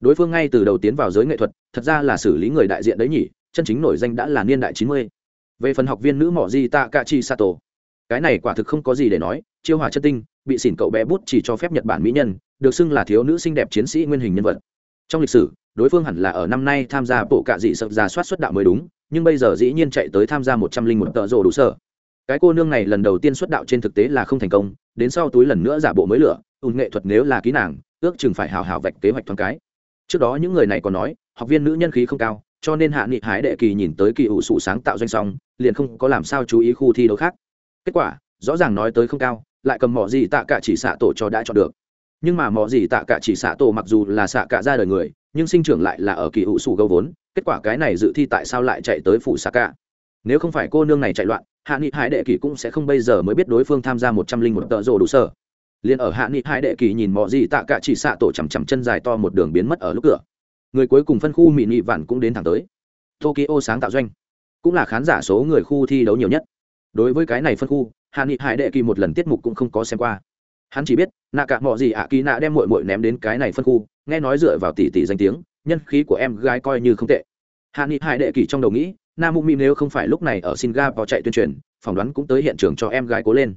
Đối phương ngay từ đầu tiến vào giới nghệ thuật, thật ra là xử lý người đại diện đấy nhỉ, chân chính nổi danh đã là niên đại chín mươi. Về phần học viên nữ mỏ di tạ cạ chi sato cái này quả thực không có gì để nói, chiêu hòa chất tinh bị xỉn cậu bé bút chỉ cho phép nhật bản mỹ nhân, được xưng là thiếu nữ xinh đẹp chiến sĩ nguyên hình nhân vật. Trong lịch sử, đối phương hẳn là ở năm nay tham gia bộ cạ dị sập ra soát xuất đạo mới đúng, nhưng bây giờ dĩ nhiên chạy tới tham gia một trăm linh một tợ rồ đủ sở cái cô nương này lần đầu tiên xuất đạo trên thực tế là không thành công, đến sau túi lần nữa giả bộ mới lửa, ùn nghệ thuật nếu là ký nàng, ước chừng phải hào hào vạch kế hoạch thoáng cái. Trước đó những người này còn nói, học viên nữ nhân khí không cao, cho nên hạ nghị hái đệ kỳ nhìn tới kỳ ủ sụ sáng tạo doanh song, liền không có làm sao chú ý khu thi đấu khác. Kết quả, rõ ràng nói tới không cao lại cầm mỏ gì tạ cả chỉ xạ tổ cho đã chọn được. Nhưng mà mỏ gì tạ cả chỉ xạ tổ mặc dù là xạ cả ra đời người, nhưng sinh trưởng lại là ở kỳ hữu sủ gấu vốn, kết quả cái này dự thi tại sao lại chạy tới phủ xạ cả? Nếu không phải cô nương này chạy loạn, hạ nghị hải đệ kỳ cũng sẽ không bây giờ mới biết đối phương tham gia một trăm linh một tợ rồ đủ sở liền ở hạ nghị hải đệ kỳ nhìn mỏ gì tạ cả chỉ xạ tổ chằm chằm chân dài to một đường biến mất ở lúc cửa. Người cuối cùng phân khu mỹ nị vạn cũng đến thẳng tới. Tokyo sáng tạo doanh. Cũng là khán giả số người khu thi đấu nhiều nhất. Đối với cái này phân khu hạ nghị hải đệ kỳ một lần tiết mục cũng không có xem qua. Hắn chỉ biết, nạ cả mọi gì ạ kỳ nạ đem mội mội ném đến cái này phân khu, nghe nói dựa vào tỷ tỷ danh tiếng, nhân khí của em gái coi như không tệ. Hạ nghị hải đệ kỳ trong đầu nghĩ nam mụ mị nếu không phải lúc này ở singapore chạy tuyên truyền, phỏng đoán cũng tới hiện trường cho em gái cố lên.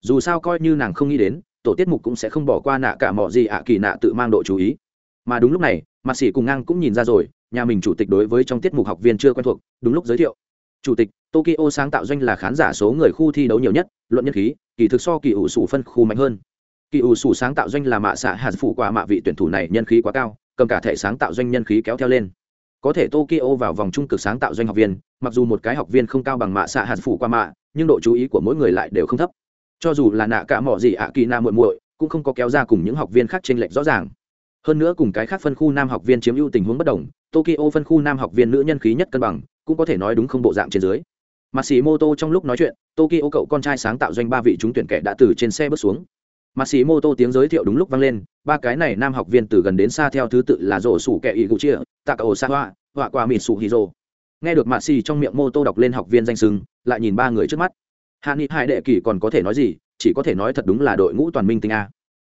Dù sao coi như nàng không nghĩ đến, tổ tiết mục cũng sẽ không bỏ qua nạ cả mọi gì ạ kỳ nạ tự mang độ chú ý. Mà đúng lúc này mặt sĩ cùng ngang cũng nhìn ra rồi, nhà mình chủ tịch đối với trong tiết mục học viên chưa quen thuộc, đúng lúc giới thiệu. Chủ tịch tokyo sáng tạo doanh là khán giả số người khu thi đấu nhiều nhất, luận nhân khí, kỳ thực so kỳ ủ sủ phân khu mạnh hơn. Kỳ ủ sủ sáng tạo doanh là mạ xạ hạt phủ qua mạ vị tuyển thủ này nhân khí quá cao, cầm cả thể sáng tạo doanh nhân khí kéo theo lên. Có thể tokyo vào vòng trung cực sáng tạo doanh học viên, mặc dù một cái học viên không cao bằng mạ xạ hạt phủ qua mạ, nhưng độ chú ý của mỗi người lại đều không thấp. Cho dù là nạ cả mỏ gì ạ kỳ na muội muội, cũng không có kéo ra cùng những học viên khác chênh lệch rõ ràng. Hơn nữa cùng cái khác phân khu nam học viên chiếm ưu tình huống bất đồng, tokyo phân khu nam học viên nữ nhân khí nhất cân bằng, cũng có thể nói đúng không bộ dạng trên dưới mặt xì mô tô trong lúc nói chuyện, tokyo cậu con trai sáng tạo doanh ba vị trúng tuyển kẻ đã từ trên xe bước xuống. Mặt xì mô tô tiếng giới thiệu đúng lúc vang lên, ba cái này nam học viên từ gần đến xa theo thứ tự là rổ sủ kẻ ý gù chia tạ cả hoa họa Quả mịt sủ hì rồ nghe được mặt xì trong miệng mô tô đọc lên học viên danh sưng lại nhìn ba người trước mắt. Hạ nghị hải đệ kỳ còn có thể nói gì, chỉ có thể nói thật đúng là đội ngũ toàn minh tinh a.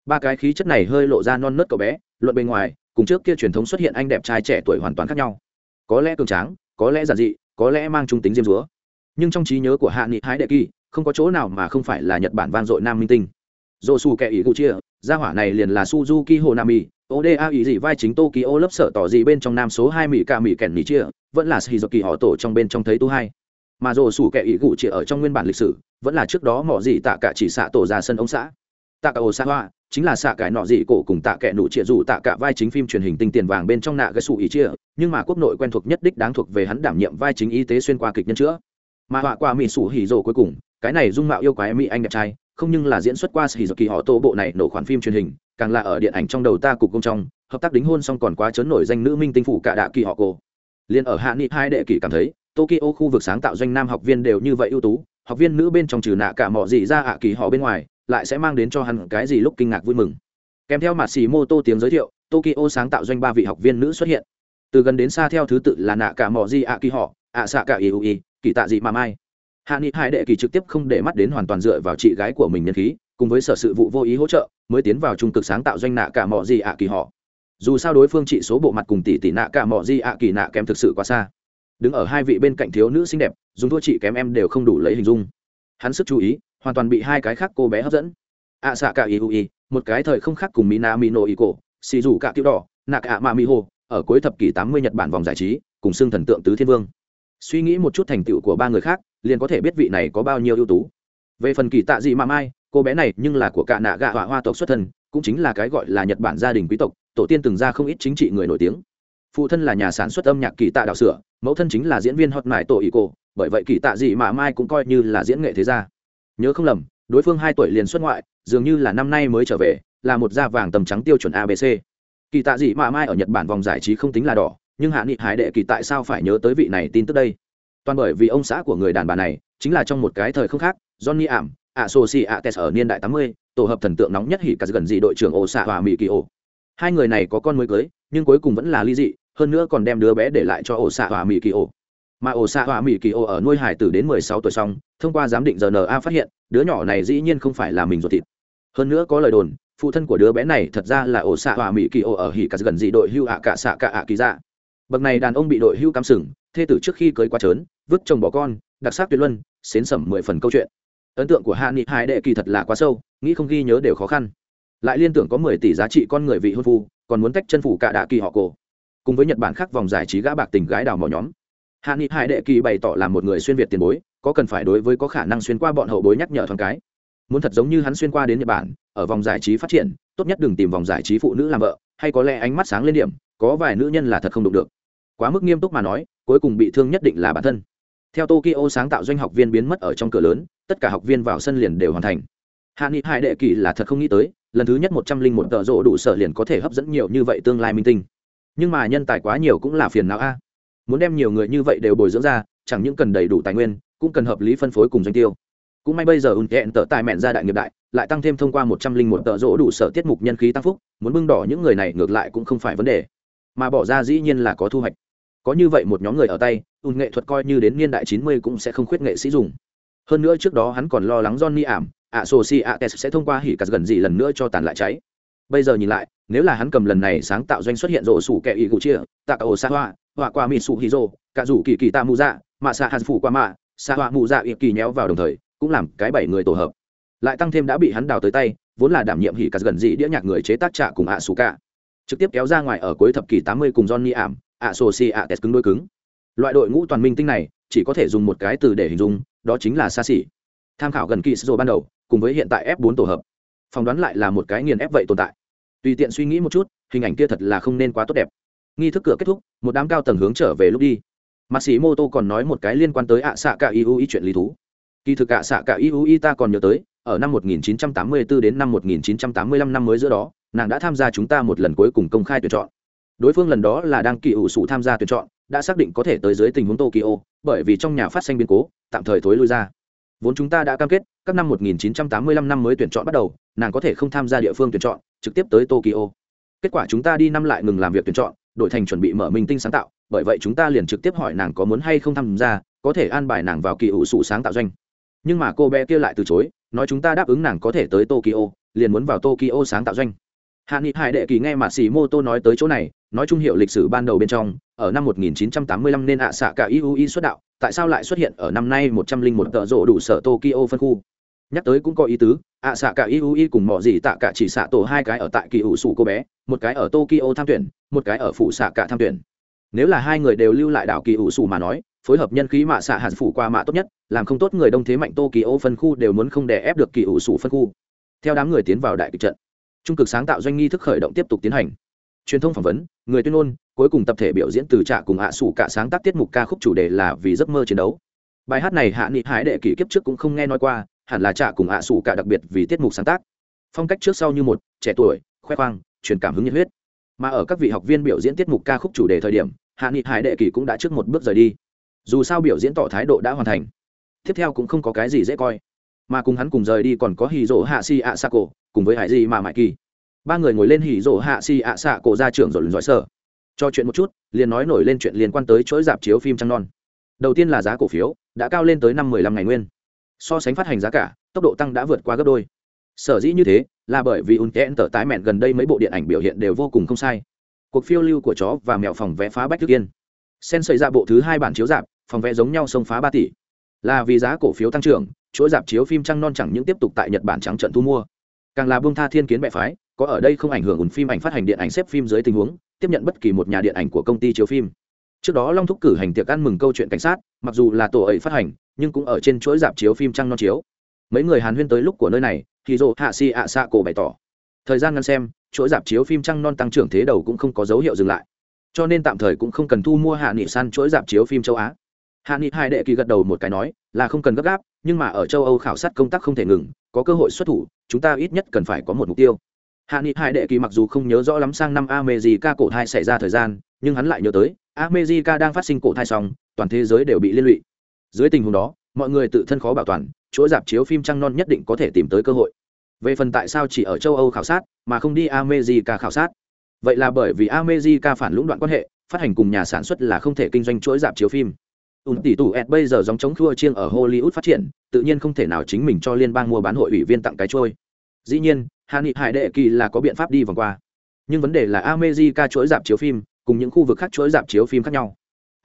Ba cái khí chất này hơi lộ ra non nớt cậu bé, luận bên ngoài, cùng trước kia truyền thống xuất hiện anh đẹp trai trẻ tuổi hoàn toàn khác nhau. Có lẽ cường tráng, có lẽ giản dị, có lẽ mang trung tính diêm dúa nhưng trong trí nhớ của hạ nghị hái đệ kỳ, không có chỗ nào mà không phải là nhật bản vang dội nam minh tinh. Dồ su kẻ ý gụ chia, gia hỏa này liền là suzuki honami oda ý gì vai chính tokyo lớp sở tỏ gì bên trong nam số hai mỹ ca mỹ kèn mỹ chia, vẫn là shizuki họ tổ trong bên trong thấy tu hai. Mà rồ su kẻ ý gụ chia ở trong nguyên bản lịch sử, vẫn là trước đó mỏ gì tạ cả chỉ xạ tổ ra sân ống xã. Tạ cả ổ xa hoa, chính là xạ cái nọ dị cổ cùng tạ kẻ nụ chia dù tạ cả vai chính phim truyền hình tinh tiền vàng bên trong nạ gây sủ ý chia, nhưng mà quốc nội quen thuộc nhất đích đáng thuộc về hắn đảm nhiệm vai chính y tế xuyên qua kịch nhân chữa mà họa qua mỹ sủ hỉ rồ cuối cùng, cái này dung mạo yêu quái mỹ anh đẹp trai, không nhưng là diễn xuất qua hỉ rồ kỳ họ tô bộ này nổ khoản phim truyền hình, càng là ở điện ảnh trong đầu ta cục công trong, hợp tác đính hôn xong còn quá chấn nổi danh nữ minh tinh phủ cả đạ kỳ họ cô. Liền ở hạ nghị hai đệ kỳ cảm thấy, tokyo khu vực sáng tạo doanh nam học viên đều như vậy ưu tú, học viên nữ bên trong trừ nạ cả mỏ gì ra ạ kỳ họ bên ngoài, lại sẽ mang đến cho hắn cái gì lúc kinh ngạc vui mừng. Kèm theo mặt xì mô tô tiếng giới thiệu, tokyo sáng tạo doanh ba vị học viên nữ xuất hiện. Từ gần đến xa theo thứ tự là nạ cả mỏ gì ạ kỳ họ, ạ xạ cả iu i kỳ tạ dị mà mai. Hạ nghị hai đệ kỳ trực tiếp không để mắt đến hoàn toàn dựa vào chị gái của mình nhân khí, cùng với sở sự vụ vô ý hỗ trợ, mới tiến vào trung cực sáng tạo doanh nạ cả mọi gì ạ kỳ họ. Dù sao đối phương trị số bộ mặt cùng tỷ tỷ nạ cả mọi gì ạ kỳ nạ kém thực sự quá xa. Đứng ở hai vị bên cạnh thiếu nữ xinh đẹp, dùng thua chị kém em đều không đủ lấy hình dung. Hắn sức chú ý, hoàn toàn bị hai cái khác cô bé hấp dẫn. Ạ xạ cả iu i một cái thời không khác cùng mina mino i cổ xì dù cả kiểu đỏ nạc ạ ma mi hồ ở cuối thập kỷ tám mươi nhật bản vòng giải trí, cùng xưng thần tượng tứ thiên vương suy nghĩ một chút thành tựu của ba người khác, liền có thể biết vị này có bao nhiêu ưu tú. Về phần kỳ tạ dị mà mai, cô bé này nhưng là của cả nạ gạ họa hoa tộc xuất thân, cũng chính là cái gọi là nhật bản gia đình quý tộc, tổ tiên từng ra không ít chính trị người nổi tiếng. Phụ thân là nhà sản xuất âm nhạc kỳ tạ đạo sửa, mẫu thân chính là diễn viên hot mải tổ ý cô bởi vậy kỳ tạ dị mà mai cũng coi như là diễn nghệ thế gia. Nhớ không lầm, đối phương hai tuổi liền xuất ngoại, dường như là năm nay mới trở về, là một da vàng tầm trắng tiêu chuẩn abc kỳ tạ dị mà mai ở nhật bản vòng giải trí không tính là đỏ nhưng hạ nghị hải đệ kỳ tại sao phải nhớ tới vị này tin tức đây? Toàn bởi vì ông xã của người đàn bà này chính là trong một cái thời không khác, johnny ảm, ạ sô si ạ tes ở niên đại tám mươi, tổ hợp thần tượng nóng nhất hỉ cả gần dị đội trưởng ổ xạ hòa mỹ kỳ ổ. Hai người này có con mới cưới, nhưng cuối cùng vẫn là ly dị, hơn nữa còn đem đứa bé để lại cho ổ xạ hòa mỹ kỳ ổ. Mà ổ xạ hòa mỹ kỳ ổ ở nuôi hải tử đến mười sáu tuổi xong, thông qua giám định rna phát hiện, đứa nhỏ này dĩ nhiên không phải là mình ruột thịt. Hơn nữa có lời đồn, phụ thân của đứa bé này thật ra là ổ xạ hòa mỹ kỳ ổ ở hỉ cả gần dị đội hưu ạ cả xạ cả ạ kỳ dạ bậc này đàn ông bị đội hưu cắm sừng, thê tử trước khi cưới quá trớn, vứt chồng bỏ con, đặc sắc tuyệt luân, xến sẩm mười phần câu chuyện. Ấn tượng của hạ nghị hải đệ kỳ thật là quá sâu, nghĩ không ghi nhớ đều khó khăn. Lại liên tưởng có mười tỷ giá trị con người vị hôn phu, còn muốn tách chân phủ cả đạ kỳ họ cổ. Cùng với nhật bản khác vòng giải trí gã bạc tình gái đào mỏ nhóm. Hạ nghị hải đệ kỳ bày tỏ là một người xuyên việt tiền bối, có cần phải đối với có khả năng xuyên qua bọn hậu bối nhắc nhở thoáng cái. Muốn thật giống như hắn xuyên qua đến nhật bản, ở vòng giải trí phát triển, tốt nhất đừng tìm vòng giải trí phụ nữ làm vợ, hay có lẽ ánh mắt sáng lên điểm, có vài nữ nhân là thật không đụng được quá mức nghiêm túc mà nói, cuối cùng bị thương nhất định là bản thân. Theo tokyo sáng tạo doanh học viên biến mất ở trong cửa lớn, tất cả học viên vào sân liền đều hoàn thành. Hạ nghị hai đệ kỳ là thật không nghĩ tới, lần thứ nhất một trăm linh một tợ rộ đủ sở liền có thể hấp dẫn nhiều như vậy tương lai minh tinh. Nhưng mà nhân tài quá nhiều cũng là phiền não a. Muốn đem nhiều người như vậy đều bồi dưỡng ra, chẳng những cần đầy đủ tài nguyên, cũng cần hợp lý phân phối cùng doanh tiêu. Cũng may bây giờ ùn kẹn tợ tài mẹn ra đại nghiệp đại, lại tăng thêm thông qua một trăm linh một tợ rỗ đủ sở tiết mục nhân khí tăng phúc, muốn bưng đỏ những người này ngược lại cũng không phải vấn đề. Mà bỏ ra dĩ nhiên là có thu hoạch có như vậy một nhóm người ở tay, ùn nghệ thuật coi như đến niên đại chín mươi cũng sẽ không khuyết nghệ sĩ dùng. Hơn nữa trước đó hắn còn lo lắng johnny ảm, ạ sô si ạ tes sẽ thông qua hỉ cắt gần gì lần nữa cho tàn lại cháy. Bây giờ nhìn lại, nếu là hắn cầm lần này sáng tạo doanh xuất hiện rổ sủ kẹ ý cụ chia, tạ cả ổ sa hoa, họa qua mỹ sụ hì rô, cả rủ kỳ kỳ tạ mù dạ mạ xạ hạt phủ qua mạ, xạ họa mù dạ ý kỳ nhéo vào đồng thời, cũng làm cái bảy người tổ hợp. Lại tăng thêm đã bị hắn đào tới tay, vốn là đảm nhiệm hỉ cắt gần dị đĩa nhạc người chế tác trạ cùng ạ sủ cả. Trực tiếp kéo ra ngoài ở cuối thập kỷ tám mươi cùng johnny ảm ạ sổ xì ạ tes cứng đôi cứng. Loại đội ngũ toàn minh tinh này, chỉ có thể dùng một cái từ để hình dung, đó chính là xa xỉ. Tham khảo gần kỳ sô ban đầu, cùng với hiện tại f 4 tổ hợp. Phỏng đoán lại là một cái nghiền ép vậy tồn tại. Tùy tiện suy nghĩ một chút, hình ảnh kia thật là không nên quá tốt đẹp. Nghi thức cửa kết thúc, một đám cao tầng hướng trở về lúc đi. Mặt sĩ mô tô còn nói một cái liên quan tới ạ xạ cả iu chuyện lý thú. Kỳ thực ạ xạ cả iu ta còn nhớ tới, ở năm 1984 đến năm 1985 năm mới giữa đó, nàng đã tham gia chúng ta một lần cuối cùng công khai tuyển chọn đối phương lần đó là đang kỳ ủ sủ tham gia tuyển chọn, đã xác định có thể tới dưới tình huống tokyo, bởi vì trong nhà phát sinh biến cố, tạm thời thối lui ra. Vốn chúng ta đã cam kết, các năm 1985 năm mới tuyển chọn bắt đầu, nàng có thể không tham gia địa phương tuyển chọn, trực tiếp tới tokyo. Kết quả chúng ta đi năm lại ngừng làm việc tuyển chọn đổi thành chuẩn bị mở minh tinh sáng tạo, bởi vậy chúng ta liền trực tiếp hỏi nàng có muốn hay không tham gia, có thể an bài nàng vào kỳ ủ sủ sáng tạo doanh. Nhưng mà cô bé kia lại từ chối, nói chúng ta đáp ứng nàng có thể tới tokyo, liền muốn vào tokyo sáng tạo doanh hạ nghị hải đệ kỳ nghe mà xì mô tô nói tới chỗ này, nói chung hiệu lịch sử ban đầu bên trong, ở năm 1985 nên ạ xạ cả iui xuất đạo, tại sao lại xuất hiện ở năm nay 101 tờ rộ đủ sở tokyo phân khu? Nhắc tới cũng có ý tứ, ạ xạ cả iui cùng mọi gì tạ cả chỉ xạ tổ hai cái ở tại kỳ ủ sủ cô bé, một cái ở tokyo tham tuyển, một cái ở phủ xạ cả tham tuyển. Nếu là hai người đều lưu lại đảo kỳ ủ sủ mà nói, phối hợp nhân khí mạ xạ hạt phủ qua mạ tốt nhất, làm không tốt người đông thế mạnh tokyo phân khu đều muốn không đè ép được kỳ ủ sủ phân khu. Theo đám người tiến vào đại kịch trận trung cực sáng tạo doanh nghi thức khởi động tiếp tục tiến hành. Truyền thông phỏng vấn, người tuyên ngôn, cuối cùng tập thể biểu diễn từ trạ cùng hạ sủ cả sáng tác tiết mục ca khúc chủ đề là vì giấc mơ chiến đấu. Bài hát này hạ nghị hái đệ kỷ kiếp trước cũng không nghe nói qua, hẳn là trạ cùng hạ sủ cả đặc biệt vì tiết mục sáng tác. Phong cách trước sau như một, trẻ tuổi, khoe khoang, truyền cảm hứng nhiệt huyết. Mà ở các vị học viên biểu diễn tiết mục ca khúc chủ đề thời điểm, hạ nghị hải đệ kỳ cũng đã trước một bước rời đi. Dù sao biểu diễn tỏ thái độ đã hoàn thành. Tiếp theo cũng không có cái gì dễ coi. Mà cùng hắn cùng rời đi còn có hì rỗ hạ si ạ sa cổ cùng với hải di mà mãi kỳ. Ba người ngồi lên hỉ rỗ hạ si ạ xạ cổ ra trưởng rồi lần giỏi sở cho chuyện một chút, liền nói nổi lên chuyện liên quan tới chuỗi dạp chiếu phim trăng non. Đầu tiên là giá cổ phiếu, đã cao lên tới năm mười lăm ngày nguyên. So sánh phát hành giá cả, tốc độ tăng đã vượt qua gấp đôi. Sở dĩ như thế, là bởi vì un kẽn tờ tái mẹn gần đây mấy bộ điện ảnh biểu hiện đều vô cùng không sai. Cuộc phiêu lưu của chó và mẹo phòng vẽ phá bách thức yên. Sen xảy ra bộ thứ hai bản chiếu dạp, phòng vẽ giống nhau xông phá ba tỷ. Là vì giá cổ phiếu tăng trưởng, chuỗi dạp chiếu phim trăng non chẳng những tiếp tục tại nhật bản trắng trận thu mua càng là bông tha thiên kiến bệ phái, có ở đây không ảnh hưởng ủn phim ảnh phát hành điện ảnh xếp phim dưới tình huống, tiếp nhận bất kỳ một nhà điện ảnh của công ty chiếu phim. Trước đó long thúc cử hành tiệc ăn mừng câu chuyện cảnh sát, mặc dù là tổ ấy phát hành, nhưng cũng ở trên chuỗi dạp chiếu phim trăng non chiếu. Mấy người hàn huyên tới lúc của nơi này, thì dồ hạ si ạ xạ cổ bày tỏ. Thời gian ngăn xem, chuỗi dạp chiếu phim trăng non tăng trưởng thế đầu cũng không có dấu hiệu dừng lại. Cho nên tạm thời cũng không cần thu mua hạ nghị san chuỗi dạp chiếu phim châu á hạ nghị hai đệ kỳ gật đầu một cái nói, là không cần gấp gáp, nhưng mà ở châu âu khảo sát công tác không thể ngừng, có cơ hội xuất thủ, chúng ta ít nhất cần phải có một mục tiêu. Hạ nghị hai đệ kỳ mặc dù không nhớ rõ lắm sang năm amejica cổ thai xảy ra thời gian, nhưng hắn lại nhớ tới amejica đang phát sinh cổ thai xong, toàn thế giới đều bị liên lụy. Dưới tình huống đó, mọi người tự thân khó bảo toàn, chuỗi dạp chiếu phim trăng non nhất định có thể tìm tới cơ hội. Về phần tại sao chỉ ở châu âu khảo sát, mà không đi amejica khảo sát? Vậy là bởi vì amejica phản lũng đoạn quan hệ, phát hành cùng nhà sản xuất là không thể kinh doanh chuỗi dạp chiếu phim ùn tỷ tủ ed bây giờ dòng chống khua chiêng ở hollywood phát triển, tự nhiên không thể nào chính mình cho liên bang mua bán hội ủy viên tặng cái trôi dĩ nhiên hạ nghị hải đệ kỳ là có biện pháp đi vòng qua. Nhưng vấn đề là amejica chuỗi dạp chiếu phim, cùng những khu vực khác chuỗi dạp chiếu phim khác nhau.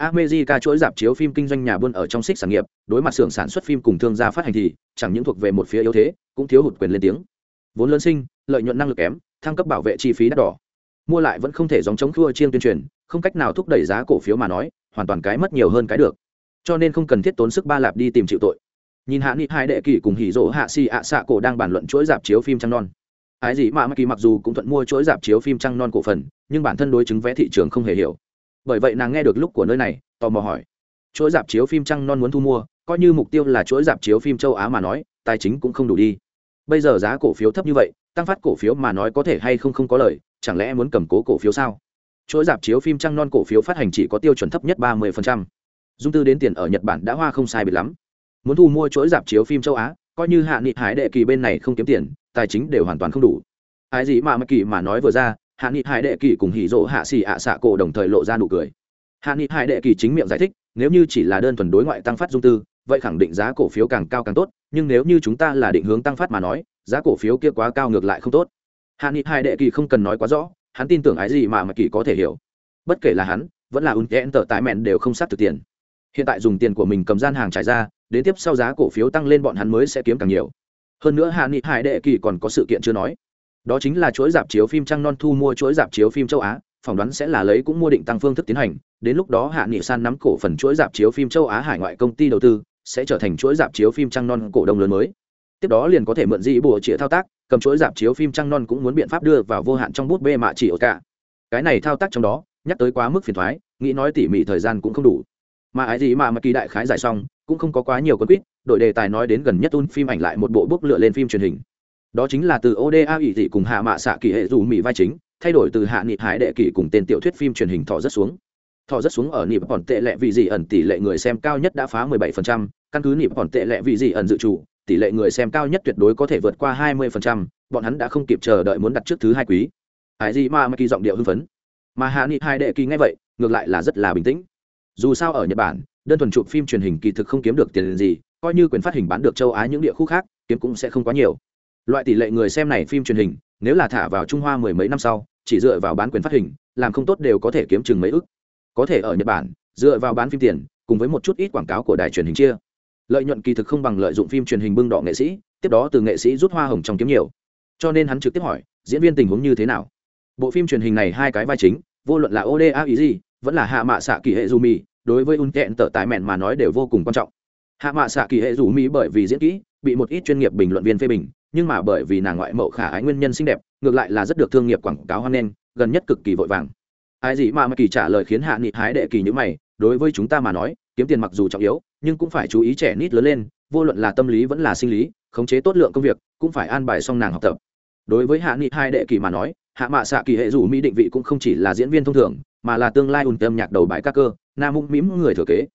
Amejica chuỗi dạp chiếu phim kinh doanh nhà buôn ở trong xích sản nghiệp, đối mặt xưởng sản xuất phim cùng thương gia phát hành thì, chẳng những thuộc về một phía yếu thế, cũng thiếu hụt quyền lên tiếng. Vốn lớn sinh, lợi nhuận năng lực kém, thăng cấp bảo vệ chi phí đắt đỏ. Mua lại vẫn không thể dòng chống khua chiêng tuyên truyền, không cách nào thúc đẩy giá cổ phiếu mà nói, hoàn toàn cái mất nhiều hơn cái được cho nên không cần thiết tốn sức ba lạp đi tìm chịu tội. Nhìn hạ nghị hai đệ kỳ cùng hỉ rỗ hạ xì ạ xạ cổ đang bàn luận chuỗi dạp chiếu phim trăng non. Ái gì mà kỳ mặc dù cũng thuận mua chuỗi dạp chiếu phim trăng non cổ phần, nhưng bản thân đối chứng vé thị trường không hề hiểu. Bởi vậy nàng nghe được lúc của nơi này, tò mò hỏi, chuỗi dạp chiếu phim trăng non muốn thu mua, coi như mục tiêu là chuỗi dạp chiếu phim châu á mà nói, tài chính cũng không đủ đi. Bây giờ giá cổ phiếu thấp như vậy, tăng phát cổ phiếu mà nói có thể hay không không có lời, chẳng lẽ muốn cầm cố cổ phiếu sao? Chuỗi dạp chiếu phim trăng non cổ phiếu phát hành chỉ có tiêu chuẩn thấp nhất ba mươi dung tư đến tiền ở nhật bản đã hoa không sai biệt lắm. Muốn thu mua chuỗi dạp chiếu phim châu á, coi như hạ nghị hải đệ kỳ bên này không kiếm tiền, tài chính đều hoàn toàn không đủ. Ai gì mà mà kỳ mà nói vừa ra, hạ nghị hải đệ kỳ cùng hỉ rộ hạ xì ạ xạ cổ đồng thời lộ ra nụ cười. Hạ nghị hải đệ kỳ chính miệng giải thích, nếu như chỉ là đơn thuần đối ngoại tăng phát dung tư, vậy khẳng định giá cổ phiếu càng cao càng tốt, nhưng nếu như chúng ta là định hướng tăng phát mà nói, giá cổ phiếu kia quá cao ngược lại không tốt. Hạ nghị hải đệ kỳ không cần nói quá rõ, hắn tin tưởng ái gì mà mà kỳ có thể hiểu. Bất kể là hắn, vẫn là ứng kẽn tờ tái mẹn đều không sát thực tiền hiện tại dùng tiền của mình cầm gian hàng trải ra, đến tiếp sau giá cổ phiếu tăng lên bọn hắn mới sẽ kiếm càng nhiều. Hơn nữa hạ nghị hải đệ kỳ còn có sự kiện chưa nói. Đó chính là chuỗi dạp chiếu phim trăng non thu mua chuỗi dạp chiếu phim châu á, phỏng đoán sẽ là lấy cũng mua định tăng phương thức tiến hành. Đến lúc đó hạ nghị san nắm cổ phần chuỗi dạp chiếu phim châu á hải ngoại công ty đầu tư sẽ trở thành chuỗi dạp chiếu phim trăng non cổ đông lớn mới. Tiếp đó liền có thể mượn dị bùa chĩa thao tác, cầm chuỗi dạp chiếu phim trăng non cũng muốn biện pháp đưa vào vô hạn trong bút bê mạ chỉ ở cả. Cái này thao tác trong đó, nhắc tới quá mức phiền thoái, nghĩ nói tỉ mỉ thời gian cũng không đủ mà ai gì mà mà kỳ đại khái giải xong cũng không có quá nhiều con quýt đội đề tài nói đến gần nhất un phim ảnh lại một bộ bốc lựa lên phim truyền hình. Đó chính là từ oda ỵ thị cùng hạ mạ xạ kỳ hệ dù mỹ vai chính thay đổi từ hạ nghị hải đệ kỳ cùng tên tiểu thuyết phim truyền hình thọ rất xuống. Thọ rất xuống ở nịp còn tệ lệ vì gì ẩn tỷ lệ người xem cao nhất đã phá 17%, căn cứ nịp còn tệ lệ vì gì ẩn dự trù tỷ lệ người xem cao nhất tuyệt đối có thể vượt qua 20%, bọn hắn đã không kịp chờ đợi muốn đặt trước thứ hai quý. Hải gì mà mà kỳ giọng điệu hưng phấn. Mà hạ nghị hải đệ kỳ ngay vậy ngược lại là rất là bình tĩnh dù sao ở nhật bản, đơn thuần chụp phim truyền hình kỳ thực không kiếm được tiền gì, coi như quyền phát hình bán được châu á những địa khu khác, kiếm cũng sẽ không quá nhiều. Loại tỷ lệ người xem này phim truyền hình, nếu là thả vào trung hoa mười mấy năm sau, chỉ dựa vào bán quyền phát hình, làm không tốt đều có thể kiếm chừng mấy ức. Có thể ở nhật bản, dựa vào bán phim tiền, cùng với một chút ít quảng cáo của đài truyền hình chia. Lợi nhuận kỳ thực không bằng lợi dụng phim truyền hình bưng đỏ nghệ sĩ, tiếp đó từ nghệ sĩ rút hoa hồng trong kiếm nhiều. Cho nên hắn trực tiếp hỏi, diễn viên tình huống như thế nào? Bộ phim truyền hình này hai cái vai chính, vô luận là oda ý gì vẫn là hạ mạ xạ kỳ hệ dù mì, đối với un kẹn tở tài mẹn mà nói đều vô cùng quan trọng. Hạ mạ xạ kỳ hệ dù mì bởi vì diễn kỹ, bị một ít chuyên nghiệp bình luận viên phê bình, nhưng mà bởi vì nàng ngoại mẫu khả ái nguyên nhân xinh đẹp, ngược lại là rất được thương nghiệp quảng cáo hoan nghênh, gần nhất cực kỳ vội vàng. Ai gì mà mà kỳ trả lời khiến hạ nghị hái đệ kỳ như mày, đối với chúng ta mà nói, kiếm tiền mặc dù trọng yếu, nhưng cũng phải chú ý trẻ nít lớn lên, vô luận là tâm lý vẫn là sinh lý, khống chế tốt lượng công việc, cũng phải an bài xong nàng học tập. Đối với hạ nghị hai đệ kỳ mà nói, hạ mạ xạ kỳ hệ dù mỹ định vị cũng không chỉ là diễn viên thông thường mà là tương lai ùn tâm nhạc đầu bãi ca cơ nam mũm mĩm người thừa kế.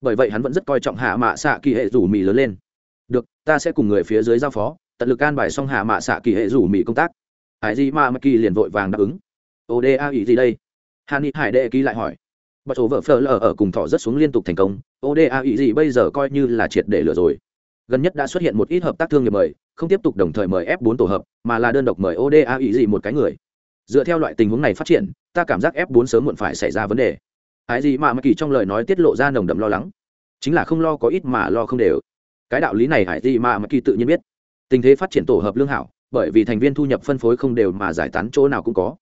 Bởi vậy hắn vẫn rất coi trọng hạ mạ xạ kỳ hệ rủ mì lớn lên. Được, ta sẽ cùng người phía dưới giao phó, tận lực can bài xong hạ mạ xạ kỳ hệ rủ mì công tác. Hải di ma mà kỳ liền vội vàng đáp ứng. Oda ý gì đây? Hàn ni hải đệ ký lại hỏi. Bật ổ vợ phờ lờ ở cùng thọ rất xuống liên tục thành công. Oda ý gì bây giờ coi như là triệt để lừa rồi. Gần nhất đã xuất hiện một ít hợp tác thương nghiệp mời, không tiếp tục đồng thời mời f 4 tổ hợp, mà là đơn độc mời oda ý gì một cái người dựa theo loại tình huống này phát triển, ta cảm giác f 4 sớm muộn phải xảy ra vấn đề. Ai gì mà mắc kỳ trong lời nói tiết lộ ra nồng đậm lo lắng? Chính là không lo có ít mà lo không đều. Cái đạo lý này hải gì mà mắc kỳ tự nhiên biết. Tình thế phát triển tổ hợp lương hảo, bởi vì thành viên thu nhập phân phối không đều mà giải tán chỗ nào cũng có.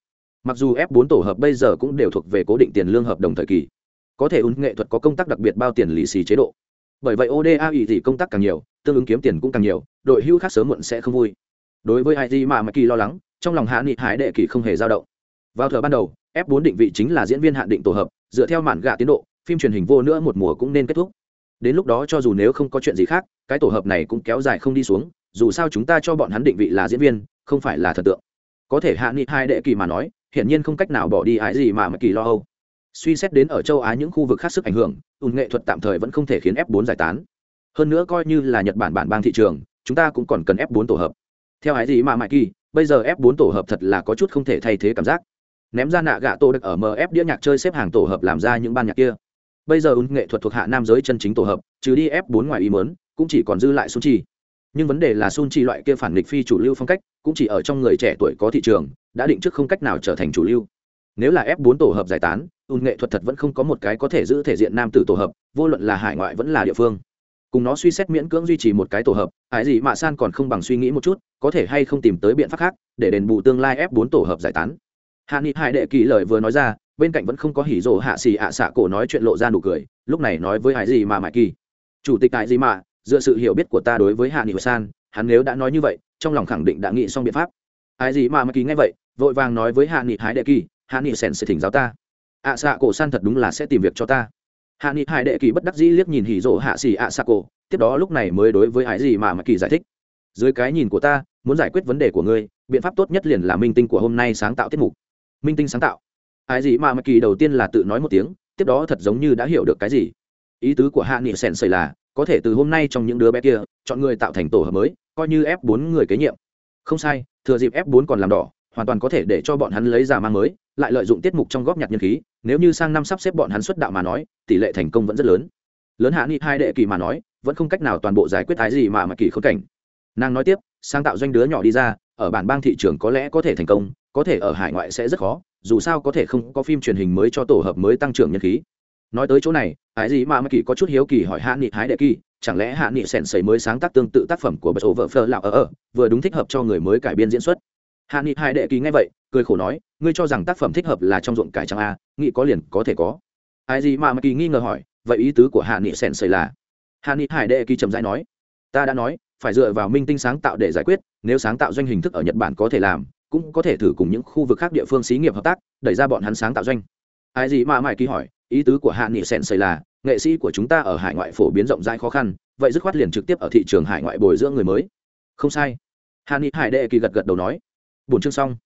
Mặc dù f 4 tổ hợp bây giờ cũng đều thuộc về cố định tiền lương hợp đồng thời kỳ. Có thể ứng nghệ thuật có công tác đặc biệt bao tiền lì xì chế độ. Bởi vậy oda ý thì công tác càng nhiều, tương ứng kiếm tiền cũng càng nhiều, đội hưu khác sớm muộn sẽ không vui. Đối với ai gì mà mắc kỳ lo lắng trong lòng hạ nghị hải đệ kỳ không hề dao động. Vào thời ban đầu, f 4 định vị chính là diễn viên hạn định tổ hợp, dựa theo màn gạ tiến độ, phim truyền hình vô nữa một mùa cũng nên kết thúc. Đến lúc đó cho dù nếu không có chuyện gì khác, cái tổ hợp này cũng kéo dài không đi xuống, dù sao chúng ta cho bọn hắn định vị là diễn viên, không phải là thần tượng. Có thể hạ nghị hai đệ kỳ mà nói, hiển nhiên không cách nào bỏ đi ái gì mà mà kỳ lo âu. Suy xét đến ở châu á những khu vực khác sức ảnh hưởng, ùn nghệ thuật tạm thời vẫn không thể khiến f 4 giải tán. Hơn nữa coi như là nhật bản bản bang thị trường, chúng ta cũng còn cần f 4 tổ hợp. Theo ái gì mà mãi kỳ bây giờ f 4 tổ hợp thật là có chút không thể thay thế cảm giác. Ném ra nạ gạ tổ được ở mf đĩa nhạc chơi xếp hàng tổ hợp làm ra những ban nhạc kia. Bây giờ ứng nghệ thuật thuộc hạ nam giới chân chính tổ hợp, trừ đi f 4 ngoài ý mớn cũng chỉ còn dư lại sun chi nhưng vấn đề là sun chi loại kia phản nghịch phi chủ lưu phong cách, cũng chỉ ở trong người trẻ tuổi có thị trường, đã định trước không cách nào trở thành chủ lưu. Nếu là f 4 tổ hợp giải tán ùn nghệ thuật thật vẫn không có một cái có thể giữ thể diện nam tử tổ hợp, vô luận là hải ngoại vẫn là địa phương cùng nó suy xét miễn cưỡng duy trì một cái tổ hợp hải gì mạ san còn không bằng suy nghĩ một chút, có thể hay không tìm tới biện pháp khác để đền bù tương lai ép bốn tổ hợp giải tán. Hạ nghị hải đệ kỳ lời vừa nói ra, bên cạnh vẫn không có hỉ rộ hạ xì ạ xạ cổ nói chuyện lộ ra nụ cười, lúc này nói với hải gì mà mãi kỳ. Chủ tịch hải gì mà, dựa sự hiểu biết của ta đối với hạ nghị san, hắn nếu đã nói như vậy, trong lòng khẳng định đã nghĩ xong biện pháp. Hải gì mà mãi kỳ nghe vậy, vội vàng nói với hạ nghị hải đệ kỳ, hạ nghị sen sẽ thỉnh giáo ta. Ạ xạ cổ san thật đúng là sẽ tìm việc cho ta hạ nghị hải đệ kỳ bất đắc dĩ liếc nhìn hỉ rộ hạ xì ạ xạ cổ, tiếp đó lúc này mới đối với hải gì mà mãi kỳ giải thích. Dưới cái nhìn của ta, muốn giải quyết vấn đề của ngươi, biện pháp tốt nhất liền là minh tinh của hôm nay sáng tạo tiết mục. Minh tinh sáng tạo. Hải gì mà mắc kỳ đầu tiên là tự nói một tiếng, tiếp đó thật giống như đã hiểu được cái gì. Ý tứ của hạ nghị sèn sầy là, có thể từ hôm nay trong những đứa bé kia, chọn người tạo thành tổ hợp mới, coi như ép bốn người kế nhiệm. Không sai, thừa dịp ép bốn còn làm đỏ hoàn toàn có thể để cho bọn hắn lấy ra mang mới, lại lợi dụng tiết mục trong góp nhặt nhân khí, nếu như sang năm sắp xếp bọn hắn xuất đạo mà nói, tỷ lệ thành công vẫn rất lớn. Lớn hạ nghị hai đệ kỳ mà nói, vẫn không cách nào toàn bộ giải quyết ái gì mà mà kỳ khốn cảnh. Nàng nói tiếp, sáng tạo doanh đứa nhỏ đi ra, ở bản bang thị trường có lẽ có thể thành công, có thể ở hải ngoại sẽ rất khó, dù sao có thể không có phim truyền hình mới cho tổ hợp mới tăng trưởng nhân khí. Nói tới chỗ này ái gì mà mà kỳ có chút hiếu kỳ hỏi hạ nghị hái đệ kỳ, chẳng lẽ hạ nghị sèn sầy mới sáng tác tương tự tác phẩm của bất ổ vợ phơ lạo ở ở, vừa đúng thích hợp cho người mới cải biên diễn xuất? Hạ nghị hai đệ kỳ nghe vậy, cười khổ nói, ngươi cho rằng tác phẩm thích hợp là trong ruộng cải trang a nghị có liền có thể có. Ai gì mà mà kỳ nghi ngờ hỏi, vậy ý tứ của hạ nghị sèn sầy là? Hạ nghị hải đệ kỳ trầm rãi nói, ta đã nói, phải dựa vào minh tinh sáng tạo để giải quyết, nếu sáng tạo doanh hình thức ở nhật bản có thể làm, cũng có thể thử cùng những khu vực khác địa phương xí nghiệp hợp tác, đẩy ra bọn hắn sáng tạo doanh. Ai gì mà mãi kỳ hỏi, ý tứ của hạ nghị sèn xây là, nghệ sĩ của chúng ta ở hải ngoại phổ biến rộng rãi khó khăn, vậy dứt khoát liền trực tiếp ở thị trường hải ngoại bồi dưỡng người mới. Không sai. Hạ nghị hải đệ kỳ gật gật đầu nói bốn chương xong.